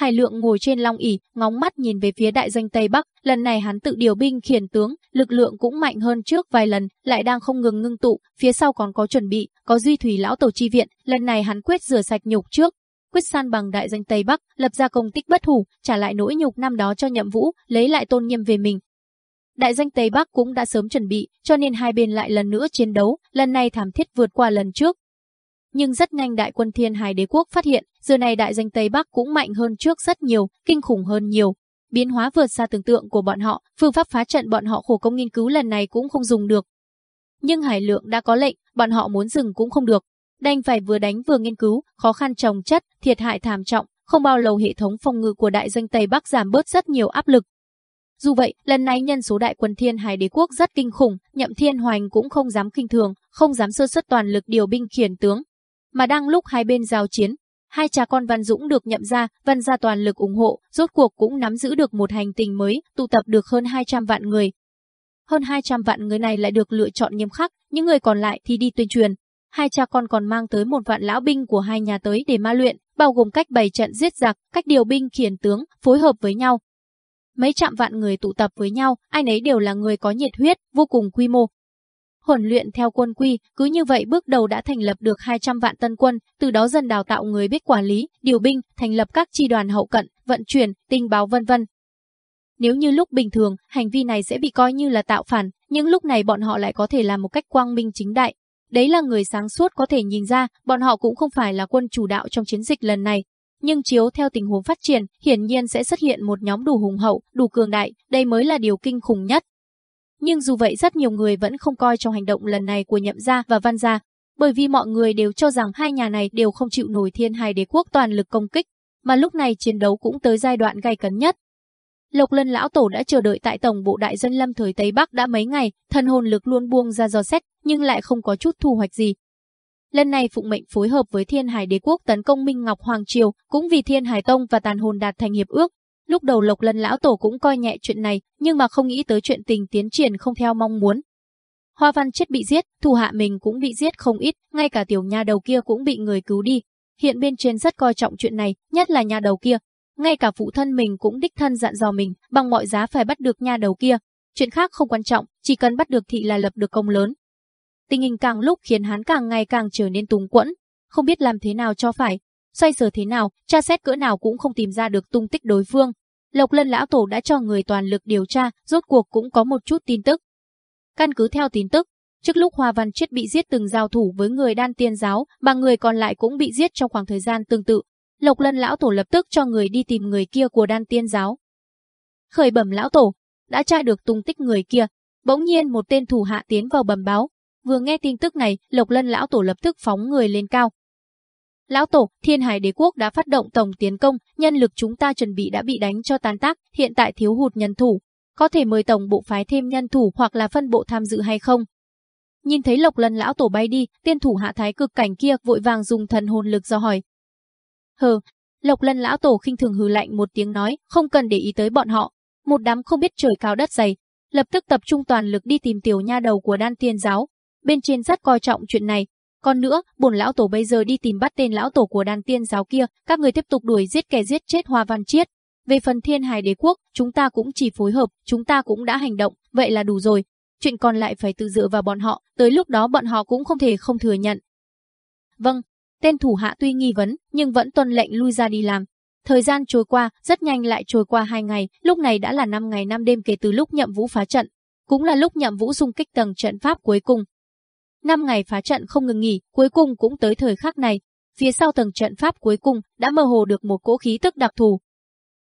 Hải lượng ngồi trên long ỷ, ngóng mắt nhìn về phía đại danh Tây Bắc, lần này hắn tự điều binh khiển tướng, lực lượng cũng mạnh hơn trước vài lần, lại đang không ngừng ngưng tụ, phía sau còn có chuẩn bị, có duy thủy lão tổ chi viện, lần này hắn quyết rửa sạch nhục trước, quyết san bằng đại danh Tây Bắc, lập ra công tích bất hủ, trả lại nỗi nhục năm đó cho Nhậm Vũ, lấy lại tôn nghiêm về mình. Đại danh Tây Bắc cũng đã sớm chuẩn bị, cho nên hai bên lại lần nữa chiến đấu, lần này thảm thiết vượt qua lần trước. Nhưng rất nhanh đại quân Thiên Hải Đế quốc phát hiện, giờ này đại danh Tây Bắc cũng mạnh hơn trước rất nhiều, kinh khủng hơn nhiều. Biến hóa vượt xa tưởng tượng của bọn họ, phương pháp phá trận bọn họ khổ công nghiên cứu lần này cũng không dùng được. Nhưng Hải Lượng đã có lệnh, bọn họ muốn dừng cũng không được, đành phải vừa đánh vừa nghiên cứu, khó khăn trồng chất, thiệt hại thảm trọng, không bao lâu hệ thống phòng ngự của đại danh Tây Bắc giảm bớt rất nhiều áp lực. Dù vậy, lần này nhân số đại quân Thiên Hải Đế quốc rất kinh khủng, Nhậm Thiên Hoành cũng không dám kinh thường, không dám sơ xuất toàn lực điều binh khiển tướng. Mà đang lúc hai bên giao chiến, hai cha con Văn Dũng được nhậm ra, Văn gia toàn lực ủng hộ, rốt cuộc cũng nắm giữ được một hành tình mới, tụ tập được hơn 200 vạn người. Hơn 200 vạn người này lại được lựa chọn nghiêm khắc, những người còn lại thì đi tuyên truyền, hai cha con còn mang tới một vạn lão binh của hai nhà tới để ma luyện, bao gồm cách bày trận giết giặc, cách điều binh khiển tướng, phối hợp với nhau. Mấy trăm vạn người tụ tập với nhau, ai nấy đều là người có nhiệt huyết, vô cùng quy mô huấn luyện theo quân quy, cứ như vậy bước đầu đã thành lập được 200 vạn tân quân, từ đó dần đào tạo người biết quản lý, điều binh, thành lập các chi đoàn hậu cận, vận chuyển, tình báo vân vân. Nếu như lúc bình thường, hành vi này sẽ bị coi như là tạo phản, nhưng lúc này bọn họ lại có thể làm một cách quang minh chính đại. Đấy là người sáng suốt có thể nhìn ra, bọn họ cũng không phải là quân chủ đạo trong chiến dịch lần này. Nhưng chiếu theo tình huống phát triển, hiển nhiên sẽ xuất hiện một nhóm đủ hùng hậu, đủ cường đại, đây mới là điều kinh khủng nhất. Nhưng dù vậy rất nhiều người vẫn không coi trong hành động lần này của nhậm gia và văn gia, bởi vì mọi người đều cho rằng hai nhà này đều không chịu nổi thiên Hải đế quốc toàn lực công kích, mà lúc này chiến đấu cũng tới giai đoạn gay cấn nhất. Lộc Lân lão tổ đã chờ đợi tại tổng bộ đại dân lâm thời Tây Bắc đã mấy ngày, thần hồn lực luôn buông ra dò xét, nhưng lại không có chút thu hoạch gì. Lần này Phụng Mệnh phối hợp với Thiên Hải Đế quốc tấn công Minh Ngọc Hoàng Triều, cũng vì Thiên Hải Tông và Tàn Hồn đạt thành hiệp ước. Lúc đầu Lộc Lân lão tổ cũng coi nhẹ chuyện này, nhưng mà không nghĩ tới chuyện tình tiến triển không theo mong muốn. Hoa Văn chết bị giết, thủ hạ mình cũng bị giết không ít, ngay cả tiểu nha đầu kia cũng bị người cứu đi. Hiện bên trên rất coi trọng chuyện này, nhất là nha đầu kia, ngay cả phụ thân mình cũng đích thân dặn dò mình, bằng mọi giá phải bắt được nha đầu kia. Chuyện khác không quan trọng, chỉ cần bắt được thị là lập được công lớn. Tình hình càng lúc khiến hắn càng ngày càng trở nên túng quẫn, không biết làm thế nào cho phải, xoay sở thế nào, tra xét cỡ nào cũng không tìm ra được tung tích đối phương. Lộc Lân lão tổ đã cho người toàn lực điều tra, rốt cuộc cũng có một chút tin tức. Căn cứ theo tin tức, trước lúc Hoa Văn Chiết bị giết từng giao thủ với người đan tiên giáo, mà người còn lại cũng bị giết trong khoảng thời gian tương tự, Lộc Lân lão tổ lập tức cho người đi tìm người kia của đan tiên giáo. Khởi bẩm lão tổ, đã tra được tung tích người kia, bỗng nhiên một tên thủ hạ tiến vào bẩm báo. Vừa nghe tin tức này, Lộc Lân lão tổ lập tức phóng người lên cao. Lão tổ, Thiên Hải Đế quốc đã phát động tổng tiến công, nhân lực chúng ta chuẩn bị đã bị đánh cho tan tác, hiện tại thiếu hụt nhân thủ. Có thể mời tổng bộ phái thêm nhân thủ hoặc là phân bộ tham dự hay không? Nhìn thấy Lộc Lân lão tổ bay đi, tiên thủ hạ thái cực cảnh kia vội vàng dùng thần hồn lực do hỏi, Hờ, Lộc Lân lão tổ khinh thường hừ lạnh một tiếng nói, không cần để ý tới bọn họ. Một đám không biết trời cao đất dày, lập tức tập trung toàn lực đi tìm tiểu nha đầu của đan tiên giáo. Bên trên rất coi trọng chuyện này. Còn nữa, bổn lão tổ bây giờ đi tìm bắt tên lão tổ của đàn tiên giáo kia, các người tiếp tục đuổi giết kẻ giết chết Hoa Văn Chiết. Về phần thiên hài đế quốc, chúng ta cũng chỉ phối hợp, chúng ta cũng đã hành động, vậy là đủ rồi. Chuyện còn lại phải tự dựa vào bọn họ, tới lúc đó bọn họ cũng không thể không thừa nhận. Vâng, Tên thủ hạ tuy nghi vấn, nhưng vẫn tuân lệnh lui ra đi làm. Thời gian trôi qua, rất nhanh lại trôi qua hai ngày, lúc này đã là năm ngày năm đêm kể từ lúc nhậm vũ phá trận. Cũng là lúc nhậm vũ xung kích tầng trận pháp cuối cùng. Năm ngày phá trận không ngừng nghỉ, cuối cùng cũng tới thời khắc này. Phía sau tầng trận pháp cuối cùng đã mơ hồ được một cỗ khí tức đặc thù.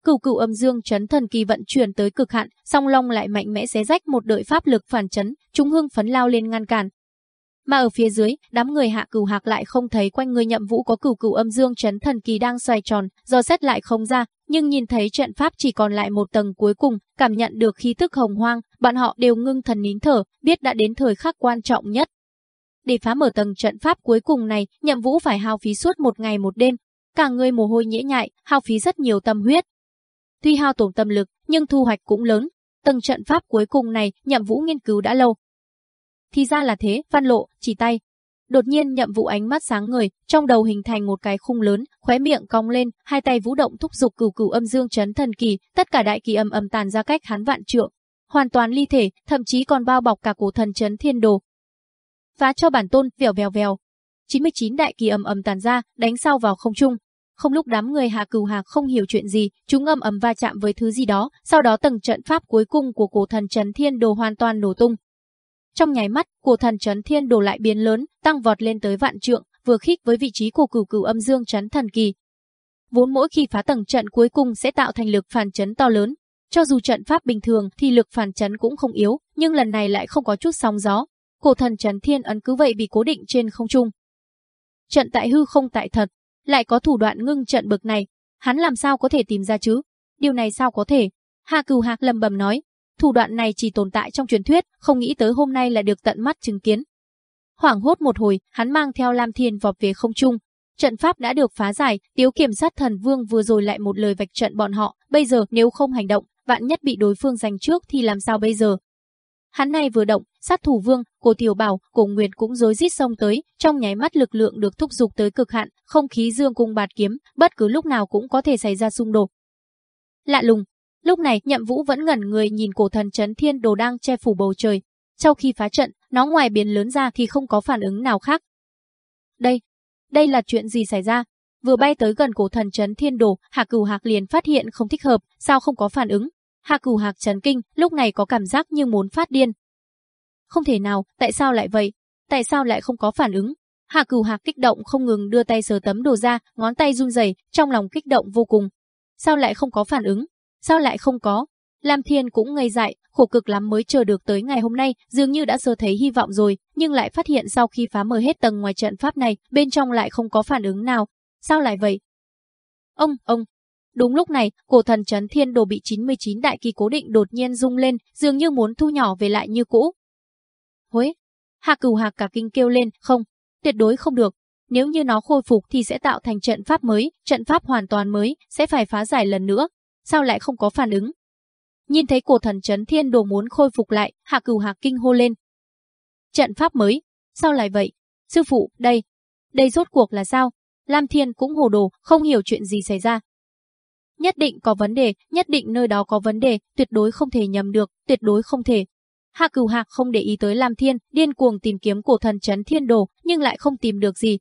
Cửu cửu âm dương chấn thần kỳ vận chuyển tới cực hạn, song long lại mạnh mẽ xé rách một đội pháp lực phản chấn, chúng hưng phấn lao lên ngăn cản, mà ở phía dưới, đám người hạ cửu hạc lại không thấy quanh người nhậm vũ có cửu cửu âm dương chấn thần kỳ đang xoay tròn, do xét lại không ra, nhưng nhìn thấy trận pháp chỉ còn lại một tầng cuối cùng, cảm nhận được khí tức hồng hoang, bọn họ đều ngưng thần nín thở, biết đã đến thời khắc quan trọng nhất. Để phá mở tầng trận pháp cuối cùng này, nhậm vũ phải hao phí suốt một ngày một đêm, cả người mồ hôi nhễ nhại, hao phí rất nhiều tâm huyết. Tuy hao tổn tâm lực, nhưng thu hoạch cũng lớn. Tầng trận pháp cuối cùng này, nhậm vũ nghiên cứu đã lâu, thì ra là thế, văn lộ, chỉ tay. Đột nhiên nhậm vũ ánh mắt sáng người, trong đầu hình thành một cái khung lớn, khóe miệng cong lên, hai tay vũ động thúc giục cửu cửu âm dương chấn thần kỳ, tất cả đại kỳ âm âm tàn ra cách hắn vạn trượng, hoàn toàn ly thể, thậm chí còn bao bọc cả cổ thần chấn thiên đồ. Phá cho bản tôn, vèo vèo vèo. 99 đại kỳ âm âm tàn ra, đánh sau vào không trung. Không lúc đám người hạ cửu hạc không hiểu chuyện gì, chúng âm ầm va chạm với thứ gì đó, sau đó tầng trận pháp cuối cùng của cổ thần chấn thiên đồ hoàn toàn nổ tung, trong nháy mắt, cổ thần chấn thiên đồ lại biến lớn, tăng vọt lên tới vạn trượng, vừa khích với vị trí của cửu cửu âm dương chấn thần kỳ. Vốn mỗi khi phá tầng trận cuối cùng sẽ tạo thành lực phản chấn to lớn. Cho dù trận pháp bình thường thì lực phản chấn cũng không yếu, nhưng lần này lại không có chút sóng gió. Cổ thần chấn thiên ấn cứ vậy bị cố định trên không trung. Trận tại hư không tại thật, lại có thủ đoạn ngưng trận bực này, hắn làm sao có thể tìm ra chứ? Điều này sao có thể? Hạ Cừu Hạc lầm bầm nói, Thủ đoạn này chỉ tồn tại trong truyền thuyết, không nghĩ tới hôm nay là được tận mắt chứng kiến. Hoảng hốt một hồi, hắn mang theo Lam Thiên vọt về không trung. Trận pháp đã được phá giải, Tiếu Kiểm sát thần vương vừa rồi lại một lời vạch trận bọn họ, bây giờ nếu không hành động, vạn nhất bị đối phương giành trước thì làm sao bây giờ? Hắn này vừa động, sát thủ vương, cô tiểu bảo, cổ nguyệt cũng rối rít xông tới, trong nháy mắt lực lượng được thúc giục tới cực hạn, không khí dương cung bạt kiếm, bất cứ lúc nào cũng có thể xảy ra xung đột. Lạ lùng, Lúc này, Nhậm Vũ vẫn ngẩn người nhìn cổ thần chấn thiên đồ đang che phủ bầu trời. Sau khi phá trận, nó ngoài biến lớn ra thì không có phản ứng nào khác. Đây, đây là chuyện gì xảy ra? Vừa bay tới gần cổ thần chấn thiên đồ, Hạ Cửu Hạc liền phát hiện không thích hợp, sao không có phản ứng? Hạ Cửu Hạc chấn kinh, lúc này có cảm giác như muốn phát điên. Không thể nào, tại sao lại vậy? Tại sao lại không có phản ứng? Hạ Cửu Hạc kích động không ngừng đưa tay sờ tấm đồ ra, ngón tay run rẩy, trong lòng kích động vô cùng. Sao lại không có phản ứng? Sao lại không có? Lam Thiên cũng ngây dại, khổ cực lắm mới chờ được tới ngày hôm nay, dường như đã sơ thấy hy vọng rồi, nhưng lại phát hiện sau khi phá mở hết tầng ngoài trận pháp này, bên trong lại không có phản ứng nào. Sao lại vậy? Ông, ông. Đúng lúc này, cổ thần chấn thiên đồ bị 99 đại kỳ cố định đột nhiên rung lên, dường như muốn thu nhỏ về lại như cũ. Hối! Hạ cửu hạc cả kinh kêu lên, không, tuyệt đối không được. Nếu như nó khôi phục thì sẽ tạo thành trận pháp mới, trận pháp hoàn toàn mới, sẽ phải phá giải lần nữa. Sao lại không có phản ứng? Nhìn thấy cổ thần chấn thiên đồ muốn khôi phục lại, hạ cửu hạc kinh hô lên. Trận pháp mới? Sao lại vậy? Sư phụ, đây. Đây rốt cuộc là sao? Lam Thiên cũng hồ đồ, không hiểu chuyện gì xảy ra. Nhất định có vấn đề, nhất định nơi đó có vấn đề, tuyệt đối không thể nhầm được, tuyệt đối không thể. Hạ cửu hạc không để ý tới Lam Thiên, điên cuồng tìm kiếm cổ thần chấn thiên đồ, nhưng lại không tìm được gì.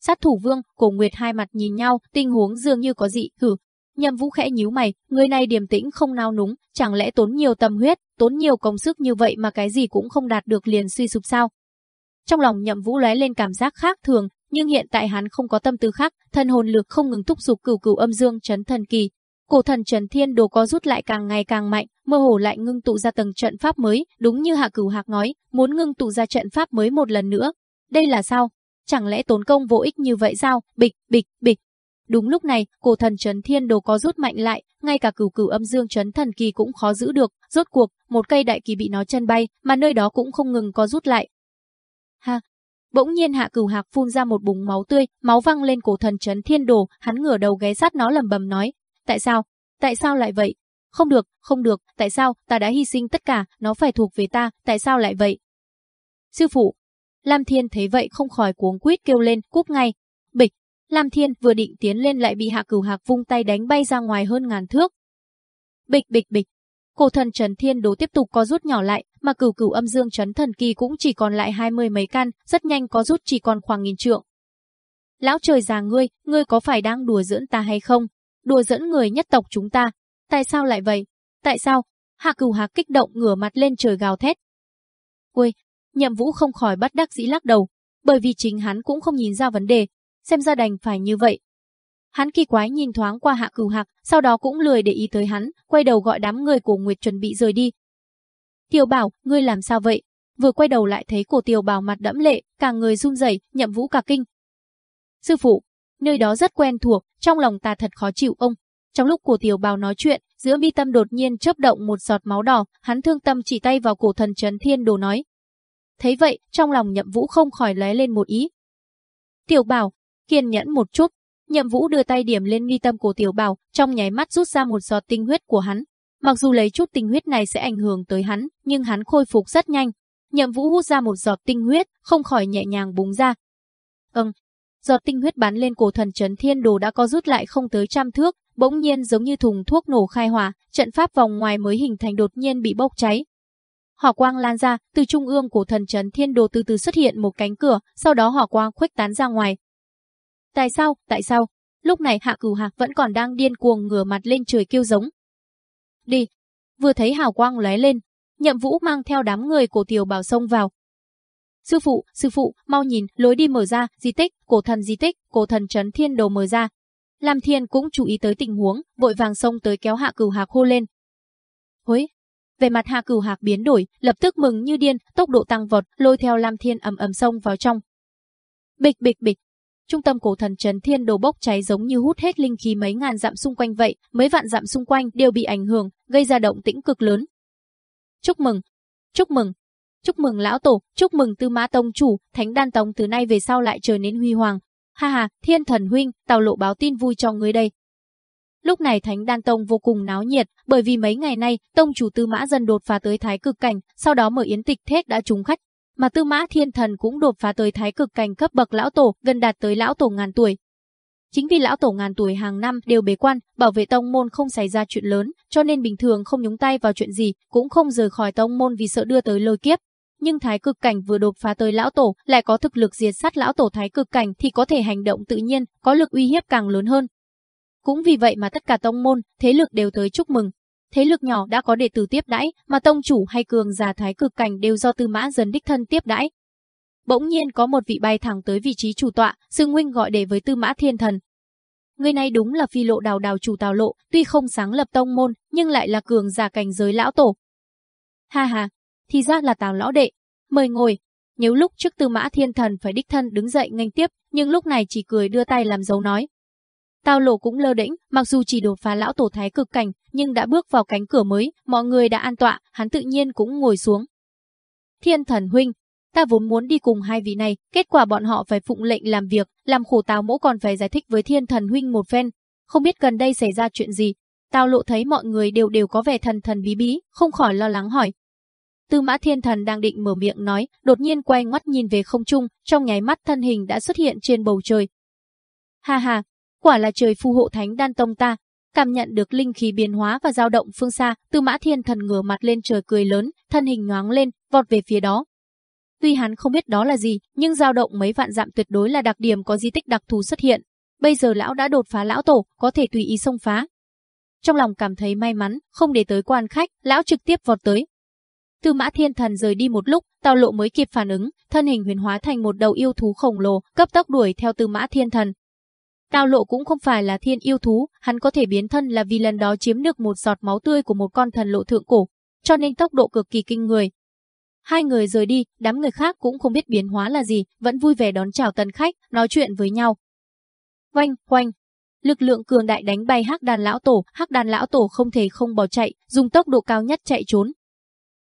Sát thủ vương, cổ nguyệt hai mặt nhìn nhau, tình huống dường như có dị, hử. Nhậm vũ khẽ nhíu mày, người này điềm tĩnh không nao núng, chẳng lẽ tốn nhiều tâm huyết, tốn nhiều công sức như vậy mà cái gì cũng không đạt được liền suy sụp sao? Trong lòng nhậm vũ lóe lên cảm giác khác thường, nhưng hiện tại hắn không có tâm tư khác, thân hồn lực không ngừng thúc giục cửu cửu âm dương chấn thần kỳ. Cổ thần Trần Thiên Đồ có rút lại càng ngày càng mạnh, mơ hồ lại ngưng tụ ra tầng trận pháp mới, đúng như Hạ Cửu Hạc nói, muốn ngưng tụ ra trận pháp mới một lần nữa. Đây là sao? Chẳng lẽ tốn công vô ích như vậy sao? Bịch, bịch, bịch. Đúng lúc này, cổ thần Trấn Thiên Đồ có rút mạnh lại, ngay cả cửu cửu âm dương chấn thần kỳ cũng khó giữ được, rốt cuộc, một cây đại kỳ bị nó chân bay, mà nơi đó cũng không ngừng có rút lại. Ha, Bỗng nhiên Hạ Cửu Hạc phun ra một búng máu tươi, máu văng lên cổ thần chấn thiên đồ, hắn ngửa đầu ghé sát nó lầm bầm nói, tại sao, tại sao lại vậy? Không được, không được, tại sao, ta đã hy sinh tất cả, nó phải thuộc về ta, tại sao lại vậy? Sư phụ, Lam Thiên thấy vậy không khỏi cuống quýt kêu lên, cúp ngay. Bịch, Lam Thiên vừa định tiến lên lại bị Hạ Cửu Hạc vung tay đánh bay ra ngoài hơn ngàn thước. Bịch bịch bịch, Cổ thần Trấn Thiên Đố tiếp tục có rút nhỏ lại, mà cửu cửu âm dương Trấn Thần Kỳ cũng chỉ còn lại hai mươi mấy căn, rất nhanh có rút chỉ còn khoảng nghìn trượng. Lão trời già ngươi, ngươi có phải đang đùa giỡn ta hay không? Đùa dẫn người nhất tộc chúng ta. Tại sao lại vậy? Tại sao? Hạ cửu hạc kích động ngửa mặt lên trời gào thét. Ui, nhậm vũ không khỏi bắt đắc dĩ lắc đầu, bởi vì chính hắn cũng không nhìn ra vấn đề, xem ra đành phải như vậy, Hắn kỳ quái nhìn thoáng qua hạ cửu hạc, sau đó cũng lười để ý tới hắn, quay đầu gọi đám người của Nguyệt chuẩn bị rời đi. Tiểu bảo, ngươi làm sao vậy? Vừa quay đầu lại thấy cổ tiểu bảo mặt đẫm lệ, cả người run rẩy, nhậm vũ cả kinh. Sư phụ, nơi đó rất quen thuộc, trong lòng ta thật khó chịu ông. Trong lúc cổ tiểu bảo nói chuyện, giữa mi tâm đột nhiên chớp động một giọt máu đỏ, hắn thương tâm chỉ tay vào cổ thần chấn thiên đồ nói. Thấy vậy, trong lòng nhậm vũ không khỏi lóe lên một ý. Tiểu bảo, kiên nhẫn một chút, Nhậm Vũ đưa tay điểm lên nghi tâm của Tiểu Bảo, trong nháy mắt rút ra một giọt tinh huyết của hắn. Mặc dù lấy chút tinh huyết này sẽ ảnh hưởng tới hắn, nhưng hắn khôi phục rất nhanh. Nhậm Vũ hút ra một giọt tinh huyết, không khỏi nhẹ nhàng búng ra. Ừm, giọt tinh huyết bắn lên cổ thần trấn thiên đồ đã có rút lại không tới trăm thước, bỗng nhiên giống như thùng thuốc nổ khai hỏa, trận pháp vòng ngoài mới hình thành đột nhiên bị bốc cháy. Hỏa quang lan ra, từ trung ương của thần trấn thiên đồ từ từ xuất hiện một cánh cửa, sau đó hỏa quang khuếch tán ra ngoài, Tại sao, tại sao? Lúc này Hạ Cửu Hạc vẫn còn đang điên cuồng ngửa mặt lên trời kêu giống. Đi! Vừa thấy hào quang lóe lên, Nhậm Vũ mang theo đám người cổ Tiểu Bảo sông vào. Sư phụ, sư phụ, mau nhìn, lối đi mở ra, di tích, cổ thần di tích, cổ thần trấn thiên đồ mở ra. Lam Thiên cũng chú ý tới tình huống, vội vàng xông tới kéo Hạ Cửu Hạc hô lên. Hối! Về mặt Hạ Cửu Hạc biến đổi, lập tức mừng như điên, tốc độ tăng vọt, lôi theo Lam Thiên ầm ầm xông vào trong. Bịch bịch bịch, Trung tâm cổ thần trấn thiên đồ bốc cháy giống như hút hết linh khí mấy ngàn dặm xung quanh vậy, mấy vạn dặm xung quanh đều bị ảnh hưởng, gây ra động tĩnh cực lớn. Chúc mừng, chúc mừng, chúc mừng lão tổ, chúc mừng Tư Mã tông chủ, Thánh Đan tông từ nay về sau lại trở nên huy hoàng. Ha ha, Thiên Thần huynh, tào lộ báo tin vui cho ngươi đây. Lúc này Thánh Đan Tông vô cùng náo nhiệt, bởi vì mấy ngày nay, tông chủ Tư Mã dần đột phá tới thái cực cảnh, sau đó mở yến tịch thết đã trúng khách, mà Tư Mã Thiên Thần cũng đột phá tới thái cực cảnh cấp bậc lão tổ, gần đạt tới lão tổ ngàn tuổi. Chính vì lão tổ ngàn tuổi hàng năm đều bế quan, bảo vệ tông môn không xảy ra chuyện lớn, cho nên bình thường không nhúng tay vào chuyện gì, cũng không rời khỏi tông môn vì sợ đưa tới lôi kiếp. nhưng thái cực cảnh vừa đột phá tới lão tổ, lại có thực lực diệt sát lão tổ thái cực cảnh thì có thể hành động tự nhiên, có lực uy hiếp càng lớn hơn. Cũng vì vậy mà tất cả tông môn, thế lực đều tới chúc mừng. Thế lực nhỏ đã có đệ tử tiếp đãi, mà tông chủ hay cường giả thái cực cảnh đều do Tư Mã dần đích thân tiếp đãi. Bỗng nhiên có một vị bay thẳng tới vị trí chủ tọa, sư huynh gọi để với Tư Mã Thiên Thần. Người này đúng là phi lộ đào đào chủ tào lộ, tuy không sáng lập tông môn, nhưng lại là cường giả cảnh giới lão tổ. Ha ha, thì ra là tào lão đệ. Mời ngồi. Nếu lúc trước tư mã thiên thần phải đích thân đứng dậy nghênh tiếp, nhưng lúc này chỉ cười đưa tay làm dấu nói. Tào lộ cũng lơ đễnh, mặc dù chỉ đột phá lão tổ thái cực cảnh, nhưng đã bước vào cánh cửa mới, mọi người đã an tọa, hắn tự nhiên cũng ngồi xuống. Thiên thần huynh, ta vốn muốn đi cùng hai vị này, kết quả bọn họ phải phụng lệnh làm việc, làm khổ tào Mỗ còn phải giải thích với thiên thần huynh một phen. Không biết gần đây xảy ra chuyện gì, tào lộ thấy mọi người đều đều có vẻ thần thần bí bí, không khỏi lo lắng hỏi. Tư mã thiên thần đang định mở miệng nói, đột nhiên quay ngoắt nhìn về không trung, trong nháy mắt thân hình đã xuất hiện trên bầu trời. Ha ha, quả là trời phù hộ thánh đan tông ta. Cảm nhận được linh khí biến hóa và dao động phương xa, tư mã thiên thần ngửa mặt lên trời cười lớn, thân hình nhoáng lên, vọt về phía đó. Tuy hắn không biết đó là gì, nhưng dao động mấy vạn dặm tuyệt đối là đặc điểm có di tích đặc thù xuất hiện. Bây giờ lão đã đột phá lão tổ, có thể tùy ý xông phá. Trong lòng cảm thấy may mắn, không để tới quan khách, lão trực tiếp vọt tới, Tư Mã Thiên Thần rời đi một lúc, Tào Lộ mới kịp phản ứng, thân hình huyền hóa thành một đầu yêu thú khổng lồ, cấp tốc đuổi theo Tư Mã Thiên Thần. Đào Lộ cũng không phải là thiên yêu thú, hắn có thể biến thân là vì lần đó chiếm được một giọt máu tươi của một con thần lộ thượng cổ, cho nên tốc độ cực kỳ kinh người. Hai người rời đi, đám người khác cũng không biết biến hóa là gì, vẫn vui vẻ đón chào tân khách, nói chuyện với nhau. Oanh, oanh, lực lượng cường đại đánh bay Hắc Đàn lão tổ, Hắc Đàn lão tổ không thể không bỏ chạy, dùng tốc độ cao nhất chạy trốn,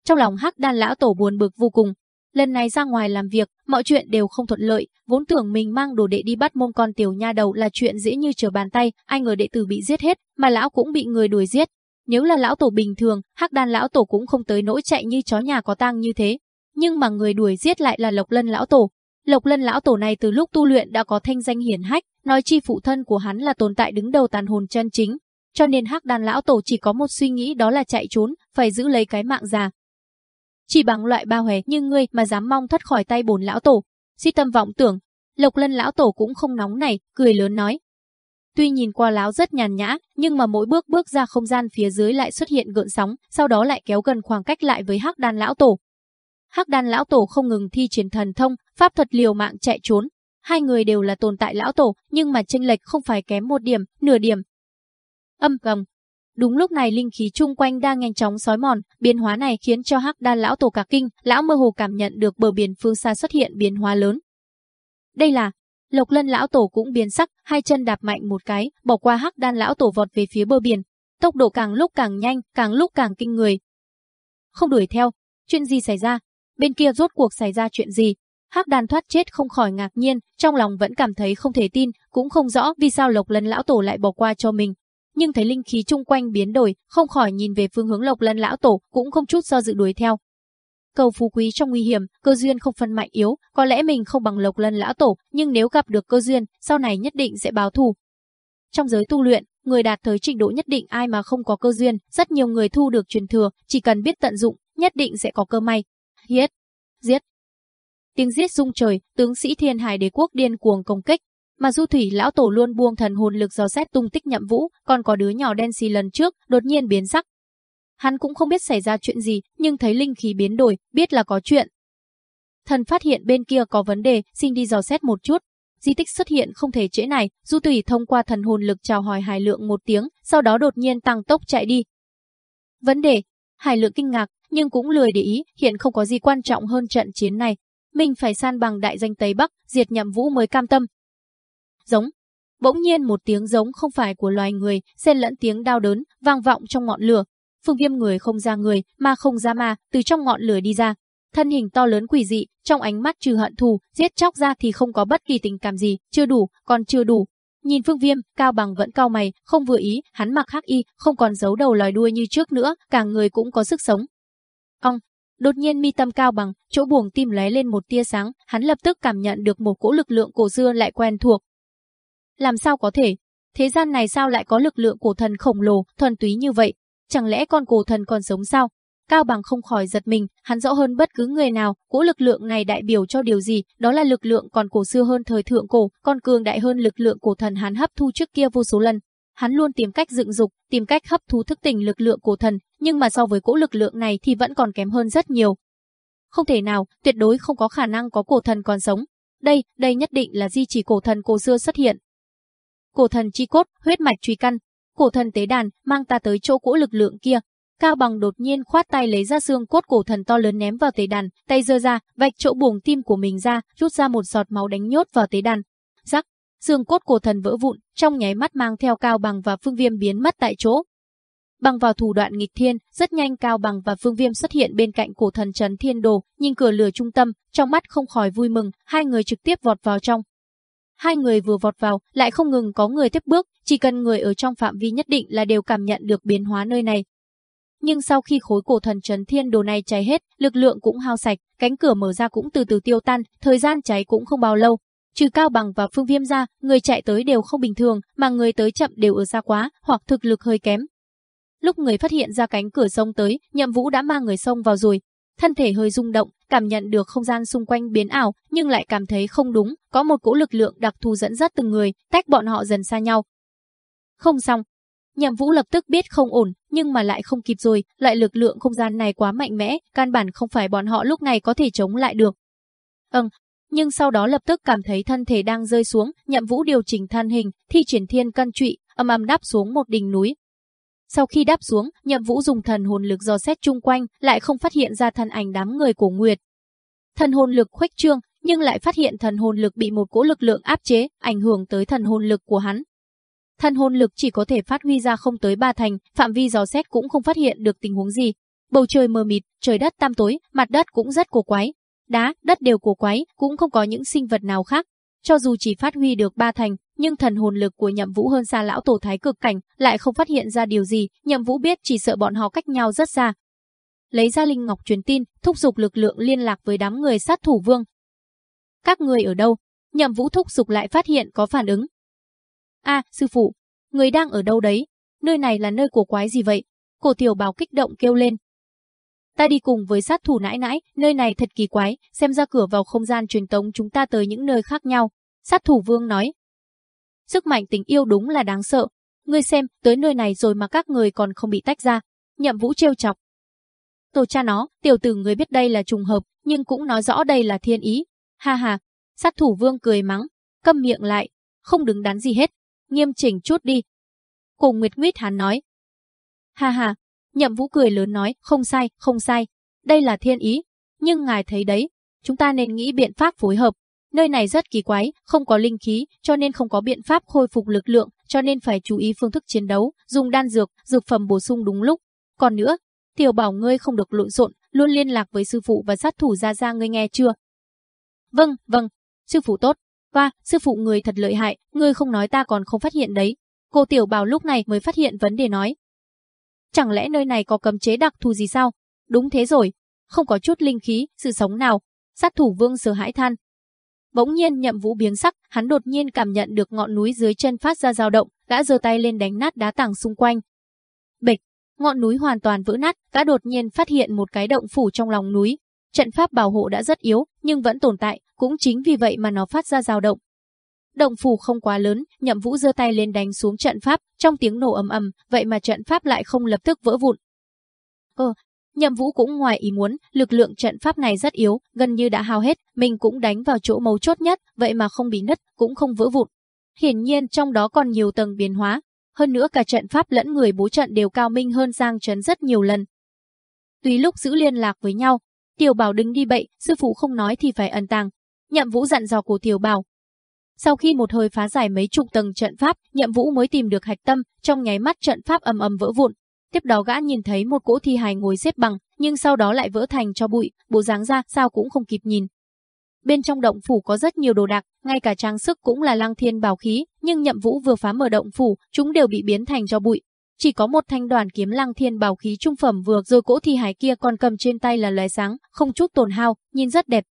trong lòng Hắc đàn lão tổ buồn bực vô cùng. Lần này ra ngoài làm việc, mọi chuyện đều không thuận lợi, vốn tưởng mình mang đồ đệ đi bắt môn con tiểu nha đầu là chuyện dễ như trở bàn tay, ai ngờ đệ tử bị giết hết, mà lão cũng bị người đuổi giết. Nếu là lão tổ bình thường, Hắc Đan lão tổ cũng không tới nỗi chạy như chó nhà có tang như thế. Nhưng mà người đuổi giết lại là Lộc Lân lão tổ. Lộc Lân lão tổ này từ lúc tu luyện đã có thanh danh hiển hách, nói chi phụ thân của hắn là tồn tại đứng đầu tàn hồn chân chính, cho nên Hắc Đan lão tổ chỉ có một suy nghĩ đó là chạy trốn, phải giữ lấy cái mạng già, chỉ bằng loại ba hòe như ngươi mà dám mong thoát khỏi tay bổn lão tổ. Si tâm vọng tưởng, Lộc Lân lão tổ cũng không nóng này, cười lớn nói. Tuy nhìn qua lão rất nhàn nhã, nhưng mà mỗi bước bước ra không gian phía dưới lại xuất hiện gợn sóng, sau đó lại kéo gần khoảng cách lại với Hắc Đan lão tổ. Hắc Đan lão tổ không ngừng thi triển thần thông, pháp thuật liều mạng chạy trốn. Hai người đều là tồn tại lão tổ, nhưng mà chênh lệch không phải kém một điểm, nửa điểm. Âm gầm, Đúng lúc này linh khí chung quanh đang nhanh chóng sói mòn, biến hóa này khiến cho Hắc Đan lão tổ cả kinh, lão mơ hồ cảm nhận được bờ biển phương xa xuất hiện biến hóa lớn. Đây là Lộc Lân lão tổ cũng biến sắc, hai chân đạp mạnh một cái, bỏ qua Hắc Đan lão tổ vọt về phía bờ biển, tốc độ càng lúc càng nhanh, càng lúc càng kinh người. Không đuổi theo, chuyện gì xảy ra? Bên kia rốt cuộc xảy ra chuyện gì? Hắc Đan thoát chết không khỏi ngạc nhiên, trong lòng vẫn cảm thấy không thể tin, cũng không rõ vì sao Lộc Lân lão tổ lại bỏ qua cho mình, nhưng thấy linh khí chung quanh biến đổi, không khỏi nhìn về phương hướng Lộc Lân lão tổ, cũng không chút do dự đuổi theo. Cầu phú quý trong nguy hiểm, cơ duyên không phân mạnh yếu, có lẽ mình không bằng Lộc Lân lão tổ, nhưng nếu gặp được cơ duyên, sau này nhất định sẽ báo thù. Trong giới tu luyện, người đạt tới trình độ nhất định ai mà không có cơ duyên, rất nhiều người thu được truyền thừa, chỉ cần biết tận dụng, nhất định sẽ có cơ may. Hiết, giết. Tiếng giết rung trời, tướng sĩ Thiên Hải Đế quốc điên cuồng công kích, mà Du Thủy lão tổ luôn buông thần hồn lực dò xét tung tích Nhậm Vũ, còn có đứa nhỏ đen xì lần trước, đột nhiên biến sắc. Hắn cũng không biết xảy ra chuyện gì, nhưng thấy linh khí biến đổi, biết là có chuyện. Thần phát hiện bên kia có vấn đề, xin đi dò xét một chút. Di tích xuất hiện không thể trễ này, Du Thủy thông qua thần hồn lực chào hỏi Hải Lượng một tiếng, sau đó đột nhiên tăng tốc chạy đi. Vấn đề, Hải Lượng kinh ngạc, nhưng cũng lười để ý, hiện không có gì quan trọng hơn trận chiến này. Mình phải san bằng đại danh Tây Bắc, diệt Nhậm Vũ mới cam tâm, giống. Bỗng nhiên một tiếng giống không phải của loài người, xen lẫn tiếng đau đớn, vang vọng trong ngọn lửa. Phương Viêm người không ra người, ma không ra ma, từ trong ngọn lửa đi ra. Thân hình to lớn quỷ dị, trong ánh mắt trừ hận thù, giết chóc ra thì không có bất kỳ tình cảm gì, chưa đủ, còn chưa đủ. Nhìn Phương Viêm, Cao Bằng vẫn cao mày, không vừa ý, hắn mặc hắc y, không còn giấu đầu lòi đuôi như trước nữa, cả người cũng có sức sống. Ông, Đột nhiên mi tâm cao bằng, chỗ buồng tim lóe lên một tia sáng, hắn lập tức cảm nhận được một cỗ lực lượng cổ xưa lại quen thuộc, làm sao có thể? Thế gian này sao lại có lực lượng cổ thần khổng lồ, thuần túy như vậy? Chẳng lẽ con cổ thần còn sống sao? Cao Bằng không khỏi giật mình, hắn rõ hơn bất cứ người nào, cỗ lực lượng này đại biểu cho điều gì, đó là lực lượng còn cổ xưa hơn thời thượng cổ, còn cường đại hơn lực lượng cổ thần hắn hấp thu trước kia vô số lần. Hắn luôn tìm cách dựng dục, tìm cách hấp thu thức tỉnh lực lượng cổ thần, nhưng mà so với cỗ lực lượng này thì vẫn còn kém hơn rất nhiều. Không thể nào, tuyệt đối không có khả năng có cổ thần còn sống. Đây, đây nhất định là di chỉ cổ thần cổ xưa xuất hiện. Cổ thần chi cốt, huyết mạch truy căn, cổ thần tế đàn, mang ta tới chỗ cỗ lực lượng kia, Cao Bằng đột nhiên khoát tay lấy ra xương cốt cổ thần to lớn ném vào tế đàn, tay giơ ra, vạch chỗ buồng tim của mình ra, rút ra một giọt máu đánh nhốt vào tế đàn. Rắc, xương cốt cổ thần vỡ vụn, trong nháy mắt mang theo Cao Bằng và Phương Viêm biến mất tại chỗ. Bằng vào thủ đoạn nghịch thiên, rất nhanh Cao Bằng và Phương Viêm xuất hiện bên cạnh cổ thần Trấn Thiên Đồ, nhìn cửa lửa trung tâm, trong mắt không khỏi vui mừng, hai người trực tiếp vọt vào trong. Hai người vừa vọt vào, lại không ngừng có người tiếp bước, chỉ cần người ở trong phạm vi nhất định là đều cảm nhận được biến hóa nơi này, nhưng sau khi khối cổ thần trấn thiên đồ này cháy hết, lực lượng cũng hao sạch, cánh cửa mở ra cũng từ từ tiêu tan, thời gian cháy cũng không bao lâu. Trừ Cao Bằng và Phương Viêm ra, người chạy tới đều không bình thường, mà người tới chậm đều ở xa quá, hoặc thực lực hơi kém. Lúc người phát hiện ra cánh cửa sông tới, Nhậm Vũ đã mang người sông vào rồi. Thân thể hơi rung động, cảm nhận được không gian xung quanh biến ảo, nhưng lại cảm thấy không đúng, có một cỗ lực lượng đặc thù dẫn dắt từng người, tách bọn họ dần xa nhau. Không xong, Nhậm Vũ lập tức biết không ổn, nhưng mà lại không kịp rồi, loại lực lượng không gian này quá mạnh mẽ, căn bản không phải bọn họ lúc này có thể chống lại được. Ừm, nhưng sau đó lập tức cảm thấy thân thể đang rơi xuống, Nhậm Vũ điều chỉnh thân hình, thi triển thiên cân trụy, âm âm đáp xuống một đỉnh núi. Sau khi đáp xuống, Nhậm Vũ dùng thần hồn lực dò xét chung quanh, lại không phát hiện ra thân ảnh đám người của Nguyệt. Thần hồn lực khuếch trương, nhưng lại phát hiện thần hồn lực bị một cỗ lực lượng áp chế, ảnh hưởng tới thần hồn lực của hắn. thần hồn lực chỉ có thể phát huy ra không tới ba thành, phạm vi dò xét cũng không phát hiện được tình huống gì. Bầu trời mờ mịt, trời đất tam tối, mặt đất cũng rất cổ quái. Đá, đất đều cổ quái, cũng không có những sinh vật nào khác. Cho dù chỉ phát huy được ba thành, nhưng thần hồn lực của Nhậm Vũ hơn xa lão tổ thái cực cảnh, lại không phát hiện ra điều gì, Nhậm Vũ biết chỉ sợ bọn họ cách nhau rất xa. Lấy ra linh ngọc truyền tin, thúc giục lực lượng liên lạc với đám người sát thủ vương. Các người ở đâu? Nhậm Vũ thúc giục lại phát hiện có phản ứng, a à, sư phụ, người đang ở đâu đấy? Nơi này là nơi của quái gì vậy? Cổ tiểu bảo kích động kêu lên. Ta đi cùng với sát thủ nãi nãi, nơi này thật kỳ quái, xem ra cửa vào không gian truyền tống chúng ta tới những nơi khác nhau. Sát thủ vương nói. Sức mạnh tình yêu đúng là đáng sợ. Ngươi xem, tới nơi này rồi mà các người còn không bị tách ra. Nhậm vũ trêu chọc. Tổ cha nó, tiểu tử người biết đây là trùng hợp, nhưng cũng nói rõ đây là thiên ý. Ha ha, sát thủ vương cười mắng, câm miệng lại, không đứng đắn gì hết, nghiêm chỉnh chút đi. Cùng Nguyệt Nguyết hắn nói. Ha ha, nhậm vũ cười lớn nói, không sai, không sai, đây là thiên ý, nhưng ngài thấy đấy, chúng ta nên nghĩ biện pháp phối hợp. Nơi này rất kỳ quái, không có linh khí, cho nên không có biện pháp khôi phục lực lượng, cho nên phải chú ý phương thức chiến đấu, dùng đan dược, dược phẩm bổ sung đúng lúc. Còn nữa, tiểu bảo ngươi không được lộn xộn, luôn liên lạc với sư phụ và sát thủ ra ra ngươi nghe chưa? Vâng, vâng, sư phụ tốt. Và, sư phụ người thật lợi hại, người không nói ta còn không phát hiện đấy. Cô tiểu bảo lúc này mới phát hiện vấn đề nói. Chẳng lẽ nơi này có cấm chế đặc thù gì sao? Đúng thế rồi, không có chút linh khí, sự sống nào. Sát thủ vương sợ hãi than. Bỗng nhiên nhậm vũ biến sắc, hắn đột nhiên cảm nhận được ngọn núi dưới chân phát ra dao động, gã giơ tay lên đánh nát đá tảng xung quanh. Bịch, ngọn núi hoàn toàn vỡ nát, gã đột nhiên phát hiện một cái động phủ trong lòng núi. Trận pháp bảo hộ đã rất yếu, nhưng vẫn tồn tại, cũng chính vì vậy mà nó phát ra dao động. Động phủ không quá lớn, Nhậm Vũ giơ tay lên đánh xuống trận pháp, trong tiếng nổ ầm ầm, vậy mà trận pháp lại không lập tức vỡ vụn. Ờ, Nhậm Vũ cũng ngoài ý muốn, lực lượng trận pháp này rất yếu, gần như đã hao hết, mình cũng đánh vào chỗ mấu chốt nhất, vậy mà không bị nứt, cũng không vỡ vụn. Hiển nhiên trong đó còn nhiều tầng biến hóa, hơn nữa cả trận pháp lẫn người bố trận đều cao minh hơn Giang Trấn rất nhiều lần. Tùy lúc giữ liên lạc với nhau, Tiểu Bảo đứng đi bậy, sư phụ không nói thì phải ẩn tàng, Nhậm Vũ dặn dò cổ Tiểu Bảo. Sau khi một hơi phá giải mấy chục tầng trận pháp, Nhậm Vũ mới tìm được hạch tâm, trong nháy mắt trận pháp ầm ầm vỡ vụn. Tiếp đó gã nhìn thấy một cỗ thi hài ngồi xếp bằng, nhưng sau đó lại vỡ thành cho bụi, bộ dáng ra sao cũng không kịp nhìn. Bên trong động phủ có rất nhiều đồ đạc, ngay cả trang sức cũng là lang thiên bảo khí, nhưng Nhậm Vũ vừa phá mở động phủ, chúng đều bị biến thành cho bụi. Chỉ có một thanh đoàn kiếm lang thiên bảo khí trung phẩm vừa rồi cỗ thi hài kia còn cầm trên tay là lóe sáng, không chút tổn hao, nhìn rất đẹp.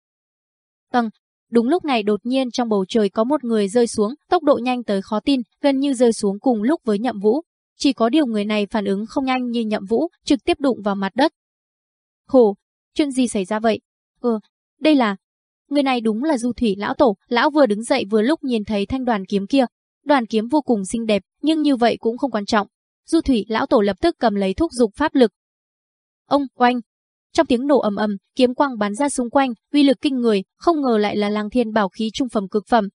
Tầng, Đúng lúc này đột nhiên trong bầu trời có một người rơi xuống, tốc độ nhanh tới khó tin, gần như rơi xuống cùng lúc với Nhậm Vũ. Chỉ có điều người này phản ứng không nhanh như Nhậm Vũ, trực tiếp đụng vào mặt đất. Khổ, chuyện gì xảy ra vậy? Ừ, đây là... Người này đúng là du thủy lão tổ, lão vừa đứng dậy vừa lúc nhìn thấy thanh đoàn kiếm kia. Đoàn kiếm vô cùng xinh đẹp, nhưng như vậy cũng không quan trọng. Du thủy lão tổ lập tức cầm lấy thúc dục pháp lực. Ông, oanh, trong tiếng nổ ầm ầm, kiếm quang bắn ra xung quanh, uy lực kinh người, không ngờ lại là Lang Thiên bảo khí trung phẩm cực phẩm.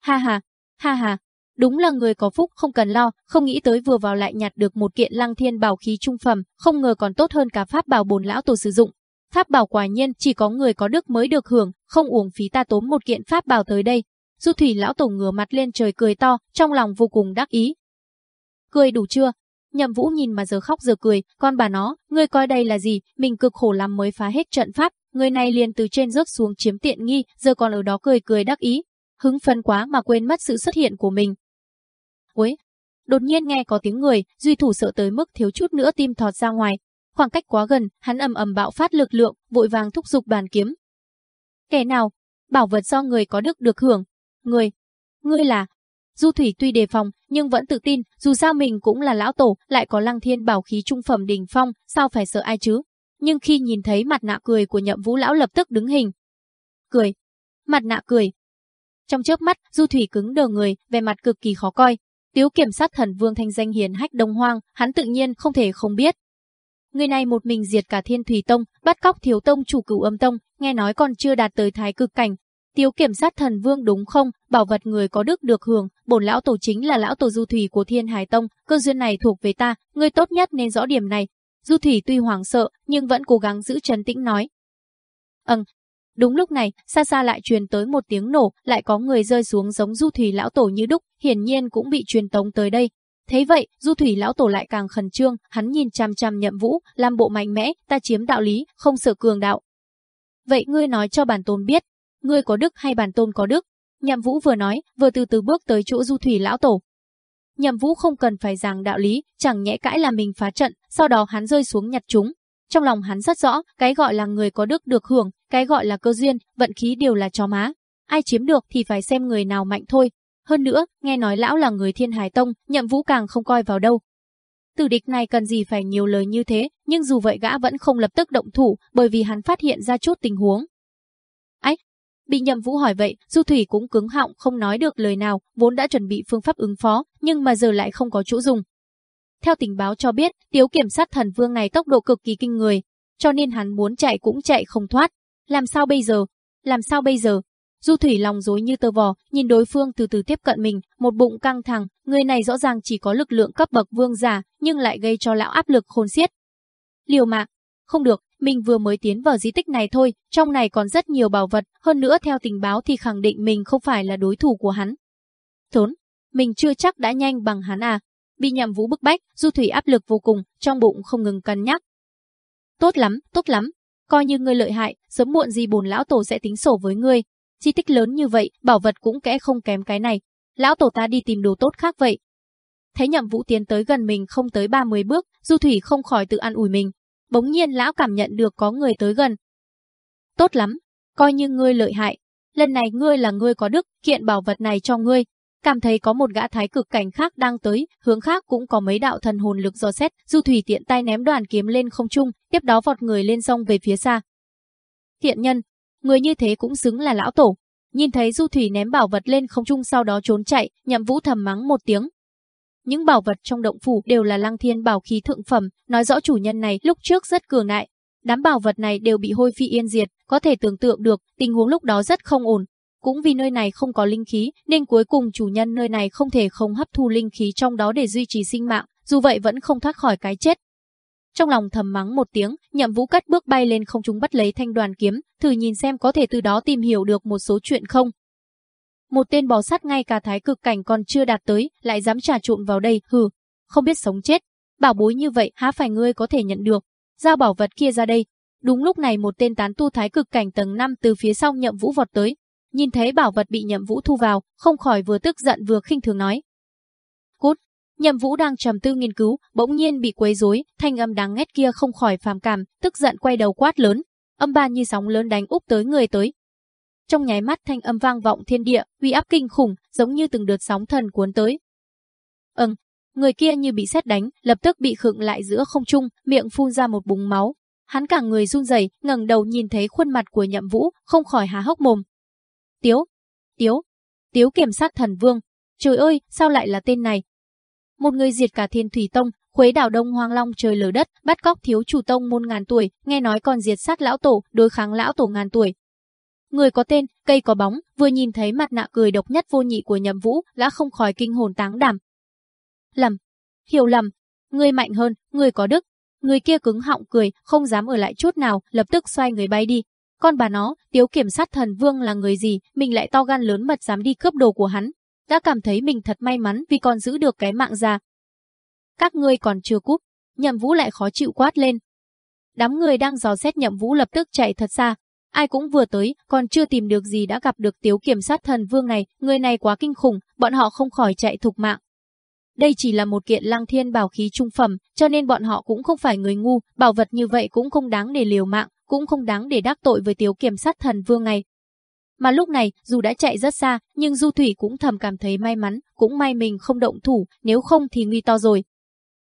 Ha ha, ha ha, đúng là người có phúc không cần lo, không nghĩ tới vừa vào lại nhặt được một kiện lăng Thiên bảo khí trung phẩm, không ngờ còn tốt hơn cả pháp bảo bồn lão tổ sử dụng. Pháp bảo quả nhiên chỉ có người có đức mới được hưởng, không uổng phí ta tốn một kiện pháp bảo tới đây. Du thủy lão tổ ngửa mặt lên trời cười to, trong lòng vô cùng đắc ý. Cười đủ chưa? Nhậm Vũ nhìn mà giờ khóc giờ cười, con bà nó, ngươi coi đây là gì, mình cực khổ lắm mới phá hết trận pháp, người này liền từ trên rớt xuống chiếm tiện nghi, giờ còn ở đó cười cười đắc ý, hứng phấn quá mà quên mất sự xuất hiện của mình cuối. đột nhiên nghe có tiếng người, Duy Thủ sợ tới mức thiếu chút nữa tim thọt ra ngoài. Khoảng cách quá gần, hắn ầm ầm bạo phát lực lượng, vội vàng thúc giục bàn kiếm. Kẻ nào? Bảo vật do người có đức được hưởng. Người. Ngươi là, Du Thủy tuy đề phòng, nhưng vẫn tự tin, dù sao mình cũng là lão tổ, lại có lăng thiên bảo khí trung phẩm đỉnh phong, sao phải sợ ai chứ? Nhưng khi nhìn thấy mặt nạ cười của nhậm vũ lão lập tức đứng hình. Cười. Mặt nạ cười. Trong chớp mắt, Du Thủy cứng đờ người, vẻ mặt cực kỳ khó coi. Tiếu kiểm sát thần vương thanh danh hiền hách đông hoang, hắn tự nhiên không thể không biết. Người này một mình diệt cả thiên thủy tông, bắt cóc thiếu tông chủ cửu âm tông, nghe nói còn chưa đạt tới thái cực cảnh, tiếu kiểm sát thần vương đúng không? Bảo vật người có đức được hưởng, bổn lão tổ chính là lão tổ du thủy của Thiên Hải Tông, cơ duyên này thuộc về ta, ngươi tốt nhất nên rõ điểm này. Du thủy tuy hoảng sợ, nhưng vẫn cố gắng giữ trấn tĩnh nói. Ừm. Đúng lúc này, xa xa lại truyền tới một tiếng nổ, lại có người rơi xuống giống du thủy lão tổ như đúc, hiển nhiên cũng bị truyền tống tới đây. Thế vậy, du thủy lão tổ lại càng khẩn trương, hắn nhìn chăm chăm nhậm vũ, làm bộ mạnh mẽ, ta chiếm đạo lý, không sợ cường đạo. Vậy ngươi nói cho bản tôn biết, ngươi có đức hay bản tôn có đức? Nhậm Vũ vừa nói, vừa từ từ bước tới chỗ Du Thủy lão tổ. Nhậm Vũ không cần phải giảng đạo lý, chẳng nhẽ cãi là mình phá trận, sau đó hắn rơi xuống nhặt chúng. Trong lòng hắn rất rõ, cái gọi là người có đức được hưởng, cái gọi là cơ duyên, vận khí đều là chó má. Ai chiếm được thì phải xem người nào mạnh thôi. Hơn nữa, nghe nói lão là người Thiên Hải Tông, Nhậm Vũ càng không coi vào đâu. Tử địch này cần gì phải nhiều lời như thế, nhưng dù vậy gã vẫn không lập tức động thủ, bởi vì hắn phát hiện ra chút tình huống. Ách, Bị Nhậm Vũ hỏi vậy, Du Thủy cũng cứng họng không nói được lời nào, vốn đã chuẩn bị phương pháp ứng phó, nhưng mà giờ lại không có chỗ dùng. Theo tình báo cho biết, Tiếu kiểm sát thần vương này tốc độ cực kỳ kinh người, cho nên hắn muốn chạy cũng chạy không thoát. Làm sao bây giờ? Làm sao bây giờ? Du Thủy lòng dối như tơ vò, nhìn đối phương từ từ tiếp cận mình, một bụng căng thẳng, người này rõ ràng chỉ có lực lượng cấp bậc vương giả, nhưng lại gây cho lão áp lực khôn xiết. Liều mạng, không được, mình vừa mới tiến vào di tích này thôi, trong này còn rất nhiều bảo vật, hơn nữa theo tình báo thì khẳng định mình không phải là đối thủ của hắn. Thốn, mình chưa chắc đã nhanh bằng hắn à. Bị nhậm vũ bức bách, du thủy áp lực vô cùng, trong bụng không ngừng cân nhắc. Tốt lắm, tốt lắm, coi như ngươi lợi hại, sớm muộn gì bồn lão tổ sẽ tính sổ với ngươi. chi tích lớn như vậy, bảo vật cũng kẽ không kém cái này. Lão tổ ta đi tìm đồ tốt khác vậy. Thấy nhậm vũ tiến tới gần mình không tới 30 bước, du thủy không khỏi tự ăn ủi mình, Bỗng nhiên lão cảm nhận được có người tới gần. Tốt lắm, coi như ngươi lợi hại. Lần này ngươi là ngươi có đức, kiện bảo vật này cho ngươi. Cảm thấy có một gã thái cực cảnh khác đang tới, hướng khác cũng có mấy đạo thần hồn lực dò xét, Du Thủy tiện tay ném đoàn kiếm lên không trung, tiếp đó vọt người lên sông về phía xa. Thiện nhân, người như thế cũng xứng là lão tổ. Nhìn thấy Du Thủy ném bảo vật lên không trung sau đó trốn chạy, nhậm vũ thầm mắng một tiếng, những bảo vật trong động phủ đều là lăng thiên bảo khí thượng phẩm, nói rõ chủ nhân này lúc trước rất cường đại. Đám bảo vật này đều bị hôi phi yên diệt, có thể tưởng tượng được tình huống lúc đó rất không ổn. Cũng vì nơi này không có linh khí, nên cuối cùng chủ nhân nơi này không thể không hấp thu linh khí trong đó để duy trì sinh mạng, dù vậy vẫn không thoát khỏi cái chết. Trong lòng thầm mắng một tiếng, nhậm vũ cất bước bay lên không trung bắt lấy thanh đoàn kiếm, thử nhìn xem có thể từ đó tìm hiểu được một số chuyện không. Một tên bò sát ngay cả thái cực cảnh còn chưa đạt tới, lại dám trà trộn vào đây, hừ, không biết sống chết. Bảo bối như vậy há phải ngươi có thể nhận được. Giao bảo vật kia ra đây. Đúng lúc này một tên tán tu thái cực cảnh tầng 5 từ phía sau nhậm vũ vọt tới. Nhìn thấy bảo vật bị nhậm vũ thu vào, không khỏi vừa tức giận vừa khinh thường nói. Cút, Nhậm Vũ đang trầm tư nghiên cứu, bỗng nhiên bị quấy rối, thanh âm đáng ghét kia không khỏi phàm cảm, tức giận quay đầu quát lớn, âm ba như sóng lớn đánh úp tới người tới, trong nháy mắt thanh âm vang vọng thiên địa, uy áp kinh khủng, giống như từng đợt sóng thần cuốn tới. Ừm, người kia như bị sét đánh, lập tức bị khựng lại giữa không trung, miệng phun ra một búng máu. Hắn cả người run rẩy, ngẩng đầu nhìn thấy khuôn mặt của Nhậm Vũ, không khỏi há hốc mồm. Tiếu, Tiếu, Tiếu kiểm sát thần vương. Trời ơi, sao lại là tên này? Một người diệt cả thiên thủy tông, khuấy đảo đông hoang long trời lở đất, bắt cóc thiếu chủ tông môn ngàn tuổi, nghe nói còn diệt sát lão tổ, đối kháng lão tổ ngàn tuổi. Người có tên, cây có bóng, vừa nhìn thấy mặt nạ cười độc nhất vô nhị của nhậm vũ, đã không khỏi kinh hồn táng đảm. Lầm, hiểu lầm, người mạnh hơn, người có đức. Người kia cứng họng cười, không dám ở lại chút nào, lập tức xoay người bay đi. Con bà nó, tiếu kiểm sát thần vương là người gì, mình lại to gan lớn mật dám đi cướp đồ của hắn. Đã cảm thấy mình thật may mắn vì còn giữ được cái mạng già. Các ngươi còn chưa cúp, nhậm vũ lại khó chịu quát lên. Đám người đang dò xét nhậm vũ lập tức chạy thật xa, Ai cũng vừa tới, còn chưa tìm được gì đã gặp được tiếu kiểm sát thần vương này, người này quá kinh khủng, bọn họ không khỏi chạy thục mạng. Đây chỉ là một kiện lăng thiên bảo khí trung phẩm, cho nên bọn họ cũng không phải người ngu, bảo vật như vậy cũng không đáng để liều mạng, cũng không đáng để đắc tội với tiếu kiểm sát thần vương này. Mà lúc này, dù đã chạy rất xa, nhưng Du Thủy cũng thầm cảm thấy may mắn, cũng may mình không động thủ, nếu không thì nguy to rồi.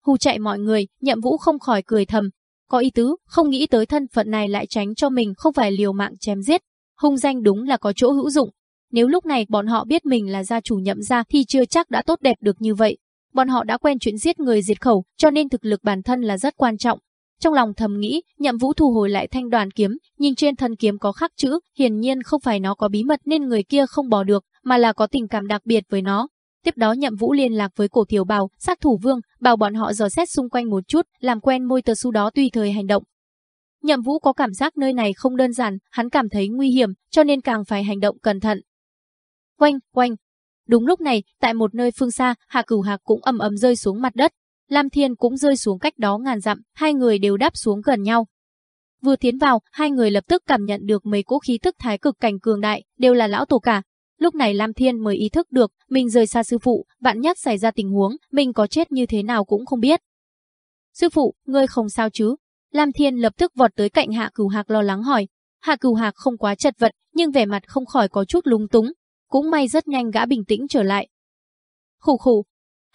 Hù chạy mọi người, nhậm vũ không khỏi cười thầm, có ý tứ, không nghĩ tới thân phận này lại tránh cho mình không phải liều mạng chém giết. Hung danh đúng là có chỗ hữu dụng. Nếu lúc này bọn họ biết mình là gia chủ nhậm gia thì chưa chắc đã tốt đẹp được như vậy. Bọn họ đã quen chuyện giết người diệt khẩu, cho nên thực lực bản thân là rất quan trọng. Trong lòng thầm nghĩ, nhậm vũ thu hồi lại thanh đoàn kiếm, nhìn trên thân kiếm có khắc chữ, hiển nhiên không phải nó có bí mật nên người kia không bỏ được, mà là có tình cảm đặc biệt với nó. Tiếp đó Nhậm Vũ liên lạc với cổ thiếu bào, sát thủ vương, bảo bọn họ dò xét xung quanh một chút, làm quen môi tờ su đó tùy thời hành động. Nhậm Vũ có cảm giác nơi này không đơn giản, hắn cảm thấy nguy hiểm, cho nên càng phải hành động cẩn thận. quanh quanh Đúng lúc này, tại một nơi phương xa, Hạ Cửu Hạc cũng ầm ầm rơi xuống mặt đất. Lam Thiên cũng rơi xuống cách đó ngàn dặm, hai người đều đáp xuống gần nhau. Vừa tiến vào, hai người lập tức cảm nhận được mấy cỗ khí thức thái cực cảnh cường đại, đều là lão tổ cả, Lúc này Lam Thiên mới ý thức được, mình rời xa sư phụ, vạn nhất xảy ra tình huống, mình có chết như thế nào cũng không biết. Sư phụ, ngươi không sao chứ? Lam Thiên lập tức vọt tới cạnh Hạ Cửu Hạc lo lắng hỏi. Hạ Cửu Hạc không quá chật vật, nhưng vẻ mặt không khỏi có chút lúng túng. Cũng may rất nhanh gã bình tĩnh trở lại. Khủ khủ.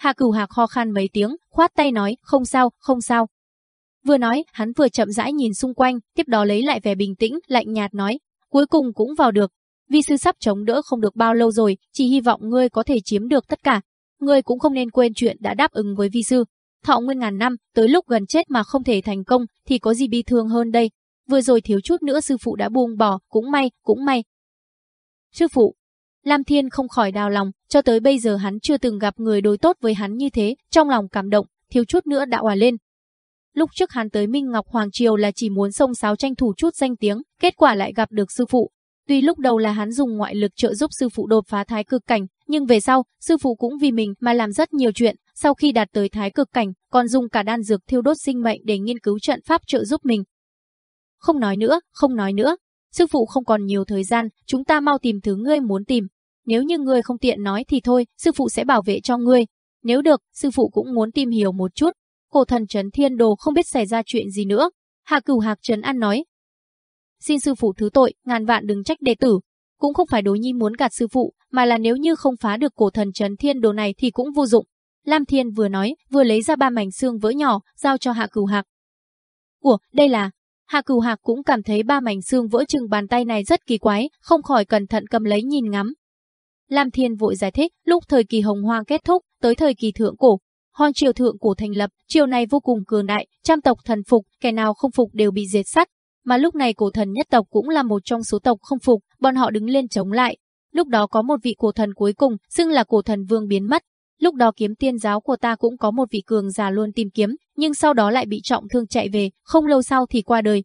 Hạ Cửu Hạc ho khan mấy tiếng, khoát tay nói, không sao, không sao. Vừa nói, hắn vừa chậm rãi nhìn xung quanh, tiếp đó lấy lại vẻ bình tĩnh, lạnh nhạt nói, cuối cùng cũng vào được, vi sư sắp chống đỡ không được bao lâu rồi, chỉ hy vọng ngươi có thể chiếm được tất cả. Ngươi cũng không nên quên chuyện đã đáp ứng với vi sư. Thọ nguyên ngàn năm, tới lúc gần chết mà không thể thành công, thì có gì bi thương hơn đây. Vừa rồi thiếu chút nữa sư phụ đã buông bỏ, cũng may, cũng may. Sư phụ, Lam Thiên không khỏi đau lòng, cho tới bây giờ hắn chưa từng gặp người đối tốt với hắn như thế, trong lòng cảm động, thiếu chút nữa đã hòa lên. Lúc trước hắn tới Minh Ngọc Hoàng Triều là chỉ muốn sông sáo tranh thủ chút danh tiếng, kết quả lại gặp được sư phụ, Tuy lúc đầu là hắn dùng ngoại lực trợ giúp sư phụ đột phá thái cực cảnh, nhưng về sau, sư phụ cũng vì mình mà làm rất nhiều chuyện, sau khi đạt tới thái cực cảnh, còn dùng cả đan dược thiêu đốt sinh mệnh để nghiên cứu trận pháp trợ giúp mình. Không nói nữa, không nói nữa. Sư phụ không còn nhiều thời gian, chúng ta mau tìm thứ ngươi muốn tìm. Nếu như ngươi không tiện nói thì thôi, sư phụ sẽ bảo vệ cho ngươi. Nếu được, sư phụ cũng muốn tìm hiểu một chút. Cổ thần trấn thiên đồ không biết xảy ra chuyện gì nữa. Hạ cửu hạc trấn an nói, xin sư phụ thứ tội, ngàn vạn đừng trách đệ tử. Cũng không phải đối nhi muốn gạt sư phụ, mà là nếu như không phá được cổ thần trấn thiên đồ này thì cũng vô dụng. Lam Thiên vừa nói, vừa lấy ra ba mảnh xương vỡ nhỏ, giao cho Hạ Cửu Hạc. Ủa, đây là... Hạ Cửu Hạc cũng cảm thấy ba mảnh xương vỡ chừng bàn tay này rất kỳ quái, không khỏi cẩn thận cầm lấy nhìn ngắm. Lam Thiên vội giải thích, lúc thời kỳ hồng hoang kết thúc, tới thời kỳ thượng cổ, hòn triều thượng cổ thành lập, triều này vô cùng cường đại, trăm tộc thần phục, kẻ nào không phục đều bị diệt sát, mà lúc này cổ thần nhất tộc cũng là một trong số tộc không phục, bọn họ đứng lên chống lại. Lúc đó có một vị cổ thần cuối cùng, xưng là cổ thần vương biến mất. Lúc đó kiếm tiên giáo của ta cũng có một vị cường già luôn tìm kiếm, nhưng sau đó lại bị trọng thương chạy về, không lâu sau thì qua đời.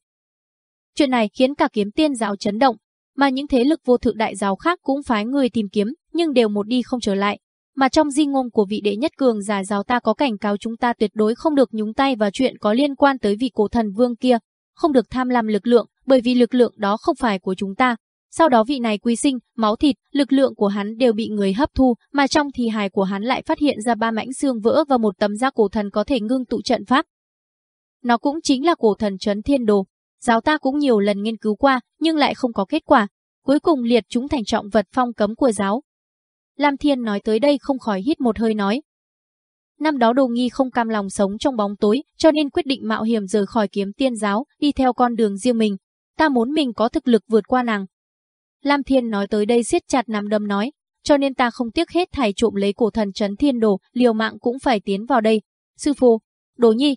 Chuyện này khiến cả kiếm tiên giáo chấn động, mà những thế lực vô thượng đại giáo khác cũng phái người tìm kiếm, nhưng đều một đi không trở lại. Mà trong di ngôn của vị đệ nhất cường giả giáo ta có cảnh cáo chúng ta tuyệt đối không được nhúng tay vào chuyện có liên quan tới vị cổ thần vương kia, không được tham lam lực lượng, bởi vì lực lượng đó không phải của chúng ta. Sau đó vị này quy sinh, máu thịt, lực lượng của hắn đều bị người hấp thu, mà trong thi hài của hắn lại phát hiện ra ba mảnh xương vỡ và một tấm da cổ thần có thể ngưng tụ trận pháp. Nó cũng chính là cổ thần trấn thiên đồ. Giáo ta cũng nhiều lần nghiên cứu qua, nhưng lại không có kết quả. Cuối cùng liệt chúng thành trọng vật phong cấm của giáo. Lam Thiên nói tới đây không khỏi hít một hơi nói. Năm đó Đồ Nghi không cam lòng sống trong bóng tối, cho nên quyết định mạo hiểm rời khỏi kiếm tiên giáo, đi theo con đường riêng mình. Ta muốn mình có thực lực vượt qua nàng. Lam Thiên nói tới đây siết chặt nắm đấm nói, cho nên ta không tiếc hết thảy trộm lấy cổ thần chấn thiên đồ, liều mạng cũng phải tiến vào đây. Sư phụ, Đồ Nhi.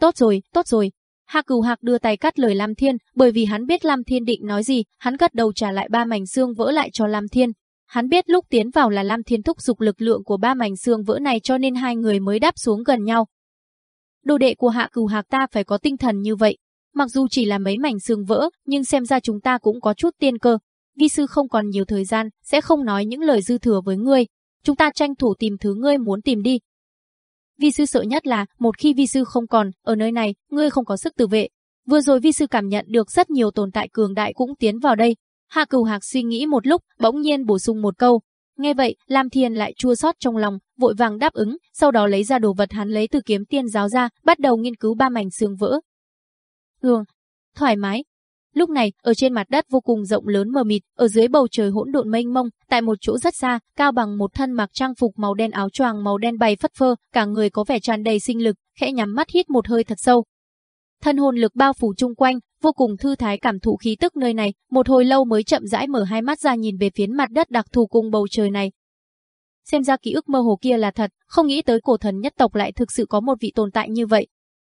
Tốt rồi, tốt rồi. Hạ Cửu Hạc đưa tay cắt lời Lam Thiên, bởi vì hắn biết Lam Thiên định nói gì, hắn gật đầu trả lại ba mảnh xương vỡ lại cho Lam Thiên. Hắn biết lúc tiến vào là Lam Thiên thúc dục lực lượng của ba mảnh xương vỡ này cho nên hai người mới đáp xuống gần nhau. Đồ đệ của Hạ Cửu Hạc ta phải có tinh thần như vậy. Mặc dù chỉ là mấy mảnh xương vỡ, nhưng xem ra chúng ta cũng có chút tiên cơ. Vi sư không còn nhiều thời gian, sẽ không nói những lời dư thừa với ngươi. Chúng ta tranh thủ tìm thứ ngươi muốn tìm đi. Vi sư sợ nhất là, một khi vi sư không còn, ở nơi này, ngươi không có sức tự vệ. Vừa rồi vi sư cảm nhận được rất nhiều tồn tại cường đại cũng tiến vào đây, Hạ Cửu Hạc suy nghĩ một lúc, bỗng nhiên bổ sung một câu. Nghe vậy, Lam Thiên lại chua xót trong lòng, vội vàng đáp ứng, sau đó lấy ra đồ vật hắn lấy từ kiếm tiên giáo ra, bắt đầu nghiên cứu ba mảnh xương vỡ. Hương, thoải mái. Lúc này, ở trên mặt đất vô cùng rộng lớn mờ mịt, ở dưới bầu trời hỗn độn mênh mông, tại một chỗ rất xa, cao bằng một thân mặc trang phục màu đen áo choàng màu đen bay phất phơ, cả người có vẻ tràn đầy sinh lực, khẽ nhắm mắt hít một hơi thật sâu, thân hồn lực bao phủ chung quanh, vô cùng thư thái cảm thụ khí tức nơi này, một hồi lâu mới chậm rãi mở hai mắt ra nhìn về phía mặt đất đặc thù cùng bầu trời này. Xem ra ký ức mơ hồ kia là thật, không nghĩ tới cổ thần nhất tộc lại thực sự có một vị tồn tại như vậy.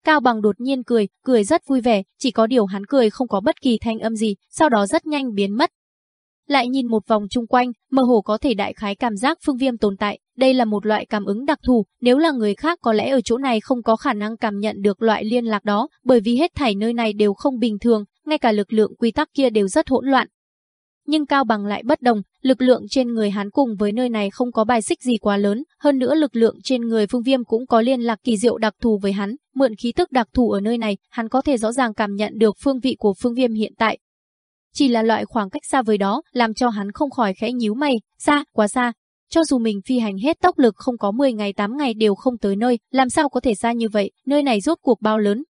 Cao Bằng đột nhiên cười, cười rất vui vẻ, chỉ có điều hắn cười không có bất kỳ thanh âm gì, sau đó rất nhanh biến mất. Lại nhìn một vòng chung quanh, mơ hồ có thể đại khái cảm giác phương viêm tồn tại, đây là một loại cảm ứng đặc thù, nếu là người khác có lẽ ở chỗ này không có khả năng cảm nhận được loại liên lạc đó, bởi vì hết thảy nơi này đều không bình thường, ngay cả lực lượng quy tắc kia đều rất hỗn loạn. Nhưng Cao Bằng lại bất đồng, lực lượng trên người hắn cùng với nơi này không có bài xích gì quá lớn, hơn nữa lực lượng trên người Phương Viêm cũng có liên lạc kỳ diệu đặc thù với hắn, mượn khí tức đặc thù ở nơi này, hắn có thể rõ ràng cảm nhận được phương vị của Phương Viêm hiện tại. Chỉ là loại khoảng cách xa với đó, làm cho hắn không khỏi khẽ nhíu mày, xa, quá xa, cho dù mình phi hành hết tốc lực không có 10 ngày 8 ngày đều không tới nơi, làm sao có thể xa như vậy, nơi này rốt cuộc bao lớn.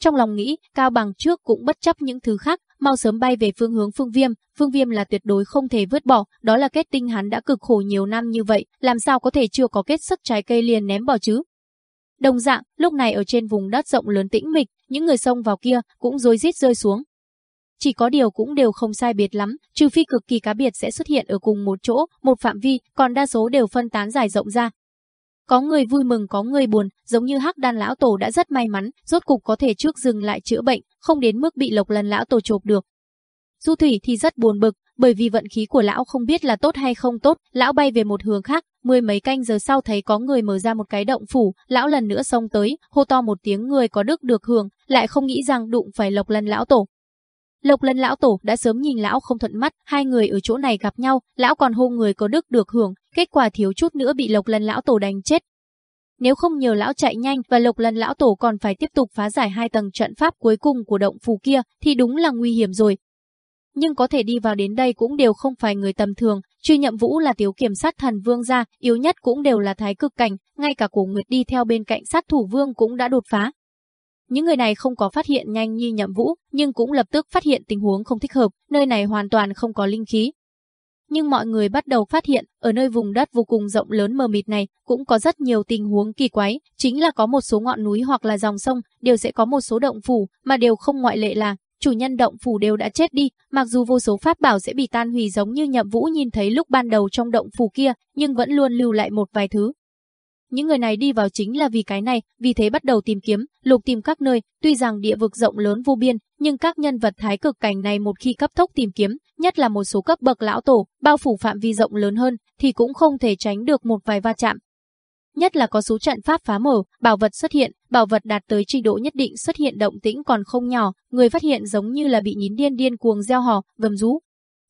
Trong lòng nghĩ, Cao Bằng trước cũng bất chấp những thứ khác, mau sớm bay về phương hướng phương viêm, phương viêm là tuyệt đối không thể vứt bỏ, đó là kết tinh hắn đã cực khổ nhiều năm như vậy, làm sao có thể chưa có kết sức trái cây liền ném bỏ chứ. Đồng dạng, lúc này ở trên vùng đất rộng lớn tĩnh mịch, những người xông vào kia cũng rối rít rơi xuống, chỉ có điều cũng đều không sai biệt lắm, trừ phi cực kỳ cá biệt sẽ xuất hiện ở cùng một chỗ, một phạm vi, còn đa số đều phân tán dài rộng ra. Có người vui mừng có người buồn, giống như Hắc Đan lão tổ đã rất may mắn, rốt cục có thể trước dừng lại chữa bệnh, không đến mức bị Lộc Lần lão tổ chộp được. Du Thủy thì rất buồn bực, bởi vì vận khí của lão không biết là tốt hay không tốt, lão bay về một hướng khác, mười mấy canh giờ sau thấy có người mở ra một cái động phủ, lão lần nữa xông tới, hô to một tiếng người có đức được hưởng, lại không nghĩ rằng đụng phải Lộc Lần lão tổ, Lộc Lân lão tổ đã sớm nhìn lão không thuận mắt, hai người ở chỗ này gặp nhau, lão còn hô người có đức được hưởng, kết quả thiếu chút nữa bị Lộc Lân lão tổ đánh chết. Nếu không nhờ lão chạy nhanh và Lộc Lân lão tổ còn phải tiếp tục phá giải hai tầng trận pháp cuối cùng của động phù kia thì đúng là nguy hiểm rồi. Nhưng có thể đi vào đến đây cũng đều không phải người tầm thường, truy nhậm vũ là tiểu kiểm sát thần vương gia, yếu nhất cũng đều là thái cực cảnh, ngay cả cổ nguyệt đi theo bên cạnh sát thủ vương cũng đã đột phá, những người này không có phát hiện nhanh như nhậm vũ, nhưng cũng lập tức phát hiện tình huống không thích hợp, nơi này hoàn toàn không có linh khí. Nhưng mọi người bắt đầu phát hiện, ở nơi vùng đất vô cùng rộng lớn mờ mịt này, cũng có rất nhiều tình huống kỳ quái, chính là có một số ngọn núi hoặc là dòng sông, đều sẽ có một số động phủ, mà đều không ngoại lệ là, chủ nhân động phủ đều đã chết đi, mặc dù vô số pháp bảo sẽ bị tan hủy giống như nhậm vũ nhìn thấy lúc ban đầu trong động phủ kia, nhưng vẫn luôn lưu lại một vài thứ, những người này đi vào chính là vì cái này, vì thế bắt đầu tìm kiếm, lục tìm các nơi, tuy rằng địa vực rộng lớn vô biên, nhưng các nhân vật thái cực cảnh này một khi cấp tốc tìm kiếm, nhất là một số cấp bậc lão tổ, bao phủ phạm vi rộng lớn hơn, thì cũng không thể tránh được một vài va chạm. Nhất là có số trận pháp phá mở, bảo vật xuất hiện, bảo vật đạt tới trình độ nhất định xuất hiện động tĩnh còn không nhỏ, người phát hiện giống như là bị nhín điên điên cuồng gieo hò, vầm rú.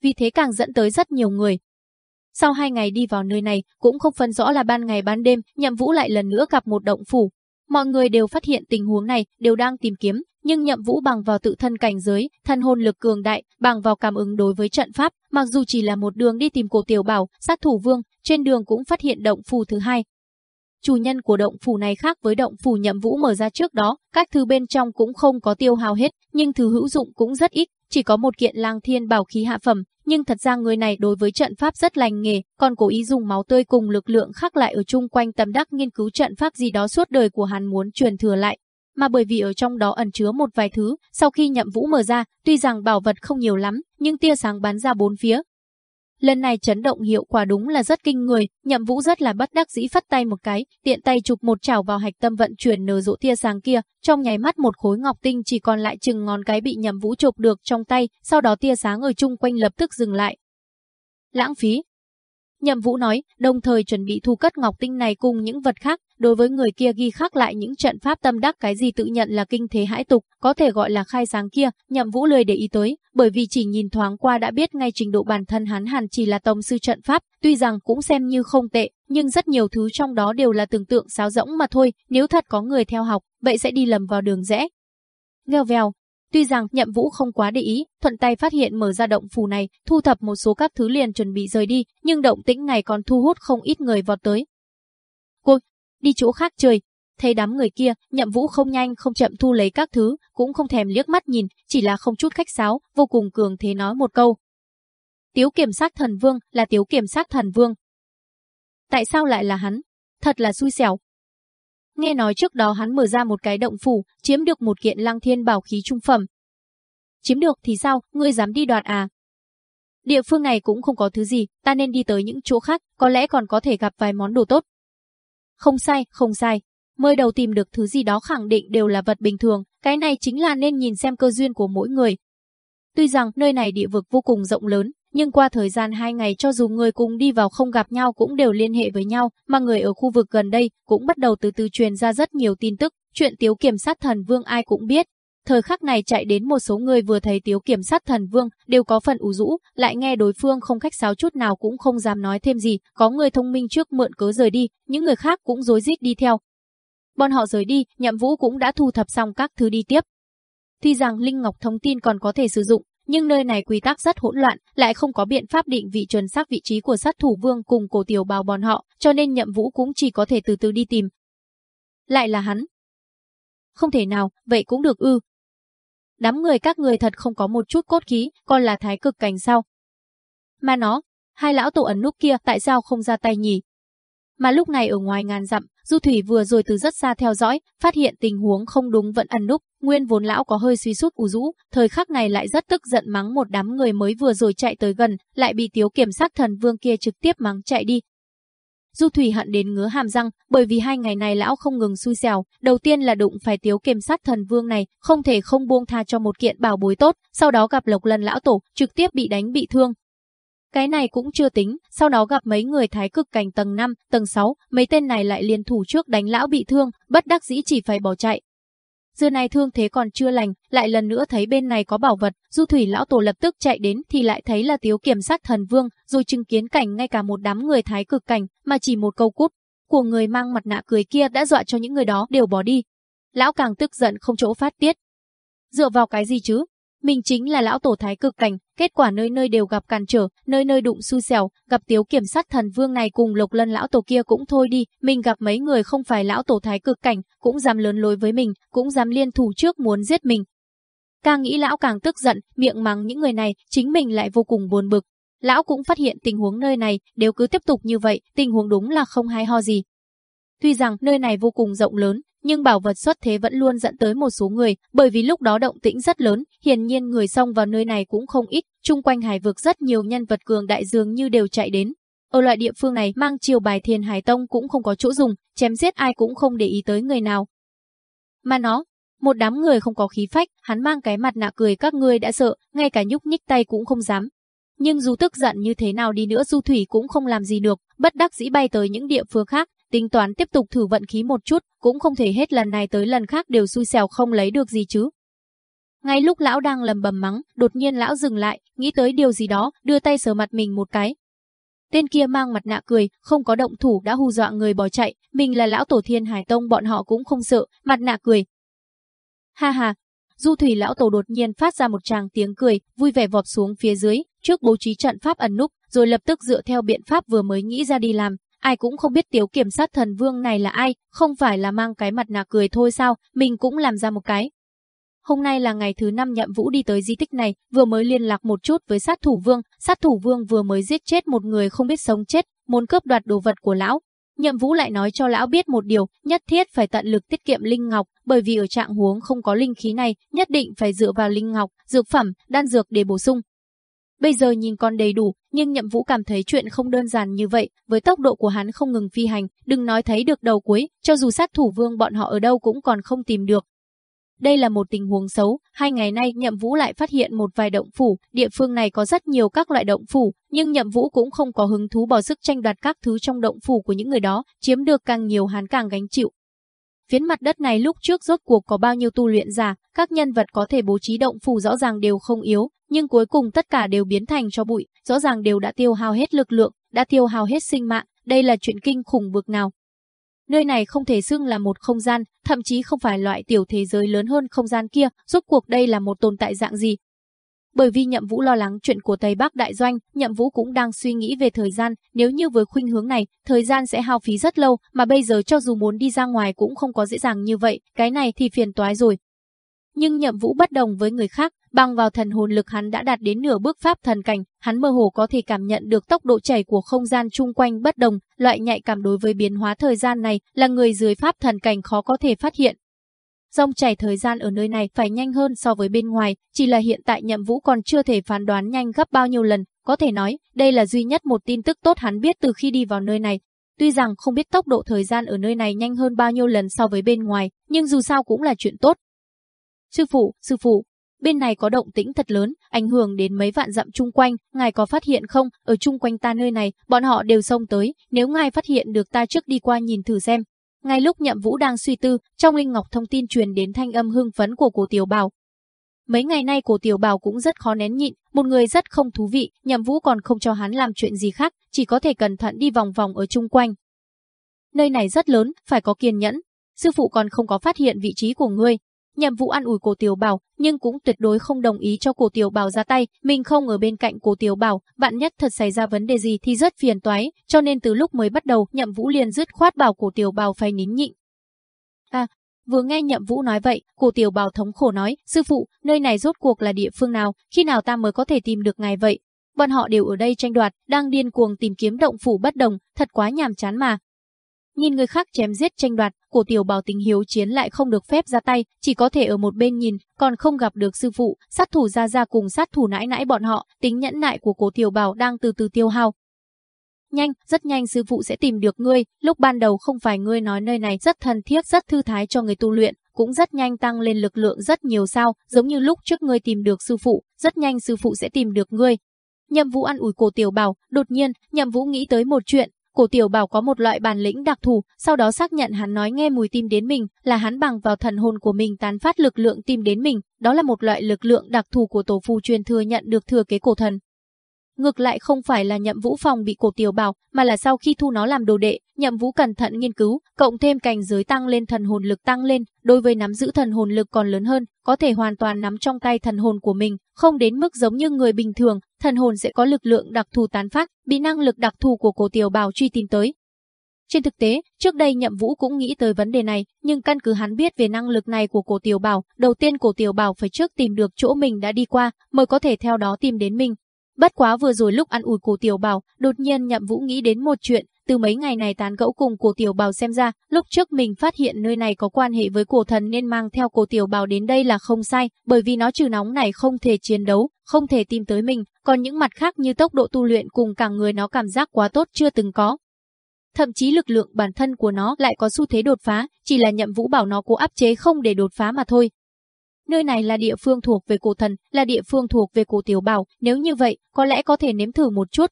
Vì thế càng dẫn tới rất nhiều người, sau hai ngày đi vào nơi này, cũng không phân rõ là ban ngày ban đêm, Nhậm Vũ lại lần nữa gặp một động phủ. Mọi người đều phát hiện tình huống này, đều đang tìm kiếm, nhưng Nhậm Vũ bằng vào tự thân cảnh giới, thân hồn lực cường đại, bằng vào cảm ứng đối với trận pháp, mặc dù chỉ là một đường đi tìm cổ tiểu bảo, sát thủ vương, trên đường cũng phát hiện động phủ thứ hai. Chủ nhân của động phủ này khác với động phủ Nhậm Vũ mở ra trước đó, các thứ bên trong cũng không có tiêu hao hết, nhưng thứ hữu dụng cũng rất ít, chỉ có một kiện lang thiên bảo khí hạ phẩm, nhưng thật ra người này đối với trận pháp rất lành nghề, còn cố ý dùng máu tươi cùng lực lượng khác lại ở chung quanh tâm đắc nghiên cứu trận pháp gì đó suốt đời của hắn muốn truyền thừa lại. Mà bởi vì ở trong đó ẩn chứa một vài thứ, sau khi nhậm vũ mở ra, tuy rằng bảo vật không nhiều lắm, nhưng tia sáng bắn ra bốn phía, Lần này chấn động hiệu quả đúng là rất kinh người, nhậm vũ rất là bất đắc dĩ phất tay một cái, tiện tay chụp một chảo vào hạch tâm vận chuyển nở rộ tia sáng kia, trong nháy mắt một khối ngọc tinh chỉ còn lại chừng ngón cái bị nhậm vũ chụp được trong tay, sau đó tia sáng ở chung quanh lập tức dừng lại. Lãng phí, Nhậm Vũ nói, đồng thời chuẩn bị thu cất ngọc tinh này cùng những vật khác, đối với người kia ghi khắc lại những trận pháp tâm đắc cái gì tự nhận là kinh thế hãi tục, có thể gọi là khai sáng kia, Nhậm Vũ lười để ý tới, bởi vì chỉ nhìn thoáng qua đã biết ngay trình độ bản thân hắn hẳn chỉ là tông sư trận pháp, tuy rằng cũng xem như không tệ, nhưng rất nhiều thứ trong đó đều là tưởng tượng sáo rỗng mà thôi, nếu thật có người theo học, vậy sẽ đi lầm vào đường rẽ. Nghèo vèo, Tuy rằng nhậm vũ không quá để ý, thuận tay phát hiện mở ra động phủ này, thu thập một số các thứ liền chuẩn bị rời đi, nhưng động tĩnh này còn thu hút không ít người vọt tới. Cô, đi chỗ khác chơi. Thấy đám người kia, nhậm vũ không nhanh không chậm thu lấy các thứ, cũng không thèm liếc mắt nhìn, chỉ là không chút khách sáo, vô cùng cường thế nói một câu. Tiếu kiểm sát thần vương là tiếu kiểm sát thần vương. Tại sao lại là hắn? Thật là xui xẻo, Nghe nói trước đó hắn mở ra một cái động phủ, chiếm được một kiện lăng thiên bảo khí trung phẩm. Chiếm được thì sao, ngươi dám đi đoạt à? Địa phương này cũng không có thứ gì, ta nên đi tới những chỗ khác, có lẽ còn có thể gặp vài món đồ tốt. Không sai, không sai. Mới đầu tìm được thứ gì đó khẳng định đều là vật bình thường, cái này chính là nên nhìn xem cơ duyên của mỗi người. Tuy rằng nơi này địa vực vô cùng rộng lớn, nhưng qua thời gian hai ngày cho dù người cùng đi vào không gặp nhau cũng đều liên hệ với nhau, mà người ở khu vực gần đây cũng bắt đầu từ từ truyền ra rất nhiều tin tức, chuyện Tiếu Kiểm sát thần vương ai cũng biết. Thời khắc này chạy đến một số người vừa thấy Tiếu Kiểm sát thần vương đều có phần ủ rũ, lại nghe đối phương không khách sáo chút nào cũng không dám nói thêm gì, có người thông minh trước mượn cớ rời đi, những người khác cũng rối rít đi theo. Bọn họ rời đi, nhậm vũ cũng đã thu thập xong các thứ đi tiếp. Tuy rằng Linh Ngọc thông tin còn có thể sử dụng, nhưng nơi này quy tắc rất hỗn loạn, lại không có biện pháp định vị chuẩn xác vị trí của sát thủ vương cùng cổ tiểu bào bọn họ, cho nên nhậm vũ cũng chỉ có thể từ từ đi tìm. Lại là hắn. Không thể nào, vậy cũng được ư. Đám người các người thật không có một chút cốt khí, còn là thái cực cảnh sao. Mà nó, hai lão tổ ấn nút kia tại sao không ra tay nhỉ? Mà lúc này ở ngoài ngàn dặm, Du Thủy vừa rồi từ rất xa theo dõi, phát hiện tình huống không đúng vẫn ẩn núp, nguyên vốn lão có hơi suy sút ủ rũ, thời khắc này lại rất tức giận mắng một đám người mới vừa rồi chạy tới gần, lại bị tiếu kiểm sát thần vương kia trực tiếp mắng chạy đi. Du Thủy hận đến ngứa hàm răng, bởi vì hai ngày này lão không ngừng xui xẻo, đầu tiên là đụng phải tiếu kiểm sát thần vương này, không thể không buông tha cho một kiện bảo bối tốt, sau đó gặp Lộc Lần lão tổ, trực tiếp bị đánh bị thương, cái này cũng chưa tính, sau đó gặp mấy người thái cực cảnh tầng 5, tầng 6, mấy tên này lại liên thủ trước đánh lão bị thương, bất đắc dĩ chỉ phải bỏ chạy. Giờ này thương thế còn chưa lành, lại lần nữa thấy bên này có bảo vật, du thủy lão tổ lập tức chạy đến thì lại thấy là tiếu kiểm sát thần vương, rồi chứng kiến cảnh ngay cả một đám người thái cực cảnh, mà chỉ một câu cút của người mang mặt nạ cười kia đã dọa cho những người đó đều bỏ đi. Lão càng tức giận không chỗ phát tiết. Dựa vào cái gì chứ, mình chính là lão tổ thái cực cảnh, kết quả nơi nơi đều gặp cản trở, nơi nơi đụng xui xẻo, gặp tiếu kiểm sát thần vương này cùng lục lân lão tổ kia cũng thôi đi, mình gặp mấy người không phải lão tổ thái cực cảnh, cũng dám lớn lối với mình, cũng dám liên thủ trước muốn giết mình. Càng nghĩ lão càng tức giận, miệng mắng những người này, chính mình lại vô cùng buồn bực. Lão cũng phát hiện tình huống nơi này, nếu cứ tiếp tục như vậy, tình huống đúng là không hay ho gì. Tuy rằng nơi này vô cùng rộng lớn, nhưng bảo vật xuất thế vẫn luôn dẫn tới một số người, bởi vì lúc đó động tĩnh rất lớn, hiển nhiên người xông vào nơi này cũng không ít, chung quanh hải vực rất nhiều nhân vật cường đại dường như đều chạy đến. Ở loại địa phương này mang chiều bài thiền hải tông cũng không có chỗ dùng, chém giết ai cũng không để ý tới người nào. Mà nó, một đám người không có khí phách, hắn mang cái mặt nạ cười các ngươi đã sợ, ngay cả nhúc nhích tay cũng không dám. Nhưng dù tức giận như thế nào đi nữa Du Thủy cũng không làm gì được, bất đắc dĩ bay tới những địa phương khác, tính toán tiếp tục thử vận khí một chút, cũng không thể hết lần này tới lần khác đều xui xẻo không lấy được gì chứ. Ngay lúc lão đang lầm bầm mắng, đột nhiên lão dừng lại, nghĩ tới điều gì đó, đưa tay sờ mặt mình một cái. Tên kia mang mặt nạ cười, không có động thủ đã hù dọa người bỏ chạy, mình là lão tổ thiên hải tông bọn họ cũng không sợ, mặt nạ cười. Ha ha, du thủy lão tổ đột nhiên phát ra một tràng tiếng cười, vui vẻ vọt xuống phía dưới, trước bố trí trận pháp ẩn núp, rồi lập tức dựa theo biện pháp vừa mới nghĩ ra đi làm, ai cũng không biết tiểu kiểm sát thần vương này là ai, không phải là mang cái mặt nạ cười thôi sao, mình cũng làm ra một cái. Hôm nay là ngày thứ năm Nhậm Vũ đi tới di tích này, vừa mới liên lạc một chút với sát thủ vương, sát thủ vương vừa mới giết chết một người không biết sống chết, muốn cướp đoạt đồ vật của lão. Nhậm Vũ lại nói cho lão biết một điều, nhất thiết phải tận lực tiết kiệm linh ngọc, bởi vì ở trạng huống không có linh khí này, nhất định phải dựa vào linh ngọc, dược phẩm, đan dược để bổ sung. Bây giờ nhìn còn đầy đủ, nhưng Nhậm Vũ cảm thấy chuyện không đơn giản như vậy, với tốc độ của hắn không ngừng phi hành, đừng nói thấy được đầu cuối, cho dù sát thủ vương bọn họ ở đâu cũng còn không tìm được. Đây là một tình huống xấu, hai ngày nay Nhậm Vũ lại phát hiện một vài động phủ, địa phương này có rất nhiều các loại động phủ, nhưng Nhậm Vũ cũng không có hứng thú bỏ sức tranh đoạt các thứ trong động phủ của những người đó, chiếm được càng nhiều hắn càng gánh chịu. Phiến mặt đất này lúc trước rốt cuộc có bao nhiêu tu luyện giả, các nhân vật có thể bố trí động phủ rõ ràng đều không yếu, nhưng cuối cùng tất cả đều biến thành cho bụi, rõ ràng đều đã tiêu hao hết lực lượng, đã tiêu hao hết sinh mạng, đây là chuyện kinh khủng bực nào. Nơi này không thể xưng là một không gian, thậm chí không phải loại tiểu thế giới lớn hơn không gian kia, rốt cuộc đây là một tồn tại dạng gì. Bởi vì Nhậm Vũ lo lắng chuyện của Tây Bắc Đại Doanh, Nhậm Vũ cũng đang suy nghĩ về thời gian, nếu như với khuynh hướng này, thời gian sẽ hao phí rất lâu, mà bây giờ cho dù muốn đi ra ngoài cũng không có dễ dàng như vậy, cái này thì phiền toái rồi. Nhưng Nhậm Vũ bất đồng với người khác, Bằng vào thần hồn lực hắn đã đạt đến nửa bước pháp thần cảnh, hắn mơ hồ có thể cảm nhận được tốc độ chảy của không gian chung quanh bất đồng, loại nhạy cảm đối với biến hóa thời gian này là người dưới pháp thần cảnh khó có thể phát hiện. Dòng chảy thời gian ở nơi này phải nhanh hơn so với bên ngoài, chỉ là hiện tại nhậm vũ còn chưa thể phán đoán nhanh gấp bao nhiêu lần, có thể nói, đây là duy nhất một tin tức tốt hắn biết từ khi đi vào nơi này. Tuy rằng không biết tốc độ thời gian ở nơi này nhanh hơn bao nhiêu lần so với bên ngoài, nhưng dù sao cũng là chuyện tốt. Sư phụ, sư phụ, bên này có động tĩnh thật lớn, ảnh hưởng đến mấy vạn dặm chung quanh, ngài có phát hiện không, ở chung quanh ta nơi này, bọn họ đều xông tới, nếu ngài phát hiện được ta trước đi qua nhìn thử xem. Ngay lúc Nhậm Vũ đang suy tư, trong linh ngọc thông tin truyền đến thanh âm hưng phấn của cổ Tiểu Bảo. Mấy ngày nay cổ Tiểu Bảo cũng rất khó nén nhịn, một người rất không thú vị, Nhậm Vũ còn không cho hắn làm chuyện gì khác, chỉ có thể cẩn thận đi vòng vòng ở chung quanh. Nơi này rất lớn, phải có kiên nhẫn. Sư phụ còn không có phát hiện vị trí của ngươi, Nhậm Vũ an ủi Cổ Tiểu Bảo, nhưng cũng tuyệt đối không đồng ý cho Cổ Tiểu Bảo ra tay, mình không ở bên cạnh Cổ Tiểu Bảo, bạn nhất thật xảy ra vấn đề gì thì rất phiền toái, cho nên từ lúc mới bắt đầu, Nhậm Vũ liền dứt khoát bảo Cổ Tiểu Bảo phải nín nhịn. À, vừa nghe Nhậm Vũ nói vậy, Cổ Tiểu Bảo thống khổ nói, sư phụ, nơi này rốt cuộc là địa phương nào, khi nào ta mới có thể tìm được ngài vậy? Bọn họ đều ở đây tranh đoạt, đang điên cuồng tìm kiếm động phủ bất đồng, thật quá nhàm chán mà, Nhìn người khác chém giết tranh đoạt, cổ tiểu bảo tình hiếu chiến lại không được phép ra tay, chỉ có thể ở một bên nhìn, còn không gặp được sư phụ, sát thủ ra ra cùng sát thủ nãi nãi bọn họ, tính nhẫn nại của cổ tiểu bảo đang từ từ tiêu hao. Nhanh, rất nhanh sư phụ sẽ tìm được ngươi, lúc ban đầu không phải ngươi nói nơi này rất thân thiết rất thư thái cho người tu luyện, cũng rất nhanh tăng lên lực lượng rất nhiều sao, giống như lúc trước ngươi tìm được sư phụ, rất nhanh sư phụ sẽ tìm được ngươi. Nhậm Vũ ăn ủi cổ tiểu bảo, đột nhiên, Nhậm Vũ nghĩ tới một chuyện, Cổ tiểu bảo có một loại bản lĩnh đặc thù, sau đó xác nhận hắn nói nghe mùi tim đến mình, là hắn bằng vào thần hồn của mình tán phát lực lượng tim đến mình, đó là một loại lực lượng đặc thù của tổ phu truyền thừa nhận được thừa kế cổ thần. Ngược lại không phải là nhậm vũ phòng bị cổ tiểu bảo, mà là sau khi thu nó làm đồ đệ, nhậm vũ cẩn thận nghiên cứu, cộng thêm cảnh giới tăng lên thần hồn lực tăng lên, đối với nắm giữ thần hồn lực còn lớn hơn, có thể hoàn toàn nắm trong tay thần hồn của mình, không đến mức giống như người bình thường, thần hồn sẽ có lực lượng đặc thù tán phát, bị năng lực đặc thù của cổ tiểu bảo truy tìm tới. Trên thực tế, trước đây Nhậm Vũ cũng nghĩ tới vấn đề này, nhưng căn cứ hắn biết về năng lực này của cổ tiểu bảo, đầu tiên cổ tiểu bảo phải trước tìm được chỗ mình đã đi qua, mới có thể theo đó tìm đến mình, Bất quá vừa rồi lúc ăn ủi cổ tiểu bảo, đột nhiên nhậm vũ nghĩ đến một chuyện, từ mấy ngày này tán gẫu cùng cổ tiểu bào xem ra, lúc trước mình phát hiện nơi này có quan hệ với cổ thần nên mang theo cổ tiểu bào đến đây là không sai, bởi vì nó trừ nóng này không thể chiến đấu, không thể tìm tới mình, còn những mặt khác như tốc độ tu luyện cùng cả người nó cảm giác quá tốt chưa từng có. Thậm chí lực lượng bản thân của nó lại có xu thế đột phá, chỉ là nhậm vũ bảo nó cố áp chế không để đột phá mà thôi, Nơi này là địa phương thuộc về cổ thần, là địa phương thuộc về cổ tiểu bảo, nếu như vậy, có lẽ có thể nếm thử một chút.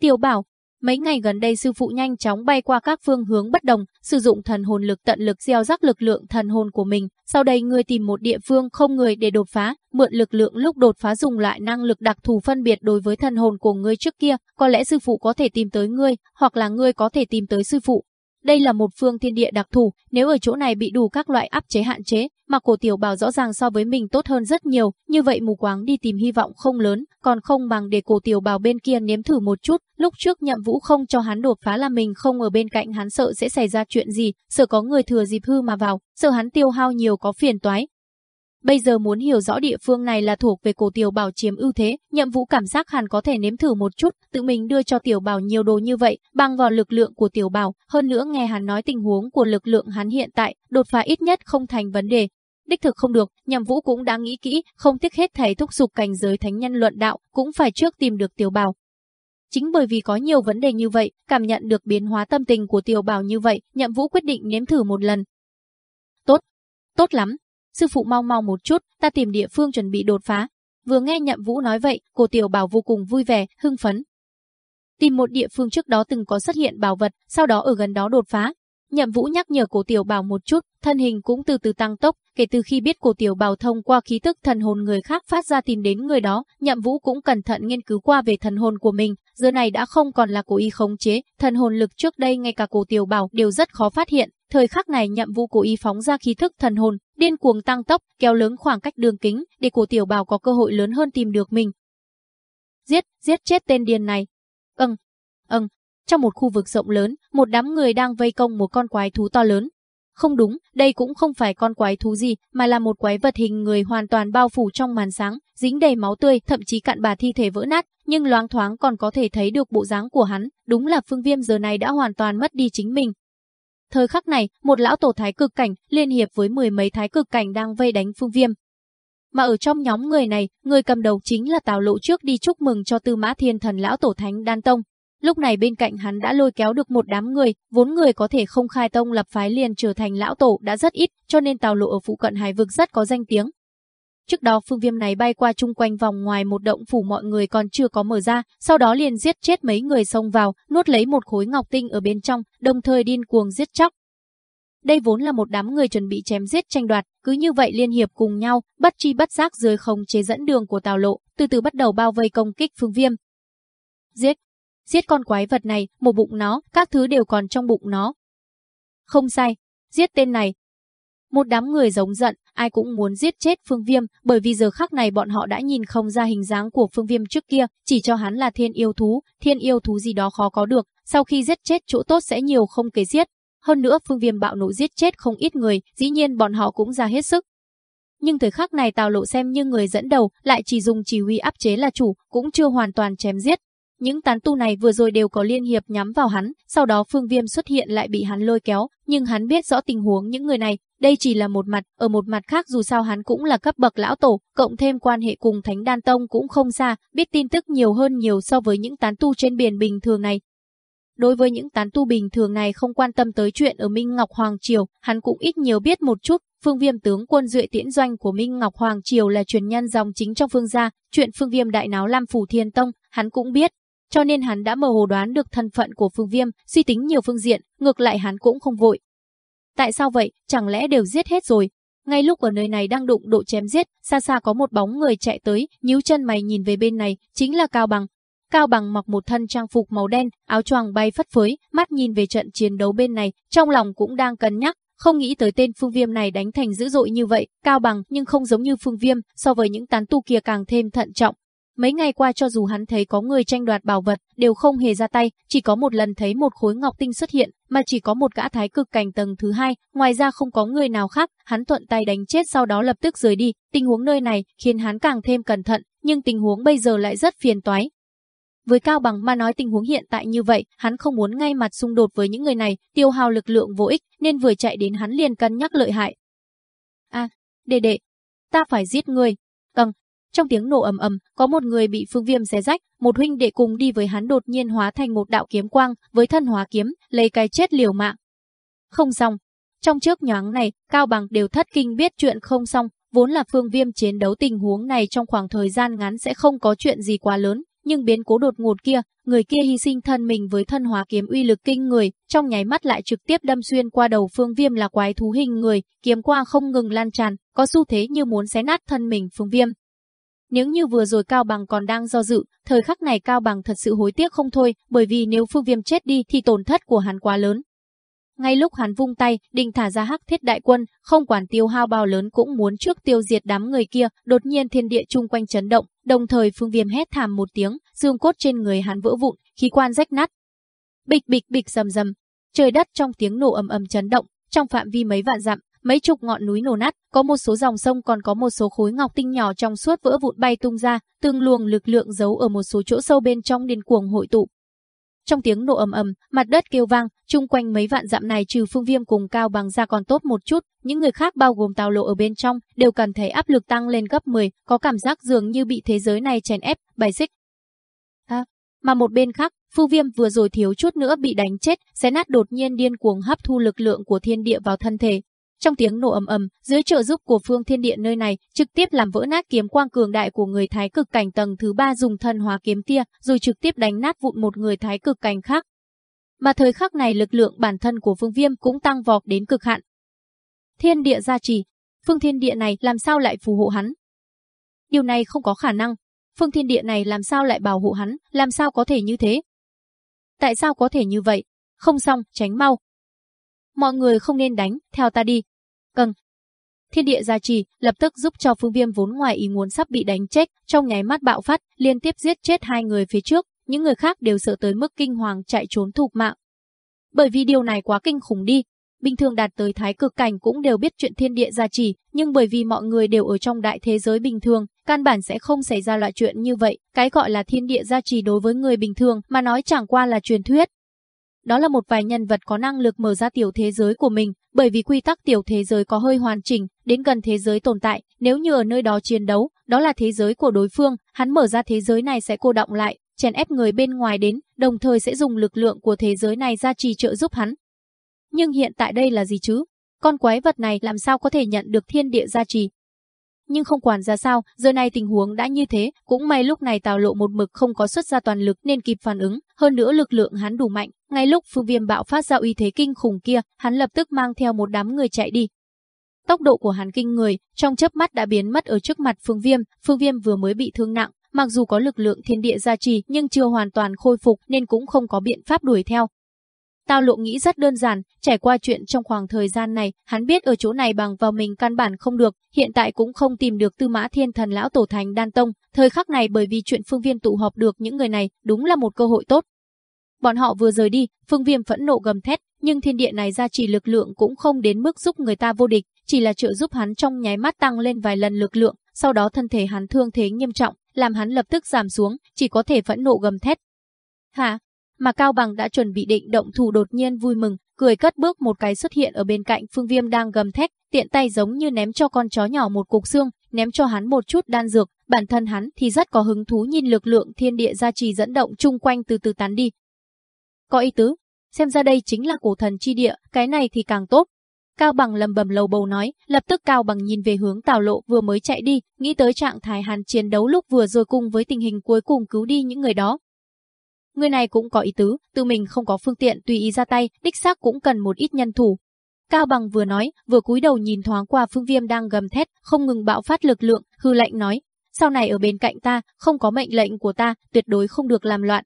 Tiểu bảo, mấy ngày gần đây sư phụ nhanh chóng bay qua các phương hướng bất đồng, sử dụng thần hồn lực tận lực gieo rắc lực lượng thần hồn của mình. Sau đây ngươi tìm một địa phương không người để đột phá, mượn lực lượng lúc đột phá dùng lại năng lực đặc thù phân biệt đối với thần hồn của ngươi trước kia, có lẽ sư phụ có thể tìm tới ngươi, hoặc là ngươi có thể tìm tới sư phụ. Đây là một phương thiên địa đặc thù, nếu ở chỗ này bị đủ các loại áp chế hạn chế, mà cổ tiểu bảo rõ ràng so với mình tốt hơn rất nhiều, như vậy mù quáng đi tìm hy vọng không lớn, còn không bằng để cổ tiểu bảo bên kia nếm thử một chút, lúc trước nhậm vũ không cho hắn đột phá là mình không ở bên cạnh hắn sợ sẽ xảy ra chuyện gì, sợ có người thừa dịp hư mà vào, sợ hắn tiêu hao nhiều có phiền toái. Bây giờ muốn hiểu rõ địa phương này là thuộc về cổ tiểu bảo chiếm ưu thế, nhậm vũ cảm giác hẳn có thể nếm thử một chút, tự mình đưa cho tiểu bảo nhiều đồ như vậy, bằng vào lực lượng của tiểu bảo, hơn nữa nghe hắn nói tình huống của lực lượng hắn hiện tại, đột phá ít nhất không thành vấn đề. Đích thực không được, nhậm vũ cũng đã nghĩ kỹ, không tiếc hết thầy thúc dục cảnh giới thánh nhân luận đạo, cũng phải trước tìm được tiểu bảo. Chính bởi vì có nhiều vấn đề như vậy, cảm nhận được biến hóa tâm tình của tiểu bảo như vậy, nhậm vũ quyết định nếm thử một lần. Tốt, tốt lắm, sư phụ mau mau một chút, ta tìm địa phương chuẩn bị đột phá. Vừa nghe Nhậm Vũ nói vậy, cô Tiểu Bảo vô cùng vui vẻ, hưng phấn. Tìm một địa phương trước đó từng có xuất hiện bảo vật, sau đó ở gần đó đột phá. Nhậm Vũ nhắc nhở cổ Tiểu Bảo một chút, thân hình cũng từ từ tăng tốc, kể từ khi biết cổ Tiểu Bảo thông qua khí tức thần hồn người khác phát ra tìm đến người đó, Nhậm Vũ cũng cẩn thận nghiên cứu qua về thần hồn của mình, giờ này đã không còn là cố ý khống chế, thần hồn lực trước đây ngay cả cổ Tiểu Bảo đều rất khó phát hiện, Thời khắc này nhậm vụ cố ý phóng ra khí thức thần hồn, điên cuồng tăng tốc, kéo lớn khoảng cách đường kính, để cổ tiểu bảo có cơ hội lớn hơn tìm được mình. Giết, giết chết tên điên này. Âng, âng, trong một khu vực rộng lớn, một đám người đang vây công một con quái thú to lớn. Không đúng, đây cũng không phải con quái thú gì, mà là một quái vật hình người hoàn toàn bao phủ trong màn sáng, dính đầy máu tươi, thậm chí cạn bà thi thể vỡ nát, nhưng loáng thoáng còn có thể thấy được bộ dáng của hắn, đúng là Phương Viêm giờ này đã hoàn toàn mất đi chính mình, Thời khắc này, một lão tổ thái cực cảnh liên hiệp với mười mấy thái cực cảnh đang vây đánh Phương Viêm. Mà ở trong nhóm người này, người cầm đầu chính là Tào Lộ trước đi chúc mừng cho Tư Mã Thiên Thần lão tổ thánh Đan Tông. Lúc này bên cạnh hắn đã lôi kéo được một đám người, vốn người có thể không khai tông lập phái liền trở thành lão tổ đã rất ít, cho nên Tào Lộ ở phụ cận hải vực rất có danh tiếng. Trước đó phương viêm này bay qua chung quanh vòng ngoài một động phủ mọi người còn chưa có mở ra, sau đó liền giết chết mấy người xông vào, nuốt lấy một khối ngọc tinh ở bên trong, đồng thời điên cuồng giết chóc. Đây vốn là một đám người chuẩn bị chém giết tranh đoạt, cứ như vậy liên hiệp cùng nhau, bắt chi bắt giác dưới không chế dẫn đường của Tào Lộ, từ từ bắt đầu bao vây công kích Phương Viêm. Giết, giết con quái vật này, một bụng nó, các thứ đều còn trong bụng nó. Không sai, giết tên này, một đám người giống giận, ai cũng muốn giết chết Phương Viêm, bởi vì giờ khắc này bọn họ đã nhìn không ra hình dáng của Phương Viêm trước kia, chỉ cho hắn là thiên yêu thú, thiên yêu thú gì đó khó có được, sau khi giết chết chỗ tốt sẽ nhiều không kể giết. Hơn nữa Phương Viêm bạo nộ giết chết không ít người, dĩ nhiên bọn họ cũng ra hết sức. Nhưng thời khắc này Tào Lộ xem như người dẫn đầu, lại chỉ dùng chỉ huy áp chế là chủ, cũng chưa hoàn toàn chém giết, những tán tu này vừa rồi đều có liên hiệp nhắm vào hắn, sau đó Phương Viêm xuất hiện lại bị hắn lôi kéo, nhưng hắn biết rõ tình huống những người này, đây chỉ là một mặt, ở một mặt khác dù sao hắn cũng là cấp bậc lão tổ, cộng thêm quan hệ cùng Thánh Đan Tông cũng không xa, biết tin tức nhiều hơn nhiều so với những tán tu trên biển bình thường này. Đối với những tán tu bình thường này không quan tâm tới chuyện ở Minh Ngọc Hoàng Triều, hắn cũng ít nhiều biết một chút, Phương Viêm tướng quân duệ tiễn doanh của Minh Ngọc Hoàng Triều là truyền nhân dòng chính trong phương gia, chuyện Phương Viêm đại náo Lam Phủ Thiên Tông, hắn cũng biết, cho nên hắn đã mơ hồ đoán được thân phận của Phương Viêm, suy tính nhiều phương diện, ngược lại hắn cũng không vội. Tại sao vậy, chẳng lẽ đều giết hết rồi? Ngay lúc ở nơi này đang đụng độ chém giết, xa xa có một bóng người chạy tới, nhíu chân mày nhìn về bên này, chính là Cao Bằng. Cao Bằng mặc một thân trang phục màu đen, áo choàng bay phất phới, mắt nhìn về trận chiến đấu bên này, trong lòng cũng đang cân nhắc, không nghĩ tới tên Phương Viêm này đánh thành dữ dội như vậy, Cao Bằng nhưng không giống như Phương Viêm, so với những tán tu kia càng thêm thận trọng, Mấy ngày qua cho dù hắn thấy có người tranh đoạt bảo vật, đều không hề ra tay, chỉ có một lần thấy một khối ngọc tinh xuất hiện, mà chỉ có một gã thái cực cảnh tầng thứ hai, ngoài ra không có người nào khác, hắn thuận tay đánh chết sau đó lập tức rời đi. Tình huống nơi này khiến hắn càng thêm cẩn thận, nhưng tình huống bây giờ lại rất phiền toái. Với Cao Bằng mà nói tình huống hiện tại như vậy, hắn không muốn ngay mặt xung đột với những người này, tiêu hao lực lượng vô ích, nên vừa chạy đến hắn liền cân nhắc lợi hại. À, đệ đệ, ta phải giết người. Cần, trong tiếng nổ ầm ầm, có một người bị Phương Viêm xé rách, một huynh đệ cùng đi với hắn đột nhiên hóa thành một đạo kiếm quang, với thân hóa kiếm, lấy cái chết liều mạng. Không xong. Trong trước nhoáng này, Cao Bằng đều thất kinh biết chuyện không xong, vốn là Phương Viêm chiến đấu tình huống này trong khoảng thời gian ngắn sẽ không có chuyện gì quá lớn, nhưng biến cố đột ngột kia, người kia hy sinh thân mình với thân hóa kiếm uy lực kinh người, trong nháy mắt lại trực tiếp đâm xuyên qua đầu Phương Viêm là quái thú hình người, kiếm qua không ngừng lan tràn, có xu thế như muốn xé nát thân mình Phương Viêm. Nếu như vừa rồi Cao Bằng còn đang do dự, thời khắc này Cao Bằng thật sự hối tiếc không thôi, bởi vì nếu Phương Viêm chết đi thì tổn thất của hắn quá lớn. Ngay lúc hắn vung tay, định thả ra hắc thiết đại quân, không quản tiêu hao bao lớn cũng muốn trước tiêu diệt đám người kia, đột nhiên thiên địa chung quanh chấn động, đồng thời Phương Viêm hét thảm một tiếng, xương cốt trên người hắn vỡ vụn, khí quan rách nát. Bịch bịch bịch rầm rầm, trời đất trong tiếng nổ ầm ầm chấn động, trong phạm vi mấy vạn dặm, mấy chục ngọn núi nổ nát, có một số dòng sông còn có một số khối ngọc tinh nhỏ trong suốt vỡ vụn bay tung ra, từng luồng lực lượng giấu ở một số chỗ sâu bên trong điên cuồng hội tụ. Trong tiếng nổ ầm ầm, mặt đất kêu vang, chung quanh mấy vạn dặm này trừ Phương Viêm cùng Cao Bằng ra còn tốt một chút, những người khác bao gồm Tào Lộ ở bên trong đều cảm thấy áp lực tăng lên gấp 10, có cảm giác dường như bị thế giới này chèn ép, bài xích. À, mà một bên khác, Phương Viêm vừa rồi thiếu chút nữa bị đánh chết, xé nát đột nhiên điên cuồng hấp thu lực lượng của thiên địa vào thân thể. Trong tiếng nổ ầm ầm, dưới trợ giúp của Phương Thiên Địa nơi này, trực tiếp làm vỡ nát kiếm quang cường đại của người thái cực cảnh tầng thứ ba dùng thân hóa kiếm tia, rồi trực tiếp đánh nát vụn một người thái cực cảnh khác. Mà thời khắc này lực lượng bản thân của Phương Viêm cũng tăng vọt đến cực hạn. Thiên địa gia trì, Phương Thiên Địa này làm sao lại phù hộ hắn? Điều này không có khả năng, Phương Thiên Địa này làm sao lại bảo hộ hắn, làm sao có thể như thế? Tại sao có thể như vậy? Không xong, tránh mau. Mọi người không nên đánh, theo ta đi. Cần. Thiên địa gia trì, lập tức giúp cho phương viêm vốn ngoài ý muốn sắp bị đánh chết, trong nháy mắt bạo phát, liên tiếp giết chết hai người phía trước, những người khác đều sợ tới mức kinh hoàng chạy trốn thục mạng. Bởi vì điều này quá kinh khủng đi, bình thường đạt tới thái cực cảnh cũng đều biết chuyện thiên địa gia trì, nhưng bởi vì mọi người đều ở trong đại thế giới bình thường, căn bản sẽ không xảy ra loại chuyện như vậy. Cái gọi là thiên địa gia trì đối với người bình thường mà nói chẳng qua là truyền thuyết. Đó là một vài nhân vật có năng lực mở ra tiểu thế giới của mình, bởi vì quy tắc tiểu thế giới có hơi hoàn chỉnh, đến gần thế giới tồn tại, nếu như ở nơi đó chiến đấu, đó là thế giới của đối phương, hắn mở ra thế giới này sẽ cô động lại, chèn ép người bên ngoài đến, đồng thời sẽ dùng lực lượng của thế giới này ra trì trợ giúp hắn. Nhưng hiện tại đây là gì chứ? Con quái vật này làm sao có thể nhận được thiên địa gia trì? Nhưng không quản ra sao, giờ này tình huống đã như thế, cũng may lúc này Tào Lộ một mực không có xuất ra toàn lực nên kịp phản ứng, hơn nữa lực lượng hắn đủ mạnh, ngay lúc Phương Viêm bạo phát ra uy thế kinh khủng kia, hắn lập tức mang theo một đám người chạy đi. Tốc độ của hắn kinh người, trong chớp mắt đã biến mất ở trước mặt Phương Viêm, Phương Viêm vừa mới bị thương nặng, mặc dù có lực lượng thiên địa gia trì nhưng chưa hoàn toàn khôi phục nên cũng không có biện pháp đuổi theo, Tao lộ nghĩ rất đơn giản, trải qua chuyện trong khoảng thời gian này, hắn biết ở chỗ này bằng vào mình căn bản không được, hiện tại cũng không tìm được tư mã thiên thần lão tổ thành đan tông, thời khắc này bởi vì chuyện phương viên tụ họp được những người này, đúng là một cơ hội tốt. Bọn họ vừa rời đi, phương viêm phẫn nộ gầm thét, nhưng thiên địa này ra chỉ lực lượng cũng không đến mức giúp người ta vô địch, chỉ là trợ giúp hắn trong nháy mắt tăng lên vài lần lực lượng, sau đó thân thể hắn thương thế nghiêm trọng, làm hắn lập tức giảm xuống, chỉ có thể phẫn nộ gầm thét. Hả, mà Cao Bằng đã chuẩn bị định động thủ đột nhiên vui mừng, cười cất bước một cái xuất hiện ở bên cạnh Phương Viêm đang gầm thét, tiện tay giống như ném cho con chó nhỏ một cục xương, ném cho hắn một chút đan dược, bản thân hắn thì rất có hứng thú nhìn lực lượng thiên địa gia trì dẫn động chung quanh từ từ tán đi. Có ý tứ, xem ra đây chính là cổ thần chi địa, cái này thì càng tốt. Cao Bằng lầm bầm lầu bầu nói, lập tức Cao Bằng nhìn về hướng Tào Lộ vừa mới chạy đi, nghĩ tới trạng thái hắn chiến đấu lúc vừa rồi cùng với tình hình cuối cùng cứu đi những người đó, Người này cũng có ý tứ, tự mình không có phương tiện tùy ý ra tay, đích xác cũng cần một ít nhân thủ. Cao Bằng vừa nói, vừa cúi đầu nhìn thoáng qua Phương Viêm đang gầm thét, không ngừng bạo phát lực lượng, hư lệnh nói, sau này ở bên cạnh ta, không có mệnh lệnh của ta, tuyệt đối không được làm loạn.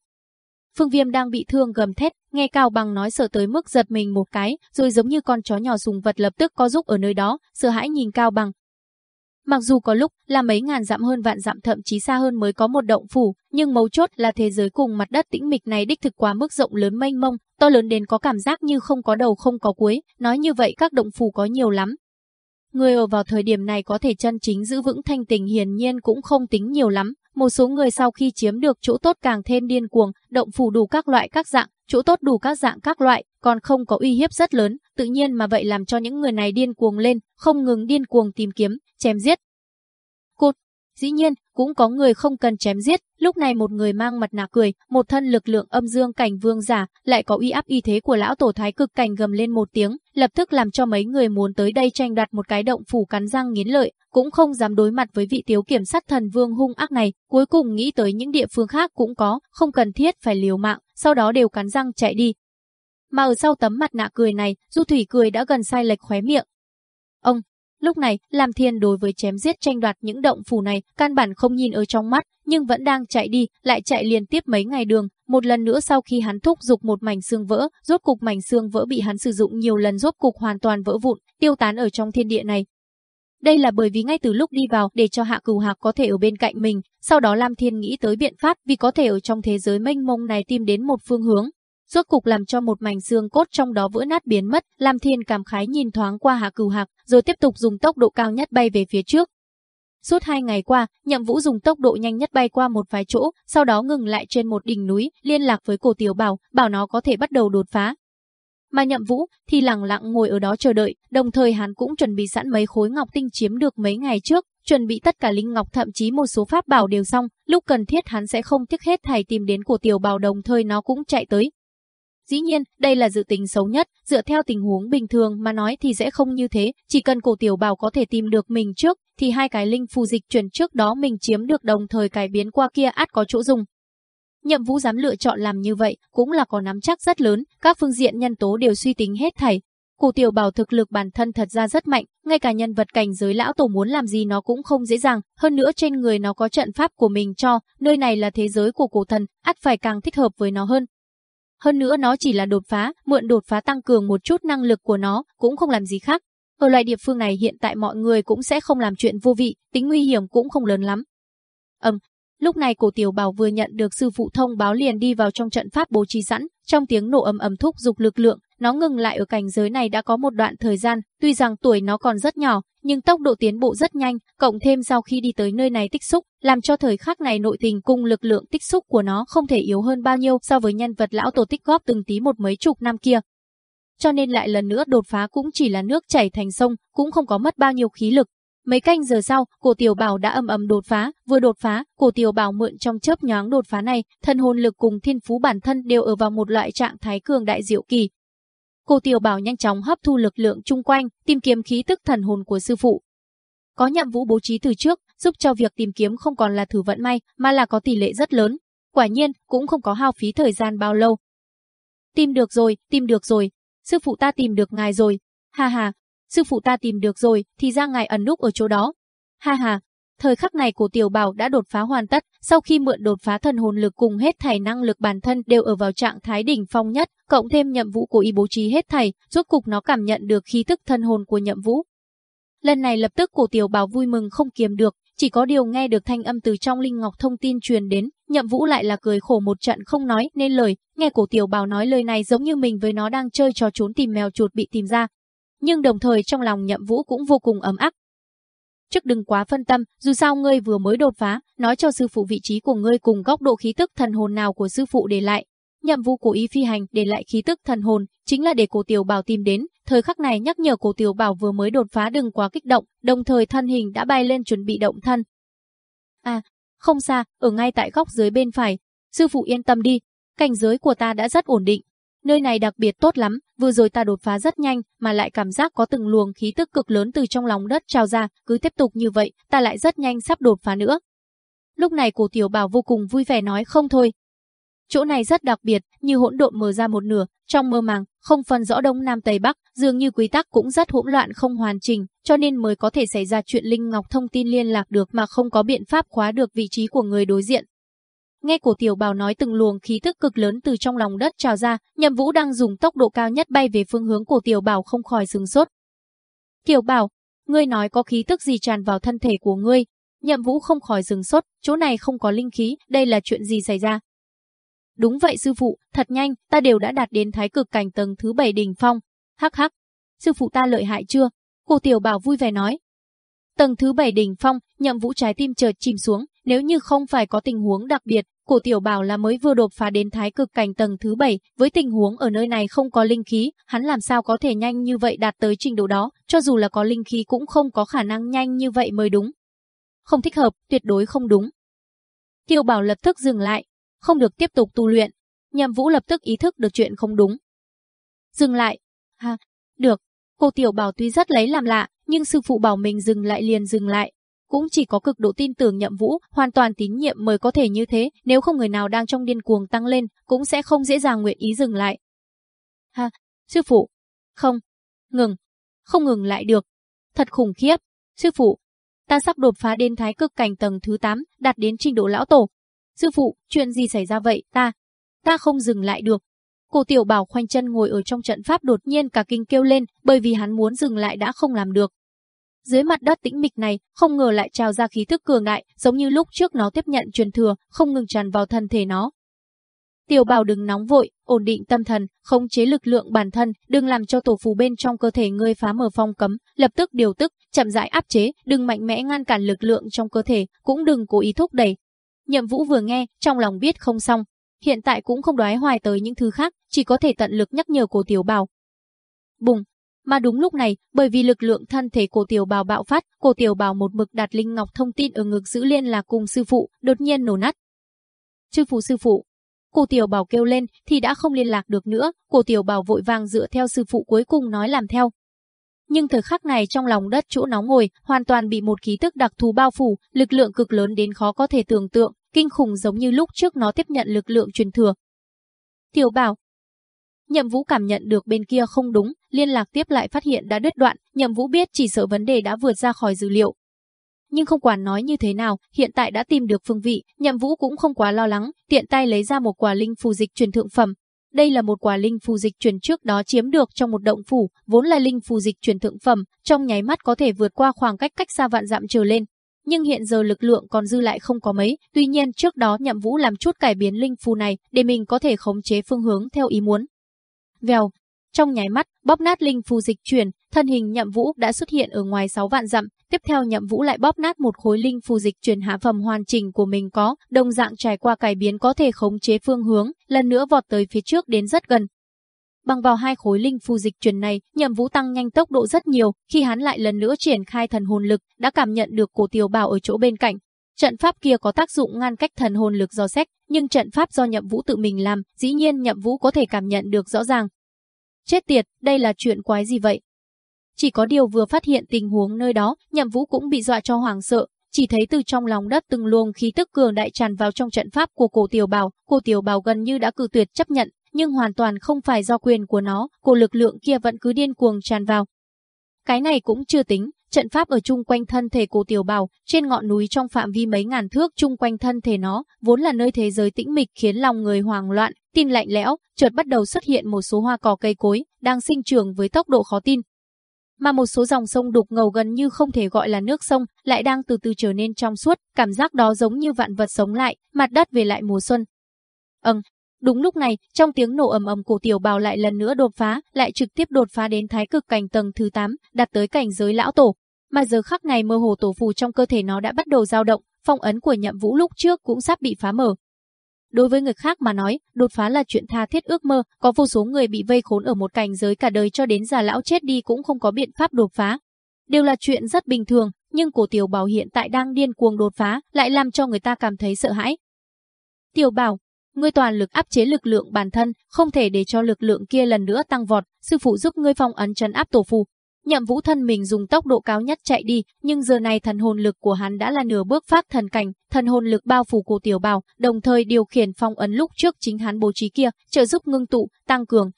Phương Viêm đang bị thương gầm thét, nghe Cao Bằng nói sợ tới mức giật mình một cái, rồi giống như con chó nhỏ sùng vật lập tức có giúp ở nơi đó, sợ hãi nhìn Cao Bằng, Mặc dù có lúc là mấy ngàn dặm hơn vạn dặm thậm chí xa hơn mới có một động phủ, nhưng mấu chốt là thế giới cùng mặt đất tĩnh mịch này đích thực quá mức rộng lớn mênh mông, to lớn đến có cảm giác như không có đầu không có cuối, nói như vậy các động phủ có nhiều lắm. Người ở vào thời điểm này có thể chân chính giữ vững thanh tình hiển nhiên cũng không tính nhiều lắm, một số người sau khi chiếm được chỗ tốt càng thêm điên cuồng, động phủ đủ các loại các dạng, chỗ tốt đủ các dạng các loại, còn không có uy hiếp rất lớn, tự nhiên mà vậy làm cho những người này điên cuồng lên, không ngừng điên cuồng tìm kiếm, chém giết. Cột, dĩ nhiên, cũng có người không cần chém giết, lúc này một người mang mặt nạ cười, một thân lực lượng âm dương cảnh vương giả, lại có uy áp y thế của lão tổ thái cực cảnh gầm lên một tiếng, lập tức làm cho mấy người muốn tới đây tranh đoạt một cái động phủ cắn răng nghiến lợi, cũng không dám đối mặt với vị tiếu kiểm sát thần vương hung ác này, cuối cùng nghĩ tới những địa phương khác cũng có, không cần thiết phải liều mạng, sau đó đều cắn răng chạy đi. Mà ở sau tấm mặt nạ cười này, Du Thủy cười đã gần sai lệch khóe miệng. Ông, Lúc này, làm Thiên đối với chém giết tranh đoạt những động phủ này, căn bản không nhìn ở trong mắt, nhưng vẫn đang chạy đi, lại chạy liên tiếp mấy ngày đường, một lần nữa sau khi hắn thúc dục một mảnh xương vỡ, rốt cục mảnh xương vỡ bị hắn sử dụng nhiều lần rốt cục hoàn toàn vỡ vụn, tiêu tán ở trong thiên địa này. Đây là bởi vì ngay từ lúc đi vào để cho Hạ Cửu Hạc có thể ở bên cạnh mình, sau đó Lam Thiên nghĩ tới biện pháp vì có thể ở trong thế giới mênh mông này tìm đến một phương hướng, rốt cục làm cho một mảnh xương cốt trong đó vỡ nát biến mất, Lam Thiên cảm khái nhìn thoáng qua Hạ Cửu Hạc, rồi tiếp tục dùng tốc độ cao nhất bay về phía trước. Suốt hai ngày qua, Nhậm Vũ dùng tốc độ nhanh nhất bay qua một vài chỗ, sau đó ngừng lại trên một đỉnh núi, liên lạc với Cổ Tiểu Bảo, bảo nó có thể bắt đầu đột phá. Mà Nhậm Vũ thì lặng lặng ngồi ở đó chờ đợi, đồng thời hắn cũng chuẩn bị sẵn mấy khối ngọc tinh chiếm được mấy ngày trước, chuẩn bị tất cả linh ngọc thậm chí một số pháp bảo đều xong, lúc cần thiết hắn sẽ không tiếc hết thảy tìm đến Cổ Tiểu Bảo đồng thời nó cũng chạy tới, Dĩ nhiên, đây là dự tính xấu nhất, dựa theo tình huống bình thường mà nói thì sẽ không như thế, chỉ cần cổ tiểu bảo có thể tìm được mình trước, thì hai cái linh phù dịch chuyển trước đó mình chiếm được đồng thời cải biến qua kia át có chỗ dùng. Nhậm Vũ dám lựa chọn làm như vậy, cũng là có nắm chắc rất lớn, các phương diện nhân tố đều suy tính hết thảy. Cổ tiểu bảo thực lực bản thân thật ra rất mạnh, ngay cả nhân vật cảnh giới lão tổ muốn làm gì nó cũng không dễ dàng, hơn nữa trên người nó có trận pháp của mình cho, nơi này là thế giới của cổ thần, ắt phải càng thích hợp với nó hơn. Hơn nữa nó chỉ là đột phá, mượn đột phá tăng cường một chút năng lực của nó, cũng không làm gì khác. Ở loại địa phương này hiện tại mọi người cũng sẽ không làm chuyện vô vị, tính nguy hiểm cũng không lớn lắm. Ầm, lúc này cổ tiểu bảo vừa nhận được sư phụ thông báo liền đi vào trong trận pháp bố trí sẵn, trong tiếng nổ ầm ầm thúc dục lực lượng, nó ngừng lại ở cảnh giới này đã có một đoạn thời gian, tuy rằng tuổi nó còn rất nhỏ, nhưng tốc độ tiến bộ rất nhanh, cộng thêm sau khi đi tới nơi này tích xúc, làm cho thời khắc này nội tình cùng lực lượng tích xúc của nó không thể yếu hơn bao nhiêu so với nhân vật lão tổ tích góp từng tí một mấy chục năm kia. Cho nên lại lần nữa đột phá cũng chỉ là nước chảy thành sông, cũng không có mất bao nhiêu khí lực. Mấy canh giờ sau, cổ tiểu bảo đã âm ầm đột phá, vừa đột phá, cổ tiểu bảo mượn trong chớp nhoáng đột phá này, thân hồn lực cùng thiên phú bản thân đều ở vào một loại trạng thái cường đại diệu kỳ, Cô Tiểu Bảo nhanh chóng hấp thu lực lượng chung quanh, tìm kiếm khí tức thần hồn của sư phụ. Có nhậm vũ bố trí từ trước, giúp cho việc tìm kiếm không còn là thử vận may, mà là có tỷ lệ rất lớn. Quả nhiên, cũng không có hao phí thời gian bao lâu. Tìm được rồi, tìm được rồi. Sư phụ ta tìm được ngài rồi. Ha ha, sư phụ ta tìm được rồi, thì ra ngài ẩn núp ở chỗ đó. Ha ha, Thời khắc này của Tiểu Bảo đã đột phá hoàn tất, sau khi mượn đột phá thần hồn lực cùng hết thảy năng lực bản thân đều ở vào trạng thái đỉnh phong nhất, cộng thêm nhậm vũ của y bố trí hết thảy, rốt cục nó cảm nhận được khí tức thân hồn của nhậm vũ. Lần này lập tức cổ Tiểu Bảo vui mừng không kiềm được, chỉ có điều nghe được thanh âm từ trong linh ngọc thông tin truyền đến, nhậm vũ lại là cười khổ một trận không nói nên lời, nghe cổ Tiểu Bảo nói lời này giống như mình với nó đang chơi trò trốn tìm mèo chuột bị tìm ra. Nhưng đồng thời trong lòng nhậm vũ cũng vô cùng ấm áp, trước đừng quá phân tâm, dù sao ngươi vừa mới đột phá, nói cho sư phụ vị trí của ngươi cùng góc độ khí tức thần hồn nào của sư phụ để lại. nhiệm vụ của Y phi hành để lại khí tức thần hồn, chính là để cổ tiểu bảo tìm đến, thời khắc này nhắc nhở cổ tiểu bảo vừa mới đột phá đừng quá kích động, đồng thời thân hình đã bay lên chuẩn bị động thân. À, không xa, ở ngay tại góc dưới bên phải, sư phụ yên tâm đi, cảnh giới của ta đã rất ổn định, Nơi này đặc biệt tốt lắm, vừa rồi ta đột phá rất nhanh, mà lại cảm giác có từng luồng khí tức cực lớn từ trong lòng đất trào ra, cứ tiếp tục như vậy, ta lại rất nhanh sắp đột phá nữa. Lúc này cổ tiểu bảo vô cùng vui vẻ nói không thôi. Chỗ này rất đặc biệt, như hỗn độn mở ra một nửa, trong mơ màng, không phân rõ đông nam tây bắc, dường như quy tắc cũng rất hỗn loạn không hoàn chỉnh, cho nên mới có thể xảy ra chuyện Linh Ngọc thông tin liên lạc được mà không có biện pháp khóa được vị trí của người đối diện. Nghe cổ tiểu bào nói từng luồng khí tức cực lớn từ trong lòng đất trào ra, nhậm vũ đang dùng tốc độ cao nhất bay về phương hướng cổ tiểu bảo không khỏi sừng sốt. Tiểu bảo, ngươi nói có khí tức gì tràn vào thân thể của ngươi? Nhậm vũ không khỏi dừng sốt, chỗ này không có linh khí, đây là chuyện gì xảy ra? Đúng vậy sư phụ, thật nhanh, ta đều đã đạt đến thái cực cảnh tầng thứ bảy đỉnh phong. Hắc hắc, sư phụ ta lợi hại chưa? Cổ tiểu bảo vui vẻ nói. Tầng thứ bảy đỉnh phong, nhậm vũ trái tim chợt chìm xuống, nếu như không phải có tình huống đặc biệt, cổ tiểu bảo là mới vừa đột phá đến thái cực cảnh tầng thứ 7, với tình huống ở nơi này không có linh khí, hắn làm sao có thể nhanh như vậy đạt tới trình độ đó, cho dù là có linh khí cũng không có khả năng nhanh như vậy mới đúng. Không thích hợp, tuyệt đối không đúng. Tiểu bảo lập tức dừng lại, không được tiếp tục tu luyện. Nhậm Vũ lập tức ý thức được chuyện không đúng. Dừng lại. Ha, được. Cô tiểu bảo tuy rất lấy làm lạ, nhưng sư phụ bảo mình dừng lại liền dừng lại, cũng chỉ có cực độ tin tưởng nhậm vũ, hoàn toàn tín nhiệm mới có thể như thế, nếu không người nào đang trong điên cuồng tăng lên, cũng sẽ không dễ dàng nguyện ý dừng lại. Ha, sư phụ, không, ngừng, không ngừng lại được, thật khủng khiếp, sư phụ, ta sắp đột phá đến thái cực cảnh tầng thứ 8, đạt đến trình độ lão tổ. Sư phụ, chuyện gì xảy ra vậy, ta, ta không dừng lại được. Cô tiểu bảo khoanh chân ngồi ở trong trận pháp đột nhiên cả kinh kêu lên, bởi vì hắn muốn dừng lại đã không làm được, dưới mặt đất tĩnh mịch này, không ngờ lại trào ra khí thức cường đại, giống như lúc trước nó tiếp nhận truyền thừa, không ngừng tràn vào thân thể nó. Tiểu Bảo đừng nóng vội, ổn định tâm thần, khống chế lực lượng bản thân, đừng làm cho tổ phù bên trong cơ thể ngươi phá mở phong cấm, lập tức điều tức, chậm rãi áp chế, đừng mạnh mẽ ngăn cản lực lượng trong cơ thể, cũng đừng cố ý thúc đẩy. Nhậm Vũ vừa nghe, trong lòng biết không xong, hiện tại cũng không đoái hoài tới những thứ khác, chỉ có thể tận lực nhắc nhở cổ Tiểu Bảo. Bùng, mà đúng lúc này, bởi vì lực lượng thân thể cổ tiểu bào bạo phát, cổ tiểu bào một mực đặt linh ngọc thông tin ở ngực giữ liên lạc cùng sư phụ, đột nhiên nổ nát. Chư phụ sư phụ. Cổ tiểu bào kêu lên thì đã không liên lạc được nữa, cổ tiểu bào vội vàng dựa theo sư phụ cuối cùng nói làm theo. Nhưng thời khắc này trong lòng đất chỗ nóng ngồi, hoàn toàn bị một khí tức đặc thù bao phủ, lực lượng cực lớn đến khó có thể tưởng tượng, kinh khủng giống như lúc trước nó tiếp nhận lực lượng truyền thừa. Tiểu bảo, Nhậm Vũ cảm nhận được bên kia không đúng, liên lạc tiếp lại phát hiện đã đứt đoạn, Nhậm Vũ biết chỉ sợ vấn đề đã vượt ra khỏi dữ liệu. Nhưng không quản nói như thế nào, hiện tại đã tìm được phương vị, Nhậm Vũ cũng không quá lo lắng, tiện tay lấy ra một quả linh phù dịch truyền thượng phẩm. Đây là một quả linh phù dịch truyền trước đó chiếm được trong một động phủ, vốn là linh phù dịch truyền thượng phẩm, trong nháy mắt có thể vượt qua khoảng cách cách xa vạn dặm trở lên. Nhưng hiện giờ lực lượng còn dư lại không có mấy, tuy nhiên trước đó Nhậm Vũ làm chút cải biến linh phù này để mình có thể khống chế phương hướng theo ý muốn. Vèo, trong nháy mắt, bóp nát linh phù dịch chuyển, thân hình Nhậm Vũ đã xuất hiện ở ngoài 6 vạn dặm, tiếp theo Nhậm Vũ lại bóp nát một khối linh phù dịch chuyển hạ phẩm hoàn chỉnh của mình có, đồng dạng trải qua cải biến có thể khống chế phương hướng, lần nữa vọt tới phía trước đến rất gần. Bằng vào hai khối linh phù dịch chuyển này, Nhậm Vũ tăng nhanh tốc độ rất nhiều, khi hắn lại lần nữa triển khai thần hồn lực, đã cảm nhận được cổ tiểu bảo ở chỗ bên cạnh, Trận pháp kia có tác dụng ngăn cách thần hồn lực do xét, nhưng trận pháp do Nhậm Vũ tự mình làm, dĩ nhiên Nhậm Vũ có thể cảm nhận được rõ ràng. Chết tiệt, đây là chuyện quái gì vậy? Chỉ có điều vừa phát hiện tình huống nơi đó, Nhậm Vũ cũng bị dọa cho hoảng sợ, chỉ thấy từ trong lòng đất từng luồng khí tức cường đại tràn vào trong trận pháp của cổ tiểu bảo, cô tiểu bảo gần như đã cử tuyệt chấp nhận, nhưng hoàn toàn không phải do quyền của nó, cổ lực lượng kia vẫn cứ điên cuồng tràn vào. Cái này cũng chưa tính, trận pháp ở chung quanh thân thể cổ tiểu bào trên ngọn núi trong phạm vi mấy ngàn thước chung quanh thân thể nó, vốn là nơi thế giới tĩnh mịch khiến lòng người hoang loạn, tin lạnh lẽo, chợt bắt đầu xuất hiện một số hoa cỏ cây cối, đang sinh trưởng với tốc độ khó tin. Mà một số dòng sông đục ngầu gần như không thể gọi là nước sông, lại đang từ từ trở nên trong suốt, cảm giác đó giống như vạn vật sống lại, mặt đất về lại mùa xuân. Ừm, Đúng lúc này, trong tiếng nổ ầm ầm của tiểu bào lại lần nữa đột phá, lại trực tiếp đột phá đến thái cực cảnh tầng thứ 8, đạt tới cảnh giới lão tổ. Mà giờ khắc này mơ hồ tổ phù trong cơ thể nó đã bắt đầu dao động, phong ấn của nhậm vũ lúc trước cũng sắp bị phá mở. Đối với người khác mà nói, đột phá là chuyện tha thiết ước mơ, có vô số người bị vây khốn ở một cảnh giới cả đời cho đến già lão chết đi cũng không có biện pháp đột phá. Đều là chuyện rất bình thường, nhưng cổ tiểu bảo hiện tại đang điên cuồng đột phá, lại làm cho người ta cảm thấy sợ hãi. Tiểu bảo, ngươi toàn lực áp chế lực lượng bản thân, không thể để cho lực lượng kia lần nữa tăng vọt, sư phụ giúp ngươi phong ấn trấn áp tổ phù. Nhậm Vũ thân mình dùng tốc độ cao nhất chạy đi, nhưng giờ này thần hồn lực của hắn đã là nửa bước phát thần cảnh, thần hồn lực bao phủ cổ tiểu bào, đồng thời điều khiển phong ấn lúc trước chính hắn bố trí kia, trợ giúp ngưng tụ, tăng cường.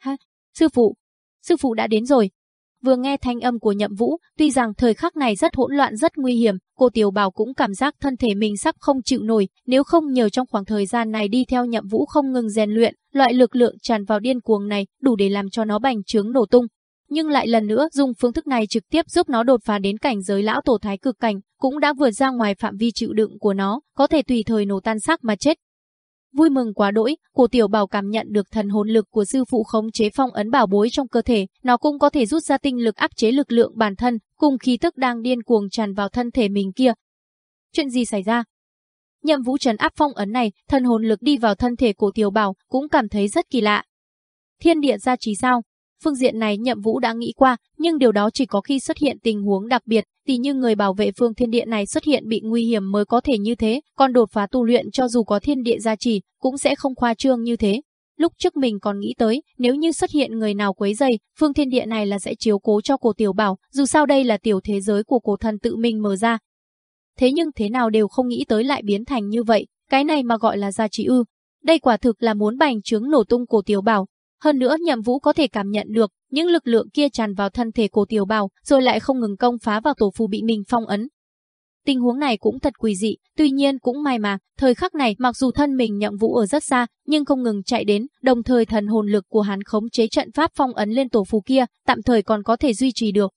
Ha, sư phụ, sư phụ đã đến rồi, Vừa nghe thanh âm của nhậm vũ, tuy rằng thời khắc này rất hỗn loạn rất nguy hiểm, cô Tiểu Bảo cũng cảm giác thân thể mình sắp không chịu nổi, nếu không nhờ trong khoảng thời gian này đi theo nhậm vũ không ngừng rèn luyện, loại lực lượng tràn vào điên cuồng này đủ để làm cho nó bành trướng nổ tung. Nhưng lại lần nữa dùng phương thức này trực tiếp giúp nó đột phá đến cảnh giới lão tổ thái cực cảnh, cũng đã vượt ra ngoài phạm vi chịu đựng của nó, có thể tùy thời nổ tan xác mà chết. Vui mừng quá đỗi, cổ tiểu bảo cảm nhận được thần hồn lực của sư phụ khống chế phong ấn bảo bối trong cơ thể, nó cũng có thể rút ra tinh lực áp chế lực lượng bản thân, cùng khí tức đang điên cuồng tràn vào thân thể mình kia. Chuyện gì xảy ra? Nhậm vũ trấn áp phong ấn này, thần hồn lực đi vào thân thể cổ tiểu bảo, cũng cảm thấy rất kỳ lạ. Thiên địa gia trí sao? Phương diện này nhậm vũ đã nghĩ qua, nhưng điều đó chỉ có khi xuất hiện tình huống đặc biệt, tỉ như người bảo vệ phương thiên địa này xuất hiện bị nguy hiểm mới có thể như thế, còn đột phá tu luyện cho dù có thiên địa gia trì, cũng sẽ không khoa trương như thế. Lúc trước mình còn nghĩ tới, nếu như xuất hiện người nào quấy dày, phương thiên địa này là sẽ chiếu cố cho cổ tiểu bảo, dù sao đây là tiểu thế giới của cổ thần tự mình mở ra. Thế nhưng thế nào đều không nghĩ tới lại biến thành như vậy, cái này mà gọi là gia trì ư. Đây quả thực là muốn bành trướng nổ tung cổ tiểu bảo, hơn nữa nhậm vũ có thể cảm nhận được những lực lượng kia tràn vào thân thể cổ tiểu bào rồi lại không ngừng công phá vào tổ phù bị mình phong ấn. Tình huống này cũng thật quỷ dị, tuy nhiên cũng may mà, thời khắc này mặc dù thân mình nhậm vũ ở rất xa, nhưng không ngừng chạy đến, đồng thời thần hồn lực của hắn khống chế trận pháp phong ấn lên tổ phù kia, tạm thời còn có thể duy trì được.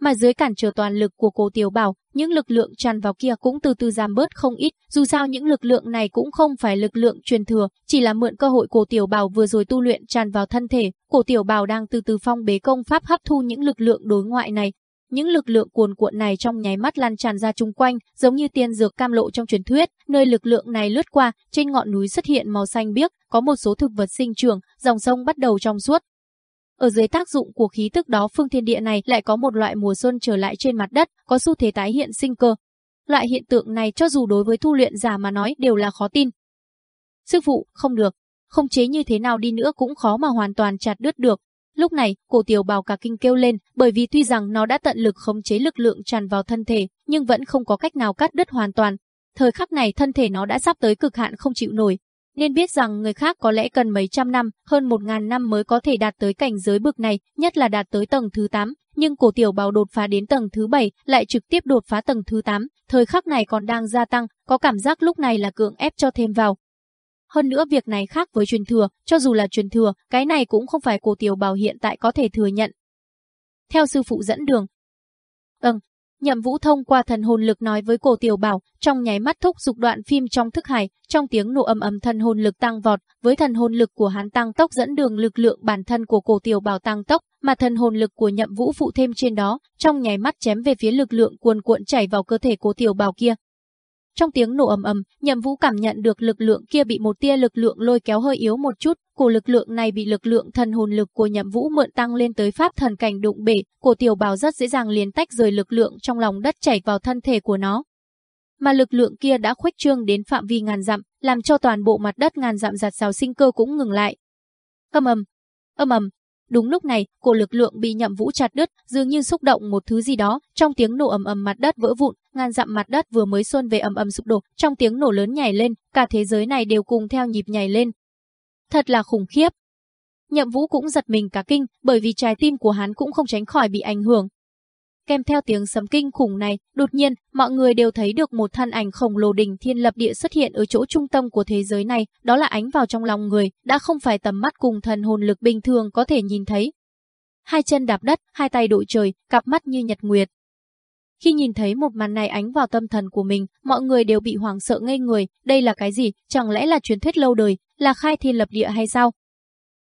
Mà dưới cản trở toàn lực của cổ tiểu bảo, những lực lượng tràn vào kia cũng từ từ giảm bớt không ít, dù sao những lực lượng này cũng không phải lực lượng truyền thừa, chỉ là mượn cơ hội cổ tiểu bào vừa rồi tu luyện tràn vào thân thể, cổ tiểu bào đang từ từ phong bế công pháp hấp thu những lực lượng đối ngoại này. Những lực lượng cuồn cuộn này trong nháy mắt lan tràn ra chung quanh, giống như tiên dược cam lộ trong truyền thuyết, nơi lực lượng này lướt qua, trên ngọn núi xuất hiện màu xanh biếc, có một số thực vật sinh trưởng, dòng sông bắt đầu trong suốt, ở dưới tác dụng của khí tức đó phương thiên địa này lại có một loại mùa xuân trở lại trên mặt đất, có xu thế tái hiện sinh cơ. Loại hiện tượng này cho dù đối với tu luyện giả mà nói đều là khó tin. Sư phụ, không được, không chế như thế nào đi nữa cũng khó mà hoàn toàn chặt đứt được. Lúc này, cổ tiểu bào cả kinh kêu lên, bởi vì tuy rằng nó đã tận lực khống chế lực lượng tràn vào thân thể, nhưng vẫn không có cách nào cắt đứt hoàn toàn. Thời khắc này thân thể nó đã sắp tới cực hạn không chịu nổi, nên biết rằng người khác có lẽ cần mấy trăm năm, hơn một ngàn năm mới có thể đạt tới cảnh giới bực này, nhất là đạt tới tầng thứ 8, nhưng cổ tiểu bào đột phá đến tầng thứ 7, lại trực tiếp đột phá tầng thứ 8, thời khắc này còn đang gia tăng, có cảm giác lúc này là cưỡng ép cho thêm vào. Hơn nữa việc này khác với truyền thừa, cho dù là truyền thừa, cái này cũng không phải cổ tiểu bào hiện tại có thể thừa nhận. Theo sư phụ dẫn đường. Ừm, Nhậm Vũ thông qua thần hồn lực nói với Cổ Tiểu Bảo, trong nháy mắt thúc dục đoạn phim trong thức hải, trong tiếng nổ ầm ầm thần hồn lực tăng vọt, với thần hồn lực của hắn tăng tốc dẫn đường lực lượng bản thân của Cổ Tiểu Bảo tăng tốc, mà thần hồn lực của Nhậm Vũ phụ thêm trên đó, trong nháy mắt chém về phía lực lượng cuồn cuộn chảy vào cơ thể Cổ Tiểu Bảo kia. Trong tiếng nổ ầm ầm, Nhậm Vũ cảm nhận được lực lượng kia bị một tia lực lượng lôi kéo hơi yếu một chút, cổ lực lượng này bị lực lượng thần hồn lực của Nhậm Vũ mượn tăng lên tới pháp thần cảnh đụng bể, cổ tiểu bào rất dễ dàng liền tách rời lực lượng trong lòng đất chảy vào thân thể của nó. Mà lực lượng kia đã khuếch trương đến phạm vi ngàn dặm, làm cho toàn bộ mặt đất ngàn dặm giặt rào sinh cơ cũng ngừng lại. Âm ầm, âm ầm, Đúng lúc này, cổ lực lượng bị nhậm vũ chặt đứt, dường như xúc động một thứ gì đó, trong tiếng nổ ầm ầm mặt đất vỡ vụn, ngàn dặm mặt đất vừa mới xuân về ầm ầm sụp đổ, trong tiếng nổ lớn nhảy lên, cả thế giới này đều cùng theo nhịp nhảy lên. Thật là khủng khiếp. Nhậm Vũ cũng giật mình cả kinh, bởi vì trái tim của hắn cũng không tránh khỏi bị ảnh hưởng, Kèm theo tiếng sấm kinh khủng này, đột nhiên, mọi người đều thấy được một thân ảnh khổng lồ đỉnh thiên lập địa xuất hiện ở chỗ trung tâm của thế giới này, đó là ánh vào trong lòng người, đã không phải tầm mắt cùng thần hồn lực bình thường có thể nhìn thấy. Hai chân đạp đất, hai tay đội trời, cặp mắt như nhật nguyệt. Khi nhìn thấy một màn này ánh vào tâm thần của mình, mọi người đều bị hoảng sợ ngây người, đây là cái gì, chẳng lẽ là truyền thuyết lâu đời, là khai thiên lập địa hay sao?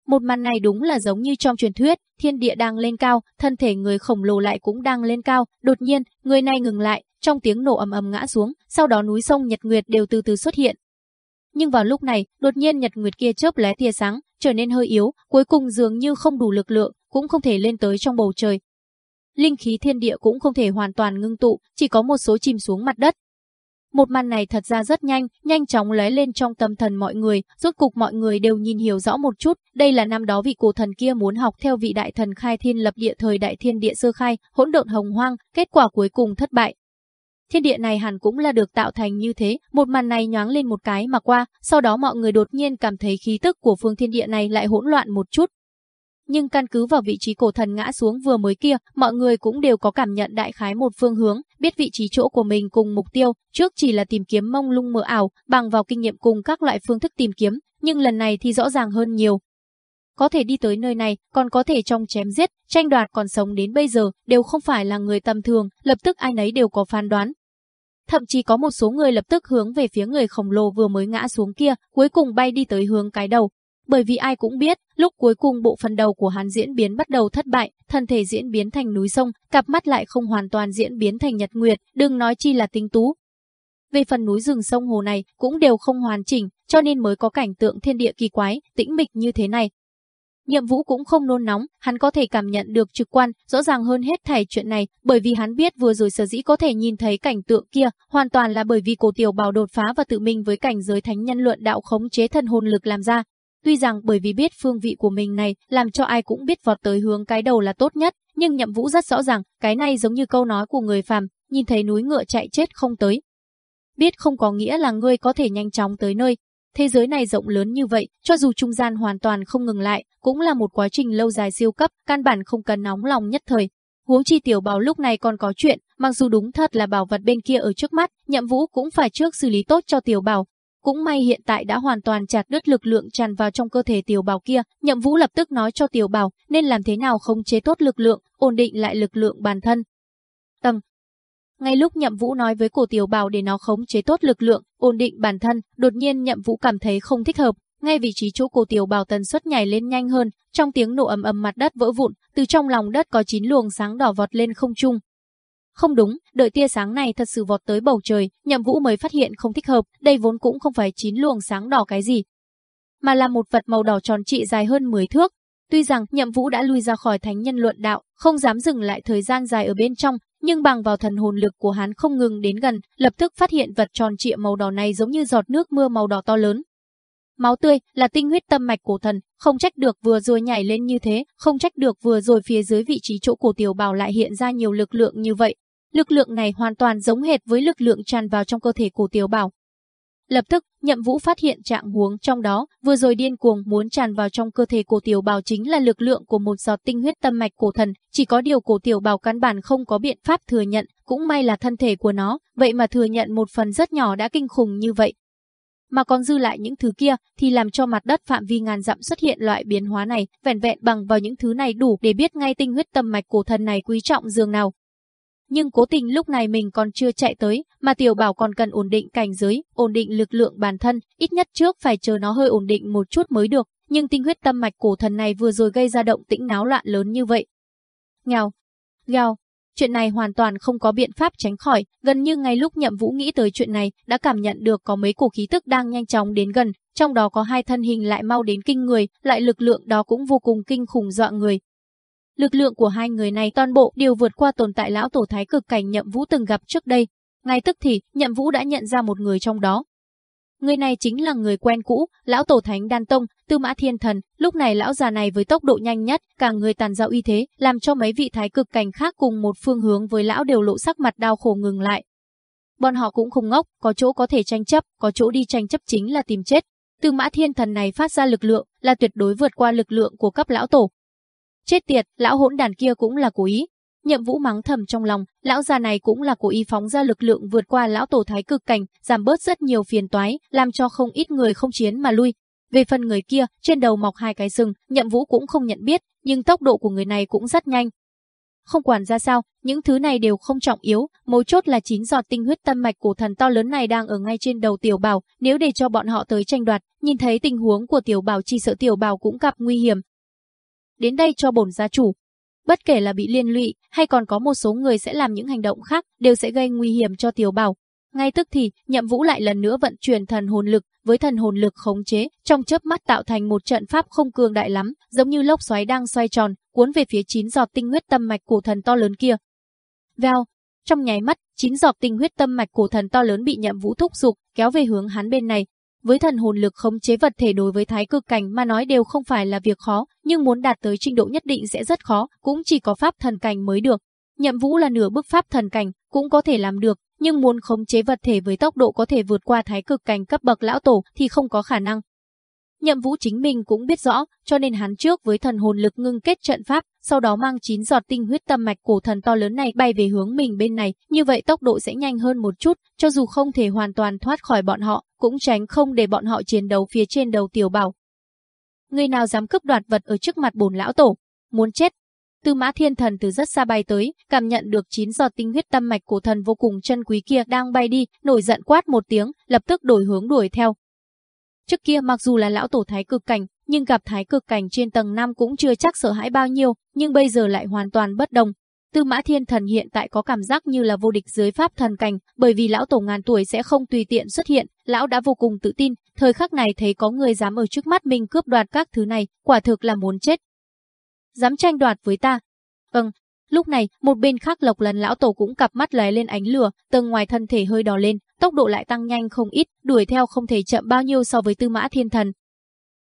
Một màn này đúng là giống như trong truyền thuyết, thiên địa đang lên cao, thân thể người khổng lồ lại cũng đang lên cao, đột nhiên, người này ngừng lại, trong tiếng nổ ầm ầm ngã xuống, sau đó núi sông Nhật Nguyệt đều từ từ xuất hiện. Nhưng vào lúc này, đột nhiên Nhật Nguyệt kia chớp lóe tia sáng, trở nên hơi yếu, cuối cùng dường như không đủ lực lượng, cũng không thể lên tới trong bầu trời. Linh khí thiên địa cũng không thể hoàn toàn ngưng tụ, chỉ có một số chìm xuống mặt đất, một màn này thật ra rất nhanh, nhanh chóng lóe lên trong tâm thần mọi người, rốt cục mọi người đều nhìn hiểu rõ một chút, đây là năm đó vị cổ thần kia muốn học theo vị đại thần khai thiên lập địa thời đại thiên địa sơ khai, hỗn độn hồng hoang, kết quả cuối cùng thất bại. Thiên địa này hẳn cũng là được tạo thành như thế, một màn này nhoáng lên một cái mà qua, sau đó mọi người đột nhiên cảm thấy khí tức của phương thiên địa này lại hỗn loạn một chút, nhưng căn cứ vào vị trí cổ thần ngã xuống vừa mới kia, mọi người cũng đều có cảm nhận đại khái một phương hướng, biết vị trí chỗ của mình cùng mục tiêu, trước chỉ là tìm kiếm mông lung mờ ảo, bằng vào kinh nghiệm cùng các loại phương thức tìm kiếm, nhưng lần này thì rõ ràng hơn nhiều. Có thể đi tới nơi này, còn có thể trong chém giết, tranh đoạt còn sống đến bây giờ, đều không phải là người tầm thường, lập tức ai nấy đều có phán đoán, Thậm chí có một số người lập tức hướng về phía người khổng lồ vừa mới ngã xuống kia, cuối cùng bay đi tới hướng cái đầu, bởi vì ai cũng biết, lúc cuối cùng bộ phần đầu của hắn diễn biến bắt đầu thất bại, thân thể diễn biến thành núi sông, cặp mắt lại không hoàn toàn diễn biến thành nhật nguyệt, đừng nói chi là tinh tú. Về phần núi rừng sông hồ này cũng đều không hoàn chỉnh, cho nên mới có cảnh tượng thiên địa kỳ quái, tĩnh mịch như thế này. Nhiệm Vũ cũng không nôn nóng, hắn có thể cảm nhận được trực quan, rõ ràng hơn hết thảy chuyện này, bởi vì hắn biết vừa rồi sở dĩ có thể nhìn thấy cảnh tượng kia, hoàn toàn là bởi vì cổ tiểu bào đột phá và tự mình với cảnh giới thánh nhân luận đạo khống chế thân hồn lực làm ra, Tuy rằng bởi vì biết phương vị của mình này làm cho ai cũng biết vọt tới hướng cái đầu là tốt nhất, nhưng nhậm vũ rất rõ ràng, cái này giống như câu nói của người phàm, nhìn thấy núi ngựa chạy chết không tới. Biết không có nghĩa là ngươi có thể nhanh chóng tới nơi. Thế giới này rộng lớn như vậy, cho dù trung gian hoàn toàn không ngừng lại, cũng là một quá trình lâu dài siêu cấp, căn bản không cần nóng lòng nhất thời. Huống chi tiểu bảo lúc này còn có chuyện, mặc dù đúng thật là bảo vật bên kia ở trước mắt, nhậm vũ cũng phải trước xử lý tốt cho tiểu bảo, cũng may hiện tại đã hoàn toàn chặt đứt lực lượng tràn vào trong cơ thể tiểu bảo kia, nhậm vũ lập tức nói cho tiểu bảo nên làm thế nào không chế tốt lực lượng, ổn định lại lực lượng bản thân. Tầng Ngay lúc Nhậm Vũ nói với cổ tiểu bảo để nó khống chế tốt lực lượng, ổn định bản thân, đột nhiên Nhậm Vũ cảm thấy không thích hợp, ngay vị trí chỗ cổ tiểu bảo tần suất nhảy lên nhanh hơn, trong tiếng nổ ầm ầm mặt đất vỡ vụn, từ trong lòng đất có chín luồng sáng đỏ vọt lên không trung. Không đúng, đợi tia sáng này thật sự vọt tới bầu trời, Nhậm Vũ mới phát hiện không thích hợp, đây vốn cũng không phải chín luồng sáng đỏ cái gì, mà là một vật màu đỏ tròn trị dài hơn 10 thước. Tuy rằng Nhậm Vũ đã lui ra khỏi thánh nhân luận đạo, không dám dừng lại thời gian dài ở bên trong, nhưng bằng vào thần hồn lực của hắn không ngừng đến gần, lập tức phát hiện vật tròn trịa màu đỏ này giống như giọt nước mưa màu đỏ to lớn. Máu tươi là tinh huyết tâm mạch cổ thần, không trách được vừa rồi nhảy lên như thế, không trách được vừa rồi phía dưới vị trí chỗ cổ tiểu bảo lại hiện ra nhiều lực lượng như vậy. Lực lượng này hoàn toàn giống hệt với lực lượng tràn vào trong cơ thể cổ tiểu bảo. Lập tức, Nhậm Vũ phát hiện trạng huống trong đó, vừa rồi điên cuồng muốn tràn vào trong cơ thể cổ tiểu bảo chính là lực lượng của một giọt tinh huyết tâm mạch cổ thần, chỉ có điều cổ tiểu bảo căn bản không có biện pháp thừa nhận, cũng may là thân thể của nó, vậy mà thừa nhận một phần rất nhỏ đã kinh khủng như vậy. Mà còn dư lại những thứ kia thì làm cho mặt đất phạm vi ngàn dặm xuất hiện loại biến hóa này, vẻn vẹn bằng vào những thứ này đủ để biết ngay tinh huyết tâm mạch cổ thần này quý trọng dường nào, nhưng cố tình lúc này mình còn chưa chạy tới, mà tiểu bảo còn cần ổn định cảnh giới, ổn định lực lượng bản thân, ít nhất trước phải chờ nó hơi ổn định một chút mới được, nhưng tinh huyết tâm mạch cổ thần này vừa rồi gây ra động tĩnh náo loạn lớn như vậy. Nghèo, gào, chuyện này hoàn toàn không có biện pháp tránh khỏi, gần như ngay lúc nhậm vũ nghĩ tới chuyện này, đã cảm nhận được có mấy cổ khí tức đang nhanh chóng đến gần, trong đó có hai thân hình lại mau đến kinh người, lại lực lượng đó cũng vô cùng kinh khủng dọa người, Lực lượng của hai người này toàn bộ đều vượt qua tồn tại lão tổ thái cực cảnh Nhậm Vũ từng gặp trước đây. Ngay tức thì, Nhậm Vũ đã nhận ra một người trong đó. Người này chính là người quen cũ, lão tổ thánh đan tông, Tư Mã Thiên Thần, lúc này lão già này với tốc độ nhanh nhất, cả người tàn dạo uy thế, làm cho mấy vị thái cực cảnh khác cùng một phương hướng với lão đều lộ sắc mặt đau khổ ngừng lại. Bọn họ cũng không ngốc, có chỗ có thể tranh chấp, có chỗ đi tranh chấp chính là tìm chết. Tư Mã Thiên Thần này phát ra lực lượng, là tuyệt đối vượt qua lực lượng của cấp lão tổ, Chết tiệt, lão hỗn đàn kia cũng là cố ý. Nhậm Vũ mắng thầm trong lòng, lão già này cũng là cố ý phóng ra lực lượng vượt qua lão tổ thái cực cảnh, giảm bớt rất nhiều phiền toái, làm cho không ít người không chiến mà lui. Về phần người kia, trên đầu mọc hai cái sừng, Nhậm Vũ cũng không nhận biết, nhưng tốc độ của người này cũng rất nhanh. Không quản ra sao, những thứ này đều không trọng yếu, mấu chốt là chín giọt tinh huyết tâm mạch cổ thần to lớn này đang ở ngay trên đầu tiểu bảo, nếu để cho bọn họ tới tranh đoạt, nhìn thấy tình huống của tiểu bảo chỉ sợ tiểu bảo cũng gặp nguy hiểm, đến đây cho bổn gia chủ. Bất kể là bị liên lụy hay còn có một số người sẽ làm những hành động khác đều sẽ gây nguy hiểm cho tiểu bảo. Ngay tức thì, nhậm vũ lại lần nữa vận chuyển thần hồn lực, với thần hồn lực khống chế, trong chớp mắt tạo thành một trận pháp không cường đại lắm, giống như lốc xoáy đang xoay tròn, cuốn về phía chín giọt tinh huyết tâm mạch cổ thần to lớn kia. Vèo, trong nháy mắt, chín giọt tinh huyết tâm mạch cổ thần to lớn bị nhậm vũ thúc giục, kéo về hướng hắn bên này, với thần hồn lực khống chế vật thể đối với thái cực cảnh mà nói đều không phải là việc khó, nhưng muốn đạt tới trình độ nhất định sẽ rất khó, cũng chỉ có pháp thần cảnh mới được. Nhậm Vũ là nửa bước pháp thần cảnh, cũng có thể làm được, nhưng muốn khống chế vật thể với tốc độ có thể vượt qua thái cực cảnh cấp bậc lão tổ thì không có khả năng. Nhậm Vũ chính mình cũng biết rõ, cho nên hắn trước với thần hồn lực ngưng kết trận pháp, sau đó mang chín giọt tinh huyết tâm mạch cổ thần to lớn này bay về hướng mình bên này, như vậy tốc độ sẽ nhanh hơn một chút, cho dù không thể hoàn toàn thoát khỏi bọn họ, cũng tránh không để bọn họ chiến đấu phía trên đầu tiểu bảo. Người nào dám cướp đoạt vật ở trước mặt bổn lão tổ, muốn chết. Tư mã thiên thần từ rất xa bay tới, cảm nhận được chín giọt tinh huyết tâm mạch cổ thần vô cùng chân quý kia đang bay đi, nổi giận quát một tiếng, lập tức đổi hướng đuổi theo. Trước kia mặc dù là lão tổ thái cực cảnh, nhưng gặp thái cực cảnh trên tầng 5 cũng chưa chắc sợ hãi bao nhiêu, nhưng bây giờ lại hoàn toàn bất đồng. Tư Mã Thiên Thần hiện tại có cảm giác như là vô địch dưới pháp thần cảnh, bởi vì lão tổ ngàn tuổi sẽ không tùy tiện xuất hiện, lão đã vô cùng tự tin, thời khắc này thấy có người dám ở trước mắt mình cướp đoạt các thứ này, quả thực là muốn chết. Dám tranh đoạt với ta? Vâng. Lúc này, một bên khác Lộc Lần lão tổ cũng cặp mắt lóe lên ánh lửa, tầng ngoài thân thể hơi đỏ lên, tốc độ lại tăng nhanh không ít, đuổi theo không thể chậm bao nhiêu so với Tư Mã Thiên Thần,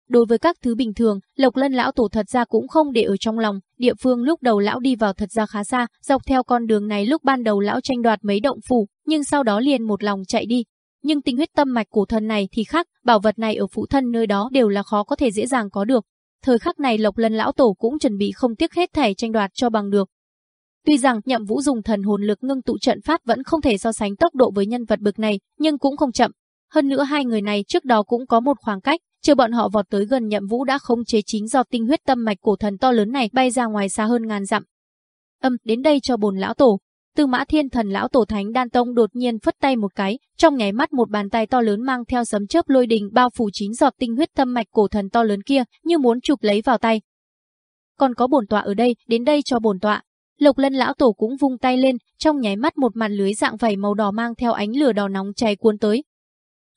Đối với các thứ bình thường, Lộc Lân lão tổ thật ra cũng không để ở trong lòng, địa phương lúc đầu lão đi vào thật ra khá xa, dọc theo con đường này lúc ban đầu lão tranh đoạt mấy động phủ, nhưng sau đó liền một lòng chạy đi. Nhưng tinh huyết tâm mạch cổ thần này thì khác, bảo vật này ở phụ thân nơi đó đều là khó có thể dễ dàng có được. Thời khắc này Lộc Lân lão tổ cũng chuẩn bị không tiếc hết thảy tranh đoạt cho bằng được. Tuy rằng Nhậm Vũ dùng thần hồn lực ngưng tụ trận pháp vẫn không thể so sánh tốc độ với nhân vật bực này, nhưng cũng không chậm. Hơn nữa hai người này trước đó cũng có một khoảng cách, chưa bọn họ vọt tới gần Nhậm Vũ đã khống chế chính do tinh huyết tâm mạch cổ thần to lớn này bay ra ngoài xa hơn ngàn dặm. Âm, đến đây cho bồn lão tổ. Tư Mã Thiên Thần lão tổ Thánh Đan Tông đột nhiên phất tay một cái, trong nháy mắt một bàn tay to lớn mang theo sấm chớp lôi đình bao phủ chín giọt tinh huyết tâm mạch cổ thần to lớn kia, như muốn chụp lấy vào tay. Còn có bổn tọa ở đây, đến đây cho bổn tọa. Lộc Lân lão tổ cũng vung tay lên, trong nháy mắt một màn lưới dạng vảy màu đỏ mang theo ánh lửa đỏ nóng cháy cuốn tới.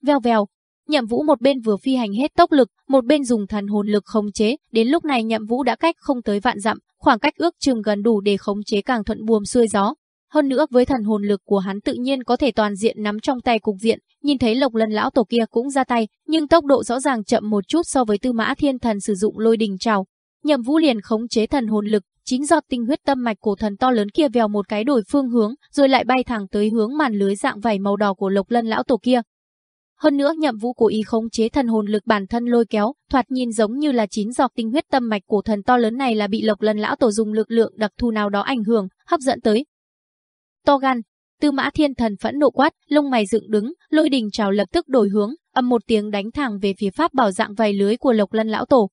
Vèo vèo, Nhậm Vũ một bên vừa phi hành hết tốc lực, một bên dùng thần hồn lực khống chế, đến lúc này Nhậm Vũ đã cách không tới vạn dặm, khoảng cách ước chừng gần đủ để khống chế càng thuận buồm xuôi gió. Hơn nữa với thần hồn lực của hắn tự nhiên có thể toàn diện nắm trong tay cục diện, nhìn thấy Lộc Lân lão tổ kia cũng ra tay, nhưng tốc độ rõ ràng chậm một chút so với Tư Mã Thiên Thần sử dụng lôi đình trào. Nhậm Vũ liền khống chế thần hồn lực, chính giọt tinh huyết tâm mạch cổ thần to lớn kia vèo một cái đổi phương hướng, rồi lại bay thẳng tới hướng màn lưới dạng vảy màu đỏ của Lộc Lân lão tổ kia. Hơn nữa nhậm vũ cố ý khống chế thần hồn lực bản thân lôi kéo, thoạt nhìn giống như là chín giọt tinh huyết tâm mạch cổ thần to lớn này là bị lộc lân lão tổ dùng lực lượng đặc thù nào đó ảnh hưởng, hấp dẫn tới. To gan, tư mã thiên thần phẫn nộ quát, lông mày dựng đứng, lôi đình trào lập tức đổi hướng, âm một tiếng đánh thẳng về phía pháp bảo dạng vảy lưới của lộc lân lão tổ.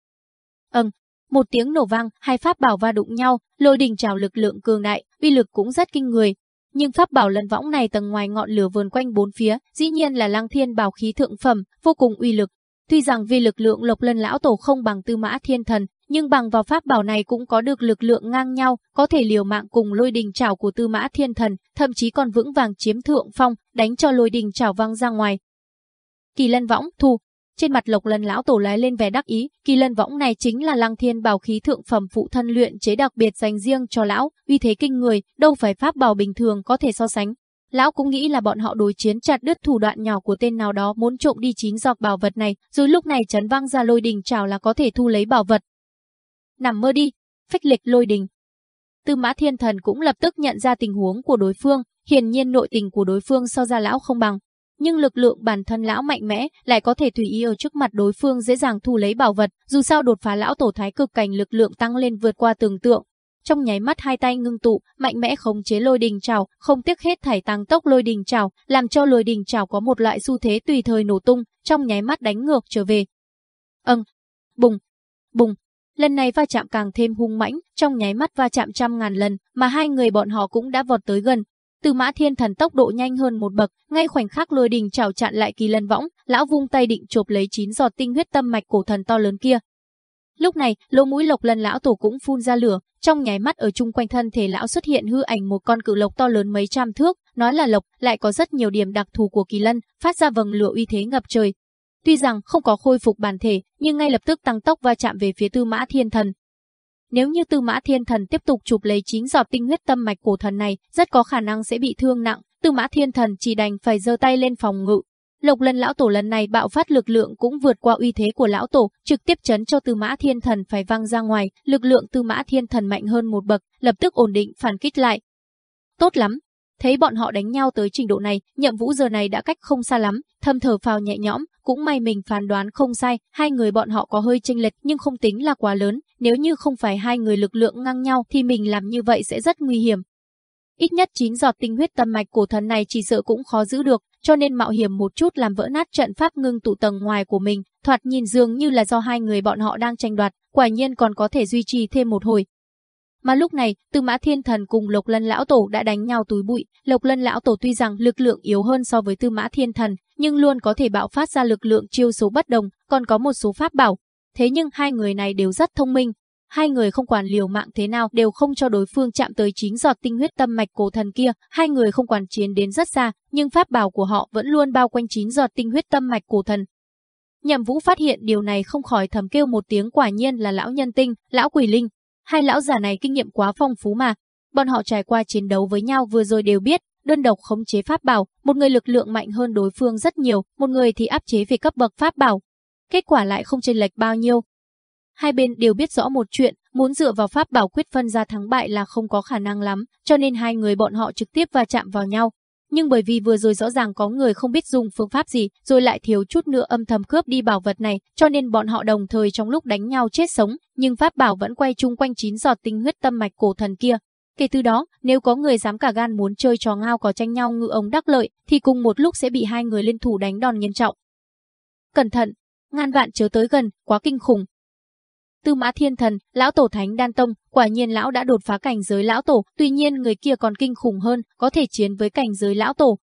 Ầm, một tiếng nổ vang, hai pháp bảo va đụng nhau, lôi đình trào lực lượng cường đại, uy lực cũng rất kinh người, nhưng pháp bảo lần võng này tầng ngoài ngọn lửa vườn quanh bốn phía, dĩ nhiên là lăng thiên bảo khí thượng phẩm, vô cùng uy lực. Tuy rằng vì lực lượng lộc lân lão tổ không bằng tư mã thiên thần, nhưng bằng vào pháp bảo này cũng có được lực lượng ngang nhau, có thể liều mạng cùng lôi đình trảo của tư mã thiên thần, thậm chí còn vững vàng chiếm thượng phong, đánh cho lôi đình trảo văng ra ngoài. Kỳ lân võng, thu, trên mặt Lộc Lân lão tổ lái lên vẻ đắc ý, kỳ lân võng này chính là Lăng Thiên bảo khí thượng phẩm phụ thân luyện chế đặc biệt dành riêng cho lão, uy thế kinh người, đâu phải pháp bảo bình thường có thể so sánh. Lão cũng nghĩ là bọn họ đối chiến chặt đứt thủ đoạn nhỏ của tên nào đó muốn trộm đi chín giọt bảo vật này, rồi lúc này chấn vang ra lôi đình trào là có thể thu lấy bảo vật. Nằm mơ đi, phách lịch lôi đình. Tư mã thiên thần cũng lập tức nhận ra tình huống của đối phương, hiển nhiên nội tình của đối phương so ra lão không bằng nhưng lực lượng bản thân lão mạnh mẽ lại có thể tùy ý ở trước mặt đối phương dễ dàng thu lấy bảo vật, dù sao đột phá lão tổ thái cực cảnh lực lượng tăng lên vượt qua tưởng tượng. Trong nháy mắt hai tay ngưng tụ, mạnh mẽ khống chế lôi đình trào, không tiếc hết thảy tăng tốc lôi đình trào, làm cho lôi đình trào có một loại xu thế tùy thời nổ tung, trong nháy mắt đánh ngược trở về. Âng, bùng, bùng, lần này va chạm càng thêm hung mãnh, trong nháy mắt va chạm trăm ngàn lần, mà hai người bọn họ cũng đã vọt tới gần, từ mã thiên thần tốc độ nhanh hơn một bậc, ngay khoảnh khắc lôi đình chảo chặn lại kỳ lân võng, lão vung tay định chộp lấy chín giọt tinh huyết tâm mạch cổ thần to lớn kia. Lúc này, lỗ mũi lộc lần lão tổ cũng phun ra lửa, trong nháy mắt ở chung quanh thân thể lão xuất hiện hư ảnh một con cự lộc to lớn mấy trăm thước, nói là lộc, lại có rất nhiều điểm đặc thù của kỳ lân, phát ra vầng lửa uy thế ngập trời. Tuy rằng không có khôi phục bản thể, nhưng ngay lập tức tăng tốc va chạm về phía Tư Mã Thiên Thần, nếu như Tư Mã Thiên Thần tiếp tục chụp lấy chín giọt tinh huyết tâm mạch cổ thần này, rất có khả năng sẽ bị thương nặng, Tư Mã Thiên Thần chỉ đành phải giơ tay lên phòng ngự. Lộc Lân lão tổ lần này bạo phát lực lượng cũng vượt qua uy thế của lão tổ, trực tiếp chấn cho Tư Mã Thiên Thần phải văng ra ngoài, lực lượng Tư Mã Thiên Thần mạnh hơn một bậc, lập tức ổn định phản kích lại. Tốt lắm, Thấy bọn họ đánh nhau tới trình độ này, nhậm vũ giờ này đã cách không xa lắm, thâm thở phào nhẹ nhõm, cũng may mình phán đoán không sai, hai người bọn họ có hơi chênh lệch nhưng không tính là quá lớn, nếu như không phải hai người lực lượng ngang nhau thì mình làm như vậy sẽ rất nguy hiểm. Ít nhất 9 giọt tinh huyết tâm mạch cổ thần này chỉ sợ cũng khó giữ được, cho nên mạo hiểm một chút làm vỡ nát trận pháp ngưng tụ tầng ngoài của mình, thoạt nhìn dường như là do hai người bọn họ đang tranh đoạt, quả nhiên còn có thể duy trì thêm một hồi, mà lúc này, Tư Mã Thiên Thần cùng Lộc Lân lão tổ đã đánh nhau túi bụi, Lộc Lân lão tổ tuy rằng lực lượng yếu hơn so với Tư Mã Thiên Thần, nhưng luôn có thể bạo phát ra lực lượng chiêu số bất đồng, còn có một số pháp bảo. Thế nhưng hai người này đều rất thông minh, hai người không quản liều mạng thế nào đều không cho đối phương chạm tới chính giọt tinh huyết tâm mạch cổ thần kia, hai người không quản chiến đến rất xa, nhưng pháp bảo của họ vẫn luôn bao quanh chín giọt tinh huyết tâm mạch cổ thần. Nhậm Vũ phát hiện điều này không khỏi thầm kêu một tiếng quả nhiên là lão nhân tinh, lão quỷ linh, Hai lão giả này kinh nghiệm quá phong phú mà. Bọn họ trải qua chiến đấu với nhau vừa rồi đều biết, đơn độc khống chế pháp bảo, một người lực lượng mạnh hơn đối phương rất nhiều, một người thì áp chế về cấp bậc pháp bảo. Kết quả lại không chênh lệch bao nhiêu. Hai bên đều biết rõ một chuyện, muốn dựa vào pháp bảo quyết phân ra thắng bại là không có khả năng lắm, cho nên hai người bọn họ trực tiếp va chạm vào nhau, nhưng bởi vì vừa rồi rõ ràng có người không biết dùng phương pháp gì, rồi lại thiếu chút nữa âm thầm cướp đi bảo vật này, cho nên bọn họ đồng thời trong lúc đánh nhau chết sống, nhưng pháp bảo vẫn quay chung quanh chín giọt tinh huyết tâm mạch cổ thần kia. Kể từ đó, nếu có người dám cả gan muốn chơi trò ngao có tranh nhau ngự ống đắc lợi, thì cùng một lúc sẽ bị hai người liên thủ đánh đòn nghiêm trọng. Cẩn thận, ngàn vạn chớ tới gần, quá kinh khủng. Tư Mã Thiên Thần, lão tổ Thánh Đan Tông, quả nhiên lão đã đột phá cảnh giới lão tổ, tuy nhiên người kia còn kinh khủng hơn, có thể chiến với cảnh giới lão tổ.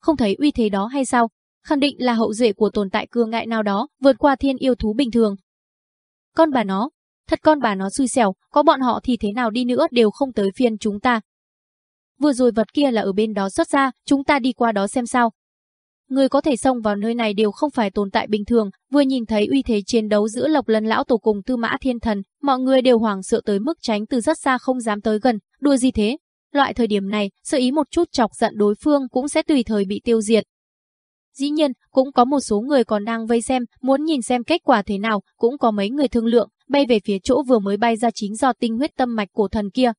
Không thấy uy thế đó hay sao? Khẳng định là hậu duệ của tồn tại cương ngại nào đó, vượt qua thiên yêu thú bình thường. Con bà nó, thật con bà nó xui xẻo, có bọn họ thì thế nào đi nữa đều không tới phiên chúng ta. Vừa rồi vật kia là ở bên đó xuất ra, chúng ta đi qua đó xem sao. Người có thể xông vào nơi này đều không phải tồn tại bình thường, vừa nhìn thấy uy thế chiến đấu giữa Lộc Lân lão tổ cùng Tư Mã Thiên Thần, mọi người đều hoảng sợ tới mức tránh từ rất xa không dám tới gần, đùa gì thế? Loại thời điểm này, sơ ý một chút chọc giận đối phương cũng sẽ tùy thời bị tiêu diệt. Dĩ nhiên, cũng có một số người còn đang vây xem, muốn nhìn xem kết quả thế nào, cũng có mấy người thương lượng, bay về phía chỗ vừa mới bay ra chính do tinh huyết tâm mạch cổ thần kia.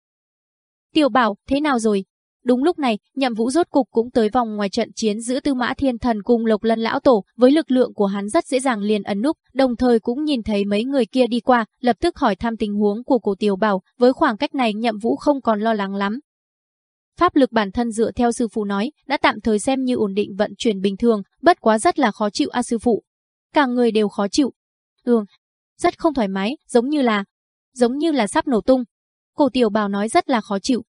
Tiểu bảo, thế nào rồi? Đúng lúc này, nhậm vũ rốt cục cũng tới vòng ngoài trận chiến giữa tư mã thiên thần cùng lộc lân lão tổ, với lực lượng của hắn rất dễ dàng liền ấn núp, đồng thời cũng nhìn thấy mấy người kia đi qua, lập tức hỏi thăm tình huống của cổ tiểu bảo, với khoảng cách này nhậm vũ không còn lo lắng lắm. Pháp lực bản thân dựa theo sư phụ nói, đã tạm thời xem như ổn định vận chuyển bình thường, bất quá rất là khó chịu a sư phụ. Cả người đều khó chịu. Ừm, rất không thoải mái, giống như là, giống như là sắp nổ tung. Cổ tiểu Bảo nói rất là khó chịu.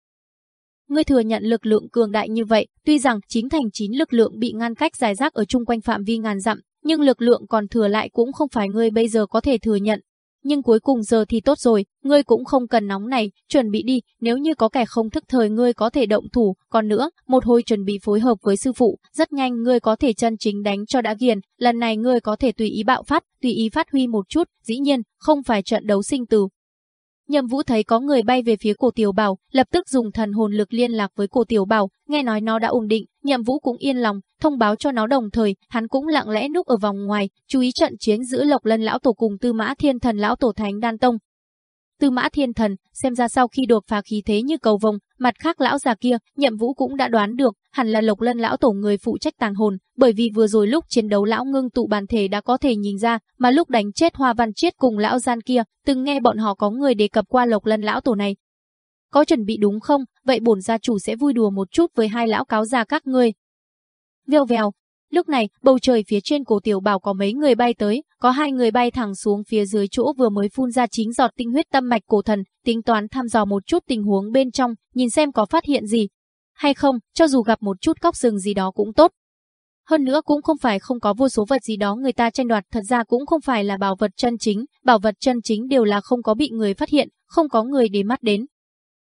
Ngươi thừa nhận lực lượng cường đại như vậy, tuy rằng chính thành chín lực lượng bị ngăn cách dài rác ở chung quanh phạm vi ngàn dặm, nhưng lực lượng còn thừa lại cũng không phải ngươi bây giờ có thể thừa nhận. Nhưng cuối cùng giờ thì tốt rồi, ngươi cũng không cần nóng này, chuẩn bị đi, nếu như có kẻ không thức thời ngươi có thể động thủ, còn nữa, một hồi chuẩn bị phối hợp với sư phụ, rất nhanh ngươi có thể chân chính đánh cho đã ghiền, lần này ngươi có thể tùy ý bạo phát, tùy ý phát huy một chút, dĩ nhiên, không phải trận đấu sinh tử, Nhậm Vũ thấy có người bay về phía cổ tiểu bảo, lập tức dùng thần hồn lực liên lạc với cổ tiểu bảo, nghe nói nó đã ổn định, Nhậm Vũ cũng yên lòng, thông báo cho nó đồng thời, hắn cũng lặng lẽ núp ở vòng ngoài, chú ý trận chiến giữa Lộc Lân lão tổ cùng Tư Mã Thiên Thần lão tổ Thánh Đan Tông. Tư Mã Thiên Thần, xem ra sau khi đột phá khí thế như cầu vồng, mặt khác lão già kia, Nhậm Vũ cũng đã đoán được, hẳn là Lộc Lân lão tổ người phụ trách tàng hồn, bởi vì vừa rồi lúc chiến đấu lão ngưng tụ bản thể đã có thể nhìn ra, mà lúc đánh chết Hoa Văn Chiết cùng lão gian kia, từng nghe bọn họ có người đề cập qua Lộc Lân lão tổ này. Có chuẩn bị đúng không? Vậy bổn gia chủ sẽ vui đùa một chút với hai lão cáo già các ngươi. Vèo vèo, Lúc này, bầu trời phía trên cổ tiểu bảo có mấy người bay tới, có hai người bay thẳng xuống phía dưới chỗ vừa mới phun ra chính giọt tinh huyết tâm mạch cổ thần, tính toán thăm dò một chút tình huống bên trong, nhìn xem có phát hiện gì. Hay không, cho dù gặp một chút góc rừng gì đó cũng tốt. Hơn nữa cũng không phải không có vô số vật gì đó người ta tranh đoạt, thật ra cũng không phải là bảo vật chân chính, bảo vật chân chính đều là không có bị người phát hiện, không có người để mắt đến,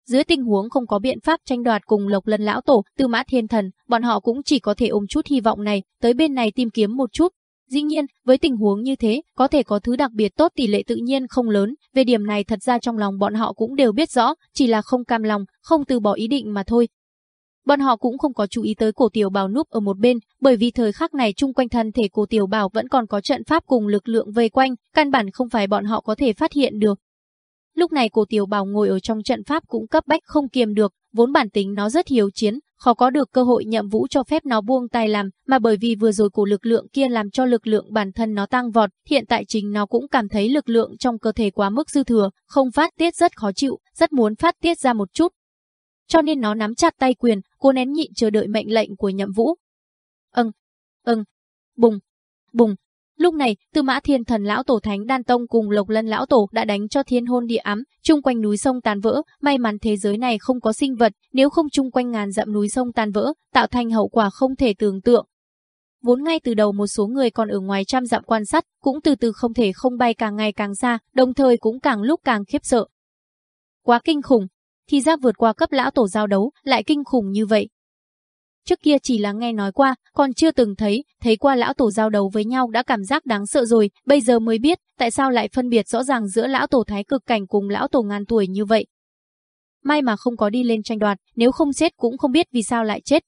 dưới tình huống không có biện pháp tranh đoạt cùng Lộc Lân lão tổ, Tư Mã Thiên Thần, bọn họ cũng chỉ có thể ôm chút hy vọng này, tới bên này tìm kiếm một chút. Dĩ nhiên, với tình huống như thế, có thể có thứ đặc biệt tốt tỷ lệ tự nhiên không lớn, về điểm này thật ra trong lòng bọn họ cũng đều biết rõ, chỉ là không cam lòng, không từ bỏ ý định mà thôi. Bọn họ cũng không có chú ý tới cổ tiểu bào núp ở một bên, bởi vì thời khắc này chung quanh thân thể cổ tiểu bào vẫn còn có trận pháp cùng lực lượng vây quanh, căn bản không phải bọn họ có thể phát hiện được. Lúc này cổ tiểu bảo ngồi ở trong trận pháp cũng cấp bách không kiềm được, vốn bản tính nó rất hiếu chiến, khó có được cơ hội nhậm vũ cho phép nó buông tay làm, mà bởi vì vừa rồi cổ lực lượng kia làm cho lực lượng bản thân nó tăng vọt, hiện tại chính nó cũng cảm thấy lực lượng trong cơ thể quá mức dư thừa, không phát tiết rất khó chịu, rất muốn phát tiết ra một chút. Cho nên nó nắm chặt tay quyền, cô nén nhịn chờ đợi mệnh lệnh của nhậm vũ. ưng, ưng, bùng, bùng, Lúc này, Tư Mã Thiên Thần lão tổ Thánh Đan Tông cùng Lộc Lân lão tổ đã đánh cho thiên hôn địa ám, chung quanh núi sông tàn vỡ, may mắn thế giới này không có sinh vật, nếu không chung quanh ngàn dặm núi sông tàn vỡ, tạo thành hậu quả không thể tưởng tượng. Vốn ngay từ đầu một số người còn ở ngoài trăm dặm quan sát, cũng từ từ không thể không bay càng ngày càng xa, đồng thời cũng càng lúc càng khiếp sợ. Quá kinh khủng, thì ra vượt qua cấp lão tổ giao đấu, lại kinh khủng như vậy, Trước kia chỉ là nghe nói qua, còn chưa từng thấy, thấy qua lão tổ giao đấu với nhau đã cảm giác đáng sợ rồi, bây giờ mới biết, tại sao lại phân biệt rõ ràng giữa lão tổ thái cực cảnh cùng lão tổ ngàn tuổi như vậy. May mà không có đi lên tranh đoạt, nếu không chết cũng không biết vì sao lại chết.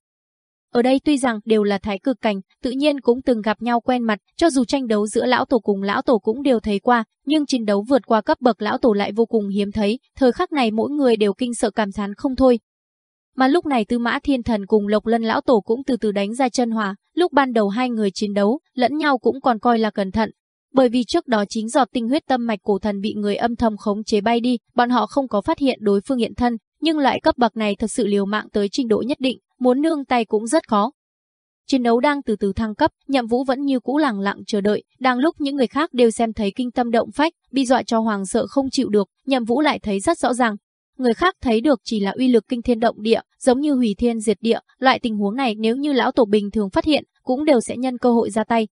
Ở đây tuy rằng đều là thái cực cảnh, tự nhiên cũng từng gặp nhau quen mặt, cho dù tranh đấu giữa lão tổ cùng lão tổ cũng đều thấy qua, nhưng chiến đấu vượt qua cấp bậc lão tổ lại vô cùng hiếm thấy, thời khắc này mỗi người đều kinh sợ cảm thán không thôi, mà lúc này Tư Mã Thiên Thần cùng Lộc Lân Lão Tổ cũng từ từ đánh ra chân hòa, lúc ban đầu hai người chiến đấu, lẫn nhau cũng còn coi là cẩn thận. Bởi vì trước đó chính giọt tinh huyết tâm mạch cổ thần bị người âm thầm khống chế bay đi, bọn họ không có phát hiện đối phương hiện thân, nhưng loại cấp bậc này thật sự liều mạng tới trình độ nhất định, muốn nương tay cũng rất khó. Chiến đấu đang từ từ thăng cấp, Nhậm Vũ vẫn như cũ lặng lặng chờ đợi, đang lúc những người khác đều xem thấy kinh tâm động phách, bị dọa cho hoàng sợ không chịu được, Nhậm Vũ lại thấy rất rõ ràng. Người khác thấy được chỉ là uy lực kinh thiên động địa, giống như hủy thiên diệt địa, loại tình huống này nếu như lão tổ bình thường phát hiện, cũng đều sẽ nhân cơ hội ra tay.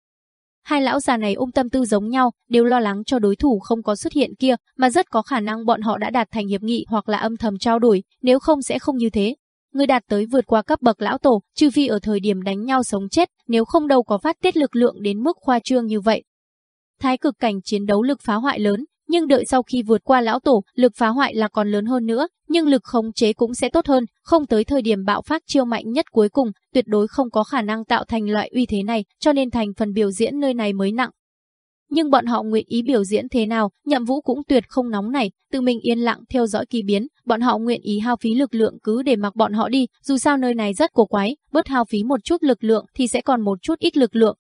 Hai lão già này ôm tâm tư giống nhau, đều lo lắng cho đối thủ không có xuất hiện kia, mà rất có khả năng bọn họ đã đạt thành hiệp nghị hoặc là âm thầm trao đổi, nếu không sẽ không như thế. Người đạt tới vượt qua cấp bậc lão tổ, trừ phi ở thời điểm đánh nhau sống chết, nếu không đâu có phát tiết lực lượng đến mức khoa trương như vậy. Thái cực cảnh chiến đấu lực phá hoại lớn, nhưng đợi sau khi vượt qua lão tổ, lực phá hoại là còn lớn hơn nữa, nhưng lực khống chế cũng sẽ tốt hơn, không tới thời điểm bạo phát chiêu mạnh nhất cuối cùng, tuyệt đối không có khả năng tạo thành loại uy thế này, cho nên thành phần biểu diễn nơi này mới nặng. Nhưng bọn họ nguyện ý biểu diễn thế nào, nhậm vũ cũng tuyệt không nóng này, tự mình yên lặng theo dõi kỳ biến, bọn họ nguyện ý hao phí lực lượng cứ để mặc bọn họ đi, dù sao nơi này rất cổ quái, bớt hao phí một chút lực lượng thì sẽ còn một chút ít lực lượng,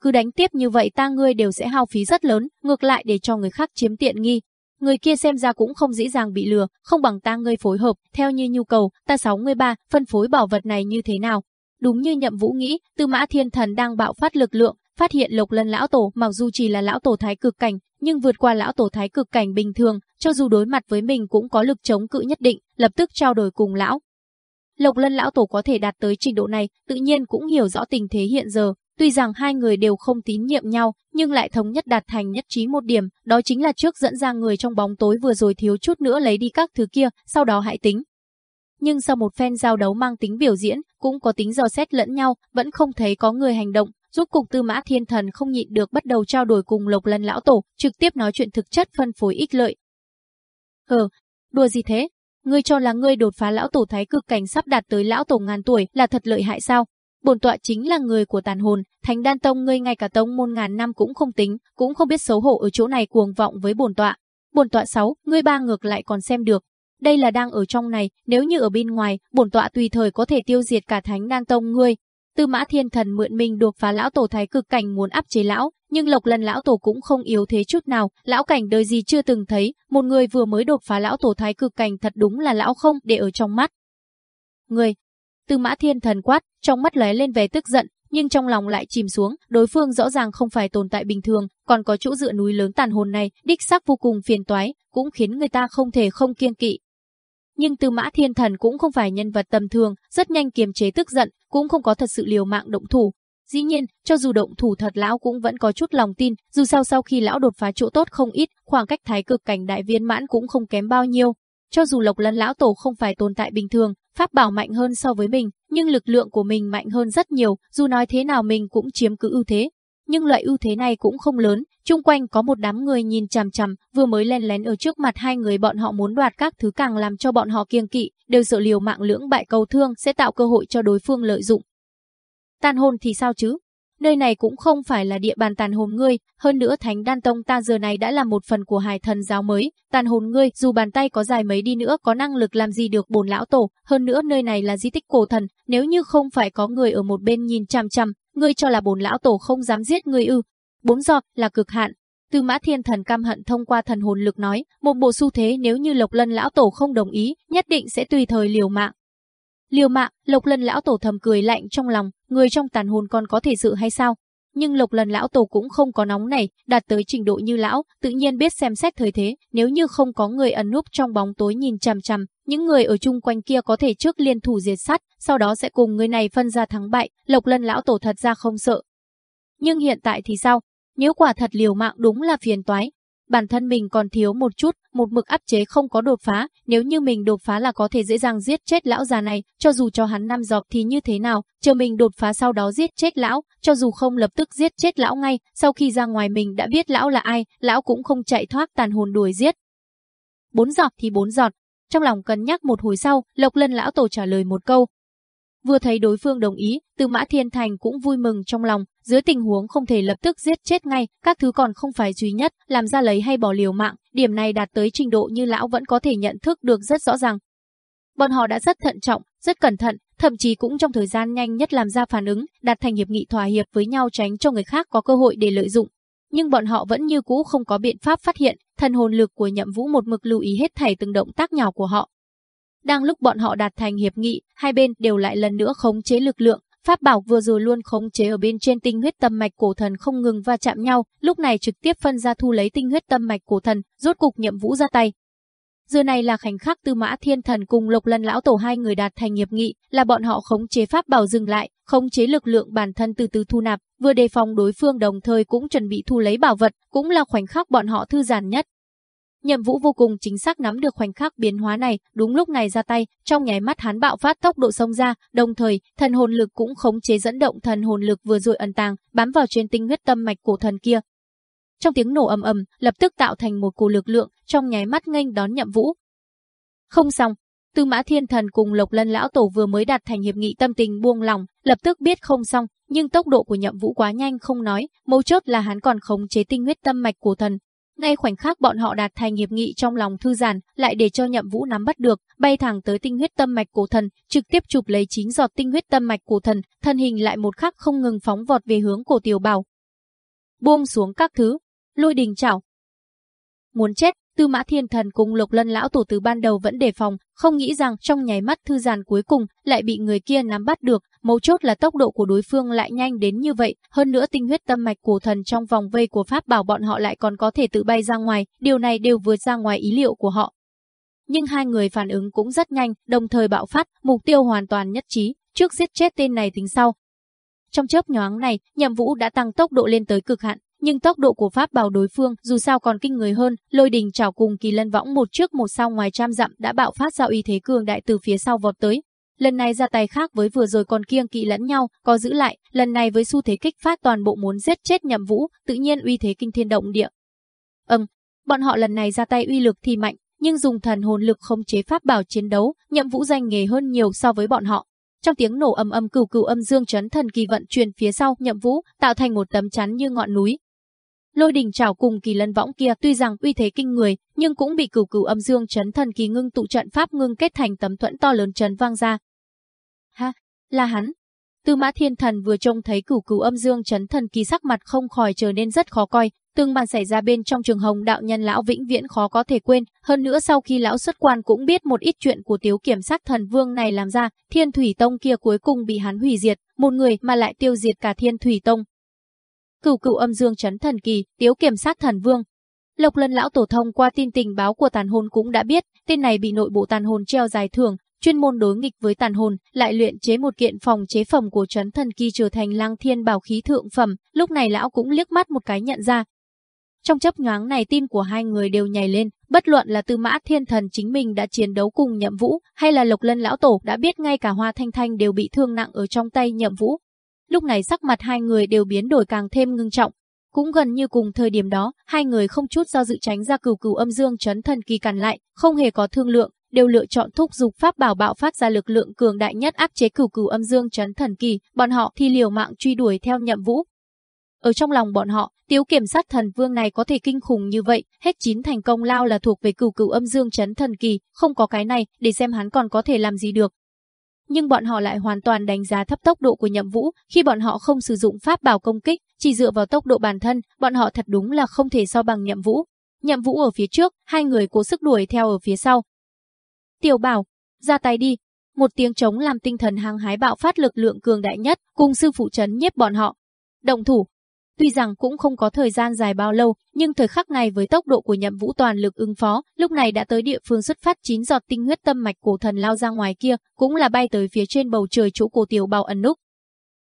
cứ đánh tiếp như vậy ta ngươi đều sẽ hao phí rất lớn, ngược lại để cho người khác chiếm tiện nghi. Người kia xem ra cũng không dễ dàng bị lừa, không bằng ta ngươi phối hợp, theo như nhu cầu, ta sáu ngươi ba, phân phối bảo vật này như thế nào. Đúng như nhậm vũ nghĩ, tư mã thiên thần đang bạo phát lực lượng, phát hiện lộc lân lão tổ mặc dù chỉ là lão tổ thái cực cảnh, nhưng vượt qua lão tổ thái cực cảnh bình thường, cho dù đối mặt với mình cũng có lực chống cự nhất định, lập tức trao đổi cùng lão. Lộc lân lão tổ có thể đạt tới trình độ này, tự nhiên cũng hiểu rõ tình thế hiện giờ, Tuy rằng hai người đều không tín nhiệm nhau, nhưng lại thống nhất đạt thành nhất trí một điểm, đó chính là trước dẫn ra người trong bóng tối vừa rồi thiếu chút nữa lấy đi các thứ kia, sau đó hãy tính. Nhưng sau một phen giao đấu mang tính biểu diễn, cũng có tính dò xét lẫn nhau, vẫn không thấy có người hành động, giúp cục tư mã thiên thần không nhịn được bắt đầu trao đổi cùng lộc lân lão tổ, trực tiếp nói chuyện thực chất phân phối ích lợi. Hờ, đùa gì thế? Ngươi cho là ngươi đột phá lão tổ thái cực cảnh sắp đạt tới lão tổ ngàn tuổi là thật lợi hại sao? Bổn tọa chính là người của tàn hồn, Thánh Đan Tông ngươi ngay cả tông môn ngàn năm cũng không tính, cũng không biết xấu hổ ở chỗ này cuồng vọng với bổn tọa. Bổn tọa 6, ngươi ba ngược lại còn xem được. Đây là đang ở trong này, nếu như ở bên ngoài, bổn tọa tùy thời có thể tiêu diệt cả Thánh Đan Tông ngươi. Tư Mã Thiên Thần mượn mình đột phá lão tổ thái cực cảnh muốn áp chế lão, nhưng Lộc Lần lão tổ cũng không yếu thế chút nào, lão cảnh đời gì chưa từng thấy, một người vừa mới đột phá lão tổ thái cực cảnh thật đúng là lão không để ở trong mắt. Người, Tư Mã Thiên Thần quát, trong mắt lóe lên vẻ tức giận, nhưng trong lòng lại chìm xuống, đối phương rõ ràng không phải tồn tại bình thường, còn có chỗ dựa núi lớn tàn hồn này, đích xác vô cùng phiền toái, cũng khiến người ta không thể không kiêng kỵ. Nhưng Tư Mã Thiên Thần cũng không phải nhân vật tầm thường, rất nhanh kiềm chế tức giận, cũng không có thật sự liều mạng động thủ. Dĩ nhiên, cho dù động thủ thật lão cũng vẫn có chút lòng tin, dù sao sau khi lão đột phá chỗ tốt không ít, khoảng cách thái cực cảnh đại viên mãn cũng không kém bao nhiêu. Cho dù Lộc Lân lão tổ không phải tồn tại bình thường, pháp bảo mạnh hơn so với mình, nhưng lực lượng của mình mạnh hơn rất nhiều, dù nói thế nào mình cũng chiếm cứ ưu thế. Nhưng loại ưu thế này cũng không lớn, chung quanh có một đám người nhìn chằm chằm, vừa mới len lén ở trước mặt hai người bọn họ muốn đoạt các thứ càng làm cho bọn họ kiêng kỵ, đều sợ liều mạng lưỡng bại cầu thương sẽ tạo cơ hội cho đối phương lợi dụng. Tan hồn thì sao chứ? Nơi này cũng không phải là địa bàn tàn hồn ngươi, hơn nữa Thánh Đan Tông ta giờ này đã là một phần của hải thần giáo mới, tàn hồn ngươi dù bàn tay có dài mấy đi nữa có năng lực làm gì được bổn lão tổ, hơn nữa nơi này là di tích cổ thần, nếu như không phải có người ở một bên nhìn chằm chằm, ngươi cho là bổn lão tổ không dám giết ngươi ư? Bốn giọt là cực hạn. Tư Mã Thiên Thần cam hận thông qua thần hồn lực nói, một bộ xu thế nếu như Lộc Lân lão tổ không đồng ý, nhất định sẽ tùy thời liều mạng. Liều mạng, Lộc Lân lão tổ thầm cười lạnh trong lòng, người trong tàn hồn còn có thể dự hay sao? Nhưng Lộc Lân lão tổ cũng không có nóng này, đạt tới trình độ như lão, tự nhiên biết xem xét thời thế, nếu như không có người ẩn núp trong bóng tối nhìn chằm chằm, những người ở chung quanh kia có thể trước liên thủ diệt sát, sau đó sẽ cùng người này phân ra thắng bại, Lộc Lân lão tổ thật ra không sợ. Nhưng hiện tại thì sao? Nếu quả thật liều mạng đúng là phiền toái, bản thân mình còn thiếu một chút, một mực áp chế không có đột phá, nếu như mình đột phá là có thể dễ dàng giết chết lão già này, cho dù cho hắn năm giọt thì như thế nào, chờ mình đột phá sau đó giết chết lão, cho dù không lập tức giết chết lão ngay, sau khi ra ngoài mình đã biết lão là ai, lão cũng không chạy thoát tàn hồn đuổi giết. Bốn giọt thì bốn giọt. Trong lòng cân nhắc một hồi sau, Lộc Lân lão tổ trả lời một câu, Vừa thấy đối phương đồng ý, Từ Mã Thiên Thành cũng vui mừng trong lòng, dưới tình huống không thể lập tức giết chết ngay, các thứ còn không phải duy nhất, làm ra lấy hay bỏ liều mạng, điểm này đạt tới trình độ như lão vẫn có thể nhận thức được rất rõ ràng. Bọn họ đã rất thận trọng, rất cẩn thận, thậm chí cũng trong thời gian nhanh nhất làm ra phản ứng, đạt thành hiệp nghị thỏa hiệp với nhau tránh cho người khác có cơ hội để lợi dụng. Nhưng bọn họ vẫn như cũ không có biện pháp phát hiện, thần hồn lực của nhậm vũ một mực lưu ý hết thảy từng động tác nhỏ của họ, đang lúc bọn họ đạt thành hiệp nghị, hai bên đều lại lần nữa khống chế lực lượng, pháp bảo vừa rồi luôn khống chế ở bên trên tinh huyết tâm mạch cổ thần không ngừng va chạm nhau, lúc này trực tiếp phân ra thu lấy tinh huyết tâm mạch cổ thần, rốt cục nhậm vũ ra tay. Giờ này là khoảnh khắc Tư Mã Thiên Thần cùng Lộc Lân lão tổ hai người đạt thành hiệp nghị, là bọn họ khống chế pháp bảo dừng lại, khống chế lực lượng bản thân từ từ thu nạp, vừa đề phòng đối phương đồng thời cũng chuẩn bị thu lấy bảo vật, cũng là khoảnh khắc bọn họ thư giãn nhất. Nhậm Vũ vô cùng chính xác nắm được khoảnh khắc biến hóa này, đúng lúc này ra tay, trong nháy mắt hắn bạo phát tốc độ xông ra, đồng thời, thần hồn lực cũng khống chế dẫn động thần hồn lực vừa rồi ẩn tàng, bám vào trên tinh huyết tâm mạch cổ thần kia. Trong tiếng nổ ầm ầm, lập tức tạo thành một cổ lực lượng, trong nháy mắt nghênh đón Nhậm Vũ. Không xong, Tư Mã Thiên Thần cùng Lộc Lân lão tổ vừa mới đạt thành hiệp nghị tâm tình buông lòng, lập tức biết không xong, nhưng tốc độ của Nhậm Vũ quá nhanh không nói, mấu chốt là hắn còn khống chế tinh huyết tâm mạch của thần, ngay khoảnh khắc bọn họ đạt thành hiệp nghị trong lòng thư giản lại để cho Nhậm Vũ nắm bắt được, bay thẳng tới tinh huyết tâm mạch cổ thần, trực tiếp chụp lấy chín giọt tinh huyết tâm mạch cổ thần, thân hình lại một khắc không ngừng phóng vọt về hướng cổ tiểu bảo. Buông xuống các thứ, lôi đình chảo. Muốn chết, Tư Mã Thiên Thần cùng Lục Lân lão tổ từ ban đầu vẫn đề phòng, không nghĩ rằng trong nháy mắt thư giàn cuối cùng lại bị người kia nắm bắt được, mấu chốt là tốc độ của đối phương lại nhanh đến như vậy, hơn nữa tinh huyết tâm mạch cổ thần trong vòng vây của pháp bảo bọn họ lại còn có thể tự bay ra ngoài, điều này đều vượt ra ngoài ý liệu của họ. Nhưng hai người phản ứng cũng rất nhanh, đồng thời bạo phát, mục tiêu hoàn toàn nhất trí, trước giết chết tên này tính sau. Trong chớp nhoáng này, Nhậm Vũ đã tăng tốc độ lên tới cực hạn, nhưng tốc độ của pháp bảo đối phương dù sao còn kinh người hơn, lôi đình chảo cùng kỳ lân võng một trước một sau ngoài trăm dặm đã bạo phát ra uy thế cường đại từ phía sau vọt tới. Lần này ra tay khác với vừa rồi còn kiêng kỵ lẫn nhau, có giữ lại, lần này với xu thế kích phát toàn bộ muốn giết chết nhậm vũ, tự nhiên uy thế kinh thiên động địa. Ừm, bọn họ lần này ra tay uy lực thì mạnh, nhưng dùng thần hồn lực khống chế pháp bảo chiến đấu, nhậm vũ danh nghề hơn nhiều so với bọn họ. Trong tiếng nổ ầm ầm cửu cửu âm dương chấn thần kỳ vận truyền phía sau nhậm vũ, tạo thành một tấm chắn như ngọn núi, Lôi đình trảo cùng kỳ lân võng kia. Tuy rằng uy thế kinh người, nhưng cũng bị cửu cửu âm dương chấn thần kỳ ngưng tụ trận pháp ngưng kết thành tấm thuẫn to lớn chấn vang ra. Ha, là hắn. Tư Mã Thiên Thần vừa trông thấy cửu cửu âm dương chấn thần kỳ sắc mặt không khỏi trở nên rất khó coi, tương màn xảy ra bên trong trường hồng đạo nhân lão vĩnh viễn khó có thể quên, hơn nữa sau khi lão xuất quan cũng biết một ít chuyện của tiếu kiểm sát thần vương này làm ra, thiên thủy tông kia cuối cùng bị hắn hủy diệt, một người mà lại tiêu diệt cả thiên thủy tông, cửu cửu âm dương chấn thần kỳ, tiếu kiểm sát thần vương. Lộc Lân lão tổ thông qua tin tình báo của tàn hồn cũng đã biết, tên này bị nội bộ tàn hồn treo dài thưởng, chuyên môn đối nghịch với tàn hồn, lại luyện chế một kiện phòng chế phẩm của chấn thần kỳ trở thành lang thiên bảo khí thượng phẩm, lúc này lão cũng liếc mắt một cái nhận ra. Trong chấp nhoáng này tim của hai người đều nhảy lên, bất luận là Tư Mã Thiên Thần chính mình đã chiến đấu cùng Nhậm Vũ, hay là Lộc Lân lão tổ đã biết ngay cả Hoa Thanh Thanh đều bị thương nặng ở trong tay Nhậm Vũ, Lúc này sắc mặt hai người đều biến đổi càng thêm ngưng trọng. Cũng gần như cùng thời điểm đó, hai người không chút do dự tránh ra cửu cửu âm dương chấn thần kỳ cản lại, không hề có thương lượng, đều lựa chọn thúc dục pháp bảo bạo phát ra lực lượng cường đại nhất áp chế cửu cửu âm dương chấn thần kỳ, bọn họ thì liều mạng truy đuổi theo nhậm vũ. Ở trong lòng bọn họ, tiếu kiểm sát thần vương này có thể kinh khủng như vậy, hết chín thành công lao là thuộc về cửu cửu âm dương chấn thần kỳ, không có cái này, để xem hắn còn có thể làm gì được, nhưng bọn họ lại hoàn toàn đánh giá thấp tốc độ của Nhậm Vũ, khi bọn họ không sử dụng pháp bảo công kích, chỉ dựa vào tốc độ bản thân, bọn họ thật đúng là không thể so bằng Nhậm Vũ. Nhậm Vũ ở phía trước, hai người cố sức đuổi theo ở phía sau. Tiểu Bảo, ra tay đi. Một tiếng trống làm tinh thần hăng hái bạo phát lực lượng cường đại nhất, cùng sư phụ trấn nhiếp bọn họ. Động thủ, Tuy rằng cũng không có thời gian dài bao lâu, nhưng thời khắc này với tốc độ của nhậm vũ toàn lực ứng phó, lúc này đã tới địa phương xuất phát chín giọt tinh huyết tâm mạch cổ thần lao ra ngoài kia, cũng là bay tới phía trên bầu trời chỗ cổ tiểu bào ẩn núp.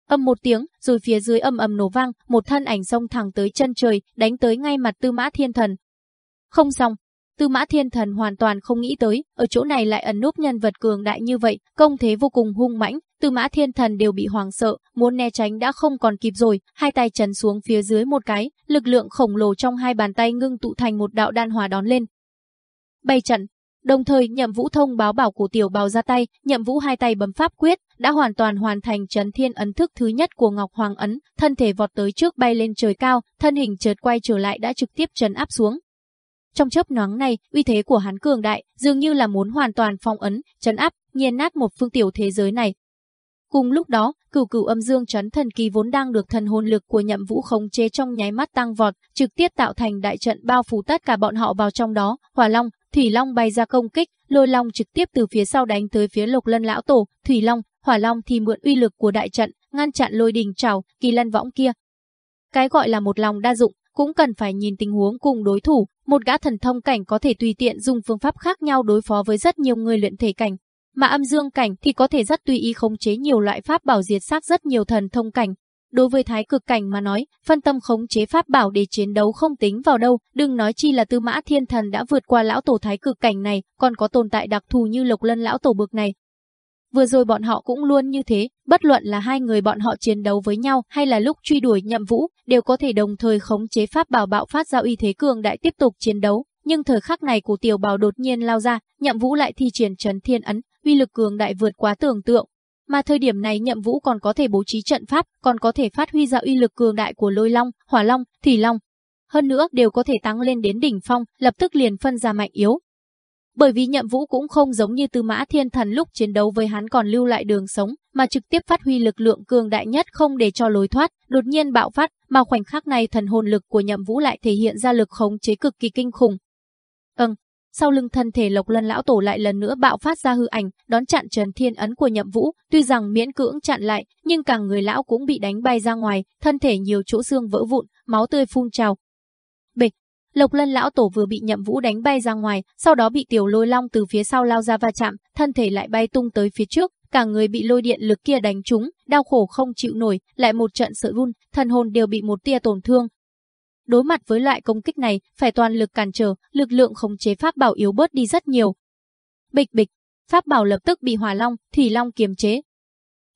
Âm một tiếng, rồi phía dưới âm ầm nổ vang, một thân ảnh xông thẳng tới chân trời, đánh tới ngay mặt Tư Mã Thiên Thần. Không xong, Tư Mã Thiên Thần hoàn toàn không nghĩ tới, ở chỗ này lại ẩn núp nhân vật cường đại như vậy, công thế vô cùng hung mãnh, Tư Mã Thiên Thần đều bị hoàng sợ, muốn né tránh đã không còn kịp rồi, hai tay chấn xuống phía dưới một cái, lực lượng khổng lồ trong hai bàn tay ngưng tụ thành một đạo đan hòa đón lên. Bay trận, Đồng thời Nhậm Vũ thông báo bảo cổ tiểu bào ra tay, Nhậm Vũ hai tay bấm pháp quyết, đã hoàn toàn hoàn thành chấn thiên ấn thức thứ nhất của Ngọc Hoàng ấn, thân thể vọt tới trước bay lên trời cao, thân hình chợt quay trở lại đã trực tiếp chấn áp xuống, trong chớp nhoáng này, uy thế của hắn cường đại, dường như là muốn hoàn toàn phong ấn, chấn áp, nghiền nát một phương tiểu thế giới này. Cùng lúc đó, cửu cửu âm dương chấn thần kỳ vốn đang được thần hồn lực của nhậm vũ khống chế trong nháy mắt tăng vọt, trực tiếp tạo thành đại trận bao phủ tất cả bọn họ vào trong đó, hỏa long, thủy long bay ra công kích, lôi long trực tiếp từ phía sau đánh tới phía lục lân lão tổ, thủy long, hỏa long thì mượn uy lực của đại trận, ngăn chặn lôi đình trào kỳ lân võng kia. Cái gọi là một lòng đa dụng, cũng cần phải nhìn tình huống cùng đối thủ, một gã thần thông cảnh có thể tùy tiện dùng phương pháp khác nhau đối phó với rất nhiều người luyện thể cảnh, mà âm dương cảnh thì có thể rất tùy ý khống chế nhiều loại pháp bảo diệt sát rất nhiều thần thông cảnh. Đối với thái cực cảnh mà nói, phân tâm khống chế pháp bảo để chiến đấu không tính vào đâu, đừng nói chi là tư mã thiên thần đã vượt qua lão tổ thái cực cảnh này, còn có tồn tại đặc thù như lộc lân lão tổ bực này. Vừa rồi bọn họ cũng luôn như thế, bất luận là hai người bọn họ chiến đấu với nhau hay là lúc truy đuổi nhậm vũ, đều có thể đồng thời khống chế pháp bảo bạo phát ra uy thế cường đại tiếp tục chiến đấu. Nhưng thời khắc này của tiểu bào đột nhiên lao ra, nhậm vũ lại thi triển trấn thiên ấn, uy lực cường đại vượt quá tưởng tượng. Mà thời điểm này nhậm vũ còn có thể bố trí trận pháp, còn có thể phát huy ra uy lực cường đại của lôi long, hỏa long, thủy long. Hơn nữa đều có thể tăng lên đến đỉnh phong, lập tức liền phân ra mạnh yếu. Bởi vì nhậm vũ cũng không giống như tư mã thiên thần lúc chiến đấu với hắn còn lưu lại đường sống, mà trực tiếp phát huy lực lượng cường đại nhất không để cho lối thoát, đột nhiên bạo phát, mà khoảnh khắc này thần hồn lực của nhậm vũ lại thể hiện ra lực khống chế cực kỳ kinh khủng. Ừm, sau lưng thân thể Lộc Lân lão tổ lại lần nữa bạo phát ra hư ảnh, đón chặn Trần Thiên ấn của Nhậm Vũ, tuy rằng miễn cưỡng chặn lại, nhưng càng người lão cũng bị đánh bay ra ngoài, thân thể nhiều chỗ xương vỡ vụn, máu tươi phun trào. Bịch, Lộc Lân lão tổ vừa bị Nhậm Vũ đánh bay ra ngoài, sau đó bị Tiểu Lôi Long từ phía sau lao ra va chạm, thân thể lại bay tung tới phía trước, cả người bị lôi điện lực kia đánh trúng, đau khổ không chịu nổi, lại một trận sợ run, thần hồn đều bị một tia tổn thương, Đối mặt với loại công kích này, phải toàn lực cản trở, lực lượng khống chế pháp bảo yếu bớt đi rất nhiều. Bịch bịch, pháp bảo lập tức bị hỏa long, thủy long kiềm chế.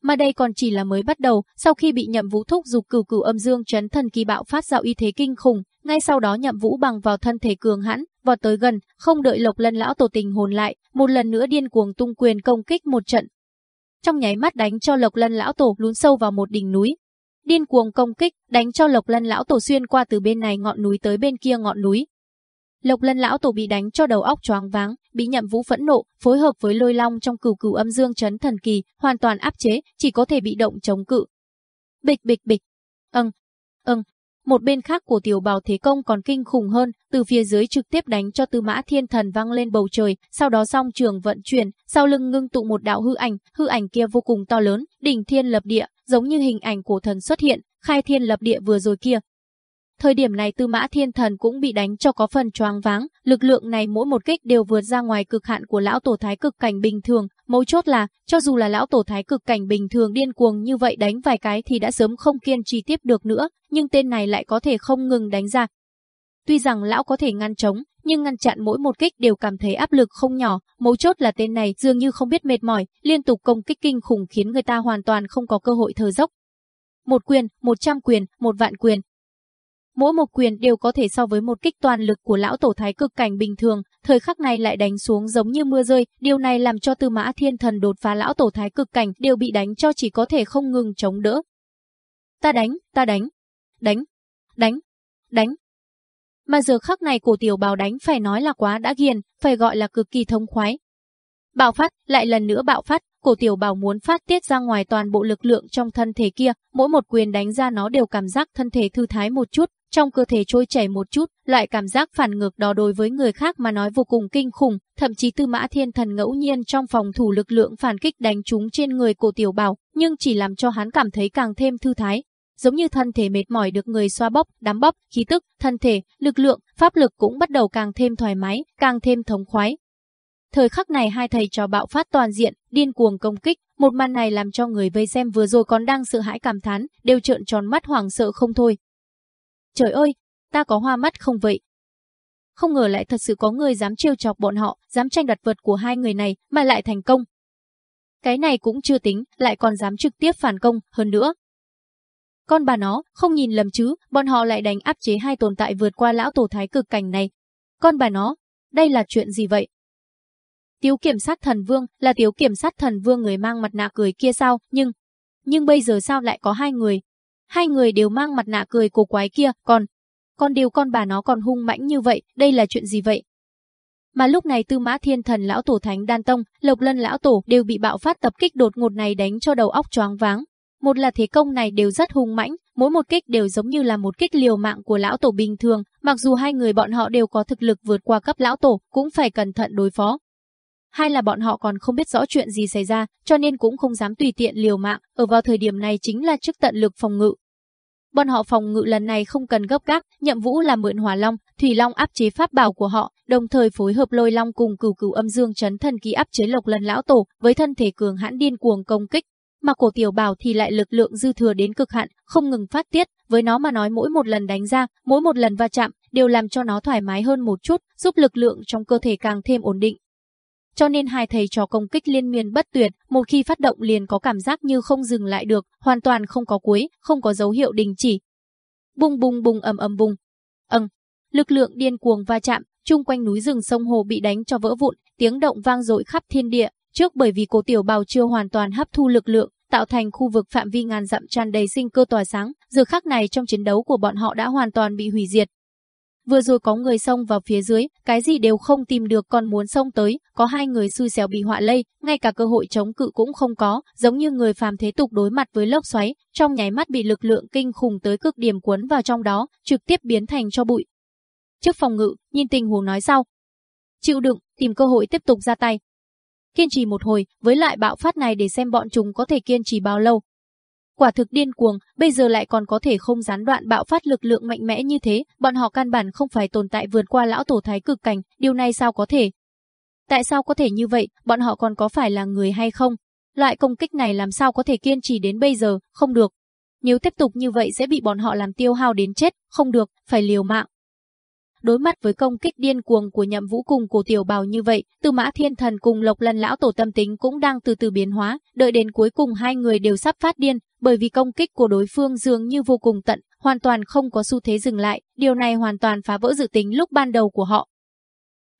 Mà đây còn chỉ là mới bắt đầu, sau khi bị nhậm vũ thúc dục cửu cửu âm dương chấn thần kỳ bạo phát dạo y thế kinh khủng, ngay sau đó nhậm vũ bằng vào thân thể cường hãn, vọt tới gần, không đợi lộc lân lão tổ tình hồn lại, một lần nữa điên cuồng tung quyền công kích một trận. Trong nháy mắt đánh cho lộc lân lão tổ lún sâu vào một đỉnh núi, điên cuồng công kích, đánh cho Lộc Lân lão tổ xuyên qua từ bên này ngọn núi tới bên kia ngọn núi. Lộc Lân lão tổ bị đánh cho đầu óc choáng váng, bị Nhậm Vũ phẫn nộ, phối hợp với Lôi Long trong cửu cửu âm dương chấn thần kỳ, hoàn toàn áp chế, chỉ có thể bị động chống cự. Bịch bịch bịch. Ừm. Ừm. Một bên khác của tiểu bào thế công còn kinh khủng hơn, từ phía dưới trực tiếp đánh cho tư mã thiên thần văng lên bầu trời, sau đó song trường vận chuyển, sau lưng ngưng tụ một đạo hư ảnh, hư ảnh kia vô cùng to lớn, đỉnh thiên lập địa, giống như hình ảnh của thần xuất hiện, khai thiên lập địa vừa rồi kia. Thời điểm này Tư Mã Thiên Thần cũng bị đánh cho có phần choáng váng, lực lượng này mỗi một kích đều vượt ra ngoài cực hạn của lão tổ thái cực cảnh bình thường, mấu chốt là, cho dù là lão tổ thái cực cảnh bình thường điên cuồng như vậy đánh vài cái thì đã sớm không kiên trì tiếp được nữa, nhưng tên này lại có thể không ngừng đánh ra. Tuy rằng lão có thể ngăn chống, nhưng ngăn chặn mỗi một kích đều cảm thấy áp lực không nhỏ, mấu chốt là tên này dường như không biết mệt mỏi, liên tục công kích kinh khủng khiến người ta hoàn toàn không có cơ hội thở dốc. Một quyền, một trăm quyền, một vạn quyền. Mỗi một quyền đều có thể so với một kích toàn lực của lão tổ thái cực cảnh bình thường, thời khắc này lại đánh xuống giống như mưa rơi, điều này làm cho tư mã thiên thần đột phá lão tổ thái cực cảnh đều bị đánh cho chỉ có thể không ngừng chống đỡ. Ta đánh, ta đánh, đánh, đánh, đánh, mà giờ khắc này cổ tiểu bào đánh phải nói là quá đã ghiền, phải gọi là cực kỳ thông khoái. Bạo phát, lại lần nữa bạo phát, cổ tiểu bào muốn phát tiết ra ngoài toàn bộ lực lượng trong thân thể kia, mỗi một quyền đánh ra nó đều cảm giác thân thể thư thái một chút, trong cơ thể trôi chảy một chút, loại cảm giác phản ngược đó đối với người khác mà nói vô cùng kinh khủng, thậm chí tư mã thiên thần ngẫu nhiên trong phòng thủ lực lượng phản kích đánh trúng trên người cổ tiểu bào, nhưng chỉ làm cho hắn cảm thấy càng thêm thư thái, giống như thân thể mệt mỏi được người xoa bóp, đám bóp, khí tức, thân thể, lực lượng, pháp lực cũng bắt đầu càng thêm thoải mái, càng thêm thống khoái. Thời khắc này hai thầy trò bạo phát toàn diện, điên cuồng công kích, một màn này làm cho người vây xem vừa rồi còn đang sợ hãi cảm thán, đều trợn tròn mắt hoảng sợ không thôi. Trời ơi, ta có hoa mắt không vậy? Không ngờ lại thật sự có người dám trêu chọc bọn họ, dám tranh đoạt vật của hai người này mà lại thành công. Cái này cũng chưa tính, lại còn dám trực tiếp phản công, hơn nữa, con bà nó, không nhìn lầm chứ, bọn họ lại đánh áp chế hai tồn tại vượt qua lão tổ thái cực cảnh này. Con bà nó, đây là chuyện gì vậy? Tiếu kiểm sát thần vương là tiếu kiểm sát thần vương người mang mặt nạ cười kia sao, nhưng... Nhưng bây giờ sao lại có hai người? Hai người đều mang mặt nạ cười cổ quái kia, còn... Còn điều con bà nó còn hung mãnh như vậy, đây là chuyện gì vậy? Mà lúc này Tư Mã Thiên Thần lão tổ Thánh Đan Tông, Lộc Lân lão tổ đều bị bạo phát tập kích đột ngột này đánh cho đầu óc choáng váng, một là thế công này đều rất hung mãnh, mỗi một kích đều giống như là một kích liều mạng của lão tổ bình thường, mặc dù hai người bọn họ đều có thực lực vượt qua cấp lão tổ, cũng phải cẩn thận đối phó. hai là bọn họ còn không biết rõ chuyện gì xảy ra, cho nên cũng không dám tùy tiện liều mạng, ở vào thời điểm này chính là chức tận lực phòng ngự. Bọn họ phòng ngự lần này không cần gấp gáp, nhậm vũ là mượn hỏa long, thủy long áp chế pháp bảo của họ, đồng thời phối hợp lôi long cùng cửu cửu âm dương chấn thần ký áp chế lộc lần lão tổ với thân thể cường hãn điên cuồng công kích. Mà cổ tiểu bảo thì lại lực lượng dư thừa đến cực hạn, không ngừng phát tiết, với nó mà nói mỗi một lần đánh ra, mỗi một lần va chạm, đều làm cho nó thoải mái hơn một chút, giúp lực lượng trong cơ thể càng thêm ổn định. Cho nên hai thầy trò công kích liên miên bất tuyệt, một khi phát động liền có cảm giác như không dừng lại được, hoàn toàn không có cuối, không có dấu hiệu đình chỉ. Bùng bùng bùng ầm ầm bùng. Ầm, lực lượng điên cuồng va chạm, chung quanh núi rừng sông hồ bị đánh cho vỡ vụn, tiếng động vang dội khắp thiên địa, trước bởi vì cổ tiểu bào chưa hoàn toàn hấp thu lực lượng, tạo thành khu vực phạm vi ngàn dặm tràn đầy sinh cơ tỏa sáng, giờ khắc này trong chiến đấu của bọn họ đã hoàn toàn bị hủy diệt. Vừa rồi có người xông vào phía dưới, cái gì đều không tìm được còn muốn xông tới, có hai người xui xẻo bị họa lây, ngay cả cơ hội chống cự cũng không có, giống như người phàm thế tục đối mặt với lốc xoáy, trong nháy mắt bị lực lượng kinh khủng tới cực điểm cuốn vào trong đó, trực tiếp biến thành cho bụi. Trước phòng ngự, nhìn tình huống nói sau. Chịu đựng, tìm cơ hội tiếp tục ra tay. Kiên trì một hồi, với lại bạo phát này để xem bọn chúng có thể kiên trì bao lâu, Quả thực điên cuồng, bây giờ lại còn có thể không gián đoạn bạo phát lực lượng mạnh mẽ như thế, bọn họ căn bản không phải tồn tại vượt qua lão tổ thái cực cảnh, điều này sao có thể? Tại sao có thể như vậy, bọn họ còn có phải là người hay không? Loại công kích này làm sao có thể kiên trì đến bây giờ, không được. Nếu tiếp tục như vậy sẽ bị bọn họ làm tiêu hao đến chết, không được, phải liều mạng. Đối mặt với công kích điên cuồng của nhậm vũ cùng Cổ tiểu bào như vậy, tư mã thiên thần cùng lộc lần lão tổ tâm tính cũng đang từ từ biến hóa, đợi đến cuối cùng hai người đều sắp phát điên, bởi vì công kích của đối phương dường như vô cùng tận, hoàn toàn không có xu thế dừng lại, điều này hoàn toàn phá vỡ dự tính lúc ban đầu của họ.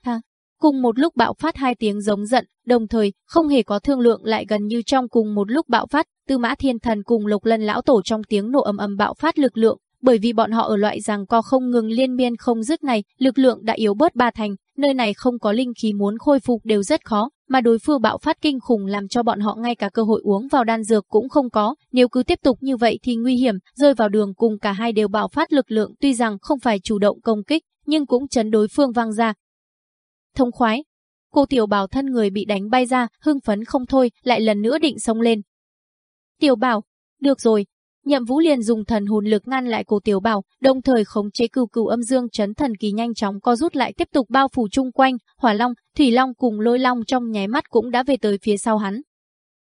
Ha, cùng một lúc bạo phát hai tiếng giống giận, đồng thời không hề có thương lượng lại gần như trong cùng một lúc bạo phát, Tư Mã Thiên Thần cùng Lục Lân lão tổ trong tiếng nổ ầm ầm bạo phát lực lượng, bởi vì bọn họ ở loại rằng co không ngừng liên miên không dứt này, lực lượng đã yếu bớt ba thành, nơi này không có linh khí muốn khôi phục đều rất khó, mà đối phương bạo phát kinh khủng làm cho bọn họ ngay cả cơ hội uống vào đan dược cũng không có, nếu cứ tiếp tục như vậy thì nguy hiểm, rơi vào đường cùng cả hai đều bạo phát lực lượng tuy rằng không phải chủ động công kích, nhưng cũng chấn đối phương vang ra. Thông khoái, cô tiểu bảo thân người bị đánh bay ra, hưng phấn không thôi, lại lần nữa định xông lên. Tiểu bảo, được rồi, Nhậm Vũ liền dùng thần hồn lực ngăn lại cổ tiểu bảo, đồng thời khống chế cừu cừu âm dương chấn thần kỳ nhanh chóng co rút lại tiếp tục bao phủ chung quanh, hỏa long, thủy long cùng lôi long trong nháy mắt cũng đã về tới phía sau hắn.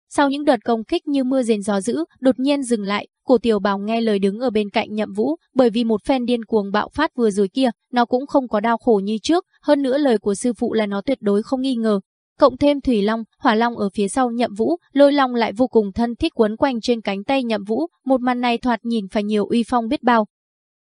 Sau những đợt công kích như mưa rền gió dữ, đột nhiên dừng lại, cổ tiểu bảo nghe lời đứng ở bên cạnh nhậm vũ, bởi vì một phen điên cuồng bạo phát vừa rồi kia, nó cũng không có đau khổ như trước, hơn nữa lời của sư phụ là nó tuyệt đối không nghi ngờ, cộng thêm Thủy Long, Hỏa Long ở phía sau Nhậm Vũ, Lôi Long lại vô cùng thân thiết quấn quanh trên cánh tay Nhậm Vũ, một màn này thoạt nhìn phải nhiều uy phong biết bao.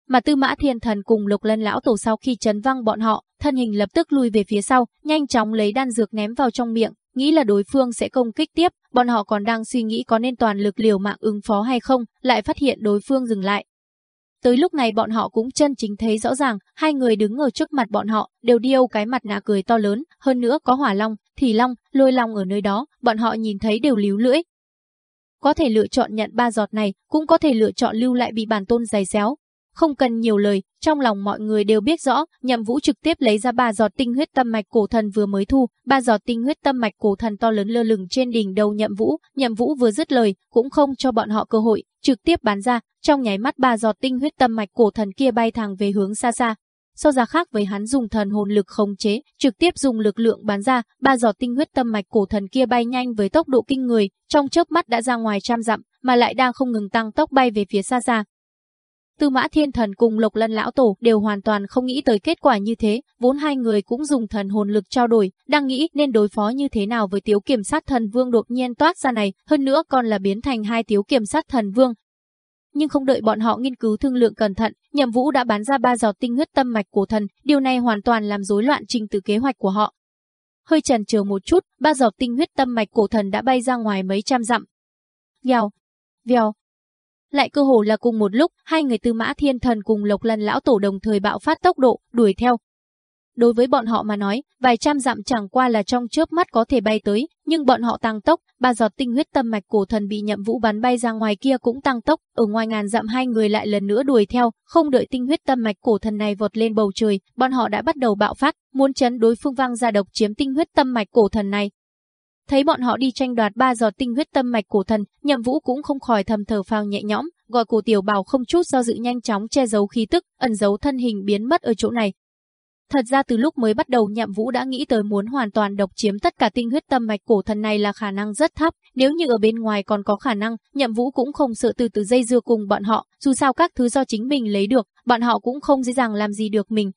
Mà Tư Mã Thiên Thần cùng Lục Lân lão tổ sau khi chấn văng bọn họ, thân hình lập tức lui về phía sau, nhanh chóng lấy đan dược ném vào trong miệng, nghĩ là đối phương sẽ công kích tiếp, bọn họ còn đang suy nghĩ có nên toàn lực liều mạng ứng phó hay không, lại phát hiện đối phương dừng lại, Tới lúc này bọn họ cũng chân chính thấy rõ ràng, hai người đứng ở trước mặt bọn họ, đều điêu cái mặt nạ cười to lớn, hơn nữa có hỏa long, thì long, lôi long ở nơi đó, bọn họ nhìn thấy đều líu lưỡi. Có thể lựa chọn nhận ba giọt này, cũng có thể lựa chọn lưu lại bị bản tôn giày xéo. Không cần nhiều lời, trong lòng mọi người đều biết rõ, nhậm vũ trực tiếp lấy ra ba giọt tinh huyết tâm mạch cổ thần vừa mới thu, ba giọt tinh huyết tâm mạch cổ thần to lớn lơ lửng trên đỉnh đầu nhậm vũ, nhậm vũ vừa dứt lời, cũng không cho bọn họ cơ hội, trực tiếp bán ra, trong nháy mắt ba giọt tinh huyết tâm mạch cổ thần kia bay thẳng về hướng xa xa. So ra khác với hắn dùng thần hồn lực khống chế, trực tiếp dùng lực lượng bán ra, ba giọt tinh huyết tâm mạch cổ thần kia bay nhanh với tốc độ kinh người, trong chớp mắt đã ra ngoài trăm dặm, mà lại đang không ngừng tăng tốc bay về phía xa xa. Tư Mã Thiên Thần cùng Lộc Lân lão tổ đều hoàn toàn không nghĩ tới kết quả như thế, vốn hai người cũng dùng thần hồn lực trao đổi, đang nghĩ nên đối phó như thế nào với Tiếu Kiểm Sát Thần Vương đột nhiên toát ra này, hơn nữa còn là biến thành hai Tiếu Kiểm Sát Thần Vương. Nhưng không đợi bọn họ nghiên cứu thương lượng cẩn thận, Nhậm Vũ đã bán ra ba giọt tinh huyết tâm mạch của thần, điều này hoàn toàn làm rối loạn trình tự kế hoạch của họ. Hơi chần chừ một chút, ba giọt tinh huyết tâm mạch cổ thần đã bay ra ngoài mấy trăm dặm. Vèo, vèo, lại cơ hồ là cùng một lúc, hai người tư mã thiên thần cùng lộc lần lão tổ đồng thời bạo phát tốc độ, đuổi theo. Đối với bọn họ mà nói, vài trăm dặm chẳng qua là trong chớp mắt có thể bay tới, nhưng bọn họ tăng tốc, ba giọt tinh huyết tâm mạch cổ thần bị nhậm vũ bắn bay ra ngoài kia cũng tăng tốc, ở ngoài ngàn dặm hai người lại lần nữa đuổi theo, không đợi tinh huyết tâm mạch cổ thần này vọt lên bầu trời, bọn họ đã bắt đầu bạo phát, muốn chấn đối phương vang ra độc chiếm tinh huyết tâm mạch cổ thần này. Thấy bọn họ đi tranh đoạt ba giọt tinh huyết tâm mạch cổ thần, nhậm vũ cũng không khỏi thầm thở phào nhẹ nhõm, gọi cổ tiểu bào không chút do dự nhanh chóng che giấu khí tức, ẩn giấu thân hình biến mất ở chỗ này, Thật ra từ lúc mới bắt đầu Nhậm Vũ đã nghĩ tới muốn hoàn toàn độc chiếm tất cả tinh huyết tâm mạch cổ thần này là khả năng rất thấp, nếu như ở bên ngoài còn có khả năng, Nhậm Vũ cũng không sợ từ từ dây dưa cùng bọn họ, dù sao các thứ do chính mình lấy được, bọn họ cũng không dễ dàng làm gì được mình.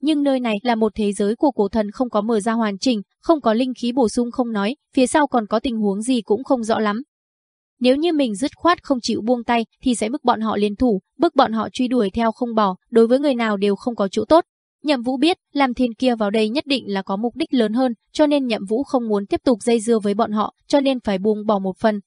Nhưng nơi này là một thế giới của cổ thần không có mở ra hoàn chỉnh, không có linh khí bổ sung không nói, phía sau còn có tình huống gì cũng không rõ lắm. Nếu như mình dứt khoát không chịu buông tay thì sẽ bức bọn họ liên thủ, bức bọn họ truy đuổi theo không bỏ, đối với người nào đều không có chỗ tốt, Nhậm Vũ biết, làm thiên kia vào đây nhất định là có mục đích lớn hơn, cho nên Nhậm Vũ không muốn tiếp tục dây dưa với bọn họ, cho nên phải buông bỏ một phần.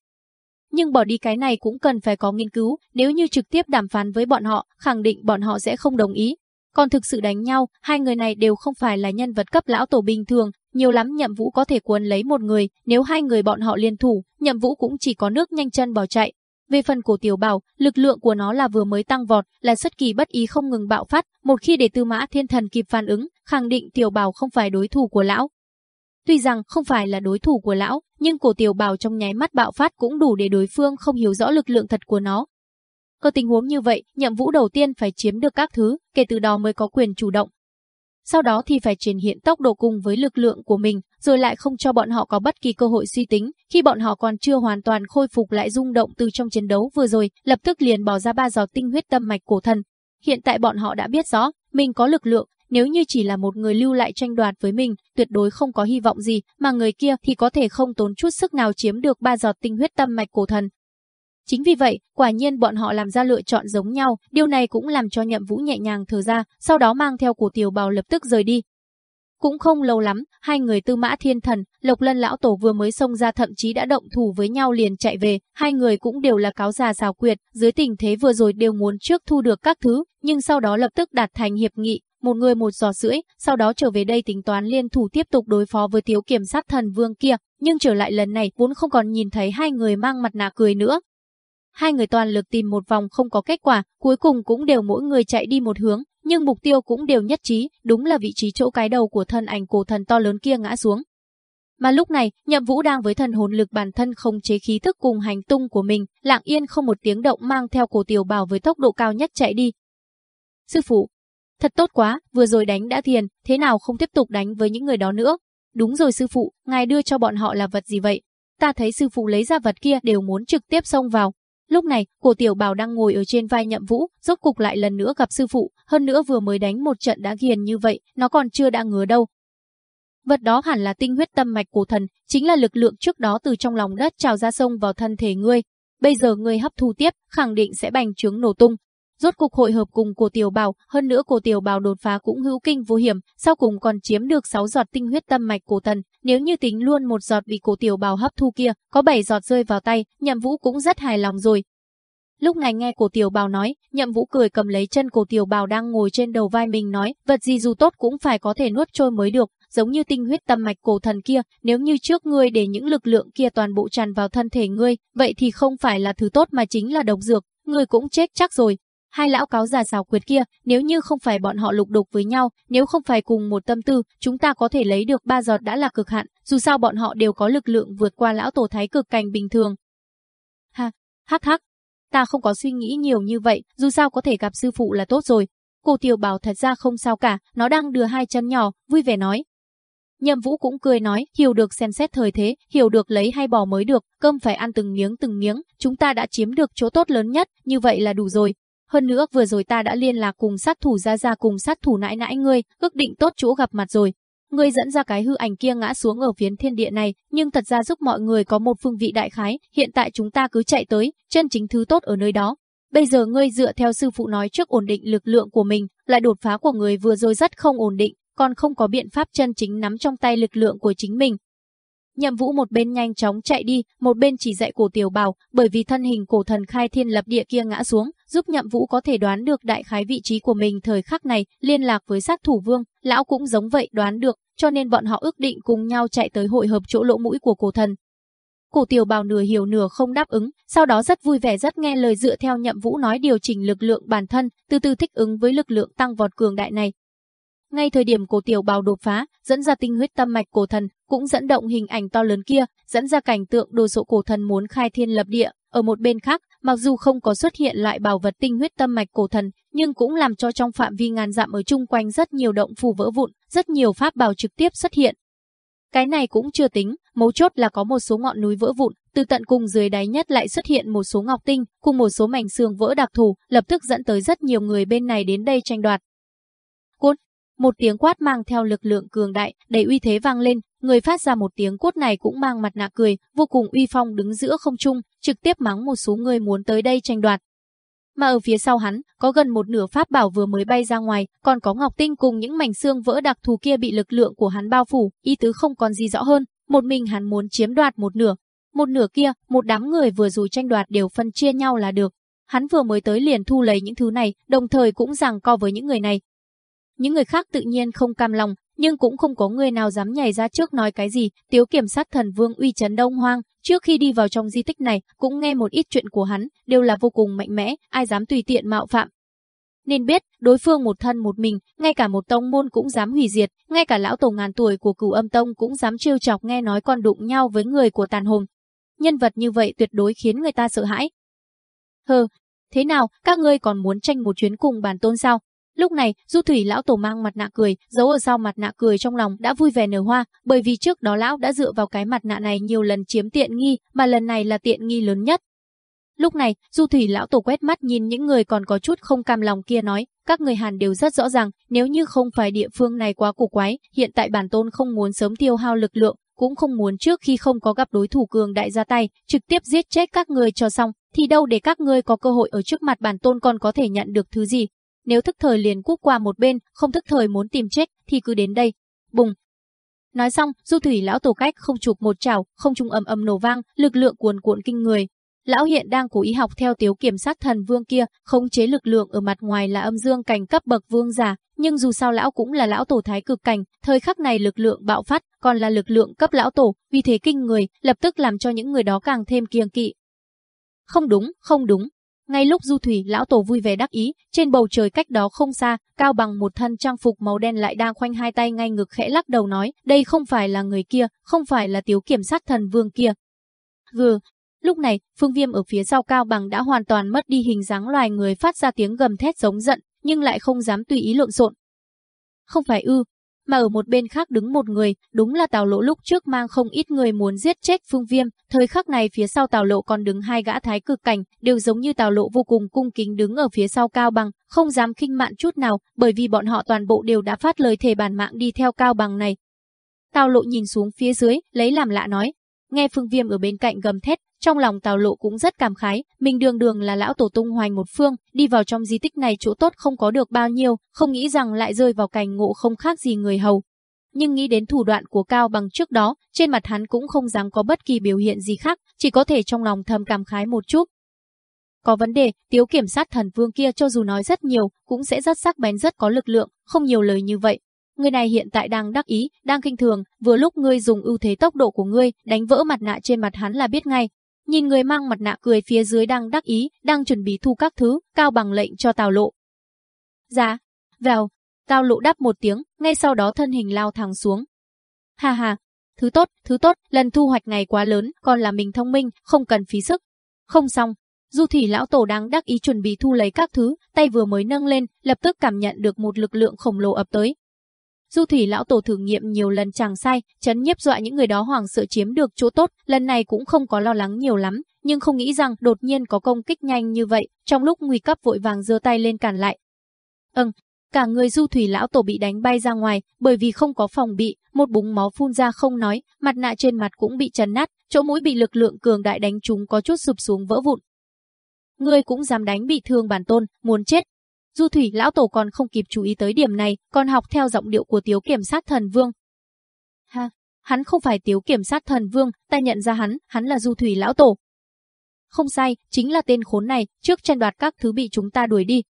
Nhưng bỏ đi cái này cũng cần phải có nghiên cứu, nếu như trực tiếp đàm phán với bọn họ, khẳng định bọn họ sẽ không đồng ý. Còn thực sự đánh nhau, hai người này đều không phải là nhân vật cấp lão tổ bình thường, nhiều lắm Nhậm Vũ có thể cuốn lấy một người, nếu hai người bọn họ liên thủ, Nhậm Vũ cũng chỉ có nước nhanh chân bỏ chạy, về phần cổ tiểu bảo, lực lượng của nó là vừa mới tăng vọt, là xuất kỳ bất ý không ngừng bạo phát, một khi để tư mã thiên thần kịp phản ứng, khẳng định tiểu bảo không phải đối thủ của lão. Tuy rằng không phải là đối thủ của lão, nhưng cổ tiểu bảo trong nháy mắt bạo phát cũng đủ để đối phương không hiểu rõ lực lượng thật của nó. Có tình huống như vậy, nhậm vũ đầu tiên phải chiếm được các thứ, kể từ đó mới có quyền chủ động, sau đó thì phải triển hiện tốc độ cùng với lực lượng của mình, rồi lại không cho bọn họ có bất kỳ cơ hội suy tính, khi bọn họ còn chưa hoàn toàn khôi phục lại rung động từ trong chiến đấu vừa rồi, lập tức liền bỏ ra ba giọt tinh huyết tâm mạch cổ thần. Hiện tại bọn họ đã biết rõ, mình có lực lượng, nếu như chỉ là một người lưu lại tranh đoạt với mình, tuyệt đối không có hy vọng gì, mà người kia thì có thể không tốn chút sức nào chiếm được ba giọt tinh huyết tâm mạch cổ thần. Chính vì vậy, quả nhiên bọn họ làm ra lựa chọn giống nhau, điều này cũng làm cho nhậm vũ nhẹ nhàng thở ra, sau đó mang theo cổ tiểu bào lập tức rời đi. Cũng không lâu lắm, hai người tư mã thiên thần, lộc lân lão tổ vừa mới xông ra thậm chí đã động thủ với nhau liền chạy về, hai người cũng đều là cáo già xào quyệt, dưới tình thế vừa rồi đều muốn trước thu được các thứ, nhưng sau đó lập tức đạt thành hiệp nghị, một người một giò rưỡi, sau đó trở về đây tính toán liên thủ tiếp tục đối phó với thiếu kiểm sát thần vương kia, nhưng trở lại lần này vốn không còn nhìn thấy hai người mang mặt nạ cười nữa, Hai người toàn lực tìm một vòng không có kết quả, cuối cùng cũng đều mỗi người chạy đi một hướng, nhưng mục tiêu cũng đều nhất trí, đúng là vị trí chỗ cái đầu của thân ảnh cổ thần to lớn kia ngã xuống. Mà lúc này, Nhậm Vũ đang với thần hồn lực bản thân không chế khí thức cùng hành tung của mình, lặng yên không một tiếng động mang theo cổ tiểu bảo với tốc độ cao nhất chạy đi. Sư phụ, thật tốt quá, vừa rồi đánh đã thiền, thế nào không tiếp tục đánh với những người đó nữa? Đúng rồi sư phụ, ngài đưa cho bọn họ là vật gì vậy? Ta thấy sư phụ lấy ra vật kia đều muốn trực tiếp xông vào, Lúc này, cổ tiểu bào đang ngồi ở trên vai nhậm vũ, rốt cục lại lần nữa gặp sư phụ, hơn nữa vừa mới đánh một trận đã ghiền như vậy, nó còn chưa đã ngứa đâu. Vật đó hẳn là tinh huyết tâm mạch cổ thần, chính là lực lượng trước đó từ trong lòng đất trào ra sông vào thân thể ngươi. Bây giờ ngươi hấp thu tiếp, khẳng định sẽ bành trướng nổ tung. Rốt cục hội hợp cùng cổ tiểu bào, hơn nữa cổ tiểu bào đột phá cũng hữu kinh vô hiểm, sau cùng còn chiếm được 6 giọt tinh huyết tâm mạch cổ thần, nếu như tính luôn một giọt bị cổ tiểu bào hấp thu kia, có 7 giọt rơi vào tay, Nhậm Vũ cũng rất hài lòng rồi. Lúc này nghe cổ tiểu bào nói, Nhậm Vũ cười cầm lấy chân cổ tiểu bào đang ngồi trên đầu vai mình nói, vật gì dù tốt cũng phải có thể nuốt trôi mới được, giống như tinh huyết tâm mạch cổ thần kia, nếu như trước ngươi để những lực lượng kia toàn bộ tràn vào thân thể ngươi, vậy thì không phải là thứ tốt mà chính là độc dược, ngươi cũng chết chắc rồi. Hai lão cáo già xào quyệt kia, nếu như không phải bọn họ lục đục với nhau, nếu không phải cùng một tâm tư, chúng ta có thể lấy được ba giọt đã là cực hạn, dù sao bọn họ đều có lực lượng vượt qua lão tổ thái cực cảnh bình thường. Ha, hắc hắc, ta không có suy nghĩ nhiều như vậy, dù sao có thể gặp sư phụ là tốt rồi. Cô tiểu bảo thật ra không sao cả, nó đang đưa hai chân nhỏ, vui vẻ nói. Nhậm Vũ cũng cười nói, hiểu được xem xét thời thế, hiểu được lấy hay bỏ mới được, cơm phải ăn từng miếng từng miếng, chúng ta đã chiếm được chỗ tốt lớn nhất, như vậy là đủ rồi. Hơn nữa vừa rồi ta đã liên lạc cùng sát thủ ra ra cùng sát thủ nãi nãi ngươi, ước định tốt chỗ gặp mặt rồi. Ngươi dẫn ra cái hư ảnh kia ngã xuống ở phiến thiên địa này, nhưng thật ra giúp mọi người có một phương vị đại khái, hiện tại chúng ta cứ chạy tới, chân chính thứ tốt ở nơi đó. Bây giờ ngươi dựa theo sư phụ nói trước ổn định lực lượng của mình, lại đột phá của người vừa rồi rất không ổn định, còn không có biện pháp chân chính nắm trong tay lực lượng của chính mình. Nhậm Vũ một bên nhanh chóng chạy đi, một bên chỉ dạy cổ tiểu bảo, bởi vì thân hình cổ thần khai thiên lập địa kia ngã xuống, giúp Nhậm Vũ có thể đoán được đại khái vị trí của mình thời khắc này, liên lạc với sát thủ vương, lão cũng giống vậy đoán được, cho nên bọn họ ước định cùng nhau chạy tới hội hợp chỗ lỗ mũi của cổ thần. Cổ tiểu bào nửa hiểu nửa không đáp ứng, sau đó rất vui vẻ rất nghe lời dựa theo nhậm vũ nói điều chỉnh lực lượng bản thân, từ từ thích ứng với lực lượng tăng vọt cường đại này. Ngay thời điểm cổ tiểu bào đột phá, dẫn ra tinh huyết tâm mạch cổ thần, cũng dẫn động hình ảnh to lớn kia, dẫn ra cảnh tượng đồ sộ cổ thần muốn khai thiên lập địa. Ở một bên khác, mặc dù không có xuất hiện lại bảo vật tinh huyết tâm mạch cổ thần, nhưng cũng làm cho trong phạm vi ngàn dặm ở chung quanh rất nhiều động phù vỡ vụn, rất nhiều pháp bảo trực tiếp xuất hiện. Cái này cũng chưa tính, mấu chốt là có một số ngọn núi vỡ vụn, từ tận cùng dưới đáy nhất lại xuất hiện một số ngọc tinh, cùng một số mảnh xương vỡ đặc thù, lập tức dẫn tới rất nhiều người bên này đến đây tranh đoạt. Cốt, một tiếng quát mang theo lực lượng cường đại, đầy uy thế vang lên, người phát ra một tiếng cốt này cũng mang mặt nạ cười, vô cùng uy phong đứng giữa không trung, trực tiếp mắng một số người muốn tới đây tranh đoạt. Mà ở phía sau hắn, có gần một nửa pháp bảo vừa mới bay ra ngoài, còn có ngọc tinh cùng những mảnh xương vỡ đặc thù kia bị lực lượng của hắn bao phủ, ý tứ không còn gì rõ hơn, một mình hắn muốn chiếm đoạt một nửa. Một nửa kia, một đám người vừa rồi tranh đoạt đều phân chia nhau là được. Hắn vừa mới tới liền thu lấy những thứ này, đồng thời cũng giằng co với những người này. Những người khác tự nhiên không cam lòng, nhưng cũng không có người nào dám nhảy ra trước nói cái gì, tiếu kiểm sát thần vương uy chấn đông hoang, trước khi đi vào trong di tích này, cũng nghe một ít chuyện của hắn, đều là vô cùng mạnh mẽ, ai dám tùy tiện mạo phạm. Nên biết, đối phương một thân một mình, ngay cả một tông môn cũng dám hủy diệt, ngay cả lão tổ ngàn tuổi của cửu âm tông cũng dám trêu chọc nghe nói còn đụng nhau với người của tàn hồn. Nhân vật như vậy tuyệt đối khiến người ta sợ hãi. Hờ, thế nào, các ngươi còn muốn tranh một chuyến cùng bản tôn sao? Lúc này, Du Thủy lão tổ mang mặt nạ cười, giấu ở sau mặt nạ cười trong lòng đã vui vẻ nở hoa, bởi vì trước đó lão đã dựa vào cái mặt nạ này nhiều lần chiếm tiện nghi, mà lần này là tiện nghi lớn nhất. Lúc này, Du Thủy lão tổ quét mắt nhìn những người còn có chút không cam lòng kia nói, các người Hàn đều rất rõ ràng, nếu như không phải địa phương này quá cổ quái, hiện tại bản tôn không muốn sớm tiêu hao lực lượng, cũng không muốn trước khi không có gặp đối thủ cường đại ra tay, trực tiếp giết chết các người cho xong, thì đâu để các ngươi có cơ hội ở trước mặt bản tôn còn có thể nhận được thứ gì, nếu thức thời liền quốc qua một bên, không thức thời muốn tìm chết, thì cứ đến đây. Bùng. Nói xong, du thủy lão tổ cách không chụp một chảo, không trung ầm ầm nổ vang, lực lượng cuồn cuộn kinh người. Lão hiện đang cố ý học theo tiếu kiểm sát thần vương kia, khống chế lực lượng ở mặt ngoài là âm dương cảnh cấp bậc vương giả, nhưng dù sao lão cũng là lão tổ thái cực cảnh, thời khắc này lực lượng bạo phát, còn là lực lượng cấp lão tổ, vì thế kinh người, lập tức làm cho những người đó càng thêm kiêng kỵ. Không đúng, không đúng, ngay lúc Du Thủy lão tổ vui vẻ đắc ý, trên bầu trời cách đó không xa, cao bằng một thân trang phục màu đen lại đang khoanh hai tay ngay ngực khẽ lắc đầu nói, đây không phải là người kia, không phải là tiếu kiểm sát thần vương kia. Vừa, lúc này, phương viêm ở phía sau cao bằng đã hoàn toàn mất đi hình dáng loài người phát ra tiếng gầm thét giống giận, nhưng lại không dám tùy ý lộn xộn. Không phải ư, mà ở một bên khác đứng một người, đúng là Tào Lộ lúc trước mang không ít người muốn giết chết Phương Viêm, thời khắc này phía sau Tào Lộ còn đứng hai gã thái cực cảnh, đều giống như Tào Lộ vô cùng cung kính đứng ở phía sau Cao Bằng, không dám khinh mạn chút nào, bởi vì bọn họ toàn bộ đều đã phát lời thề bản mạng đi theo Cao Bằng này. Tào Lộ nhìn xuống phía dưới, lấy làm lạ nói, nghe Phương Viêm ở bên cạnh gầm thét, trong lòng Tào Lộ cũng rất cảm khái, mình đường đường là lão tổ tung hoành một phương, đi vào trong di tích này chỗ tốt không có được bao nhiêu, không nghĩ rằng lại rơi vào cảnh ngộ không khác gì người hầu. Nhưng nghĩ đến thủ đoạn của Cao bằng trước đó, trên mặt hắn cũng không dám có bất kỳ biểu hiện gì khác, chỉ có thể trong lòng thầm cảm khái một chút. Có vấn đề, tiếu kiểm sát thần vương kia cho dù nói rất nhiều, cũng sẽ rất sắc bén rất có lực lượng, không nhiều lời như vậy, Người này hiện tại đang đắc ý, đang kinh thường, vừa lúc ngươi dùng ưu thế tốc độ của ngươi, đánh vỡ mặt nạ trên mặt hắn là biết ngay, Nhìn người mang mặt nạ cười phía dưới đang đắc ý, đang chuẩn bị thu các thứ, cao bằng lệnh cho Tào Lộ. Dạ, vào, Tào Lộ đáp một tiếng, ngay sau đó thân hình lao thẳng xuống. Ha ha, thứ tốt, thứ tốt, lần thu hoạch này quá lớn, còn là mình thông minh, không cần phí sức. Không xong, Du Thủy lão tổ đang đắc ý chuẩn bị thu lấy các thứ, tay vừa mới nâng lên, lập tức cảm nhận được một lực lượng khổng lồ ập tới, Du thủy lão tổ thử nghiệm nhiều lần chẳng sai, chấn nhiếp dọa những người đó hoàng sợ chiếm được chỗ tốt, lần này cũng không có lo lắng nhiều lắm, nhưng không nghĩ rằng đột nhiên có công kích nhanh như vậy, trong lúc nguy cấp vội vàng giơ tay lên cản lại. Ừm, cả người du thủy lão tổ bị đánh bay ra ngoài, bởi vì không có phòng bị, một búng máu phun ra không nói, mặt nạ trên mặt cũng bị chấn nát, chỗ mũi bị lực lượng cường đại đánh trúng có chút sụp xuống vỡ vụn. Ngươi cũng dám đánh bị thương bản tôn, muốn chết, Du Thủy lão tổ còn không kịp chú ý tới điểm này, còn học theo giọng điệu của Tiếu Kiểm sát Thần Vương. Ha, hắn không phải tiếu kiểm sát thần vương, ta nhận ra hắn, hắn là du thủy lão tổ. Không sai, chính là tên khốn này, trước tranh đoạt các thứ bị chúng ta đuổi đi.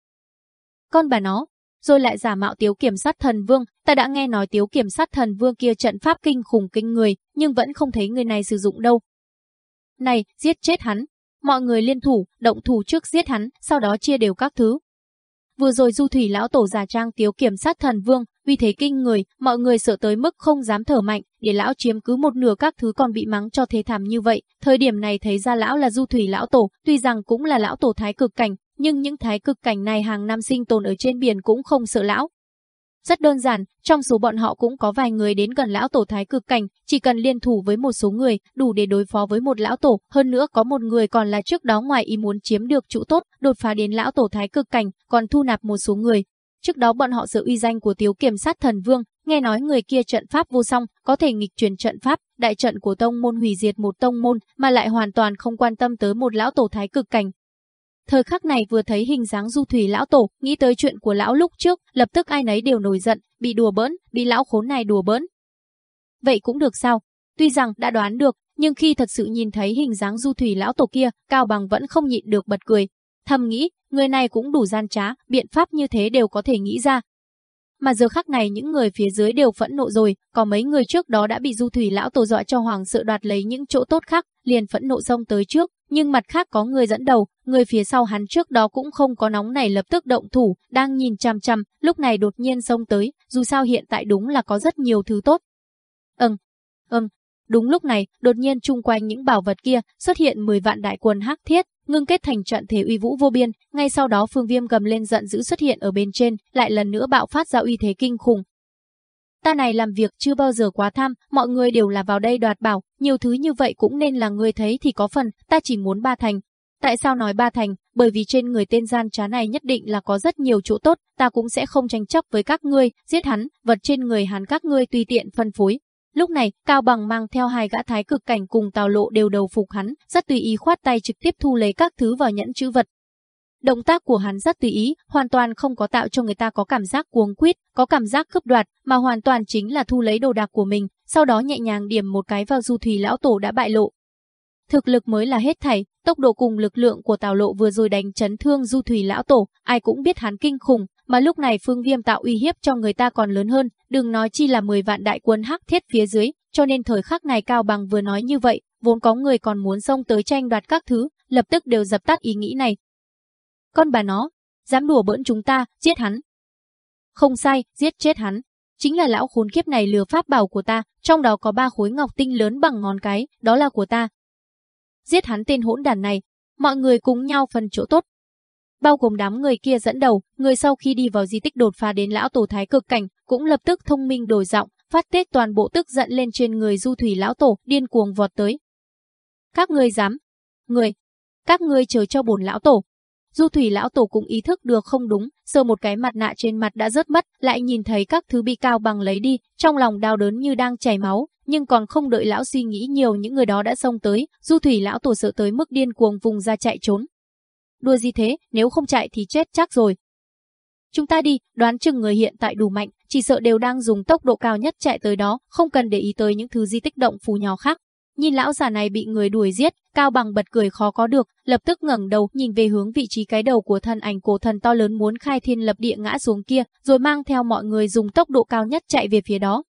Con bà nó, rồi lại giả mạo tiếu kiểm sát thần vương, ta đã nghe nói tiếu kiểm sát thần vương kia trận pháp kinh khủng kinh người, nhưng vẫn không thấy người này sử dụng đâu. Này, giết chết hắn. Mọi người liên thủ, động thủ trước giết hắn, sau đó chia đều các thứ. Vừa rồi du thủy lão tổ già trang tiếu kiểm sát thần vương, vì thế kinh người, mọi người sợ tới mức không dám thở mạnh, để lão chiếm cứ một nửa các thứ còn bị mắng cho thế thảm như vậy. Thời điểm này thấy ra lão là du thủy lão tổ, tuy rằng cũng là lão tổ thái cực cảnh, nhưng những thái cực cảnh này hàng năm sinh tồn ở trên biển cũng không sợ lão. Rất đơn giản, trong số bọn họ cũng có vài người đến gần lão tổ thái cực cảnh, chỉ cần liên thủ với một số người, đủ để đối phó với một lão tổ, hơn nữa có một người còn là trước đó ngoài ý muốn chiếm được trụ tốt, đột phá đến lão tổ thái cực cảnh, còn thu nạp một số người. Trước đó bọn họ sợ uy danh của Tiếu Kiểm sát thần vương, nghe nói người kia trận pháp vô song, có thể nghịch truyền trận pháp, đại trận của tông môn hủy diệt một tông môn, mà lại hoàn toàn không quan tâm tới một lão tổ thái cực cảnh, Thời khắc này vừa thấy hình dáng du thủy lão tổ, nghĩ tới chuyện của lão lúc trước, lập tức ai nấy đều nổi giận, bị đùa bỡn, bị lão khốn này đùa bỡn. Vậy cũng được sao? Tuy rằng đã đoán được, nhưng khi thật sự nhìn thấy hình dáng du thủy lão tổ kia, Cao Bằng vẫn không nhịn được bật cười. Thầm nghĩ, người này cũng đủ gian trá, biện pháp như thế đều có thể nghĩ ra. Mà giờ khắc này những người phía dưới đều phẫn nộ rồi, có mấy người trước đó đã bị du thủy lão tổ dọa cho hoàng sự đoạt lấy những chỗ tốt khác, liền phẫn nộ xông tới trước, nhưng mặt khác có người dẫn đầu, người phía sau hắn trước đó cũng không có nóng này lập tức động thủ, đang nhìn chằm chằm, lúc này đột nhiên xông tới, dù sao hiện tại đúng là có rất nhiều thứ tốt. Ừm, ừm, đúng lúc này, đột nhiên chung quanh những bảo vật kia xuất hiện 10 vạn đại quân hắc thiết, ngưng kết thành trận thế uy vũ vô biên, ngay sau đó Phương Viêm gầm lên giận dữ xuất hiện ở bên trên, lại lần nữa bạo phát ra uy thế kinh khủng, Ta này làm việc chưa bao giờ quá tham, mọi người đều là vào đây đoạt bảo, nhiều thứ như vậy cũng nên là người thấy thì có phần, ta chỉ muốn ba thành. Tại sao nói ba thành? Bởi vì trên người tên gian trá này nhất định là có rất nhiều chỗ tốt, ta cũng sẽ không tranh chấp với các ngươi, giết hắn, vật trên người hắn các ngươi tùy tiện phân phối. Lúc này, Cao Bằng mang theo hai gã thái cực cảnh cùng Tào Lộ đều đầu phục hắn, rất tùy ý khoát tay trực tiếp thu lấy các thứ vào nhẫn chữ vật, Động tác của hắn rất tùy ý, hoàn toàn không có tạo cho người ta có cảm giác cuống quýt, có cảm giác cướp đoạt, mà hoàn toàn chính là thu lấy đồ đạc của mình, sau đó nhẹ nhàng điểm một cái vào du thủy lão tổ đã bại lộ. Thực lực mới là hết thảy, tốc độ cùng lực lượng của Tào Lộ vừa rồi đánh chấn thương du thủy lão tổ, ai cũng biết hắn kinh khủng, mà lúc này Phương Viêm tạo uy hiếp cho người ta còn lớn hơn, đừng nói chi là 10 vạn đại quân hắc thiết phía dưới, cho nên thời khắc này Cao Bằng vừa nói như vậy, vốn có người còn muốn xông tới tranh đoạt các thứ, lập tức đều dập tắt ý nghĩ này, con bà nó, dám đùa bỡn chúng ta, giết hắn. Không sai, giết chết hắn. Chính là lão khốn kiếp này lừa pháp bảo của ta, trong đó có ba khối ngọc tinh lớn bằng ngón cái, đó là của ta. Giết hắn tên hỗn đàn này, mọi người cùng nhau phần chỗ tốt. Bao gồm đám người kia dẫn đầu, người sau khi đi vào di tích đột phá đến lão tổ thái cực cảnh, cũng lập tức thông minh đổi giọng, phát tiết toàn bộ tức giận lên trên người du thủy lão tổ, điên cuồng vọt tới. Các ngươi dám, người, các ngươi chờ cho bổn lão tổ, Du thủy lão tổ cũng ý thức được không đúng, sờ một cái mặt nạ trên mặt đã rớt mất, lại nhìn thấy các thứ bị cao bằng lấy đi, trong lòng đau đớn như đang chảy máu, nhưng còn không đợi lão suy nghĩ nhiều những người đó đã xông tới, du thủy lão tổ sợ tới mức điên cuồng vùng ra chạy trốn. Đùa gì thế, nếu không chạy thì chết chắc rồi. Chúng ta đi, đoán chừng người hiện tại đủ mạnh, chỉ sợ đều đang dùng tốc độ cao nhất chạy tới đó, không cần để ý tới những thứ di tích động phù nhỏ khác. Nhìn lão già này bị người đuổi giết, Cao Bằng bật cười khó có được, lập tức ngẩng đầu nhìn về hướng vị trí cái đầu của thân ảnh cổ thần to lớn muốn khai thiên lập địa ngã xuống kia, rồi mang theo mọi người dùng tốc độ cao nhất chạy về phía đó.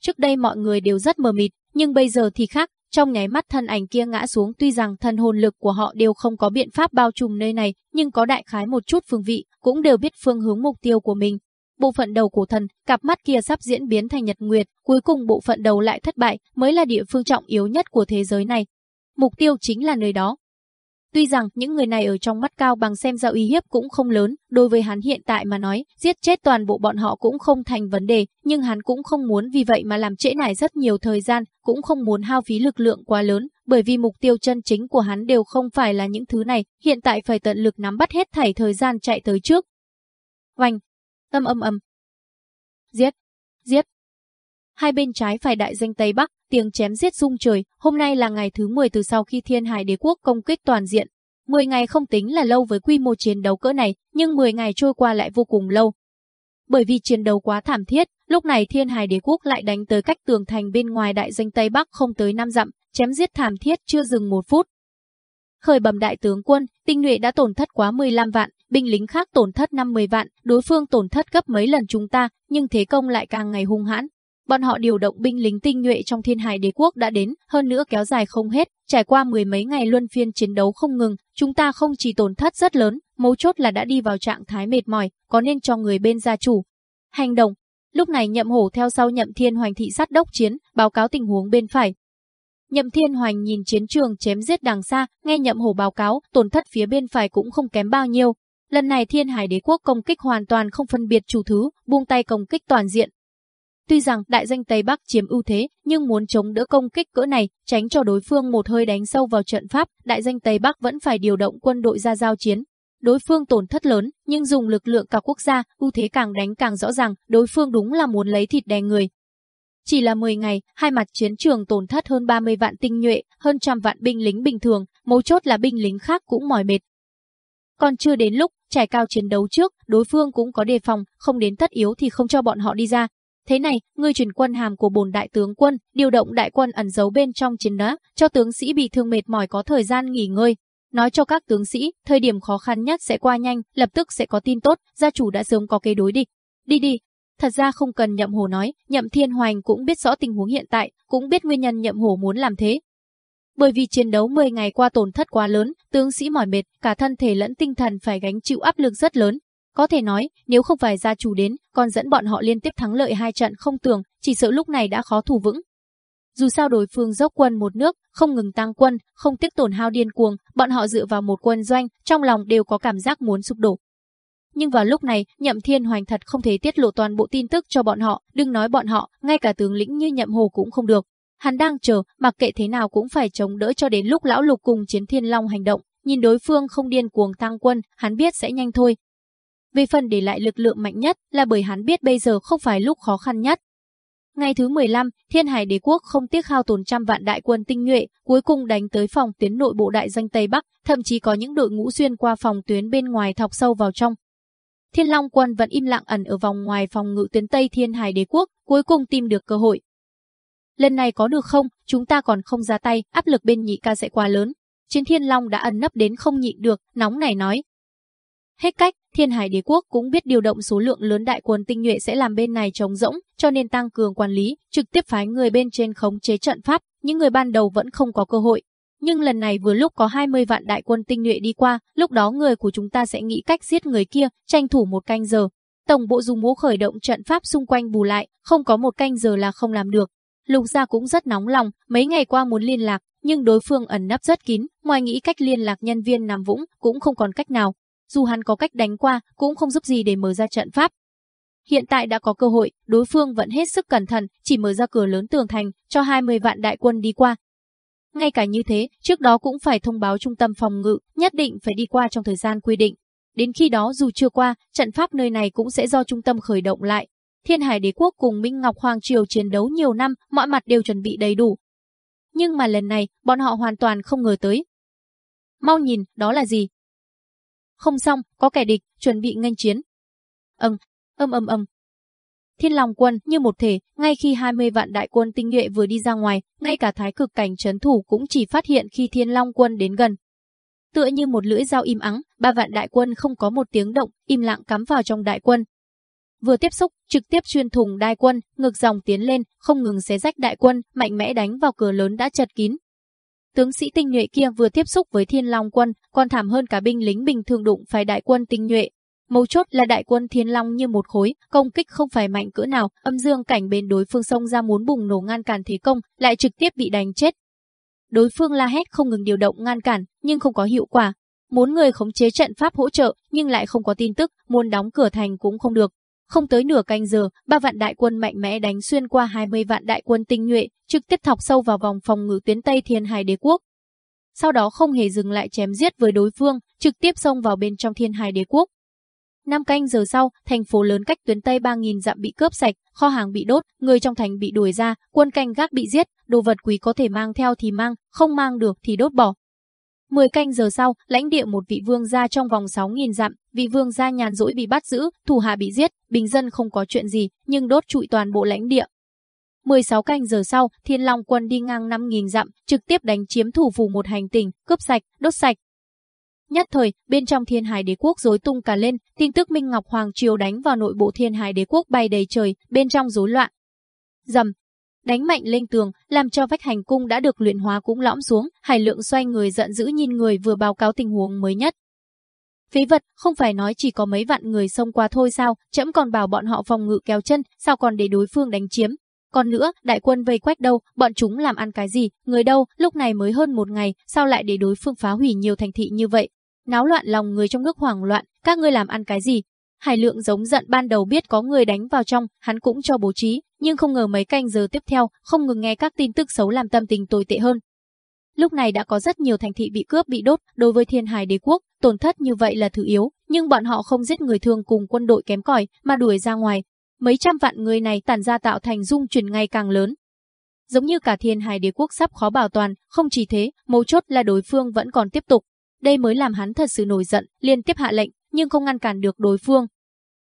Trước đây mọi người đều rất mờ mịt, nhưng bây giờ thì khác, trong nháy mắt thân ảnh kia ngã xuống tuy rằng thân hồn lực của họ đều không có biện pháp bao trùm nơi này, nhưng có đại khái một chút phương vị, cũng đều biết phương hướng mục tiêu của mình, Bộ phận đầu của thần, cặp mắt kia sắp diễn biến thành nhật nguyệt, cuối cùng bộ phận đầu lại thất bại, mới là địa phương trọng yếu nhất của thế giới này. Mục tiêu chính là nơi đó. Tuy rằng những người này ở trong mắt cao bằng xem ra uy hiếp cũng không lớn, đối với hắn hiện tại mà nói, giết chết toàn bộ bọn họ cũng không thành vấn đề, nhưng hắn cũng không muốn vì vậy mà làm trễ nải rất nhiều thời gian, cũng không muốn hao phí lực lượng quá lớn, bởi vì mục tiêu chân chính của hắn đều không phải là những thứ này, hiện tại phải tận lực nắm bắt hết thảy thời gian chạy tới trước. Oanh, Âm âm âm. Giết, giết. Hai bên trái phải đại danh Tây Bắc, tiếng chém giết rung trời, hôm nay là ngày thứ 10 từ sau khi Thiên Hải Đế quốc công kích toàn diện. 10 ngày không tính là lâu với quy mô chiến đấu cỡ này, nhưng 10 ngày trôi qua lại vô cùng lâu. Bởi vì chiến đấu quá thảm thiết, lúc này Thiên Hải Đế quốc lại đánh tới cách tường thành bên ngoài đại danh Tây Bắc không tới năm dặm, chém giết thảm thiết chưa dừng một phút. Khởi bẩm đại tướng quân, tinh nhuệ đã tổn thất quá 15 vạn, binh lính khác tổn thất 50 vạn, đối phương tổn thất gấp mấy lần chúng ta, nhưng thế công lại càng ngày hung hãn. Bọn họ điều động binh lính tinh nhuệ trong thiên hải đế quốc đã đến, hơn nữa kéo dài không hết, trải qua mười mấy ngày luân phiên chiến đấu không ngừng, chúng ta không chỉ tổn thất rất lớn, mấu chốt là đã đi vào trạng thái mệt mỏi, có nên cho người bên gia chủ. Hành động. Lúc này nhậm hổ theo sau nhậm thiên hoành thị sát đốc chiến, báo cáo tình huống bên phải. Nhậm Thiên Hoành nhìn chiến trường chém giết đằng xa, nghe Nhậm Hổ báo cáo, tổn thất phía bên phải cũng không kém bao nhiêu. Lần này Thiên Hải Đế quốc công kích hoàn toàn không phân biệt chủ thứ, buông tay công kích toàn diện, Tuy rằng đại danh Tây Bắc chiếm ưu thế, nhưng muốn chống đỡ công kích cỡ này, tránh cho đối phương một hơi đánh sâu vào trận pháp, đại danh Tây Bắc vẫn phải điều động quân đội ra giao chiến. Đối phương tổn thất lớn, nhưng dùng lực lượng cả quốc gia, ưu thế càng đánh càng rõ ràng, đối phương đúng là muốn lấy thịt đè người. Chỉ là 10 ngày, hai mặt chiến trường tổn thất hơn 30 vạn tinh nhuệ, hơn trăm vạn binh lính bình thường, mấu chốt là binh lính khác cũng mỏi mệt. Còn chưa đến lúc, trải cao chiến đấu trước, đối phương cũng có đề phòng, không đến tất yếu thì không cho bọn họ đi ra, Thế này, ngươi truyền quân hàm của bổn đại tướng quân, điều động đại quân ẩn giấu bên trong chiến đá, cho tướng sĩ bị thương mệt mỏi có thời gian nghỉ ngơi. Nói cho các tướng sĩ, thời điểm khó khăn nhất sẽ qua nhanh, lập tức sẽ có tin tốt, gia chủ đã sớm có kế đối địch. Đi đi. Thật ra không cần nhậm hồ nói, nhậm thiên hoành cũng biết rõ tình huống hiện tại, cũng biết nguyên nhân nhậm hồ muốn làm thế. Bởi vì chiến đấu 10 ngày qua tổn thất quá lớn, tướng sĩ mỏi mệt, cả thân thể lẫn tinh thần phải gánh chịu áp lực rất lớn, có thể nói, nếu không phải gia chủ đến, còn dẫn bọn họ liên tiếp thắng lợi hai trận không tưởng, chỉ sợ lúc này đã khó thủ vững. Dù sao đối phương dốc quân một nước, không ngừng tăng quân, không tiếc tổn hao điên cuồng, bọn họ dựa vào một quân doanh, trong lòng đều có cảm giác muốn sụp đổ. Nhưng vào lúc này, Nhậm Thiên Hoành thật không thể tiết lộ toàn bộ tin tức cho bọn họ, đừng nói bọn họ, ngay cả tướng lĩnh như Nhậm Hồ cũng không được. Hắn đang chờ, mặc kệ thế nào cũng phải chống đỡ cho đến lúc lão lục cùng chiến thiên long hành động, nhìn đối phương không điên cuồng tăng quân, hắn biết sẽ nhanh thôi, về phần để lại lực lượng mạnh nhất là bởi hắn biết bây giờ không phải lúc khó khăn nhất. Ngày thứ 15, Thiên Hải Đế quốc không tiếc hao tổn trăm vạn đại quân tinh nhuệ, cuối cùng đánh tới phòng tuyến nội bộ đại danh Tây Bắc, thậm chí có những đội ngũ xuyên qua phòng tuyến bên ngoài thọc sâu vào trong. Thiên Long quân vẫn im lặng ẩn ở vòng ngoài phòng ngự tuyến Tây Thiên Hải Đế quốc, cuối cùng tìm được cơ hội. Lần này có được không, chúng ta còn không ra tay, áp lực bên nhị ca sẽ quá lớn. Chiến Thiên Long đã ẩn nấp đến không nhịn được, nóng này nói, Hết cách, Thiên Hải Đế quốc cũng biết điều động số lượng lớn đại quân tinh nhuệ sẽ làm bên này trống rỗng, cho nên tăng cường quản lý, trực tiếp phái người bên trên khống chế trận pháp, những người ban đầu vẫn không có cơ hội. Nhưng lần này vừa lúc có 20 vạn đại quân tinh nhuệ đi qua, lúc đó người của chúng ta sẽ nghĩ cách giết người kia, tranh thủ một canh giờ. Tổng bộ dùng mũ khởi động trận pháp xung quanh bù lại, không có một canh giờ là không làm được. Lục gia cũng rất nóng lòng, mấy ngày qua muốn liên lạc, nhưng đối phương ẩn nấp rất kín, ngoài nghĩ cách liên lạc nhân viên nằm vũng, cũng không còn cách nào, dù hắn có cách đánh qua, cũng không giúp gì để mở ra trận pháp. Hiện tại đã có cơ hội, đối phương vẫn hết sức cẩn thận, chỉ mở ra cửa lớn tường thành, cho 20 vạn đại quân đi qua. Ngay cả như thế, trước đó cũng phải thông báo trung tâm phòng ngự, nhất định phải đi qua trong thời gian quy định. Đến khi đó dù chưa qua, trận pháp nơi này cũng sẽ do trung tâm khởi động lại. Thiên Hải Đế quốc cùng Minh Ngọc Hoàng Triều chiến đấu nhiều năm, mọi mặt đều chuẩn bị đầy đủ. Nhưng mà lần này, bọn họ hoàn toàn không ngờ tới. Mau nhìn, đó là gì? Không xong, có kẻ địch, chuẩn bị nghênh chiến. Ầm, âm âm âm. Thiên Long quân như một thể, ngay khi 20 vạn đại quân tinh nhuệ vừa đi ra ngoài, ngay cả thái cực cảnh trấn thủ cũng chỉ phát hiện khi Thiên Long quân đến gần. Tựa như một lưỡi dao im ắng, ba vạn đại quân không có một tiếng động, im lặng cắm vào trong đại quân. Vừa tiếp xúc, trực tiếp xuyên thủng đại quân, ngược dòng tiến lên, không ngừng xé rách đại quân, mạnh mẽ đánh vào cửa lớn đã chật kín, Tướng sĩ tinh nhuệ kia vừa tiếp xúc với Thiên Long quân, còn thảm hơn cả binh lính bình thường đụng phải đại quân tinh nhuệ. Mấu chốt là đại quân Thiên Long như một khối, công kích không phải mạnh cỡ nào, âm dương cảnh bên đối phương sông ra muốn bùng nổ ngăn cản thế công, lại trực tiếp bị đánh chết. Đối phương la hét không ngừng điều động ngăn cản, nhưng không có hiệu quả. Muốn người khống chế trận pháp hỗ trợ, nhưng lại không có tin tức, muốn đóng cửa thành cũng không được. Không tới nửa canh giờ, ba vạn đại quân mạnh mẽ đánh xuyên qua 20 vạn đại quân tinh nhuệ, trực tiếp thọc sâu vào vòng phòng ngự tuyến Tây Thiên Hải Đế quốc. Sau đó không hề dừng lại chém giết với đối phương, trực tiếp xông vào bên trong Thiên Hải Đế quốc. Năm canh giờ sau, thành phố lớn cách tuyến Tây 3.000 dặm bị cướp sạch, kho hàng bị đốt, người trong thành bị đuổi ra, quân canh gác bị giết, đồ vật quý có thể mang theo thì mang, không mang được thì đốt bỏ. 10 canh giờ sau, lãnh địa một vị vương gia trong vòng 6.000 dặm, vị vương gia nhàn rỗi bị bắt giữ, thủ hạ bị giết, bình dân không có chuyện gì, nhưng đốt trụi toàn bộ lãnh địa. 16 canh giờ sau, Thiên Long quân đi ngang 5.000 dặm, trực tiếp đánh chiếm thủ phủ một hành tinh, cướp sạch, đốt sạch. Nhất thời, bên trong Thiên Hải Đế quốc rối tung cả lên, tin tức Minh Ngọc Hoàng triều đánh vào nội bộ Thiên Hải Đế quốc bay đầy trời, bên trong rối loạn. Dầm, đánh mạnh lên tường, làm cho vách hành cung đã được luyện hóa cũng lõm xuống, Hải Lượng xoay người giận dữ nhìn người vừa báo cáo tình huống mới nhất. Phế vật, không phải nói chỉ có mấy vạn người xông qua thôi sao, chậm còn bảo bọn họ phòng ngự kéo chân, sao còn để đối phương đánh chiếm. Còn nữa, đại quân vây quét đâu, bọn chúng làm ăn cái gì, người đâu, lúc này mới hơn một ngày, sao lại để đối phương phá hủy nhiều thành thị như vậy. Náo loạn lòng người trong nước hoảng loạn, các ngươi làm ăn cái gì, Hải lượng giống giận ban đầu biết có người đánh vào trong, hắn cũng cho bố trí, nhưng không ngờ mấy canh giờ tiếp theo, không ngừng nghe các tin tức xấu làm tâm tình tồi tệ hơn. Lúc này đã có rất nhiều thành thị bị cướp bị đốt, đối với thiên hải đế quốc, tổn thất như vậy là thứ yếu, nhưng bọn họ không giết người thường cùng quân đội kém cỏi mà đuổi ra ngoài. Mấy trăm vạn người này tản ra tạo thành dung chuyển ngày càng lớn. Giống như cả thiên hải đế quốc sắp khó bảo toàn, không chỉ thế, mấu chốt là đối phương vẫn còn tiếp tục. Đây mới làm hắn thật sự nổi giận, liên tiếp hạ lệnh, nhưng không ngăn cản được đối phương.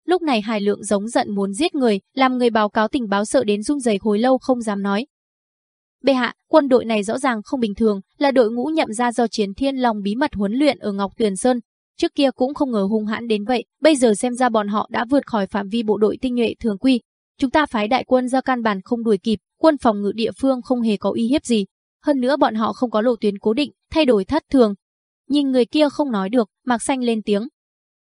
Lúc này Hải Lượng giống giận muốn giết người, làm người báo cáo tình báo sợ đến run rẩy hồi lâu không dám nói. Bệ hạ, quân đội này rõ ràng không bình thường, là đội ngũ nhậm ra do Chiến Thiên Long bí mật huấn luyện ở Ngọc Tuyền Sơn. Trước kia cũng không ngờ hung hãn đến vậy, bây giờ xem ra bọn họ đã vượt khỏi phạm vi bộ đội tinh nhuệ thường quy. Chúng ta phái đại quân ra căn bản không đuổi kịp, quân phòng ngự địa phương không hề có uy hiếp gì. Hơn nữa bọn họ không có lộ tuyến cố định, thay đổi thất thường. Nhìn người kia không nói được, Mạc Xanh lên tiếng,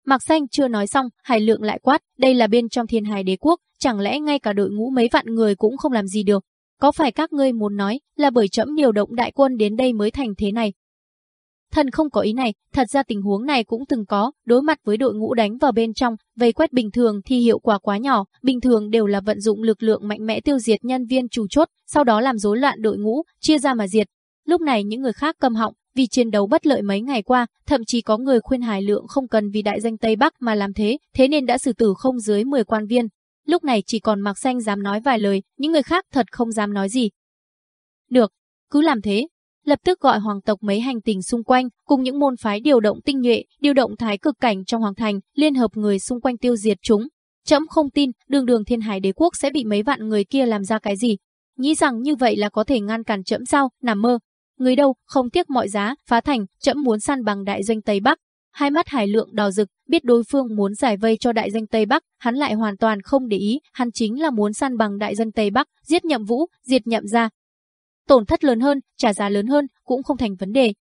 Mạc Xanh chưa nói xong, Hải Lượng lại quát, đây là bên trong thiên hải đế quốc, chẳng lẽ ngay cả đội ngũ mấy vạn người cũng không làm gì được. Có phải các ngươi muốn nói là bởi chấm điều động đại quân đến đây mới thành thế này? Thần không có ý này, thật ra tình huống này cũng từng có, đối mặt với đội ngũ đánh vào bên trong, vây quét bình thường thì hiệu quả quá nhỏ, bình thường đều là vận dụng lực lượng mạnh mẽ tiêu diệt nhân viên chủ chốt, sau đó làm rối loạn đội ngũ, chia ra mà diệt. Lúc này những người khác câm họng, vì chiến đấu bất lợi mấy ngày qua, thậm chí có người khuyên Hải Lượng không cần vì đại danh Tây Bắc mà làm thế, thế nên đã xử tử không dưới 10 quan viên. Lúc này chỉ còn Mạc Xanh dám nói vài lời, những người khác thật không dám nói gì. Được, cứ làm thế. Lập tức gọi hoàng tộc mấy hành tình xung quanh, cùng những môn phái điều động tinh nhuệ, điều động thái cực cảnh trong hoàng thành, liên hợp người xung quanh tiêu diệt chúng. Chấm không tin, đường đường thiên hải đế quốc sẽ bị mấy vạn người kia làm ra cái gì. Nghĩ rằng như vậy là có thể ngăn cản chấm sao, nằm mơ, Người đâu, không tiếc mọi giá, phá thành, chậm muốn săn bằng đại doanh Tây Bắc. Hai mắt Hải Lượng đỏ rực, biết đối phương muốn giải vây cho đại danh Tây Bắc, hắn lại hoàn toàn không để ý, hắn chính là muốn săn bằng đại dân Tây Bắc, giết nhậm vũ, diệt nhậm ra. Tổn thất lớn hơn, trả giá lớn hơn, cũng không thành vấn đề.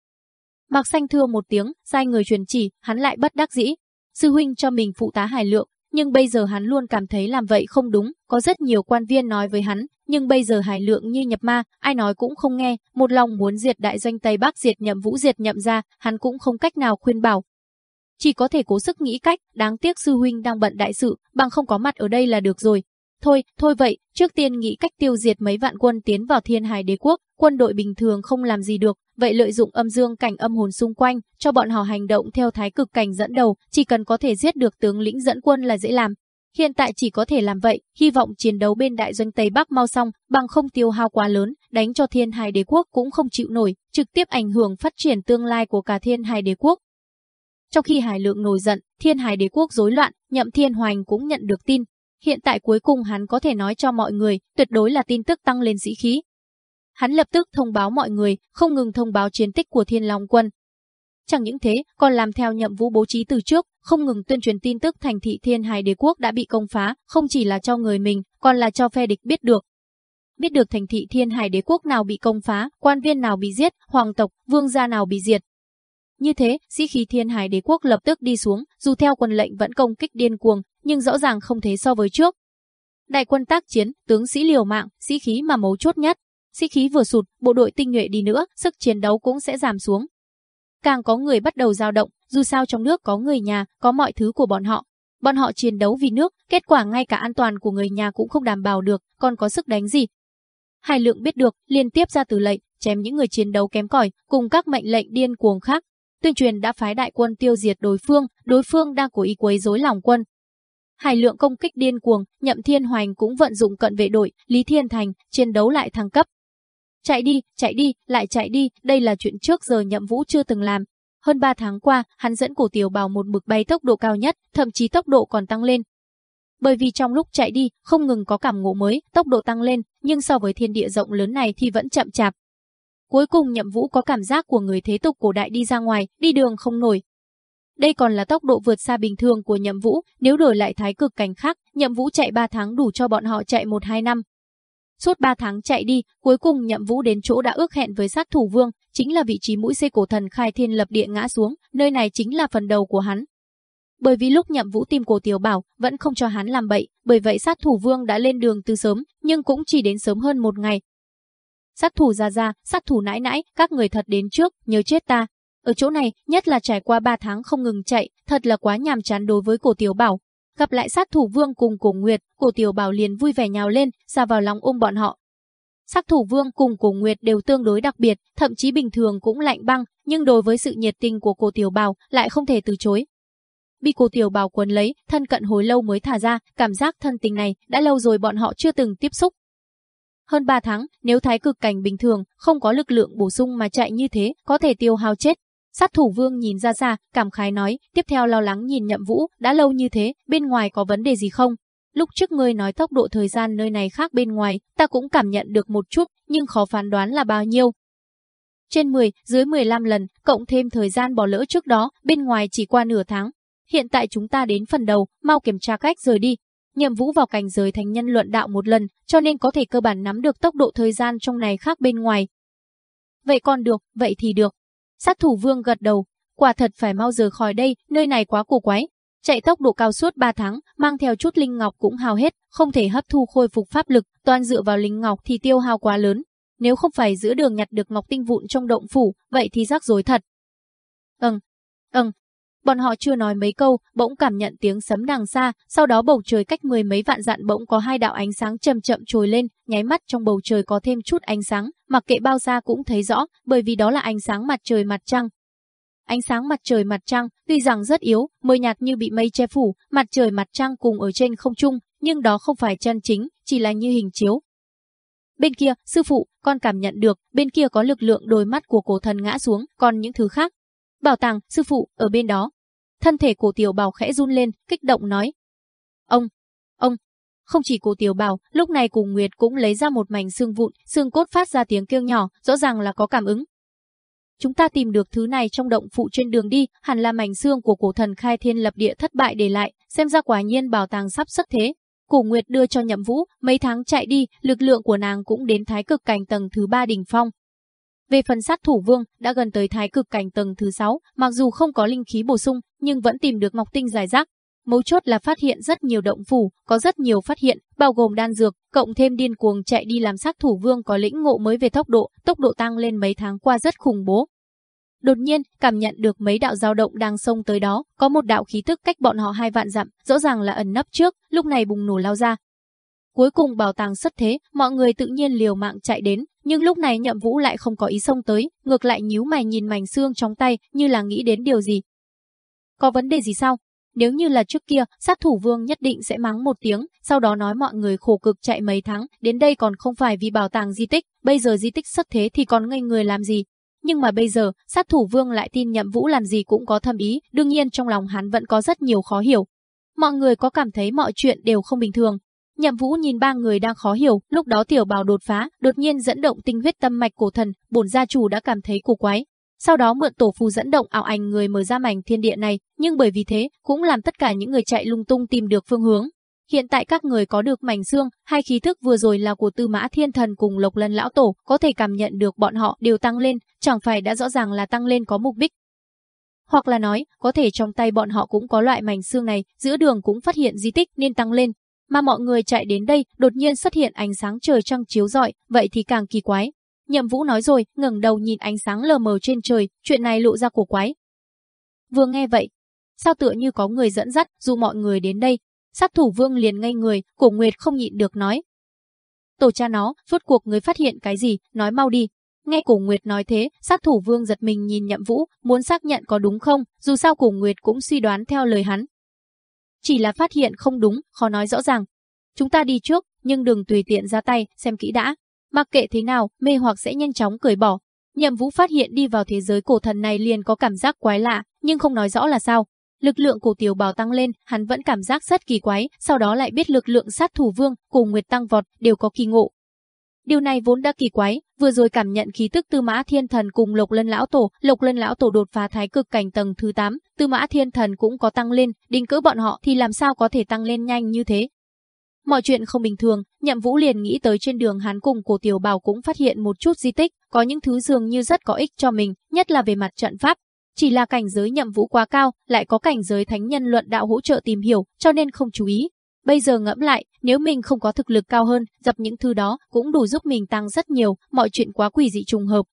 Mạc Xanh thưa một tiếng, sai người truyền chỉ, hắn lại bất đắc dĩ. Sư huynh cho mình phụ tá Hải Lượng, nhưng bây giờ hắn luôn cảm thấy làm vậy không đúng, có rất nhiều quan viên nói với hắn, nhưng bây giờ Hải Lượng như nhập ma, ai nói cũng không nghe, một lòng muốn diệt đại doanh Tây Bắc diệt nhậm vũ diệt nhậm ra, hắn cũng không cách nào khuyên bảo. Chỉ có thể cố sức nghĩ cách, đáng tiếc sư huynh đang bận đại sự, bằng không có mặt ở đây là được rồi. Thôi, thôi vậy, trước tiên nghĩ cách tiêu diệt mấy vạn quân tiến vào thiên hải đế quốc, quân đội bình thường không làm gì được, vậy lợi dụng âm dương cảnh âm hồn xung quanh, cho bọn họ hành động theo thái cực cảnh dẫn đầu, chỉ cần có thể giết được tướng lĩnh dẫn quân là dễ làm. Hiện tại chỉ có thể làm vậy, hy vọng chiến đấu bên đại doanh Tây Bắc mau xong, bằng không tiêu hao quá lớn, đánh cho thiên hải đế quốc cũng không chịu nổi, trực tiếp ảnh hưởng phát triển tương lai của cả thiên hải đế quốc. Trong khi Hải Lượng nổi giận, Thiên Hải Đế quốc rối loạn, Nhậm Thiên Hoành cũng nhận được tin. Hiện tại cuối cùng hắn có thể nói cho mọi người, tuyệt đối là tin tức tăng lên sĩ khí, Hắn lập tức thông báo mọi người, không ngừng thông báo chiến tích của Thiên Long quân. Chẳng những thế, còn làm theo nhiệm vụ bố trí từ trước, không ngừng tuyên truyền tin tức thành thị Thiên Hải Đế quốc đã bị công phá, không chỉ là cho người mình, còn là cho phe địch biết được. Biết được thành thị Thiên Hải Đế quốc nào bị công phá, quan viên nào bị giết, hoàng tộc, vương gia nào bị diệt. Như thế, sĩ khí Thiên Hải Đế quốc lập tức đi xuống, dù theo quân lệnh vẫn công kích điên cuồng, nhưng rõ ràng không thế so với trước. Đại quân tác chiến, tướng sĩ liều mạng, sĩ khí mà mấu chốt nhất, sĩ khí vừa sụt, bộ đội tinh nhuệ đi nữa, sức chiến đấu cũng sẽ giảm xuống. Càng có người bắt đầu dao động, dù sao trong nước có người nhà, có mọi thứ của bọn họ. Bọn họ chiến đấu vì nước, kết quả ngay cả an toàn của người nhà cũng không đảm bảo được, còn có sức đánh gì. Hải lượng biết được, liên tiếp ra từ lệnh, chém những người chiến đấu kém cỏi, cùng các mệnh lệnh điên cuồng khác. Tuyên truyền đã phái đại quân tiêu diệt đối phương, đối phương đang cố ý quấy rối lòng quân, Hải lượng công kích điên cuồng, Nhậm Thiên Hoành cũng vận dụng cận vệ đội, Lý Thiên Thành, chiến đấu lại thăng cấp. Chạy đi, chạy đi, lại chạy đi, đây là chuyện trước giờ nhậm vũ chưa từng làm. Hơn 3 tháng qua, hắn dẫn cổ tiểu bào một mực bay tốc độ cao nhất, thậm chí tốc độ còn tăng lên. Bởi vì trong lúc chạy đi, không ngừng có cảm ngộ mới, tốc độ tăng lên, nhưng so với thiên địa rộng lớn này thì vẫn chậm chạp. Cuối cùng nhậm vũ có cảm giác của người thế tục cổ đại đi ra ngoài, đi đường không nổi, đây còn là tốc độ vượt xa bình thường của Nhậm Vũ, nếu đổi lại thái cực cảnh khác, Nhậm Vũ chạy 3 tháng đủ cho bọn họ chạy 1-2 năm. Suốt 3 tháng chạy đi, cuối cùng Nhậm Vũ đến chỗ đã ước hẹn với sát thủ vương, chính là vị trí mũi xây cổ thần khai thiên lập địa ngã xuống, nơi này chính là phần đầu của hắn. Bởi vì lúc Nhậm Vũ tìm cổ tiểu bảo, vẫn không cho hắn làm bậy, bởi vậy sát thủ vương đã lên đường từ sớm, nhưng cũng chỉ đến sớm hơn một ngày. Sát thủ ra ra, sát thủ nãi nãi, các người thật đến trước, nhớ chết ta, ở chỗ này, nhất là trải qua 3 tháng không ngừng chạy, thật là quá nhàm chán đối với cổ tiểu bảo. Gặp lại sát thủ vương cùng cổ nguyệt, cổ tiểu bảo liền vui vẻ nhào lên, ra vào lòng ôm bọn họ. Sát thủ vương cùng cổ nguyệt đều tương đối đặc biệt, thậm chí bình thường cũng lạnh băng, nhưng đối với sự nhiệt tình của cổ tiểu bảo lại không thể từ chối. Bị cổ tiểu bảo quấn lấy, thân cận hồi lâu mới thả ra, cảm giác thân tình này đã lâu rồi bọn họ chưa từng tiếp xúc. Hơn 3 tháng, nếu thái cực cảnh bình thường, không có lực lượng bổ sung mà chạy như thế, có thể tiêu hao chết, Sát thủ vương nhìn ra xa, cảm khái nói, tiếp theo lo lắng nhìn nhậm vũ, đã lâu như thế, bên ngoài có vấn đề gì không? Lúc trước ngươi nói tốc độ thời gian nơi này khác bên ngoài, ta cũng cảm nhận được một chút, nhưng khó phán đoán là bao nhiêu. Trên 10, dưới 15 lần, cộng thêm thời gian bỏ lỡ trước đó, bên ngoài chỉ qua nửa tháng. Hiện tại chúng ta đến phần đầu, mau kiểm tra cách rời đi. Nhậm vũ vào cảnh giới thành nhân luận đạo một lần, cho nên có thể cơ bản nắm được tốc độ thời gian trong này khác bên ngoài. Vậy còn được, vậy thì được. Sát thủ vương gật đầu, quả thật phải mau rời khỏi đây, nơi này quá cổ quái. Chạy tốc độ cao suốt 3 tháng, mang theo chút linh ngọc cũng hao hết, không thể hấp thu khôi phục pháp lực, toàn dựa vào linh ngọc thì tiêu hao quá lớn. Nếu không phải giữa đường nhặt được ngọc tinh vụn trong động phủ, vậy thì rắc rối thật. Ừm, ừm. Bọn họ chưa nói mấy câu, bỗng cảm nhận tiếng sấm đằng xa, sau đó bầu trời cách mười mấy vạn dặn bỗng có hai đạo ánh sáng chậm chậm trồi lên, nháy mắt trong bầu trời có thêm chút ánh sáng, mặc kệ bao xa cũng thấy rõ, bởi vì đó là ánh sáng mặt trời mặt trăng. Ánh sáng mặt trời mặt trăng, tuy rằng rất yếu, mờ nhạt như bị mây che phủ, mặt trời mặt trăng cùng ở trên không trung, nhưng đó không phải chân chính, chỉ là như hình chiếu. Bên kia, sư phụ, con cảm nhận được, bên kia có lực lượng đôi mắt của cổ thần ngã xuống, còn những thứ khác. Bảo tàng, sư phụ, ở bên đó. Thân thể cổ tiểu bào khẽ run lên, kích động nói. Ông, ông, không chỉ cổ tiểu bào, lúc này cùng Nguyệt cũng lấy ra một mảnh xương vụn, xương cốt phát ra tiếng kêu nhỏ, rõ ràng là có cảm ứng. Chúng ta tìm được thứ này trong động phụ trên đường đi, hẳn là mảnh xương của cổ thần khai thiên lập địa thất bại để lại, xem ra quả nhiên bảo tàng sắp xuất thế. Cổ Nguyệt đưa cho Nhậm Vũ, mấy tháng chạy đi, lực lượng của nàng cũng đến thái cực cảnh tầng thứ ba đỉnh phong. Về phần sát thủ vương, đã gần tới thái cực cảnh tầng thứ 6, mặc dù không có linh khí bổ sung, nhưng vẫn tìm được ngọc tinh giải rác, Mấu chốt là phát hiện rất nhiều động phủ, có rất nhiều phát hiện, bao gồm đan dược, cộng thêm điên cuồng chạy đi làm sát thủ vương có lĩnh ngộ mới về tốc độ, tốc độ tăng lên mấy tháng qua rất khủng bố. Đột nhiên, cảm nhận được mấy đạo dao động đang xông tới đó, có một đạo khí tức cách bọn họ hai vạn dặm, rõ ràng là ẩn nấp trước, lúc này bùng nổ lao ra. Cuối cùng bảo tàng xuất thế, mọi người tự nhiên liều mạng chạy đến, nhưng lúc này nhậm vũ lại không có ý xông tới, ngược lại nhíu mày nhìn mảnh xương trong tay, như là nghĩ đến điều gì. Có vấn đề gì sao? Nếu như là trước kia, sát thủ vương nhất định sẽ mắng một tiếng, sau đó nói mọi người khổ cực chạy mấy tháng, đến đây còn không phải vì bảo tàng di tích, bây giờ di tích xuất thế thì còn ngây người làm gì. Nhưng mà bây giờ, sát thủ vương lại tin nhậm vũ làm gì cũng có thâm ý, đương nhiên trong lòng hắn vẫn có rất nhiều khó hiểu. Mọi người có cảm thấy mọi chuyện đều không bình thường. Nhậm vũ nhìn ba người đang khó hiểu, lúc đó tiểu bào đột phá, đột nhiên dẫn động tinh huyết tâm mạch cổ thần, bổn gia chủ đã cảm thấy cổ quái, sau đó mượn tổ phù dẫn động ảo ảnh người mở ra mảnh thiên địa này, nhưng bởi vì thế, cũng làm tất cả những người chạy lung tung tìm được phương hướng. Hiện tại các người có được mảnh xương, hai khí thức vừa rồi là của Tư Mã Thiên Thần cùng Lộc Lân lão tổ, có thể cảm nhận được bọn họ đều tăng lên, chẳng phải đã rõ ràng là tăng lên có mục đích. Hoặc là nói, có thể trong tay bọn họ cũng có loại mảnh xương này, giữa đường cũng phát hiện di tích nên tăng lên, mà mọi người chạy đến đây, đột nhiên xuất hiện ánh sáng trời trăng chiếu rọi, vậy thì càng kỳ quái. Nhậm Vũ nói rồi, ngẩng đầu nhìn ánh sáng lờ mờ trên trời, chuyện này lộ ra cổ quái. Vừa nghe vậy, sao tựa như có người dẫn dắt, dù mọi người đến đây, sát thủ vương liền ngây người, cổ nguyệt không nhịn được nói. Tổ cha nó, rốt cuộc người phát hiện cái gì, nói mau đi. Nghe cổ nguyệt nói thế, sát thủ vương giật mình nhìn nhậm vũ, muốn xác nhận có đúng không, dù sao cổ nguyệt cũng suy đoán theo lời hắn. Chỉ là phát hiện không đúng, khó nói rõ ràng. Chúng ta đi trước, nhưng đừng tùy tiện ra tay, xem kỹ đã. Mặc kệ thế nào, mê hoặc sẽ nhanh chóng cởi bỏ. Nhậm Vũ phát hiện đi vào thế giới cổ thần này liền có cảm giác quái lạ, nhưng không nói rõ là sao. Lực lượng của tiểu bảo tăng lên, hắn vẫn cảm giác rất kỳ quái, sau đó lại biết lực lượng sát thủ vương cùng nguyệt tăng vọt đều có kỳ ngộ. Điều này vốn đã kỳ quái, vừa rồi cảm nhận khí tức Tư Mã Thiên Thần cùng Lộc Lân lão tổ, Lộc Lân lão tổ đột phá thái cực cảnh tầng thứ 8, Tư Mã Thiên Thần cũng có tăng lên, đinh cỡ bọn họ thì làm sao có thể tăng lên nhanh như thế. Mọi chuyện không bình thường, Nhậm Vũ liền nghĩ tới trên đường hắn cùng Cổ Tiểu Bảo cũng phát hiện một chút di tích, có những thứ dường như rất có ích cho mình, nhất là về mặt trận pháp. Chỉ là cảnh giới Nhậm Vũ quá cao, lại có cảnh giới thánh nhân luận đạo hỗ trợ tìm hiểu, cho nên không chú ý. Bây giờ ngẫm lại, nếu mình không có thực lực cao hơn, dập những thứ đó cũng đủ giúp mình tăng rất nhiều, mọi chuyện quá quỷ dị trùng hợp.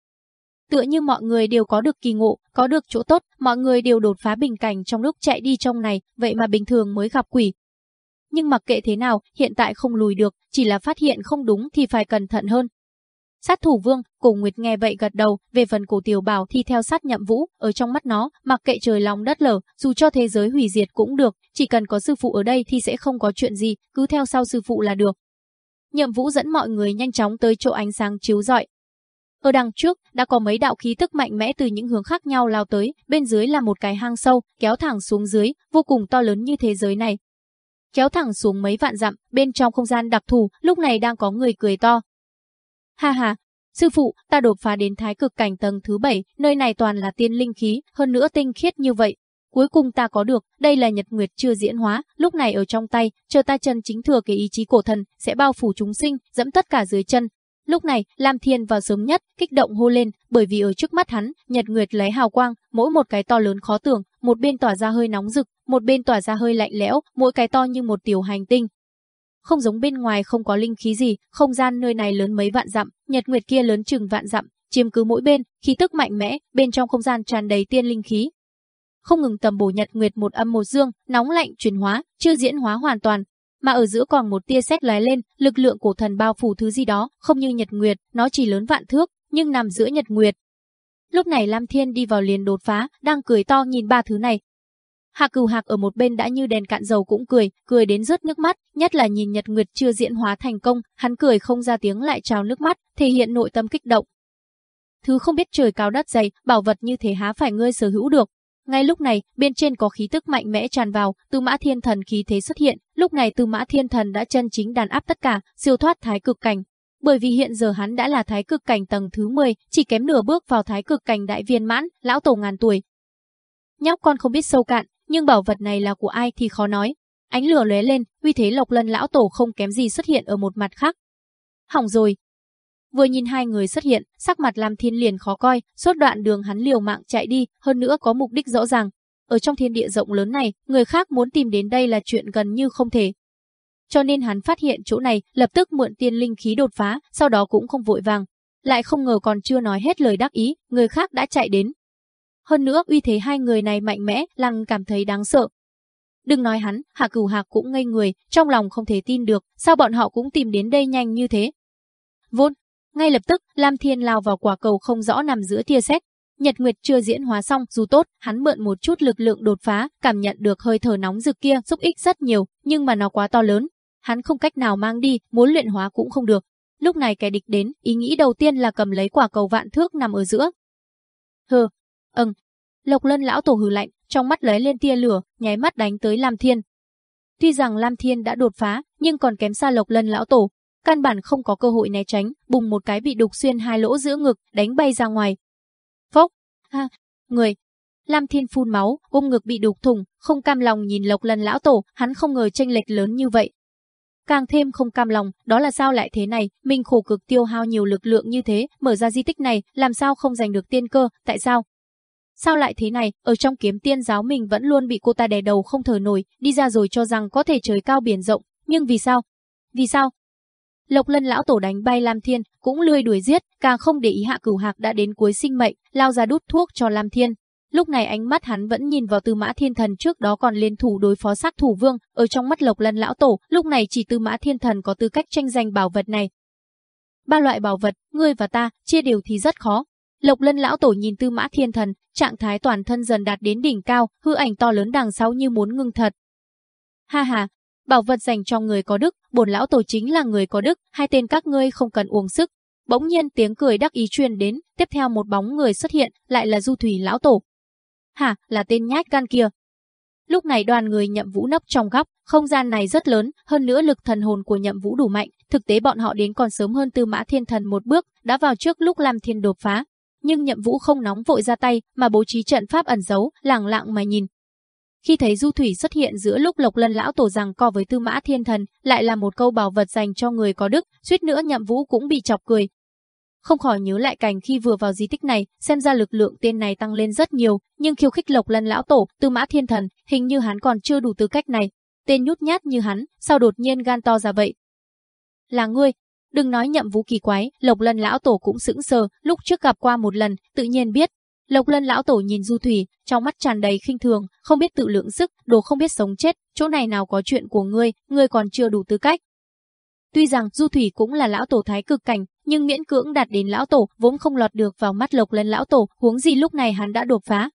Tựa như mọi người đều có được kỳ ngộ, có được chỗ tốt, mọi người đều đột phá bình cảnh trong lúc chạy đi trong này, vậy mà bình thường mới gặp quỷ, nhưng mặc kệ thế nào, hiện tại không lùi được, chỉ là phát hiện không đúng thì phải cẩn thận hơn. Sát thủ vương, cổ nguyệt nghe vậy gật đầu, về phần cổ tiểu bảo thì theo sát nhậm vũ, ở trong mắt nó, mặc kệ trời lòng đất lở, dù cho thế giới hủy diệt cũng được, chỉ cần có sư phụ ở đây thì sẽ không có chuyện gì, cứ theo sau sư phụ là được. Nhậm vũ dẫn mọi người nhanh chóng tới chỗ ánh sáng chiếu rọi. Ở đằng trước, đã có mấy đạo khí tức mạnh mẽ từ những hướng khác nhau lao tới, bên dưới là một cái hang sâu, kéo thẳng xuống dưới, vô cùng to lớn như thế giới này, kéo thẳng xuống mấy vạn dặm, bên trong không gian đặc thù, lúc này đang có người cười to. Ha ha, sư phụ, ta đột phá đến thái cực cảnh tầng thứ bảy, nơi này toàn là tiên linh khí, hơn nữa tinh khiết như vậy. Cuối cùng ta có được, đây là nhật nguyệt chưa diễn hóa, lúc này ở trong tay, chờ ta chân chính thừa cái ý chí cổ thần, sẽ bao phủ chúng sinh, dẫm tất cả dưới chân. Lúc này, Lam Thiên vào sớm nhất, kích động hô lên, bởi vì ở trước mắt hắn, nhật nguyệt lấy hào quang, mỗi một cái to lớn khó tưởng, một bên tỏa ra hơi nóng rực, một bên tỏa ra hơi lạnh lẽo, mỗi cái to như một tiểu hành tinh. Không giống bên ngoài không có linh khí gì, không gian nơi này lớn mấy vạn dặm, nhật nguyệt kia lớn chừng vạn dặm, chiếm cứ mỗi bên, khí tức mạnh mẽ, bên trong không gian tràn đầy tiên linh khí. Không ngừng tầm bổ nhật nguyệt một âm một dương, nóng lạnh chuyển hóa, chưa diễn hóa hoàn toàn, mà ở giữa còn một tia sét lóe lên, lực lượng cổ thần bao phủ thứ gì đó, không như nhật nguyệt, nó chỉ lớn vạn thước, nhưng nằm giữa nhật nguyệt, Lúc này Lam Thiên đi vào liền đột phá, đang cười to nhìn ba thứ này. Hạ cửu hạc ở một bên đã như đèn cạn dầu cũng cười, cười đến rớt nước mắt, nhất là nhìn Nhật Nguyệt chưa diễn hóa thành công, hắn cười không ra tiếng lại trào nước mắt, thể hiện nội tâm kích động. Thứ không biết trời cao đất dày, bảo vật như thế há phải ngươi sở hữu được. Ngay lúc này, bên trên có khí tức mạnh mẽ tràn vào, Tư Mã Thiên Thần khí thế xuất hiện, lúc này Tư Mã Thiên Thần đã chân chính đàn áp tất cả, siêu thoát thái cực cảnh, bởi vì hiện giờ hắn đã là thái cực cảnh tầng thứ 10, chỉ kém nửa bước vào thái cực cảnh đại viên mãn, lão tổ ngàn tuổi. Nhóc con không biết sâu cạn, nhưng bảo vật này là của ai thì khó nói. Ánh lửa lóe lên, uy thế Lộc Lân lão tổ không kém gì xuất hiện ở một mặt khác. Hỏng rồi. Vừa nhìn hai người xuất hiện, sắc mặt làm thiên liền khó coi, suốt đoạn đường hắn liều mạng chạy đi, hơn nữa có mục đích rõ ràng. Ở trong thiên địa rộng lớn này, người khác muốn tìm đến đây là chuyện gần như không thể cho nên hắn phát hiện chỗ này, lập tức mượn tiên linh khí đột phá, sau đó cũng không vội vàng. Lại không ngờ còn chưa nói hết lời đắc ý, người khác đã chạy đến. Hơn nữa uy thế hai người này mạnh mẽ, lăng cảm thấy đáng sợ. Đừng nói hắn, Hạ Cửu Hạc cũng ngây người, trong lòng không thể tin được, sao bọn họ cũng tìm đến đây nhanh như thế. Vốn, ngay lập tức, Lam Thiên lao vào quả cầu không rõ nằm giữa tia sét. Nhật Nguyệt chưa diễn hóa xong, dù tốt, hắn mượn một chút lực lượng đột phá, cảm nhận được hơi thở nóng rực kia giúp ích rất nhiều, nhưng mà nó quá to lớn, hắn không cách nào mang đi, muốn luyện hóa cũng không được. Lúc này kẻ địch đến, ý nghĩ đầu tiên là cầm lấy quả cầu vạn thước nằm ở giữa. Hừ, ừm. Lộc Lân lão tổ hừ lạnh, trong mắt lóe lên tia lửa, nháy mắt đánh tới Lam Thiên. Tuy rằng Lam Thiên đã đột phá, nhưng còn kém xa Lộc Lân lão tổ, căn bản không có cơ hội né tránh, bùng một cái bị đục xuyên hai lỗ giữa ngực, đánh bay ra ngoài. Phốc, ha, người. Lam Thiên phun máu, ôm ngực bị đục thủng, không cam lòng nhìn Lộc Lân lão tổ, hắn không ngờ tranh lệch lớn như vậy, Càng thêm không cam lòng, đó là sao lại thế này, mình khổ cực tiêu hao nhiều lực lượng như thế, mở ra di tích này, làm sao không giành được tiên cơ, tại sao? Sao lại thế này, ở trong kiếm tiên giáo mình vẫn luôn bị cô ta đè đầu không thở nổi, đi ra rồi cho rằng có thể trời cao biển rộng, nhưng vì sao? Vì sao? Lộc lân lão tổ đánh bay Lam Thiên, cũng lười đuổi giết, càng không để ý hạ cửu hạc đã đến cuối sinh mệnh, lao ra đút thuốc cho Lam Thiên. Lúc này ánh mắt hắn vẫn nhìn vào Tư Mã Thiên Thần trước đó còn liên thủ đối phó sát thủ vương, ở trong mắt Lộc Lân lão tổ, lúc này chỉ Tư Mã Thiên Thần có tư cách tranh giành bảo vật này. Ba loại bảo vật, ngươi và ta, chia đều thì rất khó. Lộc Lân lão tổ nhìn Tư Mã Thiên Thần, trạng thái toàn thân dần đạt đến đỉnh cao, hư ảnh to lớn đằng sau như muốn ngưng thật. Ha ha, bảo vật dành cho người có đức, bổn lão tổ chính là người có đức, hai tên các ngươi không cần uống sức. Bỗng nhiên tiếng cười đắc ý truyền đến, tiếp theo một bóng người xuất hiện, lại là Du Thủy lão tổ. Hả, là tên nhát gan kia. Lúc này đoàn người nhậm vũ nấp trong góc, không gian này rất lớn, hơn nữa lực thần hồn của nhậm vũ đủ mạnh, thực tế bọn họ đến còn sớm hơn tư mã thiên thần một bước, đã vào trước lúc làm thiên đột phá. Nhưng nhậm vũ không nóng vội ra tay, mà bố trí trận pháp ẩn giấu, lẳng lặng mà nhìn, khi thấy Du Thủy xuất hiện giữa lúc Lộc Lân lão tổ rằng co với Tư Mã Thiên Thần, lại là một câu bảo vật dành cho người có đức, suýt nữa Nhậm Vũ cũng bị chọc cười. Không khỏi nhớ lại cảnh khi vừa vào di tích này, xem ra lực lượng tên này tăng lên rất nhiều, nhưng khiêu khích Lộc Lân lão tổ, Tư Mã Thiên Thần, hình như hắn còn chưa đủ tư cách này. Tên nhút nhát như hắn, sao đột nhiên gan to ra vậy? Là ngươi, đừng nói Nhậm Vũ kỳ quái, Lộc Lân lão tổ cũng sững sờ, lúc trước gặp qua một lần, tự nhiên biết, Lộc Lân lão tổ nhìn Du Thủy, trong mắt tràn đầy khinh thường, không biết tự lượng sức, đồ không biết sống chết, chỗ này nào có chuyện của ngươi, ngươi còn chưa đủ tư cách. Tuy rằng Du Thủy cũng là lão tổ thái cực cảnh, nhưng miễn cưỡng đạt đến lão tổ, vốn không lọt được vào mắt Lộc Lân lão tổ, huống gì lúc này hắn đã đột phá.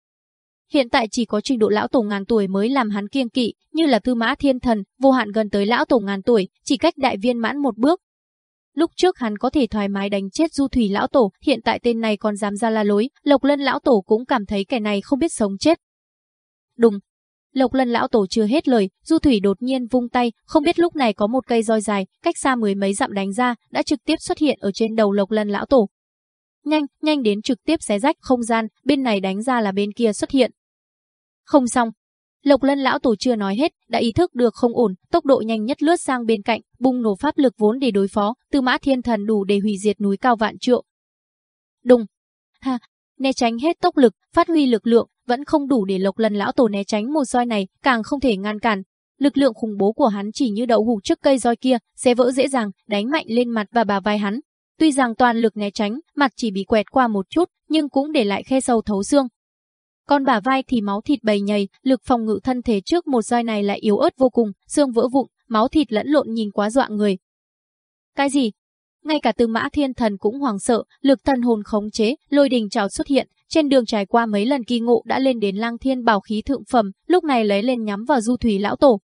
Hiện tại chỉ có trình độ lão tổ ngàn tuổi mới làm hắn kiêng kỵ, như là Tư Mã Thiên Thần, vô hạn gần tới lão tổ ngàn tuổi, chỉ cách đại viên mãn một bước, Lúc trước hắn có thể thoải mái đánh chết Du Thủy lão tổ, hiện tại tên này còn dám ra la lối, Lộc Lân lão tổ cũng cảm thấy kẻ này không biết sống chết. Đùng. Lộc Lân lão tổ chưa hết lời, Du Thủy đột nhiên vung tay, không biết lúc này có một cây roi dài, cách xa mười mấy dặm đánh ra, đã trực tiếp xuất hiện ở trên đầu Lộc Lân lão tổ. Nhanh, nhanh đến trực tiếp xé rách không gian, bên này đánh ra là bên kia xuất hiện. Không xong, Lộc Lân lão tổ chưa nói hết, đã ý thức được không ổn, tốc độ nhanh nhất lướt sang bên cạnh, bùng nổ pháp lực vốn để đối phó, Tư Mã Thiên Thần đủ để hủy diệt núi cao vạn trượng. Đùng. Ha, né tránh hết tốc lực, phát huy lực lượng, vẫn không đủ để Lộc Lân lão tổ né tránh một roi này, càng không thể ngăn cản. Lực lượng khủng bố của hắn chỉ như đậu hũ trước cây roi kia, sẽ vỡ dễ dàng, đánh mạnh lên mặt và bà vai hắn. Tuy rằng toàn lực né tránh, mặt chỉ bị quẹt qua một chút, nhưng cũng để lại khe sâu thấu xương, còn bả vai thì máu thịt bầy nhầy, lực phòng ngự thân thể trước một roi này lại yếu ớt vô cùng, xương vỡ vụn, máu thịt lẫn lộn nhìn quá dọa người. Cái gì? Ngay cả Tư Mã Thiên Thần cũng hoảng sợ, lực thần hồn khống chế, lôi đình trào xuất hiện, trên đường trải qua mấy lần kỳ ngộ đã lên đến Lang Thiên bảo khí thượng phẩm, lúc này lấy lên nhắm vào Du Thủy lão tổ.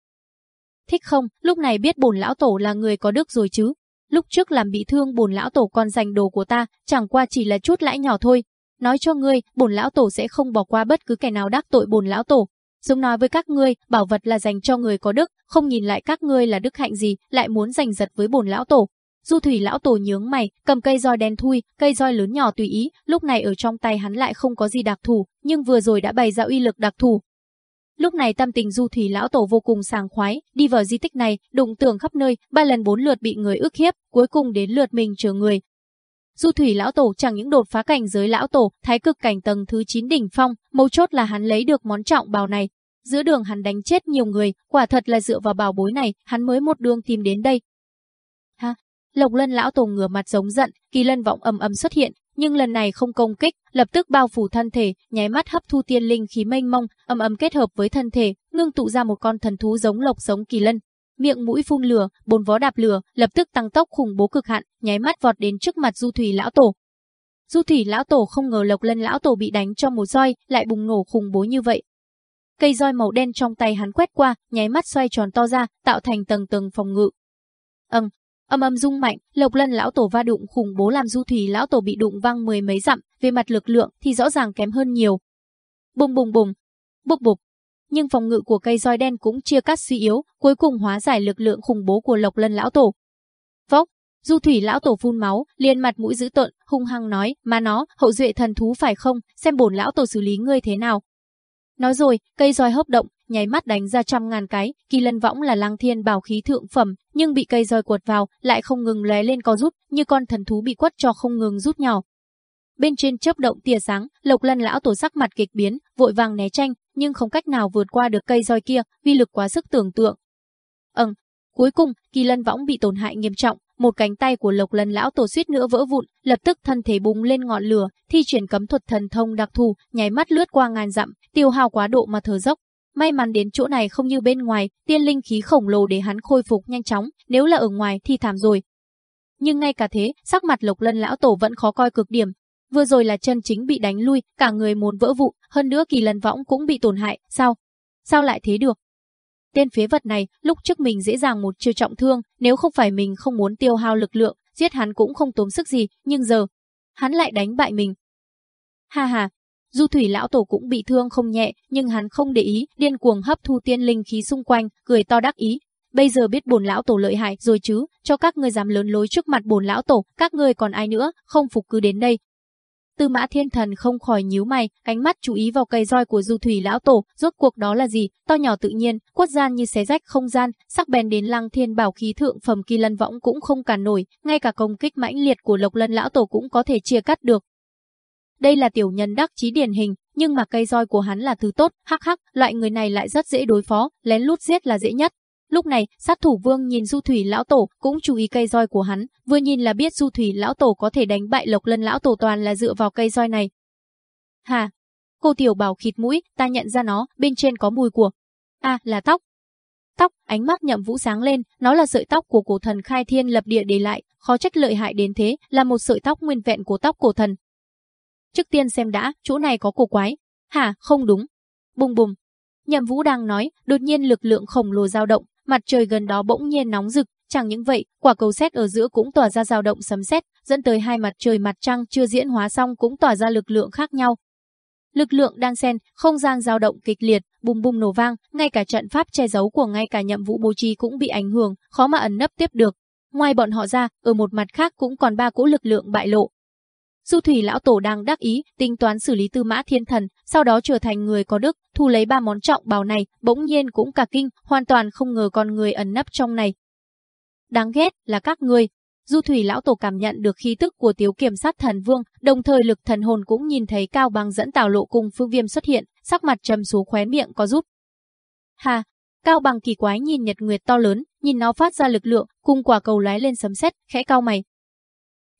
Thích không, lúc này biết bổn lão tổ là người có đức rồi chứ. Lúc trước làm bị thương bổn lão tổ còn giành đồ của ta, chẳng qua chỉ là chút lãi nhỏ thôi, nói cho ngươi, bổn lão tổ sẽ không bỏ qua bất cứ kẻ nào đắc tội bổn lão tổ. Dùng nói với các ngươi, bảo vật là dành cho người có đức, không nhìn lại các ngươi là đức hạnh gì, lại muốn giành giật với bổn lão tổ. Du thủy lão tổ nhướng mày, cầm cây roi đen thui, cây roi lớn nhỏ tùy ý, lúc này ở trong tay hắn lại không có gì đặc thù, nhưng vừa rồi đã bày ra uy lực đặc thù. Lúc này tâm tình du thủy lão tổ vô cùng sảng khoái, đi vào di tích này, đụng tường khắp nơi, ba lần bốn lượt bị người ức hiếp, cuối cùng đến lượt mình chờ người, Du thủy lão tổ chẳng những đột phá cảnh giới lão tổ, thái cực cảnh tầng thứ 9 đỉnh phong, mấu chốt là hắn lấy được món trọng bào này. Giữa đường hắn đánh chết nhiều người, quả thật là dựa vào bảo bối này, hắn mới một đường tìm đến đây. Ha, Lộc Lân lão tổ ngửa mặt giống giận, kỳ lân vọng ầm ầm xuất hiện, nhưng lần này không công kích, lập tức bao phủ thân thể, nháy mắt hấp thu tiên linh khí mênh mông, ầm ầm kết hợp với thân thể, ngưng tụ ra một con thần thú giống lộc giống kỳ lân, miệng mũi phun lửa, bốn vó đạp lửa, lập tức tăng tốc khủng bố cực hạn, nháy mắt vọt đến trước mặt Du Thủy lão tổ. Du Thủy lão tổ không ngờ Lộc Lân lão tổ bị đánh cho một roi, lại bùng nổ khủng bố như vậy. Cây roi màu đen trong tay hắn quét qua, nháy mắt xoay tròn to ra, tạo thành tầng tầng phòng ngự. Ầm, âm âm rung mạnh, Lộc Lân lão tổ va đụng khủng bố làm Du Thủy lão tổ bị đụng văng mười mấy dặm, về mặt lực lượng thì rõ ràng kém hơn nhiều. Bùng bùng bùng, bục bục, nhưng phòng ngự của cây roi đen cũng chia cắt suy yếu, cuối cùng hóa giải lực lượng khủng bố của Lộc Lân lão tổ. Vốc, Du Thủy lão tổ phun máu, liền mặt mũi dữ tợn, hung hăng nói, "Mà nó, hậu duệ thần thú phải không, xem bổn lão tổ xử lý ngươi thế nào." Nói rồi, cây roi hấp động, nháy mắt đánh ra trăm ngàn cái, kỳ lân võng là lăng thiên bảo khí thượng phẩm, nhưng bị cây roi quật vào, lại không ngừng lóe lên co rút, như con thần thú bị quất cho không ngừng rút nhỏ. Bên trên chớp động tia sáng, Lộc Lân lão tổ sắc mặt kịch biến, vội vàng né tranh, nhưng không cách nào vượt qua được cây roi kia, vi lực quá sức tưởng tượng. Ừm, cuối cùng, kỳ lân võng bị tổn hại nghiêm trọng, một cánh tay của Lộc Lân lão tổ suýt nữa vỡ vụn, lập tức thân thể bùng lên ngọn lửa, thi triển cấm thuật thần thông đặc thù, nháy mắt lướt qua ngàn dặm, tiêu hao quá độ mà thở dốc. May mắn đến chỗ này không như bên ngoài, tiên linh khí khổng lồ để hắn khôi phục nhanh chóng, nếu là ở ngoài thì thảm rồi. Nhưng ngay cả thế, sắc mặt Lộc Lân lão tổ vẫn khó coi cực điểm, Vừa rồi là chân chính bị đánh lui, cả người muốn vỡ vụn, hơn nữa kỳ lần võng cũng bị tổn hại, sao? Sao lại thế được? Tên phế vật này, lúc trước mình dễ dàng một chiêu trọng thương, nếu không phải mình không muốn tiêu hao lực lượng, giết hắn cũng không tốn sức gì, nhưng giờ, hắn lại đánh bại mình. Ha ha, Du Thủy lão tổ cũng bị thương không nhẹ, nhưng hắn không để ý, điên cuồng hấp thu tiên linh khí xung quanh, cười to đắc ý. Bây giờ biết bổn lão tổ lợi hại rồi chứ, cho các ngươi dám lớn lối trước mặt bổn lão tổ, các ngươi còn ai nữa, không phục cứ đến đây. Tư Mã Thiên Thần không khỏi nhíu mày, ánh mắt chú ý vào cây roi của Du Thủy lão tổ, rốt cuộc đó là gì? To nhỏ tự nhiên, quất gian như xé rách không gian, sắc bén đến Lăng Thiên Bảo khí thượng phẩm kỳ lân võng cũng không cản nổi, ngay cả công kích mãnh liệt của Lộc Lân lão tổ cũng có thể chia cắt được, đây là tiểu nhân đắc chí điển hình, nhưng mà cây roi của hắn là thứ tốt, hắc hắc, loại người này lại rất dễ đối phó, lén lút giết là dễ nhất. Lúc này, sát thủ vương nhìn Du Thủy lão tổ, cũng chú ý cây roi của hắn, vừa nhìn là biết Du Thủy lão tổ có thể đánh bại Lộc Lân lão tổ toàn là dựa vào cây roi này. Hà, cô tiểu bảo khịt mũi, ta nhận ra nó, bên trên có mùi của. À, là tóc. Tóc, ánh mắt nhậm vũ sáng lên, nó là sợi tóc của cổ thần khai thiên lập địa để lại, khó trách lợi hại đến thế, là một sợi tóc nguyên vẹn của tóc cổ thần, Trước tiên xem đã, chỗ này có cổ quái. Hả, không đúng. Bùng bùng. Nhậm Vũ đang nói, đột nhiên lực lượng khổng lồ dao động, mặt trời gần đó bỗng nhiên nóng rực, chẳng những vậy, quả cầu sét ở giữa cũng tỏa ra dao động sấm sét, dẫn tới hai mặt trời mặt trăng chưa diễn hóa xong cũng tỏa ra lực lượng khác nhau. Lực lượng đang xen, không gian dao động kịch liệt, bùng bùng nổ vang, ngay cả trận pháp che giấu của ngay cả nhậm vũ bố trí cũng bị ảnh hưởng, khó mà ẩn nấp tiếp được. Ngoài bọn họ ra, ở một mặt khác cũng còn ba cỗ lực lượng bại lộ, Du Thủy lão tổ đang đắc ý, tính toán xử lý Tư Mã Thiên Thần, sau đó trở thành người có đức, thu lấy ba món trọng bào này, bỗng nhiên cũng cả kinh, hoàn toàn không ngờ con người ẩn nấp trong này. Đáng ghét là các ngươi. Du Thủy lão tổ cảm nhận được khí tức của Tiếu Kiểm sát thần vương, đồng thời lực thần hồn cũng nhìn thấy Cao Bằng dẫn Tào Lộ cùng Phương Viêm xuất hiện, sắc mặt trầm xuống khóe miệng có rút. Hà, Cao Bằng kỳ quái nhìn Nhật Nguyệt to lớn, nhìn nó phát ra lực lượng, cùng quả cầu lóe lên sấm sét, khẽ cao mày,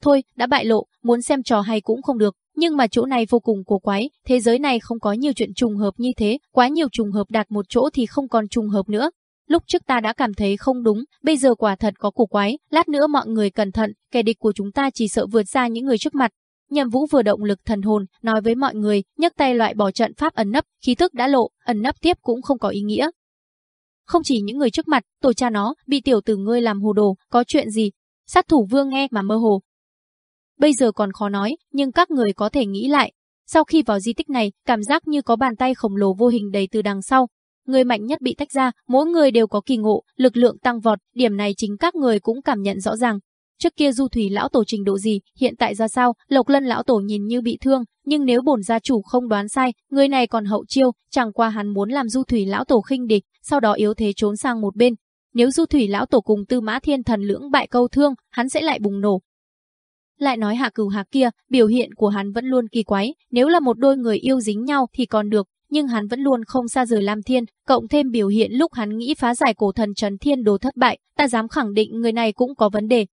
Thôi, đã bại lộ, muốn xem trò hay cũng không được, nhưng mà chỗ này vô cùng cổ quái, thế giới này không có nhiều chuyện trùng hợp như thế, quá nhiều trùng hợp đặt một chỗ thì không còn trùng hợp nữa. Lúc trước ta đã cảm thấy không đúng, bây giờ quả thật có cổ quái, lát nữa mọi người cẩn thận, kẻ địch của chúng ta chỉ sợ vượt ra những người trước mặt. Nhậm Vũ vừa động lực thần hồn, nói với mọi người, nhấc tay loại bỏ trận pháp ẩn nấp, khí tức đã lộ, ẩn nấp tiếp cũng không có ý nghĩa. Không chỉ những người trước mặt, tổ cha nó, bị tiểu tử ngươi làm hồ đồ, có chuyện gì? Sát thủ vương nghe mà mơ hồ, bây giờ còn khó nói, nhưng các người có thể nghĩ lại. Sau khi vào di tích này, cảm giác như có bàn tay khổng lồ vô hình đầy từ đằng sau. Người mạnh nhất bị tách ra, mỗi người đều có kỳ ngộ, lực lượng tăng vọt, điểm này chính các người cũng cảm nhận rõ ràng. Trước kia Du Thủy lão tổ trình độ gì, hiện tại ra sao, Lộc Lân lão tổ nhìn như bị thương, nhưng nếu bổn gia chủ không đoán sai, người này còn hậu chiêu, chẳng qua hắn muốn làm Du Thủy lão tổ khinh địch, sau đó yếu thế trốn sang một bên. Nếu Du Thủy lão tổ cùng Tư Mã Thiên Thần lưỡng bại câu thương, hắn sẽ lại bùng nổ, lại nói hạ cửu hạ kia, biểu hiện của hắn vẫn luôn kỳ quái, nếu là một đôi người yêu dính nhau thì còn được, nhưng hắn vẫn luôn không xa rời Lam Thiên, cộng thêm biểu hiện lúc hắn nghĩ phá giải cổ thần trần Thiên Đồ thất bại, ta dám khẳng định người này cũng có vấn đề.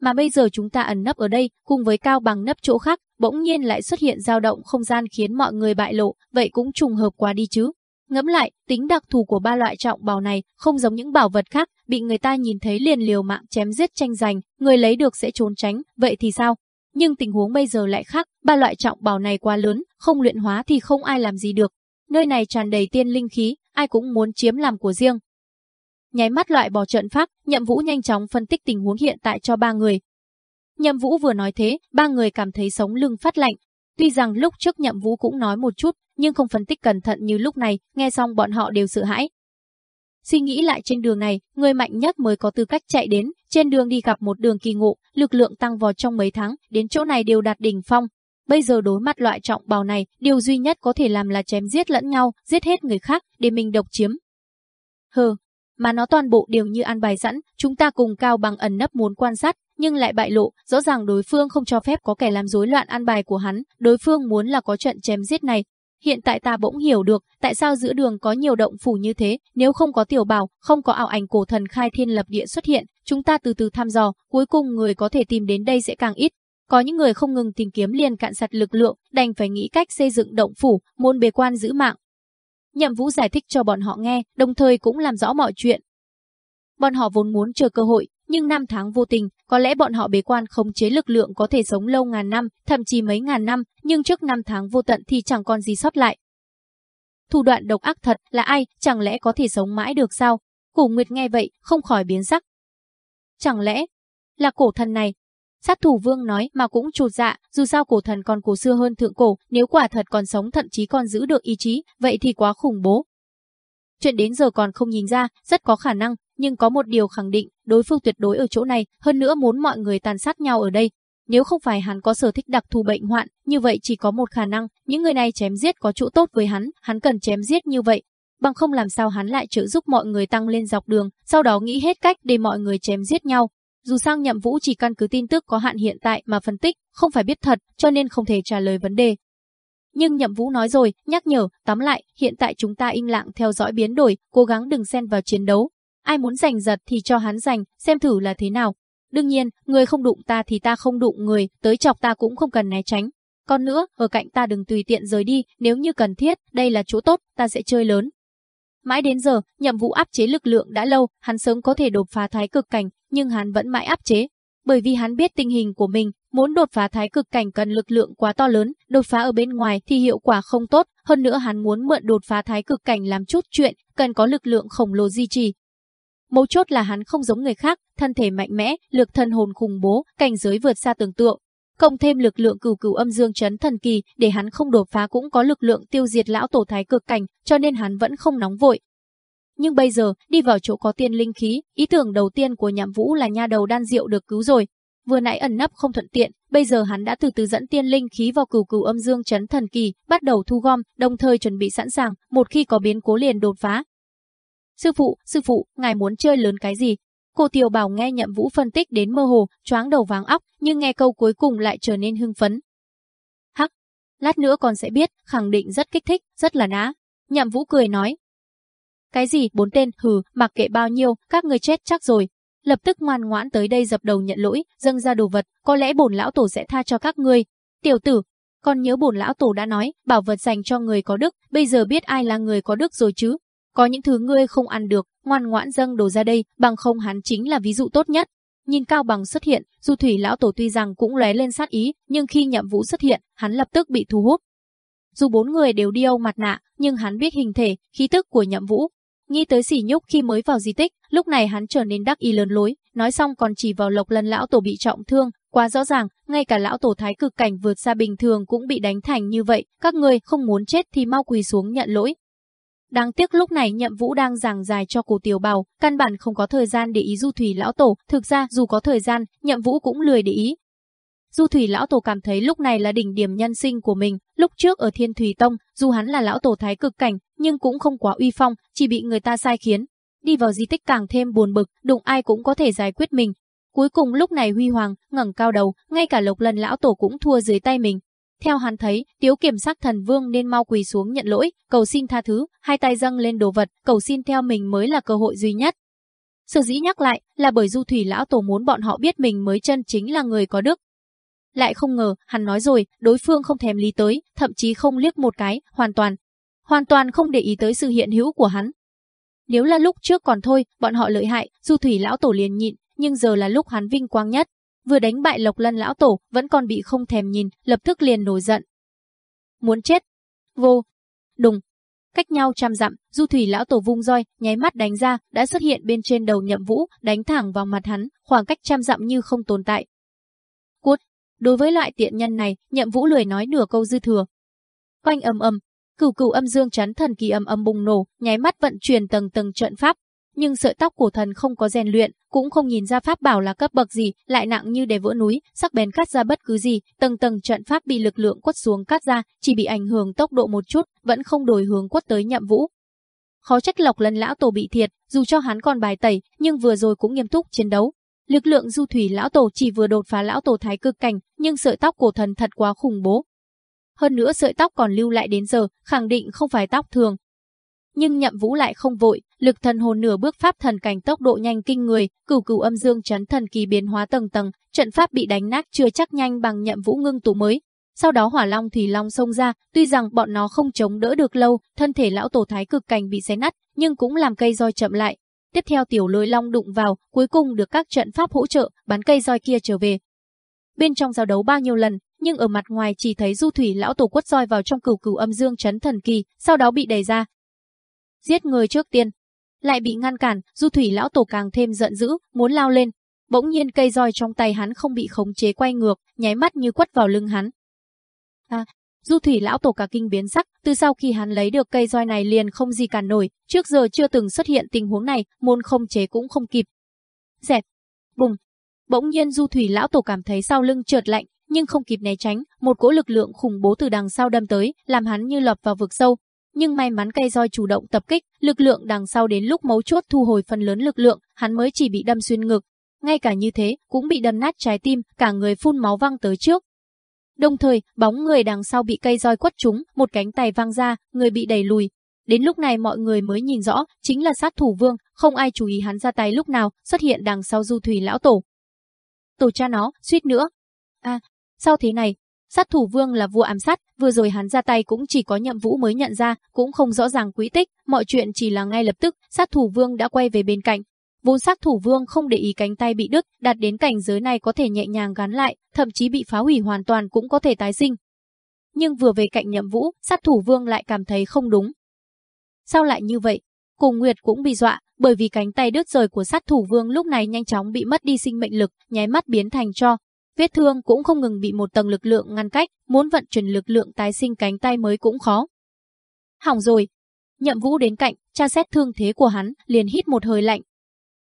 Mà bây giờ chúng ta ẩn nấp ở đây, cùng với cao bằng nấp chỗ khác, bỗng nhiên lại xuất hiện dao động không gian khiến mọi người bại lộ, vậy cũng trùng hợp quá đi chứ. Ngẫm lại, tính đặc thù của ba loại trọng bào này không giống những bảo vật khác, bị người ta nhìn thấy liền liều mạng chém giết tranh giành, người lấy được sẽ trốn tránh, vậy thì sao? Nhưng tình huống bây giờ lại khác, ba loại trọng bảo này quá lớn, không luyện hóa thì không ai làm gì được. Nơi này tràn đầy tiên linh khí, ai cũng muốn chiếm làm của riêng. Nháy mắt loại bỏ trận pháp, Nhậm Vũ nhanh chóng phân tích tình huống hiện tại cho ba người. Nhậm Vũ vừa nói thế, ba người cảm thấy sống lưng phát lạnh. Tuy rằng lúc trước Nhậm Vũ cũng nói một chút, nhưng không phân tích cẩn thận như lúc này, nghe xong bọn họ đều sợ hãi. Suy nghĩ lại trên đường này, người mạnh nhất mới có tư cách chạy đến, trên đường đi gặp một đường kỳ ngộ, lực lượng tăng vọt trong mấy tháng, đến chỗ này đều đạt đỉnh phong. Bây giờ đối mặt loại trọng bào này, điều duy nhất có thể làm là chém giết lẫn nhau, giết hết người khác, để mình độc chiếm. Hừ, mà nó toàn bộ đều như ăn bài sẵn, chúng ta cùng cao bằng ẩn nấp muốn quan sát, nhưng lại bại lộ, rõ ràng đối phương không cho phép có kẻ làm rối loạn ăn bài của hắn, đối phương muốn là có trận chém giết này, Hiện tại ta bỗng hiểu được tại sao giữa đường có nhiều động phủ như thế, nếu không có tiểu bảo, không có ảo ảnh cổ thần khai thiên lập địa xuất hiện, chúng ta từ từ thăm dò, cuối cùng người có thể tìm đến đây sẽ càng ít. Có những người không ngừng tìm kiếm liền cạn sạch lực lượng, đành phải nghĩ cách xây dựng động phủ, môn bề quan giữ mạng. Nhậm Vũ giải thích cho bọn họ nghe, đồng thời cũng làm rõ mọi chuyện. Bọn họ vốn muốn chờ cơ hội, nhưng năm tháng vô tình, có lẽ bọn họ bế quan khống chế lực lượng có thể sống lâu ngàn năm, thậm chí mấy ngàn năm, nhưng trước năm tháng vô tận thì chẳng còn gì sót lại. Thủ đoạn độc ác thật là ai, chẳng lẽ có thể sống mãi được sao? Cổ Nguyệt nghe vậy, không khỏi biến sắc. Chẳng lẽ, Là cổ thần này. Sát thủ vương nói mà cũng trột dạ, dù sao cổ thần còn cổ xưa hơn thượng cổ, nếu quả thật còn sống thậm chí còn giữ được ý chí, vậy thì quá khủng bố. Chuyện đến giờ còn không nhìn ra, rất có khả năng, nhưng có một điều khẳng định, đối phương tuyệt đối ở chỗ này, hơn nữa muốn mọi người tàn sát nhau ở đây. Nếu không phải hắn có sở thích đặc thù bệnh hoạn, như vậy chỉ có một khả năng, những người này chém giết có chỗ tốt với hắn, hắn cần chém giết như vậy. Bằng không làm sao hắn lại trợ giúp mọi người tăng lên dọc đường, sau đó nghĩ hết cách để mọi người chém giết nhau. Dù sang nhậm vũ chỉ căn cứ tin tức có hạn hiện tại mà phân tích, không phải biết thật, cho nên không thể trả lời vấn đề. Nhưng Nhậm Vũ nói rồi, nhắc nhở, tóm lại, hiện tại chúng ta im lặng theo dõi biến đổi, cố gắng đừng xen vào chiến đấu. Ai muốn giành giật thì cho hắn giành, xem thử là thế nào. Đương nhiên, người không đụng ta thì ta không đụng người, tới chọc ta cũng không cần né tránh. Còn nữa, ở cạnh ta đừng tùy tiện rời đi, nếu như cần thiết, đây là chỗ tốt, ta sẽ chơi lớn. Mãi đến giờ, nhiệm vụ áp chế lực lượng đã lâu, hắn sớm có thể đột phá thái cực cảnh, nhưng hắn vẫn mãi áp chế. Bởi vì hắn biết tình hình của mình, muốn đột phá thái cực cảnh cần lực lượng quá to lớn, đột phá ở bên ngoài thì hiệu quả không tốt, hơn nữa hắn muốn mượn đột phá thái cực cảnh làm chút chuyện, cần có lực lượng khổng lồ duy trì. Mấu chốt là hắn không giống người khác, thân thể mạnh mẽ, lực thân hồn khủng bố, cảnh giới vượt xa tưởng tượng. Cộng thêm lực lượng cửu cửu âm dương chấn thần kỳ, để hắn không đột phá cũng có lực lượng tiêu diệt lão tổ thái cực cảnh, cho nên hắn vẫn không nóng vội. Nhưng bây giờ, đi vào chỗ có tiên linh khí, ý tưởng đầu tiên của nhậm vũ là nha đầu đan diệu được cứu rồi. Vừa nãy ẩn nấp không thuận tiện, bây giờ hắn đã từ từ dẫn tiên linh khí vào cửu cửu âm dương chấn thần kỳ, bắt đầu thu gom, đồng thời chuẩn bị sẵn sàng, một khi có biến cố liền đột phá. Sư phụ, sư phụ, ngài muốn chơi lớn cái gì? Cô Tiểu Bảo nghe Nhậm Vũ phân tích đến mơ hồ, choáng đầu váng óc, nhưng nghe câu cuối cùng lại trở nên hưng phấn. Hắc, lát nữa con sẽ biết, khẳng định rất kích thích, rất là ná. Nhậm Vũ cười nói. Cái gì, bốn tên, hừ, mặc kệ bao nhiêu, các người chết chắc rồi. Lập tức ngoan ngoãn tới đây dập đầu nhận lỗi, dâng ra đồ vật, có lẽ bổn lão tổ sẽ tha cho các ngươi. Tiểu tử, con nhớ bổn lão tổ đã nói, bảo vật dành cho người có đức, bây giờ biết ai là người có đức rồi chứ. Có những thứ ngươi không ăn được, ngoan ngoãn dâng đồ ra đây, bằng không hắn chính là ví dụ tốt nhất. Nhìn Cao Bằng xuất hiện, Du Thủy lão tổ tuy rằng cũng lóe lên sát ý, nhưng khi Nhậm Vũ xuất hiện, hắn lập tức bị thu hút. Dù bốn người đều đi mặt nạ, nhưng hắn biết hình thể, khí tức của Nhậm Vũ. Nghĩ tới sỉ nhúc khi mới vào di tích, lúc này hắn trở nên đắc ý lớn lối, nói xong còn chỉ vào Lộc Lân lão tổ bị trọng thương, quá rõ ràng, ngay cả lão tổ thái cực cảnh vượt xa bình thường cũng bị đánh thành như vậy, các ngươi không muốn chết thì mau quỳ xuống nhận lỗi, Đáng tiếc lúc này nhậm vũ đang giảng dài cho cổ tiểu bào, căn bản không có thời gian để ý du thủy lão tổ, thực ra dù có thời gian, nhậm vũ cũng lười để ý. Du thủy lão tổ cảm thấy lúc này là đỉnh điểm nhân sinh của mình, lúc trước ở thiên thủy tông, dù hắn là lão tổ thái cực cảnh, nhưng cũng không quá uy phong, chỉ bị người ta sai khiến. Đi vào di tích càng thêm buồn bực, đụng ai cũng có thể giải quyết mình. Cuối cùng lúc này huy hoàng, ngẩng cao đầu, ngay cả lộc lần lão tổ cũng thua dưới tay mình, theo hắn thấy, tiếu kiểm sắc thần vương nên mau quỳ xuống nhận lỗi, cầu xin tha thứ, hai tay dâng lên đồ vật, cầu xin theo mình mới là cơ hội duy nhất. Sở dĩ nhắc lại là bởi du thủy lão tổ muốn bọn họ biết mình mới chân chính là người có đức. Lại không ngờ, hắn nói rồi, đối phương không thèm lý tới, thậm chí không liếc một cái, hoàn toàn. Hoàn toàn không để ý tới sự hiện hữu của hắn. Nếu là lúc trước còn thôi, bọn họ lợi hại, du thủy lão tổ liền nhịn, nhưng giờ là lúc hắn vinh quang nhất vừa đánh bại Lộc Lân lão tổ, vẫn còn bị không thèm nhìn, lập tức liền nổi giận. Muốn chết. Vô. Đùng. Cách nhau trăm dặm, Du Thủy lão tổ vung roi, nháy mắt đánh ra, đã xuất hiện bên trên đầu Nhậm Vũ, đánh thẳng vào mặt hắn, khoảng cách trăm dặm như không tồn tại. Cút. Đối với loại tiện nhân này, Nhậm Vũ lười nói nửa câu dư thừa. Quanh ầm ầm, cửu cửu âm dương chấn thần kỳ âm âm bùng nổ, nháy mắt vận chuyển tầng tầng trận pháp, nhưng sợi tóc của thần không có rèn luyện, cũng không nhìn ra pháp bảo là cấp bậc gì, lại nặng như để vỡ núi, sắc bén cắt ra bất cứ gì, tầng tầng trận pháp bị lực lượng quất xuống cắt ra, chỉ bị ảnh hưởng tốc độ một chút, vẫn không đổi hướng quất tới Nhậm Vũ. Khó trách Lộc Lân lão tổ bị thiệt, dù cho hắn còn bài tẩy, nhưng vừa rồi cũng nghiêm túc chiến đấu. Lực lượng Du Thủy lão tổ chỉ vừa đột phá lão tổ thái cực cảnh, nhưng sợi tóc của thần thật quá khủng bố. Hơn nữa sợi tóc còn lưu lại đến giờ, khẳng định không phải tóc thường, nhưng Nhậm Vũ lại không vội, lực thần hồn nửa bước pháp thần cảnh tốc độ nhanh kinh người, cửu cửu âm dương chấn thần kỳ biến hóa tầng tầng, trận pháp bị đánh nát chưa chắc nhanh bằng Nhậm Vũ ngưng tụ mới. Sau đó Hỏa Long Thủy Long xông ra, tuy rằng bọn nó không chống đỡ được lâu, thân thể lão tổ thái cực cảnh bị xé nát, nhưng cũng làm cây roi chậm lại. Tiếp theo tiểu lôi long đụng vào, cuối cùng được các trận pháp hỗ trợ, bắn cây roi kia trở về. Bên trong giao đấu bao nhiêu lần, nhưng ở mặt ngoài chỉ thấy Du Thủy lão tổ quất roi vào trong cửu cửu âm dương chấn thần kỳ, sau đó bị đẩy ra, giết người trước tiên. Lại bị ngăn cản, du thủy lão tổ càng thêm giận dữ, muốn lao lên. bỗng nhiên cây roi trong tay hắn không bị khống chế quay ngược, nháy mắt như quất vào lưng hắn. À, Du Thủy lão tổ cả kinh biến sắc, từ sau khi hắn lấy được cây roi này liền không gì cản nổi, trước giờ chưa từng xuất hiện tình huống này, môn không chế cũng không kịp. dẹp, bùng. Bỗng nhiên Du Thủy lão tổ cảm thấy sau lưng trượt lạnh, nhưng không kịp né tránh, một cỗ lực lượng khủng bố từ đằng sau đâm tới, làm hắn như lọt vào vực sâu. Nhưng may mắn cây roi chủ động tập kích, lực lượng đằng sau đến lúc mấu chốt thu hồi phần lớn lực lượng, hắn mới chỉ bị đâm xuyên ngực. Ngay cả như thế, cũng bị đâm nát trái tim, cả người phun máu văng tới trước. Đồng thời, bóng người đằng sau bị cây roi quất trúng, một cánh tay văng ra, người bị đẩy lùi. Đến lúc này mọi người mới nhìn rõ, chính là sát thủ vương, không ai chú ý hắn ra tay lúc nào, xuất hiện đằng sau du thủy lão tổ. Tổ cha nó, suýt nữa. À, Sao thế này? Sát thủ vương là vua ám sát, vừa rồi hắn ra tay cũng chỉ có nhậm vũ mới nhận ra, cũng không rõ ràng quỹ tích, mọi chuyện chỉ là ngay lập tức, sát thủ vương đã quay về bên cạnh. Vốn sát thủ vương không để ý cánh tay bị đứt, đạt đến cảnh giới này có thể nhẹ nhàng gắn lại, thậm chí bị phá hủy hoàn toàn cũng có thể tái sinh. Nhưng vừa về cạnh nhậm vũ, sát thủ vương lại cảm thấy không đúng. Sao lại như vậy? Cùng Nguyệt cũng bị dọa, bởi vì cánh tay đứt rời của sát thủ vương lúc này nhanh chóng bị mất đi sinh mệnh lực, nháy mắt biến thành cho, Vết thương cũng không ngừng bị một tầng lực lượng ngăn cách, muốn vận chuyển lực lượng tái sinh cánh tay mới cũng khó. Hỏng rồi. Nhậm Vũ đến cạnh, tra xét thương thế của hắn, liền hít một hơi lạnh.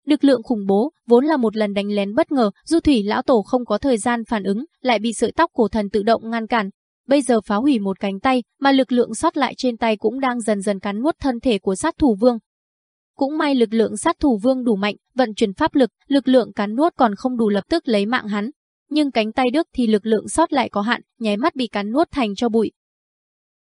Lực lượng khủng bố, vốn là một lần đánh lén bất ngờ, Du Thủy lão tổ không có thời gian phản ứng, lại bị sợi tóc cổ thần tự động ngăn cản. Bây giờ phá hủy một cánh tay, mà lực lượng sót lại trên tay cũng đang dần dần cắn nuốt thân thể của sát thủ vương. Cũng may lực lượng sát thủ vương đủ mạnh, vận chuyển pháp lực, lực lượng cắn nuốt còn không đủ lập tức lấy mạng hắn, nhưng cánh tay Đức thì lực lượng sót lại có hạn, nháy mắt bị cắn nuốt thành cho bụi.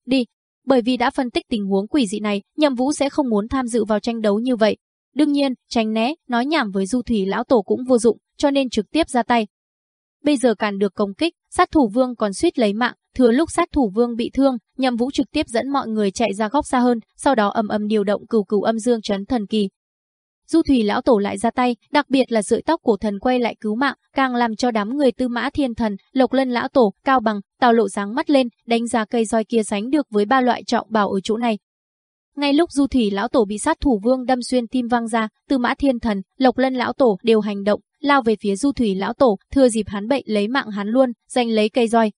Đi, bởi vì đã phân tích tình huống quỷ dị này, Nhậm Vũ sẽ không muốn tham dự vào tranh đấu như vậy. Đương nhiên, tránh né, nói nhảm với Du Thủy lão tổ cũng vô dụng, cho nên trực tiếp ra tay. Bây giờ cản được công kích, sát thủ vương còn suýt lấy mạng, thừa lúc sát thủ vương bị thương, Nhậm Vũ trực tiếp dẫn mọi người chạy ra góc xa hơn, sau đó ầm ầm điều động cửu cửu âm dương trấn thần kỳ, Du Thủy lão tổ lại ra tay, đặc biệt là sợi tóc cổ thần quay lại cứu mạng, càng làm cho đám người Tư Mã Thiên Thần, Lộc Lân lão tổ, Cao Bằng, Tào Lộ sáng mắt lên, đánh giá cây roi kia sánh được với ba loại trọng bảo ở chỗ này. Ngay lúc Du Thủy lão tổ bị sát thủ vương đâm xuyên tim văng ra, Tư Mã Thiên Thần, Lộc Lân lão tổ đều hành động, lao về phía Du Thủy lão tổ, thừa dịp hắn bệnh lấy mạng hắn luôn, giành lấy cây roi.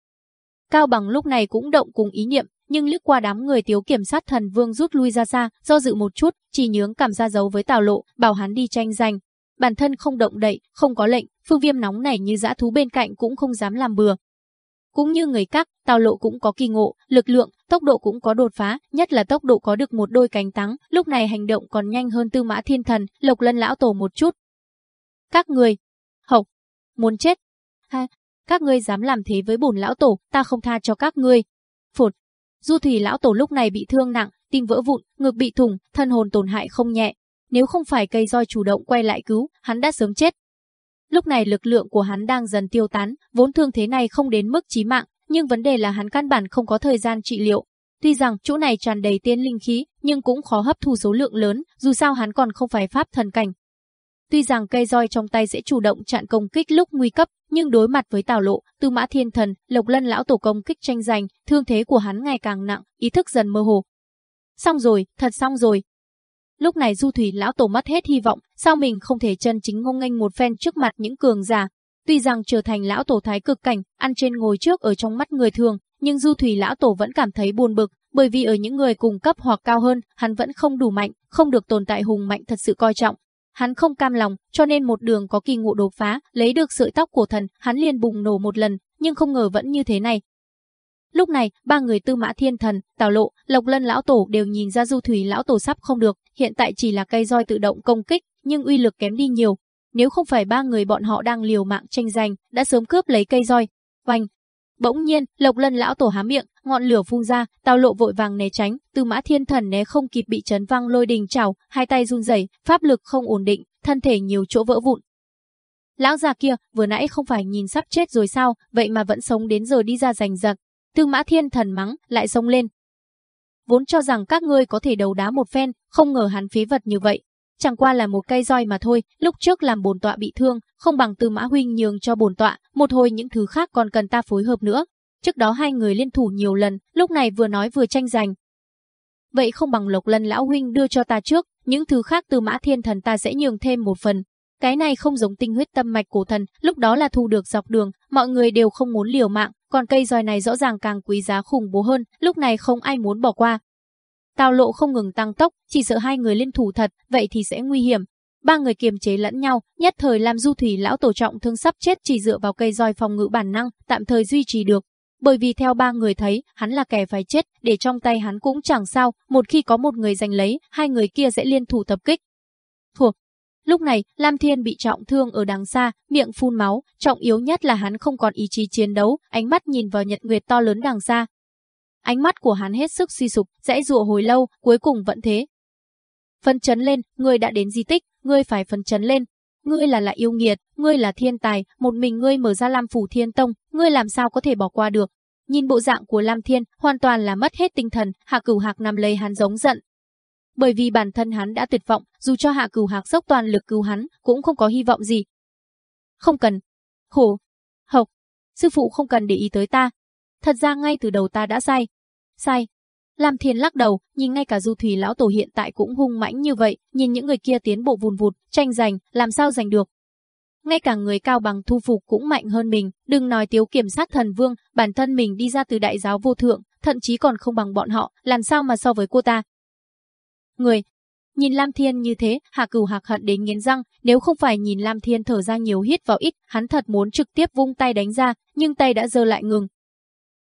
Cao Bằng lúc này cũng động cùng ý niệm, nhưng lướt qua đám người thiếu kiểm sát thần vương rút lui ra xa, do dự một chút, chỉ nhướng cảm ra dấu với Tào Lộ, bảo hắn đi tranh giành. Bản thân không động đậy, không có lệnh, Phương Viêm nóng nảy như dã thú bên cạnh cũng không dám làm bừa. Cũng như người các, Tào Lộ cũng có kỳ ngộ, lực lượng, tốc độ cũng có đột phá, nhất là tốc độ có được một đôi cánh tắng, lúc này hành động còn nhanh hơn Tư Mã Thiên Thần, Lộc Lân lão tổ một chút. Các người, hộc, muốn chết. Ha, các ngươi dám làm thế với bổn lão tổ, ta không tha cho các ngươi. Phụt, Du Thủy lão tổ lúc này bị thương nặng, tim vỡ vụn, ngực bị thủng, thân hồn tổn hại không nhẹ. Nếu không phải cây roi chủ động quay lại cứu, hắn đã sớm chết. Lúc này lực lượng của hắn đang dần tiêu tán, vốn thương thế này không đến mức chí mạng, nhưng vấn đề là hắn căn bản không có thời gian trị liệu. Tuy rằng chỗ này tràn đầy tiên linh khí, nhưng cũng khó hấp thu số lượng lớn, dù sao hắn còn không phải pháp thần cảnh, Tuy rằng cây roi trong tay sẽ chủ động chặn công kích lúc nguy cấp, nhưng đối mặt với Tào Lộ, Tư Mã Thiên Thần, Lộc Lân lão tổ công kích tranh giành, thương thế của hắn ngày càng nặng, ý thức dần mơ hồ. Xong rồi, thật xong rồi. Lúc này Du Thủy lão tổ mất hết hy vọng, sao mình không thể chân chính ngông nghênh một phen trước mặt những cường giả. Tuy rằng trở thành lão tổ thái cực cảnh, ăn trên ngồi trước ở trong mắt người thường, nhưng Du Thủy lão tổ vẫn cảm thấy buồn bực, bởi vì ở những người cùng cấp hoặc cao hơn, hắn vẫn không đủ mạnh, không được tồn tại hùng mạnh thật sự coi trọng, Hắn không cam lòng, cho nên một đường có kỳ ngộ đột phá, lấy được sợi tóc của thần, hắn liền bùng nổ một lần, nhưng không ngờ vẫn như thế này. Lúc này, ba người Tư Mã Thiên Thần, Tào Lộ, Lộc Lân lão tổ đều nhìn ra Du Thủy lão tổ sắp không được, hiện tại chỉ là cây roi tự động công kích, nhưng uy lực kém đi nhiều. Nếu không phải ba người bọn họ đang liều mạng tranh giành, đã sớm cướp lấy cây roi. Oanh, Bỗng nhiên, Lộc Lân lão tổ há miệng, ngọn lửa phun ra, Tào Lộ vội vàng né tránh, Tư Mã Thiên Thần né không kịp bị chấn văng lôi đình chảo, hai tay run rẩy, pháp lực không ổn định, thân thể nhiều chỗ vỡ vụn. Lão già kia, vừa nãy không phải nhìn sắp chết rồi sao, vậy mà vẫn sống đến giờ đi ra giành giật. Tư Mã Thiên Thần mắng, lại xông lên. Vốn cho rằng các ngươi có thể đấu đá một phen, không ngờ hắn phí vật như vậy, chẳng qua là một cây roi mà thôi, lúc trước làm bổn tọa bị thương, không bằng Tư Mã huynh nhường cho bổn tọa, một hồi những thứ khác còn cần ta phối hợp nữa. Trước đó hai người liên thủ nhiều lần, lúc này vừa nói vừa tranh giành. Vậy không bằng Lộc Lân lão huynh đưa cho ta trước, những thứ khác từ Mã Thiên Thần ta sẽ nhường thêm một phần. Cái này không giống tinh huyết tâm mạch cổ thần, lúc đó là thu được dọc đường, mọi người đều không muốn liều mạng, còn cây roi này rõ ràng càng quý giá khủng bố hơn, lúc này không ai muốn bỏ qua. Tào lộ không ngừng tăng tốc, chỉ sợ hai người liên thủ thật, vậy thì sẽ nguy hiểm. Ba người kiềm chế lẫn nhau, nhất thời làm du thủy lão tổ trọng thương sắp chết chỉ dựa vào cây roi phòng ngự bản năng, tạm thời duy trì được. Bởi vì theo ba người thấy, hắn là kẻ phải chết, để trong tay hắn cũng chẳng sao, một khi có một người giành lấy, hai người kia sẽ liên thủ tập kích. Thuộc, Lúc này, Lam Thiên bị trọng thương ở đằng xa, miệng phun máu, trọng yếu nhất là hắn không còn ý chí chiến đấu, ánh mắt nhìn vào nhật nguyệt to lớn đằng xa. Ánh mắt của hắn hết sức suy sụp, dãy dụa hồi lâu, cuối cùng vẫn thế. Phân chấn lên, ngươi đã đến di tích, ngươi phải phân chấn lên. Ngươi là lại yêu nghiệt, ngươi là thiên tài, một mình ngươi mở ra Lam Phủ Thiên Tông, ngươi làm sao có thể bỏ qua được. Nhìn bộ dạng của Lam Thiên, hoàn toàn là mất hết tinh thần, Hạ Cửu Hạc nằm lấy hắn giống giận, bởi vì bản thân hắn đã tuyệt vọng, dù cho Hạ Cửu Hạc dốc toàn lực cứu hắn, cũng không có hy vọng gì. Không cần. Khổ. học, Sư phụ không cần để ý tới ta. Thật ra ngay từ đầu ta đã sai. Sai. làm thiền lắc đầu, nhìn ngay cả Du Thủy lão tổ hiện tại cũng hung mãnh như vậy, nhìn những người kia tiến bộ vùn vụt, tranh giành, làm sao giành được. Ngay cả người cao bằng thu phục cũng mạnh hơn mình, đừng nói tiếu kiểm sát thần vương, bản thân mình đi ra từ đại giáo vô thượng, thậm chí còn không bằng bọn họ, làm sao mà so với cô ta, người. Nhìn Lam Thiên như thế, Hạ Cửu Hạc hận đến nghiến răng, nếu không phải nhìn Lam Thiên thở ra nhiều hít vào ít, hắn thật muốn trực tiếp vung tay đánh ra, nhưng tay đã giơ lại ngừng.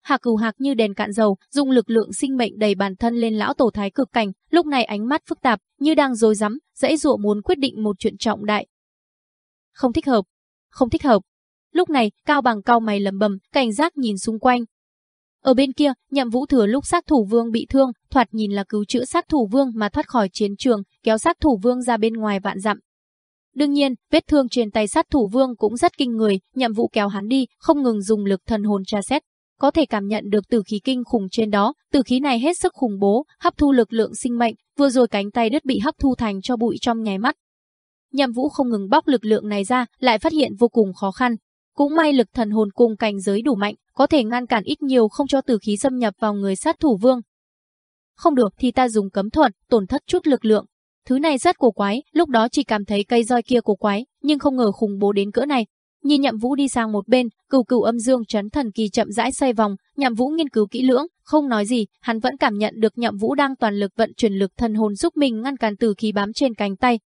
Hạ Cửu Hạc như đèn cạn dầu, dùng lực lượng sinh mệnh đầy bản thân lên lão tổ thái cực cảnh, lúc này ánh mắt phức tạp, như đang rối rắm, dãy dụa muốn quyết định một chuyện trọng đại. Không thích hợp, không thích hợp. Lúc này, Cao Bằng cao mày lầm bầm, cảnh giác nhìn xung quanh, ở bên kia, nhậm vũ thừa lúc sát thủ vương bị thương, thoạt nhìn là cứu chữa sát thủ vương mà thoát khỏi chiến trường, kéo sát thủ vương ra bên ngoài vạn dặm. Đương nhiên, vết thương trên tay sát thủ vương cũng rất kinh người, nhậm vũ kéo hắn đi, không ngừng dùng lực thần hồn tra xét. Có thể cảm nhận được tử khí kinh khủng trên đó, tử khí này hết sức khủng bố, hấp thu lực lượng sinh mệnh, vừa rồi cánh tay đứt bị hấp thu thành cho bụi trong nháy mắt. Nhậm Vũ không ngừng bóc lực lượng này ra, lại phát hiện vô cùng khó khăn, cũng may lực thần hồn cùng cảnh giới đủ mạnh, có thể ngăn cản ít nhiều không cho tử khí xâm nhập vào người sát thủ vương. Không được thì ta dùng cấm thuật, tổn thất chút lực lượng. Thứ này rất cổ quái, lúc đó chỉ cảm thấy cây roi kia cổ quái, nhưng không ngờ khủng bố đến cỡ này. Nhìn Nhậm Vũ đi sang một bên, cừu cừu âm dương chấn thần kỳ chậm rãi xoay vòng, Nhậm Vũ nghiên cứu kỹ lưỡng, không nói gì, hắn vẫn cảm nhận được Nhậm Vũ đang toàn lực vận chuyển lực thần hồn giúp mình ngăn cản tử khí bám trên cánh tay.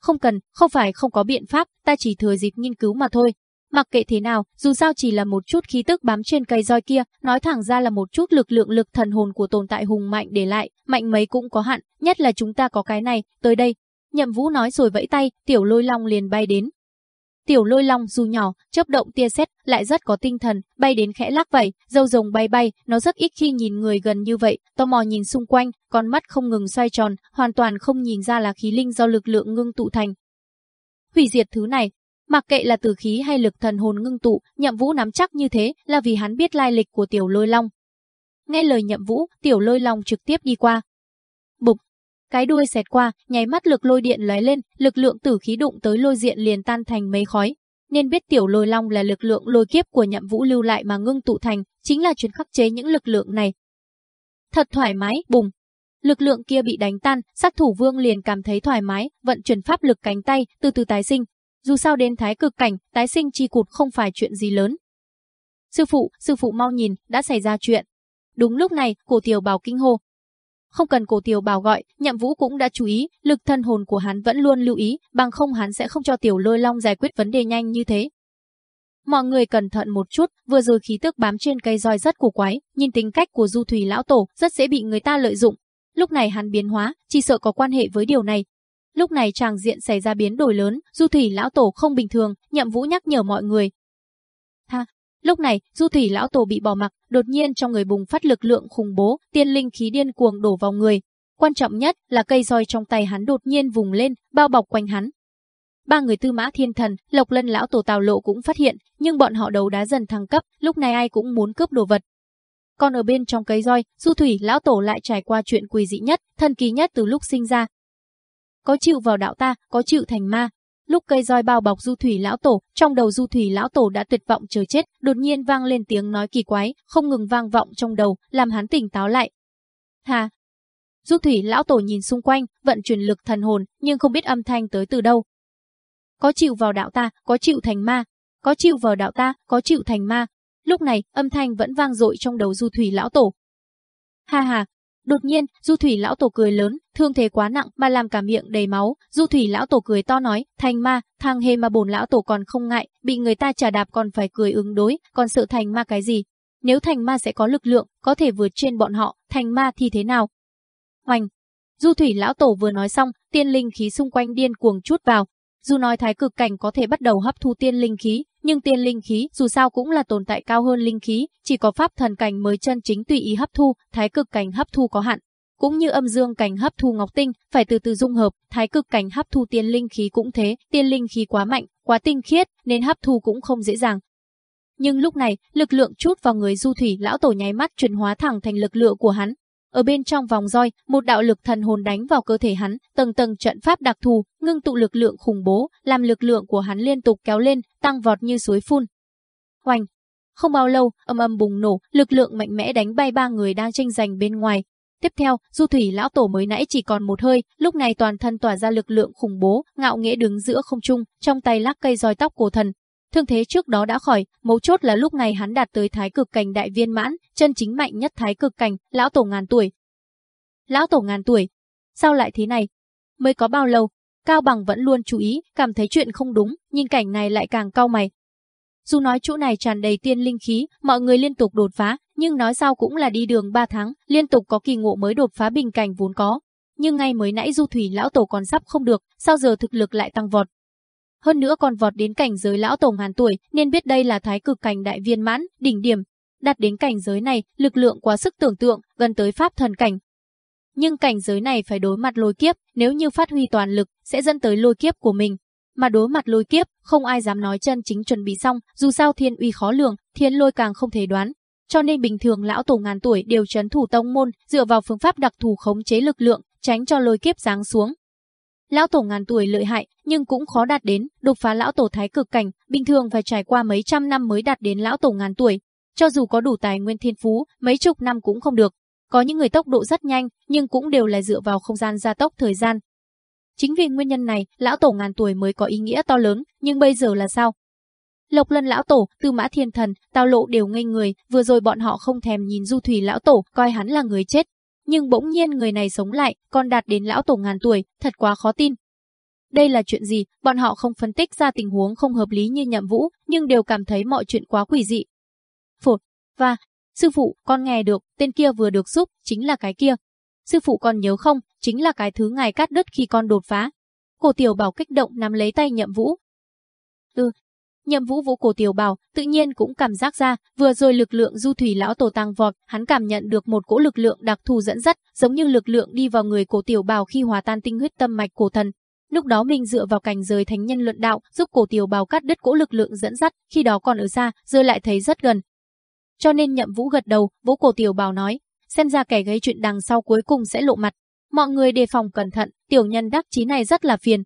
Không cần, không phải không có biện pháp, ta chỉ thừa dịp nghiên cứu mà thôi, Mặc kệ thế nào, dù sao chỉ là một chút khí tức bám trên cây roi kia, nói thẳng ra là một chút lực lượng lực thần hồn của tồn tại hùng mạnh để lại, mạnh mấy cũng có hạn, nhất là chúng ta có cái này, tới đây. Nhậm Vũ nói rồi vẫy tay, tiểu lôi long liền bay đến. Tiểu lôi long dù nhỏ, chớp động tia sét, lại rất có tinh thần, bay đến khẽ lắc vậy, dâu rồng bay bay, nó rất ít khi nhìn người gần như vậy, tò mò nhìn xung quanh, con mắt không ngừng xoay tròn, hoàn toàn không nhìn ra là khí linh do lực lượng ngưng tụ thành. Hủy diệt thứ này, Mặc kệ là tử khí hay lực thần hồn ngưng tụ, Nhậm Vũ nắm chắc như thế là vì hắn biết lai lịch của Tiểu Lôi Long. Nghe lời Nhậm Vũ, Tiểu Lôi Long trực tiếp đi qua. Bục, cái đuôi xẹt qua, nháy mắt lực lôi điện lóe lên, lực lượng tử khí đụng tới lôi diện liền tan thành mấy khói. Nên biết Tiểu Lôi Long là lực lượng lôi kiếp của Nhậm Vũ lưu lại mà ngưng tụ thành, chính là chuyên khắc chế những lực lượng này. Thật thoải mái, bùng, lực lượng kia bị đánh tan, sát thủ vương liền cảm thấy thoải mái, vận chuyển pháp lực cánh tay, từ từ tái sinh, dù sao đến thái cực cảnh, tái sinh chi cụt không phải chuyện gì lớn. Sư phụ, sư phụ mau nhìn, đã xảy ra chuyện. Đúng lúc này, cổ tiểu bảo kinh hô. Không cần cổ tiểu bảo gọi, nhậm vũ cũng đã chú ý, lực thân hồn của hắn vẫn luôn lưu ý, bằng không hắn sẽ không cho tiểu lôi long giải quyết vấn đề nhanh như thế. Mọi người cẩn thận một chút, vừa rồi khí tức bám trên cây roi rất cổ quái, nhìn tính cách của du thủy lão tổ rất dễ bị người ta lợi dụng. Lúc này hắn biến hóa, chỉ sợ có quan hệ với điều này, Lúc này tràng diện xảy ra biến đổi lớn, Du Thủy lão tổ không bình thường, Nhậm Vũ nhắc nhở mọi người. Ha, lúc này, Du Thủy lão tổ bị bỏ mặc, đột nhiên trong người bùng phát lực lượng khủng bố, tiên linh khí điên cuồng đổ vào người. Quan trọng nhất là cây roi trong tay hắn đột nhiên vùng lên, bao bọc quanh hắn. Ba người Tư Mã Thiên Thần, Lộc Lân lão tổ Tào Lộ cũng phát hiện, nhưng bọn họ đấu đá dần thăng cấp, lúc này ai cũng muốn cướp đồ vật. Còn ở bên trong cây roi, Du Thủy lão tổ lại trải qua chuyện quỷ dị nhất, thần kỳ nhất từ lúc sinh ra, có chịu vào đạo ta, có chịu thành ma. Lúc cây roi bao bọc du thủy lão tổ, trong đầu du thủy lão tổ đã tuyệt vọng chờ chết, đột nhiên vang lên tiếng nói kỳ quái, không ngừng vang vọng trong đầu, làm hắn tỉnh táo lại. Hà! Du thủy lão tổ nhìn xung quanh, vận chuyển lực thần hồn, nhưng không biết âm thanh tới từ đâu. có chịu vào đạo ta, có chịu thành ma, có chịu vào đạo ta, có chịu thành ma. Lúc này, âm thanh vẫn vang dội trong đầu Du Thủy lão tổ. Ha ha, Đột nhiên, Du Thủy lão tổ cười lớn, thương thế quá nặng mà làm cả miệng đầy máu. Du Thủy lão tổ cười to nói, thành ma, thằng hề mà bổn lão tổ còn không ngại, bị người ta trả đạp còn phải cười ứng đối, còn sợ thành ma cái gì? Nếu thành ma sẽ có lực lượng, có thể vượt trên bọn họ, thành ma thì thế nào? Hoành! Du Thủy lão tổ vừa nói xong, tiên linh khí xung quanh điên cuồng chút vào. Dù nói thái cực cảnh có thể bắt đầu hấp thu tiên linh khí, nhưng tiên linh khí dù sao cũng là tồn tại cao hơn linh khí, chỉ có pháp thần cảnh mới chân chính tùy ý hấp thu, thái cực cảnh hấp thu có hạn. Cũng như âm dương cảnh hấp thu ngọc tinh, phải từ từ dung hợp, thái cực cảnh hấp thu tiên linh khí cũng thế, tiên linh khí quá mạnh, quá tinh khiết, nên hấp thu cũng không dễ dàng. Nhưng lúc này, lực lượng chút vào người du thủy lão tổ nháy mắt chuyển hóa thẳng thành lực lượng của hắn, ở bên trong vòng roi, một đạo lực thần hồn đánh vào cơ thể hắn, tầng tầng trận pháp đặc thù, ngưng tụ lực lượng khủng bố, làm lực lượng của hắn liên tục kéo lên, tăng vọt như suối phun. Hoành! Không bao lâu, âm âm bùng nổ, lực lượng mạnh mẽ đánh bay ba người đang tranh giành bên ngoài. Tiếp theo, Du Thủy lão tổ mới nãy chỉ còn một hơi, lúc này toàn thân tỏa ra lực lượng khủng bố, ngạo nghễ đứng giữa không trung, trong tay lắc cây roi tóc cổ thần, Thương thế trước đó đã khỏi, mấu chốt là lúc này hắn đạt tới thái cực cảnh đại viên mãn, chân chính mạnh nhất thái cực cảnh, lão tổ ngàn tuổi. Lão tổ ngàn tuổi? Sao lại thế này? Mới có bao lâu? Cao Bằng vẫn luôn chú ý, cảm thấy chuyện không đúng, nhìn cảnh này lại càng cau mày. Dù nói chỗ này tràn đầy tiên linh khí, mọi người liên tục đột phá, nhưng nói sao cũng là đi đường 3 tháng, liên tục có kỳ ngộ mới đột phá bình cảnh vốn có. Nhưng ngay mới nãy Du Thủy lão tổ còn sắp không được, sao giờ thực lực lại tăng vọt, hơn nữa còn vọt đến cảnh giới lão tổ ngàn tuổi, nên biết đây là thái cực cảnh đại viên mãn, đỉnh điểm. Đạt đến cảnh giới này, lực lượng quá sức tưởng tượng, gần tới pháp thần cảnh. Nhưng cảnh giới này phải đối mặt lôi kiếp, nếu như phát huy toàn lực, sẽ dẫn tới lôi kiếp của mình. Mà đối mặt lôi kiếp, không ai dám nói chân chính chuẩn bị xong, dù sao thiên uy khó lường, thiên lôi càng không thể đoán. Cho nên bình thường lão tổ ngàn tuổi đều trấn thủ tông môn, dựa vào phương pháp đặc thù khống chế lực lượng, tránh cho lôi kiếp giáng xuống. Lão tổ ngàn tuổi lợi hại, nhưng cũng khó đạt đến, đột phá lão tổ thái cực cảnh, bình thường phải trải qua mấy trăm năm mới đạt đến lão tổ ngàn tuổi. Cho dù có đủ tài nguyên thiên phú, mấy chục năm cũng không được. Có những người tốc độ rất nhanh, nhưng cũng đều là dựa vào không gian gia tốc thời gian. Chính vì nguyên nhân này, lão tổ ngàn tuổi mới có ý nghĩa to lớn, nhưng bây giờ là sao? Lộc Lân lão tổ, Tư Mã Thiên Thần, Tào Lộ đều ngây người, vừa rồi bọn họ không thèm nhìn Du Thủy lão tổ, coi hắn là người chết, nhưng bỗng nhiên người này sống lại, còn đạt đến lão tổ ngàn tuổi, thật quá khó tin. Đây là chuyện gì, bọn họ không phân tích ra tình huống không hợp lý như nhậm vũ, nhưng đều cảm thấy mọi chuyện quá quỷ dị. Phột, và, sư phụ, con nghe được, tên kia vừa được giúp, chính là cái kia. Sư phụ còn nhớ không, chính là cái thứ ngài cắt đứt khi con đột phá. Cổ tiểu bảo kích động nắm lấy tay nhậm vũ. Ừ, Nhậm Vũ Vũ cổ tiểu bào tự nhiên cũng cảm giác ra, vừa rồi lực lượng du thủy lão tổ tăng vọt, hắn cảm nhận được một cỗ lực lượng đặc thù dẫn dắt, giống như lực lượng đi vào người cổ tiểu bào khi hòa tan tinh huyết tâm mạch cổ thần. Lúc đó mình dựa vào cảnh giới thánh nhân luận đạo, giúp cổ tiểu bào cắt đứt cỗ lực lượng dẫn dắt, khi đó còn ở xa, giờ lại thấy rất gần. Cho nên Nhậm Vũ gật đầu, Vũ cổ tiểu bào nói, xem ra kẻ gây chuyện đằng sau cuối cùng sẽ lộ mặt. Mọi người đề phòng cẩn thận, tiểu nhân đắc chí này rất là phiền.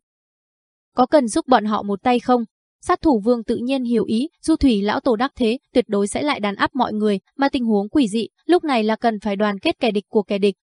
Có cần giúp bọn họ một tay không? Sát thủ vương tự nhiên hiểu ý, du thủy lão tổ đắc thế, tuyệt đối sẽ lại đàn áp mọi người, mà tình huống quỷ dị, lúc này là cần phải đoàn kết kẻ địch của kẻ địch.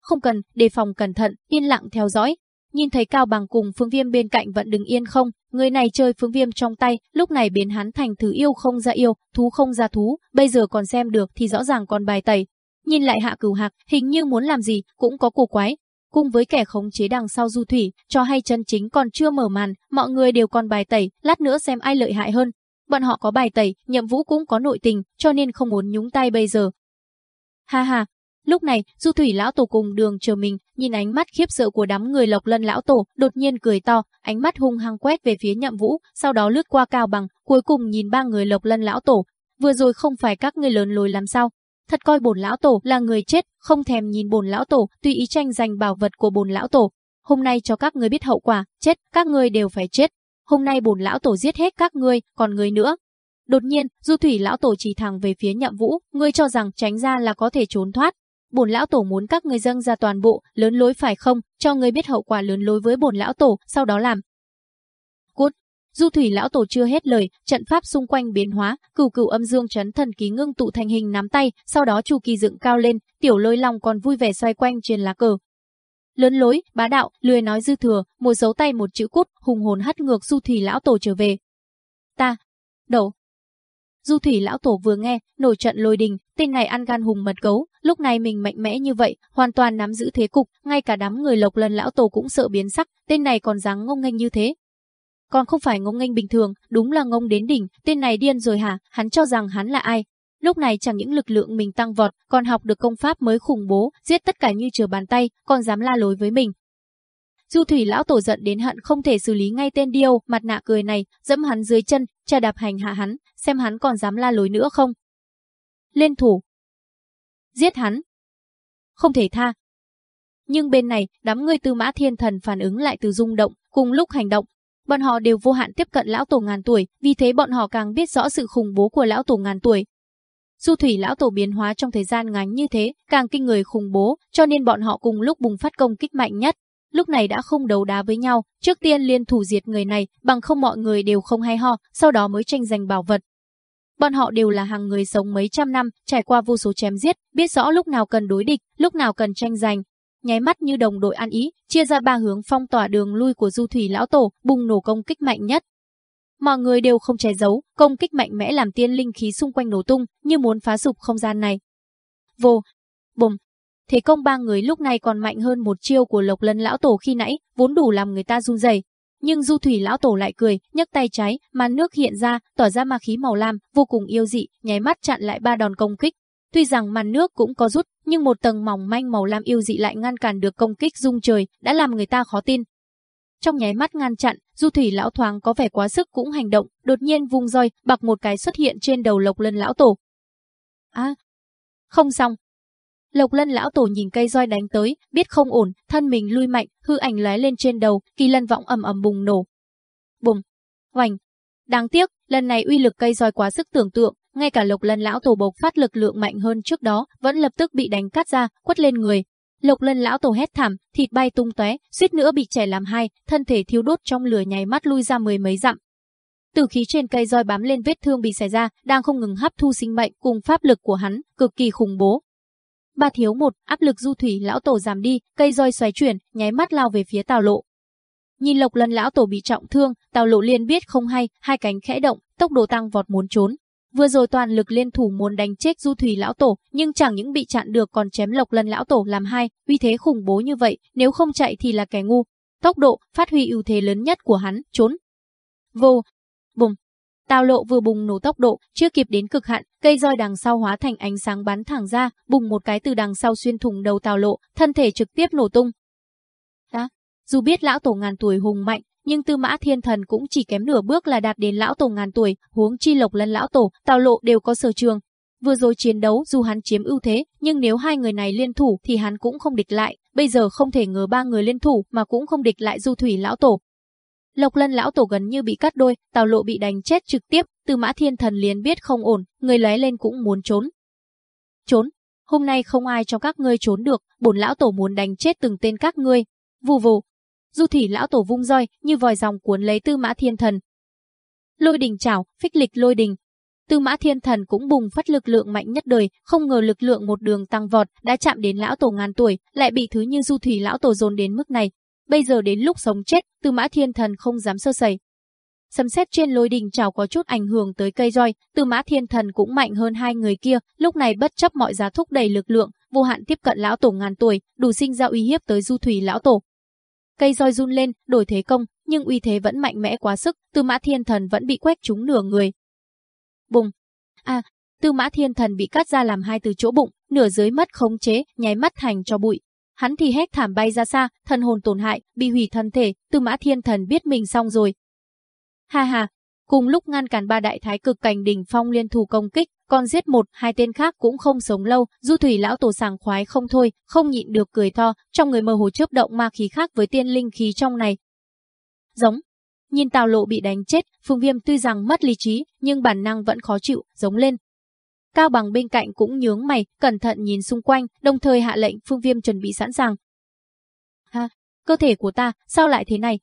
Không cần, đề phòng cẩn thận, yên lặng theo dõi. Nhìn thấy Cao Bằng cùng Phương Viêm bên cạnh vẫn đứng yên không, người này chơi Phương Viêm trong tay, lúc này biến hắn thành thứ yêu không ra yêu, thú không ra thú, bây giờ còn xem được thì rõ ràng còn bài tẩy. Nhìn lại hạ cửu hạc, hình như muốn làm gì, cũng có cổ quái, cùng với kẻ khống chế đằng sau du thủy, cho hay chân chính còn chưa mở màn, mọi người đều còn bài tẩy, lát nữa xem ai lợi hại hơn. Bọn họ có bài tẩy, nhậm vũ cũng có nội tình, cho nên không muốn nhúng tay bây giờ. Ha ha, lúc này, du thủy lão tổ cùng đường chờ mình, nhìn ánh mắt khiếp sợ của đám người lộc lân lão tổ, đột nhiên cười to, ánh mắt hung hăng quét về phía nhậm vũ, sau đó lướt qua cao bằng, cuối cùng nhìn ba người lộc lân lão tổ. Vừa rồi không phải các người lớn lối làm sao, thật coi bổn lão tổ là người chết, không thèm nhìn bổn lão tổ, tùy ý tranh giành bảo vật của bổn lão tổ. Hôm nay cho các người biết hậu quả, chết, các người đều phải chết. Hôm nay bổn lão tổ giết hết các ngươi, còn người nữa. Đột nhiên, Du Thủy lão tổ chỉ thẳng về phía Nhậm Vũ, ngươi cho rằng tránh ra là có thể trốn thoát. Bổn lão tổ muốn các ngươi dâng ra toàn bộ, lớn lối phải không, cho ngươi biết hậu quả lớn lối với bổn lão tổ, sau đó làm. Du thủy lão tổ chưa hết lời, trận pháp xung quanh biến hóa, cửu cửu âm dương chấn thần ký ngưng tụ thành hình nắm tay, sau đó chu kỳ dựng cao lên, tiểu lôi long còn vui vẻ xoay quanh trên lá cờ. lớn lối, bá đạo, lười nói dư thừa, một dấu tay một chữ cút, hùng hồn hất ngược Du Thủy lão tổ trở về. Ta, đổ. Du Thủy lão tổ vừa nghe, nổi trận lôi đình, tên này ăn gan hùng mật gấu, lúc này mình mạnh mẽ như vậy, hoàn toàn nắm giữ thế cục, ngay cả đám người Lộc Lần lão tổ cũng sợ biến sắc, tên này còn dáng ngông nghênh như thế. Còn không phải ngông nghênh bình thường, đúng là ngông đến đỉnh, tên này điên rồi hả, hắn cho rằng hắn là ai, Lúc này chẳng những lực lượng mình tăng vọt, còn học được công pháp mới khủng bố, giết tất cả như chờ bàn tay, còn dám la lối với mình. Du thủy lão tổ giận đến hận không thể xử lý ngay tên điêu, mặt nạ cười này, dẫm hắn dưới chân, tra đạp hành hạ hắn, xem hắn còn dám la lối nữa không. Lên thủ. Giết hắn. Không thể tha. Nhưng bên này, đám người tư mã thiên thần phản ứng lại từ rung động, cùng lúc hành động. Bọn họ đều vô hạn tiếp cận lão tổ ngàn tuổi, vì thế bọn họ càng biết rõ sự khủng bố của lão tổ ngàn tuổi, Du thủy lão tổ biến hóa trong thời gian ngắn như thế, càng kinh người khủng bố, cho nên bọn họ cùng lúc bùng phát công kích mạnh nhất. Lúc này đã không đấu đá với nhau, trước tiên liên thủ diệt người này, bằng không mọi người đều không hay ho, sau đó mới tranh giành bảo vật. Bọn họ đều là hàng người sống mấy trăm năm, trải qua vô số chém giết, biết rõ lúc nào cần đối địch, lúc nào cần tranh giành. Nháy mắt như đồng đội ăn ý, chia ra ba hướng phong tỏa đường lui của du thủy lão tổ, bùng nổ công kích mạnh nhất, Mọi người đều không che giấu, công kích mạnh mẽ làm tiên linh khí xung quanh nổ tung, như muốn phá sụp không gian này. Vô, bùm. Thế công ba người lúc này còn mạnh hơn một chiêu của Lộc Lân lão tổ khi nãy, vốn đủ làm người ta run rẩy. Nhưng Du Thủy lão tổ lại cười, nhấc tay trái, màn nước hiện ra, tỏa ra ma khí màu lam, vô cùng yêu dị, nháy mắt chặn lại ba đòn công kích. Tuy rằng màn nước cũng có rút, nhưng một tầng mỏng manh màu lam yêu dị lại ngăn cản được công kích dung trời, đã làm người ta khó tin. Trong nháy mắt ngăn chặn, Du thủy lão thoáng có vẻ quá sức cũng hành động, đột nhiên vung roi, bạc một cái xuất hiện trên đầu Lộc Lân lão tổ. À, không xong. Lộc Lân lão tổ nhìn cây roi đánh tới, biết không ổn, thân mình lui mạnh, hư ảnh lóe lên trên đầu, kỳ lân vọng ầm ầm bùng nổ. Bùng, hoành. Đáng tiếc, lần này uy lực cây roi quá sức tưởng tượng, ngay cả Lộc Lân lão tổ bộc phát lực lượng mạnh hơn trước đó, vẫn lập tức bị đánh cắt ra, quất lên người, Lộc Lân lão tổ hét thảm, thịt bay tung tóe, suýt nữa bị trẻ làm hai, thân thể thiêu đốt trong lửa nháy mắt lui ra mười mấy dặm. từ khí trên cây roi bám lên vết thương bị xảy ra, đang không ngừng hấp thu sinh mệnh cùng pháp lực của hắn, cực kỳ khủng bố. Ba thiếu một, áp lực du thủy lão tổ giảm đi, cây roi xoáy chuyển, nháy mắt lao về phía Tào Lộ. Nhìn Lộc Lân lão tổ bị trọng thương, Tào Lộ liền biết không hay, hai cánh khẽ động, tốc độ tăng vọt muốn trốn, Vừa rồi toàn lực liên thủ muốn đánh chết Du Thủy lão tổ, nhưng chẳng những bị chặn được còn chém Lộc Lân lão tổ làm hai, uy thế khủng bố như vậy, nếu không chạy thì là kẻ ngu. Tốc độ, phát huy ưu thế lớn nhất của hắn, trốn. Vô, bùng. Tào lộ vừa bùng nổ tốc độ, chưa kịp đến cực hạn, cây roi đằng sau hóa thành ánh sáng bắn thẳng ra, bùng một cái từ đằng sau xuyên thủng đầu tào lộ, thân thể trực tiếp nổ tung. Đã, dù biết lão tổ ngàn tuổi hùng mạnh, nhưng Tư Mã Thiên Thần cũng chỉ kém nửa bước là đạt đến lão tổ ngàn tuổi, huống chi Lộc Lân lão tổ, Tào Lộ đều có sở trường. Vừa rồi chiến đấu dù hắn chiếm ưu thế, nhưng nếu hai người này liên thủ thì hắn cũng không địch lại, bây giờ không thể ngờ ba người liên thủ mà cũng không địch lại Du Thủy lão tổ. Lộc Lân lão tổ gần như bị cắt đôi, Tào Lộ bị đánh chết trực tiếp, Tư Mã Thiên Thần liền biết không ổn, người lóe lên cũng muốn trốn. Trốn, hôm nay không ai cho các ngươi trốn được, bổn lão tổ muốn đánh chết từng tên các ngươi. Vù vù, Du thủy lão tổ vung roi, như vòi dòng cuốn lấy Tư Mã Thiên Thần. Lôi đình chảo, phích lịch lôi đình. Tư Mã Thiên Thần cũng bùng phát lực lượng mạnh nhất đời, không ngờ lực lượng một đường tăng vọt, đã chạm đến lão tổ ngàn tuổi, lại bị thứ như Du thủy lão tổ dồn đến mức này. Bây giờ đến lúc sống chết, Tư Mã Thiên Thần không dám sơ sẩy. Sấm sét trên lôi đình chảo có chút ảnh hưởng tới cây roi, Tư Mã Thiên Thần cũng mạnh hơn hai người kia, lúc này bất chấp mọi giá thúc đẩy lực lượng, vô hạn tiếp cận lão tổ ngàn tuổi, đủ sinh ra uy hiếp tới Du thủy lão tổ. Cây roi run lên, đổi thế công, nhưng uy thế vẫn mạnh mẽ quá sức, Tư Mã Thiên Thần vẫn bị quét trúng nửa người. Bùng! À, Tư Mã Thiên Thần bị cắt ra làm hai từ chỗ bụng, nửa dưới mất khống chế, nháy mắt thành cho bụi. Hắn thì hét thảm bay ra xa, thần hồn tổn hại, bị hủy thân thể, Tư Mã Thiên Thần biết mình xong rồi. Ha ha, cùng lúc ngăn cản ba đại thái cực cảnh đỉnh phong liên thủ công kích, còn giết một, hai tên khác cũng không sống lâu, du thủy lão tổ sảng khoái không thôi, không nhịn được cười to, trong người mơ hồ chớp động ma khí khác với tiên linh khí trong này. Giống. Nhìn tào lộ bị đánh chết, phương viêm tuy rằng mất lý trí, nhưng bản năng vẫn khó chịu, giống lên. Cao bằng bên cạnh cũng nhướng mày, cẩn thận nhìn xung quanh, đồng thời hạ lệnh phương viêm chuẩn bị sẵn sàng. Ha, cơ thể của ta, sao lại thế này?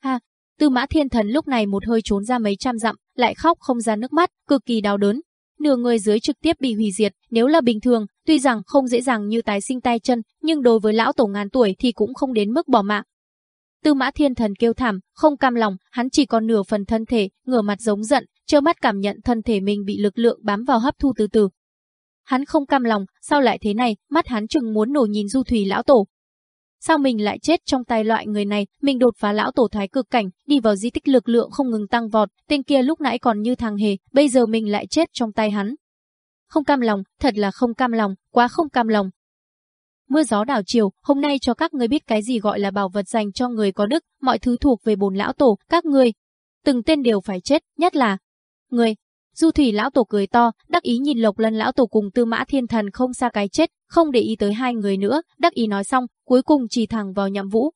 Ha, Tư mã thiên thần lúc này một hơi trốn ra mấy trăm dặm, lại khóc không ra nước mắt, cực kỳ đau đớn, nửa người dưới trực tiếp bị hủy diệt, nếu là bình thường, tuy rằng không dễ dàng như tái sinh tay chân, nhưng đối với lão tổ ngàn tuổi thì cũng không đến mức bỏ mạng. Tư Mã Thiên Thần kêu thảm, không cam lòng, hắn chỉ còn nửa phần thân thể, ngửa mặt giống giận, trơ mắt cảm nhận thân thể mình bị lực lượng bám vào hấp thu từ từ. Hắn không cam lòng, sao lại thế này, mắt hắn chừng muốn nổ nhìn Du Thủy lão tổ, Sao mình lại chết trong tay loại người này, mình đột phá lão tổ thái cực cảnh, đi vào di tích lực lượng không ngừng tăng vọt, tên kia lúc nãy còn như thằng hề, bây giờ mình lại chết trong tay hắn. Không cam lòng, thật là không cam lòng, quá không cam lòng. Mưa gió đảo chiều, hôm nay cho các người biết cái gì gọi là bảo vật dành cho người có đức, mọi thứ thuộc về bồn lão tổ, các người Từng tên đều phải chết, nhất là người, Du Thủy lão tổ cười to, đắc ý nhìn Lộc Lân lão tổ cùng Tư Mã Thiên Thần không xa cái chết, không để ý tới hai người nữa, đắc ý nói xong, cuối cùng chỉ thẳng vào Nhậm Vũ.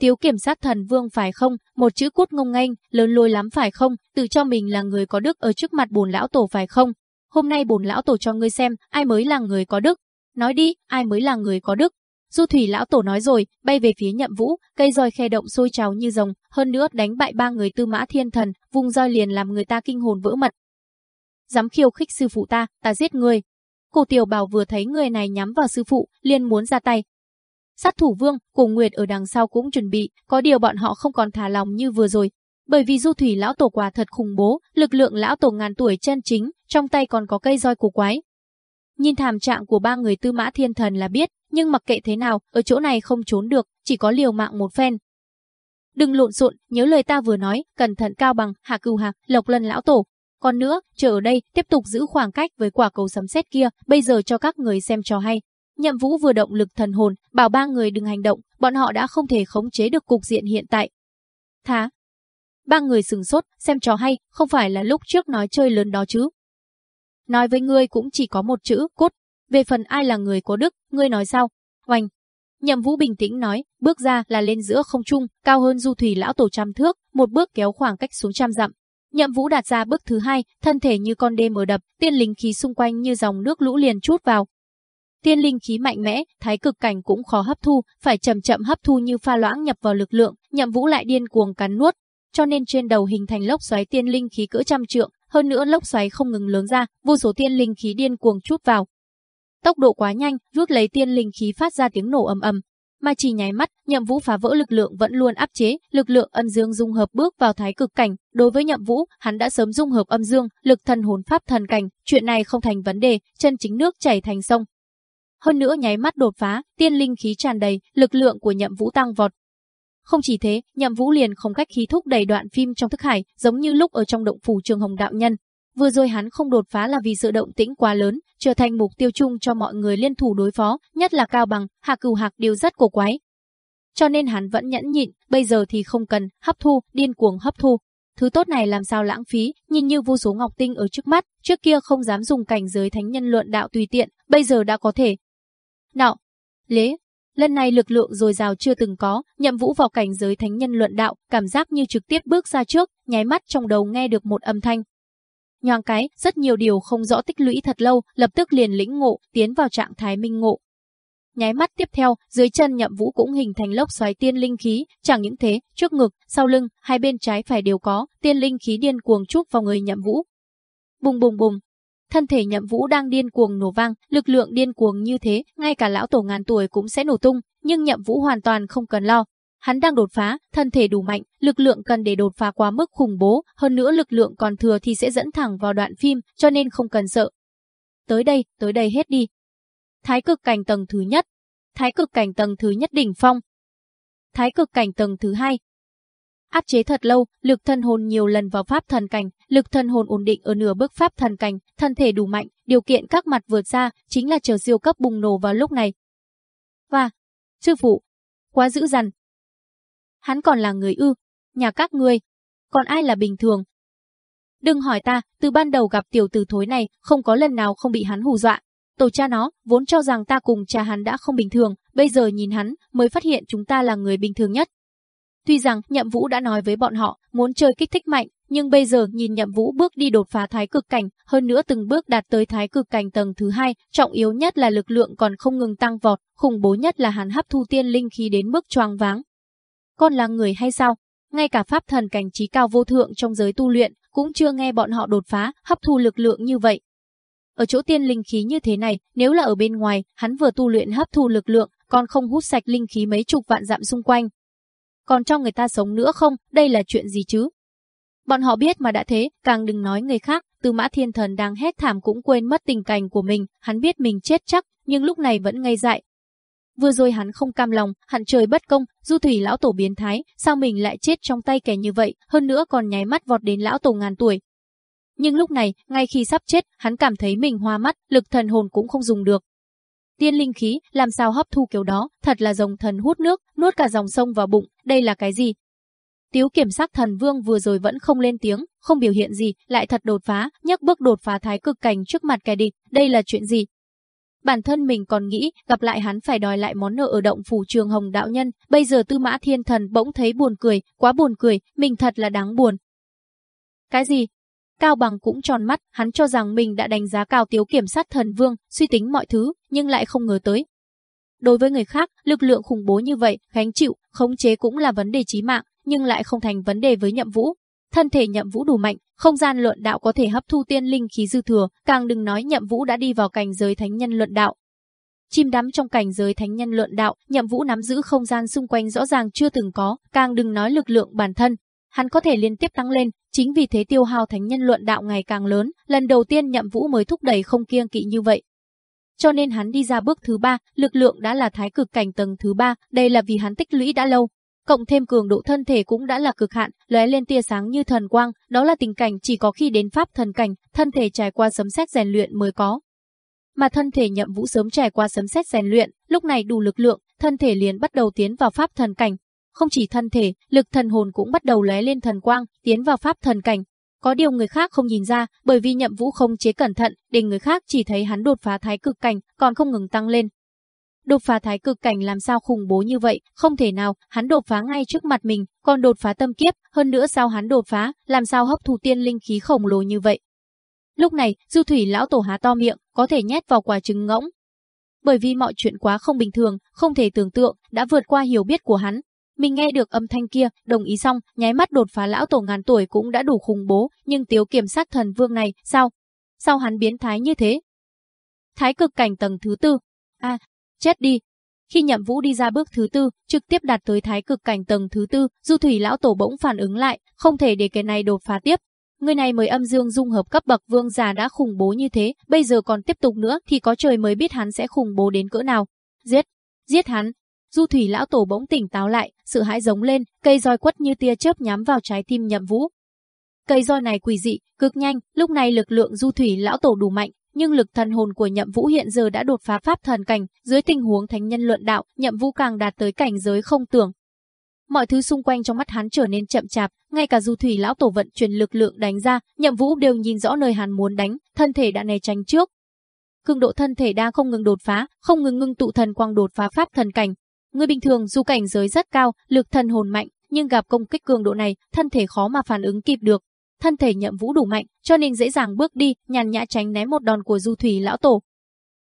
Tiếu kiểm sát thần vương phải không, một chữ cút ngông nghênh, lớn lôi lắm phải không, tự cho mình là người có đức ở trước mặt bổn lão tổ phải không? Hôm nay bổn lão tổ cho ngươi xem, ai mới là người có đức? Nói đi, ai mới là người có đức? Du thủy lão tổ nói rồi, bay về phía nhậm vũ, cây roi khe động sôi trào như rồng, hơn nữa đánh bại ba người tư mã thiên thần, vùng roi liền làm người ta kinh hồn vỡ mật. Dám khiêu khích sư phụ ta, ta giết ngươi. Cổ tiểu bảo vừa thấy người này nhắm vào sư phụ, liền muốn ra tay. Sát thủ vương, cùng Nguyệt ở đằng sau cũng chuẩn bị, có điều bọn họ không còn thả lòng như vừa rồi. Bởi vì du thủy lão tổ quả thật khủng bố, lực lượng lão tổ ngàn tuổi chân chính, trong tay còn có cây roi cổ quái, Nhìn thảm trạng của ba người tư mã thiên thần là biết, nhưng mặc kệ thế nào, ở chỗ này không trốn được, chỉ có liều mạng một phen. Đừng lộn xộn, nhớ lời ta vừa nói, cẩn thận cao bằng, hạ cừu hạc, lộc lân lão tổ. Còn nữa, chờ ở đây, tiếp tục giữ khoảng cách với quả cầu sấm sét kia, bây giờ cho các người xem trò hay. Nhậm Vũ vừa động lực thần hồn, bảo ba người đừng hành động, bọn họ đã không thể khống chế được cục diện hiện tại. Thá. Ba người sừng sốt, xem trò hay, không phải là lúc trước nói chơi lớn đó chứ. Nói với ngươi cũng chỉ có một chữ, cốt. Về phần ai là người có đức, ngươi nói sao? Oanh! Nhậm Vũ bình tĩnh nói, bước ra là lên giữa không trung, cao hơn du thủy lão tổ trăm thước, một bước kéo khoảng cách xuống trăm dặm. Nhậm Vũ đạt ra bước thứ hai, thân thể như con đêm ở đập, tiên linh khí xung quanh như dòng nước lũ liền chút vào. Tiên linh khí mạnh mẽ, thái cực cảnh cũng khó hấp thu, phải chậm chậm hấp thu như pha loãng nhập vào lực lượng, Nhậm Vũ lại điên cuồng cắn nuốt, cho nên trên đầu hình thành lốc xoáy tiên linh khí cỡ trăm trượng, hơn nữa lốc xoáy không ngừng lớn ra, vô số tiên linh khí điên cuồng chút vào. Tốc độ quá nhanh, rút lấy tiên linh khí phát ra tiếng nổ ầm ầm, mà chỉ nháy mắt, Nhậm Vũ phá vỡ lực lượng vẫn luôn áp chế, lực lượng âm dương dung hợp bước vào thái cực cảnh, đối với Nhậm Vũ, hắn đã sớm dung hợp âm dương, lực thần hồn pháp thần cảnh, chuyện này không thành vấn đề, chân chính nước chảy thành sông. Hơn nữa nháy mắt đột phá, tiên linh khí tràn đầy, lực lượng của Nhậm Vũ tăng vọt, không chỉ thế, Nhậm Vũ liền không cách khí thúc đẩy đoạn phim trong thức hải, giống như lúc ở trong động phủ Trường Hồng đạo nhân. Vừa rồi hắn không đột phá là vì sự động tĩnh quá lớn, trở thành mục tiêu chung cho mọi người liên thủ đối phó, nhất là Cao Bằng, Hạ Cửu Hạc đều rất cổ quái. Cho nên hắn vẫn nhẫn nhịn, bây giờ thì không cần, hấp thu, điên cuồng hấp thu. Thứ tốt này làm sao lãng phí, nhìn như vô số ngọc tinh ở trước mắt, trước kia không dám dùng cảnh giới thánh nhân luận đạo tùy tiện, bây giờ đã có thể đạo. lế, Lần này lực lượng dồi dào chưa từng có, nhậm vũ vào cảnh giới thánh nhân luận đạo, cảm giác như trực tiếp bước ra trước, nháy mắt trong đầu nghe được một âm thanh. Nhoang cái, rất nhiều điều không rõ tích lũy thật lâu, lập tức liền lĩnh ngộ, tiến vào trạng thái minh ngộ. Nháy mắt tiếp theo, dưới chân nhậm vũ cũng hình thành lốc xoáy tiên linh khí, chẳng những thế, trước ngực, sau lưng, hai bên trái phải đều có, tiên linh khí điên cuồng trúc vào người nhậm vũ. Bùng bùng bùng, Thân thể nhậm vũ đang điên cuồng nổ vang, lực lượng điên cuồng như thế, ngay cả lão tổ ngàn tuổi cũng sẽ nổ tung, nhưng nhậm vũ hoàn toàn không cần lo. Hắn đang đột phá, thân thể đủ mạnh, lực lượng cần để đột phá quá mức khủng bố, hơn nữa lực lượng còn thừa thì sẽ dẫn thẳng vào đoạn phim, cho nên không cần sợ. Tới đây, tới đây hết đi. Thái cực cảnh tầng thứ nhất. Thái cực cảnh tầng thứ nhất đỉnh phong. Thái cực cảnh tầng thứ hai, Áp chế thật lâu, lực thân hồn nhiều lần vào pháp thần cảnh, lực thân hồn ổn định ở nửa bước pháp thần cảnh, thân thể đủ mạnh, điều kiện các mặt vượt ra, chính là chờ siêu cấp bùng nổ vào lúc này. Và, sư phụ, quá dữ dằn. Hắn còn là người ư, nhà các ngươi, còn ai là bình thường? Đừng hỏi ta, từ ban đầu gặp tiểu tử thối này, không có lần nào không bị hắn hù dọa. Tổ cha nó, vốn cho rằng ta cùng cha hắn đã không bình thường, bây giờ nhìn hắn, mới phát hiện chúng ta là người bình thường nhất. Tuy rằng Nhậm Vũ đã nói với bọn họ muốn chơi kích thích mạnh, nhưng bây giờ nhìn Nhậm Vũ bước đi đột phá thái cực cảnh, hơn nữa từng bước đạt tới thái cực cảnh tầng thứ hai, trọng yếu nhất là lực lượng còn không ngừng tăng vọt, khủng bố nhất là hắn hấp thu tiên linh khí đến mức choáng váng. Con là người hay sao? Ngay cả pháp thần cảnh trí cao vô thượng trong giới tu luyện cũng chưa nghe bọn họ đột phá, hấp thu lực lượng như vậy. Ở chỗ tiên linh khí như thế này, nếu là ở bên ngoài, hắn vừa tu luyện hấp thu lực lượng, còn không hút sạch linh khí mấy chục vạn dặm xung quanh. Còn cho người ta sống nữa không, đây là chuyện gì chứ? Bọn họ biết mà đã thế, càng đừng nói người khác, từ Mã Thiên Thần đang hét thảm cũng quên mất tình cảnh của mình, hắn biết mình chết chắc, nhưng lúc này vẫn ngây dại. Vừa rồi hắn không cam lòng, hận trời bất công, Du Thủy lão tổ biến thái, sao mình lại chết trong tay kẻ như vậy, hơn nữa còn nháy mắt vọt đến lão tổ ngàn tuổi. Nhưng lúc này, ngay khi sắp chết, hắn cảm thấy mình hoa mắt, lực thần hồn cũng không dùng được. Tiên linh khí, làm sao hấp thu kiểu đó, thật là dòng thần hút nước, nuốt cả dòng sông vào bụng, đây là cái gì, Tiếu kiểm sát thần vương vừa rồi vẫn không lên tiếng, không biểu hiện gì, lại thật đột phá, nhắc bước đột phá thái cực cảnh trước mặt kẻ địch, đây là chuyện gì? Bản thân mình còn nghĩ, gặp lại hắn phải đòi lại món nợ ở động phủ trường hồng đạo nhân, bây giờ tư mã thiên thần bỗng thấy buồn cười, quá buồn cười, mình thật là đáng buồn. Cái gì? Cao Bằng cũng tròn mắt, hắn cho rằng mình đã đánh giá cao tiếu kiểm sát thần vương, suy tính mọi thứ, nhưng lại không ngờ tới. Đối với người khác, lực lượng khủng bố như vậy, gánh chịu, khống chế cũng là vấn đề chí mạng, nhưng lại không thành vấn đề với nhậm vũ. Thân thể nhậm vũ đủ mạnh, không gian luận đạo có thể hấp thu tiên linh khí dư thừa, càng đừng nói nhậm vũ đã đi vào cảnh giới thánh nhân luận đạo. Chim đắm trong cảnh giới thánh nhân luận đạo, nhậm vũ nắm giữ không gian xung quanh rõ ràng chưa từng có, càng đừng nói lực lượng bản thân. Hắn có thể liên tiếp tăng lên, chính vì thế tiêu hao thánh nhân luận đạo ngày càng lớn, lần đầu tiên nhậm vũ mới thúc đẩy không kiêng kỵ như vậy. Cho nên hắn đi ra bước thứ ba, lực lượng đã là thái cực cảnh tầng thứ ba, đây là vì hắn tích lũy đã lâu, cộng thêm cường độ thân thể cũng đã là cực hạn, lóe lên tia sáng như thần quang, đó là tình cảnh chỉ có khi đến pháp thần cảnh, thân thể trải qua sấm xét rèn luyện mới có. Mà thân thể Nhậm Vũ sớm trải qua sấm xét rèn luyện, lúc này đủ lực lượng, thân thể liền bắt đầu tiến vào pháp thần cảnh. Không chỉ thân thể, lực thần hồn cũng bắt đầu lóe lên thần quang, tiến vào pháp thần cảnh. Có điều người khác không nhìn ra, bởi vì Nhậm Vũ không chế cẩn thận, để người khác chỉ thấy hắn đột phá thái cực cảnh, còn không ngừng tăng lên, Đột phá thái cực cảnh làm sao khủng bố như vậy, không thể nào, hắn đột phá ngay trước mặt mình, còn đột phá tâm kiếp, hơn nữa sao hắn đột phá, làm sao hấp thu tiên linh khí khổng lồ như vậy. Lúc này, Du Thủy lão tổ há to miệng, có thể nhét vào quả trứng ngỗng. Bởi vì mọi chuyện quá không bình thường, không thể tưởng tượng, đã vượt qua hiểu biết của hắn. Mình nghe được âm thanh kia, đồng ý xong, nháy mắt đột phá lão tổ ngàn tuổi cũng đã đủ khủng bố, nhưng tiếu kiểm sát thần vương này, sao? Sao hắn biến thái như thế? Thái cực cảnh tầng thứ tư. À, chết đi. Khi Nhậm Vũ đi ra bước thứ tư, trực tiếp đạt tới thái cực cảnh tầng thứ tư, Du Thủy lão tổ bỗng phản ứng lại, không thể để cái này đột phá tiếp. Người này mới âm dương dung hợp cấp bậc vương giả đã khủng bố như thế, bây giờ còn tiếp tục nữa thì có trời mới biết hắn sẽ khủng bố đến cỡ nào. Giết, giết hắn. Du Thủy lão tổ bỗng tỉnh táo lại, sự hãi giống lên, cây roi quất như tia chớp nhắm vào trái tim Nhậm Vũ. Cây roi này quỷ dị, cực nhanh, lúc này lực lượng Du Thủy lão tổ đủ mạnh, nhưng lực thần hồn của Nhậm Vũ hiện giờ đã đột phá pháp thần cảnh, dưới tình huống thánh nhân luận đạo, Nhậm Vũ càng đạt tới cảnh giới không tưởng. Mọi thứ xung quanh trong mắt hắn trở nên chậm chạp, ngay cả Du Thủy lão tổ vận chuyển lực lượng đánh ra, Nhậm Vũ đều nhìn rõ nơi hắn muốn đánh, thân thể đã né tránh trước. Cường độ thân thể đang không ngừng đột phá, không ngừng ngưng tụ thần quang đột phá pháp thần cảnh. Người bình thường dù cảnh giới rất cao, lực thần hồn mạnh, nhưng gặp công kích cường độ này, thân thể khó mà phản ứng kịp được, thân thể nhậm vũ đủ mạnh, cho nên dễ dàng bước đi, nhàn nhã tránh né một đòn của du thủy lão tổ.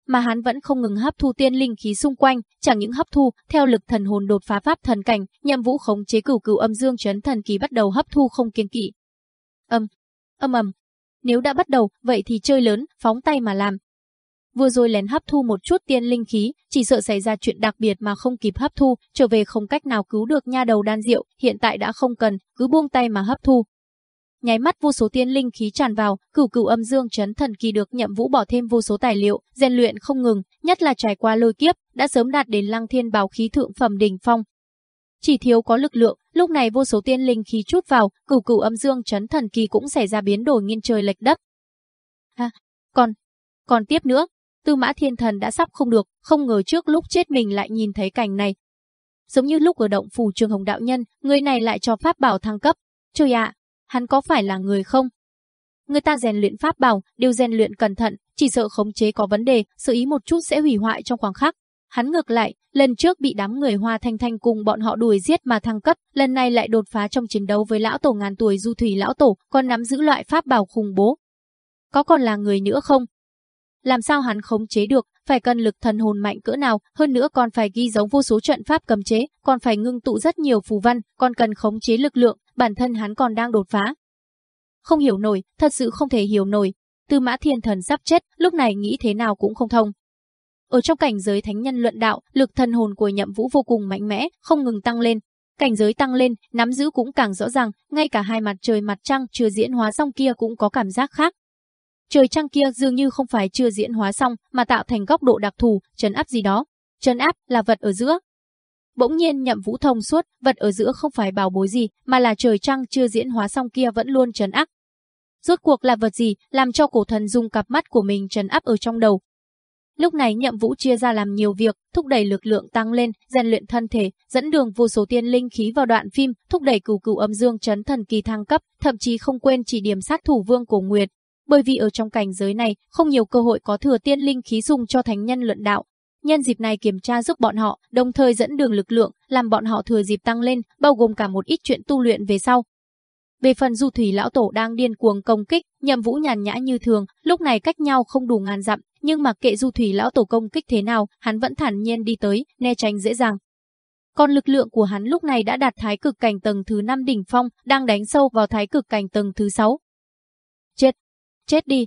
Mà hắn vẫn không ngừng hấp thu tiên linh khí xung quanh, chẳng những hấp thu, theo lực thần hồn đột phá pháp thần cảnh, nhậm vũ khống chế cửu cửu âm dương chấn thần kỳ bắt đầu hấp thu không kiên kỵ. Âm, âm ầm. Nếu đã bắt đầu, vậy thì chơi lớn, phóng tay mà làm. Vừa rồi lén hấp thu một chút tiên linh khí, chỉ sợ xảy ra chuyện đặc biệt mà không kịp hấp thu, trở về không cách nào cứu được nha đầu đan diệu hiện tại đã không cần, cứ buông tay mà hấp thu, nháy mắt vô số tiên linh khí tràn vào, cửu cửu âm dương chấn thần kỳ được nhậm vũ bỏ thêm vô số tài liệu, rèn luyện không ngừng, nhất là trải qua lôi kiếp, đã sớm đạt đến lăng thiên bào khí thượng phẩm đỉnh phong. Chỉ thiếu có lực lượng, lúc này vô số tiên linh khí chút vào, cửu cửu âm dương chấn thần kỳ cũng xảy ra biến đổi nghiêng trời lệch đất. À, còn, còn tiếp nữa, Tư Mã Thiên Thần đã sắp không được, không ngờ trước lúc chết mình lại nhìn thấy cảnh này. Giống như lúc ở động phủ trường hồng đạo nhân, người này lại cho pháp bảo thăng cấp. Trời ạ, hắn có phải là người không? Người ta rèn luyện pháp bảo, đều rèn luyện cẩn thận, chỉ sợ khống chế có vấn đề, sự ý một chút sẽ hủy hoại trong khoảng khắc. Hắn ngược lại, lần trước bị đám người Hoa Thanh Thanh cùng bọn họ đuổi giết mà thăng cấp, lần này lại đột phá trong chiến đấu với lão tổ ngàn tuổi Du Thủy lão tổ, còn nắm giữ loại pháp bảo khủng bố. Có còn là người nữa không? Làm sao hắn khống chế được, phải cần lực thần hồn mạnh cỡ nào, hơn nữa còn phải ghi giống vô số trận pháp cầm chế, còn phải ngưng tụ rất nhiều phù văn, còn cần khống chế lực lượng, bản thân hắn còn đang đột phá. không hiểu nổi, thật sự không thể hiểu nổi. Tư Mã Thiên Thần sắp chết, lúc này nghĩ thế nào cũng không thông. Ở trong cảnh giới thánh nhân luận đạo, lực thần hồn của Nhậm Vũ vô cùng mạnh mẽ, không ngừng tăng lên. Cảnh giới tăng lên, nắm giữ cũng càng rõ ràng, ngay cả hai mặt trời mặt trăng chưa diễn hóa xong kia cũng có cảm giác khác. Trời trăng kia dường như không phải chưa diễn hóa xong, mà tạo thành góc độ đặc thù, trấn áp gì đó. Trấn áp là vật ở giữa, Bỗng nhiên nhậm vũ thông suốt, vật ở giữa không phải bảo bối gì, mà là trời trăng chưa diễn hóa xong kia vẫn luôn trấn áp. Rốt cuộc là vật gì, làm cho cổ thần dùng cặp mắt của mình trấn áp ở trong đầu. Lúc này nhậm vũ chia ra làm nhiều việc, thúc đẩy lực lượng tăng lên, rèn luyện thân thể, dẫn đường vô số tiên linh khí vào đoạn phim, thúc đẩy cửu cửu âm dương chấn thần kỳ thăng cấp, thậm chí không quên chỉ điểm sát thủ vương cổ nguyệt. Bởi vì ở trong cảnh giới này, không nhiều cơ hội có thừa tiên linh khí dùng cho thánh nhân luận đạo, Nhân dịp này kiểm tra giúp bọn họ, đồng thời dẫn đường lực lượng, làm bọn họ thừa dịp tăng lên, bao gồm cả một ít chuyện tu luyện về sau. Về phần du thủy lão tổ đang điên cuồng công kích, nhậm vũ nhàn nhã như thường, lúc này cách nhau không đủ ngàn dặm, nhưng mà kệ du thủy lão tổ công kích thế nào, hắn vẫn thản nhiên đi tới, né tránh dễ dàng. Còn lực lượng của hắn lúc này đã đạt thái cực cảnh tầng thứ 5 đỉnh phong, đang đánh sâu vào thái cực cảnh tầng thứ 6. Chết! Chết đi!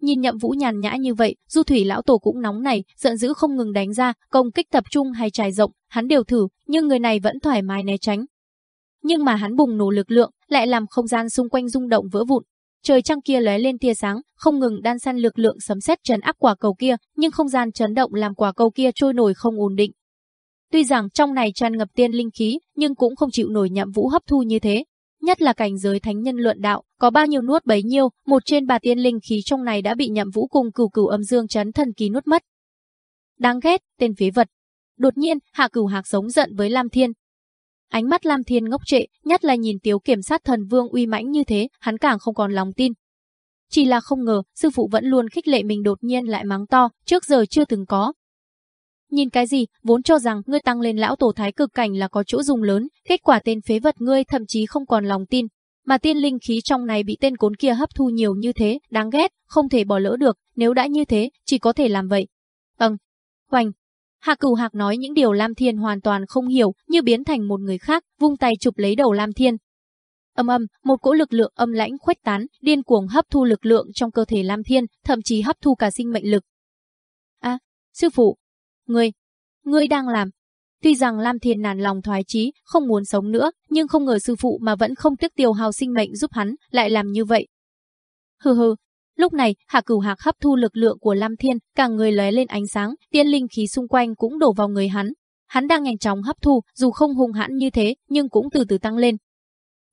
Nhìn nhậm vũ nhàn nhã như vậy, du thủy lão tổ cũng nóng này, giận dữ không ngừng đánh ra, công kích tập trung hay trải rộng, hắn đều thử, nhưng người này vẫn thoải mái né tránh. Nhưng mà hắn bùng nổ lực lượng, lại làm không gian xung quanh rung động vỡ vụn. Trời trăng kia lóe lên tia sáng, không ngừng đan xen lực lượng sấm sét trấn áp quả cầu kia, nhưng không gian chấn động làm quả cầu kia trôi nổi không ổn định. Tuy rằng trong này tràn ngập tiên linh khí, nhưng cũng không chịu nổi nhậm vũ hấp thu như thế, nhất là cảnh giới thánh nhân luận đạo, có bao nhiêu nuốt bấy nhiêu, một trên ba tiên linh khí trong này đã bị nhậm vũ cùng cửu cửu âm dương chấn thần kỳ nuốt mất. Đáng ghét, tên phế vật. Đột nhiên, hạ cửu hạc giống giận với Lam Thiên. Ánh mắt Lam Thiên ngốc trệ, nhất là nhìn tiếu kiểm sát thần vương uy mãnh như thế, hắn càng không còn lòng tin. Chỉ là không ngờ, sư phụ vẫn luôn khích lệ mình đột nhiên lại mắng to, trước giờ chưa từng có, Nhìn cái gì, vốn cho rằng ngươi tăng lên lão tổ thái cực cảnh là có chỗ dùng lớn, kết quả tên phế vật ngươi thậm chí không còn lòng tin. Mà tiên linh khí trong này bị tên cốn kia hấp thu nhiều như thế, đáng ghét, không thể bỏ lỡ được, nếu đã như thế, chỉ có thể làm vậy. Âng, hoành. Hạ cửu hạc nói những điều Lam Thiên hoàn toàn không hiểu, như biến thành một người khác, vung tay chụp lấy đầu Lam Thiên. Âm âm, một cỗ lực lượng âm lãnh khuếch tán, điên cuồng hấp thu lực lượng trong cơ thể Lam Thiên, thậm chí hấp thu cả sinh mệnh lực. A, sư phụ, Ngươi, ngươi đang làm. Tuy rằng Lam Thiên nản lòng thoái chí, không muốn sống nữa, nhưng không ngờ sư phụ mà vẫn không tiếc tiêu hào sinh mệnh giúp hắn, lại làm như vậy. Hừ hừ, Lúc này, Hạ Cửu Hạc hấp thu lực lượng của Lam Thiên, cả người lóe lên ánh sáng, tiên linh khí xung quanh cũng đổ vào người hắn. Hắn đang nhanh chóng hấp thu, dù không hung hãn như thế, nhưng cũng từ từ tăng lên.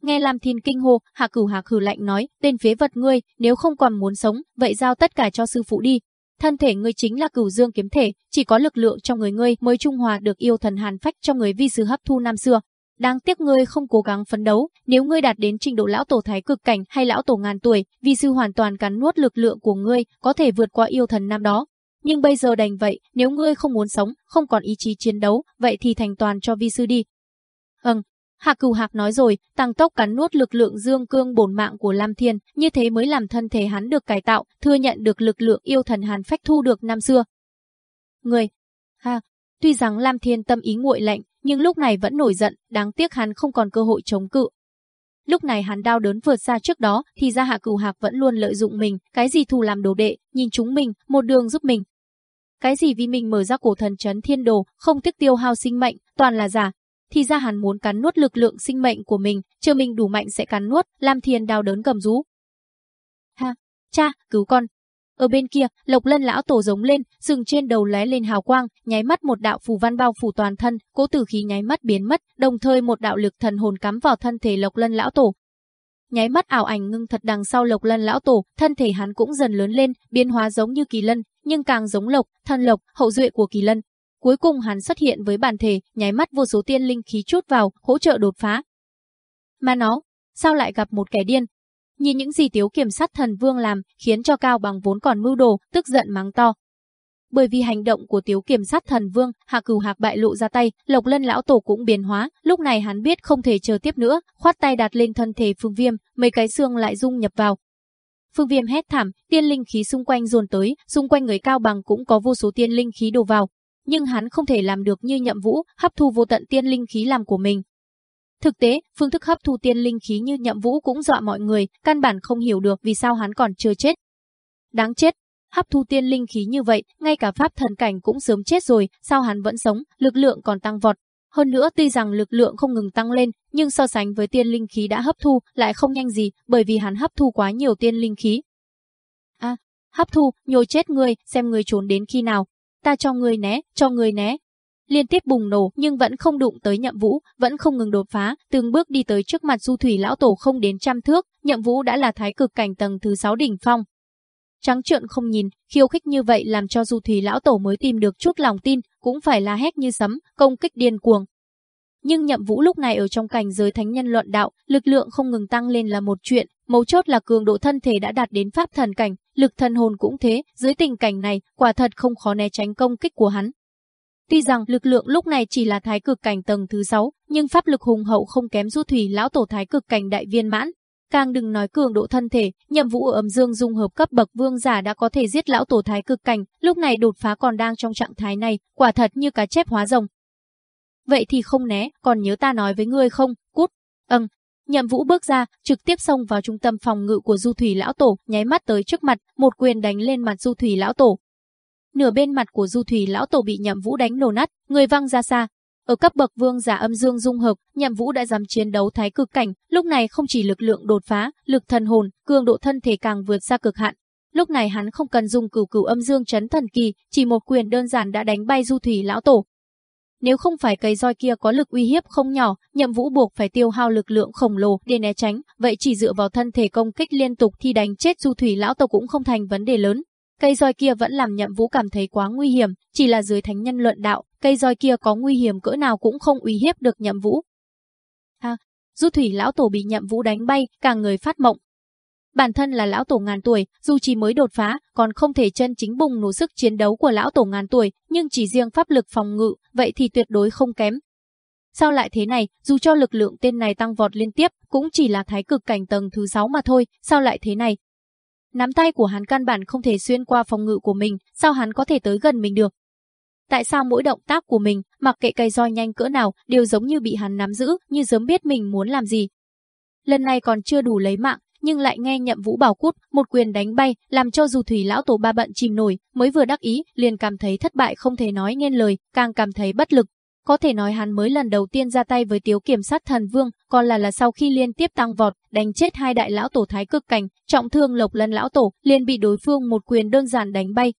Nghe Lam Thiên kinh hô, Hạ Cửu Hạc hừ lạnh nói, tên phế vật ngươi, nếu không còn muốn sống, vậy giao tất cả cho sư phụ đi, Thân thể ngươi chính là cửu dương kiếm thể, chỉ có lực lượng trong người ngươi mới trung hòa được yêu thần hàn phách trong người vi sư hấp thu năm xưa. Đáng tiếc ngươi không cố gắng phấn đấu, nếu ngươi đạt đến trình độ lão tổ thái cực cảnh hay lão tổ ngàn tuổi, vi sư hoàn toàn cắn nuốt lực lượng của ngươi, có thể vượt qua yêu thần năm đó. Nhưng bây giờ đành vậy, nếu ngươi không muốn sống, không còn ý chí chiến đấu, vậy thì thành toàn cho vi sư đi. Ừm, Hạc Cửu Hạc nói rồi, tăng tốc cắn nuốt lực lượng dương cương bổn mạng của Lam Thiên, như thế mới làm thân thể hắn được cải tạo, thừa nhận được lực lượng yêu thần Hàn Phách thu được năm xưa. Người, ha, tuy rằng Lam Thiên tâm ý nguội lạnh, nhưng lúc này vẫn nổi giận, đáng tiếc hắn không còn cơ hội chống cự. Lúc này hắn đau đớn vượt xa trước đó, thì ra Hạ Cửu Hạc vẫn luôn lợi dụng mình, cái gì thù làm đồ đệ, nhìn chúng mình, một đường giúp mình. Cái gì vì mình mở ra cổ thần chấn thiên đồ, không tiếc tiêu hao sinh mệnh, toàn là giả, thì ra hắn muốn cắn nuốt lực lượng sinh mệnh của mình, chờ mình đủ mạnh sẽ cắn nuốt, Lam Thiên đau đớn cầm rú. Ha, cha, cứu con. Ở bên kia, Lộc Lân lão tổ giống lên, sừng trên đầu lóe lên hào quang, nháy mắt một đạo phù văn bao phủ toàn thân, cố tử khí nháy mắt biến mất, đồng thời một đạo lực thần hồn cắm vào thân thể Lộc Lân lão tổ. Nháy mắt ảo ảnh ngưng thật đằng sau Lộc Lân lão tổ, thân thể hắn cũng dần lớn lên, biến hóa giống như kỳ lân, nhưng càng giống lộc, thân lộc, hậu duệ của kỳ lân, Cuối cùng hắn xuất hiện với bản thể, nháy mắt vô số tiên linh khí chút vào, hỗ trợ đột phá. Mà nó, sao lại gặp một kẻ điên? Nhìn những gì Tiếu Kiểm sát thần vương làm, khiến cho Cao Bằng vốn còn mưu đồ, tức giận mắng to. Bởi vì hành động của Tiếu Kiểm sát thần vương, Hạ Cửu Hạc bại lộ ra tay, Lộc Lân lão tổ cũng biến hóa, lúc này hắn biết không thể chờ tiếp nữa, khoát tay đặt lên thân thể Phương Viêm, mấy cái xương lại dung nhập vào. Phương Viêm hét thảm, tiên linh khí xung quanh dồn tới, xung quanh người Cao Bằng cũng có vô số tiên linh khí đổ vào, nhưng hắn không thể làm được như nhậm vũ, hấp thu vô tận tiên linh khí làm của mình. Thực tế, phương thức hấp thu tiên linh khí như nhậm vũ cũng dọa mọi người, căn bản không hiểu được vì sao hắn còn chưa chết. Đáng chết, hấp thu tiên linh khí như vậy, ngay cả pháp thần cảnh cũng sớm chết rồi, sao hắn vẫn sống, lực lượng còn tăng vọt. Hơn nữa tuy rằng lực lượng không ngừng tăng lên, nhưng so sánh với tiên linh khí đã hấp thu lại không nhanh gì, bởi vì hắn hấp thu quá nhiều tiên linh khí. A, à, hấp thu, nhồi chết người xem người trốn đến khi nào. Ta cho người né, cho người né, liên tiếp bùng nổ nhưng vẫn không đụng tới nhậm vũ, vẫn không ngừng đột phá, từng bước đi tới trước mặt du thủy lão tổ không đến trăm thước, nhậm vũ đã là thái cực cảnh tầng thứ sáu đỉnh phong. Trắng trợn không nhìn, khiêu khích như vậy làm cho du thủy lão tổ mới tìm được chút lòng tin, cũng phải là hét như sấm, công kích điên cuồng. Nhưng nhậm vũ lúc này ở trong cảnh giới thánh nhân luận đạo, lực lượng không ngừng tăng lên là một chuyện, mấu chốt là cường độ thân thể đã đạt đến pháp thần cảnh, lực thần hồn cũng thế, dưới tình cảnh này, quả thật không khó né tránh công kích của hắn. Tuy rằng lực lượng lúc này chỉ là thái cực cảnh tầng thứ 6, nhưng pháp lực hùng hậu không kém du thủy lão tổ thái cực cảnh đại viên mãn. Càng đừng nói cường độ thân thể, nhiệm vụ ở âm dương dung hợp cấp bậc vương giả đã có thể giết lão tổ thái cực cảnh, lúc này đột phá còn đang trong trạng thái này, quả thật như cá chép hóa rồng. Vậy thì không né, còn nhớ ta nói với ngươi không, cút. Ừm, Nhậm Vũ bước ra, trực tiếp xông vào trung tâm phòng ngự của Du Thủy lão tổ, nháy mắt tới trước mặt, một quyền đánh lên mặt Du Thủy lão tổ, nửa bên mặt của Du Thủy lão tổ bị Nhậm Vũ đánh nổ nát, người văng ra xa. Ở cấp bậc vương giả âm dương dung hợp, Nhậm Vũ đã dám chiến đấu thái cực cảnh, lúc này không chỉ lực lượng đột phá, lực thần hồn, cường độ thân thể càng vượt xa cực hạn. Lúc này hắn không cần dùng cửu cửu âm dương chấn thần kỳ, chỉ một quyền đơn giản đã đánh bay Du Thủy lão tổ. Nếu không phải cây roi kia có lực uy hiếp không nhỏ, Nhậm Vũ buộc phải tiêu hao lực lượng khổng lồ để né tránh, vậy chỉ dựa vào thân thể công kích liên tục thì đánh chết Du Thủy lão tổ cũng không thành vấn đề lớn. Cây roi kia vẫn làm nhậm vũ cảm thấy quá nguy hiểm, chỉ là dưới thánh nhân luận đạo, cây roi kia có nguy hiểm cỡ nào cũng không uy hiếp được nhậm vũ. À, du thủy lão tổ bị nhậm vũ đánh bay, cả người phát mộng. Bản thân là lão tổ ngàn tuổi, dù chỉ mới đột phá, còn không thể chân chính bùng nổ sức chiến đấu của lão tổ ngàn tuổi, nhưng chỉ riêng pháp lực phòng ngự, vậy thì tuyệt đối không kém. Sao lại thế này, dù cho lực lượng tên này tăng vọt liên tiếp, cũng chỉ là thái cực cảnh tầng thứ 6 mà thôi, sao lại thế này, Nắm tay của hắn căn bản không thể xuyên qua phòng ngự của mình, sao hắn có thể tới gần mình được? Tại sao mỗi động tác của mình, mặc kệ cây roi nhanh cỡ nào, đều giống như bị hắn nắm giữ, như sớm biết mình muốn làm gì? Lần này còn chưa đủ lấy mạng, nhưng lại nghe nhậm vũ bảo cút, một quyền đánh bay, làm cho dù thủy lão tổ ba bận chìm nổi, mới vừa đắc ý, liền cảm thấy thất bại không thể nói nên lời, càng cảm thấy bất lực. Có thể nói hắn mới lần đầu tiên ra tay với tiếu kiểm sát thần vương, còn là là sau khi liên tiếp tăng vọt, đánh chết hai đại lão tổ thái cực cảnh, trọng thương lộc lân lão tổ, liền bị đối phương một quyền đơn giản đánh bay.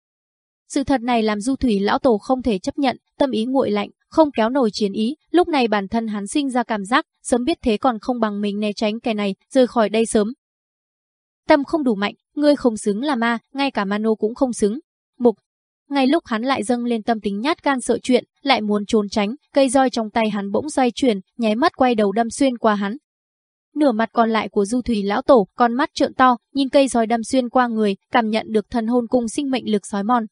Sự thật này làm du thủy lão tổ không thể chấp nhận, tâm ý nguội lạnh, không kéo nổi chiến ý, lúc này bản thân hắn sinh ra cảm giác, sớm biết thế còn không bằng mình né tránh kẻ này, rời khỏi đây sớm. Tâm không đủ mạnh, ngươi không xứng là ma, ngay cả Mano cũng không xứng. Mục, ngay lúc hắn lại dâng lên tâm tính nhát gan sợ chuyện, lại muốn trốn tránh, cây roi trong tay hắn bỗng xoay chuyển, nháy mắt quay đầu đâm xuyên qua hắn. Nửa mặt còn lại của Du Thủy lão tổ, con mắt trợn to, nhìn cây roi đâm xuyên qua người, cảm nhận được thần hồn cùng sinh mệnh lực sói mòn.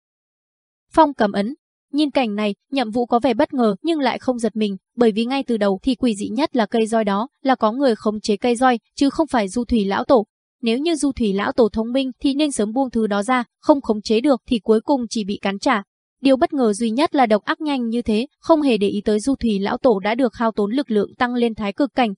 Phong cầm ấn, Nhìn cảnh này, nhậm vụ có vẻ bất ngờ nhưng lại không giật mình, bởi vì ngay từ đầu thì quỷ dị nhất là cây roi đó, là có người khống chế cây roi, chứ không phải du thủy lão tổ. Nếu như du thủy lão tổ thông minh thì nên sớm buông thứ đó ra, không khống chế được thì cuối cùng chỉ bị cắn trả. Điều bất ngờ duy nhất là độc ác nhanh như thế, không hề để ý tới du thủy lão tổ đã được hao tốn lực lượng tăng lên thái cực cảnh.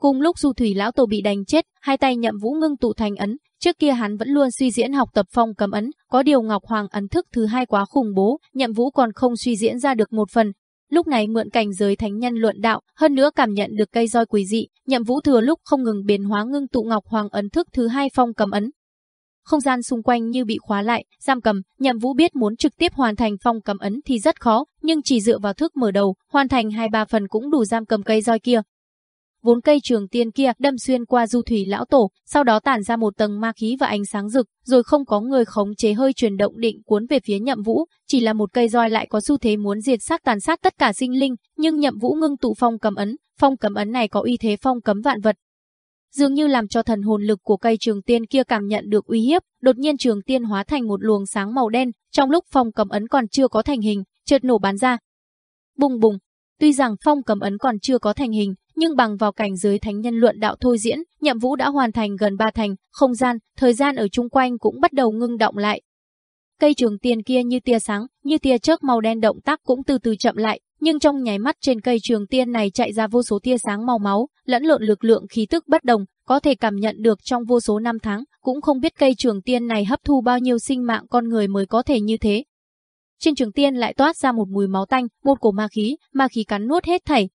Cùng lúc du thủy lão tổ bị đánh chết, hai tay nhậm vũ ngưng tụ thành ấn, trước kia hắn vẫn luôn suy diễn học tập phong cầm ấn, có điều Ngọc Hoàng ấn thức thứ hai quá khủng bố, nhậm vũ còn không suy diễn ra được một phần, Lúc này mượn cảnh giới thánh nhân luận đạo, hơn nữa cảm nhận được cây roi quỷ dị, Nhậm Vũ thừa lúc không ngừng biến hóa ngưng tụ ngọc hoàng ấn thức thứ hai phong cầm ấn. Không gian xung quanh như bị khóa lại, giam cầm, Nhậm Vũ biết muốn trực tiếp hoàn thành phong cầm ấn thì rất khó, nhưng chỉ dựa vào thức mở đầu, hoàn thành hai ba phần cũng đủ giam cầm cây roi kia. Vốn cây trường tiên kia đâm xuyên qua du thủy lão tổ, sau đó tản ra một tầng ma khí và ánh sáng rực, rồi không có người khống chế hơi chuyển động định cuốn về phía nhậm vũ, chỉ là một cây roi lại có xu thế muốn diệt sát tàn sát tất cả sinh linh, nhưng nhậm vũ ngưng tụ phong cấm ấn, phong cấm ấn này có uy thế phong cấm vạn vật. Dường như làm cho thần hồn lực của cây trường tiên kia cảm nhận được uy hiếp, đột nhiên trường tiên hóa thành một luồng sáng màu đen, trong lúc phong cấm ấn còn chưa có thành hình, chợt nổ bắn ra. Bùng bùng, Tuy rằng phong cấm ấn còn chưa có thành hình, nhưng bằng vào cảnh giới thánh nhân luận đạo thôi diễn, nhậm vũ đã hoàn thành gần ba thành, không gian, thời gian ở chung quanh cũng bắt đầu ngưng động lại. Cây trường tiên kia như tia sáng, như tia chớp màu đen động tác cũng từ từ chậm lại, nhưng trong nháy mắt trên cây trường tiên này chạy ra vô số tia sáng màu máu, lẫn lộn lực lượng khí tức bất đồng, có thể cảm nhận được trong vô số năm tháng, cũng không biết cây trường tiên này hấp thu bao nhiêu sinh mạng con người mới có thể như thế. Trên trường tiên lại toát ra một mùi máu tanh, một cổ ma khí, ma khí cắn nuốt hết thảy.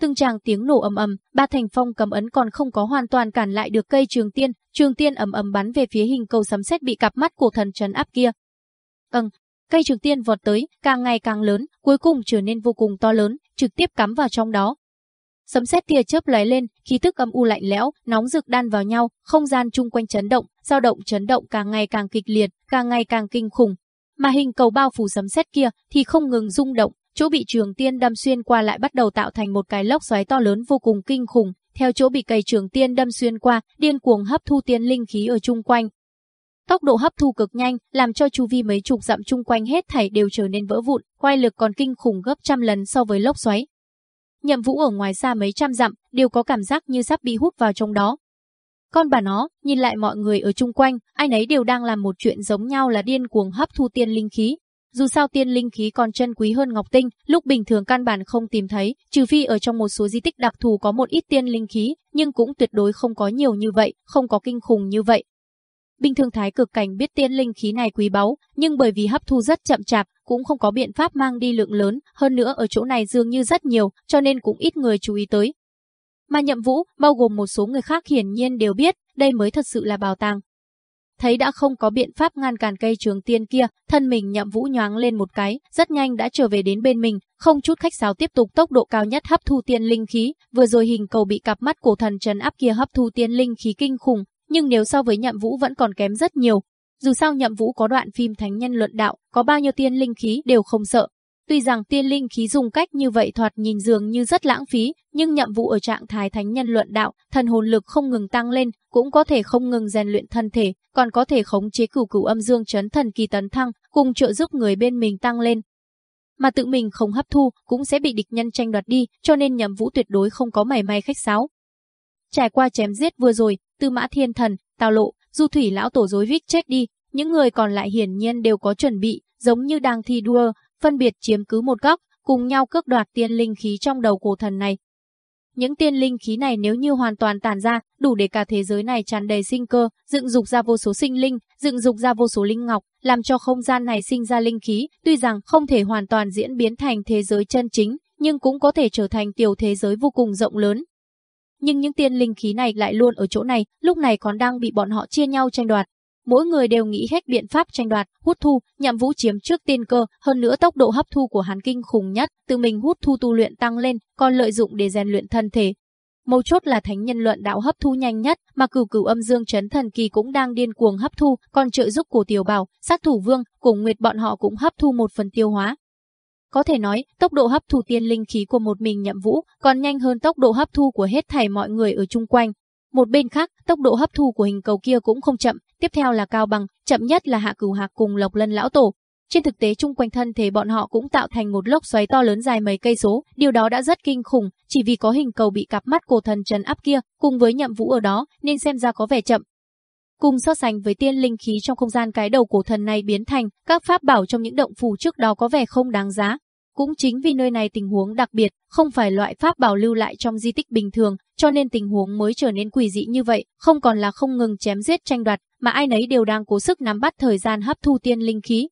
Từng tràng tiếng nổ ầm ầm, ba thành phong cầm ấn còn không có hoàn toàn cản lại được cây trường tiên, trường tiên ầm ầm bắn về phía hình cầu sấm sét bị cặp mắt của thần trấn áp kia. Ầng, cây trường tiên vọt tới, càng ngày càng lớn, cuối cùng trở nên vô cùng to lớn, trực tiếp cắm vào trong đó. Sấm sét tia chớp lóe lên, khí tức âm u lạnh lẽo, nóng rực đan vào nhau, không gian chung quanh chấn động, dao động chấn động càng ngày càng kịch liệt, càng ngày càng kinh khủng. Mà hình cầu bao phủ sấm sét kia thì không ngừng rung động, chỗ bị trường tiên đâm xuyên qua lại bắt đầu tạo thành một cái lốc xoáy to lớn vô cùng kinh khủng, theo chỗ bị cây trường tiên đâm xuyên qua, điên cuồng hấp thu tiên linh khí ở chung quanh. Tốc độ hấp thu cực nhanh, làm cho chu vi mấy chục dặm chung quanh hết thảy đều trở nên vỡ vụn, quay lực còn kinh khủng gấp trăm lần so với lốc xoáy. Nhậm Vũ ở ngoài xa mấy trăm dặm, đều có cảm giác như sắp bị hút vào trong đó. Con bà nó, nhìn lại mọi người ở chung quanh, ai nấy đều đang làm một chuyện giống nhau là điên cuồng hấp thu tiên linh khí. Dù sao tiên linh khí còn chân quý hơn ngọc tinh, lúc bình thường căn bản không tìm thấy, trừ phi ở trong một số di tích đặc thù có một ít tiên linh khí, nhưng cũng tuyệt đối không có nhiều như vậy, không có kinh khủng như vậy. Bình thường thái cực cảnh biết tiên linh khí này quý báu, nhưng bởi vì hấp thu rất chậm chạp, cũng không có biện pháp mang đi lượng lớn, hơn nữa ở chỗ này dường như rất nhiều, cho nên cũng ít người chú ý tới. Mà nhậm vũ, bao gồm một số người khác hiển nhiên đều biết, đây mới thật sự là bảo tàng. Thấy đã không có biện pháp ngăn cản cây trường tiên kia, thân mình nhậm vũ nhoáng lên một cái, rất nhanh đã trở về đến bên mình, không chút khách sáo tiếp tục tốc độ cao nhất hấp thu tiên linh khí, vừa rồi hình cầu bị cặp mắt cổ thần trấn áp kia hấp thu tiên linh khí kinh khủng, nhưng nếu so với nhậm vũ vẫn còn kém rất nhiều. Dù sao nhậm vũ có đoạn phim thánh nhân luận đạo, có bao nhiêu tiên linh khí đều không sợ. Tuy rằng tiên linh khí dùng cách như vậy thoạt nhìn dường như rất lãng phí, nhưng nhậm vũ ở trạng thái thánh nhân luận đạo, thần hồn lực không ngừng tăng lên, cũng có thể không ngừng rèn luyện thân thể, còn có thể khống chế cửu cửu âm dương chấn thần kỳ tấn thăng, cùng trợ giúp người bên mình tăng lên. Mà tự mình không hấp thu cũng sẽ bị địch nhân tranh đoạt đi, cho nên nhậm vũ tuyệt đối không có mảy may khách sáo. Trải qua chém giết vừa rồi, Tư Mã Thiên Thần, Tào Lộ, Du Thủy lão tổ dối vít chết đi, những người còn lại hiển nhiên đều có chuẩn bị, giống như đang thi đua, phân biệt chiếm cứ một góc, cùng nhau cướp đoạt tiên linh khí trong đầu cổ thần này. Những tiên linh khí này nếu như hoàn toàn tàn ra, đủ để cả thế giới này tràn đầy sinh cơ, dựng dục ra vô số sinh linh, dựng dục ra vô số linh ngọc, làm cho không gian này sinh ra linh khí, tuy rằng không thể hoàn toàn diễn biến thành thế giới chân chính, nhưng cũng có thể trở thành tiểu thế giới vô cùng rộng lớn, nhưng những tiên linh khí này lại luôn ở chỗ này, lúc này còn đang bị bọn họ chia nhau tranh đoạt. Mỗi người đều nghĩ hết biện pháp tranh đoạt, hút thu, nhằm vũ chiếm trước tiên cơ, hơn nữa tốc độ hấp thu của hắn kinh khủng nhất, tự mình hút thu tu luyện tăng lên, còn lợi dụng để rèn luyện thân thể. Mấu chốt là thánh nhân luận đạo hấp thu nhanh nhất, mà cửu cửu âm dương chấn thần kỳ cũng đang điên cuồng hấp thu, còn trợ giúp của tiểu bảo, sát thủ vương, cùng nguyệt bọn họ cũng hấp thu một phần tiêu hóa, có thể nói, tốc độ hấp thu tiên linh khí của một mình nhậm vũ còn nhanh hơn tốc độ hấp thu của hết thảy mọi người ở chung quanh. Một bên khác, tốc độ hấp thu của hình cầu kia cũng không chậm, tiếp theo là cao bằng, chậm nhất là hạ cửu hạc cùng lộc lân lão tổ. Trên thực tế chung quanh thân thể bọn họ cũng tạo thành một lốc xoáy to lớn dài mấy cây số, điều đó đã rất kinh khủng, chỉ vì có hình cầu bị cặp mắt cổ thần trấn áp kia, cùng với nhậm vũ ở đó, nên xem ra có vẻ chậm. Cùng so sánh với tiên linh khí trong không gian cái đầu cổ thần này biến thành, các pháp bảo trong những động phủ trước đó có vẻ không đáng giá. Cũng chính vì nơi này tình huống đặc biệt, không phải loại pháp bảo lưu lại trong di tích bình thường, cho nên tình huống mới trở nên quỷ dị như vậy, không còn là không ngừng chém giết tranh đoạt, mà ai nấy đều đang cố sức nắm bắt thời gian hấp thu tiên linh khí.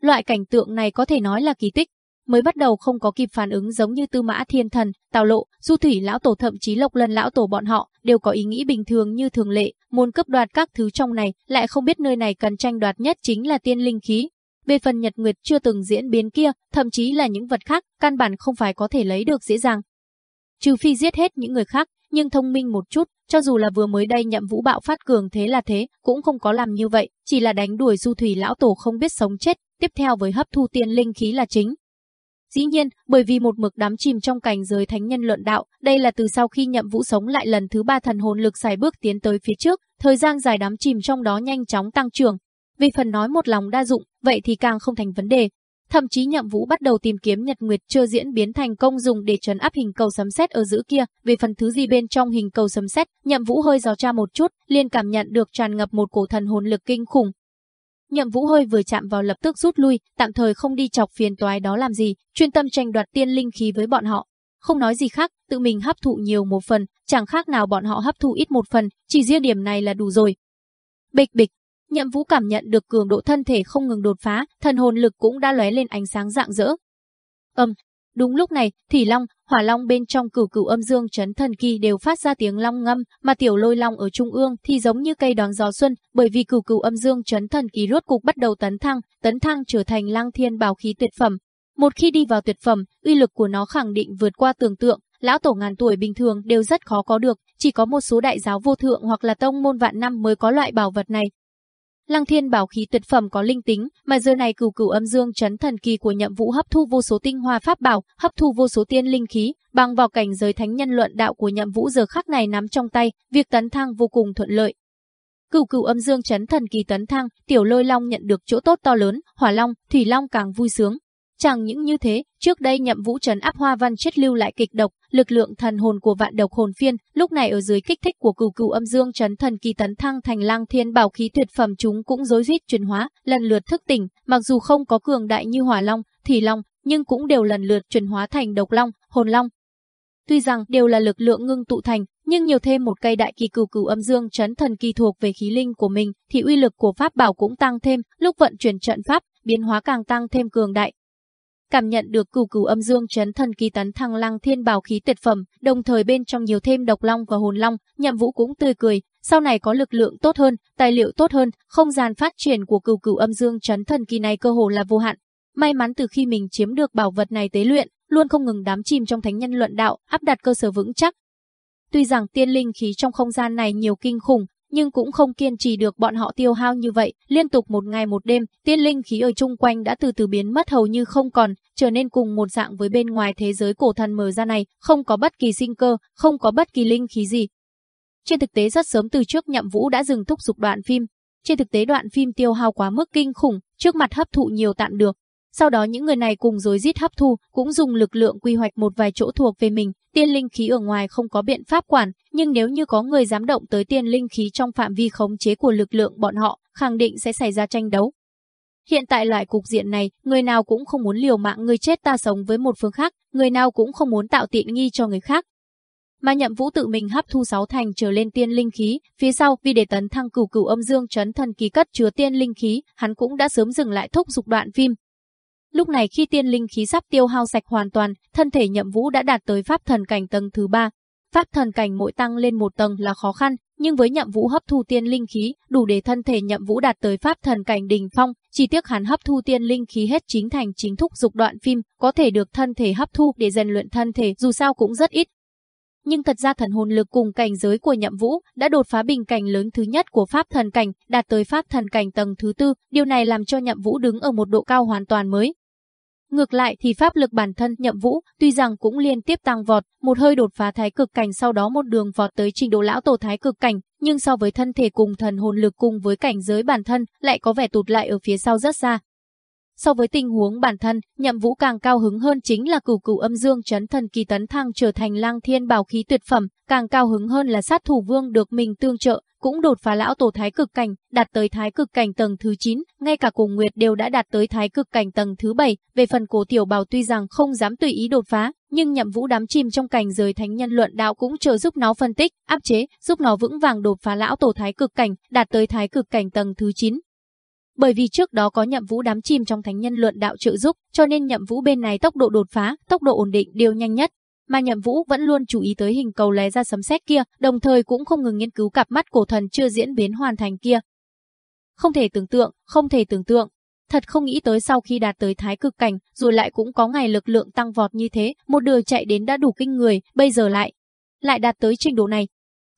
Loại cảnh tượng này có thể nói là kỳ tích, mới bắt đầu không có kịp phản ứng giống như Tư Mã Thiên Thần, Tào Lộ, Du Thủy lão tổ thậm chí Lộc Lân lão tổ bọn họ đều có ý nghĩ bình thường như thường lệ, muốn cấp đoạt các thứ trong này, lại không biết nơi này cần tranh đoạt nhất chính là tiên linh khí. Về phần Nhật Nguyệt chưa từng diễn biến kia, thậm chí là những vật khác, căn bản không phải có thể lấy được dễ dàng. Trừ phi giết hết những người khác, nhưng thông minh một chút, cho dù là vừa mới đây nhậm vũ bạo phát cường thế là thế, cũng không có làm như vậy, chỉ là đánh đuổi du thủy lão tổ không biết sống chết, tiếp theo với hấp thu tiên linh khí là chính. Dĩ nhiên, bởi vì một mực đám chìm trong cảnh giới thánh nhân luận đạo, đây là từ sau khi nhậm vũ sống lại lần thứ ba thần hồn lực xài bước tiến tới phía trước, thời gian dài đám chìm trong đó nhanh chóng tăng trưởng. Vì phần nói một lòng đa dụng, vậy thì càng không thành vấn đề. Thậm chí nhậm vũ bắt đầu tìm kiếm nhật nguyệt chưa diễn biến thành công dùng để trấn áp hình cầu sấm sét ở giữa kia. Về phần thứ gì bên trong hình cầu sấm sét, nhậm vũ hơi dò tra một chút, liền cảm nhận được tràn ngập một cổ thần hồn lực kinh khủng. Nhậm Vũ hơi vừa chạm vào lập tức rút lui, tạm thời không đi chọc phiền toái đó làm gì, chuyên tâm tranh đoạt tiên linh khí với bọn họ. Không nói gì khác, tự mình hấp thụ nhiều một phần, chẳng khác nào bọn họ hấp thụ ít một phần, chỉ riêng điểm này là đủ rồi. Bịch bịch, Nhậm Vũ cảm nhận được cường độ thân thể không ngừng đột phá, thần hồn lực cũng đã lóe lên ánh sáng rạng rỡ. Âm, Đúng lúc này, Thủy Long, Hỏa Long bên trong cửu cửu âm dương chấn thần kỳ đều phát ra tiếng long ngâm, mà tiểu lôi long ở trung ương thì giống như cây đón gió xuân, bởi vì cửu cửu âm dương chấn thần kỳ rốt cục bắt đầu tấn thăng, tấn thăng trở thành lang thiên bảo khí tuyệt phẩm. Một khi đi vào tuyệt phẩm, uy lực của nó khẳng định vượt qua tưởng tượng, lão tổ ngàn tuổi bình thường đều rất khó có được, chỉ có một số đại giáo vô thượng hoặc là tông môn vạn năm mới có loại bảo vật này, Lăng Thiên bảo khí tuyệt phẩm có linh tính, mà giờ này cửu cửu âm dương chấn thần kỳ của Nhậm Vũ hấp thu vô số tinh hoa pháp bảo, hấp thu vô số tiên linh khí, bằng vào cảnh giới thánh nhân luận đạo của Nhậm Vũ giờ khắc này nắm trong tay, việc tấn thăng vô cùng thuận lợi. Cửu cửu âm dương chấn thần kỳ tấn thăng, Tiểu Lôi Long nhận được chỗ tốt to lớn, Hỏa Long, Thủy Long càng vui sướng. Chẳng những như thế, trước đây nhậm vũ trấn áp hoa văn chết lưu lại kịch độc, lực lượng thần hồn của vạn độc hồn phiên, lúc này ở dưới kích thích của cửu cửu âm dương trấn thần kỳ tấn thăng thành lang thiên bảo khí tuyệt phẩm chúng cũng rối rít chuyển hóa, lần lượt thức tỉnh, mặc dù không có cường đại như hỏa long, thủy long, nhưng cũng đều lần lượt chuyển hóa thành độc long, hồn long. Tuy rằng đều là lực lượng ngưng tụ thành, nhưng nhiều thêm một cây đại kỳ cửu cửu âm dương chấn thần kỳ thuộc về khí linh của mình, thì uy lực của pháp bảo cũng tăng thêm, lúc vận chuyển trận pháp, biến hóa càng tăng thêm cường đại, cảm nhận được cửu cửu âm dương chấn thần kỳ tấn thăng lăng thiên bảo khí tuyệt phẩm, đồng thời bên trong nhiều thêm độc long và hồn long, nhậm vũ cũng tươi cười, sau này có lực lượng tốt hơn, tài liệu tốt hơn, không gian phát triển của cửu cửu âm dương chấn thần kỳ này cơ hồ là vô hạn. May mắn từ khi mình chiếm được bảo vật này tế luyện, luôn không ngừng đám chìm trong thánh nhân luận đạo, áp đặt cơ sở vững chắc. Tuy rằng tiên linh khí trong không gian này nhiều kinh khủng, nhưng cũng không kiên trì được bọn họ tiêu hao như vậy, liên tục một ngày một đêm, tiên linh khí ở chung quanh đã từ từ biến mất hầu như không còn, trở nên cùng một dạng với bên ngoài thế giới cổ thần mở ra này, không có bất kỳ sinh cơ, không có bất kỳ linh khí gì. Trên thực tế rất sớm từ trước Nhậm Vũ đã dừng thúc dục đoạn phim. Trên thực tế đoạn phim tiêu hao quá mức kinh khủng, trước mặt hấp thụ nhiều tạn được, sau đó những người này cùng rối rít hấp thu, cũng dùng lực lượng quy hoạch một vài chỗ thuộc về mình, tiên linh khí ở ngoài không có biện pháp quản, nhưng nếu như có người dám động tới tiên linh khí trong phạm vi khống chế của lực lượng bọn họ, khẳng định sẽ xảy ra tranh đấu. Hiện tại loại cục diện này, người nào cũng không muốn liều mạng người chết ta sống với một phương khác, người nào cũng không muốn tạo tiện nghi cho người khác. Mà nhậm vũ tự mình hấp thu sáu thành trở lên tiên linh khí, phía sau vì để tấn thăng cửu cửu âm dương chấn thần kỳ cất chứa tiên linh khí, hắn cũng đã sớm dừng lại thúc dục đoạn phim, Lúc này khi tiên linh khí sắp tiêu hao sạch hoàn toàn, thân thể nhậm vũ đã đạt tới pháp thần cảnh tầng thứ ba. Pháp thần cảnh mỗi tăng lên một tầng là khó khăn, nhưng với nhậm vũ hấp thu tiên linh khí, đủ để thân thể nhậm vũ đạt tới pháp thần cảnh đỉnh phong, chỉ tiếc hắn hấp thu tiên linh khí hết chính thành chính thúc dục đoạn phim, có thể được thân thể hấp thu để rèn luyện thân thể dù sao cũng rất ít. Nhưng thật ra thần hồn lực cùng cảnh giới của nhậm vũ đã đột phá bình cảnh lớn thứ nhất của pháp thần cảnh, đạt tới pháp thần cảnh tầng thứ tư, điều này làm cho nhậm vũ đứng ở một độ cao hoàn toàn mới, Ngược lại thì pháp lực bản thân nhậm vũ, tuy rằng cũng liên tiếp tăng vọt, một hơi đột phá thái cực cảnh sau đó một đường vọt tới trình độ lão tổ thái cực cảnh, nhưng so với thân thể cùng thần hồn lực cùng với cảnh giới bản thân lại có vẻ tụt lại ở phía sau rất xa. So với tình huống bản thân, nhậm vũ càng cao hứng hơn chính là cửu cửu âm dương chấn thần kỳ tấn thăng trở thành lang thiên bảo khí tuyệt phẩm, càng cao hứng hơn là sát thủ vương được mình tương trợ, cũng đột phá lão tổ thái cực cảnh, đạt tới thái cực cảnh tầng thứ 9, ngay cả cùng Nguyệt đều đã đạt tới thái cực cảnh tầng thứ 7, về phần cổ tiểu bào tuy rằng không dám tùy ý đột phá, nhưng nhậm vũ đám chìm trong cảnh giới thánh nhân luận đạo cũng chờ giúp nó phân tích, áp chế, giúp nó vững vàng đột phá lão tổ thái cực cảnh, đạt tới thái cực cảnh tầng thứ 9, bởi vì trước đó có nhậm vũ đám chìm trong thánh nhân luận đạo trợ giúp, cho nên nhậm vũ bên này tốc độ đột phá, tốc độ ổn định đều nhanh nhất. Mà nhậm vũ vẫn luôn chú ý tới hình cầu lé ra sấm sét kia, đồng thời cũng không ngừng nghiên cứu cặp mắt cổ thần chưa diễn biến hoàn thành kia. Không thể tưởng tượng, không thể tưởng tượng. Thật không nghĩ tới sau khi đạt tới thái cực cảnh, rồi lại cũng có ngày lực lượng tăng vọt như thế, một đường chạy đến đã đủ kinh người, bây giờ lại, lại đạt tới trình độ này.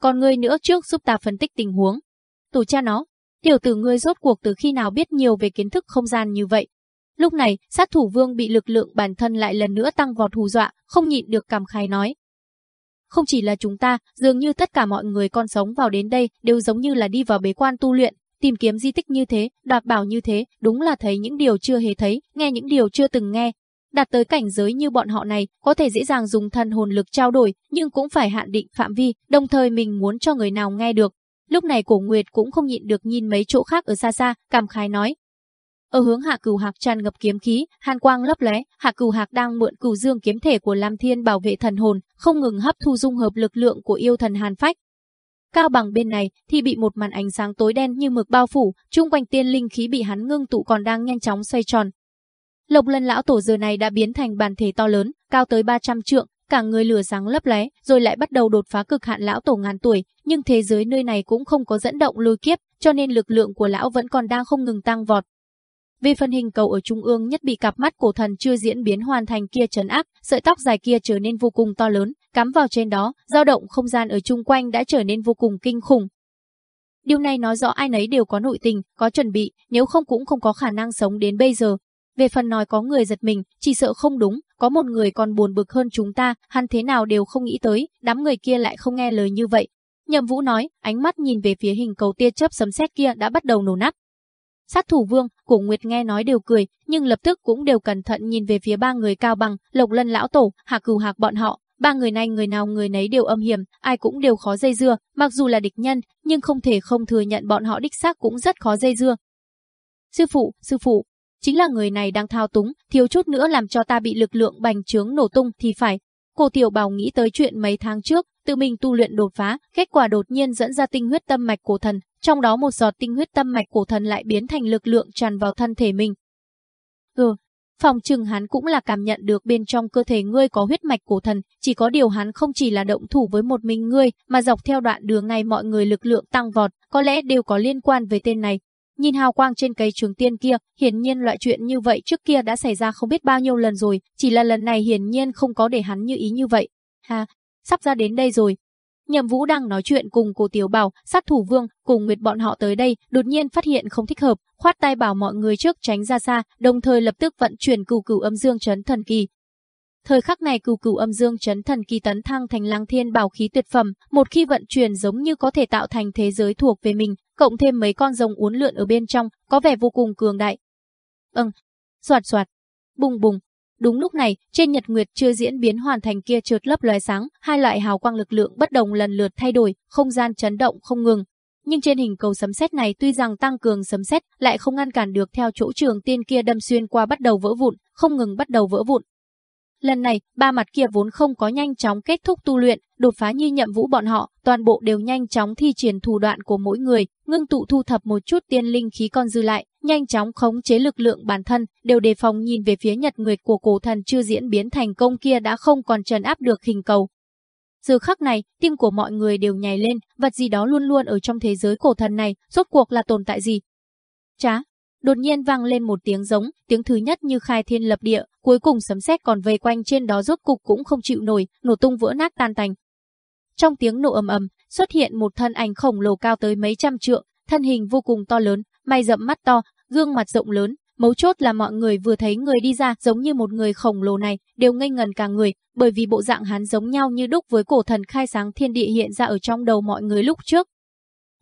Còn ngươi nữa trước giúp ta phân tích tình huống. Tổ cha nó, Tiểu tử ngươi rốt cuộc từ khi nào biết nhiều về kiến thức không gian như vậy? Lúc này, sát thủ vương bị lực lượng bản thân lại lần nữa tăng vọt hù dọa, không nhịn được cảm khái nói. Không chỉ là chúng ta, dường như tất cả mọi người con sống vào đến đây đều giống như là đi vào bế quan tu luyện, tìm kiếm di tích như thế, đoạt bảo như thế, đúng là thấy những điều chưa hề thấy, nghe những điều chưa từng nghe. Đạt tới cảnh giới như bọn họ này, có thể dễ dàng dùng thân hồn lực trao đổi, nhưng cũng phải hạn định phạm vi, đồng thời mình muốn cho người nào nghe được, Lúc này cổ Nguyệt cũng không nhịn được nhìn mấy chỗ khác ở xa xa, cảm khái nói. Ở hướng Hạ Cửu Hạc tràn ngập kiếm khí, hàn quang lấp lóe, Hạ Cửu Hạc đang mượn Cửu Dương kiếm thể của Lam Thiên bảo vệ thần hồn, không ngừng hấp thu dung hợp lực lượng của yêu thần Hàn Phách. Cao bằng bên này thì bị một màn ánh sáng tối đen như mực bao phủ, chung quanh tiên linh khí bị hắn ngưng tụ còn đang nhanh chóng xoay tròn. Lộc Lân lão tổ giờ này đã biến thành bàn thể to lớn, cao tới 300 trượng, cả người lửa sáng lấp lé, rồi lại bắt đầu đột phá cực hạn lão tổ ngàn tuổi, nhưng thế giới nơi này cũng không có dẫn động lôi kiếp, cho nên lực lượng của lão vẫn còn đang không ngừng tăng vọt. Vì phần hình cầu ở trung ương nhất bị cặp mắt cổ thần chưa diễn biến hoàn thành kia trấn áp, sợi tóc dài kia trở nên vô cùng to lớn, cắm vào trên đó, dao động không gian ở chung quanh đã trở nên vô cùng kinh khủng. Điều này nói rõ ai nấy đều có nội tình, có chuẩn bị, nếu không cũng không có khả năng sống đến bây giờ. Về phần nói có người giật mình, chỉ sợ không đúng, có một người còn buồn bực hơn chúng ta, hắn thế nào đều không nghĩ tới, đám người kia lại không nghe lời như vậy. Nhậm Vũ nói, ánh mắt nhìn về phía hình cầu tia chớp sấm sét kia đã bắt đầu nổ nát. Sát thủ vương, cổ Nguyệt nghe nói đều cười, nhưng lập tức cũng đều cẩn thận nhìn về phía ba người cao bằng, Lộc Lân lão tổ, Hạ cừu Hạc bọn họ, ba người này người nào người nấy đều âm hiểm, ai cũng đều khó dây dưa, mặc dù là địch nhân, nhưng không thể không thừa nhận bọn họ đích xác cũng rất khó dây dưa. Sư phụ, sư phụ, chính là người này đang thao túng, thiếu chút nữa làm cho ta bị lực lượng bành trướng nổ tung thì phải. Cô Tiểu Bảo nghĩ tới chuyện mấy tháng trước, tự mình tu luyện đột phá, kết quả đột nhiên dẫn ra tinh huyết tâm mạch cổ thần, trong đó một giọt tinh huyết tâm mạch cổ thần lại biến thành lực lượng tràn vào thân thể mình. Ừ, phòng trừng hắn cũng là cảm nhận được bên trong cơ thể ngươi có huyết mạch cổ thần, chỉ có điều hắn không chỉ là động thủ với một mình ngươi, mà dọc theo đoạn đường này mọi người lực lượng tăng vọt, có lẽ đều có liên quan với tên này. Nhìn hào quang trên cây trường tiên kia, hiển nhiên loại chuyện như vậy trước kia đã xảy ra không biết bao nhiêu lần rồi, chỉ là lần này hiển nhiên không có để hắn như ý như vậy. Ha, sắp ra đến đây rồi. Nhậm Vũ đang nói chuyện cùng cô Tiểu Bảo, sát thủ vương, cùng Nguyệt bọn họ tới đây, đột nhiên phát hiện không thích hợp, khoát tay bảo mọi người trước tránh ra xa, đồng thời lập tức vận chuyển cửu cửu âm dương chấn thần kỳ. Thời khắc này cửu cửu âm dương chấn thần kỳ tấn thăng thành lăng thiên bảo khí tuyệt phẩm, một khi vận chuyển giống như có thể tạo thành thế giới thuộc về mình, cộng thêm mấy con rồng uốn lượn ở bên trong, có vẻ vô cùng cường đại. Ừm, soạt soạt, bùng bùng. Đúng lúc này, trên nhật nguyệt chưa diễn biến hoàn thành kia trượt lấp loài sáng, hai loại hào quang lực lượng bất đồng lần lượt thay đổi, không gian chấn động không ngừng. Nhưng trên hình cầu sấm sét này tuy rằng tăng cường sấm sét, lại không ngăn cản được theo chỗ trường tiên kia đâm xuyên qua bắt đầu vỡ vụn, không ngừng bắt đầu vỡ vụn, Lần này, ba mặt kia vốn không có nhanh chóng kết thúc tu luyện, đột phá như nhậm vũ bọn họ, toàn bộ đều nhanh chóng thi triển thủ đoạn của mỗi người, ngưng tụ thu thập một chút tiên linh khí còn dư lại, nhanh chóng khống chế lực lượng bản thân, đều đề phòng nhìn về phía nhật nguyệt của cổ thần chưa diễn biến thành công kia đã không còn trần áp được hình cầu. Giờ khắc này, tim của mọi người đều nhảy lên, vật gì đó luôn luôn ở trong thế giới cổ thần này, rốt cuộc là tồn tại gì? Chá, Đột nhiên vang lên một tiếng giống, tiếng thứ nhất như khai thiên lập địa, cuối cùng sấm sét còn vây quanh trên đó rốt cục cũng không chịu nổi, nổ tung vỡ nát tan tành. Trong tiếng nổ ầm ầm, xuất hiện một thân ảnh khổng lồ cao tới mấy trăm trượng, thân hình vô cùng to lớn, mày rậm mắt to, gương mặt rộng lớn, mấu chốt là mọi người vừa thấy người đi ra giống như một người khổng lồ này, đều ngây ngần cả người, bởi vì bộ dạng hắn giống nhau như đúc với cổ thần khai sáng thiên địa hiện ra ở trong đầu mọi người lúc trước.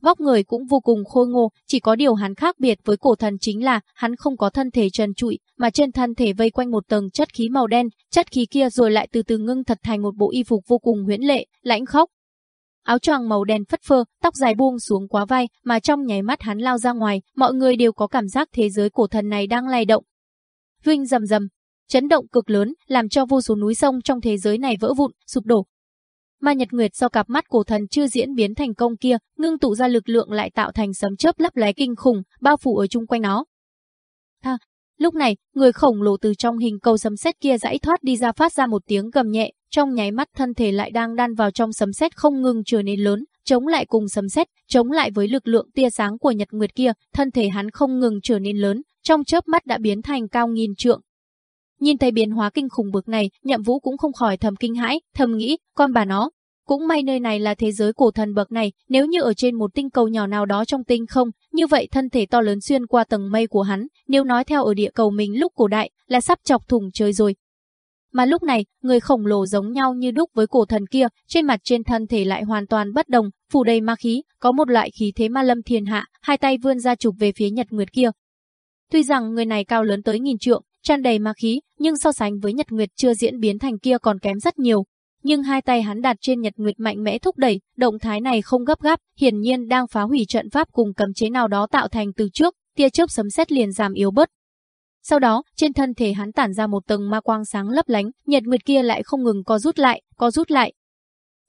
Vóc người cũng vô cùng khôi ngô, chỉ có điều hắn khác biệt với cổ thần chính là hắn không có thân thể trần trụi, mà trên thân thể vây quanh một tầng chất khí màu đen, chất khí kia rồi lại từ từ ngưng thật thành một bộ y phục vô cùng huyễn lệ, lãnh khốc. Áo choàng màu đen phất phơ, tóc dài buông xuống quá vai, mà trong nháy mắt hắn lao ra ngoài, mọi người đều có cảm giác thế giới cổ thần này đang lay động. Vinh rầm rầm, chấn động cực lớn, làm cho vô số núi sông trong thế giới này vỡ vụn, sụp đổ, mà Nhật Nguyệt do cặp mắt cổ thần chưa diễn biến thành công kia, ngưng tụ ra lực lượng lại tạo thành sấm chớp lấp lóe kinh khủng, bao phủ ở chung quanh nó. À, lúc này, người khổng lồ từ trong hình cầu sấm sét kia rãy thoát đi ra phát ra một tiếng gầm nhẹ, trong nháy mắt thân thể lại đang đan vào trong sấm sét không ngừng trở nên lớn, chống lại cùng sấm sét, chống lại với lực lượng tia sáng của Nhật Nguyệt kia, thân thể hắn không ngừng trở nên lớn, trong chớp mắt đã biến thành cao nghìn trượng, Nhìn thấy biến hóa kinh khủng bực này, nhậm vũ cũng không khỏi thầm kinh hãi, thầm nghĩ, con bà nó. Cũng may nơi này là thế giới cổ thần bậc này, nếu như ở trên một tinh cầu nhỏ nào đó trong tinh không, như vậy thân thể to lớn xuyên qua tầng mây của hắn, nếu nói theo ở địa cầu mình lúc cổ đại, là sắp chọc thủng trời rồi. Mà lúc này, người khổng lồ giống nhau như đúc với cổ thần kia, trên mặt trên thân thể lại hoàn toàn bất đồng, phủ đầy ma khí, có một loại khí thế ma lâm thiên hạ, hai tay vươn ra chụp về phía Nhật Nguyệt kia. Tuy rằng người này cao lớn tới nghìn trượng, tràn đầy ma khí, nhưng so sánh với Nhật Nguyệt chưa diễn biến thành kia còn kém rất nhiều. nhưng hai tay hắn đặt trên nhật nguyệt mạnh mẽ thúc đẩy, động thái này không gấp gáp, hiển nhiên đang phá hủy trận pháp cùng cấm chế nào đó tạo thành từ trước, tia chớp sấm sét liền giảm yếu bớt. Sau đó, trên thân thể hắn tản ra một tầng ma quang sáng lấp lánh, nhật nguyệt kia lại không ngừng co rút lại, co rút lại.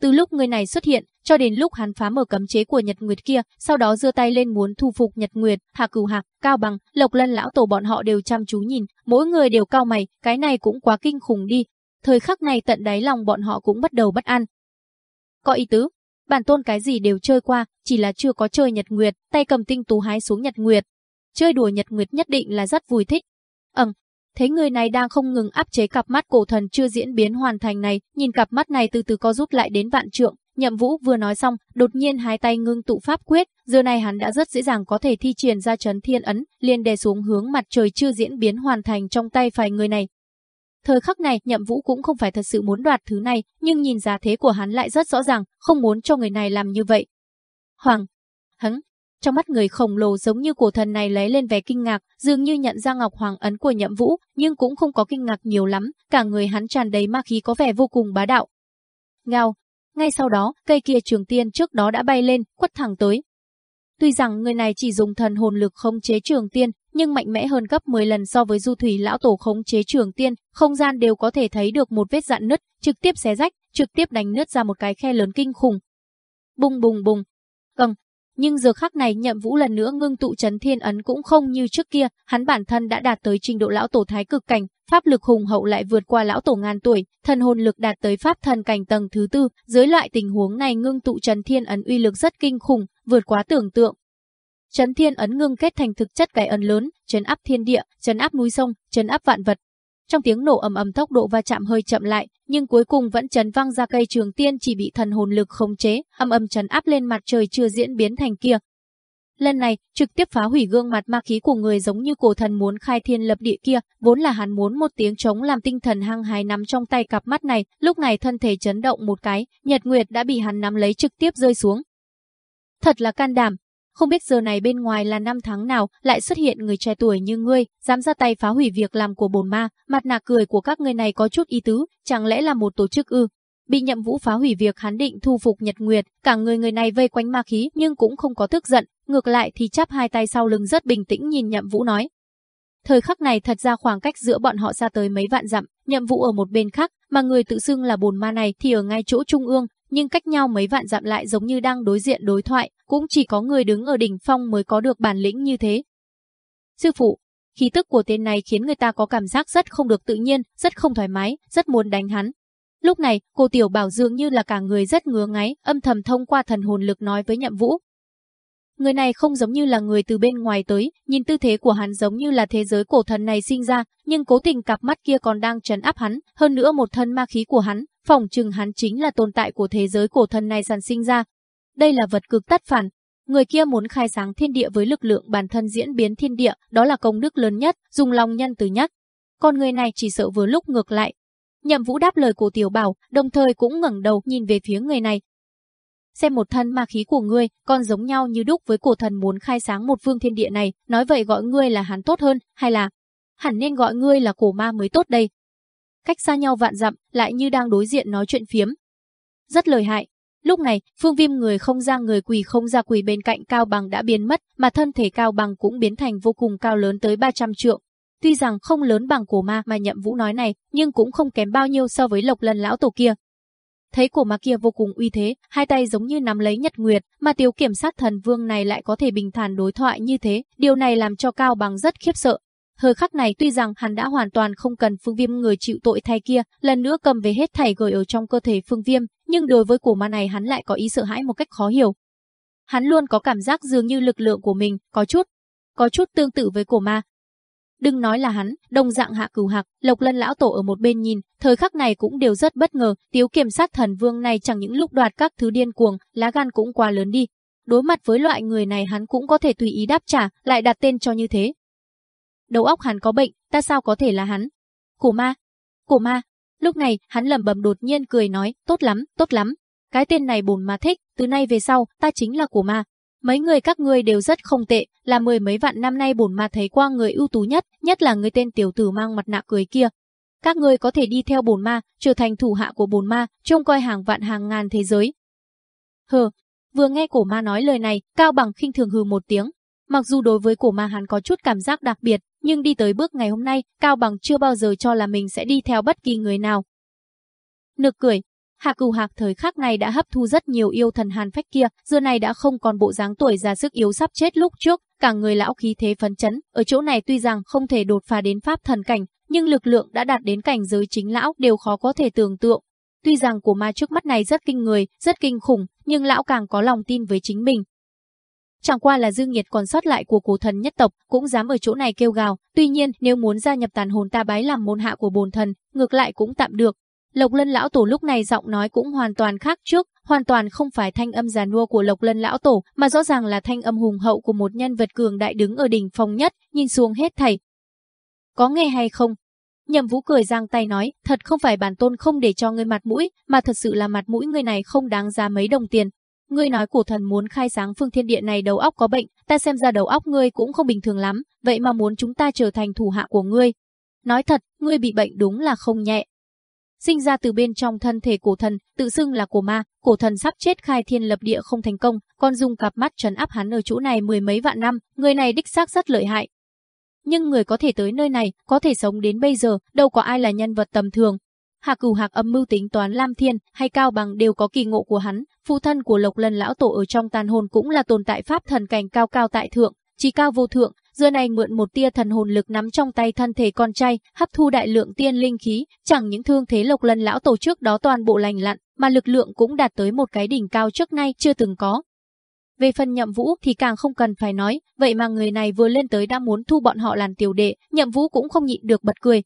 Từ lúc người này xuất hiện, cho đến lúc hắn phá mở cấm chế của Nhật Nguyệt kia, sau đó giơ tay lên muốn thu phục Nhật Nguyệt, Hạ Cửu Hạc, Cao Bằng, Lộc Lân lão tổ bọn họ đều chăm chú nhìn, mỗi người đều cao mày, cái này cũng quá kinh khủng đi. Thời khắc này tận đáy lòng bọn họ cũng bắt đầu bất an. Có ý tứ, bản tôn cái gì đều chơi qua, chỉ là chưa có chơi Nhật Nguyệt, tay cầm tinh tú hái xuống Nhật Nguyệt. Chơi đùa Nhật Nguyệt nhất định là rất vui thích. Ừm, thấy người này đang không ngừng áp chế cặp mắt cổ thần chưa diễn biến hoàn thành này, nhìn cặp mắt này từ từ co rút lại đến vạn trượng, Nhậm Vũ vừa nói xong, đột nhiên hai tay ngưng tụ pháp quyết, giờ này hắn đã rất dễ dàng có thể thi triển ra chấn thiên ấn, liền đè xuống hướng mặt trời chưa diễn biến hoàn thành trong tay phải người này. Thời khắc này, Nhậm Vũ cũng không phải thật sự muốn đoạt thứ này, nhưng nhìn giá thế của hắn lại rất rõ ràng, không muốn cho người này làm như vậy. Hoàng, hắn trong mắt người khổng lồ giống như cổ thần này lấy lên vẻ kinh ngạc, dường như nhận ra Ngọc Hoàng ấn của Nhậm Vũ, nhưng cũng không có kinh ngạc nhiều lắm, cả người hắn tràn đầy ma khí có vẻ vô cùng bá đạo. Ngao, ngay sau đó, cây kia trường tiên trước đó đã bay lên, quất thẳng tới. Tuy rằng người này chỉ dùng thần hồn lực khống chế trường tiên, nhưng mạnh mẽ hơn gấp 10 lần so với du thủy lão tổ khống chế trường tiên, không gian đều có thể thấy được một vết dạn nứt, trực tiếp xé rách, trực tiếp đánh nứt ra một cái khe lớn kinh khủng. Bùng bùng bùng. Căng, nhưng giờ khắc này nhậm vũ lần nữa ngưng tụ chấn thiên ấn cũng không như trước kia, hắn bản thân đã đạt tới trình độ lão tổ thái cực cảnh, pháp lực hùng hậu lại vượt qua lão tổ ngàn tuổi, thần hồn lực đạt tới pháp thần cảnh tầng thứ tư, dưới loại tình huống này ngưng tụ chấn thiên ấn uy lực rất kinh khủng, vượt quá tưởng tượng. Chấn thiên ấn ngưng kết thành thực chất cái ấn lớn, chấn áp thiên địa, chấn áp núi sông, chấn áp vạn vật, trong tiếng nổ ầm ầm tốc độ va chạm hơi chậm lại, nhưng cuối cùng vẫn chấn văng ra cây trường tiên chỉ bị thần hồn lực khống chế, âm âm chấn áp lên mặt trời chưa diễn biến thành kia. Lần này, trực tiếp phá hủy gương mặt ma khí của người giống như cổ thần muốn khai thiên lập địa kia, vốn là hắn muốn một tiếng trống làm tinh thần hăng hái nắm trong tay cặp mắt này, lúc này thân thể chấn động một cái, Nhật Nguyệt đã bị hắn nắm lấy trực tiếp rơi xuống. Thật là can đảm, không biết giờ này bên ngoài là năm tháng nào lại xuất hiện người trẻ tuổi như ngươi, dám ra tay phá hủy việc làm của bồn ma, mặt nạ cười của các người này có chút ý tứ, chẳng lẽ là một tổ chức ư? Bị nhậm vũ phá hủy việc hắn định thu phục Nhật Nguyệt, cả người người này vây quanh ma khí nhưng cũng không có tức giận, ngược lại thì chắp hai tay sau lưng rất bình tĩnh nhìn nhậm vũ nói. Thời khắc này thật ra khoảng cách giữa bọn họ ra tới mấy vạn dặm, nhậm vũ ở một bên khác, mà người tự xưng là bồn ma này thì ở ngay chỗ trung ương, nhưng cách nhau mấy vạn dặm lại giống như đang đối diện đối thoại, cũng chỉ có người đứng ở đỉnh phong mới có được bản lĩnh như thế. Sư phụ, khí tức của tên này khiến người ta có cảm giác rất không được tự nhiên, rất không thoải mái, rất muốn đánh hắn. Lúc này, cô Tiểu Bảo dường như là cả người rất ngứa ngáy, âm thầm thông qua thần hồn lực nói với Nhậm Vũ. Người này không giống như là người từ bên ngoài tới, nhìn tư thế của hắn giống như là thế giới cổ thần này sinh ra, nhưng cố tình cặp mắt kia còn đang trấn áp hắn, hơn nữa một thân ma khí của hắn, phòng chừng hắn chính là tồn tại của thế giới cổ thần này sản sinh ra. Đây là vật cực tất phản. Người kia muốn khai sáng thiên địa với lực lượng bản thân diễn biến thiên địa, đó là công đức lớn nhất, dùng lòng nhân từ nhất. Còn người này chỉ sợ vừa lúc ngược lại. Nhậm Vũ đáp lời của Tiểu Bảo, đồng thời cũng ngẩng đầu nhìn về phía người này. Xem một thân ma khí của ngươi, còn giống nhau như đúc với cổ thần muốn khai sáng một vương thiên địa này, nói vậy gọi ngươi là hắn tốt hơn, hay là hẳn nên gọi ngươi là cổ ma mới tốt đây cách xa nhau vạn dặm, lại như đang đối diện nói chuyện phiếm. Rất lời hại. Lúc này, phương viêm người không ra người quỳ không ra quỳ bên cạnh Cao Bằng đã biến mất, mà thân thể Cao Bằng cũng biến thành vô cùng cao lớn tới 300 trượng. Tuy rằng không lớn bằng cổ ma mà nhậm vũ nói này, nhưng cũng không kém bao nhiêu so với lộc lần lão tổ kia. Thấy cổ ma kia vô cùng uy thế, hai tay giống như nắm lấy nhật nguyệt, mà tiểu kiểm sát thần vương này lại có thể bình thản đối thoại như thế, điều này làm cho Cao Bằng rất khiếp sợ, Thời khắc này tuy rằng hắn đã hoàn toàn không cần phương viêm người chịu tội thay kia, lần nữa cầm về hết thảy gửi ở trong cơ thể phương viêm, nhưng đối với cổ ma này hắn lại có ý sợ hãi một cách khó hiểu. Hắn luôn có cảm giác dường như lực lượng của mình có chút, có chút tương tự với cổ ma. Đừng nói là hắn, đồng dạng hạ cửu hạc, lộc lân lão tổ ở một bên nhìn, thời khắc này cũng đều rất bất ngờ, tiếu kiểm sát thần vương này chẳng những lúc đoạt các thứ điên cuồng, lá gan cũng quá lớn đi. Đối mặt với loại người này hắn cũng có thể tùy ý đáp trả, lại đặt tên cho như thế, đầu óc hắn có bệnh, ta sao có thể là hắn? Cổ ma, cổ ma. Lúc này, hắn lẩm bẩm đột nhiên cười nói, tốt lắm, tốt lắm. Cái tên này bổn mà thích, từ nay về sau, ta chính là cổ ma. Mấy người các ngươi đều rất không tệ, là mười mấy vạn năm nay bổn ma thấy qua người ưu tú nhất, nhất là người tên tiểu tử mang mặt nạ cười kia. các ngươi có thể đi theo bổn ma, trở thành thủ hạ của bổn ma, trông coi hàng vạn hàng ngàn thế giới. Hừ, vừa nghe cổ ma nói lời này, Cao Bằng khinh thường hừ một tiếng. Mặc dù đối với cổ ma hắn có chút cảm giác đặc biệt, nhưng đi tới bước ngày hôm nay, Cao Bằng chưa bao giờ cho là mình sẽ đi theo bất kỳ người nào. Nực cười, Hạ Cửu Hạc thời khắc này đã hấp thu rất nhiều yêu thần hàn phách kia, giờ này đã không còn bộ dáng tuổi già sức yếu sắp chết lúc trước, cả người lão khí thế phấn chấn, ở chỗ này tuy rằng không thể đột phá đến pháp thần cảnh, nhưng lực lượng đã đạt đến cảnh giới chính lão đều khó có thể tưởng tượng. Tuy rằng của ma trước mắt này rất kinh người, rất kinh khủng, nhưng lão càng có lòng tin với chính mình. Chẳng qua là dư nghiệt còn sót lại của cổ thần nhất tộc, cũng dám ở chỗ này kêu gào, tuy nhiên nếu muốn gia nhập tàn hồn ta bái làm môn hạ của bồn thần, ngược lại cũng tạm được, Lộc Lân lão tổ lúc này giọng nói cũng hoàn toàn khác trước, hoàn toàn không phải thanh âm già nua của Lộc Lân lão tổ, mà rõ ràng là thanh âm hùng hậu của một nhân vật cường đại đứng ở đỉnh phong nhất, nhìn xuống hết thảy. Có nghe hay không? Nhậm Vũ cười giang tay nói, thật không phải bản tôn không để cho ngươi mặt mũi, mà thật sự là mặt mũi người này không đáng giá mấy đồng tiền. Ngươi nói cổ thần muốn khai sáng phương thiên địa này đầu óc có bệnh, ta xem ra đầu óc ngươi cũng không bình thường lắm, vậy mà muốn chúng ta trở thành thủ hạ của ngươi. Nói thật, ngươi bị bệnh đúng là không nhẹ sinh ra từ bên trong thân thể cổ thần, tự xưng là cổ ma, cổ thần sắp chết khai thiên lập địa không thành công, con dùng cặp mắt trấn áp hắn ở chỗ này mười mấy vạn năm, người này đích xác rất lợi hại. Nhưng người có thể tới nơi này, có thể sống đến bây giờ, đâu có ai là nhân vật tầm thường. Hạ cửu hạc âm mưu tính toán Lam Thiên hay Cao Bằng đều có kỳ ngộ của hắn, phụ thân của Lộc Lân lão tổ ở trong tàn hồn cũng là tồn tại pháp thần cảnh cao cao tại thượng, chí cao vô thượng, giờ này mượn một tia thần hồn lực nắm trong tay thân thể con trai, hấp thu đại lượng tiên linh khí, chẳng những thương thế lộc lần lão tổ trước đó toàn bộ lành lặn, mà lực lượng cũng đạt tới một cái đỉnh cao trước nay chưa từng có. Về phần nhậm vũ thì càng không cần phải nói, vậy mà người này vừa lên tới đã muốn thu bọn họ làm tiểu đệ, nhậm vũ cũng không nhịn được bật cười.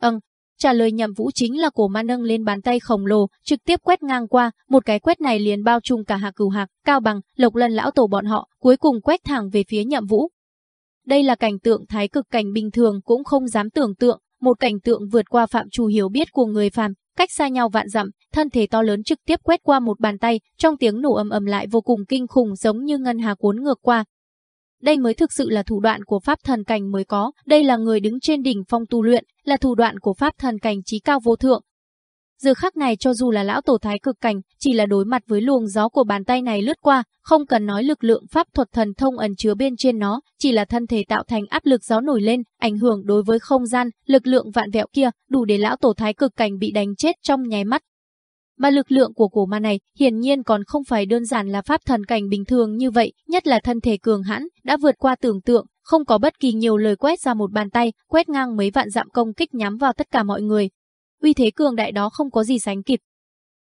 Ừm, trả lời nhậm vũ chính là cổ ma nâng lên bàn tay khổng lồ, trực tiếp quét ngang qua, một cái quét này liền bao trùm cả hạ cửu hạc, cao bằng, lộc lần lão tổ bọn họ, cuối cùng quét thẳng về phía nhậm vũ. Đây là cảnh tượng thái cực cảnh bình thường cũng không dám tưởng tượng, một cảnh tượng vượt qua phạm trù hiểu biết của người phàm, cách xa nhau vạn dặm, thân thể to lớn trực tiếp quét qua một bàn tay, trong tiếng nổ ầm ầm lại vô cùng kinh khủng giống như ngân hà cuốn ngược qua. Đây mới thực sự là thủ đoạn của pháp thần cảnh mới có, đây là người đứng trên đỉnh phong tu luyện, là thủ đoạn của pháp thần cảnh trí cao vô thượng, Giờ khắc này cho dù là lão tổ thái cực cảnh, chỉ là đối mặt với luồng gió của bàn tay này lướt qua, không cần nói lực lượng pháp thuật thần thông ẩn chứa bên trên nó, chỉ là thân thể tạo thành áp lực gió nổi lên, ảnh hưởng đối với không gian, lực lượng vạn vẹo kia, đủ để lão tổ thái cực cảnh bị đánh chết trong nháy mắt. Mà lực lượng của cổ ma này hiển nhiên còn không phải đơn giản là pháp thần cảnh bình thường như vậy, nhất là thân thể cường hãn, đã vượt qua tưởng tượng, không có bất kỳ nhiều lời quét ra một bàn tay, quét ngang mấy vạn dặm công kích nhắm vào tất cả mọi người, uy thế cường đại đó không có gì sánh kịp.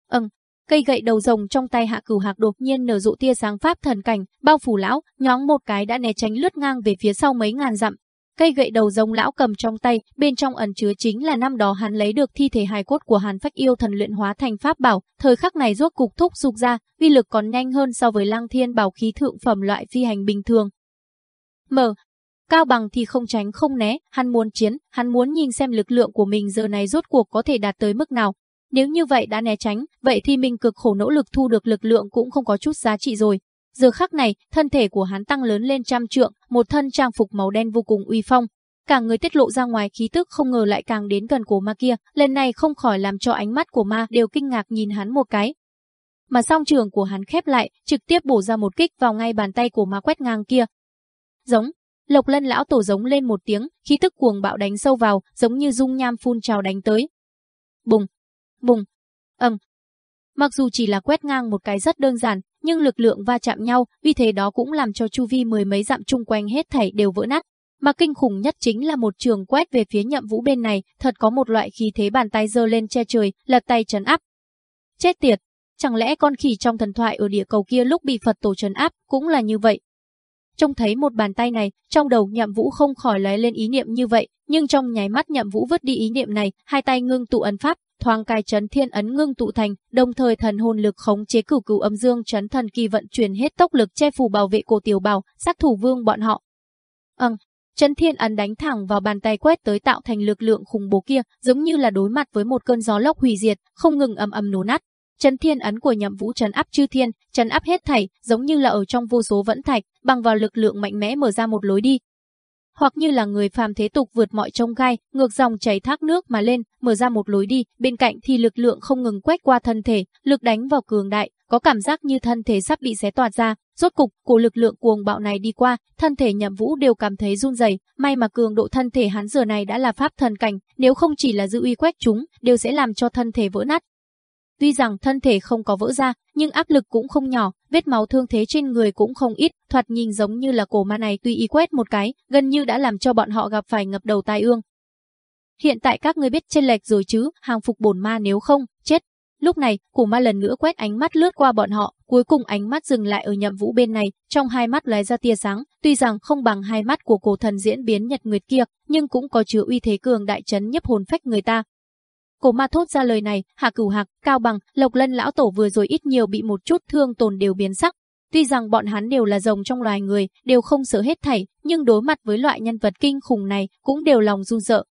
Ừm, cây gậy đầu rồng trong tay Hạ Cửu Hạc đột nhiên nở rộ tia sáng pháp thần cảnh, bao phủ lão, nhóng một cái đã né tránh lướt ngang về phía sau mấy ngàn dặm. Cây gậy đầu rồng lão cầm trong tay, bên trong ẩn chứa chính là năm đó hắn lấy được thi thể hài cốt của Hàn Phách Yêu thần luyện hóa thành pháp bảo, thời khắc này rốt cục thúc dục ra, uy lực còn nhanh hơn so với Lăng Thiên bảo khí thượng phẩm loại phi hành bình thường. Mở, Cao Bằng thì không tránh không né, hắn muốn chiến, hắn muốn nhìn xem lực lượng của mình giờ này rốt cuộc có thể đạt tới mức nào. Nếu như vậy đã né tránh, vậy thì mình cực khổ nỗ lực thu được lực lượng cũng không có chút giá trị rồi. Giờ khắc này, thân thể của hắn tăng lớn lên trăm trượng, một thân trang phục màu đen vô cùng uy phong. Cả người tiết lộ ra ngoài khí tức không ngờ lại càng đến gần của ma kia, lần này không khỏi làm cho ánh mắt của ma đều kinh ngạc nhìn hắn một cái. Mà song trường của hắn khép lại, trực tiếp bổ ra một kích vào ngay bàn tay của ma quét ngang kia. Giống, Lộc Lân lão tổ giống lên một tiếng, khí tức cuồng bạo đánh sâu vào, giống như dung nham phun trào đánh tới. Bùng, bùng, ầm. Mặc dù chỉ là quét ngang một cái rất đơn giản, nhưng lực lượng va chạm nhau, vì thế đó cũng làm cho chu vi mười mấy dặm chung quanh hết thảy đều vỡ nát. Mà kinh khủng nhất chính là một trường quét về phía nhậm vũ bên này, thật có một loại khí thế bàn tay giơ lên che trời, lật tay trấn áp. Chết tiệt, chẳng lẽ con khỉ trong thần thoại ở địa cầu kia lúc bị Phật tổ trấn áp cũng là như vậy? Trông thấy một bàn tay này, trong đầu nhậm vũ không khỏi lóe lên ý niệm như vậy, nhưng trong nháy mắt nhậm vũ vứt đi ý niệm này, hai tay ngưng tụ ấn pháp, thoáng cai chấn thiên ấn ngưng tụ thành, đồng thời thần hồn lực khống chế cửu cửu âm dương chấn thần kỳ vận chuyển hết tốc lực che phủ bảo vệ cổ tiểu bào, sát thủ vương bọn họ. Ừm, chấn thiên ấn đánh thẳng vào bàn tay quét tới tạo thành lực lượng khủng bố kia, giống như là đối mặt với một cơn gió lốc hủy diệt, không ngừng âm âm nổ nát, Trấn thiên ấn của nhậm vũ trấn áp chư thiên, trấn áp hết thảy, giống như là ở trong vô số vẫn thạch, bằng vào lực lượng mạnh mẽ mở ra một lối đi hoặc như là người phàm thế tục vượt mọi trông gai, ngược dòng chảy thác nước mà lên, mở ra một lối đi, bên cạnh thì lực lượng không ngừng quét qua thân thể, lực đánh vào cường đại, có cảm giác như thân thể sắp bị xé toạt ra, rốt cục, của lực lượng cuồng bạo này đi qua, thân thể Nhậm Vũ đều cảm thấy run rẩy, may mà cường độ thân thể hắn giờ này đã là pháp thần cảnh, nếu không chỉ là dư uy quét chúng, đều sẽ làm cho thân thể vỡ nát. Tuy rằng thân thể không có vỡ ra, nhưng áp lực cũng không nhỏ, vết máu thương thế trên người cũng không ít, thoạt nhìn giống như là cổ ma này tùy ý quét một cái, gần như đã làm cho bọn họ gặp phải ngập đầu tai ương. Hiện tại các ngươi biết chênh lệch rồi chứ, hàng phục bổn ma nếu không, chết. Lúc này, cổ ma lần nữa quét ánh mắt lướt qua bọn họ, cuối cùng ánh mắt dừng lại ở nhậm vũ bên này, trong hai mắt lóe ra tia sáng, tuy rằng không bằng hai mắt của cổ thần diễn biến nhật nguyệt kia, nhưng cũng có chứa uy thế cường đại chấn nhấp hồn phách người ta, Cổ ma thốt ra lời này, Hạ Cửu Hạc, Cao Bằng, Lộc Lân lão tổ vừa rồi ít nhiều bị một chút thương tổn đều biến sắc. Tuy rằng bọn hắn đều là rồng trong loài người, đều không sợ hết thảy, nhưng đối mặt với loại nhân vật kinh khủng này, cũng đều lòng run sợ.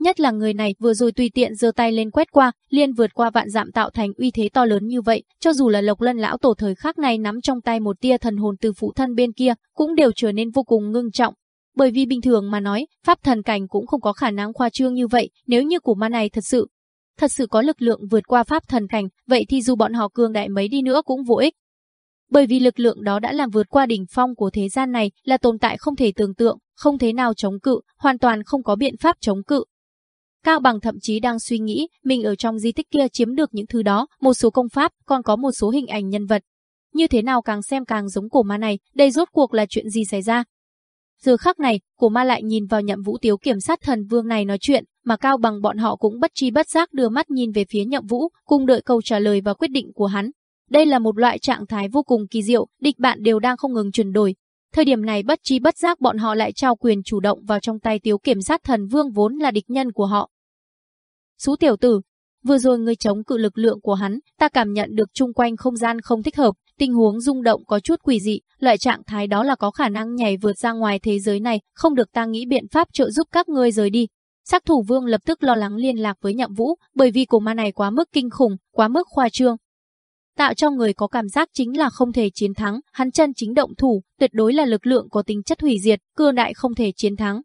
Nhất là người này vừa rồi tùy tiện giơ tay lên quét qua, liên vượt qua vạn dặm tạo thành uy thế to lớn như vậy, cho dù là Lộc Lân lão tổ thời khắc này nắm trong tay một tia thần hồn từ phụ thân bên kia, cũng đều trở nên vô cùng ngưng trọng, bởi vì bình thường mà nói, pháp thần cảnh cũng không có khả năng khoa trương như vậy, nếu như của ma này thật sự thật sự có lực lượng vượt qua pháp thần cảnh, vậy thì dù bọn họ cường đại mấy đi nữa cũng vô ích. Bởi vì lực lượng đó đã làm vượt qua đỉnh phong của thế gian này, là tồn tại không thể tưởng tượng, không thế nào chống cự, hoàn toàn không có biện pháp chống cự. Cao Bằng thậm chí đang suy nghĩ, mình ở trong di tích kia chiếm được những thứ đó, một số công pháp, còn có một số hình ảnh nhân vật. Như thế nào càng xem càng giống cổ ma này, đây rốt cuộc là chuyện gì xảy ra? Giờ khắc này, cổ ma lại nhìn vào nhậm vũ tiếu kiểm sát thần vương này nói chuyện, mà cao bằng bọn họ cũng bất chi bất giác đưa mắt nhìn về phía nhậm vũ, cùng đợi câu trả lời và quyết định của hắn. Đây là một loại trạng thái vô cùng kỳ diệu, địch bạn đều đang không ngừng chuyển đổi. Thời điểm này bất chi bất giác bọn họ lại trao quyền chủ động vào trong tay tiếu kiểm sát thần vương vốn là địch nhân của họ. Sú tiểu tử, vừa rồi người chống cự lực lượng của hắn, ta cảm nhận được chung quanh không gian không thích hợp, tình huống rung động có chút quỷ dị, loại trạng thái đó là có khả năng nhảy vượt ra ngoài thế giới này, không được ta nghĩ biện pháp trợ giúp các ngươi rời đi. Sắc thủ vương lập tức lo lắng liên lạc với nhậm vũ, bởi vì cổ ma này quá mức kinh khủng, quá mức khoa trương. Tạo cho người có cảm giác chính là không thể chiến thắng, hắn chân chính động thủ, tuyệt đối là lực lượng có tính chất hủy diệt, cương đại không thể chiến thắng.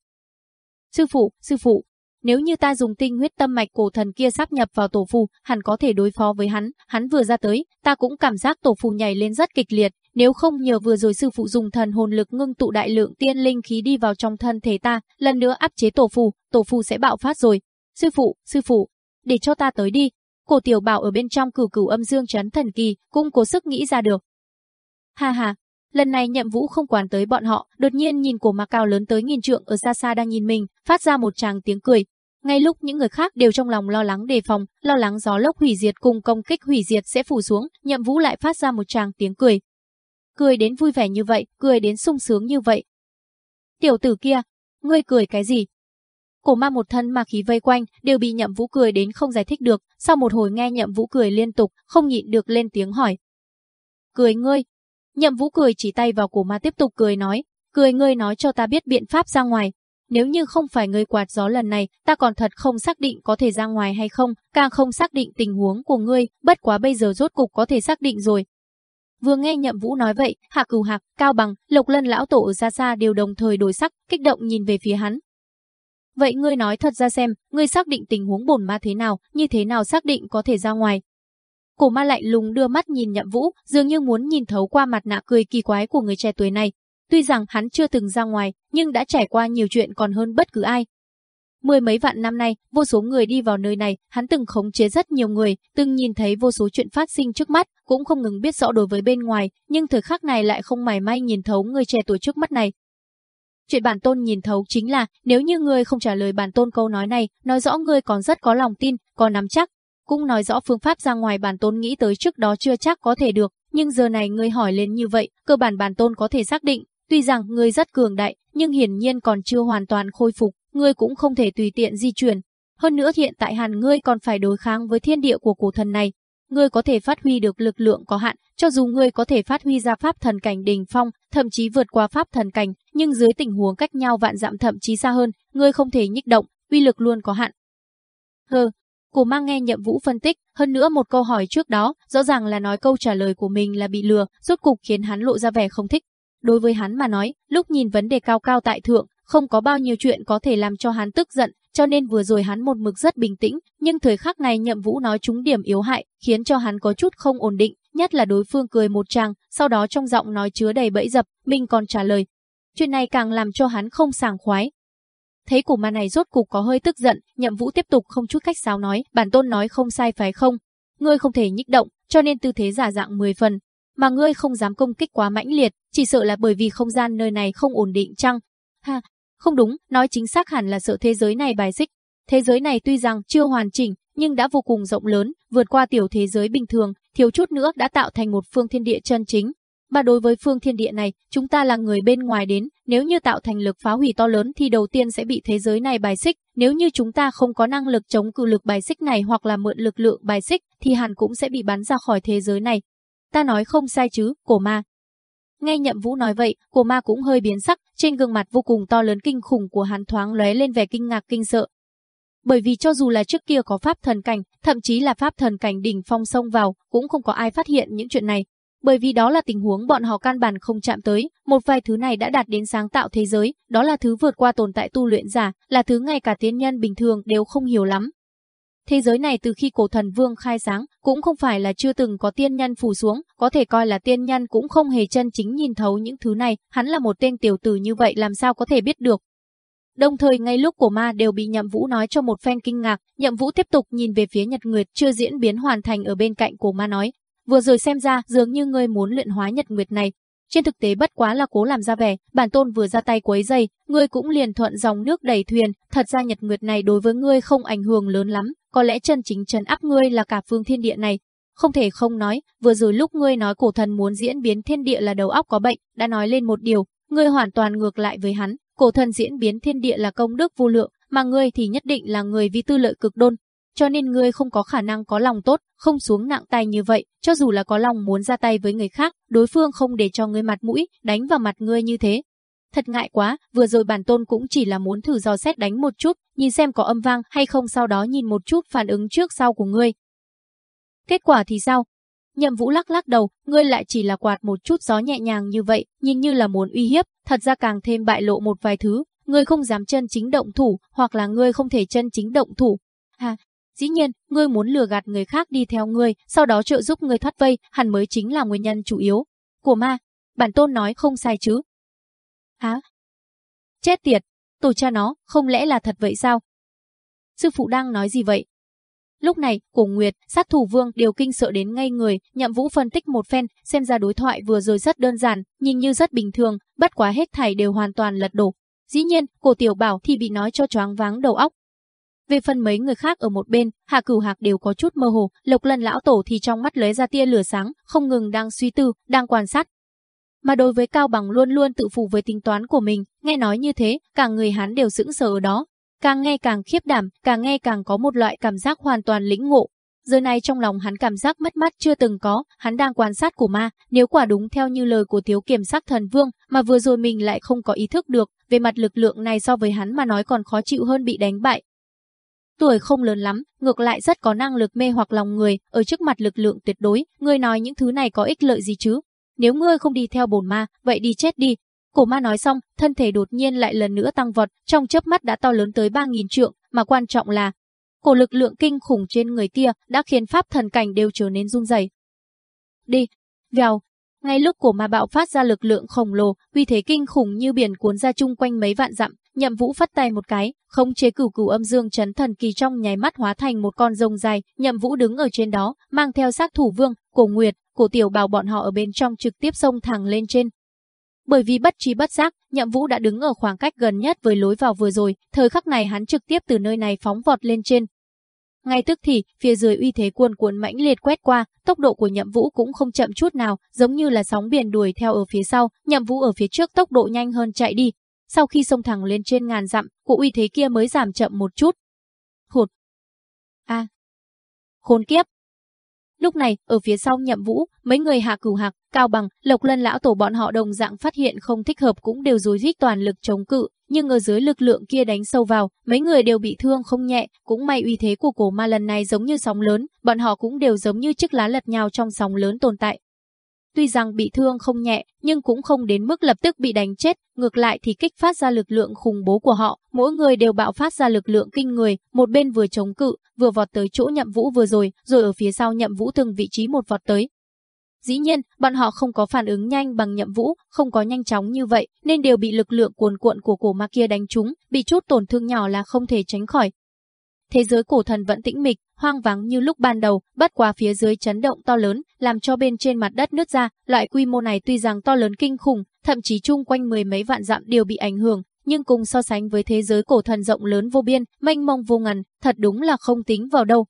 Sư phụ, sư phụ, nếu như ta dùng tinh huyết tâm mạch cổ thần kia sắp nhập vào tổ phù, hẳn có thể đối phó với hắn, hắn vừa ra tới, ta cũng cảm giác tổ phù nhảy lên rất kịch liệt, nếu không nhờ vừa rồi sư phụ dùng thần hồn lực ngưng tụ đại lượng tiên linh khí đi vào trong thân thể ta, lần nữa áp chế tổ phù, tổ phù sẽ bạo phát rồi. Sư phụ, sư phụ, để cho ta tới đi. Cổ tiểu bảo ở bên trong cửu cửu âm dương chấn thần kỳ, cũng cố sức nghĩ ra được. Ha ha, Lần này nhậm vũ không quản tới bọn họ, đột nhiên nhìn cổ ma cao lớn tới nghìn trượng ở xa xa đang nhìn mình, phát ra một tràng tiếng cười. Ngay lúc những người khác đều trong lòng lo lắng đề phòng, lo lắng gió lốc hủy diệt cùng công kích hủy diệt sẽ phủ xuống, nhậm vũ lại phát ra một tràng tiếng cười. Cười đến vui vẻ như vậy, cười đến sung sướng như vậy. Tiểu tử kia, ngươi cười cái gì? Cổ ma một thân ma khí vây quanh, đều bị nhậm vũ cười đến không giải thích được, sau một hồi nghe nhậm vũ cười liên tục, không nhịn được lên tiếng hỏi. Cười ngươi, Nhậm Vũ cười chỉ tay vào cổ ma tiếp tục cười nói, cười ngươi nói cho ta biết biện pháp ra ngoài. Nếu như không phải ngươi quạt gió lần này, ta còn thật không xác định có thể ra ngoài hay không, càng không xác định tình huống của ngươi, bất quá bây giờ rốt cục có thể xác định rồi. Vừa nghe Nhậm Vũ nói vậy, Hạ Cửu Hạc, Cao Bằng, Lộc Lân lão tổ ở xa xa đều đồng thời đổi sắc, kích động nhìn về phía hắn. Vậy ngươi nói thật ra xem, ngươi xác định tình huống bổn ma thế nào, như thế nào xác định có thể ra ngoài. Cổ ma lạnh lùng đưa mắt nhìn nhậm vũ, dường như muốn nhìn thấu qua mặt nạ cười kỳ quái của người trẻ tuổi này. Tuy rằng hắn chưa từng ra ngoài, nhưng đã trải qua nhiều chuyện còn hơn bất cứ ai. Mười mấy vạn năm nay, vô số người đi vào nơi này, hắn từng khống chế rất nhiều người, từng nhìn thấy vô số chuyện phát sinh trước mắt, cũng không ngừng biết rõ đối với bên ngoài, nhưng thời khắc này lại không mảy may nhìn thấu người trẻ tuổi trước mắt này. Chuyện bản tôn nhìn thấu chính là, nếu như ngươi không trả lời bản tôn câu nói này, nói rõ ngươi còn rất có lòng tin, có nắm chắc, cũng nói rõ phương pháp ra ngoài bản tôn nghĩ tới trước đó chưa chắc có thể được, nhưng giờ này ngươi hỏi lên như vậy, cơ bản bản tôn có thể xác định, tuy rằng ngươi rất cường đại, nhưng hiển nhiên còn chưa hoàn toàn khôi phục, ngươi cũng không thể tùy tiện di chuyển. Hơn nữa hiện tại hàn ngươi còn phải đối kháng với thiên địa của cổ thần này. Ngươi có thể phát huy được lực lượng có hạn, cho dù ngươi có thể phát huy ra pháp thần cảnh đỉnh phong, thậm chí vượt qua pháp thần cảnh, nhưng dưới tình huống cách nhau vạn dặm thậm chí xa hơn, ngươi không thể nhích động, uy lực luôn có hạn. Hừ, Cô mang nghe nhậm vũ phân tích, hơn nữa một câu hỏi trước đó, rõ ràng là nói câu trả lời của mình là bị lừa, rốt cục khiến hắn lộ ra vẻ không thích. Đối với hắn mà nói, lúc nhìn vấn đề cao cao tại thượng, không có bao nhiêu chuyện có thể làm cho hắn tức giận, cho nên vừa rồi hắn một mực rất bình tĩnh, nhưng thời khắc này Nhậm Vũ nói trúng điểm yếu hại, khiến cho hắn có chút không ổn định, nhất là đối phương cười một tràng, sau đó trong giọng nói chứa đầy bẫy dập, mình còn trả lời. Chuyện này càng làm cho hắn không sảng khoái. Thấy củ ma này rốt cục có hơi tức giận, Nhậm Vũ tiếp tục không chút khách sáo nói, bản tôn nói không sai phải không? Ngươi không thể nhích động, cho nên tư thế giả dạng 10 phần, mà ngươi không dám công kích quá mãnh liệt, chỉ sợ là bởi vì không gian nơi này không ổn định chăng? Ha, không đúng, nói chính xác hẳn là sợ thế giới này bài xích. Thế giới này tuy rằng chưa hoàn chỉnh, nhưng đã vô cùng rộng lớn, vượt qua tiểu thế giới bình thường, thiếu chút nữa đã tạo thành một phương thiên địa chân chính. Mà đối với phương thiên địa này, chúng ta là người bên ngoài đến, nếu như tạo thành lực phá hủy to lớn thì đầu tiên sẽ bị thế giới này bài xích, nếu như chúng ta không có năng lực chống cự lực bài xích này hoặc là mượn lực lượng bài xích thì hẳn cũng sẽ bị bắn ra khỏi thế giới này. Ta nói không sai chứ, cổ ma. Nghe nhậm vũ nói vậy, cổ ma cũng hơi biến sắc, trên gương mặt vô cùng to lớn kinh khủng của hắn thoáng lóe lên vẻ kinh ngạc kinh sợ. Bởi vì cho dù là trước kia có pháp thần cảnh, thậm chí là pháp thần cảnh đỉnh phong xông vào, cũng không có ai phát hiện những chuyện này. Bởi vì đó là tình huống bọn họ căn bản không chạm tới, một vài thứ này đã đạt đến sáng tạo thế giới, đó là thứ vượt qua tồn tại tu luyện giả, là thứ ngay cả tiên nhân bình thường đều không hiểu lắm. Thế giới này từ khi cổ thần vương khai sáng, cũng không phải là chưa từng có tiên nhân phủ xuống, có thể coi là tiên nhân cũng không hề chân chính nhìn thấu những thứ này, hắn là một tên tiểu tử như vậy làm sao có thể biết được. Đồng thời ngay lúc cổ ma đều bị nhậm vũ nói cho một phen kinh ngạc, nhậm vũ tiếp tục nhìn về phía nhật nguyệt chưa diễn biến hoàn thành ở bên cạnh cổ ma nói, vừa rồi xem ra dường như ngươi muốn luyện hóa nhật nguyệt này. Trên thực tế bất quá là cố làm ra vẻ, bản tôn vừa ra tay quấy dây, ngươi cũng liền thuận dòng nước đẩy thuyền, thật ra nhật nguyệt này đối với ngươi không ảnh hưởng lớn lắm, có lẽ chân chính trấn áp ngươi là cả phương thiên địa này. Không thể không nói, vừa rồi lúc ngươi nói cổ thần muốn diễn biến thiên địa là đầu óc có bệnh, đã nói lên một điều, ngươi hoàn toàn ngược lại với hắn, cổ thần diễn biến thiên địa là công đức vô lượng, mà ngươi thì nhất định là người vì tư lợi cực đôn, cho nên ngươi không có khả năng có lòng tốt, không xuống nặng tay như vậy, cho dù là có lòng muốn ra tay với người khác, đối phương không để cho ngươi mặt mũi, đánh vào mặt ngươi như thế, Thật ngại quá, vừa rồi bản tôn cũng chỉ là muốn thử dò xét đánh một chút, nhìn xem có âm vang hay không sau đó nhìn một chút phản ứng trước sau của ngươi. Kết quả thì sao? Nhậm Vũ lắc lắc đầu, ngươi lại chỉ là quạt một chút gió nhẹ nhàng như vậy, nhìn như là muốn uy hiếp, thật ra càng thêm bại lộ một vài thứ, ngươi không dám chân chính động thủ, hoặc là ngươi không thể chân chính động thủ. Ha, dĩ nhiên, ngươi muốn lừa gạt người khác đi theo ngươi, sau đó trợ giúp ngươi thoát vây, hẳn mới chính là nguyên nhân chủ yếu. Của ma, bản tôn nói không sai chứ, Hả? Chết tiệt, tổ cha nó, không lẽ là thật vậy sao? Sư phụ đang nói gì vậy? Lúc này, cổ Nguyệt, sát thủ vương đều kinh sợ đến ngay người, nhậm vũ phân tích một phen, xem ra đối thoại vừa rồi rất đơn giản, nhìn như rất bình thường, bất quá hết thảy đều hoàn toàn lật đổ. Dĩ nhiên, cổ tiểu bảo thì bị nói cho choáng váng đầu óc. Về phần mấy người khác ở một bên, hạ cửu hạc đều có chút mơ hồ, lộc lân lão tổ thì trong mắt lóe ra tia lửa sáng, không ngừng đang suy tư, đang quan sát, mà đối với Cao Bằng luôn luôn tự phụ với tính toán của mình, nghe nói như thế, cả người hắn đều sững sờ ở đó. Càng nghe càng khiếp đảm, càng nghe càng có một loại cảm giác hoàn toàn lĩnh ngộ. Giờ này trong lòng hắn cảm giác mất mát chưa từng có, hắn đang quan sát của ma, nếu quả đúng theo như lời của thiếu kiểm sát thần vương, mà vừa rồi mình lại không có ý thức được, về mặt lực lượng này so với hắn mà nói còn khó chịu hơn bị đánh bại. Tuổi không lớn lắm, ngược lại rất có năng lực mê hoặc lòng người, ở trước mặt lực lượng tuyệt đối, người nói những thứ này có ích lợi gì chứ? nếu ngươi không đi theo bổn ma, vậy đi chết đi. Cổ ma nói xong, thân thể đột nhiên lại lần nữa tăng vọt, trong chớp mắt đã to lớn tới 3.000 trượng, mà quan trọng là cổ lực lượng kinh khủng trên người kia đã khiến pháp thần cảnh đều trở nên run rẩy. Đi, vèo. Ngay lúc cổ ma bạo phát ra lực lượng khổng lồ, uy thế kinh khủng như biển cuốn ra chung quanh mấy vạn dặm, Nhậm Vũ phát tay một cái, khống chế cửu cửu âm dương chấn thần kỳ trong nháy mắt hóa thành một con rồng dài, Nhậm Vũ đứng ở trên đó, mang theo sát thủ vương, Cổ Nguyệt, Cổ Tiểu Bảo bọn họ ở bên trong trực tiếp xông thẳng lên trên. Bởi vì bất trí bất giác, Nhậm Vũ đã đứng ở khoảng cách gần nhất với lối vào vừa rồi, thời khắc này hắn trực tiếp từ nơi này phóng vọt lên trên. Ngay tức thì, phía dưới uy thế cuồn cuộn mãnh liệt quét qua, tốc độ của Nhậm Vũ cũng không chậm chút nào, giống như là sóng biển đuổi theo ở phía sau, Nhậm Vũ ở phía trước tốc độ nhanh hơn chạy đi, sau khi sông thẳng lên trên ngàn dặm, cụ uy thế kia mới giảm chậm một chút. Hụt. A. À. Khốn kiếp. Lúc này, ở phía sau nhậm vũ, mấy người hạ cửu hạc, cao bằng, lộc lân lão tổ bọn họ đồng dạng phát hiện không thích hợp cũng đều dối rít toàn lực chống cự, nhưng ở dưới lực lượng kia đánh sâu vào, mấy người đều bị thương không nhẹ, cũng may uy thế của cổ ma lần này giống như sóng lớn, bọn họ cũng đều giống như chiếc lá lật nhào trong sóng lớn tồn tại tuy rằng bị thương không nhẹ, nhưng cũng không đến mức lập tức bị đánh chết, ngược lại thì kích phát ra lực lượng khủng bố của họ, mỗi người đều bạo phát ra lực lượng kinh người, một bên vừa chống cự, vừa vọt tới chỗ nhậm vũ vừa rồi, rồi ở phía sau nhậm vũ từng vị trí một vọt tới. Dĩ nhiên, bọn họ không có phản ứng nhanh bằng nhậm vũ, không có nhanh chóng như vậy, nên đều bị lực lượng cuồn cuộn của cổ ma kia đánh trúng, bị chút tổn thương nhỏ là không thể tránh khỏi. Thế giới cổ thần vẫn tĩnh mịch, hoang vắng như lúc ban đầu, bất quá phía dưới chấn động to lớn, làm cho bên trên mặt đất nứt ra, loại quy mô này tuy rằng to lớn kinh khủng, thậm chí chung quanh mười mấy vạn dặm đều bị ảnh hưởng, nhưng cùng so sánh với thế giới cổ thần rộng lớn vô biên, mênh mông vô ngần, thật đúng là không tính vào đâu.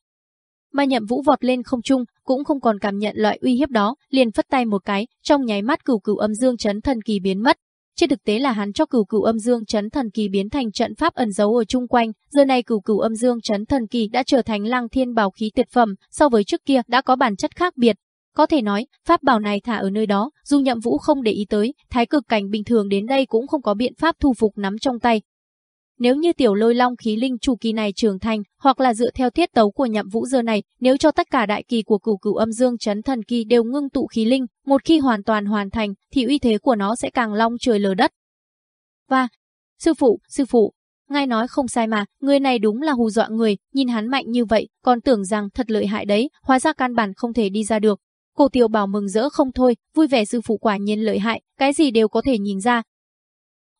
Mà nhậm vũ vọt lên không trung, cũng không còn cảm nhận loại uy hiếp đó, liền phất tay một cái, trong nháy mắt cửu cửu âm dương chấn thần kỳ biến mất. Trên thực tế là hắn cho cửu cửu âm dương chấn thần kỳ biến thành trận pháp ẩn giấu ở chung quanh, giờ này cửu cửu âm dương chấn thần kỳ đã trở thành lăng thiên bảo khí tuyệt phẩm, so với trước kia đã có bản chất khác biệt. Có thể nói, pháp bảo này thả ở nơi đó, dù nhậm vũ không để ý tới, thái cực cảnh bình thường đến đây cũng không có biện pháp thu phục nắm trong tay, nếu như tiểu lôi long khí linh chủ kỳ này trưởng thành, hoặc là dựa theo tiết tấu của nhậm vũ giờ này, nếu cho tất cả đại kỳ của cửu cửu âm dương chấn thần kỳ đều ngưng tụ khí linh, một khi hoàn toàn hoàn thành, thì uy thế của nó sẽ càng long trời lở đất. Và, sư phụ, sư phụ, ngài nói không sai mà, người này đúng là hù dọa người, nhìn hắn mạnh như vậy, còn tưởng rằng thật lợi hại đấy, hóa ra căn bản không thể đi ra được. Cô tiểu bảo mừng rỡ không thôi, vui vẻ sư phụ quả nhiên lợi hại, cái gì đều có thể nhìn ra.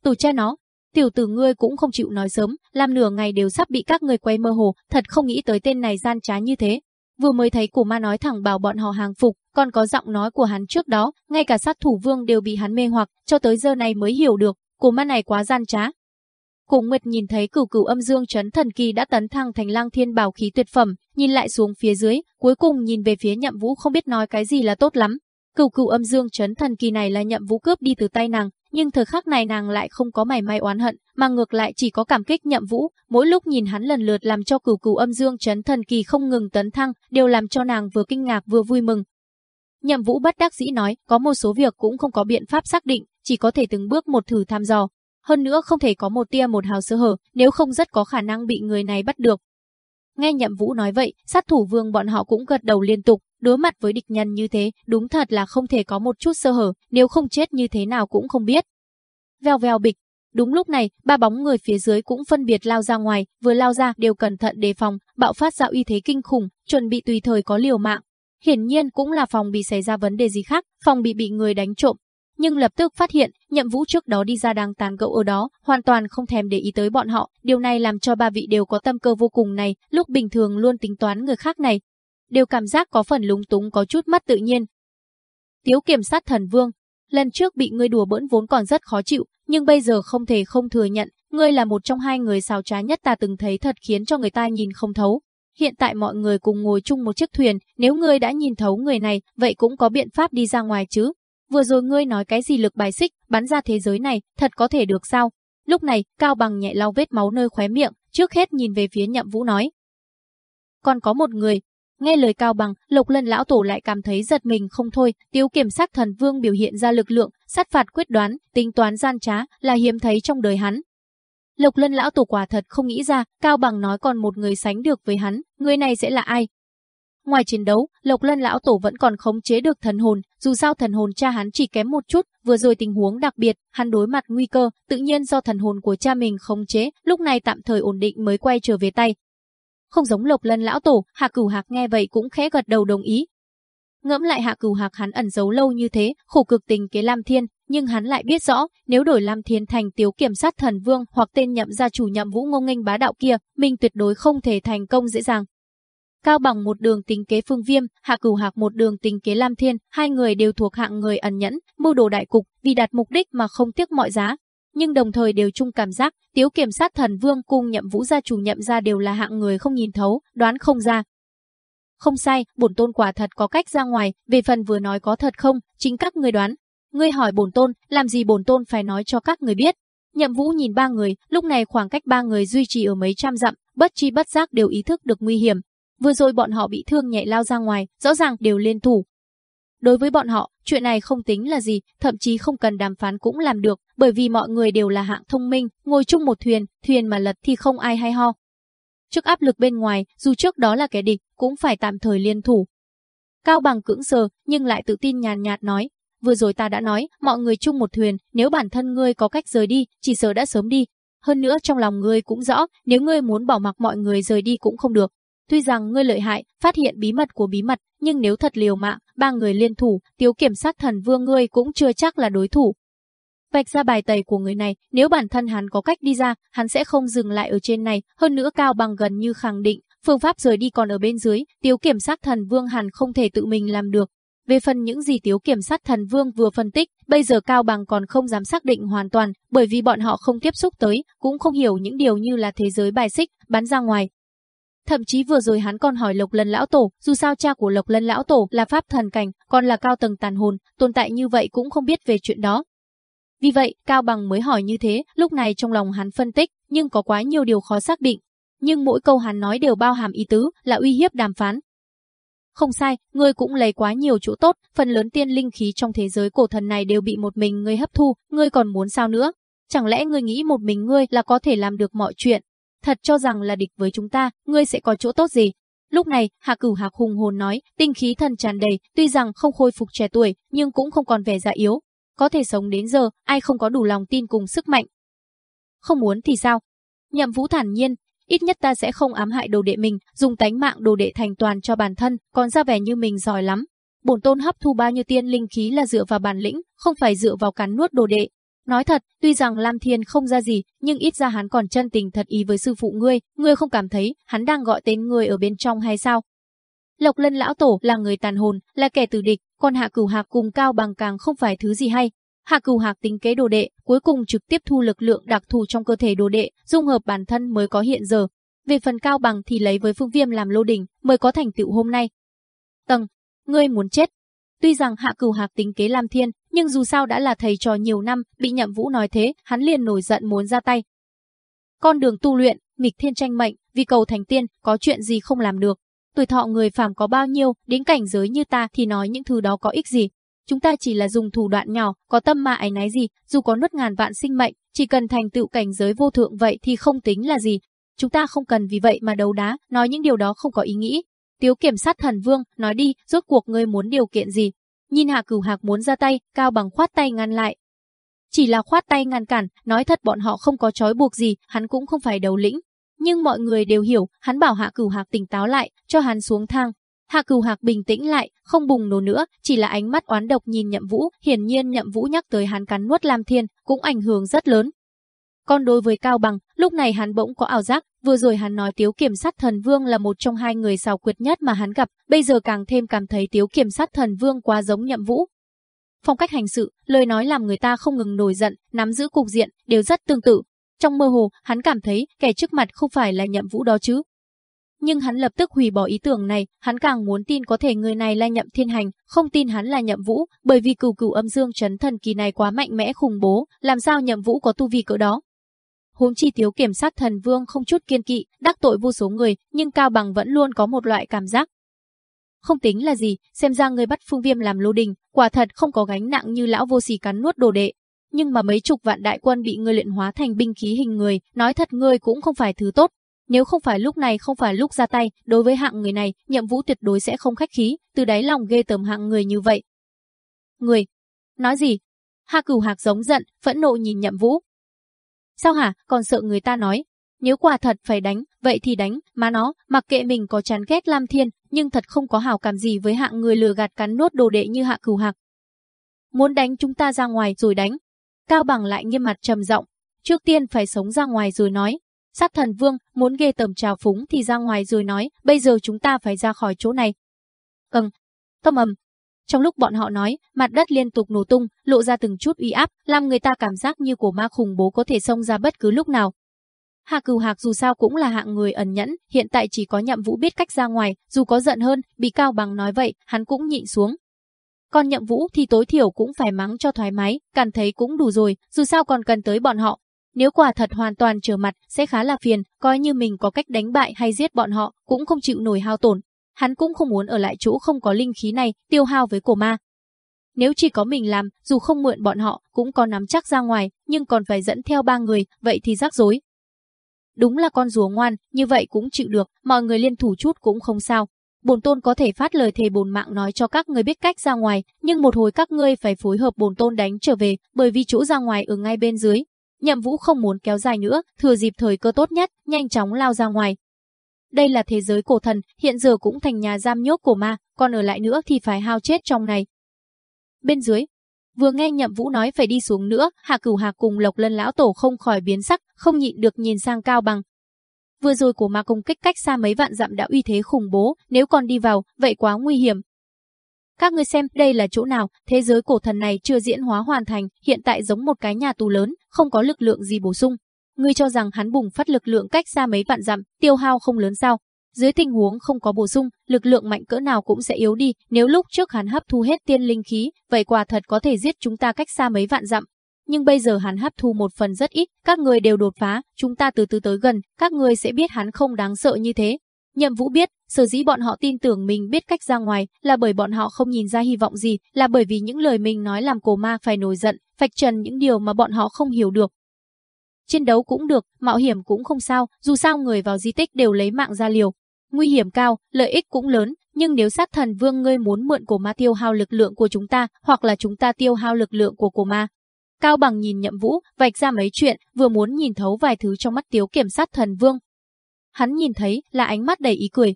Tù cha nó, Tiểu tử ngươi cũng không chịu nói sớm, làm nửa ngày đều sắp bị các người quay mơ hồ, thật không nghĩ tới tên này gian trá như thế. Vừa mới thấy cổ ma nói thẳng bảo bọn họ hàng phục, còn có giọng nói của hắn trước đó, ngay cả sát thủ vương đều bị hắn mê hoặc, cho tới giờ này mới hiểu được, cổ ma này quá gian trá. Cổ Nguyệt nhìn thấy cửu cửu âm dương chấn thần kỳ đã tấn thăng thành lang thiên bảo khí tuyệt phẩm, nhìn lại xuống phía dưới, cuối cùng nhìn về phía nhậm vũ không biết nói cái gì là tốt lắm. Cửu cửu âm dương chấn thần kỳ này là nhậm vũ cướp đi từ tay nàng, nhưng thời khắc này nàng lại không có mảy may oán hận, mà ngược lại chỉ có cảm kích nhậm vũ, mỗi lúc nhìn hắn lần lượt làm cho cửu cửu âm dương chấn thần kỳ không ngừng tấn thăng, đều làm cho nàng vừa kinh ngạc vừa vui mừng. Nhậm vũ bất đắc dĩ nói, có một số việc cũng không có biện pháp xác định, chỉ có thể từng bước một thử thăm dò. Hơn nữa không thể có một tia một hào sơ hở, nếu không rất có khả năng bị người này bắt được. Nghe nhậm vũ nói vậy, sát thủ vương bọn họ cũng gật đầu liên tục, Đối mặt với địch nhân như thế, đúng thật là không thể có một chút sơ hở, nếu không chết như thế nào cũng không biết. Vèo vèo bịch. Đúng lúc này, ba bóng người phía dưới cũng phân biệt lao ra ngoài, vừa lao ra đều cẩn thận đề phòng, bạo phát ra uy thế kinh khủng, chuẩn bị tùy thời có liều mạng. Hiển nhiên cũng là phòng bị xảy ra vấn đề gì khác, phòng bị bị người đánh trộm. Nhưng lập tức phát hiện, nhậm vũ trước đó đi ra đang tàn gẫu ở đó, hoàn toàn không thèm để ý tới bọn họ. Điều này làm cho ba vị đều có tâm cơ vô cùng này, lúc bình thường luôn tính toán người khác này, đều cảm giác có phần lúng túng có chút mất tự nhiên. Tiếu kiểm sát thần vương, lần trước bị ngươi đùa bỡn vốn còn rất khó chịu, nhưng bây giờ không thể không thừa nhận, ngươi là một trong hai người xào trá nhất ta từng thấy thật khiến cho người ta nhìn không thấu. Hiện tại mọi người cùng ngồi chung một chiếc thuyền, nếu ngươi đã nhìn thấu người này, vậy cũng có biện pháp đi ra ngoài chứ. Vừa rồi ngươi nói cái gì lực bài xích, bắn ra thế giới này, thật có thể được sao? Lúc này, Cao Bằng nhẹ lau vết máu nơi khóe miệng, trước hết nhìn về phía nhậm vũ nói. Còn có một người, Nghe lời cao bằng, Lục Lân lão tổ lại cảm thấy giật mình không thôi, Tiếu Kiểm sát thần vương biểu hiện ra lực lượng, sát phạt quyết đoán, tính toán gian trá là hiếm thấy trong đời hắn. Lục Lân lão tổ quả thật không nghĩ ra, Cao Bằng nói còn một người sánh được với hắn, người này sẽ là ai? Ngoài chiến đấu, Lộc Lân lão tổ vẫn còn khống chế được thần hồn, dù sao thần hồn cha hắn chỉ kém một chút, vừa rồi tình huống đặc biệt, hắn đối mặt nguy cơ, tự nhiên do thần hồn của cha mình khống chế, lúc này tạm thời ổn định mới quay trở về tay, không giống Lộc Lân lão tổ, Hạ Cửu Hạc nghe vậy cũng khẽ gật đầu đồng ý. Ngẫm lại Hạ Cửu Hạc hắn ẩn giấu lâu như thế, khổ cực tình kế Lam Thiên, nhưng hắn lại biết rõ, nếu đổi Lam Thiên thành Tiếu Kiểm sát thần vương hoặc tên nhậm gia chủ nhậm Vũ Ngông Nghênh bá đạo kia, mình tuyệt đối không thể thành công dễ dàng. Cao bằng một đường tính kế phương viêm, hạ cửu hạc một đường tính kế Lam Thiên, hai người đều thuộc hạng người ẩn nhẫn, mưu đồ đại cục, vì đạt mục đích mà không tiếc mọi giá, nhưng đồng thời đều chung cảm giác, Tiếu Kiểm sát thần vương cung nhậm vũ gia chủ nhậm ra đều là hạng người không nhìn thấu, đoán không ra. Không sai, bổn tôn quả thật có cách ra ngoài, về phần vừa nói có thật không, chính các người đoán. Ngươi hỏi bổn tôn, làm gì bổn tôn phải nói cho các người biết. Nhậm vũ nhìn ba người, lúc này khoảng cách ba người duy trì ở mấy trăm dặm, bất chi bất giác đều ý thức được nguy hiểm. Vừa rồi bọn họ bị thương nhẹ lao ra ngoài, rõ ràng đều liên thủ, Đối với bọn họ, chuyện này không tính là gì, thậm chí không cần đàm phán cũng làm được, bởi vì mọi người đều là hạng thông minh, ngồi chung một thuyền, thuyền mà lật thì không ai hay ho. Trước áp lực bên ngoài, dù trước đó là kẻ địch, cũng phải tạm thời liên thủ. Cao bằng cưỡng sờ, nhưng lại tự tin nhàn nhạt nói, vừa rồi ta đã nói, mọi người chung một thuyền, nếu bản thân ngươi có cách rời đi, chỉ sợ đã sớm đi. Hơn nữa trong lòng ngươi cũng rõ, nếu ngươi muốn bỏ mặc mọi người rời đi cũng không được. Tuy rằng ngươi lợi hại, phát hiện bí mật của bí mật, nhưng nếu thật liều mạng, ba người liên thủ, tiếu kiểm sát thần vương ngươi cũng chưa chắc là đối thủ. Vạch ra bài tẩy của người này, nếu bản thân hắn có cách đi ra, hắn sẽ không dừng lại ở trên này, hơn nữa cao bằng gần như khẳng định, phương pháp rời đi còn ở bên dưới, tiếu kiểm sát thần vương hẳn không thể tự mình làm được. Về phần những gì tiếu kiểm sát thần vương vừa phân tích, bây giờ Cao Bằng còn không dám xác định hoàn toàn, bởi vì bọn họ không tiếp xúc tới, cũng không hiểu những điều như là thế giới bài xích, bắn ra ngoài. Thậm chí vừa rồi hắn còn hỏi Lộc Lân lão tổ, dù sao cha của Lộc Lân lão tổ là pháp thần cảnh, còn là cao tầng tàn hồn, tồn tại như vậy cũng không biết về chuyện đó. Vì vậy, Cao Bằng mới hỏi như thế, lúc này trong lòng hắn phân tích, nhưng có quá nhiều điều khó xác định. Nhưng mỗi câu hắn nói đều bao hàm ý tứ, là uy hiếp đàm phán. Không sai, ngươi cũng lấy quá nhiều chỗ tốt, phần lớn tiên linh khí trong thế giới cổ thần này đều bị một mình ngươi hấp thu, ngươi còn muốn sao nữa? Chẳng lẽ ngươi nghĩ một mình ngươi là có thể làm được mọi chuyện? Thật cho rằng là địch với chúng ta, ngươi sẽ có chỗ tốt gì? Lúc này, Hạ Cửu Hạc hùng hồn nói, tinh khí thần tràn đầy, tuy rằng không khôi phục trẻ tuổi, nhưng cũng không còn vẻ già yếu, có thể sống đến giờ, ai không có đủ lòng tin cùng sức mạnh. Không muốn thì sao? Nhậm Vũ thản nhiên, ít nhất ta sẽ không ám hại đồ đệ mình, dùng tánh mạng đồ đệ thành toàn cho bản thân, còn ra vẻ như mình giỏi lắm. Bổn tôn hấp thu bao nhiêu tiên linh khí là dựa vào bản lĩnh, không phải dựa vào cắn nuốt đồ đệ. Nói thật, tuy rằng Lam Thiên không ra gì, nhưng ít ra hắn còn chân tình thật ý với sư phụ ngươi, ngươi không cảm thấy hắn đang gọi tên ngươi ở bên trong hay sao? Lộc Lân lão tổ là người tàn hồn, là kẻ tử địch, còn Hạ Cửu Hạc cùng Cao Bằng càng không phải thứ gì hay. Hạ Cửu Hạc tính kế đồ đệ, cuối cùng trực tiếp thu lực lượng đặc thù trong cơ thể đồ đệ, dung hợp bản thân mới có hiện giờ. Về phần Cao Bằng thì lấy với Phương Viêm làm lô đỉnh, mới có thành tựu hôm nay. Tầng, ngươi muốn chết. Tuy rằng Hạ Cửu Hạc tính kế Lam Thiên, nhưng dù sao đã là thầy trò nhiều năm, bị Nhậm Vũ nói thế, hắn liền nổi giận muốn ra tay. Con đường tu luyện, nghịch thiên tranh mệnh, vì cầu thành tiên, có chuyện gì không làm được. Tuổi thọ người phàm có bao nhiêu, đến cảnh giới như ta thì nói những thứ đó có ích gì. Chúng ta chỉ là dùng thủ đoạn nhỏ, có tâm mà ấy náy gì, dù có nuốt ngàn vạn sinh mệnh, chỉ cần thành tựu cảnh giới vô thượng vậy thì không tính là gì. Chúng ta không cần vì vậy mà đấu đá, nói những điều đó không có ý nghĩ. Tiếu kiểm sát thần vương, nói đi, rốt cuộc ngươi muốn điều kiện gì? Nhìn Hạ Cửu Hạc muốn ra tay, Cao Bằng khoát tay ngăn lại. Chỉ là khoát tay ngăn cản, nói thật bọn họ không có trói buộc gì, hắn cũng không phải đầu lĩnh, nhưng mọi người đều hiểu, hắn bảo Hạ Cửu Hạc tỉnh táo lại, cho hắn xuống thang. Hạ Cửu Hạc bình tĩnh lại, không bùng nổ nữa, chỉ là ánh mắt oán độc nhìn Nhậm Vũ, hiển nhiên Nhậm Vũ nhắc tới hắn cắn nuốt Lam Thiên, cũng ảnh hưởng rất lớn. Còn đối với Cao Bằng, lúc này hắn bỗng có ảo giác, vừa rồi hắn nói Tiếu Kiểm Sát Thần Vương là một trong hai người xào quyệt nhất mà hắn gặp, bây giờ càng thêm cảm thấy Tiếu Kiểm Sát Thần Vương quá giống Nhậm Vũ. Phong cách hành sự, lời nói làm người ta không ngừng nổi giận, nắm giữ cục diện, đều rất tương tự, trong mơ hồ, hắn cảm thấy kẻ trước mặt không phải là nhậm vũ đó chứ. Nhưng hắn lập tức hủy bỏ ý tưởng này, hắn càng muốn tin có thể người này là nhậm thiên hành, không tin hắn là nhậm vũ, bởi vì cửu cửu âm dương chấn thần kỳ này quá mạnh mẽ khủng bố, làm sao nhậm vũ có tu vi cỡ đó. Huống chi tiếu kiểm sát thần vương không chút kiên kỵ, đắc tội vô số người, nhưng Cao Bằng vẫn luôn có một loại cảm giác. Không tính là gì, xem ra người bắt phương viêm làm lô đình, quả thật không có gánh nặng như lão vô sỉ cắn nuốt đồ đệ, nhưng mà mấy chục vạn đại quân bị ngươi luyện hóa thành binh khí hình người, nói thật ngươi cũng không phải thứ tốt. Nếu không phải lúc này không phải lúc ra tay, đối với hạng người này, nhậm vũ tuyệt đối sẽ không khách khí, từ đáy lòng ghê tởm hạng người như vậy. Người, nói gì? Hạ cửu hạc giống giận, phẫn nộ nhìn nhậm vũ. Sao hả, còn sợ người ta nói, nếu quả thật phải đánh, vậy thì đánh, mà nó, mặc kệ mình có chán ghét Lam Thiên, nhưng thật không có hảo cảm gì với hạng người lừa gạt cắn nuốt đồ đệ như hạ cửu hạc. Muốn đánh chúng ta ra ngoài rồi đánh, Cao Bằng lại nghiêm mặt trầm giọng, trước tiên phải sống ra ngoài rồi nói. Sát thần vương, muốn ghê tầm trào phúng thì ra ngoài rồi nói, bây giờ chúng ta phải ra khỏi chỗ này. Ừm, tâm ầm. Trong lúc bọn họ nói, mặt đất liên tục nổ tung, lộ ra từng chút uy áp, làm người ta cảm giác như của ma khủng bố có thể xông ra bất cứ lúc nào. Hạ cừu hạc dù sao cũng là hạng người ẩn nhẫn, hiện tại chỉ có nhậm vũ biết cách ra ngoài, dù có giận hơn, bị Cao Bằng nói vậy, hắn cũng nhịn xuống, còn nhậm vũ thì tối thiểu cũng phải mắng cho thoải mái, cảm thấy cũng đủ rồi, dù sao còn cần tới bọn họ. Nếu quả thật hoàn toàn trở mặt, sẽ khá là phiền, coi như mình có cách đánh bại hay giết bọn họ, cũng không chịu nổi hao tổn. Hắn cũng không muốn ở lại chỗ không có linh khí này, tiêu hao với cổ ma. Nếu chỉ có mình làm, dù không mượn bọn họ, cũng có nắm chắc ra ngoài, nhưng còn phải dẫn theo ba người, vậy thì rắc rối. Đúng là con rùa ngoan, như vậy cũng chịu được, mọi người liên thủ chút cũng không sao. Bổn tôn có thể phát lời thề bổn mạng nói cho các người biết cách ra ngoài, nhưng một hồi các ngươi phải phối hợp bổn tôn đánh trở về, bởi vì chỗ ra ngoài ở ngay bên dưới. Nhậm Vũ không muốn kéo dài nữa, thừa dịp thời cơ tốt nhất, nhanh chóng lao ra ngoài. Đây là thế giới cổ thần, hiện giờ cũng thành nhà giam nhốt của ma, còn ở lại nữa thì phải hao chết trong này. Bên dưới, vừa nghe Nhậm Vũ nói phải đi xuống nữa, Hạ Cửu Hạc cùng Lộc Lân lão tổ không khỏi biến sắc, không nhịn được nhìn sang Cao Bằng. Vừa rồi của ma công kích cách xa mấy vạn dặm đã uy thế khủng bố, nếu còn đi vào, vậy quá nguy hiểm. Các người xem, đây là chỗ nào, thế giới cổ thần này chưa diễn hóa hoàn thành, hiện tại giống một cái nhà tù lớn, không có lực lượng gì bổ sung. Ngươi cho rằng hắn bùng phát lực lượng cách xa mấy vạn dặm, tiêu hao không lớn sao? Dưới tình huống không có bổ sung, lực lượng mạnh cỡ nào cũng sẽ yếu đi, nếu lúc trước hắn hấp thu hết tiên linh khí, vậy quả thật có thể giết chúng ta cách xa mấy vạn dặm. Nhưng bây giờ hắn hấp thu một phần rất ít, các người đều đột phá, chúng ta từ từ tới gần, các người sẽ biết hắn không đáng sợ như thế. Nhậm Vũ biết, sở dĩ bọn họ tin tưởng mình biết cách ra ngoài là bởi bọn họ không nhìn ra hy vọng gì, là bởi vì những lời mình nói làm cổ ma phải nổi giận, vạch trần những điều mà bọn họ không hiểu được. Chiến đấu cũng được, mạo hiểm cũng không sao, dù sao người vào di tích đều lấy mạng ra liều. Nguy hiểm cao, lợi ích cũng lớn, nhưng nếu sát thần vương ngươi muốn mượn cổ ma tiêu hao lực lượng của chúng ta, hoặc là chúng ta tiêu hao lực lượng của cổ ma. Cao bằng nhìn nhậm vũ, vạch ra mấy chuyện, vừa muốn nhìn thấu vài thứ trong mắt tiếu kiểm sát thần vương. Hắn nhìn thấy là ánh mắt đầy ý cười.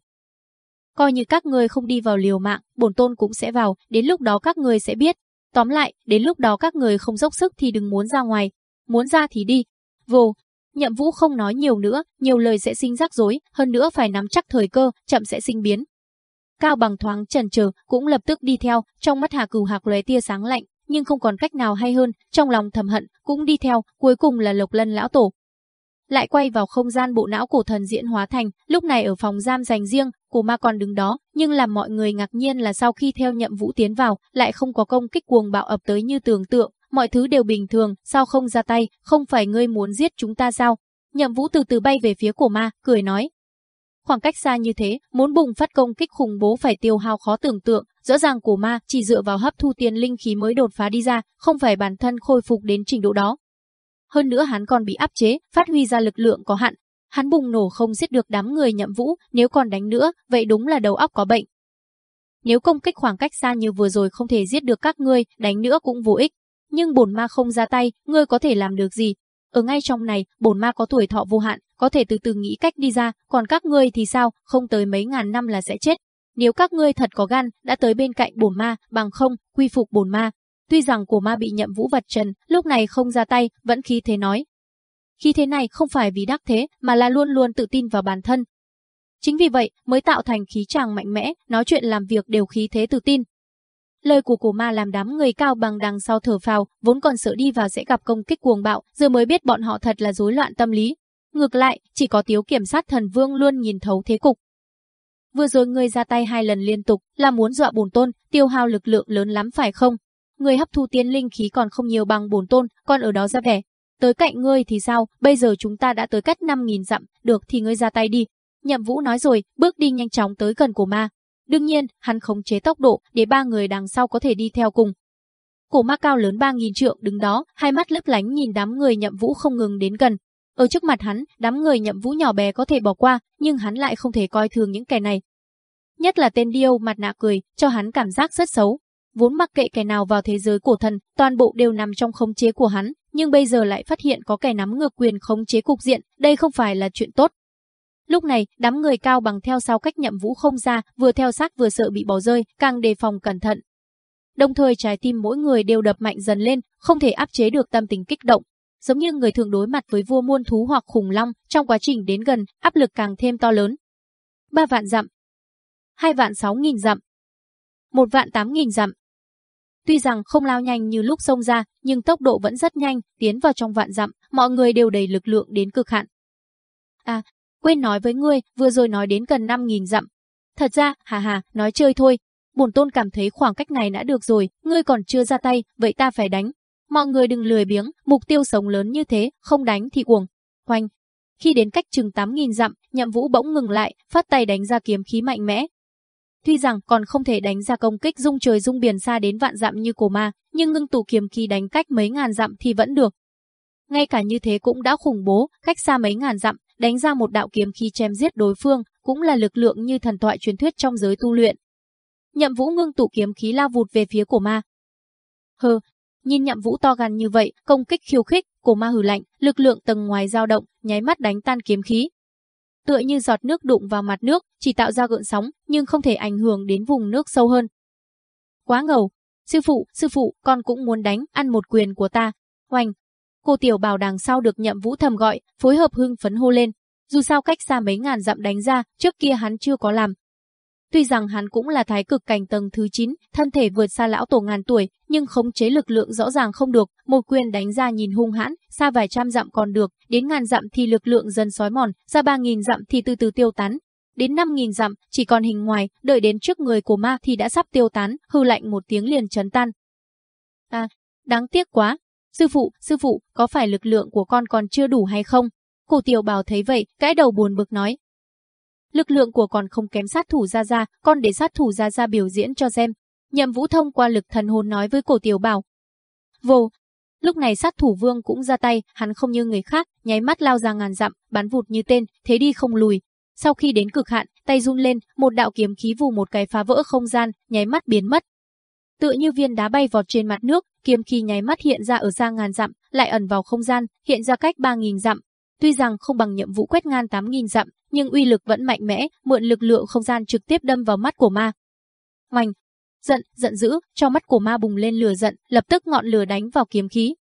Coi như các ngươi không đi vào liều mạng, bổn tôn cũng sẽ vào, đến lúc đó các ngươi sẽ biết. Tóm lại, đến lúc đó các người không dốc sức thì đừng muốn ra ngoài. Muốn ra thì đi, Vô, nhậm vũ không nói nhiều nữa, nhiều lời sẽ sinh rắc rối, hơn nữa phải nắm chắc thời cơ, chậm sẽ sinh biến. Cao bằng thoáng chần chờ, cũng lập tức đi theo, trong mắt Hà Cừu Hạc lóe tia sáng lạnh, nhưng không còn cách nào hay hơn, trong lòng thầm hận, cũng đi theo, cuối cùng là Lộc Lân lão tổ. Lại quay vào không gian bộ não cổ thần diễn hóa thành, lúc này ở phòng giam dành riêng, cổ ma còn đứng đó, nhưng làm mọi người ngạc nhiên là sau khi theo nhậm vũ tiến vào, lại không có công kích cuồng bạo ập tới như tưởng tượng, mọi thứ đều bình thường, sao không ra tay, không phải ngươi muốn giết chúng ta sao? Nhậm Vũ từ từ bay về phía cổ ma, cười nói. Khoảng cách xa như thế, muốn bùng phát công kích khủng bố phải tiêu hao khó tưởng tượng, rõ ràng cổ ma chỉ dựa vào hấp thu tiền linh khí mới đột phá đi ra, không phải bản thân khôi phục đến trình độ đó. Hơn nữa hắn còn bị áp chế, phát huy ra lực lượng có hạn. Hắn bùng nổ không giết được đám người nhậm vũ, nếu còn đánh nữa, vậy đúng là đầu óc có bệnh. Nếu công kích khoảng cách xa như vừa rồi không thể giết được các ngươi, đánh nữa cũng vô ích nhưng bổn ma không ra tay, ngươi có thể làm được gì? Ở ngay trong này, bổn ma có tuổi thọ vô hạn, có thể từ từ nghĩ cách đi ra, còn các ngươi thì sao, không tới mấy ngàn năm là sẽ chết. Nếu các ngươi thật có gan, đã tới bên cạnh bổn ma, bằng không, quy phục bổn ma. Tuy rằng của ma bị nhậm vũ vật trần, lúc này không ra tay, vẫn khí thế nói. Khí thế này không phải vì đắc thế, mà là luôn luôn tự tin vào bản thân. Chính vì vậy, mới tạo thành khí chàng mạnh mẽ, nói chuyện làm việc đều khí thế tự tin, Lời của cổ ma làm đám người cao bằng đằng sau thở phào, vốn còn sợ đi vào sẽ gặp công kích cuồng bạo, giờ mới biết bọn họ thật là rối loạn tâm lý. Ngược lại, chỉ có tiếu kiểm sát thần vương luôn nhìn thấu thế cục. Vừa rồi ngươi ra tay hai lần liên tục, là muốn dọa bổn tôn, tiêu hao lực lượng lớn lắm phải không? Ngươi hấp thu tiên linh khí còn không nhiều bằng bổn tôn, còn ở đó ra vẻ. Tới cạnh ngươi thì sao, bây giờ chúng ta đã tới cách 5.000 dặm, được thì ngươi ra tay đi. Nhậm Vũ nói rồi, bước đi nhanh chóng tới gần cổ ma, Đương nhiên, hắn khống chế tốc độ để ba người đằng sau có thể đi theo cùng. Cổ ma cao lớn ba nghìn trượng đứng đó, hai mắt lấp lánh nhìn đám người nhậm vũ không ngừng đến gần. Ở trước mặt hắn, đám người nhậm vũ nhỏ bé có thể bỏ qua, nhưng hắn lại không thể coi thường những kẻ này. Nhất là tên điêu mặt nạ cười, cho hắn cảm giác rất xấu. Vốn mặc kệ kẻ nào vào thế giới cổ thần, toàn bộ đều nằm trong khống chế của hắn, nhưng bây giờ lại phát hiện có kẻ nắm ngược quyền khống chế cục diện, đây không phải là chuyện tốt. Lúc này, đám người cao bằng theo sau cách nhậm vũ không ra, vừa theo sát vừa sợ bị bỏ rơi, càng đề phòng cẩn thận. Đồng thời trái tim mỗi người đều đập mạnh dần lên, không thể áp chế được tâm tình kích động. Giống như người thường đối mặt với vua muôn thú hoặc khủng long, trong quá trình đến gần, áp lực càng thêm to lớn. Ba vạn dặm. Hai vạn sáu nghìn dặm. Một vạn tám nghìn dặm. Tuy rằng không lao nhanh như lúc xông ra, nhưng tốc độ vẫn rất nhanh, tiến vào trong vạn dặm, mọi người đều đầy lực lượng đến cực hạn. À, Quên nói với ngươi, vừa rồi nói đến gần 5.000 dặm. Thật ra, hà hà, nói chơi thôi. Bổn tôn cảm thấy khoảng cách này đã được rồi, ngươi còn chưa ra tay, vậy ta phải đánh. Mọi người đừng lười biếng, mục tiêu sống lớn như thế, không đánh thì cuồng. Hoành. Khi đến cách chừng 8.000 dặm, nhậm vũ bỗng ngừng lại, phát tay đánh ra kiếm khí mạnh mẽ. Tuy rằng còn không thể đánh ra công kích dung trời dung biển xa đến vạn dặm như cổ ma, nhưng ngưng tụ kiếm khí đánh cách mấy ngàn dặm thì vẫn được. Ngay cả như thế cũng đã khủng bố, cách xa mấy ngàn dặm, đánh ra một đạo kiếm khí chém giết đối phương, cũng là lực lượng như thần thoại truyền thuyết trong giới tu luyện. Nhậm Vũ ngưng tụ kiếm khí lao vụt về phía cổ ma. Hừ, nhìn Nhậm Vũ to gan như vậy, công kích khiêu khích, cổ ma hừ lạnh, lực lượng tầng ngoài dao động, nháy mắt đánh tan kiếm khí. Tựa như giọt nước đụng vào mặt nước, chỉ tạo ra gợn sóng, nhưng không thể ảnh hưởng đến vùng nước sâu hơn. Quá ngầu, sư phụ, sư phụ, con cũng muốn đánh, ăn một quyền của ta. Hoành, cô tiểu bảo đằng sau được nhậm vũ thầm gọi, phối hợp hưng phấn hô lên. Dù sao cách xa mấy ngàn dặm đánh ra, trước kia hắn chưa có làm. Tuy rằng hắn cũng là thái cực cảnh tầng thứ 9, thân thể vượt xa lão tổ ngàn tuổi, nhưng khống chế lực lượng rõ ràng không được, một quyền đánh ra nhìn hung hãn, xa vài trăm dặm còn được, đến ngàn dặm thì lực lượng dần sói mòn, ra ba nghìn dặm thì từ từ tiêu tán. Đến năm nghìn dặm, chỉ còn hình ngoài, đợi đến trước người của ma thì đã sắp tiêu tán, hư lạnh một tiếng liền chấn tan. À, đáng tiếc quá, Sư phụ, sư phụ, có phải lực lượng của con còn chưa đủ hay không? Cổ tiểu bảo thấy vậy, cái đầu buồn bực nói. Lực lượng của còn không kém sát thủ gia gia, con để sát thủ gia gia biểu diễn cho xem. Nhậm vũ thông qua lực thần hồn nói với cổ tiểu bảo. Vô, Lúc này sát thủ vương cũng ra tay, hắn không như người khác, nháy mắt lao ra ngàn dặm, bắn vụt như tên, thế đi không lùi. Sau khi đến cực hạn, tay run lên, một đạo kiếm khí vù một cái phá vỡ không gian, nháy mắt biến mất. Tựa như viên đá bay vọt trên mặt nước, kiếm khí nháy mắt hiện ra ở xa ngàn dặm, lại ẩn vào không gian, hiện ra cách 3000 dặm. Tuy rằng không bằng nhiệm vụ quét ngang 8000 dặm, nhưng uy lực vẫn mạnh mẽ, mượn lực lượng không gian trực tiếp đâm vào mắt của ma. Oanh, giận, giận dữ, cho mắt của ma bùng lên lửa giận, lập tức ngọn lửa đánh vào kiếm khí.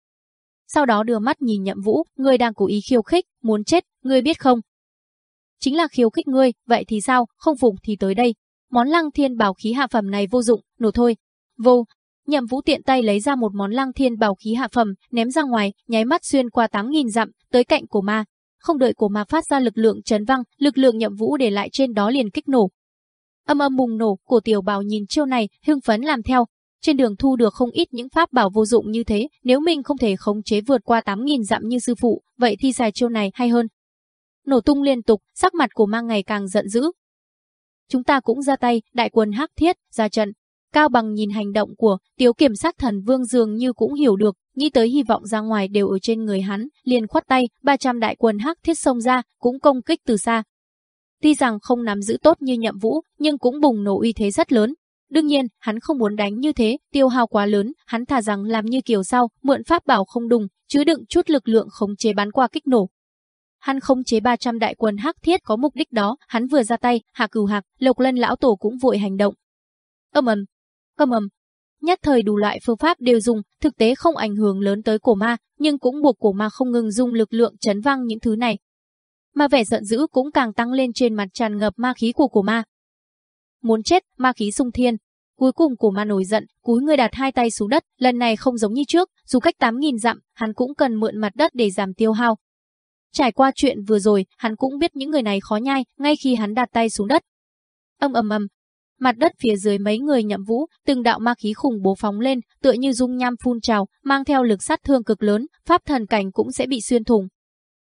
Sau đó đưa mắt nhìn Nhậm Vũ, ngươi đang cố ý khiêu khích, muốn chết, ngươi biết không? Chính là khiêu khích ngươi, vậy thì sao, không phục thì tới đây. Món Lăng Thiên bảo khí hạ phẩm này vô dụng, nổ thôi. Vô, Nhậm Vũ tiện tay lấy ra một món Lăng Thiên bảo khí hạ phẩm, ném ra ngoài, nháy mắt xuyên qua 8000 dặm, tới cạnh của ma. Không đợi cổ mà phát ra lực lượng chấn văng, lực lượng Nhậm Vũ để lại trên đó liền kích nổ. Âm âm bùng nổ, cổ tiểu bào nhìn chiêu này, hưng phấn làm theo. Trên đường thu được không ít những pháp bảo vô dụng như thế, nếu mình không thể khống chế vượt qua 8000 dặm như sư phụ, vậy thì xài chiêu này hay hơn. Nổ tung liên tục, sắc mặt của mang ngày càng giận dữ. Chúng ta cũng ra tay, đại quân hắc thiết, ra trận. Cao bằng nhìn hành động của tiếu kiểm sát thần vương dường như cũng hiểu được, nghĩ tới hy vọng ra ngoài đều ở trên người hắn, liền khoát tay, 300 đại quân hắc thiết xông ra, cũng công kích từ xa. Tuy rằng không nắm giữ tốt như nhậm vũ, nhưng cũng bùng nổ uy thế rất lớn. Đương nhiên, hắn không muốn đánh như thế, tiêu hao quá lớn, hắn thà rằng làm như kiểu sau, mượn pháp bảo không đùng, chứa đựng chút lực lượng khống chế bắn qua kích nổ. Hắn khống chế 300 đại quân hắc thiết có mục đích đó, hắn vừa ra tay, hạ cửu hạc, lộc lân lão tổ cũng vội hành động. Âm ầm, âm ầm. Nhất thời đủ loại phương pháp đều dùng, thực tế không ảnh hưởng lớn tới cổ ma, nhưng cũng buộc cổ ma không ngừng dùng lực lượng chấn văng những thứ này. Mà vẻ giận dữ cũng càng tăng lên trên mặt tràn ngập ma khí của cổ ma. Muốn chết, ma khí sung thiên. Cuối cùng cổ ma nổi giận, cúi người đặt hai tay xuống đất, lần này không giống như trước, dù cách 8.000 dặm, hắn cũng cần mượn mặt đất để giảm tiêu hao. Trải qua chuyện vừa rồi, hắn cũng biết những người này khó nhai, ngay khi hắn đặt tay xuống đất. Âm ầm ầm, Mặt đất phía dưới mấy người nhậm vũ, từng đạo ma khí khủng bố phóng lên, tựa như dung nham phun trào, mang theo lực sát thương cực lớn, pháp thần cảnh cũng sẽ bị xuyên thủng.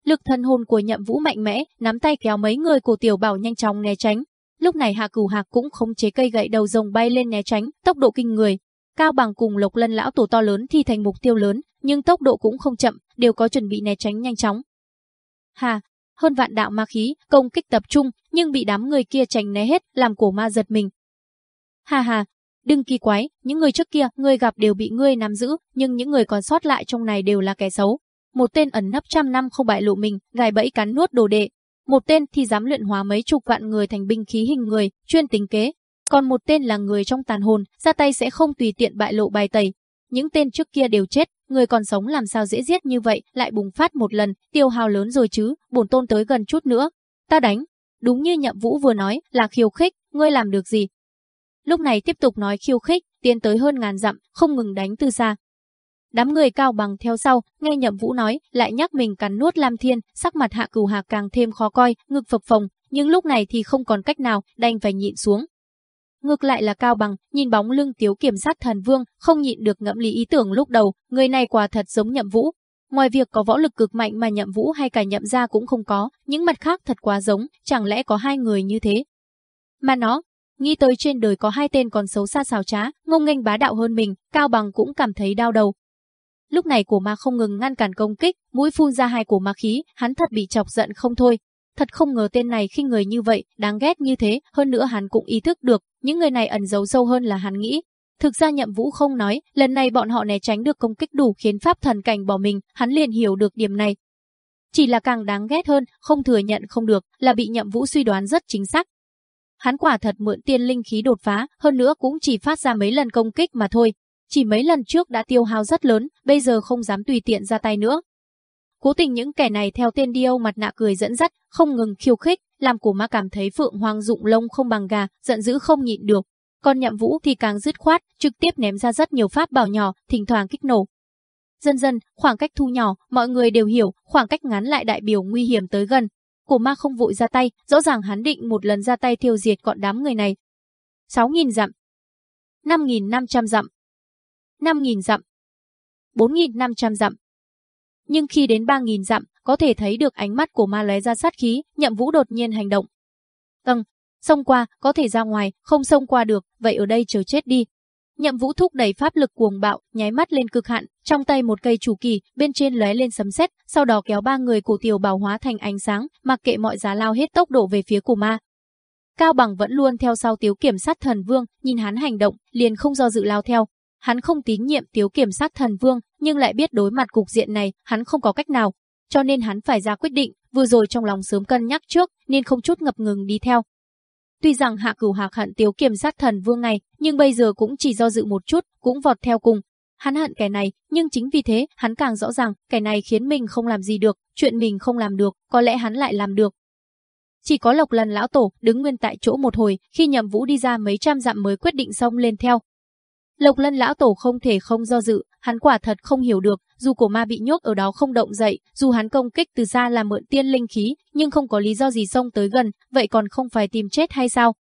Lực thần hồn của nhậm vũ mạnh mẽ, nắm tay kéo mấy người của tiểu bảo nhanh chóng né tránh. Lúc này hạ cửu hạc cũng không chế cây gậy đầu rồng bay lên né tránh, tốc độ kinh người. Cao bằng cùng lộc lân lão tổ to lớn thì thành mục tiêu lớn, nhưng tốc độ cũng không chậm, đều có chuẩn bị né tránh nhanh chóng. Hà, hơn vạn đạo ma khí, công kích tập trung, nhưng bị đám người kia tránh né hết, làm cổ ma giật mình. Ha ha, đừng kỳ quái, những người trước kia ngươi gặp đều bị ngươi nắm giữ, nhưng những người còn sót lại trong này đều là kẻ xấu. Một tên ẩn nấp trăm năm không bại lộ mình, gài bẫy cắn nuốt đồ đệ. Một tên thì dám luyện hóa mấy chục vạn người thành binh khí hình người, chuyên tính kế. Còn một tên là người trong tàn hồn, ra tay sẽ không tùy tiện bại lộ bài tẩy. Những tên trước kia đều chết, người còn sống làm sao dễ giết như vậy, lại bùng phát một lần, tiêu hao lớn rồi chứ, bổn tôn tới gần chút nữa. Ta đánh. Đúng như nhậm vũ vừa nói, là khiêu khích, ngươi làm được gì? Lúc này tiếp tục nói khiêu khích, tiến tới hơn ngàn dặm, không ngừng đánh từ xa. Đám người cao bằng theo sau, nghe nhậm vũ nói, lại nhắc mình cắn nuốt Lam Thiên, sắc mặt hạ cửu hà càng thêm khó coi, ngực phập phồng, nhưng lúc này thì không còn cách nào, đành phải nhịn xuống. Ngược lại là Cao Bằng, nhìn bóng lưng tiếu kiểm sát thần vương, không nhịn được ngẫm lý ý tưởng lúc đầu, người này quả thật giống nhậm vũ. Ngoài việc có võ lực cực mạnh mà nhậm vũ hay cả nhậm gia cũng không có, những mặt khác thật quá giống, chẳng lẽ có hai người như thế. Mà nó, nghĩ tới trên đời có hai tên còn xấu xa xào trá, ngông nghênh bá đạo hơn mình, Cao Bằng cũng cảm thấy đau đầu. Lúc này cổ ma không ngừng ngăn cản công kích, mũi phun ra hai cổ ma khí, hắn thật bị chọc giận không thôi. Thật không ngờ tên này khi người như vậy, đáng ghét như thế, hơn nữa hắn cũng ý thức được, những người này ẩn giấu sâu hơn là hắn nghĩ. Thực ra nhậm vũ không nói, lần này bọn họ né tránh được công kích đủ khiến pháp thần cảnh bỏ mình, hắn liền hiểu được điểm này. Chỉ là càng đáng ghét hơn, không thừa nhận không được, là bị nhậm vũ suy đoán rất chính xác. Hắn quả thật mượn tiên linh khí đột phá, hơn nữa cũng chỉ phát ra mấy lần công kích mà thôi. Chỉ mấy lần trước đã tiêu hao rất lớn, bây giờ không dám tùy tiện ra tay nữa. Cố tình những kẻ này theo tên điêu mặt nạ cười dẫn dắt, không ngừng khiêu khích, làm cổ ma cảm thấy phượng hoàng dụng lông không bằng gà, giận dữ không nhịn được. Còn nhậm vũ thì càng dứt khoát, trực tiếp ném ra rất nhiều pháp bảo nhỏ, thỉnh thoảng kích nổ. Dần dần, khoảng cách thu nhỏ, mọi người đều hiểu, khoảng cách ngắn lại đại biểu nguy hiểm tới gần. Cổ ma không vội ra tay, rõ ràng hắn định một lần ra tay thiêu diệt gọn đám người này. 6.000 dặm 5.500 dặm 5.000 dặm 4.500 dặm nhưng khi đến 3.000 dặm, có thể thấy được ánh mắt của ma lóe ra sát khí, nhậm vũ đột nhiên hành động. Tầng, xông qua, có thể ra ngoài, không xông qua được, vậy ở đây chờ chết đi. Nhậm vũ thúc đẩy pháp lực cuồng bạo, nháy mắt lên cực hạn, trong tay một cây chủ kỳ, bên trên lóe lên sấm sét, sau đó kéo ba người cổ tiểu bảo hóa thành ánh sáng, mặc kệ mọi giá lao hết tốc độ về phía của ma. Cao Bằng vẫn luôn theo sau Tiếu Kiểm sát thần vương, nhìn hắn hành động, liền không do dự lao theo, Hắn không tín nhiệm Tiếu Kiểm sát thần vương, nhưng lại biết đối mặt cục diện này, hắn không có cách nào, cho nên hắn phải ra quyết định, vừa rồi trong lòng sớm cân nhắc trước, nên không chút ngập ngừng đi theo. Tuy rằng Hạ Cửu Hạc hận Tiếu Kiểm sát thần vương này, nhưng bây giờ cũng chỉ do dự một chút, cũng vọt theo cùng. Hắn hận kẻ này, nhưng chính vì thế, hắn càng rõ ràng, kẻ này khiến mình không làm gì được, chuyện mình không làm được, có lẽ hắn lại làm được. Chỉ có Lộc Lần lão tổ đứng nguyên tại chỗ một hồi, khi Nhậm Vũ đi ra mấy trăm dặm mới quyết định xong lên theo, Lộc Lân lão tổ không thể không do dự, hắn quả thật không hiểu được, dù cổ ma bị nhốt ở đó không động dậy, dù hắn công kích từ xa là mượn tiên linh khí, nhưng không có lý do gì xông tới gần, vậy còn không phải tìm chết hay sao?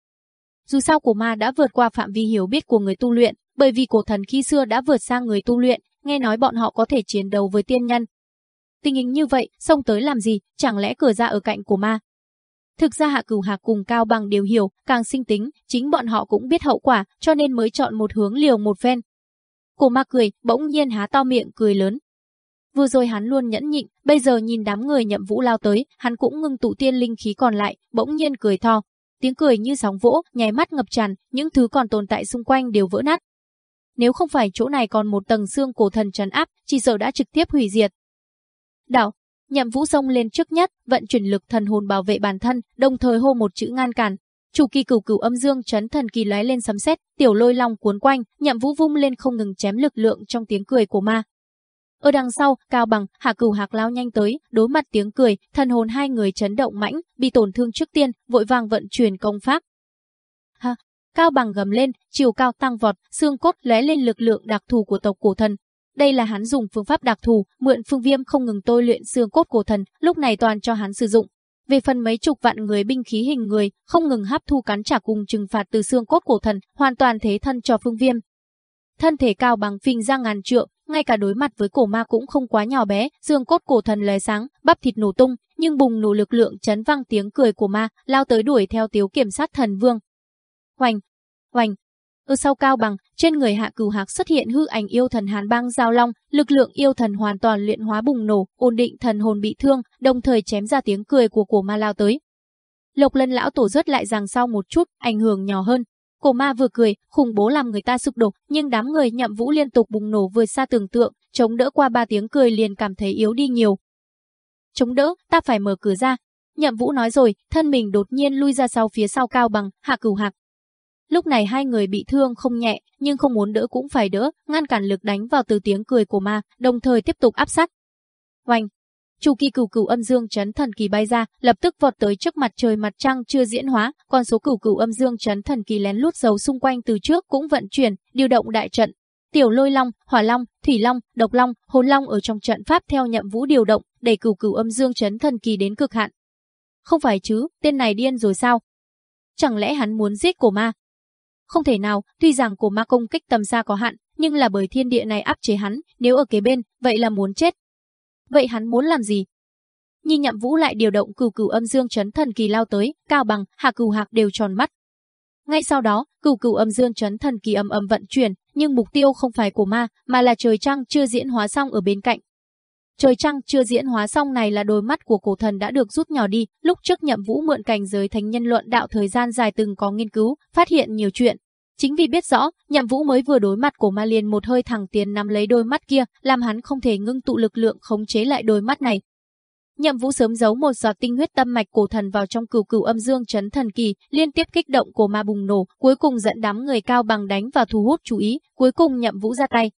Dù sao cổ ma đã vượt qua phạm vi hiểu biết của người tu luyện, bởi vì cổ thần khi xưa đã vượt sang người tu luyện, nghe nói bọn họ có thể chiến đấu với tiên nhân. Tình hình như vậy, xông tới làm gì, chẳng lẽ cửa ra ở cạnh của ma, Thực ra Hạ Cửu Hạc cùng Cao Bằng đều hiểu, càng sinh tính, chính bọn họ cũng biết hậu quả, cho nên mới chọn một hướng liều một phen. Cổ ma cười, bỗng nhiên há to miệng cười lớn. Vừa rồi hắn luôn nhẫn nhịn, bây giờ nhìn đám người nhậm vũ lao tới, hắn cũng ngưng tụ tiên linh khí còn lại, bỗng nhiên cười to. Tiếng cười như sóng vỗ, nháy mắt ngập tràn, những thứ còn tồn tại xung quanh đều vỡ nát. Nếu không phải chỗ này còn một tầng xương cổ thần trấn áp, chỉ sợ đã trực tiếp hủy diệt. Đảo, Nhậm Vũ xông lên trước nhất, vận chuyển lực thần hồn bảo vệ bản thân, đồng thời hô một chữ ngăn cản. Chủ kỳ cửu cửu âm dương chấn thần kỳ lóe lên sấm sét, tiểu lôi long cuốn quanh, Nhậm Vũ vung lên không ngừng chém lực lượng trong tiếng cười của ma. Ở đằng sau, Cao Bằng, Hạ Cửu Hạc lao nhanh tới, đối mặt tiếng cười, thần hồn hai người chấn động mãnh, bị tổn thương trước tiên, vội vàng vận chuyển công pháp. Ha, Cao Bằng gầm lên, chiều cao tăng vọt, xương cốt lóe lên lực lượng đặc thù của tộc cổ thần, đây là hắn dùng phương pháp đặc thù, mượn phương viêm không ngừng tôi luyện xương cốt cổ thần, lúc này toàn cho hắn sử dụng. Về phần mấy chục vạn người binh khí hình người, không ngừng hấp thu cắn trả cùng trừng phạt từ xương cốt cổ thần, hoàn toàn thế thân cho phương viêm. Thân thể cao bằng phình ra ngàn trượng, ngay cả đối mặt với cổ ma cũng không quá nhỏ bé, xương cốt cổ thần lóe sáng, bắp thịt nổ tung, nhưng bùng nổ lực lượng chấn vang tiếng cười của ma, lao tới đuổi theo tiếu kiểm sát thần vương. Hoành, hoành, ở sau cao bằng, trên người hạ cửu hạc xuất hiện hư ảnh yêu thần hàn băng giao long, lực lượng yêu thần hoàn toàn luyện hóa bùng nổ, ổn định thần hồn bị thương, đồng thời chém ra tiếng cười của cổ ma lao tới. Lộc lân lão tổ rớt lại rằng sau một chút, ảnh hưởng nhỏ hơn. Cổ ma vừa cười, khủng bố làm người ta sụp đổ, nhưng đám người nhậm vũ liên tục bùng nổ vượt xa tưởng tượng, chống đỡ qua ba tiếng cười liền cảm thấy yếu đi nhiều. Chống đỡ, ta phải mở cửa ra. Nhậm vũ nói rồi, thân mình đột nhiên lui ra sau phía sau cao bằng, hạ cửu hạc, Lúc này hai người bị thương không nhẹ, nhưng không muốn đỡ cũng phải đỡ, ngăn cản lực đánh vào từ tiếng cười của ma, đồng thời tiếp tục áp sát. Oanh! Chu kỳ cửu cửu âm dương chấn thần kỳ bay ra, lập tức vọt tới trước mặt trời mặt trăng chưa diễn hóa, còn số cửu cửu âm dương chấn thần kỳ lén lút giấu xung quanh từ trước cũng vận chuyển, điều động đại trận. Tiểu lôi long, hỏa long, thủy long, độc long, hồn long ở trong trận pháp theo nhậm vũ điều động, đẩy cửu cửu âm dương chấn thần kỳ đến cực hạn. Không phải chứ, tên này điên rồi sao? Chẳng lẽ hắn muốn giết cổ ma? Không thể nào, tuy rằng cổ ma công kích tầm xa có hạn, nhưng là bởi thiên địa này áp chế hắn, nếu ở kế bên, vậy là muốn chết. Vậy hắn muốn làm gì? Nhi nhậm vũ lại điều động cửu cửu âm dương chấn thần kỳ lao tới, cao bằng, hạ cửu hạc đều tròn mắt. Ngay sau đó, cửu cửu âm dương chấn thần kỳ âm âm vận chuyển, nhưng mục tiêu không phải của ma, mà là trời trăng chưa diễn hóa xong ở bên cạnh. Trời trăng chưa diễn hóa xong này là đôi mắt của cổ thần đã được rút nhỏ đi, lúc trước nhậm vũ mượn cảnh giới thánh nhân luận đạo thời gian dài từng có nghiên cứu, phát hiện nhiều chuyện. Chính vì biết rõ, nhậm vũ mới vừa đối mặt của ma liền một hơi thẳng tiến nắm lấy đôi mắt kia, làm hắn không thể ngưng tụ lực lượng khống chế lại đôi mắt này. Nhậm Vũ sớm giấu một giọt tinh huyết tâm mạch cổ thần vào trong cửu cửu âm dương chấn thần kỳ, liên tiếp kích động cổ ma bùng nổ, cuối cùng dẫn đám người cao bằng đánh và thu hút chú ý, cuối cùng Nhậm Vũ ra tay.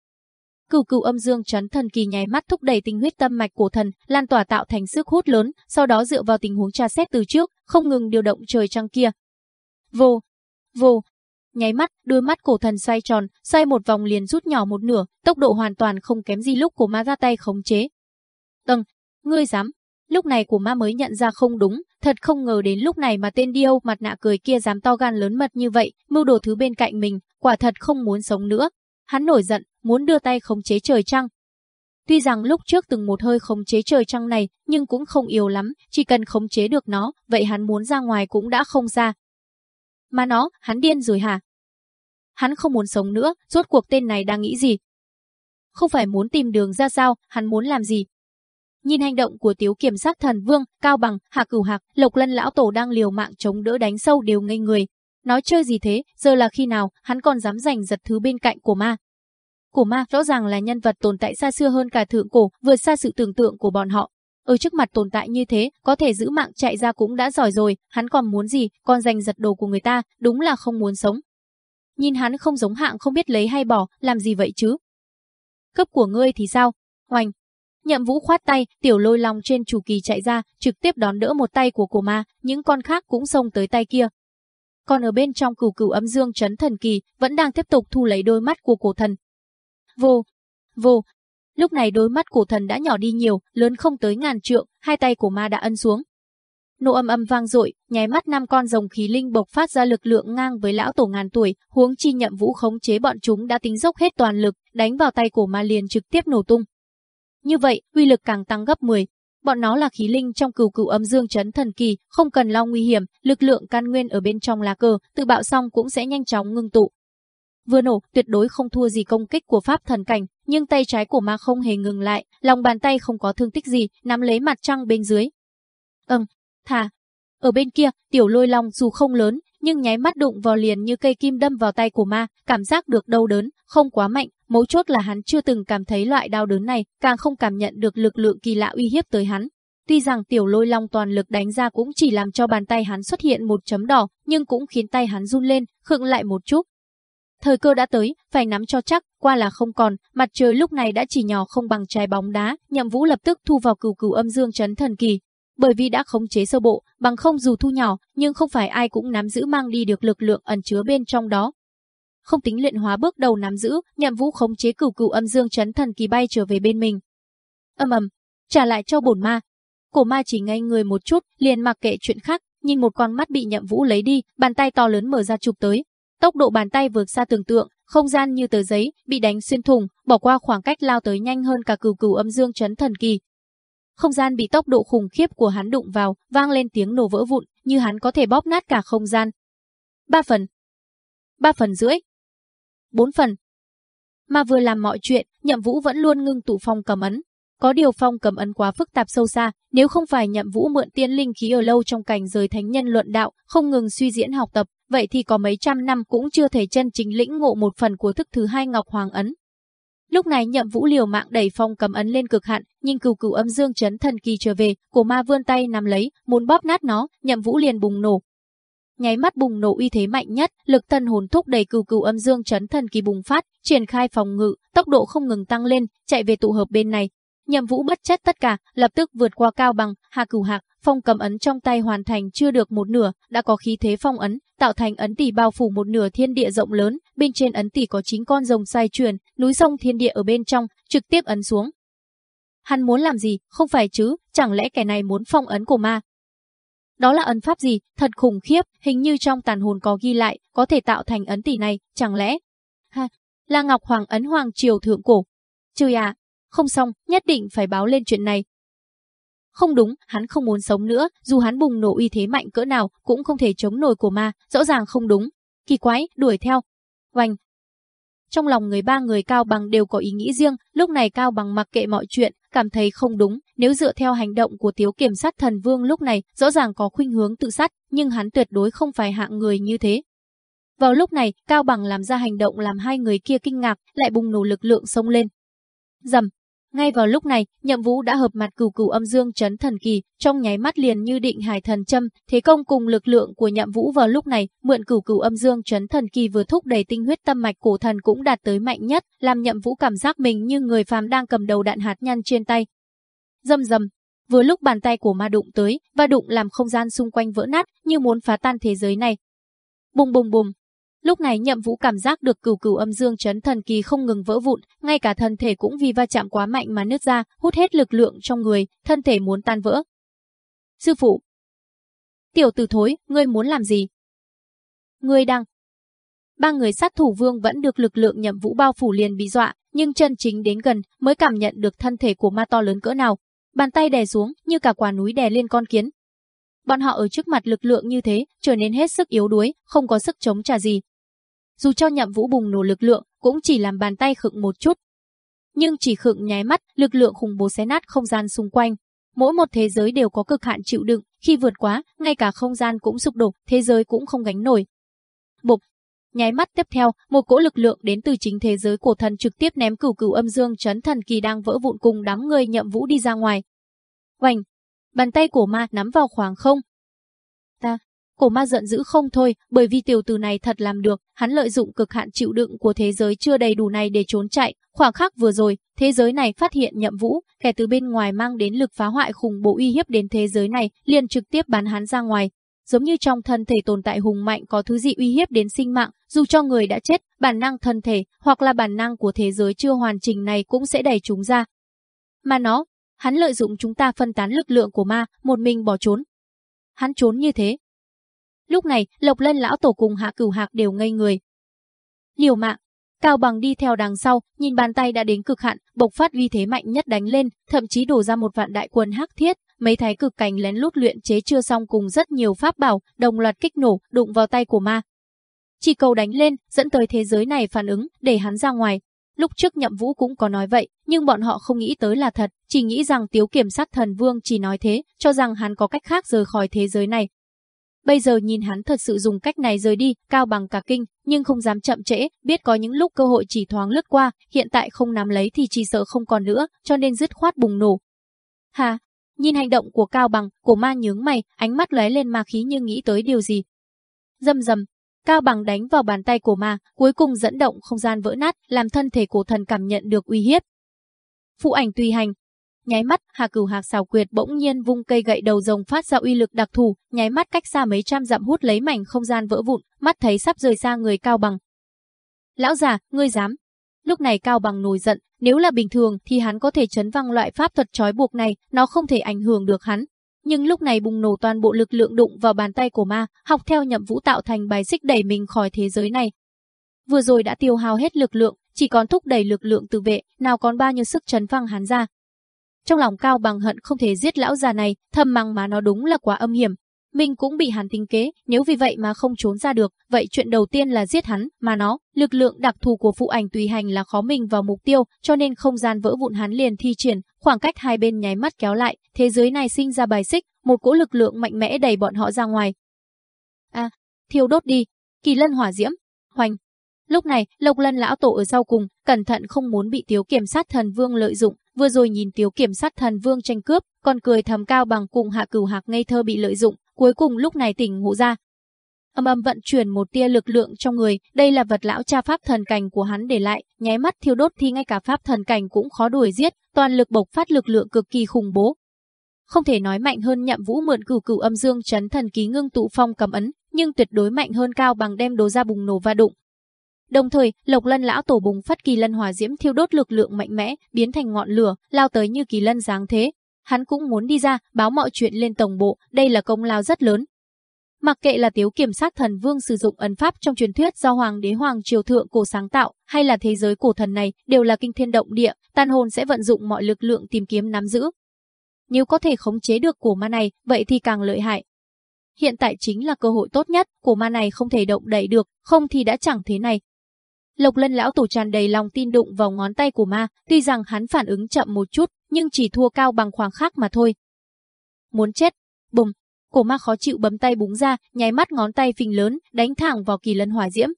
Cửu cửu âm dương chấn thần kỳ nháy mắt thúc đẩy tinh huyết tâm mạch của thần, lan tỏa tạo thành sức hút lớn, sau đó dựa vào tình huống tra xét từ trước, không ngừng điều động trời trăng kia. Vô, vô, nháy mắt, đôi mắt cổ thần xoay tròn, xoay một vòng liền rút nhỏ một nửa, tốc độ hoàn toàn không kém gì lúc của ma ra tay khống chế. Tầng, ngươi dám, Lúc này của ma mới nhận ra không đúng, thật không ngờ đến lúc này mà tên điêu mặt nạ cười kia dám to gan lớn mật như vậy, mưu đồ thứ bên cạnh mình, quả thật không muốn sống nữa. Hắn nổi giận, muốn đưa tay khống chế trời trăng. Tuy rằng lúc trước từng một hơi khống chế trời trăng này, nhưng cũng không yếu lắm, chỉ cần khống chế được nó, vậy hắn muốn ra ngoài cũng đã không ra. Mà nó, hắn điên rồi hả? Hắn không muốn sống nữa, rốt cuộc tên này đang nghĩ gì? Không phải muốn tìm đường ra sao, hắn muốn làm gì? Nhìn hành động của Tiếu Kiểm sát thần Vương, Cao Bằng, Hạ Cửu Hạc, Lộc Lân lão tổ đang liều mạng chống đỡ đánh sâu đều ngây người. Nói chơi gì thế, giờ là khi nào, hắn còn dám giành giật thứ bên cạnh của ma. Cổ ma rõ ràng là nhân vật tồn tại xa xưa hơn cả thượng cổ, vượt xa sự tưởng tượng của bọn họ. Ở trước mặt tồn tại như thế, có thể giữ mạng chạy ra cũng đã giỏi rồi, hắn còn muốn gì, còn giành giật đồ của người ta, đúng là không muốn sống. Nhìn hắn không giống hạng không biết lấy hay bỏ, làm gì vậy chứ? Cấp của ngươi thì sao? Hoành, Nhậm Vũ khoát tay, tiểu lôi long trên chủ kỳ chạy ra, trực tiếp đón đỡ một tay của cổ ma, những con khác cũng xông tới tay kia. Còn ở bên trong cửu cửu âm dương chấn thần kỳ, vẫn đang tiếp tục thu lấy đôi mắt của cổ thần. Vô, vô. Lúc này đôi mắt cổ thần đã nhỏ đi nhiều, lớn không tới ngàn trượng, hai tay của ma đã ân xuống. Nộ âm âm vang dội, nháy mắt năm con rồng khí linh bộc phát ra lực lượng ngang với lão tổ ngàn tuổi, huống chi nhậm vũ khống chế bọn chúng đã tính dốc hết toàn lực, đánh vào tay của ma liền trực tiếp nổ tung. Như vậy, uy lực càng tăng gấp 10. Bọn nó là khí linh trong cửu cửu âm dương chấn thần kỳ, không cần lo nguy hiểm, lực lượng can nguyên ở bên trong lá cờ, tự bạo xong cũng sẽ nhanh chóng ngưng tụ. Vừa nổ, tuyệt đối không thua gì công kích của pháp thần cảnh, nhưng tay trái của ma không hề ngừng lại, lòng bàn tay không có thương tích gì, nắm lấy mặt trăng bên dưới. Ừm, thả. Ở bên kia, tiểu lôi long dù không lớn, nhưng nháy mắt đụng vào liền như cây kim đâm vào tay của ma, cảm giác được đau đớn, không quá mạnh, Mấu chốt là hắn chưa từng cảm thấy loại đau đớn này, càng không cảm nhận được lực lượng kỳ lạ uy hiếp tới hắn. Tuy rằng tiểu lôi long toàn lực đánh ra cũng chỉ làm cho bàn tay hắn xuất hiện một chấm đỏ, nhưng cũng khiến tay hắn run lên, khựng lại một chút. Thời cơ đã tới, phải nắm cho chắc, qua là không còn, mặt trời lúc này đã chỉ nhỏ không bằng trái bóng đá, nhậm vũ lập tức thu vào cửu cửu âm dương chấn thần kỳ. Bởi vì đã khống chế sơ bộ, bằng không dù thu nhỏ, nhưng không phải ai cũng nắm giữ mang đi được lực lượng ẩn chứa bên trong đó, không tính luyện hóa bước đầu nắm giữ, nhậm vũ khống chế cửu cửu âm dương chấn thần kỳ bay trở về bên mình. Âm ầm, trả lại cho bổn ma. Cổ ma chỉ ngây người một chút, liền mặc kệ chuyện khác, nhìn một con mắt bị nhậm vũ lấy đi, bàn tay to lớn mở ra chụp tới. Tốc độ bàn tay vượt xa tưởng tượng, không gian như tờ giấy, bị đánh xuyên thủng, bỏ qua khoảng cách lao tới nhanh hơn cả cửu cửu âm dương chấn thần kỳ. Không gian bị tốc độ khủng khiếp của hắn đụng vào, vang lên tiếng nổ vỡ vụn, như hắn có thể bóp nát cả không gian. Ba phần. Ba phần rưỡi, bốn phần. Mà vừa làm mọi chuyện, nhậm vũ vẫn luôn ngưng tụ phong cầm ấn. Có điều phong cầm ấn quá phức tạp sâu xa, nếu không phải nhậm vũ mượn tiên linh khí ở lâu trong cảnh giới thánh nhân luận đạo, không ngừng suy diễn học tập, vậy thì có mấy trăm năm cũng chưa thể chân chính lĩnh ngộ một phần của thức thứ hai ngọc hoàng ấn. Lúc này nhậm vũ liều mạng đẩy phong cầm ấn lên cực hạn, nhưng cửu cửu âm dương chấn thần kỳ trở về, cổ ma vươn tay nắm lấy, muốn bóp nát nó, nhậm vũ liền bùng nổ, nháy mắt bùng nổ uy thế mạnh nhất, lực thần hồn thúc đẩy cửu cửu âm dương chấn thần kỳ bùng phát, triển khai phòng ngự, tốc độ không ngừng tăng lên, chạy về tụ hợp bên này. Nhậm Vũ bất chấp tất cả, lập tức vượt qua cao bằng, hạ cửu hạc, phong cầm ấn trong tay hoàn thành chưa được một nửa, đã có khí thế phong ấn, tạo thành ấn tỷ bao phủ một nửa thiên địa rộng lớn, bên trên ấn tỷ có chín con rồng sai truyền, núi sông thiên địa ở bên trong, trực tiếp ấn xuống. Hắn muốn làm gì, không phải chứ, chẳng lẽ kẻ này muốn phong ấn của ma, đó là ấn pháp gì, thật khủng khiếp, hình như trong tàn hồn có ghi lại, có thể tạo thành ấn tỷ này, chẳng lẽ? Ha, là Ngọc Hoàng ấn Hoàng Triều Thượng Cổ. Trời à, không xong, nhất định phải báo lên chuyện này. Không đúng, hắn không muốn sống nữa, dù hắn bùng nổ uy thế mạnh cỡ nào, cũng không thể chống nổi của ma, rõ ràng không đúng. Kỳ quái, đuổi theo. Oanh. trong lòng người ba người Cao Bằng đều có ý nghĩ riêng, lúc này Cao Bằng mặc kệ mọi chuyện, cảm thấy không đúng, nếu dựa theo hành động của Tiếu Kiểm sát thần vương lúc này, rõ ràng có khuynh hướng tự sát, nhưng hắn tuyệt đối không phải hạng người như thế. Vào lúc này, Cao Bằng làm ra hành động làm hai người kia kinh ngạc, lại bùng nổ lực lượng sông lên. Dầm, ngay vào lúc này, Nhậm Vũ đã hợp mặt cửu cửu âm dương chấn thần kỳ, trong nháy mắt liền như định hải thần châm, thế công cùng lực lượng của Nhậm Vũ vào lúc này, mượn cửu cửu âm dương chấn thần kỳ vừa thúc đẩy tinh huyết tâm mạch cổ thần cũng đạt tới mạnh nhất, làm Nhậm Vũ cảm giác mình như người phàm đang cầm đầu đạn hạt nhân trên tay. Dầm dầm, vừa lúc bàn tay của ma đụng tới, và đụng làm không gian xung quanh vỡ nát, như muốn phá tan thế giới này. Bùng bùng bùng, Lúc này nhậm vũ cảm giác được cửu cửu âm dương chấn thần kỳ không ngừng vỡ vụn, ngay cả thân thể cũng vì va chạm quá mạnh mà nứt ra, hút hết lực lượng trong người, thân thể muốn tan vỡ. Sư phụ! Tiểu tử thối, ngươi muốn làm gì? Ngươi đang... Ba người sát thủ vương vẫn được lực lượng nhậm vũ bao phủ liền bị dọa, nhưng chân chính đến gần mới cảm nhận được thân thể của ma to lớn cỡ nào. Bàn tay đè xuống như cả quả núi đè lên con kiến. Bọn họ ở trước mặt lực lượng như thế, trở nên hết sức yếu đuối, không có sức chống trả gì, dù cho nhậm vũ bùng nổ lực lượng, cũng chỉ làm bàn tay khựng một chút. Nhưng chỉ khựng nháy mắt, lực lượng khủng bố xé nát không gian xung quanh. Mỗi một thế giới đều có cực hạn chịu đựng, khi vượt quá, ngay cả không gian cũng sụp đổ, thế giới cũng không gánh nổi. Bục, Nháy mắt tiếp theo, một cỗ lực lượng đến từ chính thế giới cổ thần trực tiếp ném cửu cửu âm dương chấn thần kỳ đang vỡ vụn cùng đám người nhậm vũ đi ra ngoài. Oành! Bàn tay của ma nắm vào khoảng không. Cổ ma giận dữ không thôi, bởi vì tiểu tử này thật làm được, hắn lợi dụng cực hạn chịu đựng của thế giới chưa đầy đủ này để trốn chạy. Khoảng khắc vừa rồi, thế giới này phát hiện nhậm vũ, kẻ từ bên ngoài mang đến lực phá hoại khủng bố uy hiếp đến thế giới này, liền trực tiếp bắn hắn ra ngoài. Giống như trong thân thể tồn tại hùng mạnh có thứ gì uy hiếp đến sinh mạng, dù cho người đã chết, bản năng thân thể hoặc là bản năng của thế giới chưa hoàn chỉnh này cũng sẽ đẩy chúng ra. Mà nó, hắn lợi dụng chúng ta phân tán lực lượng của ma, một mình bỏ trốn. Hắn trốn như thế, Lúc này, Lộc Lân lão tổ cùng Hạ Cửu Hạc đều ngây người. Liều mạng, Cao Bằng đi theo đằng sau, nhìn bàn tay đã đến cực hạn, bộc phát uy thế mạnh nhất đánh lên, thậm chí đổ ra một vạn đại quân hắc thiết, mấy thái cực cảnh lén lút luyện chế chưa xong cùng rất nhiều pháp bảo, đồng loạt kích nổ, đụng vào tay của ma. Chỉ cầu đánh lên, dẫn tới thế giới này phản ứng, để hắn ra ngoài. Lúc trước Nhậm Vũ cũng có nói vậy, nhưng bọn họ không nghĩ tới là thật, chỉ nghĩ rằng Tiếu Kiểm Sát Thần Vương chỉ nói thế, cho rằng hắn có cách khác rời khỏi thế giới này, Bây giờ nhìn hắn thật sự dùng cách này rời đi, cao bằng cả kinh, nhưng không dám chậm trễ, biết có những lúc cơ hội chỉ thoáng lướt qua, hiện tại không nắm lấy thì chỉ sợ không còn nữa, cho nên dứt khoát bùng nổ. Hà, nhìn hành động của Cao Bằng, cổ ma nhướng mày, ánh mắt lóe lên ma khí như nghĩ tới điều gì. Dầm dầm, Cao Bằng đánh vào bàn tay của ma, cuối cùng dẫn động không gian vỡ nát, làm thân thể cổ thần cảm nhận được uy hiếp. Phụ ảnh tùy hành, Nháy mắt, Hà Cửu Hạc xào quyệt bỗng nhiên vung cây gậy đầu rồng phát ra uy lực đặc thù, nháy mắt cách xa mấy trăm dặm hút lấy mảnh không gian vỡ vụn, mắt thấy sắp rời xa người Cao Bằng. Lão già, ngươi dám? Lúc này Cao Bằng nổi giận, nếu là bình thường thì hắn có thể chấn văng loại pháp thuật trói buộc này, nó không thể ảnh hưởng được hắn. Nhưng lúc này bùng nổ toàn bộ lực lượng đụng vào bàn tay của ma, học theo nhậm vũ tạo thành bài xích đẩy mình khỏi thế giới này. Vừa rồi đã tiêu hao hết lực lượng, chỉ còn thúc đẩy lực lượng tự vệ, nào còn bao nhiêu sức chấn văng hắn ra. Trong lòng Cao Bằng hận không thể giết lão già này, thầm mắng mà nó đúng là quá âm hiểm. Mình cũng bị hắn tính kế, nếu vì vậy mà không trốn ra được, vậy chuyện đầu tiên là giết hắn, mà nó, lực lượng đặc thù của phụ ảnh tùy hành là khó mình vào mục tiêu, cho nên không gian vỡ vụn hắn liền thi triển, khoảng cách hai bên nháy mắt kéo lại, thế giới này sinh ra bài xích, một cỗ lực lượng mạnh mẽ đẩy bọn họ ra ngoài. À, thiêu đốt đi, kỳ lân hỏa diễm, hoành. Lúc này, Lộc Lân lão tổ ở sau cùng, cẩn thận không muốn bị Tiếu Kiểm sát thần vương lợi dụng, vừa rồi nhìn Tiếu Kiểm sát thần vương tranh cướp, còn cười thầm cao bằng cùng hạ cửu hạc ngây thơ bị lợi dụng, cuối cùng lúc này tỉnh ngộ ra. Âm âm vận chuyển một tia lực lượng trong người, đây là vật lão cha pháp thần cảnh của hắn để lại, nháy mắt thiêu đốt thì ngay cả pháp thần cảnh cũng khó đuổi giết, toàn lực bộc phát lực lượng cực kỳ khủng bố. Không thể nói mạnh hơn nhậm vũ mượn cửu cửu âm dương chấn thần ký ngưng tụ phong cầm ấn, nhưng tuyệt đối mạnh hơn cao bằng đem đồ ra bùng nổ và đụng, Đồng thời, Lộc Lân lão tổ bùng phát kỳ lân hỏa diễm thiêu đốt lực lượng mạnh mẽ, biến thành ngọn lửa, lao tới như kỳ lân dáng thế. Hắn cũng muốn đi ra, báo mọi chuyện lên tổng bộ, đây là công lao rất lớn. Mặc kệ là Tiếu Kiểm sát thần vương sử dụng ấn pháp trong truyền thuyết do Hoàng đế Hoàng triều thượng cổ sáng tạo, hay là thế giới cổ thần này, đều là kinh thiên động địa, tàn hồn sẽ vận dụng mọi lực lượng tìm kiếm nắm giữ. Nếu có thể khống chế được cổ ma này, vậy thì càng lợi hại. Hiện tại chính là cơ hội tốt nhất, cổ ma này không thể động đẩy được, không thì đã chẳng thế này, Lộc Lân lão tổ tràn đầy lòng tin đụng vào ngón tay của ma, tuy rằng hắn phản ứng chậm một chút, nhưng chỉ thua cao bằng khoảng khắc mà thôi. Muốn chết, bùm, cổ ma khó chịu bấm tay búng ra, nháy mắt ngón tay phình lớn, đánh thẳng vào kỳ lân hỏa diễm.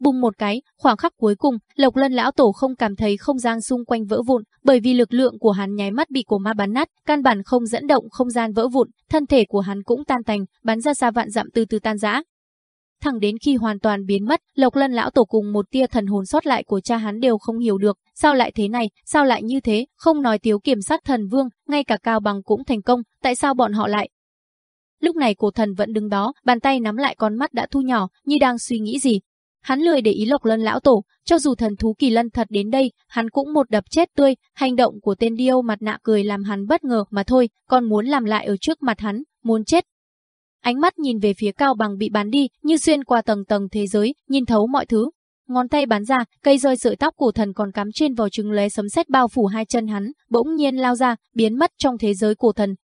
Bùng một cái, khoảng khắc cuối cùng, Lộc Lân lão tổ không cảm thấy không gian xung quanh vỡ vụn, bởi vì lực lượng của hắn nháy mắt bị cổ ma bắn nát, căn bản không dẫn động không gian vỡ vụn, thân thể của hắn cũng tan tành, bắn ra xa vạn dặm từ từ tan rã. Thẳng đến khi hoàn toàn biến mất, Lộc Lân lão tổ cùng một tia thần hồn sót lại của cha hắn đều không hiểu được, sao lại thế này, sao lại như thế, không nói thiếu kiểm sát thần vương, ngay cả cao bằng cũng thành công, tại sao bọn họ lại Lúc này cổ thần vẫn đứng đó, bàn tay nắm lại con mắt đã thu nhỏ, như đang suy nghĩ gì, Hắn lười để ý Lộc Lân lão tổ, cho dù thần thú kỳ lân thật đến đây, hắn cũng một đập chết tươi, hành động của tên điêu mặt nạ cười làm hắn bất ngờ mà thôi, còn muốn làm lại ở trước mặt hắn, muốn chết. Ánh mắt nhìn về phía cao bằng bị bán đi, như xuyên qua tầng tầng thế giới, nhìn thấu mọi thứ. Ngón tay bắn ra, cây rơi sợi tóc của thần còn cắm trên vào trứng lóe sấm sét bao phủ hai chân hắn, bỗng nhiên lao ra, biến mất trong thế giới của thần.